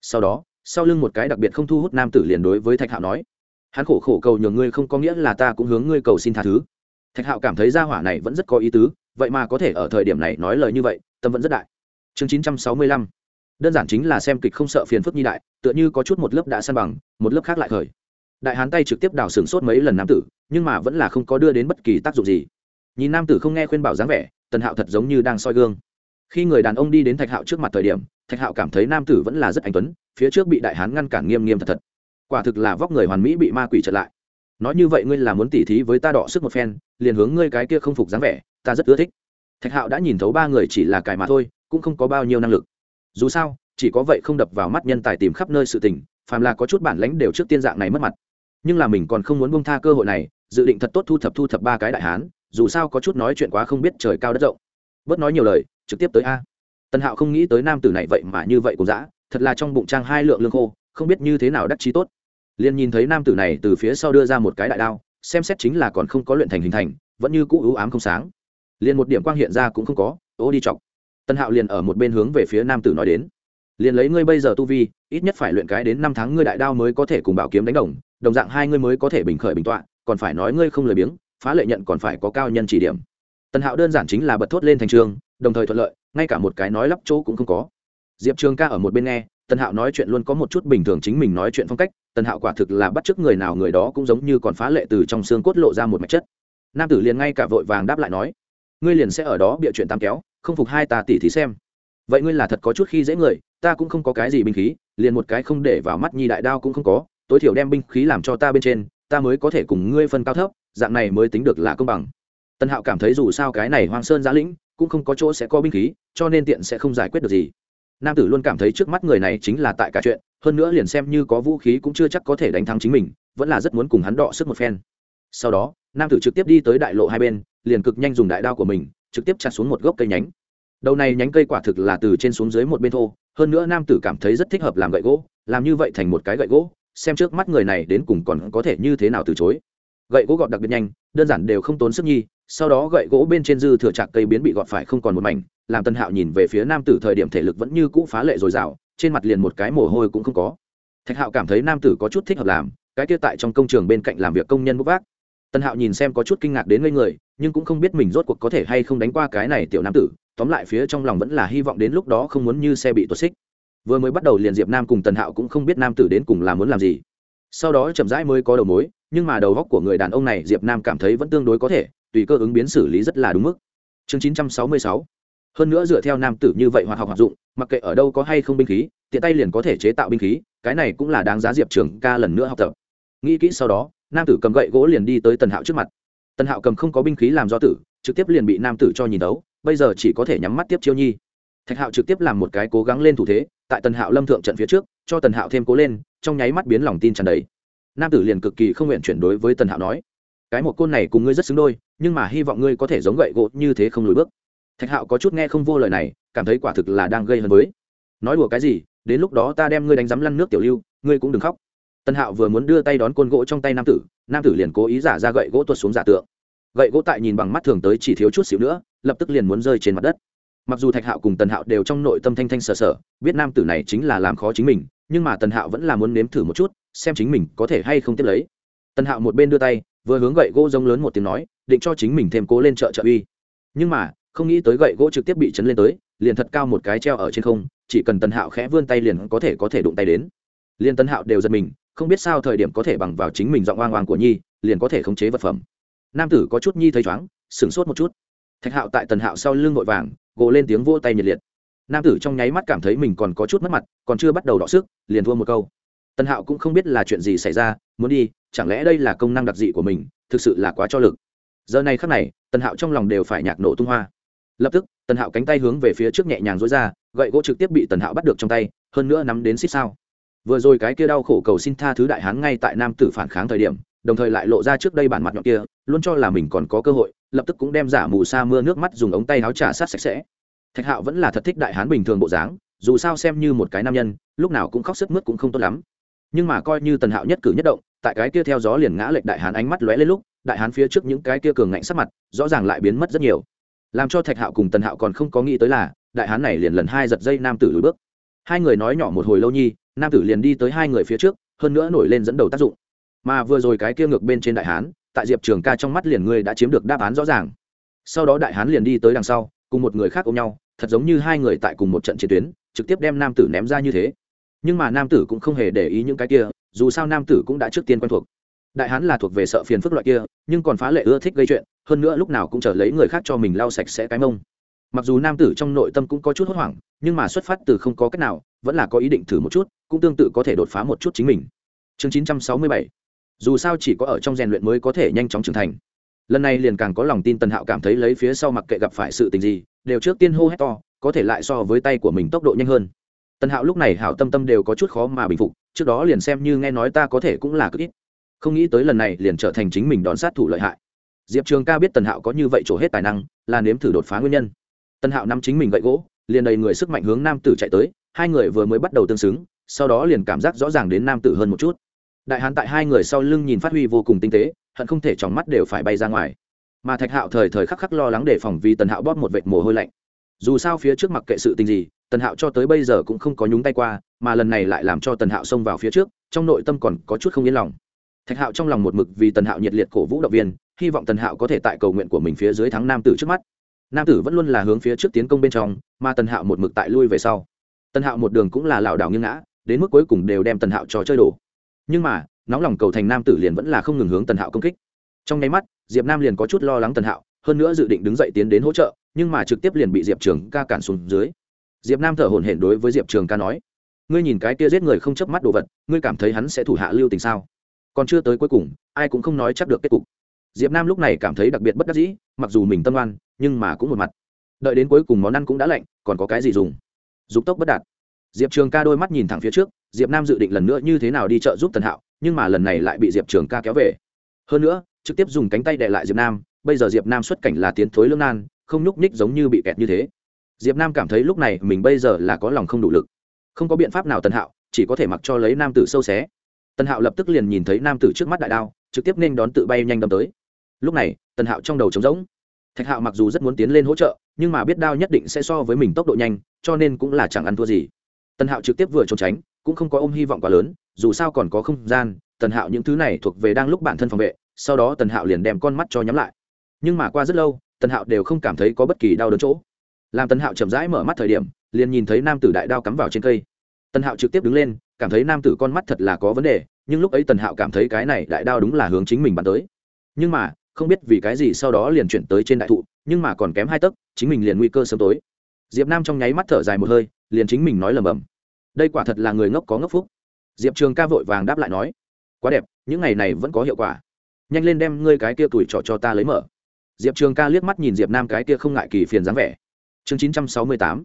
Sau đó, sau lưng một cái đặc biệt không thu hút nam tử liền đối với thạch hạo nói hắn khổ khổ cầu nhường ngươi không có nghĩa là ta cũng hướng ngươi cầu xin tha thứ. Thạch hạo cảm thấy gia hỏa này vẫn rất có ý tứ, vậy mà có thể ở thời điểm này nói lời như vậy, tâm vẫn rất đại. Chương chín trăm sáu mươi lăm. Đơn giản chính là xem kịch không sợ phiền phức nhi đại, tựa như có chút một lớp đã san bằng, một lớp khác lại khởi. Đại hán tay trực tiếp đào sừng sốt mấy lần nam tử, nhưng mà vẫn là không có đưa đến bất kỳ tác dụng gì. Nhìn nam tử không nghe khuyên bảo dáng vẻ, tần hạo thật giống như đang soi gương. Khi người đàn ông đi đến thạch hạo trước mặt thời điểm, thạch hạo cảm thấy nam tử vẫn là rất anh tuấn, phía trước bị đại hán ngăn cản nghiêm nghiêm thật thật quả thực là vóc người hoàn mỹ bị ma quỷ trật lại. Nói như vậy ngươi là muốn tỉ thí với ta đọ sức một phen, liền hướng ngươi cái kia không phục dáng vẻ, ta rất ưa thích. Thạch hạo đã nhìn thấu ba người chỉ là cài mà thôi, cũng không có bao nhiêu năng lực. Dù sao, chỉ có vậy không đập vào mắt nhân tài tìm khắp nơi sự tình, phàm là có chút bản lãnh đều trước tiên dạng này mất mặt. Nhưng là mình còn không muốn bông tha cơ hội này, dự định thật tốt thu thập thu thập ba cái đại hán, dù sao có chút nói chuyện quá không biết trời cao đất rộng. Bớt nói nhiều lời, trực tiếp tới a. Tần hạo không nghĩ tới nam tử này vậy mà như vậy cũng dã, thật là trong bụng trang hai lượng lương khô, không biết như thế nào đắc chí tốt liền nhìn thấy nam tử này từ phía sau đưa ra một cái đại đao, xem xét chính là còn không có luyện thành hình thành, vẫn như cũ ưu ám không sáng. Liền một điểm quang hiện ra cũng không có, ô đi chọc. Tân hạo liền ở một bên hướng về phía nam tử nói đến. Liền lấy ngươi bây giờ tu vi, ít nhất phải luyện cái đến năm tháng ngươi đại đao mới có thể cùng bảo kiếm đánh đồng đồng dạng hai ngươi mới có thể bình khởi bình tọa, còn phải nói ngươi không lười biếng, phá lệ nhận còn phải có cao nhân chỉ điểm. Tần hạo đơn giản chính là bật thốt lên thành trường, đồng thời thuận lợi, ngay cả một cái nói lắp chỗ cũng không có. Diệp trường ca ở một bên nghe tần hạo nói chuyện luôn có một chút bình thường chính mình nói chuyện phong cách, tần hạo quả thực là bắt chước người nào người đó cũng giống như còn phá lệ từ trong xương cốt lộ ra một mạch chất. Nam tử liền ngay cả vội vàng đáp lại nói, ngươi liền sẽ ở đó bịa chuyện tam kéo, không phục hai ta tỉ thí xem. Vậy ngươi là thật có chút khi dễ người, ta cũng không có cái gì binh khí, liền một cái không để vào mắt nhi đại đao cũng không có, tối thiểu đem binh khí làm cho ta bên trên, ta mới có thể cùng ngươi phân cao thấp, dạng này mới tính được là công bằng. Tân hạo cảm thấy dù sao cái này hoang sơn giã lĩnh, cũng không có chỗ sẽ có binh khí, cho nên tiện sẽ không giải quyết được gì nam tử luôn cảm thấy trước mắt người này chính là tại cả chuyện, hơn nữa liền xem như có vũ khí cũng chưa chắc có thể đánh thắng chính mình, vẫn là rất muốn cùng hắn đọ sức một phen. Sau đó, nam tử trực tiếp đi tới đại lộ hai bên, liền cực nhanh dùng đại đao của mình, trực tiếp chặt xuống một gốc cây nhánh. Đầu này nhánh cây quả thực là từ trên xuống dưới một bên thô, hơn nữa nam tử cảm thấy rất thích hợp làm gậy gỗ, làm như vậy thành một cái gậy gỗ, xem trước mắt người này đến cùng còn có thể như thế nào từ chối gậy gỗ gọt đặc biệt nhanh, đơn giản đều không tốn sức nhi, sau đó gậy gỗ bên trên dư thừa trạc cây biến bị gọt phải không còn một mảnh, làm tân hạo nhìn về phía nam tử thời điểm thể lực vẫn như cũ phá lệ dồi dào, trên mặt liền một cái mồ hôi cũng không có. Thạch hạo cảm thấy nam tử có chút thích hợp làm, cái kia tại trong công trường bên cạnh làm việc công nhân bốc vác. Tân hạo nhìn xem có chút kinh ngạc đến ngây người, nhưng cũng không biết mình rốt cuộc có thể hay không đánh qua cái này tiểu nam tử, tóm lại phía trong lòng vẫn là hy vọng đến lúc đó không muốn như xe bị tuột xích. Vừa mới bắt đầu liền diệp nam cùng tần hạo cũng không biết nam tử đến cùng là muốn làm gì. Sau đó chậm rãi mới có đầu mối nhưng mà đầu góc của người đàn ông này, diệp nam cảm thấy vẫn tương đối có thể, tùy cơ ứng biến xử lý rất là đúng mức. Chương chín trăm sáu mươi sáu. Hơn nữa dựa theo nam tử như vậy hoạt học hoạt dụng, mặc kệ ở đâu có hay không binh khí, tiện tay liền có thể chế tạo binh khí, cái này cũng là đáng giá diệp trường ca lần nữa học tập. Nghĩ kỹ sau đó, nam tử cầm gậy gỗ liền đi tới tần hạo trước mặt. Tần hạo cầm không có binh khí làm do tử, trực tiếp liền bị nam tử cho nhìn đấu, bây giờ chỉ có thể nhắm mắt tiếp chiêu nhi. Thạch hạo trực tiếp làm một cái cố gắng lên thủ thế, tại tần hạo lâm thượng trận phía trước, cho tần hạo thêm cố lên, trong nháy mắt biến lòng tin tràn đầy nam tử liền cực kỳ không nguyện chuyển đối với tần hạo nói, cái một côn này cùng ngươi rất xứng đôi, nhưng mà hy vọng ngươi có thể giống gậy gỗ như thế không lùi bước. Thạch hạo có chút nghe không vô lời này, cảm thấy quả thực là đang gây hấn với. Nói đùa cái gì, đến lúc đó ta đem ngươi đánh giám lăn nước tiểu lưu, ngươi cũng đừng khóc. Tần hạo vừa muốn đưa tay đón côn gỗ trong tay nam tử nam tử liền cố ý giả ra gậy gỗ tuột xuống giả tượng. Gậy gỗ tại nhìn bằng mắt thường tới chỉ thiếu chút xíu nữa, lập tức liền muốn rơi trên mặt đất. Mặc dù thạch hạo cùng tần hạo đều trong nội tâm thanh thanh sờ sờ, biết nam tử này chính là làm khó chính mình, nhưng mà tần hạo vẫn là muốn nếm thử một chút xem chính mình có thể hay không tiếp lấy. Tần hạo một bên đưa tay, vừa hướng gậy gỗ rông lớn một tiếng nói, định cho chính mình thêm cố lên chợ trợ uy. Nhưng mà, không nghĩ tới gậy gỗ trực tiếp bị chấn lên tới, liền thật cao một cái treo ở trên không, chỉ cần tần hạo khẽ vươn tay liền có thể có thể đụng tay đến. Liền tần hạo đều giật mình, không biết sao thời điểm có thể bằng vào chính mình giọng oang oang của nhi, liền có thể khống chế vật phẩm. Nam tử có chút nhi thấy chóng sửng sốt một chút. Thạch hạo tại tần hạo sau lưng vội vàng gộ lên tiếng vô tay nhiệt liệt. Nam tử trong nháy mắt cảm thấy mình còn có chút mất mặt, còn chưa bắt đầu đọ sức, liền thua một câu tần hạo cũng không biết là chuyện gì xảy ra, muốn đi, chẳng lẽ đây là công năng đặc dị của mình, thực sự là quá cho lực. Giờ này khắc này, tần hạo trong lòng đều phải nhạc nổ tung hoa. Lập tức, tần hạo cánh tay hướng về phía trước nhẹ nhàng dối ra, gậy gỗ trực tiếp bị tần hạo bắt được trong tay, hơn nữa nắm đến xích sao. Vừa rồi cái kia đau khổ cầu xin tha thứ đại hán ngay tại nam tử phản kháng thời điểm, đồng thời lại lộ ra trước đây bản mặt nhọn kia, luôn cho là mình còn có cơ hội, lập tức cũng đem giả mù sa mưa nước mắt dùng ống tay áo trà sát sạch sẽ. Thạch hạo vẫn là thật thích đại hán bình thường bộ dáng, dù sao xem như một cái nam nhân, lúc nào cũng khóc sức mướt cũng không tốt lắm nhưng mà coi như tần hạo nhất cử nhất động, tại cái kia theo gió liền ngã lệch đại hán ánh mắt lóe lên lúc, đại hán phía trước những cái kia cường ngạnh sắc mặt, rõ ràng lại biến mất rất nhiều. Làm cho thạch hạo cùng tần hạo còn không có nghĩ tới là, đại hán này liền lần hai giật dây nam tử lùi bước. Hai người nói nhỏ một hồi lâu nhi, nam tử liền đi tới hai người phía trước, hơn nữa nổi lên dẫn đầu tác dụng. Mà vừa rồi cái kia ngược bên trên đại hán, tại diệp trường ca trong mắt liền ngươi đã chiếm được đáp án rõ ràng. Sau đó đại hán liền đi tới đằng sau, cùng một người khác ôm nhau, thật giống như hai người tại cùng một trận chiến tuyến, trực tiếp đem nam tử ném ra như thế nhưng mà nam tử cũng không hề để ý những cái kia, dù sao nam tử cũng đã trước tiên quen thuộc. Đại hán là thuộc về sợ phiền phức loại kia, nhưng còn phá lệ ưa thích gây chuyện, hơn nữa lúc nào cũng chờ lấy người khác cho mình lau sạch sẽ cái mông. Mặc dù nam tử trong nội tâm cũng có chút hốt hoảng, nhưng mà xuất phát từ không có cách nào, vẫn là có ý định thử một chút, cũng tương tự có thể đột phá một chút chính mình. Chương chín trăm sáu mươi bảy. Dù sao chỉ có ở trong rèn luyện mới có thể nhanh chóng trưởng thành. Lần này liền càng có lòng tin tần hạo cảm thấy lấy phía sau mặc kệ gặp phải sự tình gì, đều trước tiên hô hét to, có thể lại so với tay của mình tốc độ nhanh hơn tần hạo lúc này hảo tâm tâm đều có chút khó mà bình phục, trước đó liền xem như nghe nói ta có thể cũng là cực ít. Không nghĩ tới lần này liền trở thành chính mình đón sát thủ lợi hại. Diệp trường ca biết tần hạo có như vậy trổ hết tài năng, là nếm thử đột phá nguyên nhân. Tần hạo nắm chính mình gậy gỗ, liền đầy người sức mạnh hướng nam tử chạy tới, hai người vừa mới bắt đầu tương xứng, sau đó liền cảm giác rõ ràng đến nam tử hơn một chút. Đại hán tại hai người sau lưng nhìn phát huy vô cùng tinh tế, hận không thể trong mắt đều phải bay ra ngoài. Mà thạch hạo thời thời khắc khắc lo lắng đề phòng vì tần hạo bóp một vệt mồ hôi lạnh. Dù sao phía trước mặc kệ sự tình gì tần hạo cho tới bây giờ cũng không có nhúng tay qua, mà lần này lại làm cho tần hạo xông vào phía trước, trong nội tâm còn có chút không yên lòng. Thạch hạo trong lòng một mực vì tần hạo nhiệt liệt cổ vũ động viên, hy vọng tần hạo có thể tại cầu nguyện của mình phía dưới thắng nam tử trước mắt. Nam tử vẫn luôn là hướng phía trước tiến công bên trong, mà tần hạo một mực tại lui về sau. Tần hạo một đường cũng là lảo đảo nghiêng ngã, đến mức cuối cùng đều đem tần hạo trò chơi đổ. Nhưng mà, nóng lòng cầu thành nam tử liền vẫn là không ngừng hướng tần hạo công kích. Trong nháy mắt, diệp nam liền có chút lo lắng tần hạo, hơn nữa dự định đứng dậy tiến đến hỗ trợ, nhưng mà trực tiếp liền bị diệp trường ca cản xuống dưới diệp nam thở hổn hển đối với diệp trường ca nói, ngươi nhìn cái kia giết người không chớp mắt đồ vật, ngươi cảm thấy hắn sẽ thủ hạ lưu tình sao? Còn chưa tới cuối cùng, ai cũng không nói chắc được kết cục. Diệp nam lúc này cảm thấy đặc biệt bất đắc dĩ, mặc dù mình tâm oan, nhưng mà cũng một mặt. Đợi đến cuối cùng món ăn cũng đã lạnh, còn có cái gì dùng? Dục tốc bất đạt. Diệp trường ca đôi mắt nhìn thẳng phía trước, diệp nam dự định lần nữa như thế nào đi chợ giúp tần hạo, nhưng mà lần này lại bị diệp trường ca kéo về. Hơn nữa, trực tiếp dùng cánh tay đệ lại diệp nam, bây giờ diệp nam xuất cảnh là tiến thối lương nan, không nhúc nhích giống như bị kẹt như thế diệp nam cảm thấy lúc này mình bây giờ là có lòng không đủ lực. Không có biện pháp nào tần hạo, chỉ có thể mặc cho lấy nam tử sâu xé. Tần hạo lập tức liền nhìn thấy nam tử trước mắt đại đao, trực tiếp nên đón tự bay nhanh đâm tới. Lúc này, tần hạo trong đầu trống rỗng. Thạch hạo mặc dù rất muốn tiến lên hỗ trợ, nhưng mà biết đao nhất định sẽ so với mình tốc độ nhanh, cho nên cũng là chẳng ăn thua gì. Tần hạo trực tiếp vừa trốn tránh, cũng không có ôm hy vọng quá lớn, dù sao còn có không gian, tần hạo những thứ này thuộc về đang lúc bản thân phòng vệ, sau đó tần hạo liền đem con mắt cho nhắm lại. Nhưng mà qua rất lâu, tần hạo đều không cảm thấy có bất kỳ đau đớn chỗ làm tần hạo chậm rãi mở mắt thời điểm, liền nhìn thấy nam tử đại đao cắm vào trên cây. Tần hạo trực tiếp đứng lên, cảm thấy nam tử con mắt thật là có vấn đề, nhưng lúc ấy tần hạo cảm thấy cái này đại đao đúng là hướng chính mình bắn tới. Nhưng mà, không biết vì cái gì sau đó liền chuyển tới trên đại thụ, nhưng mà còn kém hai tấc, chính mình liền nguy cơ sớm tối. Diệp nam trong nháy mắt thở dài một hơi, liền chính mình nói lầm bầm. Đây quả thật là người ngốc có ngốc phúc. Diệp trường ca vội vàng đáp lại nói, quá đẹp, những ngày này vẫn có hiệu quả. Nhanh lên đem ngươi cái kia tuổi trọ cho ta lấy mở. Diệp trường ca liếc mắt nhìn diệp nam cái kia không ngại kỳ phiền dáng vẻ chương chín trăm sáu mươi tám.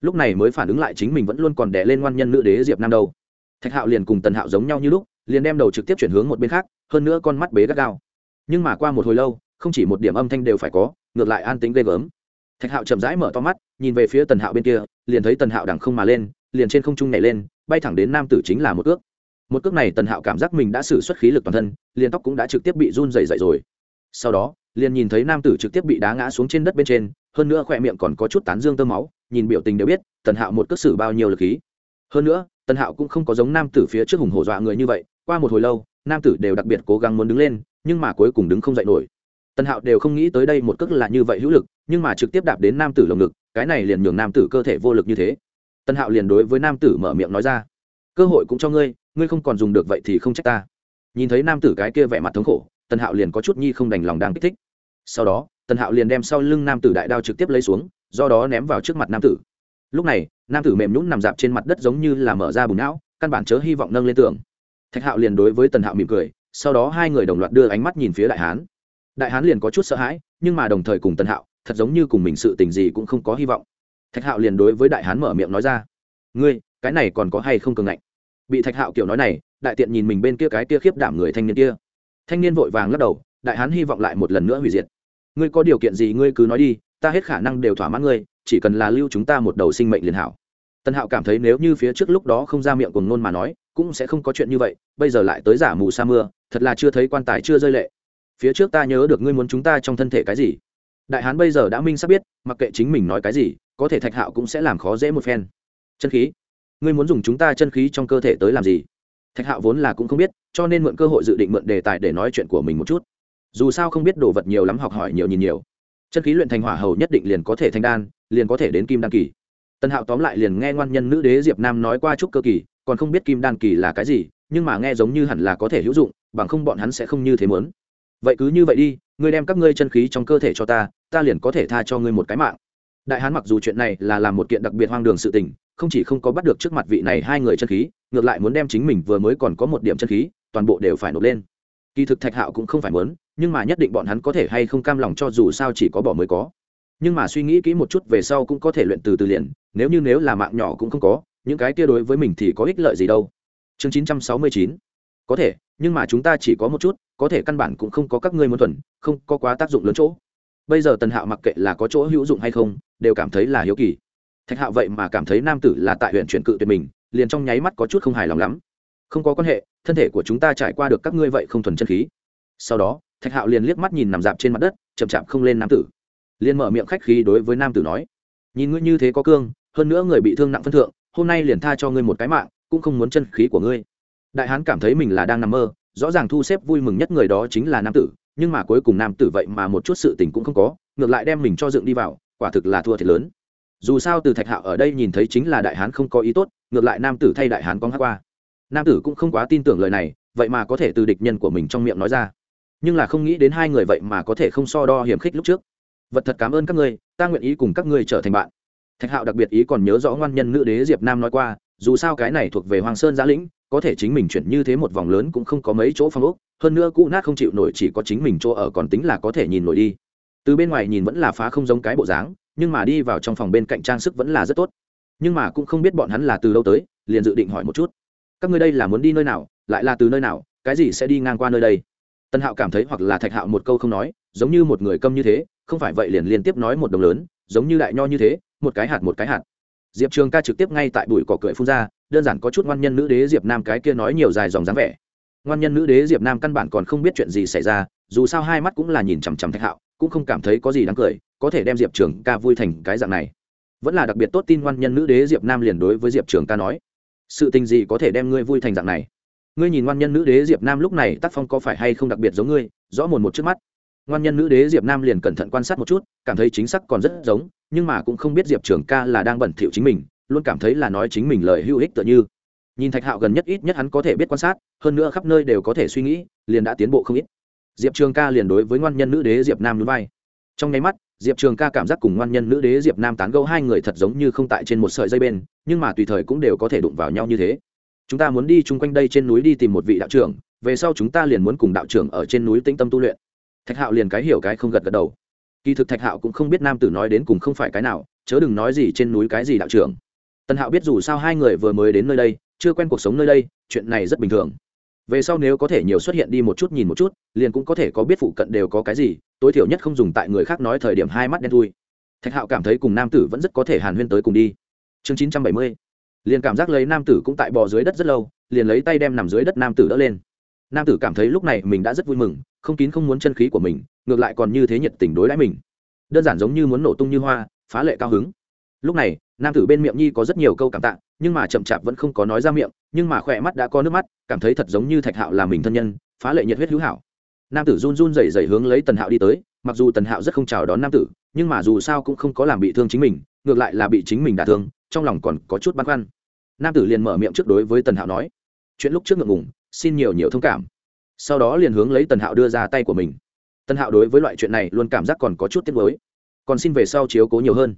Lúc này mới phản ứng lại chính mình vẫn luôn còn đẻ lên ngoan nhân nữ đế diệp nam đâu. Thạch hạo liền cùng tần hạo giống nhau như lúc, liền đem đầu trực tiếp chuyển hướng một bên khác, hơn nữa con mắt bế gắt gao. Nhưng mà qua một hồi lâu, không chỉ một điểm âm thanh đều phải có, ngược lại an tính ghê gớm. Thạch hạo chậm rãi mở to mắt, nhìn về phía tần hạo bên kia, liền thấy tần hạo đằng không mà lên, liền trên không trung nhảy lên, bay thẳng đến nam tử chính là một cước. Một cước này tần hạo cảm giác mình đã xử suất khí lực toàn thân, liền tóc cũng đã trực tiếp bị run dày dày rồi. Sau đó, liền nhìn thấy nam tử trực tiếp bị đá ngã xuống trên đất bên trên hơn nữa khỏe miệng còn có chút tán dương tơ máu, nhìn biểu tình đều biết, tần hạo một cước xử bao nhiêu lực khí. Hơn nữa, tần hạo cũng không có giống nam tử phía trước hùng hổ dọa người như vậy, qua một hồi lâu, nam tử đều đặc biệt cố gắng muốn đứng lên, nhưng mà cuối cùng đứng không dậy nổi. Tần hạo đều không nghĩ tới đây một cước là như vậy hữu lực, nhưng mà trực tiếp đạp đến nam tử lồng ngực, cái này liền nhường nam tử cơ thể vô lực như thế. Tần hạo liền đối với nam tử mở miệng nói ra, cơ hội cũng cho ngươi ngươi không còn dùng được vậy thì không trách ta. Nhìn thấy nam tử cái kia vẻ mặt thống khổ, tần hạo liền có chút nhi không đành lòng đang kích thích. Sau đó tần hạo liền đem sau lưng nam tử đại đao trực tiếp lấy xuống, do đó ném vào trước mặt nam tử. Lúc này, nam tử mềm nhún nằm dạp trên mặt đất giống như là mở ra bùn não, căn bản chớ hy vọng nâng lên tường. Thạch hạo liền đối với tần hạo mỉm cười, sau đó hai người đồng loạt đưa ánh mắt nhìn phía đại hán. Đại hán liền có chút sợ hãi, nhưng mà đồng thời cùng tần hạo, thật giống như cùng mình sự tình gì cũng không có hy vọng. Thạch hạo liền đối với đại hán mở miệng nói ra, ngươi, cái này còn có hay không cường ngạnh? Bị thạch hạo kiểu nói này, đại tiện nhìn mình bên kia cái kia khiếp đảm người thanh niên kia. Thanh niên vội vàng lắc đầu, đại hán hy vọng lại một lần nữa hủy diệt ngươi có điều kiện gì ngươi cứ nói đi, ta hết khả năng đều thỏa mãn ngươi, chỉ cần là lưu chúng ta một đầu sinh mệnh liền hảo. Tân hạo cảm thấy nếu như phía trước lúc đó không ra miệng cùng nôn mà nói, cũng sẽ không có chuyện như vậy, bây giờ lại tới giả mù sa mưa, thật là chưa thấy quan tài chưa rơi lệ. Phía trước ta nhớ được ngươi muốn chúng ta trong thân thể cái gì. Đại hán bây giờ đã minh sắp biết, mặc kệ chính mình nói cái gì, có thể thạch hạo cũng sẽ làm khó dễ một phen. Chân khí? Ngươi muốn dùng chúng ta chân khí trong cơ thể tới làm gì? Thạch hạo vốn là cũng không biết, cho nên mượn cơ hội dự định mượn đề tài để nói chuyện của mình một chút dù sao không biết đồ vật nhiều lắm học hỏi nhiều nhìn nhiều. Chân khí luyện thành hỏa hầu nhất định liền có thể thành đan, liền có thể đến kim đan kỳ. Tân hạo tóm lại liền nghe ngoan nhân nữ đế diệp nam nói qua chút cơ kỳ, còn không biết kim đan kỳ là cái gì, nhưng mà nghe giống như hẳn là có thể hữu dụng, bằng không bọn hắn sẽ không như thế muốn. Vậy cứ như vậy đi, ngươi đem các ngươi chân khí trong cơ thể cho ta ta liền có thể tha cho ngươi một cái mạng. Đại hán mặc dù chuyện này là làm một kiện đặc biệt hoang đường sự tình, không chỉ không có bắt được trước mặt vị này hai người chân khí, ngược lại muốn đem chính mình vừa mới còn có một điểm chân khí, toàn bộ đều phải nộp lên. Kỳ thực thạch hạo cũng không phải muốn nhưng mà nhất định bọn hắn có thể hay không cam lòng cho dù sao chỉ có bỏ mới có. Nhưng mà suy nghĩ kỹ một chút về sau cũng có thể luyện từ từ liền, nếu như nếu là mạng nhỏ cũng không có, những cái kia đối với mình thì có ích lợi gì đâu. Chương chín trăm sáu mươi chín. Có thể, nhưng mà chúng ta chỉ có một chút, có thể căn bản cũng không có các ngươi muốn thuần, không có quá tác dụng lớn chỗ. Bây giờ tần hạo mặc kệ là có chỗ hữu dụng hay không, đều cảm thấy là hiếu kỳ. Thạch hạo vậy mà cảm thấy nam tử là tại huyện chuyển cự tuyệt mình, liền trong nháy mắt có chút không hài lòng lắm. Không có quan hệ, thân thể của chúng ta trải qua được các ngươi vậy không thuần chân khí. Sau đó thạch hạo liền liếc mắt nhìn nằm dạp trên mặt đất, chậm chạp không lên nam tử. Liền mở miệng khách khí đối với nam tử nói, nhìn ngươi như thế có cương, hơn nữa người bị thương nặng phân thượng, hôm nay liền tha cho ngươi một cái mạng, cũng không muốn chân khí của ngươi. Đại hán cảm thấy mình là đang nằm mơ, rõ ràng thu xếp vui mừng nhất người đó chính là nam tử, nhưng mà cuối cùng nam tử vậy mà một chút sự tình cũng không có, ngược lại đem mình cho dựng đi vào, quả thực là thua thiệt lớn. Dù sao từ thạch hạo ở đây nhìn thấy chính là đại hán không có ý tốt, ngược lại nam tử thay đại hán con hát qua. Nam tử cũng không quá tin tưởng lời này, vậy mà có thể từ địch nhân của mình trong miệng nói ra nhưng là không nghĩ đến hai người vậy mà có thể không so đo hiểm khích lúc trước. Vật thật cảm ơn các ngươi, ta nguyện ý cùng các ngươi trở thành bạn. Thạch hạo đặc biệt ý còn nhớ rõ ngoan nhân nữ đế diệp nam nói qua, dù sao cái này thuộc về hoàng sơn giã lĩnh, có thể chính mình chuyển như thế một vòng lớn cũng không có mấy chỗ phong ốc, hơn nữa cũ nát không chịu nổi chỉ có chính mình chỗ ở còn tính là có thể nhìn nổi đi. Từ bên ngoài nhìn vẫn là phá không giống cái bộ dáng, nhưng mà đi vào trong phòng bên cạnh trang sức vẫn là rất tốt. Nhưng mà cũng không biết bọn hắn là từ đâu tới, liền dự định hỏi một chút. Các ngươi đây là muốn đi nơi nào, lại là từ nơi nào, cái gì sẽ đi ngang qua nơi đây? Tân hạo cảm thấy hoặc là thạch hạo một câu không nói, giống như một người câm như thế, không phải vậy liền liên tiếp nói một đồng lớn, giống như đại nho như thế, một cái hạt một cái hạt. Diệp trường ca trực tiếp ngay tại bụi cỏ cười phun ra, đơn giản có chút ngoan nhân nữ đế diệp nam cái kia nói nhiều dài dòng dáng vẻ. Ngoan nhân nữ đế diệp nam căn bản còn không biết chuyện gì xảy ra, dù sao hai mắt cũng là nhìn chằm chằm thạch hạo, cũng không cảm thấy có gì đáng cười, có thể đem diệp trường ca vui thành cái dạng này. Vẫn là đặc biệt tốt tin ngoan nhân nữ đế diệp nam liền đối với diệp trường ca nói, sự tình gì có thể đem ngươi vui thành dạng này? Ngươi nhìn ngoan nhân nữ đế diệp nam lúc này tác phong có phải hay không đặc biệt giống ngươi? Rõ mồn một trước mắt. Ngoan nhân nữ đế diệp nam liền cẩn thận quan sát một chút, cảm thấy chính xác còn rất giống, nhưng mà cũng không biết diệp trường ca là đang bẩn thỉu chính mình, luôn cảm thấy là nói chính mình lời hữu ích tựa như. Nhìn thạch hạo gần nhất ít nhất hắn có thể biết quan sát, hơn nữa khắp nơi đều có thể suy nghĩ, liền đã tiến bộ không ít. Diệp trường ca liền đối với ngoan nhân nữ đế diệp nam núi vai. Trong nháy mắt, diệp trường ca cảm giác cùng ngoan nhân nữ đế diệp nam tán gẫu hai người thật giống như không tại trên một sợi dây bên, nhưng mà tùy thời cũng đều có thể đụng vào nhau như thế chúng ta muốn đi chung quanh đây trên núi đi tìm một vị đạo trưởng, về sau chúng ta liền muốn cùng đạo trưởng ở trên núi tĩnh tâm tu luyện. Thạch hạo liền cái hiểu cái không gật gật đầu. Kỳ thực thạch hạo cũng không biết nam tử nói đến cùng không phải cái nào, chớ đừng nói gì trên núi cái gì đạo trưởng. Tần hạo biết dù sao hai người vừa mới đến nơi đây, chưa quen cuộc sống nơi đây, chuyện này rất bình thường. Về sau nếu có thể nhiều xuất hiện đi một chút nhìn một chút, liền cũng có thể có biết phụ cận đều có cái gì, tối thiểu nhất không dùng tại người khác nói thời điểm hai mắt đen thui. Thạch hạo cảm thấy cùng nam tử vẫn rất có thể hàn huyên tới cùng đi. Chương chín trăm bảy mươi liền cảm giác lấy nam tử cũng tại bò dưới đất rất lâu, liền lấy tay đem nằm dưới đất nam tử đỡ lên. Nam tử cảm thấy lúc này mình đã rất vui mừng, không kín không muốn chân khí của mình, ngược lại còn như thế nhiệt tình đối đãi mình. Đơn giản giống như muốn nổ tung như hoa, phá lệ cao hứng. Lúc này, nam tử bên miệng nhi có rất nhiều câu cảm tạ, nhưng mà chậm chạp vẫn không có nói ra miệng, nhưng mà khỏe mắt đã có nước mắt, cảm thấy thật giống như thạch hạo là mình thân nhân, phá lệ nhiệt huyết hữu hảo. Nam tử run run rẩy rẩy hướng lấy tần hạo đi tới, mặc dù tần hạo rất không chào đón nam tử, nhưng mà dù sao cũng không có làm bị thương chính mình, ngược lại là bị chính mình đả thương trong lòng còn có chút băn khoăn. Nam tử liền mở miệng trước đối với tần hạo nói, chuyện lúc trước ngượng ngùng, xin nhiều nhiều thông cảm. Sau đó liền hướng lấy tần hạo đưa ra tay của mình. Tần hạo đối với loại chuyện này luôn cảm giác còn có chút tiếc mới còn xin về sau chiếu cố nhiều hơn.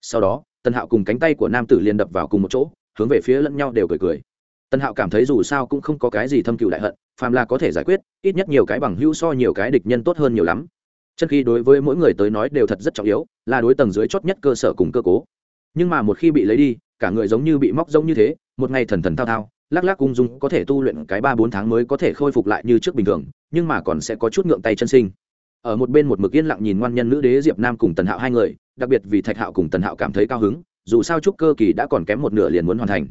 Sau đó, tần hạo cùng cánh tay của nam tử liền đập vào cùng một chỗ, hướng về phía lẫn nhau đều cười cười. Tần hạo cảm thấy dù sao cũng không có cái gì thâm cựu đại hận, phàm là có thể giải quyết, ít nhất nhiều cái bằng hữu so nhiều cái địch nhân tốt hơn nhiều lắm. Chân khi đối với mỗi người tới nói đều thật rất trọng yếu, là đối tầng dưới chót nhất cơ sở cùng cơ cố nhưng mà một khi bị lấy đi, cả người giống như bị móc giống như thế, một ngày thần thần thao thao, lắc lắc ung dung có thể tu luyện cái ba bốn tháng mới có thể khôi phục lại như trước bình thường, nhưng mà còn sẽ có chút ngượng tay chân sinh. Ở một bên một mực yên lặng nhìn ngoan nhân nữ đế diệp nam cùng tần hạo hai người, đặc biệt vì thạch hạo cùng tần hạo cảm thấy cao hứng, dù sao chúc cơ kỳ đã còn kém một nửa liền muốn hoàn thành.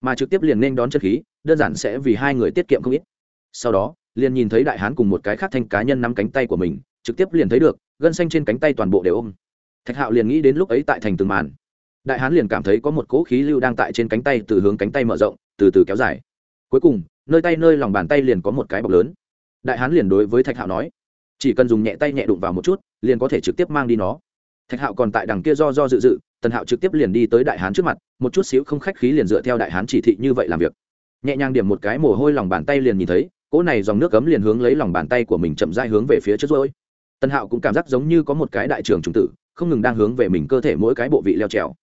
Mà trực tiếp liền nên đón chân khí, đơn giản sẽ vì hai người tiết kiệm không ít. Sau đó, liền nhìn thấy đại hán cùng một cái khác thanh cá nhân nắm cánh tay của mình, trực tiếp liền thấy được, gân xanh trên cánh tay toàn bộ đều ôm. Thạch hạo liền nghĩ đến lúc ấy tại thành từng màn đại hán liền cảm thấy có một cỗ khí lưu đang tại trên cánh tay từ hướng cánh tay mở rộng, từ từ kéo dài. Cuối cùng, nơi tay nơi lòng bàn tay liền có một cái bọc lớn. Đại hán liền đối với thạch hạo nói, chỉ cần dùng nhẹ tay nhẹ đụng vào một chút, liền có thể trực tiếp mang đi nó. Thạch hạo còn tại đằng kia do do dự dự, tần hạo trực tiếp liền đi tới đại hán trước mặt, một chút xíu không khách khí liền dựa theo đại hán chỉ thị như vậy làm việc. Nhẹ nhàng điểm một cái mồ hôi lòng bàn tay liền nhìn thấy, cỗ này dòng nước cấm liền hướng lấy lòng bàn tay của mình chậm dai hướng về phía trước rồi tần hạo cũng cảm giác giống như có một cái đại trường trùng tử, không ngừng đang hướng về mình cơ thể mỗi cái bộ vị leo trèo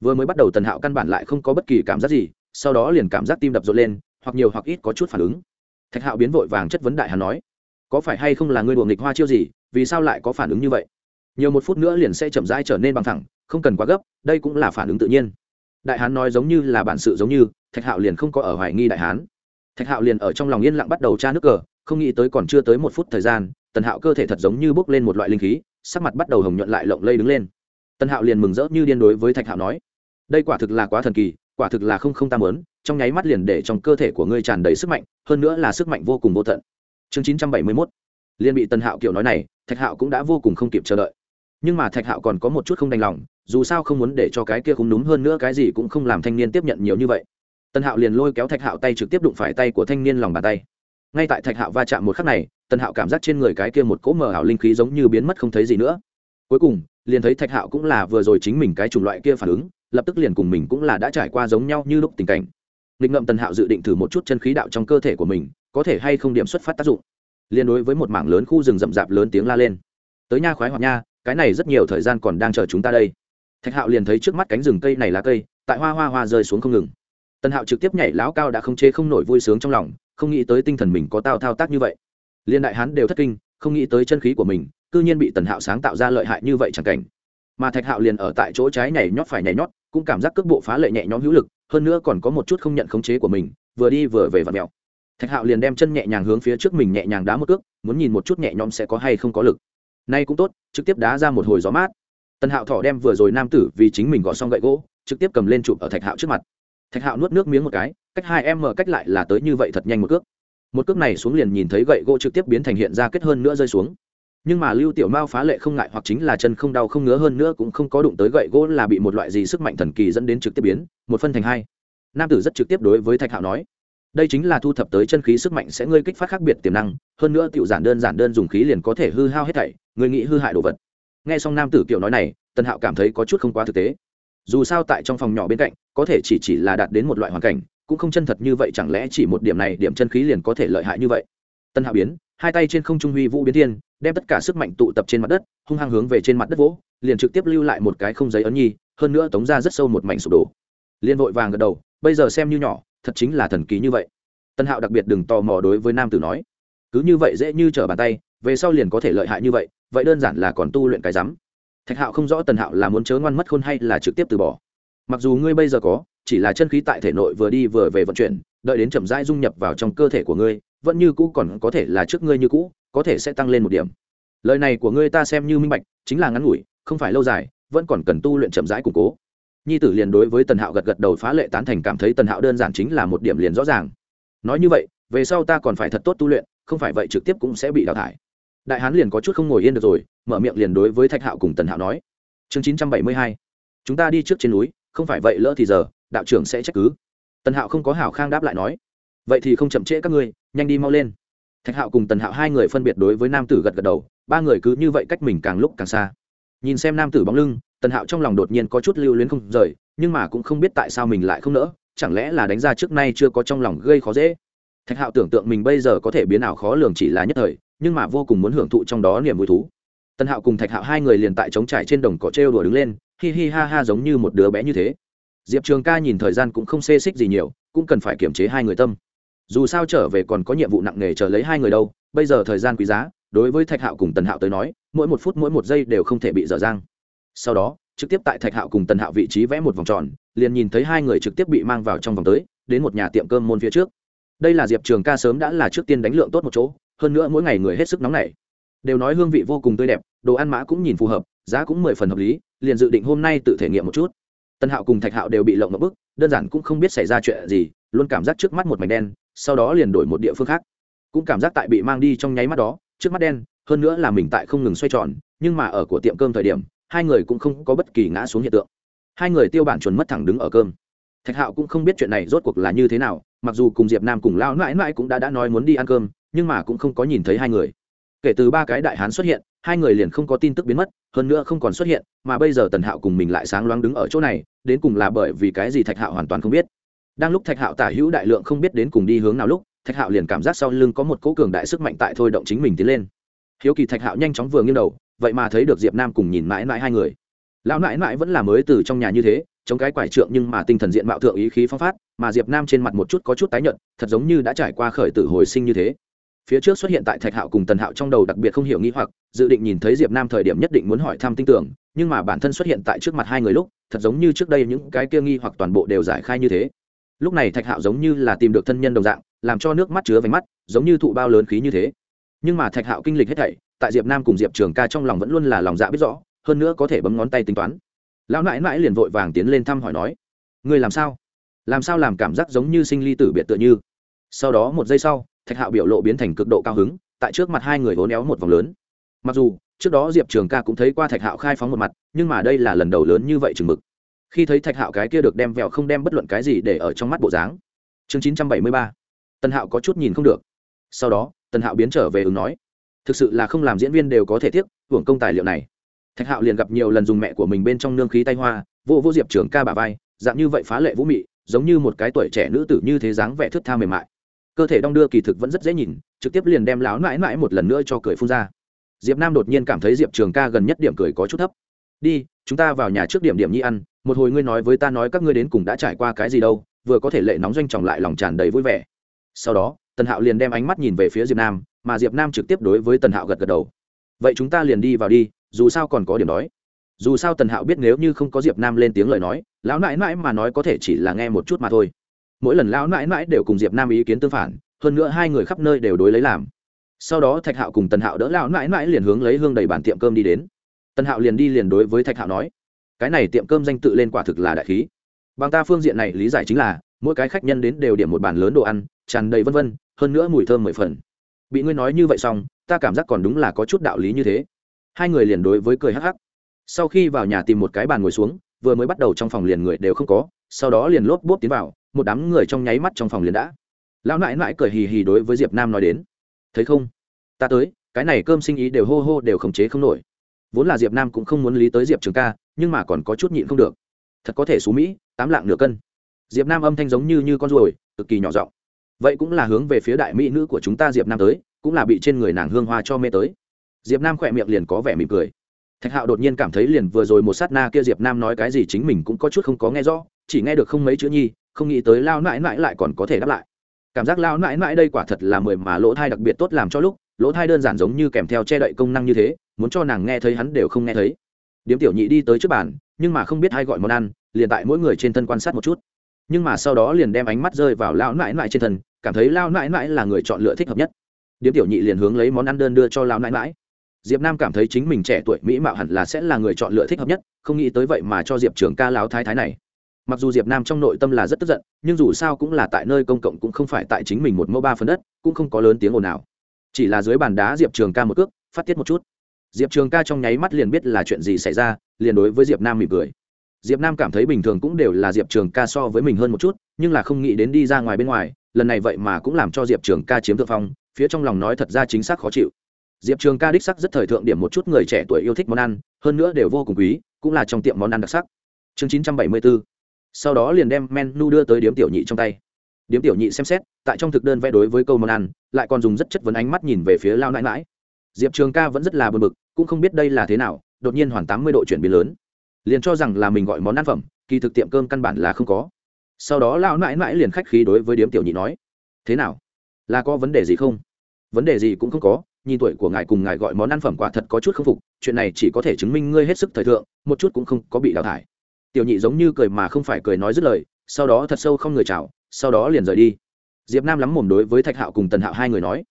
vừa mới bắt đầu tần hạo căn bản lại không có bất kỳ cảm giác gì, sau đó liền cảm giác tim đập rộn lên, hoặc nhiều hoặc ít có chút phản ứng. Thạch hạo biến vội vàng chất vấn đại hán nói, có phải hay không là ngươi đùa nghịch hoa chiêu gì, vì sao lại có phản ứng như vậy? Nhiều một phút nữa liền sẽ chậm rãi trở nên bằng thẳng, không cần quá gấp, đây cũng là phản ứng tự nhiên. Đại hán nói giống như là bản sự giống như, thạch hạo liền không có ở hoài nghi đại hán. Thạch hạo liền ở trong lòng yên lặng bắt đầu tra nước cờ, không nghĩ tới còn chưa tới một phút thời gian, tần hạo cơ thể thật giống như bốc lên một loại linh khí, sắc mặt bắt đầu hồng nhuận lại lộng lây đứng lên tần hạo liền mừng rỡ như điên đối với thạch hạo nói, đây quả thực là quá thần kỳ, quả thực là không không tam lớn trong nháy mắt liền để trong cơ thể của ngươi tràn đầy sức mạnh, hơn nữa là sức mạnh vô cùng vô tận. Chương chín trăm bảy mươi mốt, liền bị tần hạo kiểu nói này, thạch hạo cũng đã vô cùng không kịp chờ đợi. Nhưng mà thạch hạo còn có một chút không đành lòng, dù sao không muốn để cho cái kia không đúng hơn nữa cái gì cũng không làm thanh niên tiếp nhận nhiều như vậy. Tần hạo liền lôi kéo thạch hạo tay trực tiếp đụng phải tay của thanh niên lòng bàn tay. Ngay tại thạch hạo va chạm một khắc này, tần hạo cảm giác trên người cái kia một cỗ mờ ảo linh khí giống như biến mất không thấy gì nữa. Cuối cùng liền thấy thạch hạo cũng là vừa rồi chính mình cái chủng loại kia phản ứng, lập tức liền cùng mình cũng là đã trải qua giống nhau như lúc tình cảnh. Nghịch ngậm tần hạo dự định thử một chút chân khí đạo trong cơ thể của mình, có thể hay không điểm xuất phát tác dụng. Liên đối với một mảng lớn khu rừng rậm rạp lớn tiếng la lên. Tới nha khoái hoặc nha, cái này rất nhiều thời gian còn đang chờ chúng ta đây. Thạch hạo liền thấy trước mắt cánh rừng cây này lá cây, tại hoa hoa hoa rơi xuống không ngừng. Tần hạo trực tiếp nhảy lão cao đã không chế không nổi vui sướng trong lòng, không nghĩ tới tinh thần mình có tao thao tác như vậy. Liên đại hán đều thất kinh, không nghĩ tới chân khí của mình cư nhiên bị tần hạo sáng tạo ra lợi hại như vậy chẳng cảnh. Mà thạch hạo liền ở tại chỗ trái nhảy nhót phải nhảy nhót, cũng cảm giác cước bộ phá lệ nhẹ nhõm hữu lực, hơn nữa còn có một chút không nhận khống chế của mình, vừa đi vừa về vạt mèo. Thạch hạo liền đem chân nhẹ nhàng hướng phía trước mình nhẹ nhàng đá một cước, muốn nhìn một chút nhẹ nhõm sẽ có hay không có lực. Nay cũng tốt, trực tiếp đá ra một hồi gió mát. Tần hạo thỏ đem vừa rồi nam tử vì chính mình gõ xong gậy gỗ, trực tiếp cầm lên chụp ở thạch hạo trước mặt. Thạch hạo nuốt nước miếng một cái, cách hai em mở cách lại là tới như vậy thật nhanh một cước. Một cước này xuống liền nhìn thấy gậy gỗ trực tiếp biến thành hiện ra kết hơn nữa rơi xuống nhưng mà lưu tiểu mao phá lệ không ngại hoặc chính là chân không đau không ngứa hơn nữa cũng không có đụng tới gậy gỗ là bị một loại gì sức mạnh thần kỳ dẫn đến trực tiếp biến, một phân thành hai. Nam tử rất trực tiếp đối với thạch hạo nói, đây chính là thu thập tới chân khí sức mạnh sẽ ngươi kích phát khác biệt tiềm năng, hơn nữa tiểu giản đơn giản đơn dùng khí liền có thể hư hao hết thảy người nghĩ hư hại đồ vật. Nghe xong nam tử kiểu nói này tân hạo cảm thấy có chút không quá thực tế. Dù sao tại trong phòng nhỏ bên cạnh, có thể chỉ chỉ là đạt đến một loại hoàn cảnh, cũng không chân thật như vậy chẳng lẽ chỉ một điểm này điểm chân khí liền có thể lợi hại như vậy? Tân hạo biến hai tay trên không trung huy vũ biến thiên, đem tất cả sức mạnh tụ tập trên mặt đất, hung hăng hướng về trên mặt đất vỗ, liền trực tiếp lưu lại một cái không giấy ấn nhi, hơn nữa tống ra rất sâu một mảnh sụp đổ. Liên vội vàng gật đầu, bây giờ xem như nhỏ, thật chính là thần kỳ như vậy. Tân hạo đặc biệt đừng tò mò đối với nam tử nói, cứ như vậy dễ như trở bàn tay, về sau liền có thể lợi hại như vậy vậy đơn giản là còn tu luyện cái rắm. Thạch hạo không rõ tần hạo là muốn chớ ngoan mất khôn hay là trực tiếp từ bỏ. Mặc dù ngươi bây giờ có, chỉ là chân khí tại thể nội vừa đi vừa về vận chuyển, đợi đến chậm rãi dung nhập vào trong cơ thể của ngươi vẫn như cũ còn có thể là trước ngươi như cũ, có thể sẽ tăng lên một điểm. Lời này của ngươi ta xem như minh bạch, chính là ngắn ngủi, không phải lâu dài, vẫn còn cần tu luyện chậm rãi củng cố. Nhi tử liền đối với tần hạo gật gật đầu phá lệ tán thành cảm thấy tần hạo đơn giản chính là một điểm liền rõ ràng. Nói như vậy, về sau ta còn phải thật tốt tu luyện, không phải vậy trực tiếp cũng sẽ bị đào thải. Đại hán liền có chút không ngồi yên được rồi, mở miệng liền đối với thạch hạo cùng tần hạo nói. Chương chín trăm bảy mươi hai, chúng ta đi trước trên núi, không phải vậy lỡ thì giờ, đạo trưởng sẽ trách cứ. Tần hạo không có hảo khang đáp lại nói. Vậy thì không chậm trễ các ngươi nhanh đi mau lên. Thạch hạo cùng tần hạo hai người phân biệt đối với nam tử gật gật đầu, ba người cứ như vậy cách mình càng lúc càng xa. Nhìn xem nam tử bóng lưng, tần hạo trong lòng đột nhiên có chút lưu luyến không rời, nhưng mà cũng không biết tại sao mình lại không nỡ, chẳng lẽ là đánh ra trước nay chưa có trong lòng gây khó dễ. Thạch hạo tưởng tượng mình bây giờ có thể biến ảo khó lường chỉ là nhất thời, nhưng mà vô cùng muốn hưởng thụ trong đó niềm vui thú. Tần hạo cùng thạch hạo hai người liền tại trống trải trên đồng cỏ trêu đùa đứng lên, hi hi ha ha giống như một đứa bé như thế. Diệp trường ca nhìn thời gian cũng không xê xích gì nhiều, cũng cần phải kiềm chế hai người tâm dù sao trở về còn có nhiệm vụ nặng nề chờ lấy hai người đâu, bây giờ thời gian quý giá, đối với thạch hạo cùng tần hạo tới nói, mỗi một phút mỗi một giây đều không thể bị dở dang. Sau đó, trực tiếp tại thạch hạo cùng tần hạo vị trí vẽ một vòng tròn, liền nhìn thấy hai người trực tiếp bị mang vào trong vòng tới, đến một nhà tiệm cơm môn phía trước. Đây là diệp trường ca sớm đã là trước tiên đánh lượng tốt một chỗ, hơn nữa mỗi ngày người hết sức nóng nảy. Đều nói hương vị vô cùng tươi đẹp, đồ ăn mã cũng nhìn phù hợp, giá cũng mười phần hợp lý, liền dự định hôm nay tự thể nghiệm một chút. Tân hạo cùng thạch hạo đều bị lộng một bức đơn giản cũng không biết xảy ra chuyện gì, luôn cảm giác trước mắt một mảnh đen sau đó liền đổi một địa phương khác. Cũng cảm giác tại bị mang đi trong nháy mắt đó, trước mắt đen, hơn nữa là mình tại không ngừng xoay tròn, nhưng mà ở của tiệm cơm thời điểm, hai người cũng không có bất kỳ ngã xuống hiện tượng. Hai người tiêu bản chuẩn mất thẳng đứng ở cơm. Thạch hạo cũng không biết chuyện này rốt cuộc là như thế nào, mặc dù cùng diệp nam cùng lao mãi mãi cũng đã đã nói muốn đi ăn cơm, nhưng mà cũng không có nhìn thấy hai người. Kể từ ba cái đại hán xuất hiện, hai người liền không có tin tức biến mất, hơn nữa không còn xuất hiện, mà bây giờ tần hạo cùng mình lại sáng loáng đứng ở chỗ này, đến cùng là bởi vì cái gì thạch hạo hoàn toàn không biết đang lúc thạch hạo tả hữu đại lượng không biết đến cùng đi hướng nào lúc, thạch hạo liền cảm giác sau lưng có một cỗ cường đại sức mạnh tại thôi động chính mình tiến lên. Hiếu kỳ thạch hạo nhanh chóng vừa nghiêng đầu, vậy mà thấy được diệp nam cùng nhìn mãi mãi hai người. Lão mãi mãi vẫn là mới từ trong nhà như thế, chống cái quải trượng nhưng mà tinh thần diện mạo thượng ý khí phong phát, mà diệp nam trên mặt một chút có chút tái nhợt, thật giống như đã trải qua khởi tử hồi sinh như thế. Phía trước xuất hiện tại thạch hạo cùng tần hạo trong đầu đặc biệt không hiểu nghĩ hoặc, dự định nhìn thấy diệp nam thời điểm nhất định muốn hỏi thăm tin tưởng, nhưng mà bản thân xuất hiện tại trước mặt hai người lúc, thật giống như trước đây những cái kia nghi hoặc toàn bộ đều giải khai như thế lúc này thạch hạo giống như là tìm được thân nhân đồng dạng, làm cho nước mắt chứa vánh mắt, giống như thụ bao lớn khí như thế. Nhưng mà thạch hạo kinh lịch hết thảy, tại diệp nam cùng diệp trường ca trong lòng vẫn luôn là lòng dạ biết rõ, hơn nữa có thể bấm ngón tay tính toán. Lão nãi nãi liền vội vàng tiến lên thăm hỏi nói người làm sao? Làm sao làm cảm giác giống như sinh ly tử biệt tựa như? Sau đó một giây sau, thạch hạo biểu lộ biến thành cực độ cao hứng, tại trước mặt hai người vốn éo một vòng lớn. Mặc dù, trước đó diệp trường ca cũng thấy qua thạch hạo khai phóng một mặt, nhưng mà đây là lần đầu lớn như vậy chừng mực khi thấy thạch hạo cái kia được đem vẹo không đem bất luận cái gì để ở trong mắt bộ dáng. Chương chín trăm bảy mươi ba tân hạo có chút nhìn không được. Sau đó tân hạo biến trở về ứng nói, thực sự là không làm diễn viên đều có thể tiếc, hưởng công tài liệu này. Thạch hạo liền gặp nhiều lần dùng mẹ của mình bên trong nương khí tay hoa, vô vô diệp trường ca bà vai, dạng như vậy phá lệ vũ mị, giống như một cái tuổi trẻ nữ tử như thế dáng vẻ thước tha mềm mại. Cơ thể đong đưa kỳ thực vẫn rất dễ nhìn, trực tiếp liền đem láo mãi mãi một lần nữa cho cười phun ra. Diệp nam đột nhiên cảm thấy diệp trường ca gần nhất điểm cười có chút thấp. Đi, chúng ta vào nhà trước điểm điểm nhi ăn một hồi ngươi nói với ta nói các ngươi đến cùng đã trải qua cái gì đâu, vừa có thể lệ nóng doanh trọng lại lòng tràn đầy vui vẻ. Sau đó, tần hạo liền đem ánh mắt nhìn về phía diệp nam, mà diệp nam trực tiếp đối với tần hạo gật gật đầu. Vậy chúng ta liền đi vào đi, dù sao còn có điểm đói. Dù sao tần hạo biết nếu như không có diệp nam lên tiếng lời nói, lão nãi nãi mà nói có thể chỉ là nghe một chút mà thôi. Mỗi lần lão nãi nãi đều cùng diệp nam ý kiến tương phản, hơn nữa hai người khắp nơi đều đối lấy làm. Sau đó thạch hạo cùng tần hạo đỡ lão nãi nãi liền hướng lấy hương đầy bản tiệm cơm đi đến. Tần hạo liền đi liền đối với thạch hạo nói cái này tiệm cơm danh tự lên quả thực là đại khí. Bằng ta phương diện này lý giải chính là, mỗi cái khách nhân đến đều điểm một bàn lớn đồ ăn, tràn đầy vân vân, hơn nữa mùi thơm mười phần. Bị ngươi nói như vậy xong, ta cảm giác còn đúng là có chút đạo lý như thế. Hai người liền đối với cười hắc hắc. Sau khi vào nhà tìm một cái bàn ngồi xuống, vừa mới bắt đầu trong phòng liền người đều không có, sau đó liền lốp bốp tiến vào, một đám người trong nháy mắt trong phòng liền đã. Lão nãi nãi cười hì hì đối với diệp nam nói đến. Thấy không? Ta tới, cái này cơm sinh ý đều hô hô đều khống chế không nổi. Vốn là diệp nam cũng không muốn lý tới diệp trường ca nhưng mà còn có chút nhịn không được. Thật có thể xú mỹ, tám lạng nửa cân. Diệp nam âm thanh giống như như con ruồi, cực kỳ nhỏ giọng. Vậy cũng là hướng về phía đại mỹ nữ của chúng ta diệp nam tới, cũng là bị trên người nàng hương hoa cho mê tới. Diệp nam khỏe miệng liền có vẻ mỉm cười. Thạch hạo đột nhiên cảm thấy liền vừa rồi một sát na kia diệp nam nói cái gì chính mình cũng có chút không có nghe rõ, chỉ nghe được không mấy chữ nhi, không nghĩ tới lao mãi mãi lại còn có thể đáp lại. Cảm giác lao mãi mãi đây quả thật là mười mà lỗ thai đặc biệt tốt làm cho lúc, lỗ thai đơn giản giống như kèm theo che đậy công năng như thế, muốn cho nàng nghe thấy hắn đều không nghe thấy điếm tiểu nhị đi tới trước bàn, nhưng mà không biết ai gọi món ăn, liền tại mỗi người trên thân quan sát một chút. Nhưng mà sau đó liền đem ánh mắt rơi vào lao nãi nãi trên thân, cảm thấy lao nãi nãi là người chọn lựa thích hợp nhất. Điếm tiểu nhị liền hướng lấy món ăn đơn đưa cho lao nãi nãi. Diệp nam cảm thấy chính mình trẻ tuổi mỹ mạo hẳn là sẽ là người chọn lựa thích hợp nhất, không nghĩ tới vậy mà cho diệp trường ca lão thái thái này. Mặc dù diệp nam trong nội tâm là rất tức giận, nhưng dù sao cũng là tại nơi công cộng cũng không phải tại chính mình một mẫu ba phần đất, cũng không có lớn tiếng ồn nào chỉ là dưới bàn đá diệp trường ca một cước, phát tiết một chút diệp trường ca trong nháy mắt liền biết là chuyện gì xảy ra, liền đối với diệp nam mỉm cười. Diệp nam cảm thấy bình thường cũng đều là diệp trường ca so với mình hơn một chút, nhưng là không nghĩ đến đi ra ngoài bên ngoài, lần này vậy mà cũng làm cho diệp trường ca chiếm thượng phong, phía trong lòng nói thật ra chính xác khó chịu. Diệp trường ca đích sắc rất thời thượng điểm một chút người trẻ tuổi yêu thích món ăn, hơn nữa đều vô cùng quý, cũng là trong tiệm món ăn đặc sắc. Chương chín trăm bảy mươi bốn sau đó liền đem menu đưa tới điếm tiểu nhị trong tay. Điếm tiểu nhị xem xét, tại trong thực đơn vẽ đối với câu món ăn, lại còn dùng rất chất vấn ánh mắt nhìn về phía lao nãi mãi diệp trường ca vẫn rất là bờ bực, cũng không biết đây là thế nào, đột nhiên hoàn tám mươi độ chuyển biến lớn. Liền cho rằng là mình gọi món ăn phẩm, kỳ thực tiệm cơm căn bản là không có. Sau đó lao nãi mãi liền khách khí đối với điếm tiểu nhị nói, thế nào? Là có vấn đề gì không? Vấn đề gì cũng không có, nhìn tuổi của ngài cùng ngài gọi món ăn phẩm quả thật có chút không phục, chuyện này chỉ có thể chứng minh ngươi hết sức thời thượng, một chút cũng không có bị đào thải. Tiểu nhị giống như cười mà không phải cười nói dứt lời, sau đó thật sâu không người chào, sau đó liền rời đi. Diệp nam lắm mồm đối với thạch hạo cùng tần hạo hai người nói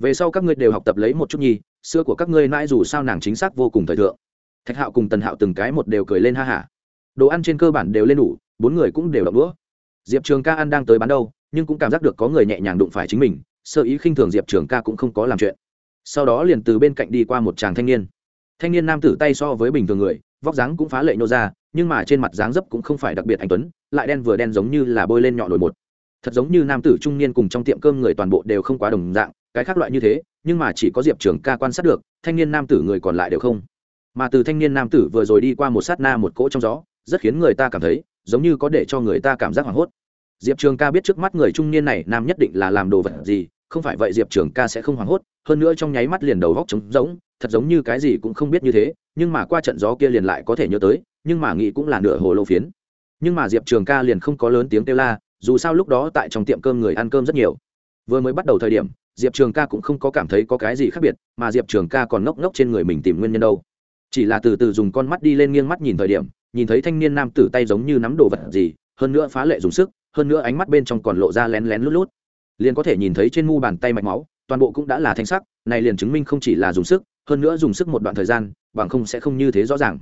về sau các ngươi đều học tập lấy một chút nhi xưa của các ngươi mãi dù sao nàng chính xác vô cùng thời thượng. Thạch hạo cùng tần hạo từng cái một đều cười lên ha hả. Đồ ăn trên cơ bản đều lên đủ, bốn người cũng đều đọc đũa. Diệp trường ca ăn đang tới bán đâu, nhưng cũng cảm giác được có người nhẹ nhàng đụng phải chính mình, sơ ý khinh thường diệp trường ca cũng không có làm chuyện. Sau đó liền từ bên cạnh đi qua một chàng thanh niên. Thanh niên nam tử tay so với bình thường người, vóc dáng cũng phá lệ nhô ra, nhưng mà trên mặt dáng dấp cũng không phải đặc biệt anh tuấn, lại đen vừa đen giống như là bôi lên nhọ nổi một. Thật giống như nam tử trung niên cùng trong tiệm cơm người toàn bộ đều không quá đồng dạng cái khác loại như thế, nhưng mà chỉ có diệp trường ca quan sát được, thanh niên nam tử người còn lại đều không. Mà từ thanh niên nam tử vừa rồi đi qua một sát na một cỗ trong gió, rất khiến người ta cảm thấy, giống như có để cho người ta cảm giác hoảng hốt. Diệp trường ca biết trước mắt người trung niên này nam nhất định là làm đồ vật gì, không phải vậy diệp trường ca sẽ không hoảng hốt, hơn nữa trong nháy mắt liền đầu góc trống rỗng, thật giống như cái gì cũng không biết như thế, nhưng mà qua trận gió kia liền lại có thể nhớ tới, nhưng mà nghĩ cũng là nửa hồ lô phiến. Nhưng mà diệp trường ca liền không có lớn tiếng kêu la, dù sao lúc đó tại trong tiệm cơm người ăn cơm rất nhiều. Vừa mới bắt đầu thời điểm diệp trường ca cũng không có cảm thấy có cái gì khác biệt, mà diệp trường ca còn ngốc ngốc trên người mình tìm nguyên nhân đâu. Chỉ là từ từ dùng con mắt đi lên nghiêng mắt nhìn thời điểm, nhìn thấy thanh niên nam tử tay giống như nắm đồ vật gì, hơn nữa phá lệ dùng sức, hơn nữa ánh mắt bên trong còn lộ ra lén lén lút lút. Liền có thể nhìn thấy trên mu bàn tay mạch máu, toàn bộ cũng đã là thanh sắc, này liền chứng minh không chỉ là dùng sức, hơn nữa dùng sức một đoạn thời gian, bằng không sẽ không như thế rõ ràng.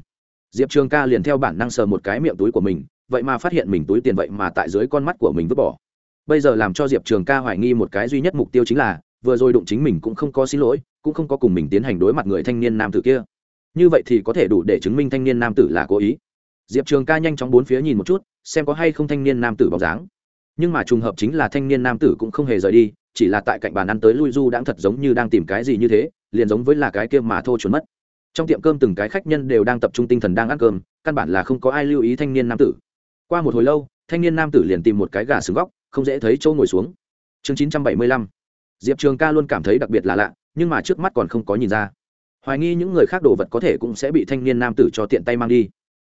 Diệp trường ca liền theo bản năng sờ một cái miệng túi của mình, vậy mà phát hiện mình túi tiền vậy mà tại dưới con mắt của mình vứt bỏ bây giờ làm cho diệp trường ca hoài nghi một cái duy nhất mục tiêu chính là, vừa rồi đụng chính mình cũng không có xin lỗi, cũng không có cùng mình tiến hành đối mặt người thanh niên nam tử kia. Như vậy thì có thể đủ để chứng minh thanh niên nam tử là cố ý. Diệp trường ca nhanh chóng bốn phía nhìn một chút, xem có hay không thanh niên nam tử bóng dáng. Nhưng mà trùng hợp chính là thanh niên nam tử cũng không hề rời đi, chỉ là tại cạnh bàn ăn tới lui du đang thật giống như đang tìm cái gì như thế, liền giống với là cái kia mà thô trốn mất. Trong tiệm cơm từng cái khách nhân đều đang tập trung tinh thần đang ăn cơm, căn bản là không có ai lưu ý thanh niên nam tử. Qua một hồi lâu thanh niên nam tử liền tìm một cái gà xứng góc, không dễ thấy chỗ ngồi xuống. Chương chín trăm bảy mươi lăm. Diệp trường ca luôn cảm thấy đặc biệt là lạ, nhưng mà trước mắt còn không có nhìn ra. Hoài nghi những người khác đồ vật có thể cũng sẽ bị thanh niên nam tử cho tiện tay mang đi.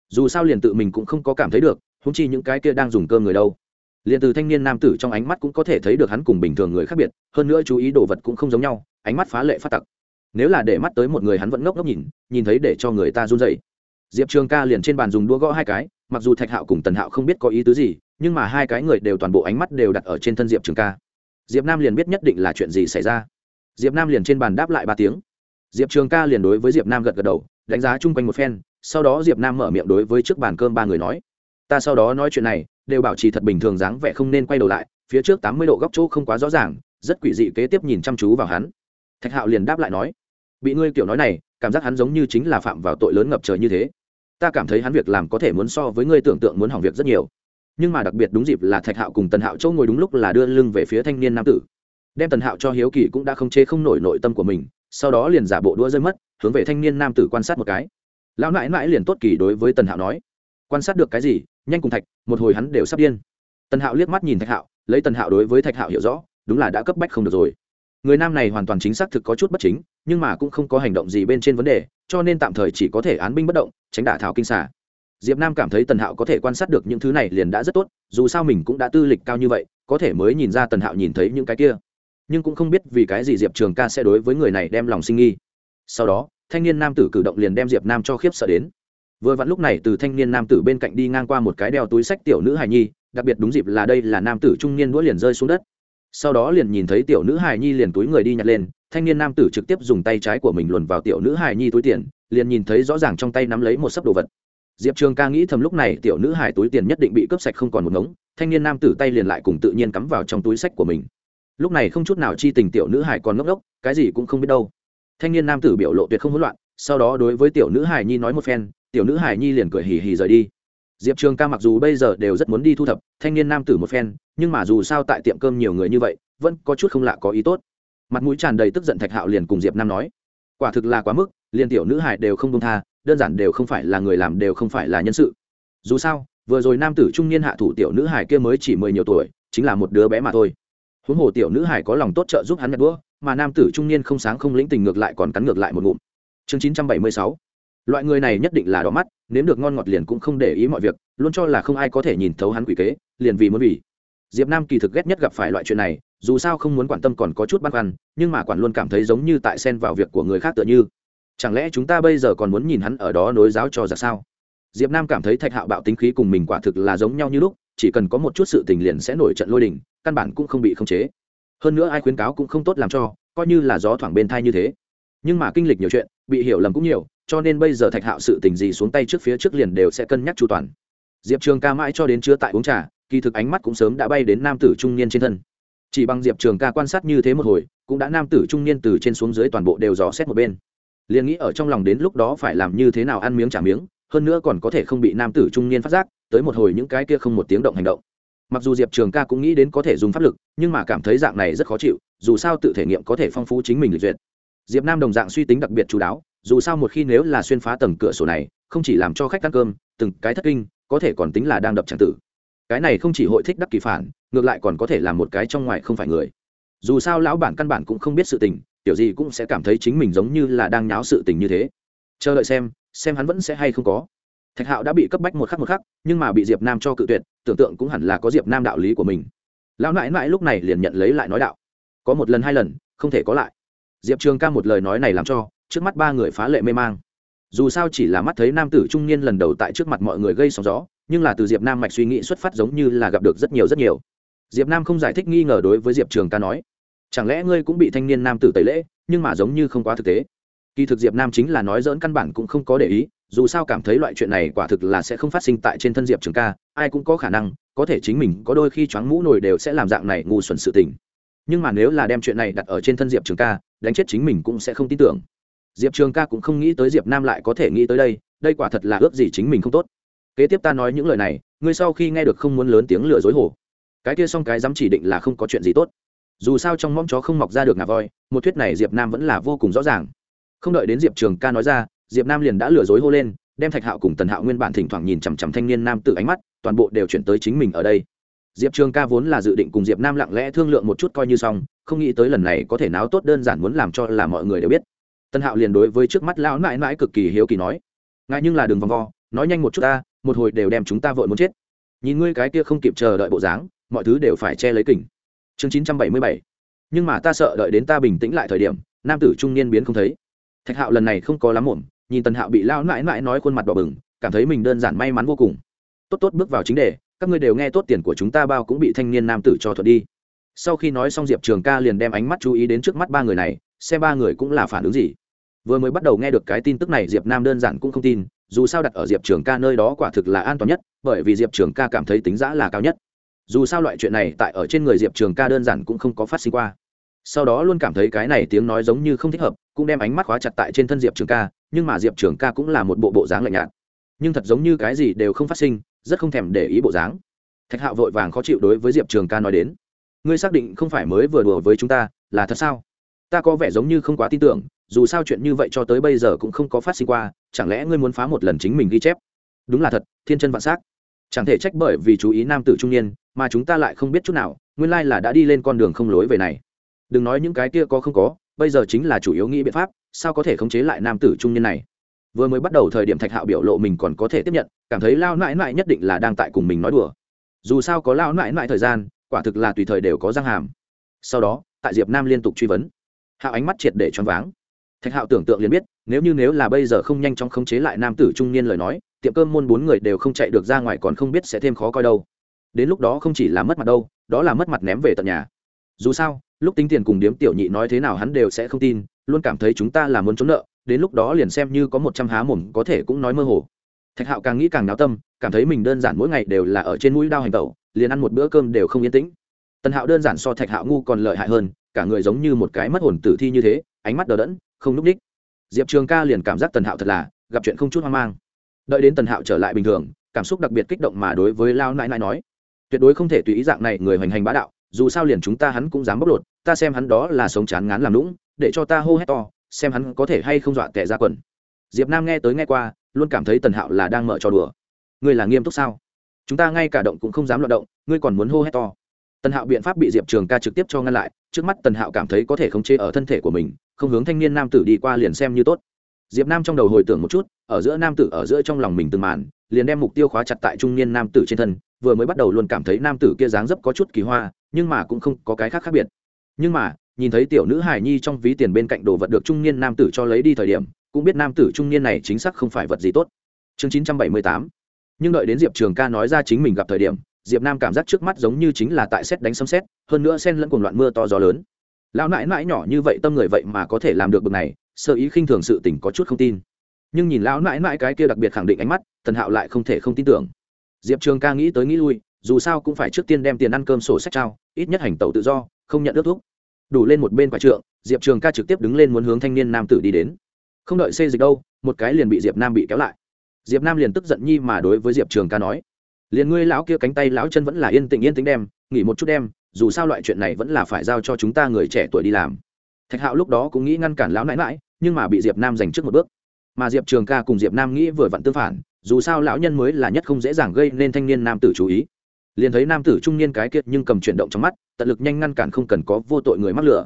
Dù sao liền tự mình cũng không có cảm thấy được húng chi những cái kia đang dùng cơm người đâu. Liền từ thanh niên nam tử trong ánh mắt cũng có thể thấy được hắn cùng bình thường người khác biệt, hơn nữa chú ý đồ vật cũng không giống nhau, ánh mắt phá lệ phát tặc. Nếu là để mắt tới một người hắn vẫn ngốc ngốc nhìn nhìn thấy để cho người ta run dậy diệp trường ca liền trên bàn dùng đũa gõ hai cái, mặc dù thạch hạo cùng tần hạo không biết có ý tứ gì, nhưng mà hai cái người đều toàn bộ ánh mắt đều đặt ở trên thân diệp trường ca. Diệp nam liền biết nhất định là chuyện gì xảy ra. Diệp nam liền trên bàn đáp lại ba tiếng. Diệp trường ca liền đối với diệp nam gật gật đầu, đánh giá chung quanh một phen, sau đó diệp nam mở miệng đối với trước bàn cơm ba người nói, ta sau đó nói chuyện này, đều bảo trì thật bình thường dáng vẻ không nên quay đầu lại, phía trước tám mươi độ góc chỗ không quá rõ ràng, rất quỷ dị kế tiếp nhìn chăm chú vào hắn. Thạch hạo liền đáp lại nói, bị ngươi kiểu nói này cảm giác hắn giống như chính là phạm vào tội lớn ngập trời như thế. Ta cảm thấy hắn việc làm có thể muốn so với ngươi tưởng tượng muốn hỏng việc rất nhiều. Nhưng mà đặc biệt đúng dịp là thạch hạo cùng tần hạo chỗ ngồi đúng lúc là đưa lưng về phía thanh niên nam tử. Đem tần hạo cho hiếu kỳ cũng đã không chế không nổi nội tâm của mình, sau đó liền giả bộ đũa rơi mất, hướng về thanh niên nam tử quan sát một cái. Lão nãi nãi liền tốt kỳ đối với tần hạo nói, quan sát được cái gì? Nhanh cùng thạch, một hồi hắn đều sắp điên. Tần hạo liếc mắt nhìn thạch hạo, lấy tần hạo đối với thạch hạo hiểu rõ, đúng là đã cấp bách không được rồi người nam này hoàn toàn chính xác thực có chút bất chính, nhưng mà cũng không có hành động gì bên trên vấn đề, cho nên tạm thời chỉ có thể án binh bất động, tránh đả thảo kinh xả. Diệp nam cảm thấy tần hạo có thể quan sát được những thứ này liền đã rất tốt, dù sao mình cũng đã tư lịch cao như vậy, có thể mới nhìn ra tần hạo nhìn thấy những cái kia. Nhưng cũng không biết vì cái gì diệp trường ca sẽ đối với người này đem lòng sinh nghi. Sau đó, thanh niên nam tử cử động liền đem diệp nam cho khiếp sợ đến. Vừa vặn lúc này từ thanh niên nam tử bên cạnh đi ngang qua một cái đeo túi sách tiểu nữ hài nhi, đặc biệt đúng dịp là đây là nam tử trung niên đũa liền rơi xuống đất sau đó liền nhìn thấy tiểu nữ hài nhi liền túi người đi nhặt lên, thanh niên nam tử trực tiếp dùng tay trái của mình luồn vào tiểu nữ hài nhi túi tiền, liền nhìn thấy rõ ràng trong tay nắm lấy một sấp đồ vật. Diệp trường ca nghĩ thầm lúc này tiểu nữ hài túi tiền nhất định bị cướp sạch không còn một ngống, thanh niên nam tử tay liền lại cùng tự nhiên cắm vào trong túi sách của mình. Lúc này không chút nào chi tình tiểu nữ hài còn ngốc ngốc, cái gì cũng không biết đâu. Thanh niên nam tử biểu lộ tuyệt không hỗn loạn, sau đó đối với tiểu nữ hài nhi nói một phen, tiểu nữ hài nhi liền cười hì hì rời đi diệp trường ca mặc dù bây giờ đều rất muốn đi thu thập, thanh niên nam tử một phen, nhưng mà dù sao tại tiệm cơm nhiều người như vậy, vẫn có chút không lạ có ý tốt. Mặt mũi tràn đầy tức giận thạch hạo liền cùng diệp nam nói, quả thực là quá mức, liền tiểu nữ hải đều không công tha, đơn giản đều không phải là người làm đều không phải là nhân sự. Dù sao, vừa rồi nam tử trung niên hạ thủ tiểu nữ hải kia mới chỉ mười nhiều tuổi, chính là một đứa bé mà thôi. Huống hồ tiểu nữ hải có lòng tốt trợ giúp hắn nhặt đũa, mà nam tử trung niên không sáng không lĩnh tình ngược lại còn cắn ngược lại một ngụm. Chương chín trăm bảy mươi sáu. Loại người này nhất định là đỏ mắt nếm được ngon ngọt liền cũng không để ý mọi việc, luôn cho là không ai có thể nhìn thấu hắn quỷ kế, liền vì muốn vì. Diệp nam kỳ thực ghét nhất gặp phải loại chuyện này, dù sao không muốn quan tâm còn có chút băn khoăn, nhưng mà quản luôn cảm thấy giống như tại xen vào việc của người khác tựa như. Chẳng lẽ chúng ta bây giờ còn muốn nhìn hắn ở đó nối giáo cho ra sao? Diệp nam cảm thấy thạch hạo bạo tính khí cùng mình quả thực là giống nhau như lúc, chỉ cần có một chút sự tình liền sẽ nổi trận lôi đình, căn bản cũng không bị khống chế. Hơn nữa ai khuyến cáo cũng không tốt làm cho, coi như là gió thoảng bên thai như thế. Nhưng mà kinh lịch nhiều chuyện, bị hiểu lầm cũng nhiều cho nên bây giờ thạch hạo sự tình gì xuống tay trước phía trước liền đều sẽ cân nhắc chu toàn. Diệp trường ca mãi cho đến chứa tại uống trà, kỳ thực ánh mắt cũng sớm đã bay đến nam tử trung niên trên thân. Chỉ bằng diệp trường ca quan sát như thế một hồi, cũng đã nam tử trung niên từ trên xuống dưới toàn bộ đều dò xét một bên. Liền nghĩ ở trong lòng đến lúc đó phải làm như thế nào ăn miếng trả miếng, hơn nữa còn có thể không bị nam tử trung niên phát giác, tới một hồi những cái kia không một tiếng động hành động. Mặc dù diệp trường ca cũng nghĩ đến có thể dùng pháp lực, nhưng mà cảm thấy dạng này rất khó chịu, dù sao tự thể nghiệm có thể phong phú chính mình lịch duyệt. Diệp nam đồng dạng suy tính đặc biệt chú đáo dù sao một khi nếu là xuyên phá tầng cửa sổ này, không chỉ làm cho khách ăn cơm, từng cái thất kinh, có thể còn tính là đang đập tràng tử. Cái này không chỉ hội thích đắc kỳ phản, ngược lại còn có thể làm một cái trong ngoài không phải người. Dù sao lão bản căn bản cũng không biết sự tình kiểu gì cũng sẽ cảm thấy chính mình giống như là đang nháo sự tình như thế. Chờ đợi xem xem hắn vẫn sẽ hay không có. Thạch hạo đã bị cấp bách một khắc một khắc, nhưng mà bị diệp nam cho cự tuyệt, tưởng tượng cũng hẳn là có diệp nam đạo lý của mình. Lão nãi nãi lúc này liền nhận lấy lại nói đạo. Có một lần hai lần, không thể có lại. Diệp trường ca một lời nói này làm cho trước mắt ba người phá lệ mê mang. Dù sao chỉ là mắt thấy nam tử trung niên lần đầu tại trước mặt mọi người gây sóng gió, nhưng là từ diệp nam mạch suy nghĩ xuất phát giống như là gặp được rất nhiều rất nhiều. Diệp nam không giải thích nghi ngờ đối với diệp trường ca nói, chẳng lẽ ngươi cũng bị thanh niên nam tử tẩy lễ, nhưng mà giống như không quá thực tế? Kỳ thực diệp nam chính là nói dỡn căn bản cũng không có để ý, dù sao cảm thấy loại chuyện này quả thực là sẽ không phát sinh tại trên thân diệp trường ca, ai cũng có khả năng, có thể chính mình có đôi khi choáng mũ nổi đều sẽ làm dạng này ngu xuẩn sự tình. Nhưng mà nếu là đem chuyện này đặt ở trên thân diệp trường ca, đánh chết chính mình cũng sẽ không tin tưởng diệp trường ca cũng không nghĩ tới diệp nam lại có thể nghĩ tới đây đây quả thật là ước gì chính mình không tốt. Kế tiếp ta nói những lời này, ngươi sau khi nghe được không muốn lớn tiếng lừa dối hổ cái kia xong cái dám chỉ định là không có chuyện gì tốt. Dù sao trong mõm chó không mọc ra được ngà voi, một thuyết này diệp nam vẫn là vô cùng rõ ràng. Không đợi đến diệp trường ca nói ra, diệp nam liền đã lừa dối hô lên, đem thạch hạo cùng tần hạo nguyên bản thỉnh thoảng nhìn chằm chằm thanh niên nam tự ánh mắt, toàn bộ đều chuyển tới chính mình ở đây. Diệp trường ca vốn là dự định cùng diệp nam lặng lẽ thương lượng một chút coi như xong, không nghĩ tới lần này có thể náo tốt đơn giản muốn làm cho là mọi người đều biết tân hạo liền đối với trước mắt lão mãi mãi cực kỳ hiếu kỳ nói ngại nhưng là đường vòng vo, nói nhanh một chút ta, một hồi đều đem chúng ta vội muốn chết. Nhìn ngươi cái kia không kịp chờ đợi bộ dáng, mọi thứ đều phải che lấy kỉnh chương chín trăm bảy mươi bảy. Nhưng mà ta sợ đợi đến ta bình tĩnh lại thời điểm, nam tử trung niên biến không thấy. Thạch hạo lần này không có lắm ổn nhìn tần hạo bị lao mãi mãi nói khuôn mặt đỏ bừng, cảm thấy mình đơn giản may mắn vô cùng. Tốt tốt, bước vào chính đề, các ngươi đều nghe tốt tiền của chúng ta bao cũng bị thanh niên nam tử cho thuật đi. Sau khi nói xong diệp trường ca liền đem ánh mắt chú ý đến trước mắt ba người này xem ba người cũng là phản ứng gì. Vừa mới bắt đầu nghe được cái tin tức này, diệp nam đơn giản cũng không tin, dù sao đặt ở diệp trường ca nơi đó quả thực là an toàn nhất, bởi vì diệp trường ca cảm thấy tính giã là cao nhất. Dù sao loại chuyện này tại ở trên người diệp trường ca đơn giản cũng không có phát sinh qua. Sau đó luôn cảm thấy cái này tiếng nói giống như không thích hợp, cũng đem ánh mắt khóa chặt tại trên thân diệp trường ca, nhưng mà diệp trường ca cũng là một bộ bộ dáng lạnh nhạt. Nhưng thật giống như cái gì đều không phát sinh, rất không thèm để ý bộ dáng. Thạch hạo vội vàng khó chịu đối với diệp trường ca nói đến, ngươi xác định không phải mới vừa đùa với chúng ta, là thật sao? Ta có vẻ giống như không quá tin tưởng, dù sao chuyện như vậy cho tới bây giờ cũng không có phát sinh qua, chẳng lẽ ngươi muốn phá một lần chính mình ghi chép? Đúng là thật, thiên chân vạn s á c chẳng thể trách bởi vì chú ý nam tử trung niên, mà chúng ta lại không biết chút nào, nguyên lai là đã đi lên con đường không lối về này. Đừng nói những cái kia có không có, bây giờ chính là chủ yếu nghĩ biện pháp, sao có thể khống chế lại nam tử trung niên này? Vừa mới bắt đầu thời điểm thạch hạo biểu lộ mình còn có thể tiếp nhận, cảm thấy lao mãi mãi nhất định là đang tại cùng mình nói đùa. Dù sao có lao mãi mãi thời gian, quả thực là tùy thời đều có răng hàm. Sau đó, tại diệp nam liên tục truy vấn hạo ánh mắt triệt để choáng váng. Thạch hạo tưởng tượng liền biết, nếu như nếu là bây giờ không nhanh chóng khống chế lại nam tử trung niên lời nói, tiệm cơm môn bốn người đều không chạy được ra ngoài còn không biết sẽ thêm khó coi đâu. Đến lúc đó không chỉ là mất mặt đâu, đó là mất mặt ném về tận nhà. Dù sao, lúc tính tiền cùng điếm tiểu nhị nói thế nào hắn đều sẽ không tin, luôn cảm thấy chúng ta là muốn trốn nợ, đến lúc đó liền xem như có một trăm há mồm có thể cũng nói mơ hồ. Thạch hạo càng nghĩ càng náo tâm, cảm thấy mình đơn giản mỗi ngày đều là ở trên mũi đao hành tẩu, liền ăn một bữa cơm đều không yên tĩnh. Tần hạo đơn giản so thạch hạo ngu còn lợi hại hơn cả người giống như một cái mất hồn tử thi như thế, ánh mắt đờ đẫn, không núp ních diệp trường ca liền cảm giác tần hạo thật là gặp chuyện không chút hoang mang. Đợi đến tần hạo trở lại bình thường, cảm xúc đặc biệt kích động mà đối với lao nãi nãi nói, tuyệt đối không thể tùy ý dạng này người hoành hành bá đạo, dù sao liền chúng ta hắn cũng dám bóc lột, ta xem hắn đó là sống chán ngán làm lũng để cho ta hô hét to, xem hắn có thể hay không dọa tệ ra quần. Diệp nam nghe tới nghe qua, luôn cảm thấy tần hạo là đang mở trò đùa. Ngươi là nghiêm túc sao? Chúng ta ngay cả động cũng không dám loạt động, ngươi còn muốn hô hét to tần hạo biện pháp bị diệp trường ca trực tiếp cho ngăn lại, trước mắt tần hạo cảm thấy có thể khống chế ở thân thể của mình, không hướng thanh niên nam tử đi qua liền xem như tốt. Diệp nam trong đầu hồi tưởng một chút, ở giữa nam tử ở giữa trong lòng mình từng màn, liền đem mục tiêu khóa chặt tại trung niên nam tử trên thân, vừa mới bắt đầu luôn cảm thấy nam tử kia dáng dấp có chút kỳ hoa, nhưng mà cũng không có cái khác khác biệt. Nhưng mà, nhìn thấy tiểu nữ Hải nhi trong ví tiền bên cạnh đồ vật được trung niên nam tử cho lấy đi thời điểm, cũng biết nam tử trung niên này chính xác không phải vật gì tốt. Chương chín trăm bảy mươi tám. Nhưng đợi đến diệp trường ca nói ra chính mình gặp thời điểm diệp nam cảm giác trước mắt giống như chính là tại xét đánh sấm xét, hơn nữa sen lẫn cuồng loạn mưa to gió lớn. Lão nãi nãi nhỏ như vậy tâm người vậy mà có thể làm được bực này sơ ý khinh thường sự tình có chút không tin. Nhưng nhìn lão nãi nãi cái kia đặc biệt khẳng định ánh mắt, tần hạo lại không thể không tin tưởng. Diệp trường ca nghĩ tới nghĩ lui, dù sao cũng phải trước tiên đem tiền ăn cơm sổ sách trao, ít nhất hành tẩu tự do, không nhận ước thuốc đủ lên một bên quả trượng, diệp trường ca trực tiếp đứng lên muốn hướng thanh niên nam tử đi đến. Không đợi xê dịch đâu, một cái liền bị diệp nam bị kéo lại. Diệp nam liền tức giận nhi mà đối với diệp trường ca nói liền ngươi lão kia cánh tay lão chân vẫn là yên tĩnh yên tĩnh đem, nghỉ một chút đem, dù sao loại chuyện này vẫn là phải giao cho chúng ta người trẻ tuổi đi làm. Thạch hạo lúc đó cũng nghĩ ngăn cản lão nãi mãi nhưng mà bị diệp nam giành trước một bước. Mà diệp trường ca cùng diệp nam nghĩ vừa vặn tương phản, dù sao lão nhân mới là nhất không dễ dàng gây nên thanh niên nam tử chú ý. Liền thấy nam tử trung niên cái kiệt nhưng cầm chuyển động trong mắt, tận lực nhanh ngăn cản không cần có vô tội người mắc lửa.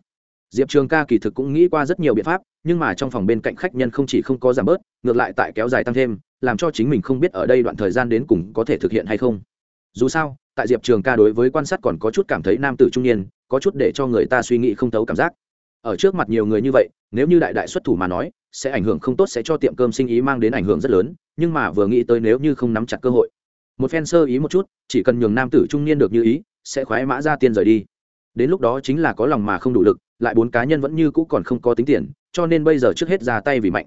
Diệp trường ca kỳ thực cũng nghĩ qua rất nhiều biện pháp, nhưng mà trong phòng bên cạnh khách nhân không chỉ không có giảm bớt, ngược lại tại kéo dài tăng thêm làm cho chính mình không biết ở đây đoạn thời gian đến cùng có thể thực hiện hay không. Dù sao, tại diệp trường ca đối với quan sát còn có chút cảm thấy nam tử trung niên, có chút để cho người ta suy nghĩ không thấu cảm giác. Ở trước mặt nhiều người như vậy, nếu như đại đại xuất thủ mà nói, sẽ ảnh hưởng không tốt sẽ cho tiệm cơm sinh ý mang đến ảnh hưởng rất lớn, nhưng mà vừa nghĩ tới nếu như không nắm chặt cơ hội. Một phen sơ ý một chút, chỉ cần nhường nam tử trung niên được như ý, sẽ khoái mã ra tiền rời đi. Đến lúc đó chính là có lòng mà không đủ lực, lại bốn cá nhân vẫn như cũ còn không có tính tiền, cho nên bây giờ trước hết ra tay vì mạnh.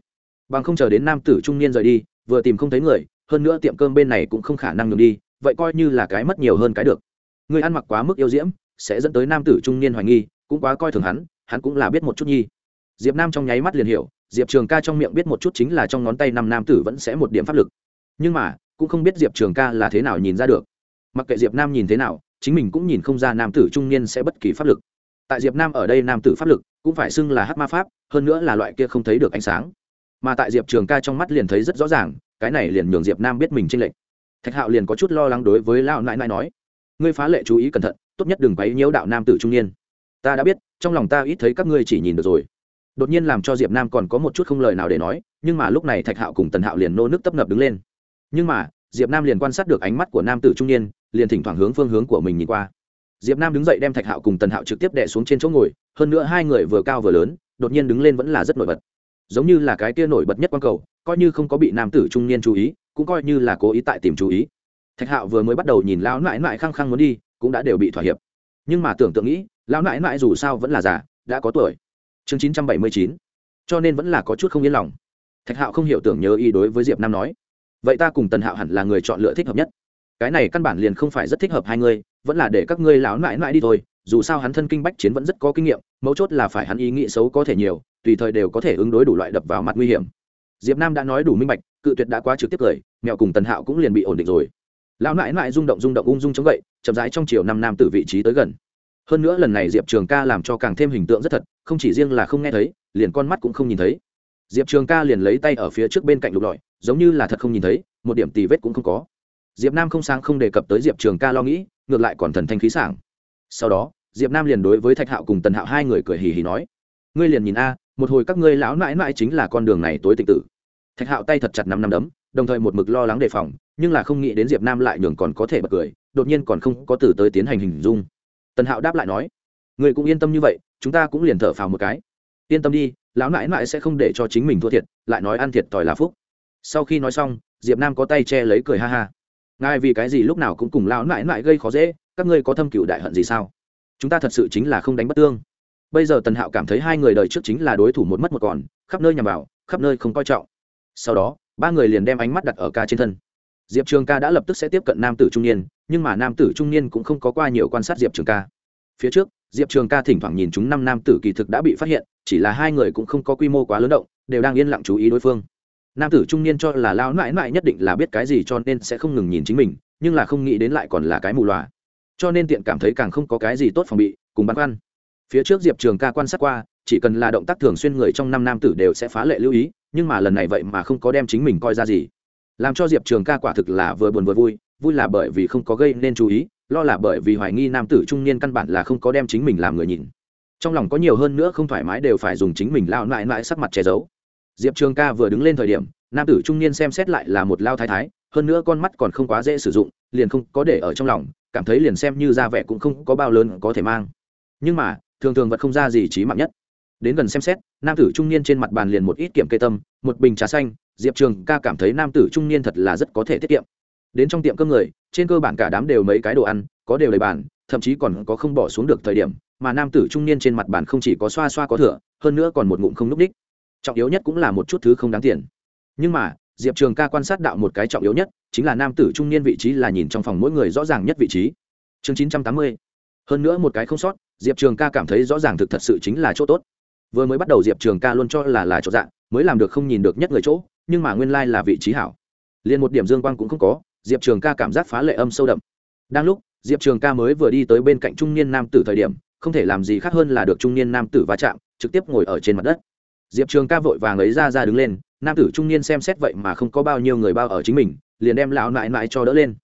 Bằng không chờ đến nam tử trung niên rời đi vừa tìm không thấy người, hơn nữa tiệm cơm bên này cũng không khả năng nhường đi, vậy coi như là cái mất nhiều hơn cái được. Người ăn mặc quá mức yêu diễm, sẽ dẫn tới nam tử trung niên hoài nghi, cũng quá coi thường hắn hắn cũng là biết một chút nhi. Diệp nam trong nháy mắt liền hiểu, diệp trường ca trong miệng biết một chút chính là trong ngón tay năm nam tử vẫn sẽ một điểm pháp lực. Nhưng mà, cũng không biết diệp trường ca là thế nào nhìn ra được. Mặc kệ diệp nam nhìn thế nào, chính mình cũng nhìn không ra nam tử trung niên sẽ bất kỳ pháp lực. Tại diệp nam ở đây nam tử pháp lực cũng phải xưng là hát ma pháp, hơn nữa là loại kia không thấy được ánh sáng mà tại diệp trường ca trong mắt liền thấy rất rõ ràng, cái này liền nhường diệp nam biết mình tranh lệnh thạch hạo liền có chút lo lắng đối với lão nãi nãi nói, ngươi phá lệ chú ý cẩn thận, tốt nhất đừng quấy nhiễu đạo nam tử trung niên. Ta đã biết, trong lòng ta ít thấy các ngươi chỉ nhìn được rồi. Đột nhiên làm cho diệp nam còn có một chút không lời nào để nói, nhưng mà lúc này thạch hạo cùng tần hạo liền nô nước tấp nập đứng lên. Nhưng mà, diệp nam liền quan sát được ánh mắt của nam tử trung niên, liền thỉnh thoảng hướng phương hướng của mình nhìn qua. Diệp nam đứng dậy đem thạch hạo cùng tần hạo trực tiếp đẻ xuống trên chỗ ngồi, hơn nữa hai người vừa cao vừa lớn, đột nhiên đứng lên vẫn là rất nổi bật giống như là cái kia nổi bật nhất quan cầu, coi như không có bị nam tử trung niên chú ý, cũng coi như là cố ý tại tìm chú ý. Thạch hạo vừa mới bắt đầu nhìn lão nại nại khăng khăng muốn đi, cũng đã đều bị thỏa hiệp. Nhưng mà tưởng tượng nghĩ, lão nại nại dù sao vẫn là già, đã có tuổi. Chương chín trăm bảy mươi chín. Cho nên vẫn là có chút không yên lòng. Thạch hạo không hiểu tưởng nhớ ý đối với diệp nam nói, vậy ta cùng tần hạo hẳn là người chọn lựa thích hợp nhất. Cái này căn bản liền không phải rất thích hợp hai ngươi vẫn là để các ngươi lão nại nại đi thôi, dù sao hắn thân kinh bách chiến vẫn rất có kinh nghiệm, mấu chốt là phải hắn ý nghĩ xấu có thể nhiều tùy thời đều có thể ứng đối đủ loại đập vào mặt nguy hiểm. Diệp nam đã nói đủ minh bạch, cự tuyệt đã quá trực tiếp cười, mẹo cùng tần hạo cũng liền bị ổn định rồi. Lão lại lại rung động rung động ung dung chống gậy, chậm rãi trong chiều năm nam từ vị trí tới gần. Hơn nữa lần này diệp trường ca làm cho càng thêm hình tượng rất thật, không chỉ riêng là không nghe thấy, liền con mắt cũng không nhìn thấy. Diệp trường ca liền lấy tay ở phía trước bên cạnh lục lọi, giống như là thật không nhìn thấy, một điểm tì vết cũng không có. Diệp nam không sáng không đề cập tới diệp trường ca lo nghĩ, ngược lại còn thần thanh khí sảng. Sau đó, diệp nam liền đối với thạch hạo cùng tần hạo hai người cười hì hì nói, ngươi liền nhìn a một hồi các ngươi lão mãi mãi chính là con đường này tối tịch tử. Thạch hạo tay thật chặt năm năm đấm, đồng thời một mực lo lắng đề phòng, nhưng là không nghĩ đến diệp nam lại nhường còn có thể bật cười, đột nhiên còn không có từ tới tiến hành hình dung. Tần hạo đáp lại nói người cũng yên tâm như vậy, chúng ta cũng liền thở phào một cái. Yên tâm đi, lão nãi nãi sẽ không để cho chính mình thua thiệt, lại nói ăn thiệt tỏi là phúc. Sau khi nói xong, diệp nam có tay che lấy cười ha ha. Ngài vì cái gì lúc nào cũng cùng lão nãi nãi gây khó dễ, các ngươi có thâm cựu đại hận gì sao? Chúng ta thật sự chính là không đánh bất tương bây giờ tần hạo cảm thấy hai người đời trước chính là đối thủ một mất một còn, khắp nơi nhằm vào, khắp nơi không coi trọng. Sau đó, ba người liền đem ánh mắt đặt ở ca trên thân. Diệp trường ca đã lập tức sẽ tiếp cận nam tử trung niên, nhưng mà nam tử trung niên cũng không có qua nhiều quan sát diệp trường ca. Phía trước, diệp trường ca thỉnh thoảng nhìn chúng năm nam tử kỳ thực đã bị phát hiện, chỉ là hai người cũng không có quy mô quá lớn động, đều đang yên lặng chú ý đối phương. Nam tử trung niên cho là lao mãi mãi nhất định là biết cái gì cho nên sẽ không ngừng nhìn chính mình, nhưng là không nghĩ đến lại còn là cái mù loà. Cho nên tiện cảm thấy càng không có cái gì tốt phòng bị, cùng băn khoăn phía trước diệp trường ca quan sát qua, chỉ cần là động tác thường xuyên người trong năm nam tử đều sẽ phá lệ lưu ý, nhưng mà lần này vậy mà không có đem chính mình coi ra gì. Làm cho diệp trường ca quả thực là vừa buồn vừa vui vui là bởi vì không có gây nên chú ý, lo là bởi vì hoài nghi nam tử trung niên căn bản là không có đem chính mình làm người nhìn. Trong lòng có nhiều hơn nữa không thoải mái đều phải dùng chính mình lao mãi mãi sắc mặt che giấu. Diệp trường ca vừa đứng lên thời điểm, nam tử trung niên xem xét lại là một lao thái thái, hơn nữa con mắt còn không quá dễ sử dụng, liền không có để ở trong lòng, cảm thấy liền xem như ra vẻ cũng không có bao lớn có thể mang. Nhưng mà thường thường vật không ra gì trí mạng nhất. Đến gần xem xét, nam tử trung niên trên mặt bàn liền một ít kiểm kê tâm, một bình trà xanh, diệp trường ca cảm thấy nam tử trung niên thật là rất có thể tiết kiệm. Đến trong tiệm cơm người, trên cơ bản cả đám đều mấy cái đồ ăn, có đều đầy bàn, thậm chí còn có không bỏ xuống được thời điểm, mà nam tử trung niên trên mặt bàn không chỉ có xoa xoa có thửa hơn nữa còn một ngụm không núp đích trọng yếu nhất cũng là một chút thứ không đáng tiền. Nhưng mà, diệp trường ca quan sát đạo một cái trọng yếu nhất, chính là nam tử trung niên vị trí là nhìn trong phòng mỗi người rõ ràng nhất vị trí. Chương chín trăm tám mươi. Hơn nữa một cái không sót diệp trường ca cảm thấy rõ ràng thực thật sự chính là chỗ tốt. Vừa mới bắt đầu diệp trường ca luôn cho là là chỗ dạng, mới làm được không nhìn được nhất người chỗ, nhưng mà nguyên lai là vị trí hảo. Liền một điểm dương quang cũng không có, diệp trường ca cảm giác phá lệ âm sâu đậm. Đang lúc, diệp trường ca mới vừa đi tới bên cạnh trung niên nam tử thời điểm, không thể làm gì khác hơn là được trung niên nam tử va chạm, trực tiếp ngồi ở trên mặt đất. Diệp trường ca vội vàng ấy ra ra đứng lên, nam tử trung niên xem xét vậy mà không có bao nhiêu người bao ở chính mình, liền đem lão nại nại cho đỡ lên.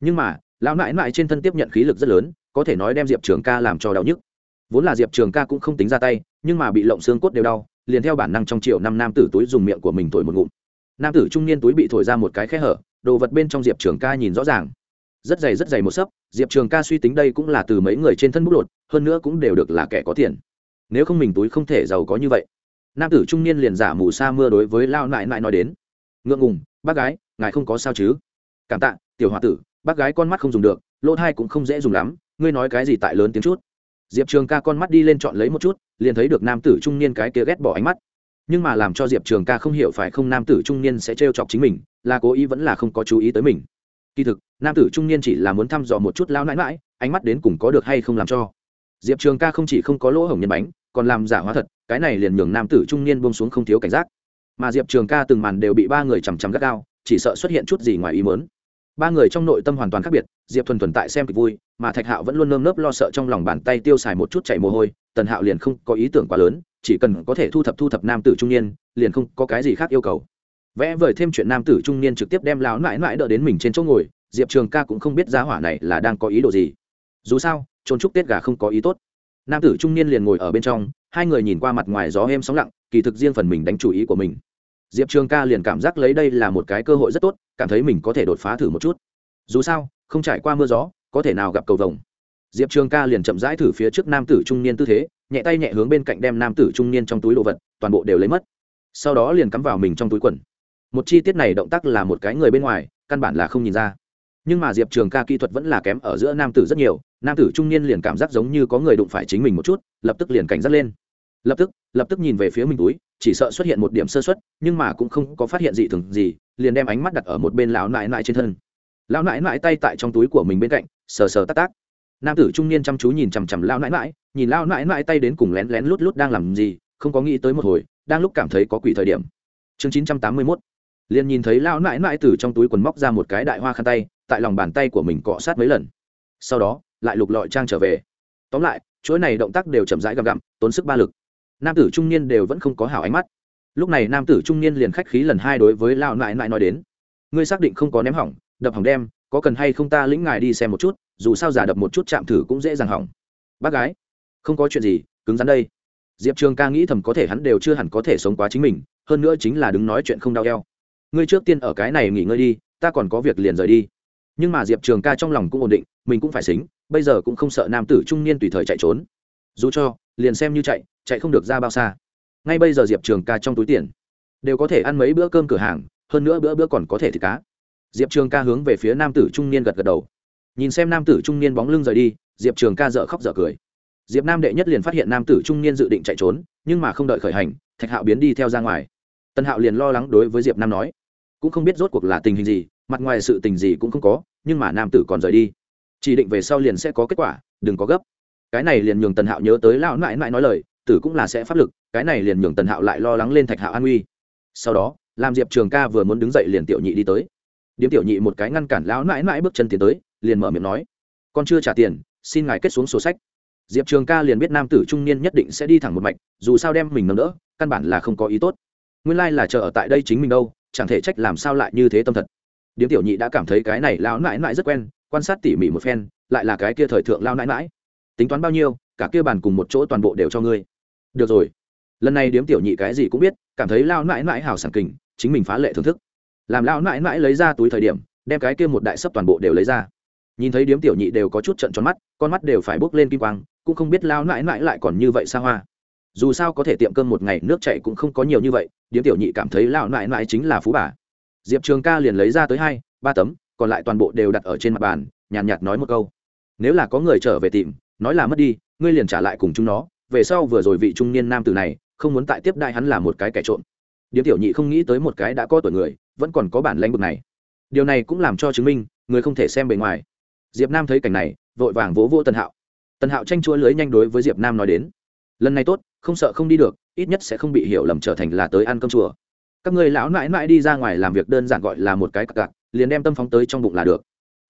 Nhưng mà, lão nại nại trên thân tiếp nhận khí lực rất lớn có thể nói đem diệp trường ca làm cho đau nhức. Vốn là diệp trường ca cũng không tính ra tay, nhưng mà bị lộng xương cốt đều đau, liền theo bản năng trong triệu năm nam tử túi dùng miệng của mình thổi một ngụm. Nam tử trung niên túi bị thổi ra một cái khe hở, đồ vật bên trong diệp trường ca nhìn rõ ràng. Rất dày rất dày một sấp, diệp trường ca suy tính đây cũng là từ mấy người trên thân bút lột, hơn nữa cũng đều được là kẻ có tiền. Nếu không mình túi không thể giàu có như vậy. Nam tử trung niên liền giả mù sa mưa đối với lao nại nại nói đến. Ngượng ngùng, bác gái, ngài không có sao chứ? Cảm tạ, tiểu h o a tử, bác gái con mắt không dùng được, lỗ thai cũng không dễ dùng lắm ngươi nói cái gì tại lớn tiếng chút? Diệp trường ca con mắt đi lên chọn lấy một chút, liền thấy được nam tử trung niên cái kia ghét bỏ ánh mắt. Nhưng mà làm cho diệp trường ca không hiểu phải không nam tử trung niên sẽ trêu chọc chính mình, là cố ý vẫn là không có chú ý tới mình. Kỳ thực, nam tử trung niên chỉ là muốn thăm dò một chút lao nãi mãi ánh mắt đến cùng có được hay không làm cho. Diệp trường ca không chỉ không có lỗ hổng nhân bánh, còn làm giả hóa thật, cái này liền nhường nam tử trung niên bông xuống không thiếu cảnh giác. Mà diệp trường ca từng màn đều bị ba người chằm chằm gắt gao, chỉ sợ xuất hiện chút gì ngoài ý mớn ba người trong nội tâm hoàn toàn khác biệt, diệp thuần thuần tại xem kịch vui, mà thạch hạo vẫn luôn nơm nớp lo sợ trong lòng bàn tay tiêu xài một chút chảy mồ hôi, tần hạo liền không có ý tưởng quá lớn, chỉ cần có thể thu thập thu thập nam tử trung niên, liền không có cái gì khác yêu cầu. Vẽ vời thêm chuyện nam tử trung niên trực tiếp đem lão nãi nãi đỡ đến mình trên chỗ ngồi, diệp trường ca cũng không biết giá hỏa này là đang có ý đồ gì. Dù sao, trốn chúc tết gà không có ý tốt. Nam tử trung niên liền ngồi ở bên trong, hai người nhìn qua mặt ngoài gió êm sóng lặng, kỳ thực riêng phần mình đánh chủ ý của mình diệp trường ca liền cảm giác lấy đây là một cái cơ hội rất tốt, cảm thấy mình có thể đột phá thử một chút. Dù sao, không trải qua mưa gió, có thể nào gặp cầu vồng. Diệp trường ca liền chậm rãi thử phía trước nam tử trung niên tư thế, nhẹ tay nhẹ hướng bên cạnh đem nam tử trung niên trong túi đồ vật, toàn bộ đều lấy mất. Sau đó liền cắm vào mình trong túi quần. Một chi tiết này động tác là một cái người bên ngoài, căn bản là không nhìn ra. Nhưng mà diệp trường ca kỹ thuật vẫn là kém ở giữa nam tử rất nhiều, nam tử trung niên liền cảm giác giống như có người đụng phải chính mình một chút, lập tức liền cảnh giác lên. Lập tức lập tức nhìn về phía mình túi chỉ sợ xuất hiện một điểm sơ xuất nhưng mà cũng không có phát hiện gì thường gì, liền đem ánh mắt đặt ở một bên lão nãi nãi trên thân. Lão nãi nãi tay tại trong túi của mình bên cạnh, sờ sờ tắc tắc. Nam tử trung niên chăm chú nhìn chằm chằm lão nãi nãi, nhìn lão nãi nãi tay đến cùng lén lén lút lút đang làm gì, không có nghĩ tới một hồi, đang lúc cảm thấy có quỷ thời điểm. Chương chín trăm tám mươi mốt. Liền nhìn thấy lão nãi nãi từ trong túi quần móc ra một cái đại hoa khăn tay, tại lòng bàn tay của mình cọ sát mấy lần. Sau đó, lại lục lọi trang trở về. Tóm lại, chuỗi này động tác đều chậm rãi gặm gặm, tốn sức ba lực nam tử trung niên đều vẫn không có hảo ánh mắt. Lúc này nam tử trung niên liền khách khí lần hai đối với lão nại nại nói đến, ngươi xác định không có ném hỏng, đập hỏng đem, có cần hay không ta lĩnh ngài đi xem một chút, dù sao giả đập một chút chạm thử cũng dễ dàng hỏng. Bác gái, không có chuyện gì, cứng rắn đây. Diệp trường ca nghĩ thầm có thể hắn đều chưa hẳn có thể sống quá chính mình, hơn nữa chính là đứng nói chuyện không đau eo. Ngươi trước tiên ở cái này nghỉ ngơi đi, ta còn có việc liền rời đi. Nhưng mà diệp trường ca trong lòng cũng ổn định, mình cũng phải xính, bây giờ cũng không sợ nam tử trung niên tùy thời chạy trốn. Dù cho, liền xem như chạy chạy không được ra bao xa. Ngay bây giờ diệp trường ca trong túi tiền, đều có thể ăn mấy bữa cơm cửa hàng, hơn nữa bữa bữa còn có thể thịt cá. Diệp trường ca hướng về phía nam tử trung niên gật gật đầu. Nhìn xem nam tử trung niên bóng lưng rời đi, diệp trường ca dợ khóc dợ cười. Diệp nam đệ nhất liền phát hiện nam tử trung niên dự định chạy trốn, nhưng mà không đợi khởi hành, thạch hạo biến đi theo ra ngoài. Tân hạo liền lo lắng đối với diệp nam nói, cũng không biết rốt cuộc là tình hình gì, mặt ngoài sự tình gì cũng không có, nhưng mà nam tử còn rời đi. Chỉ định về sau liền sẽ có kết quả, đừng có gấp. Cái này liền nhường tần hạo nhớ tới lão mãi mãi nói lời tử cũng là sẽ pháp lực, cái này liền nhường tần hạo lại lo lắng lên thạch hạo an uy sau đó làm diệp trường ca vừa muốn đứng dậy liền tiểu nhị đi tới. Điếm tiểu nhị một cái ngăn cản lão mãi mãi bước chân tiến tới, liền mở miệng nói, con chưa trả tiền, xin ngài kết xuống sổ sách. Diệp trường ca liền biết nam tử trung niên nhất định sẽ đi thẳng một mạch, dù sao đem mình nâng đỡ, căn bản là không có ý tốt. Nguyên lai、like、là chờ ở tại đây chính mình đâu, chẳng thể trách làm sao lại như thế tâm thật. Điếm tiểu nhị đã cảm thấy cái này lão nãi nãi rất quen, quan sát tỉ mỉ một phen, lại là cái kia thời thượng lao nãi nãi. Tính toán bao nhiêu, cả kia bàn cùng một chỗ toàn bộ đều cho ngươi được rồi. Lần này điếm tiểu nhị cái gì cũng biết cảm thấy lao mãi mãi hào sảng kình chính mình phá lệ thưởng thức. Làm lao mãi mãi lấy ra túi thời điểm đem cái kia một đại sấp toàn bộ đều lấy ra. Nhìn thấy điếm tiểu nhị đều có chút trận tròn mắt con mắt đều phải bốc lên kim quang cũng không biết lao mãi mãi lại còn như vậy xa hoa. Dù sao có thể tiệm cơm một ngày nước chạy cũng không có nhiều như vậy điếm tiểu nhị cảm thấy lao mãi mãi chính là phú bà. Diệp trường ca liền lấy ra tới hai ba tấm còn lại toàn bộ đều đặt ở trên mặt bàn nhàn nhạt, nhạt nói một câu. Nếu là có người trở về tìm nói là mất đi ngươi liền trả lại cùng chúng nó về sau vừa rồi vị trung niên nam tử này, không muốn tại tiếp đại hắn là một cái kẻ trộm. Điếm tiểu nhị không nghĩ tới một cái đã có tuổi người, vẫn còn có bản lãnh bực này. Điều này cũng làm cho chứng minh, người không thể xem bề ngoài. Diệp nam thấy cảnh này, vội vàng vỗ vỗ Tần hạo. Tần hạo tranh chúa lưới nhanh đối với diệp nam nói đến, lần này tốt, không sợ không đi được, ít nhất sẽ không bị hiểu lầm trở thành là tới ăn cơm chùa. Các người lão mãi mãi đi ra ngoài làm việc đơn giản gọi là một cái cặc, liền đem tâm phóng tới trong bụng là được.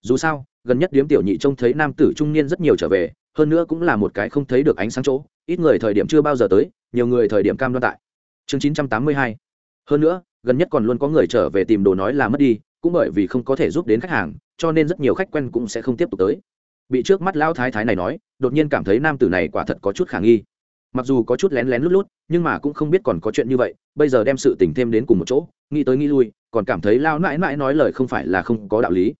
Dù sao, gần nhất điếm tiểu nhị trông thấy nam tử trung niên rất nhiều trở về, hơn nữa cũng là một cái không thấy được ánh sáng chỗ ít người thời điểm chưa bao giờ tới, nhiều người thời điểm cam đoan tại. Chương chín trăm tám mươi hai. Hơn nữa, gần nhất còn luôn có người trở về tìm đồ nói là mất đi, cũng bởi vì không có thể giúp đến khách hàng, cho nên rất nhiều khách quen cũng sẽ không tiếp tục tới. Bị trước mắt lão thái thái này nói, đột nhiên cảm thấy nam tử này quả thật có chút khả nghi. Mặc dù có chút lén lén lút lút, nhưng mà cũng không biết còn có chuyện như vậy, bây giờ đem sự tình thêm đến cùng một chỗ, nghĩ tới nghĩ lui, còn cảm thấy lao nãi nãi nói lời không phải là không có đạo lý.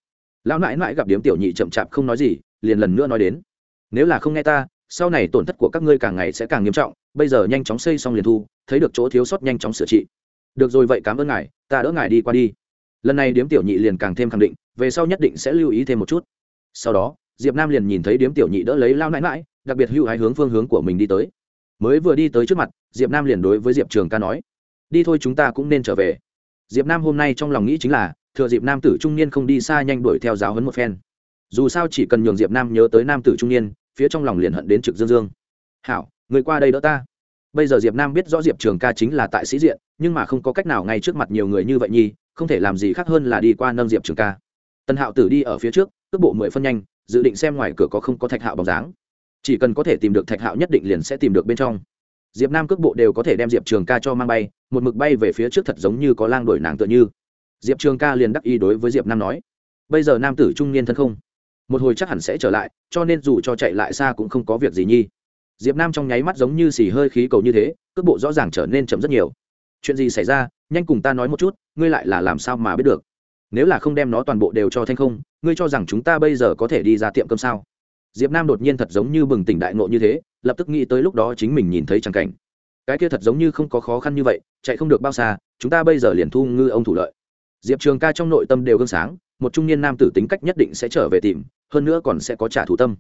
Lao nãi nãi gặp điếm tiểu nhị chậm chạp không nói gì, liền lần nữa nói đến. Nếu là không nghe ta sau này tổn thất của các ngươi càng ngày sẽ càng nghiêm trọng, bây giờ nhanh chóng xây xong liền thu, thấy được chỗ thiếu sót nhanh chóng sửa trị. Được rồi vậy cảm ơn ngài, ta đỡ ngài đi qua đi. Lần này điếm tiểu nhị liền càng thêm khẳng định, về sau nhất định sẽ lưu ý thêm một chút. Sau đó, diệp nam liền nhìn thấy điếm tiểu nhị đỡ lấy lao nãi mãi đặc biệt hưu hái hướng phương hướng của mình đi tới. Mới vừa đi tới trước mặt, diệp nam liền đối với diệp trường ca nói, đi thôi chúng ta cũng nên trở về. Diệp nam hôm nay trong lòng nghĩ chính là, thừa Diệp nam tử trung niên không đi xa nhanh đuổi theo giáo hấn một phen. Dù sao chỉ cần nhường diệp nam nhớ tới nam tử trung niên phía trong lòng liền hận đến trực dương dương. Hảo, người qua đây đỡ ta. Bây giờ diệp nam biết rõ diệp trường ca chính là tại sĩ diện, nhưng mà không có cách nào ngay trước mặt nhiều người như vậy nhi không thể làm gì khác hơn là đi qua nâng diệp trường ca. Tần hạo tử đi ở phía trước, cước bộ mười phân nhanh, dự định xem ngoài cửa có không có thạch hạo bóng dáng. Chỉ cần có thể tìm được thạch hạo nhất định liền sẽ tìm được bên trong. Diệp nam cước bộ đều có thể đem diệp trường ca cho mang bay, một mực bay về phía trước thật giống như có lang đổi nàng tựa như. Diệp trường ca liền đắc ý đối với diệp nam nói, bây giờ nam tử trung niên thân không? Một hồi chắc hẳn sẽ trở lại, cho nên dù cho chạy lại xa cũng không có việc gì nhi. Diệp nam trong nháy mắt giống như xì hơi khí cầu như thế, cước bộ rõ ràng trở nên chậm rất nhiều. Chuyện gì xảy ra, nhanh cùng ta nói một chút, ngươi lại là làm sao mà biết được? Nếu là không đem nó toàn bộ đều cho thanh không, ngươi cho rằng chúng ta bây giờ có thể đi ra tiệm cơm sao? Diệp nam đột nhiên thật giống như bừng tỉnh đại nộ như thế, lập tức nghĩ tới lúc đó chính mình nhìn thấy tràng cảnh. Cái kia thật giống như không có khó khăn như vậy, chạy không được bao xa, chúng ta bây giờ liền thu ngư ông thủ lợi. Diệp trường ca trong nội tâm đều gương sáng, một trung niên nam tử tính cách nhất định sẽ trở về tìm hơn nữa còn sẽ có trả thù tâm.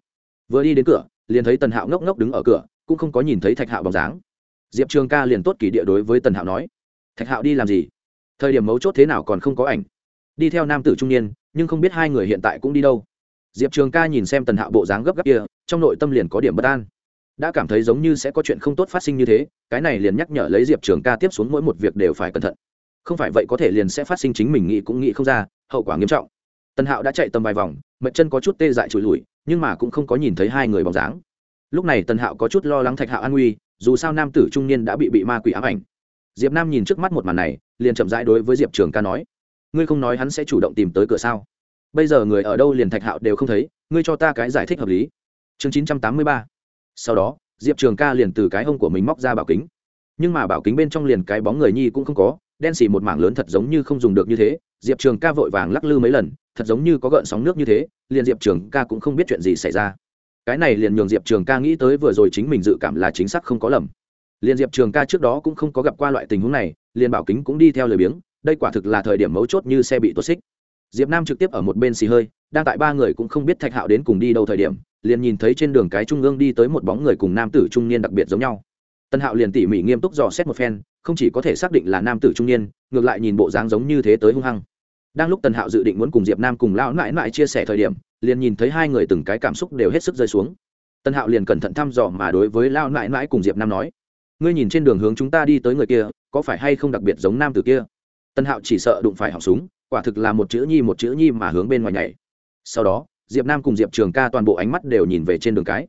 Vừa đi đến cửa, liền thấy tần hạo ngốc ngốc đứng ở cửa, cũng không có nhìn thấy thạch hạo bóng dáng. Diệp trường ca liền tốt kỷ địa đối với tần hạo nói, thạch hạo đi làm gì? Thời điểm mấu chốt thế nào còn không có ảnh. Đi theo nam tử trung niên, nhưng không biết hai người hiện tại cũng đi đâu. Diệp trường ca nhìn xem tần hạo bộ dáng gấp gáp kia, trong nội tâm liền có điểm bất an. Đã cảm thấy giống như sẽ có chuyện không tốt phát sinh như thế, cái này liền nhắc nhở lấy diệp trường ca tiếp xuống mỗi một việc đều phải cẩn thận. Không phải vậy có thể liền sẽ phát sinh chính mình nghĩ cũng nghĩ không ra, hậu quả nghiêm trọng. Tần hạo đã chạy tầm vài vòng mệnh chân có chút tê dại trùi lùi, nhưng mà cũng không có nhìn thấy hai người bóng dáng. Lúc này tần hạo có chút lo lắng thạch hạo an nguy, dù sao nam tử trung niên đã bị bị ma quỷ ám ảnh. Diệp nam nhìn trước mắt một màn này, liền chậm rãi đối với diệp trường ca nói, ngươi không nói hắn sẽ chủ động tìm tới cửa sao? Bây giờ người ở đâu liền thạch hạo đều không thấy, ngươi cho ta cái giải thích hợp lý. Chương chín trăm tám mươi ba. Sau đó, diệp trường ca liền từ cái hông của mình móc ra bảo kính. Nhưng mà bảo kính bên trong liền cái bóng người nhi cũng không có, đen xì một mảng lớn thật giống như không dùng được như thế. Diệp trường ca vội vàng lắc lư mấy lần thật giống như có gợn sóng nước như thế, liền diệp trường ca cũng không biết chuyện gì xảy ra. Cái này liền nhường diệp trường ca nghĩ tới vừa rồi chính mình dự cảm là chính xác không có lầm. Liền diệp trường ca trước đó cũng không có gặp qua loại tình huống này, liền bảo kính cũng đi theo lời biếng, đây quả thực là thời điểm mấu chốt như xe bị tuột xích. Diệp nam trực tiếp ở một bên xì hơi, đang tại ba người cũng không biết thạch hạo đến cùng đi đâu thời điểm, liền nhìn thấy trên đường cái trung ương đi tới một bóng người cùng nam tử trung niên đặc biệt giống nhau. Tân hạo liền tỉ mỉ nghiêm túc dò xét một phen, không chỉ có thể xác định là nam tử trung niên, ngược lại nhìn bộ dáng giống như thế tới hung hăng đang lúc tần hạo dự định muốn cùng diệp nam cùng lão mãi mãi chia sẻ thời điểm, liền nhìn thấy hai người từng cái cảm xúc đều hết sức rơi xuống. Tần hạo liền cẩn thận thăm dò mà đối với lão mãi mãi cùng diệp nam nói, ngươi nhìn trên đường hướng chúng ta đi tới người kia, có phải hay không đặc biệt giống nam tử kia? Tần hạo chỉ sợ đụng phải họng súng, quả thực là một chữ nhi một chữ nhi mà hướng bên ngoài nhảy. Sau đó, diệp nam cùng diệp trường ca toàn bộ ánh mắt đều nhìn về trên đường cái.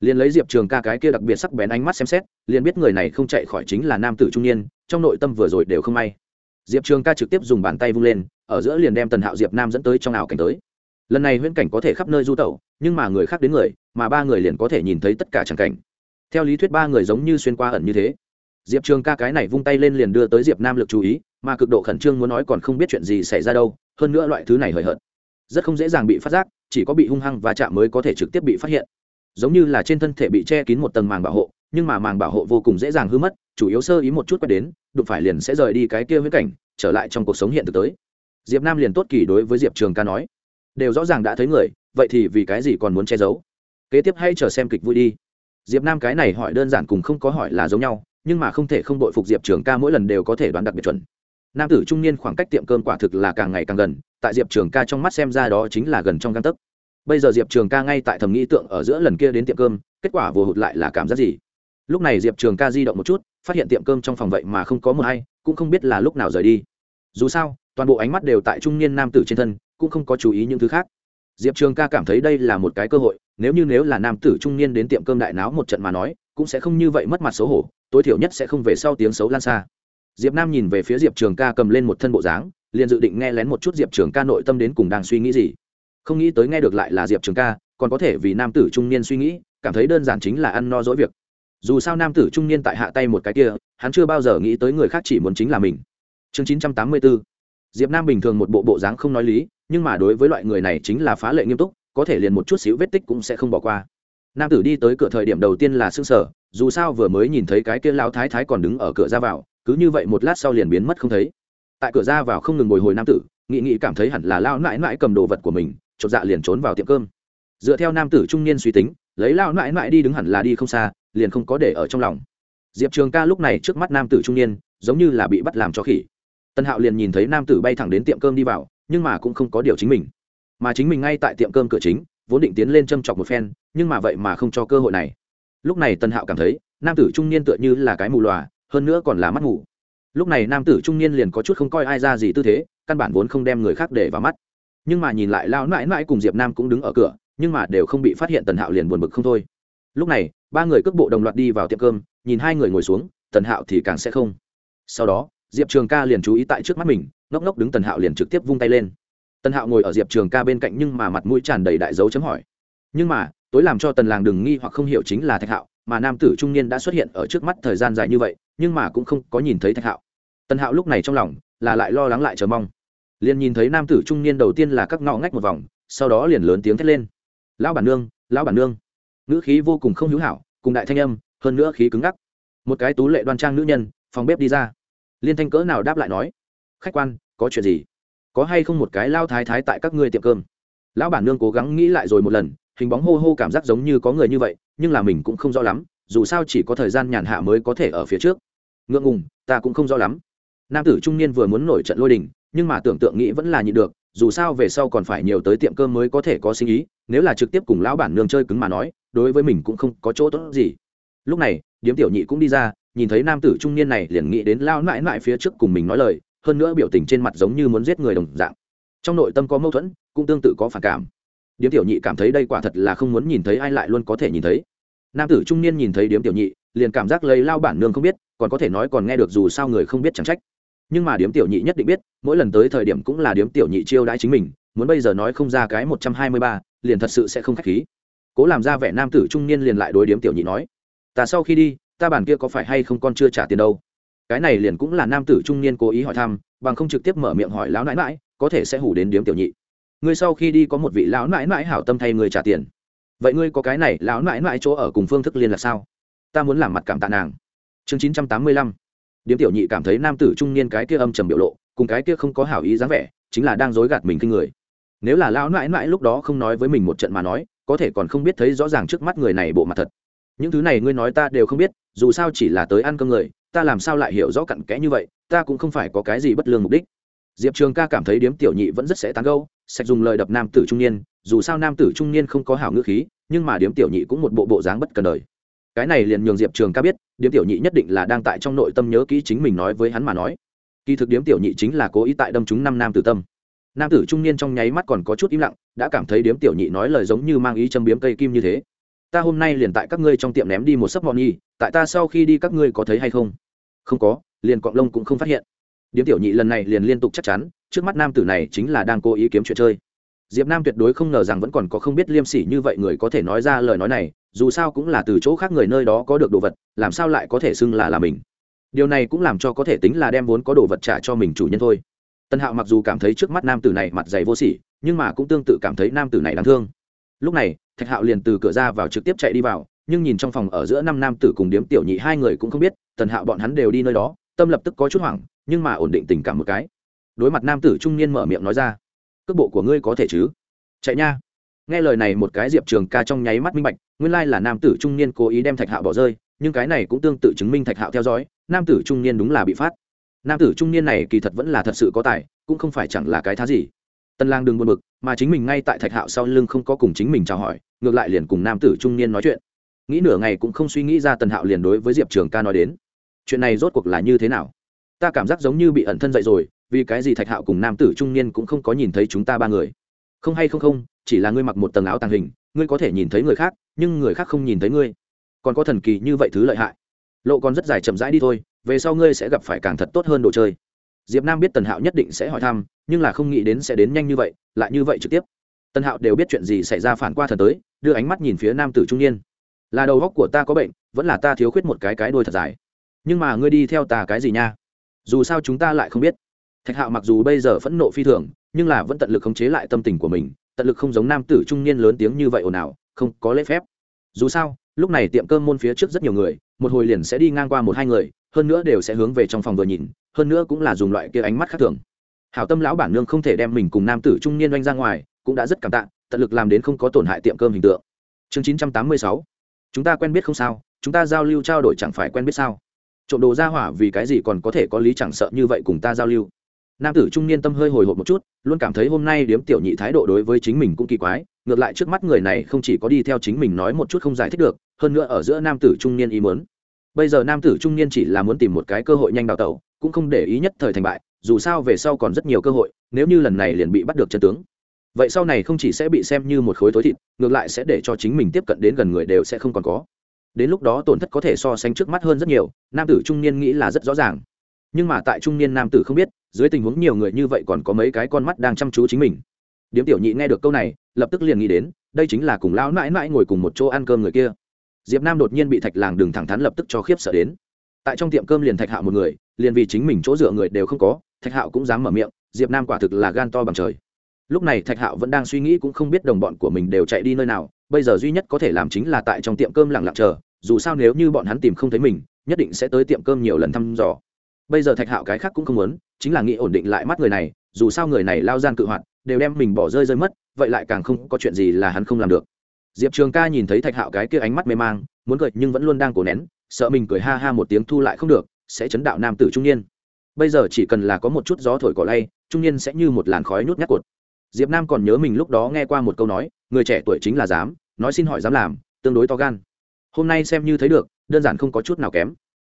Liền lấy diệp trường ca cái kia đặc biệt sắc bén ánh mắt xem xét, liền biết người này không chạy khỏi chính là nam tử trung niên, trong nội tâm vừa rồi đều không may diệp trường ca trực tiếp dùng bàn tay vung lên, ở giữa liền đem tần hạo diệp nam dẫn tới trong ảo cảnh tới. Lần này huyễn cảnh có thể khắp nơi du tẩu, nhưng mà người khác đến người, mà ba người liền có thể nhìn thấy tất cả tràng cảnh. Theo lý thuyết ba người giống như xuyên qua ẩn như thế. Diệp trường ca cái này vung tay lên liền đưa tới diệp nam lực chú ý, mà cực độ khẩn trương muốn nói còn không biết chuyện gì xảy ra đâu, hơn nữa loại thứ này hời hợt, rất không dễ dàng bị phát giác, chỉ có bị hung hăng và chạm mới có thể trực tiếp bị phát hiện. Giống như là trên thân thể bị che kín một tầng màng bảo hộ nhưng mà màng bảo hộ vô cùng dễ dàng hư mất, chủ yếu sơ ý một chút quay đến, đụng phải liền sẽ rời đi cái kia huyết cảnh, trở lại trong cuộc sống hiện thực tới. Diệp nam liền tốt kỳ đối với diệp trường ca nói, đều rõ ràng đã thấy người, vậy thì vì cái gì còn muốn che giấu? Kế tiếp hãy chờ xem kịch vui đi. Diệp nam cái này hỏi đơn giản cùng không có hỏi là giống nhau, nhưng mà không thể không đội phục diệp trường ca mỗi lần đều có thể đoán đặc biệt chuẩn. Nam tử trung niên khoảng cách tiệm cơm quả thực là càng ngày càng gần, tại diệp trường ca trong mắt xem ra đó chính là gần trong găng tấc. Bây giờ diệp trường ca ngay tại thầm nghĩ tượng ở giữa lần kia đến tiệm cơm, kết quả vừa hụt lại là cảm giác gì? Lúc này diệp trường ca di động một chút, phát hiện tiệm cơm trong phòng vậy mà không có một hay cũng không biết là lúc nào rời đi. Dù sao, toàn bộ ánh mắt đều tại trung niên nam tử trên thân, cũng không có chú ý những thứ khác. Diệp trường ca cảm thấy đây là một cái cơ hội, nếu như nếu là nam tử trung niên đến tiệm cơm đại náo một trận mà nói, cũng sẽ không như vậy mất mặt xấu hổ, tối thiểu nhất sẽ không về sau tiếng xấu lan xa. Diệp nam nhìn về phía diệp trường ca cầm lên một thân bộ dáng, liền dự định nghe lén một chút diệp trường ca nội tâm đến cùng đang suy nghĩ gì. Không nghĩ tới nghe được lại là diệp trường ca, còn có thể vì nam tử trung niên suy nghĩ, cảm thấy đơn giản chính là ăn no dỗi việc dù sao nam tử trung niên tại hạ tay một cái kia, hắn chưa bao giờ nghĩ tới người khác chỉ muốn chính là mình. Chương chín trăm tám mươi bốn diệp nam bình thường một bộ bộ dáng không nói lý, nhưng mà đối với loại người này chính là phá lệ nghiêm túc, có thể liền một chút xíu vết tích cũng sẽ không bỏ qua. Nam tử đi tới cửa thời điểm đầu tiên là s ư n g sở dù sao vừa mới nhìn thấy cái kia lao thái thái còn đứng ở cửa ra vào, cứ như vậy một lát sau liền biến mất không thấy. Tại cửa ra vào không ngừng bồi hồi nam tử, nghị nghị cảm thấy hẳn là lao mãi mãi cầm đồ vật của mình, chột dạ liền trốn vào tiệm cơm. Dựa theo nam tử trung niên suy tính, lấy lao mãi mãi đi đứng hẳn là đi không xa liền không có để ở trong lòng. Diệp trường ca lúc này trước mắt nam tử trung niên, giống như là bị bắt làm cho khỉ. Tân hạo liền nhìn thấy nam tử bay thẳng đến tiệm cơm đi vào, nhưng mà cũng không có điều chính mình. Mà chính mình ngay tại tiệm cơm cửa chính, vốn định tiến lên châm chọc một phen, nhưng mà vậy mà không cho cơ hội này. Lúc này tân hạo cảm thấy, nam tử trung niên tựa như là cái mù lòa hơn nữa còn là mắt ngủ lúc này nam tử trung niên liền có chút không coi ai ra gì tư thế, căn bản vốn không đem người khác để vào mắt. Nhưng mà nhìn lại lao mãi mãi cùng diệp nam cũng đứng ở cửa, nhưng mà đều không bị phát hiện tần hạo liền buồn bực không thôi. Lúc này ba người cước bộ đồng loạt đi vào tiệm cơm, nhìn hai người ngồi xuống, tần hạo thì càng sẽ không. Sau đó, diệp trường ca liền chú ý tại trước mắt mình, ngốc ngốc đứng tần hạo liền trực tiếp vung tay lên. Tần hạo ngồi ở diệp trường ca bên cạnh nhưng mà mặt mũi tràn đầy đại dấu chấm hỏi. Nhưng mà, tối làm cho tần làng đừng nghi hoặc không hiểu chính là thạch hạo, mà nam tử trung niên đã xuất hiện ở trước mắt thời gian dài như vậy, nhưng mà cũng không có nhìn thấy thạch hạo. Tần hạo lúc này trong lòng là lại lo lắng lại chờ mong. Liền nhìn thấy nam tử trung niên đầu tiên là các ngõ ngách một vòng, sau đó liền lớn tiếng thét lên. Lão bản nương, lão bản nương ngữ khí vô cùng không hữu hảo, cùng đại thanh âm, hơn nữa khí cứng ngắc. Một cái tú lệ đoan trang nữ nhân, phòng bếp đi ra. Liên thanh cỡ nào đáp lại nói, khách quan, có chuyện gì? Có hay không một cái lao thái thái tại các ngươi tiệm cơm? Lão bản nương cố gắng nghĩ lại rồi một lần, hình bóng hô hô cảm giác giống như có người như vậy, nhưng là mình cũng không rõ lắm, dù sao chỉ có thời gian nhàn hạ mới có thể ở phía trước. Ngượng ngùng, ta cũng không rõ lắm. Nam tử trung niên vừa muốn nổi trận lôi đình, nhưng mà tưởng tượng nghĩ vẫn là nhịn được, dù sao về sau còn phải nhiều tới tiệm cơm mới có thể có sinh ý, nếu là trực tiếp cùng lão bản nương chơi cứng mà nói đối với mình cũng không có chỗ tốt gì. Lúc này, điếm tiểu nhị cũng đi ra, nhìn thấy nam tử trung niên này liền nghĩ đến lao mãi mãi phía trước cùng mình nói lời, hơn nữa biểu tình trên mặt giống như muốn giết người đồng dạng. Trong nội tâm có mâu thuẫn, cũng tương tự có phản cảm. Điếm tiểu nhị cảm thấy đây quả thật là không muốn nhìn thấy ai lại luôn có thể nhìn thấy. Nam tử trung niên nhìn thấy điếm tiểu nhị, liền cảm giác lấy lao bản nương không biết, còn có thể nói còn nghe được dù sao người không biết chẳng trách. Nhưng mà điếm tiểu nhị nhất định biết, mỗi lần tới thời điểm cũng là điếm tiểu nhị chiêu đãi chính mình, muốn bây giờ nói không ra cái một trăm hai mươi ba, liền thật sự sẽ không k h á c h khí cố làm ra vẻ nam tử trung niên liền lại đối điếm tiểu nhị nói, ta sau khi đi, ta bàn kia có phải hay không con chưa trả tiền đâu? Cái này liền cũng là nam tử trung niên cố ý hỏi thăm, bằng không trực tiếp mở miệng hỏi lão nãi mãi có thể sẽ hủ đến điếm tiểu nhị. Ngươi sau khi đi có một vị lão nãi mãi hảo tâm thay người trả tiền. Vậy ngươi có cái này lão nãi mãi chỗ ở cùng phương thức liên là sao? Ta muốn làm mặt cảm tạ nàng. Chương chín trăm tám mươi lăm. Điếm tiểu nhị cảm thấy nam tử trung niên cái kia âm trầm biểu lộ, cùng cái kia không có hảo ý dáng vẻ, chính là đang dối gạt mình kinh người. Nếu là lão nãi nãi lúc đó không nói với mình một trận mà nói có thể còn không biết thấy rõ ràng trước mắt người này bộ mặt thật. Những thứ này ngươi nói ta đều không biết, dù sao chỉ là tới ăn cơm người, ta làm sao lại hiểu rõ cặn kẽ như vậy, ta cũng không phải có cái gì bất lương mục đích. Diệp trường ca cảm thấy điếm tiểu nhị vẫn rất sẽ tán gâu sạch dùng lời đập nam tử trung niên, dù sao nam tử trung niên không có hảo ngữ khí, nhưng mà điếm tiểu nhị cũng một bộ bộ dáng bất cần đời. Cái này liền nhường diệp trường ca biết, điếm tiểu nhị nhất định là đang tại trong nội tâm nhớ kỹ chính mình nói với hắn mà nói. Kỳ thực điếm tiểu nhị chính là cố ý tại đâm chúng năm nam tử tâm nam tử trung niên trong nháy mắt còn có chút im lặng, đã cảm thấy điếm tiểu nhị nói lời giống như mang ý châm biếm cây kim như thế. Ta hôm nay liền tại các ngươi trong tiệm ném đi một sấp mọn nhi tại ta sau khi đi các ngươi có thấy hay không? Không có, liền cọng lông cũng không phát hiện. Điếm tiểu nhị lần này liền liên tục chắc chắn, trước mắt nam tử này chính là đang cố ý kiếm chuyện chơi. Diệp nam tuyệt đối không ngờ rằng vẫn còn có không biết liêm sỉ như vậy người có thể nói ra lời nói này, dù sao cũng là từ chỗ khác người nơi đó có được đồ vật, làm sao lại có thể xưng là là mình? Điều này cũng làm cho có thể tính là đem vốn có đồ vật trả cho mình chủ nhân thôi tân hạo mặc dù cảm thấy trước mắt nam tử này mặt dày vô sỉ, nhưng mà cũng tương tự cảm thấy nam tử này đáng thương. Lúc này, thạch hạo liền từ cửa ra vào trực tiếp chạy đi vào, nhưng nhìn trong phòng ở giữa năm nam tử cùng điếm tiểu nhị hai người cũng không biết, tần hạo bọn hắn đều đi nơi đó, tâm lập tức có chút hoảng, nhưng mà ổn định tình cảm một cái. Đối mặt nam tử trung niên mở miệng nói ra, cước bộ của ngươi có thể chứ? Chạy nha. Nghe lời này một cái diệp trường ca trong nháy mắt minh bạch, nguyên lai là nam tử trung niên cố ý đem thạch hạo bỏ rơi, nhưng cái này cũng tương tự chứng minh thạch hạo theo dõi, nam tử trung niên đúng là bị phát nam tử trung niên này kỳ thật vẫn là thật sự có tài, cũng không phải chẳng là cái thá gì. Tân lang đừng buồn bực, mà chính mình ngay tại thạch hạo sau lưng không có cùng chính mình chào hỏi, ngược lại liền cùng nam tử trung niên nói chuyện. Nghĩ nửa ngày cũng không suy nghĩ ra tần hạo liền đối với diệp trường ca nói đến, chuyện này rốt cuộc là như thế nào? Ta cảm giác giống như bị ẩn thân dậy rồi, vì cái gì thạch hạo cùng nam tử trung niên cũng không có nhìn thấy chúng ta ba người? Không hay không không, chỉ là ngươi mặc một tầng áo tàng hình, ngươi có thể nhìn thấy người khác, nhưng người khác không nhìn thấy ngươi. Còn có thần kỳ như vậy thứ lợi hại. Lộ còn rất dài chậm rãi đi thôi về sau ngươi sẽ gặp phải càng thật tốt hơn đồ chơi. Diệp nam biết tần hạo nhất định sẽ hỏi thăm, nhưng là không nghĩ đến sẽ đến nhanh như vậy, lại như vậy trực tiếp. Tần hạo đều biết chuyện gì xảy ra phản qua thần tới, đưa ánh mắt nhìn phía nam tử trung niên. Là đầu góc của ta có bệnh, vẫn là ta thiếu khuyết một cái cái đôi thật dài. Nhưng mà ngươi đi theo ta cái gì nha? Dù sao chúng ta lại không biết. Thạch hạo mặc dù bây giờ phẫn nộ phi thường, nhưng là vẫn tận lực khống chế lại tâm tình của mình, tận lực không giống nam tử trung niên lớn tiếng như vậy ồn ào, không có lễ phép. Dù sao, lúc này tiệm cơm môn phía trước rất nhiều người, một hồi liền sẽ đi ngang qua một hai người hơn nữa đều sẽ hướng về trong phòng vừa nhìn, hơn nữa cũng là dùng loại kia ánh mắt khác thường. Hảo tâm lão bản nương không thể đem mình cùng nam tử trung niên oanh ra ngoài, cũng đã rất cảm tạ, tận lực làm đến không có tổn hại tiệm cơm hình tượng. Chương chín trăm tám mươi sáu. Chúng ta quen biết không sao, chúng ta giao lưu trao đổi chẳng phải quen biết sao? Trộm đồ ra hỏa vì cái gì còn có thể có lý chẳng sợ như vậy cùng ta giao lưu? Nam tử trung niên tâm hơi hồi hộp một chút, luôn cảm thấy hôm nay điếm tiểu nhị thái độ đối với chính mình cũng kỳ quái, ngược lại trước mắt người này không chỉ có đi theo chính mình nói một chút không giải thích được, hơn nữa ở giữa nam tử trung niên ý mớn bây giờ nam tử trung niên chỉ là muốn tìm một cái cơ hội nhanh đào tẩu, cũng không để ý nhất thời thành bại, dù sao về sau còn rất nhiều cơ hội, nếu như lần này liền bị bắt được chân tướng. Vậy sau này không chỉ sẽ bị xem như một khối thối thịt, ngược lại sẽ để cho chính mình tiếp cận đến gần người đều sẽ không còn có. Đến lúc đó tổn thất có thể so sánh trước mắt hơn rất nhiều, nam tử trung niên nghĩ là rất rõ ràng. Nhưng mà tại trung niên nam tử không biết, dưới tình huống nhiều người như vậy còn có mấy cái con mắt đang chăm chú chính mình. Điếm tiểu nhị nghe được câu này, lập tức liền nghĩ đến, đây chính là cùng lão mãi mãi ngồi cùng một chỗ ăn cơm người kia diệp nam đột nhiên bị thạch làng đường thẳng thắn lập tức cho khiếp sợ đến tại trong tiệm cơm liền thạch hạo một người liền vì chính mình chỗ dựa người đều không có thạch hạo cũng dám mở miệng diệp nam quả thực là gan to bằng trời lúc này thạch hạo vẫn đang suy nghĩ cũng không biết đồng bọn của mình đều chạy đi nơi nào bây giờ duy nhất có thể làm chính là tại trong tiệm cơm lặng lặng chờ dù sao nếu như bọn hắn tìm không thấy mình nhất định sẽ tới tiệm cơm nhiều lần thăm dò bây giờ thạch hạo cái khác cũng không muốn chính là nghĩ ổn định lại mắt người này dù sao người này lao gian cự hoạt đều đem mình bỏ rơi rơi mất vậy lại càng không có chuyện gì là hắn không làm được diệp trường ca nhìn thấy thạch hạo cái kia ánh mắt mê mang, muốn cười nhưng vẫn luôn đang cổ nén, sợ mình cười ha ha một tiếng thu lại không được, sẽ chấn đạo nam tử trung niên. Bây giờ chỉ cần là có một chút gió thổi cỏ lay, trung niên sẽ như một làn khói nhút nhát cột. Diệp nam còn nhớ mình lúc đó nghe qua một câu nói, người trẻ tuổi chính là dám, nói xin hỏi dám làm, tương đối to gan. Hôm nay xem như thấy được, đơn giản không có chút nào kém.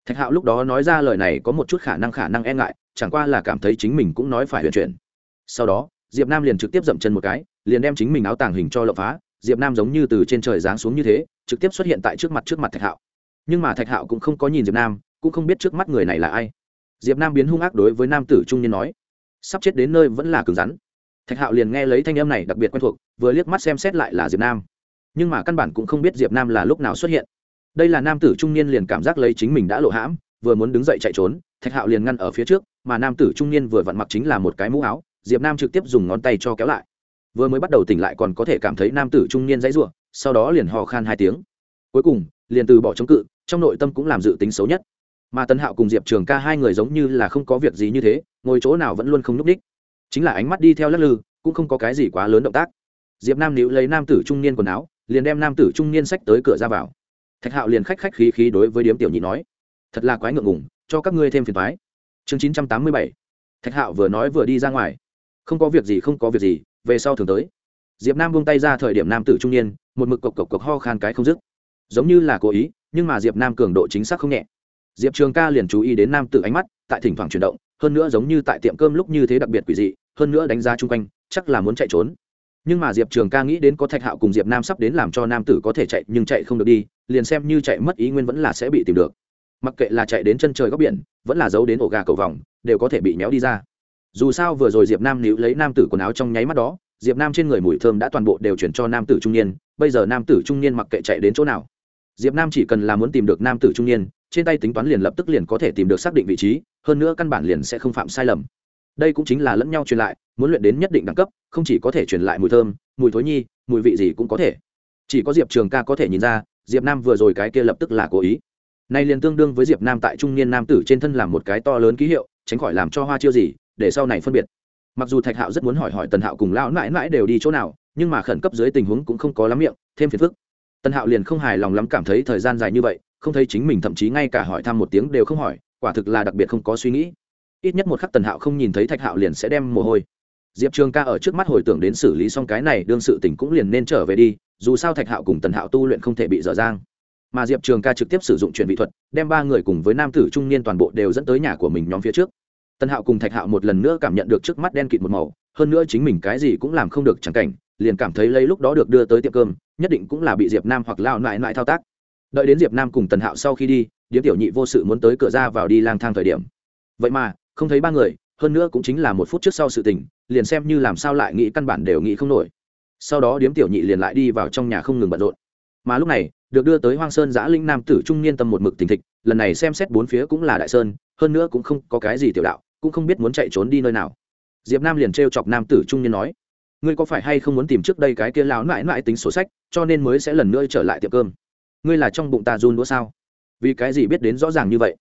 Thạch hạo lúc đó nói ra lời này có một chút khả năng khả năng e ngại, chẳng qua là cảm thấy chính mình cũng nói phải huyền chuyển. Sau đó, diệp nam liền trực tiếp dậm chân một cái, liền đem chính mình áo tàng hình cho lộng phá diệp nam giống như từ trên trời giáng xuống như thế, trực tiếp xuất hiện tại trước mặt trước mặt thạch hạo. Nhưng mà thạch hạo cũng không có nhìn diệp nam, cũng không biết trước mắt người này là ai. Diệp nam biến hung ác đối với nam tử trung niên nói, sắp chết đến nơi vẫn là cứng rắn. Thạch hạo liền nghe lấy thanh âm này đặc biệt quen thuộc, vừa liếc mắt xem xét lại là diệp nam. Nhưng mà căn bản cũng không biết diệp nam là lúc nào xuất hiện. Đây là nam tử trung niên liền cảm giác lấy chính mình đã lộ hãm, vừa muốn đứng dậy chạy trốn, thạch hạo liền ngăn ở phía trước, mà nam tử trung niên vừa vặn mặc chính là một cái mũ áo. Diệp nam trực tiếp dùng ngón tay cho kéo lại vừa mới bắt đầu tỉnh lại còn có thể cảm thấy nam tử trung niên dãy rủa, sau đó liền hò khan hai tiếng. Cuối cùng, liền từ bỏ chống cự, trong nội tâm cũng làm dự tính xấu nhất. Mà tân hạo cùng diệp trường ca hai người giống như là không có việc gì như thế, ngồi chỗ nào vẫn luôn không n ú c ních chính là ánh mắt đi theo lắc lư, cũng không có cái gì quá lớn động tác. Diệp nam níu lấy nam tử trung niên quần áo, liền đem nam tử trung niên sách tới cửa ra vào. Thạch hạo liền khách khách khí khí đối với điếm tiểu nhị nói, thật là quái ngượng ngùng, cho các ngươi thêm phiền thoái chương chín trăm tám mươi bảy. Thạch hạo vừa nói vừa đi ra ngoài. Không có việc gì, không có việc gì về sau thường tới. Diệp nam buông tay ra thời điểm nam tử trung niên, một mực cộc cộc cộc ho khan cái không dứt. Giống như là cố ý, nhưng mà diệp nam cường độ chính xác không nhẹ. Diệp trường ca liền chú ý đến nam tử ánh mắt, tại thỉnh thoảng chuyển động, hơn nữa giống như tại tiệm cơm lúc như thế đặc biệt quỷ dị, hơn nữa đánh giá chung quanh, chắc là muốn chạy trốn. Nhưng mà diệp trường ca nghĩ đến có thạch hạo cùng diệp nam sắp đến làm cho nam tử có thể chạy nhưng chạy không được đi, liền xem như chạy mất ý nguyên vẫn là sẽ bị tìm được. Mặc kệ là chạy đến chân trời góc biển, vẫn là giấu đến ổ gà cầu vòng, đều có thể bị méo đi ra dù sao vừa rồi diệp nam níu lấy nam tử quần áo trong nháy mắt đó, diệp nam trên người mùi thơm đã toàn bộ đều chuyển cho nam tử trung niên, bây giờ nam tử trung niên mặc kệ chạy đến chỗ nào. Diệp nam chỉ cần là muốn tìm được nam tử trung niên, trên tay tính toán liền lập tức liền có thể tìm được xác định vị trí, hơn nữa căn bản liền sẽ không phạm sai lầm. Đây cũng chính là lẫn nhau truyền lại, muốn luyện đến nhất định đẳng cấp, không chỉ có thể truyền lại mùi thơm, mùi thối nhi, mùi vị gì cũng có thể. Chỉ có diệp trường ca có thể nhìn ra, diệp nam vừa rồi cái kia lập tức là cố ý. Nay liền tương đương với diệp nam tại trung niên nam tử trên thân làm một cái to lớn ký hiệu, tránh khỏi làm cho hoa chiêu gì để sau này phân biệt. Mặc dù thạch hạo rất muốn hỏi hỏi tần hạo cùng lão mãi mãi đều đi chỗ nào, nhưng mà khẩn cấp dưới tình huống cũng không có lắm miệng, thêm phiền phức. Tần hạo liền không hài lòng lắm cảm thấy thời gian dài như vậy, không thấy chính mình thậm chí ngay cả hỏi thăm một tiếng đều không hỏi, quả thực là đặc biệt không có suy nghĩ. Ít nhất một khắc tần hạo không nhìn thấy thạch hạo liền sẽ đem mồ hôi. Diệp trường ca ở trước mắt hồi tưởng đến xử lý xong cái này, đương sự tỉnh cũng liền nên trở về đi, dù sao thạch hạo cùng tần hạo tu luyện không thể bị dở dang. Mà diệp trường ca trực tiếp sử dụng chuyển vị thuật, đem ba người cùng với nam tử trung niên toàn bộ đều dẫn tới nhà của mình nhóm phía trước tân hạo cùng thạch hạo một lần nữa cảm nhận được trước mắt đen kịt một màu, hơn nữa chính mình cái gì cũng làm không được chẳng cảnh, liền cảm thấy lấy lúc đó được đưa tới tiệm cơm, nhất định cũng là bị diệp nam hoặc lao lại lại thao tác. Đợi đến diệp nam cùng tần hạo sau khi đi, điếm tiểu nhị vô sự muốn tới cửa ra vào đi lang thang thời điểm. Vậy mà, không thấy ba người, hơn nữa cũng chính là một phút trước sau sự tình, liền xem như làm sao lại nghĩ căn bản đều nghĩ không nổi. Sau đó điếm tiểu nhị liền lại đi vào trong nhà không ngừng bận rộn. Mà lúc này, được đưa tới hoang sơn giã linh nam tử trung niên tâm một mực tình thịch, lần này xem xét bốn phía cũng là đại sơn, hơn nữa cũng không có cái gì tiểu đạo cũng không biết muốn chạy trốn đi nơi nào. Diệp nam liền t chọc nam tử trung niên nói, ngươi có phải hay không muốn tìm trước đây cái kia lão mãi mãi tính sổ sách, cho nên mới sẽ lần nữa trở lại tiệm cơm? Ngươi là trong bụng ta run đũa sao? Vì cái gì biết đến rõ ràng như vậy?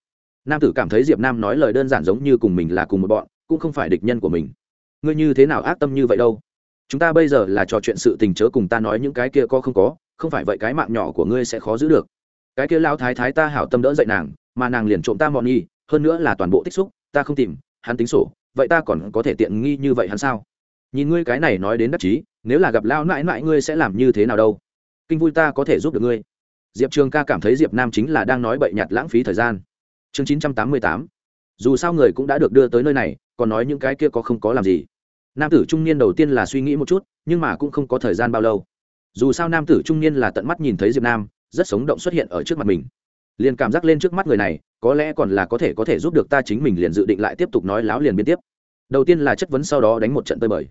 Nam tử cảm thấy diệp nam nói lời đơn giản giống như cùng mình là cùng một bọn, cũng không phải địch nhân của mình. Ngươi như thế nào ác tâm như vậy đâu? Chúng ta bây giờ là trò chuyện sự tình chớ cùng ta nói những cái kia có không có, không phải vậy cái mạng nhỏ của ngươi sẽ khó giữ được. Cái kia lao thái thái ta hảo tâm đỡ dậy nàng, mà nàng liền trộm ta mọn nghi hơn nữa là toàn bộ tích xúc, ta không tìm hắn tính sổ, vậy ta còn có thể tiện nghi như vậy hắn sao? Nhìn ngươi cái này nói đến đắc chí, nếu là gặp lao mãi mãi ngươi sẽ làm như thế nào đâu? Kinh vui ta có thể giúp được ngươi. Diệp trường ca cảm thấy diệp nam chính là đang nói bậy nhặt lãng phí thời gian. Chương chín trăm tám mươi tám. Dù sao người cũng đã được đưa tới nơi này, còn nói những cái kia có không có làm gì. Nam tử trung niên đầu tiên là suy nghĩ một chút, nhưng mà cũng không có thời gian bao lâu. Dù sao nam tử trung niên là tận mắt nhìn thấy diệp nam, rất sống động xuất hiện ở trước mặt mình liền cảm giác lên trước mắt người này, có lẽ còn là có thể có thể giúp được ta chính mình liền dự định lại tiếp tục nói láo liền biên tiếp. Đầu tiên là chất vấn sau đó đánh một trận tơi bời.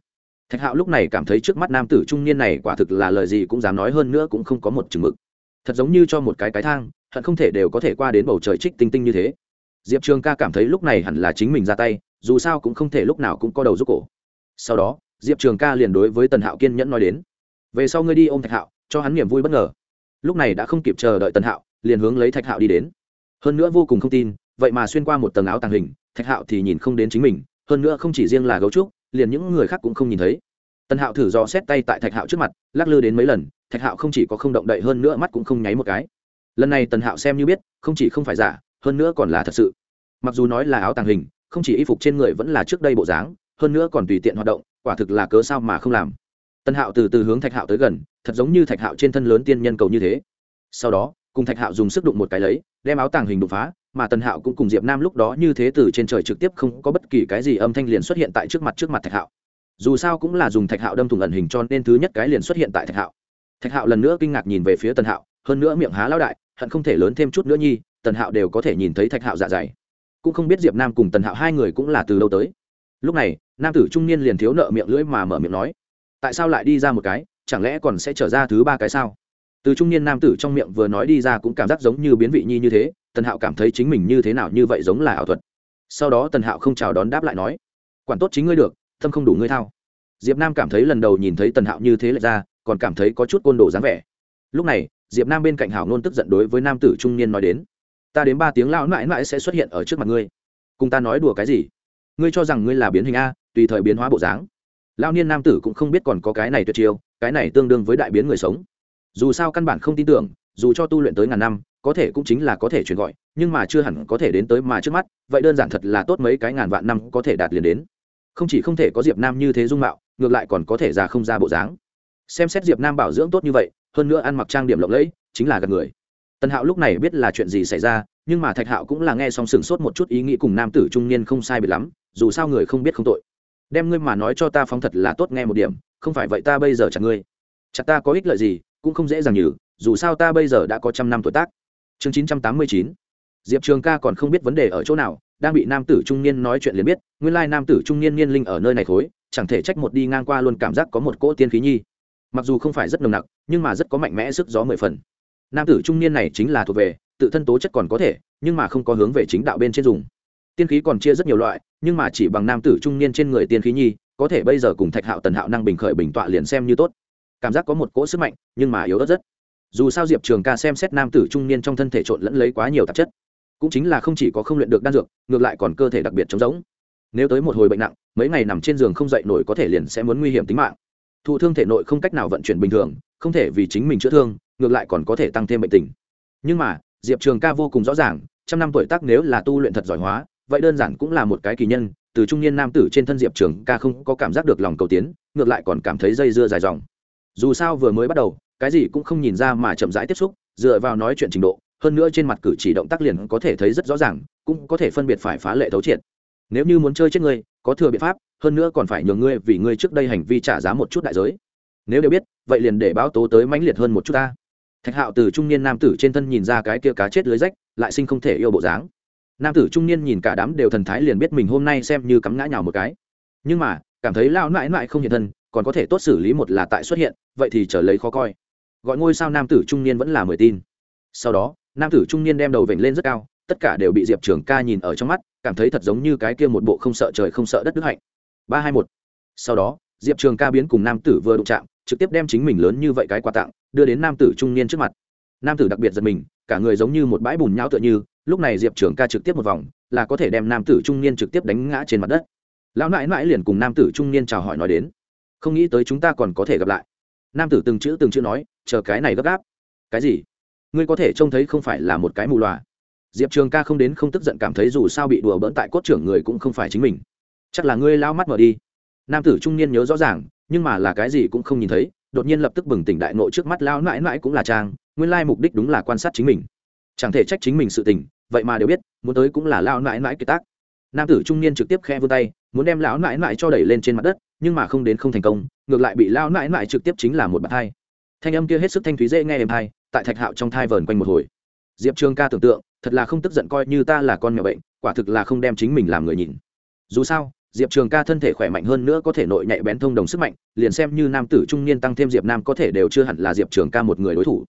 Thạch hạo lúc này cảm thấy trước mắt nam tử trung niên này quả thực là lời gì cũng dám nói hơn nữa cũng không có một chừng mực. Thật giống như cho một cái cái thang, hận không thể đều có thể qua đến bầu trời trích tinh tinh như thế. Diệp trường ca cảm thấy lúc này hẳn là chính mình ra tay, dù sao cũng không thể lúc nào cũng có đầu giúp cổ. Sau đó, diệp trường ca liền đối với tần hạo kiên nhẫn nói đến, về sau ngươi đi ôm thạch hạo, cho hắn niềm vui bất ngờ. Lúc này đã không kịp chờ đợi tần hạo liền hướng lấy thạch hạo đi đến. Hơn nữa vô cùng không tin, vậy mà xuyên qua một tầng áo tàng hình, thạch hạo thì nhìn không đến chính mình, hơn nữa không chỉ riêng là gấu trúc, liền những người khác cũng không nhìn thấy. Tần hạo thử do xét tay tại thạch hạo trước mặt, lắc lư đến mấy lần, thạch hạo không chỉ có không động đậy, hơn nữa mắt cũng không nháy một cái. Lần này tần hạo xem như biết, không chỉ không phải giả, hơn nữa còn là thật sự. Mặc dù nói là áo tàng hình, không chỉ y phục trên người vẫn là trước đây bộ dáng, hơn nữa còn tùy tiện hoạt động, quả thực là cớ sao mà không làm. Tần hạo từ từ hướng thạch hạo tới gần, thật giống như thạch hạo trên thân lớn tiên nhân cầu như thế. Sau đó cùng thạch hạo dùng sức đụng một cái lấy, đem áo tàng hình đụng phá, mà tần hạo cũng cùng diệp nam lúc đó như thế từ trên trời trực tiếp không có bất kỳ cái gì âm thanh liền xuất hiện tại trước mặt trước mặt thạch hạo. Dù sao cũng là dùng thạch hạo đâm thủng ẩn hình cho nên thứ nhất cái liền xuất hiện tại thạch hạo. Thạch hạo lần nữa kinh ngạc nhìn về phía tần hạo, hơn nữa miệng há lao đại, hận không thể lớn thêm chút nữa nhi, tần hạo đều có thể nhìn thấy thạch hạo dạ dày. Cũng không biết diệp nam cùng tần hạo hai người cũng là từ đâu tới. Lúc này, nam tử trung niên liền thiếu nợ miệng lưỡi mà mở miệng nói, tại sao lại đi ra một cái? Chẳng lẽ còn sẽ trở ra thứ ba cái sao? Từ trung niên nam tử trong miệng vừa nói đi ra cũng cảm giác giống như biến vị nhi như thế, tần hạo cảm thấy chính mình như thế nào như vậy giống là ảo thuật. Sau đó tần hạo không chào đón đáp lại nói, quản tốt chính ngươi được thâm không đủ ngươi thao. Diệp nam cảm thấy lần đầu nhìn thấy tần hạo như thế lệch ra, còn cảm thấy có chút côn đồ dáng vẻ. Lúc này, diệp nam bên cạnh hảo nôn tức giận đối với nam tử trung niên nói đến, ta đến ba tiếng lão mãi mãi sẽ xuất hiện ở trước mặt ngươi. Cùng ta nói đùa cái gì? Ngươi cho rằng ngươi là biến hình a, tùy thời biến hóa bộ dáng. Lao niên nam tử cũng không biết còn có cái này tuyệt chiêu, cái này tương đương với đại biến người sống dù sao căn bản không tin tưởng, dù cho tu luyện tới ngàn năm, có thể cũng chính là có thể chuyển gọi, nhưng mà chưa hẳn có thể đến tới mà trước mắt, vậy đơn giản thật là tốt mấy cái ngàn vạn năm có thể đạt liền đến. Không chỉ không thể có diệp nam như thế dung mạo, ngược lại còn có thể già không ra bộ dáng. Xem xét diệp nam bảo dưỡng tốt như vậy, hơn nữa ăn mặc trang điểm lộng lẫy, chính là gần người. Tần hạo lúc này biết là chuyện gì xảy ra, nhưng mà thạch hạo cũng là nghe xong sửng sốt một chút ý nghĩ cùng nam tử trung niên không sai biệt lắm, dù sao người không biết không tội. Đem ngươi mà nói cho ta phóng thật là tốt nghe một điểm, không phải vậy ta bây giờ chặt ngươi. Chặt ta có ích lợi gì cũng không dễ dàng nhử, dù sao ta bây giờ đã có trăm năm tuổi tác. Chương chín trăm tám mươi chín. Diệp trường ca còn không biết vấn đề ở chỗ nào, đang bị nam tử trung niên nói chuyện liền biết, nguyên lai nam tử trung niên niên linh ở nơi này khối, chẳng thể trách một đi ngang qua luôn cảm giác có một cỗ tiên khí nhi. Mặc dù không phải rất nồng nặc, nhưng mà rất có mạnh mẽ sức gió mười phần. Nam tử trung niên này chính là thuộc về, tự thân tố chất còn có thể, nhưng mà không có hướng về chính đạo bên trên dùng. Tiên khí còn chia rất nhiều loại, nhưng mà chỉ bằng nam tử trung niên trên người tiên khí nhi, có thể bây giờ cùng thạch hạo tần hạo năng bình khởi bình tọa liền xem như tốt cảm giác có một cỗ sức mạnh, nhưng mà yếu ớt rất. Dù sao diệp trường ca xem xét nam tử trung niên trong thân thể trộn lẫn lấy quá nhiều tạp chất, cũng chính là không chỉ có không luyện được đan dược, ngược lại còn cơ thể đặc biệt chống giống nếu tới một hồi bệnh nặng, mấy ngày nằm trên giường không dậy nổi có thể liền sẽ muốn nguy hiểm tính mạng. Thụ thương thể nội không cách nào vận chuyển bình thường, không thể vì chính mình chữa thương, ngược lại còn có thể tăng thêm bệnh tình. Nhưng mà, diệp trường ca vô cùng rõ ràng, trăm năm tuổi tác nếu là tu luyện thật giỏi hóa, vậy đơn giản cũng là một cái kỳ nhân, từ trung niên nam tử trên thân diệp trường ca không có cảm giác được lòng cầu tiến, ngược lại còn cảm thấy dây dưa dài dòng dù sao vừa mới bắt đầu, cái gì cũng không nhìn ra mà chậm rãi tiếp xúc, dựa vào nói chuyện trình độ, hơn nữa trên mặt cử chỉ động tác liền có thể thấy rất rõ ràng, cũng có thể phân biệt phải phá lệ thấu triệt. Nếu như muốn chơi chết ngươi, có thừa biện pháp, hơn nữa còn phải nhường ngươi vì ngươi trước đây hành vi trả giá một chút đại giới. Nếu đều biết, vậy liền để báo tố tới mãnh liệt hơn một chút ta. Thạch hạo từ trung niên nam tử trên thân nhìn ra cái kia cá chết lưới rách, lại sinh không thể yêu bộ dáng. Nam tử trung niên nhìn cả đám đều thần thái liền biết mình hôm nay xem như cắm ngã nhào một cái. Nhưng mà, cảm thấy lao mãi mãi không hiện thân còn có thể tốt xử lý một là tại xuất hiện, vậy thì trở lấy khó coi. Gọi ngôi sao nam tử trung niên vẫn là mười tin. Sau đó, nam tử trung niên đem đầu vểnh lên rất cao, tất cả đều bị diệp trường ca nhìn ở trong mắt, cảm thấy thật giống như cái kia một bộ không sợ trời không sợ đất đức hạnh. Ba hai một. Sau đó, diệp trường ca biến cùng nam tử vừa đụng chạm, trực tiếp đem chính mình lớn như vậy cái quà tặng, đưa đến nam tử trung niên trước mặt. Nam tử đặc biệt giật mình, cả người giống như một bãi bùn nhau tựa như, lúc này diệp trường ca trực tiếp một vòng, là có thể đem nam tử trung niên trực tiếp đánh ngã trên mặt đất. Lão nãi nãi liền cùng nam tử trung niên chào hỏi nói đến không nghĩ tới chúng ta còn có thể gặp lại. Nam tử từng chữ từng chữ nói, chờ cái này gấp gáp. Cái gì? Ngươi có thể trông thấy không phải là một cái mù loà. Diệp trường ca không đến không tức giận cảm thấy dù sao bị đùa bỡn tại cốt trưởng người cũng không phải chính mình. Chắc là ngươi lao mắt mở đi. Nam tử trung niên nhớ rõ ràng, nhưng mà là cái gì cũng không nhìn thấy, đột nhiên lập tức bừng tỉnh đại nộ trước mắt lao mãi mãi cũng là trang, nguyên lai mục đích đúng là quan sát chính mình. Chẳng thể trách chính mình sự tình, vậy mà đều biết, muốn tới cũng là lao mãi mãi kiệt tác. Nam tử trung niên trực tiếp khe vươn tay, muốn đem lão mãi mãi cho đẩy lên trên mặt đất nhưng mà không đến không thành công, ngược lại bị lao mãi mãi trực tiếp chính là một bạt thai. Thanh âm kia hết sức thanh thúy dễ nghe êm thai tại thạch hạo trong thai vờn quanh một hồi. Diệp trường ca tưởng tượng, thật là không tức giận coi như ta là con mèo bệnh, quả thực là không đem chính mình làm người nhìn. Dù sao, diệp trường ca thân thể khỏe mạnh hơn nữa có thể nội nhạy bén thông đồng sức mạnh, liền xem như nam tử trung niên tăng thêm diệp nam có thể đều chưa hẳn là diệp trường ca một người đối thủ.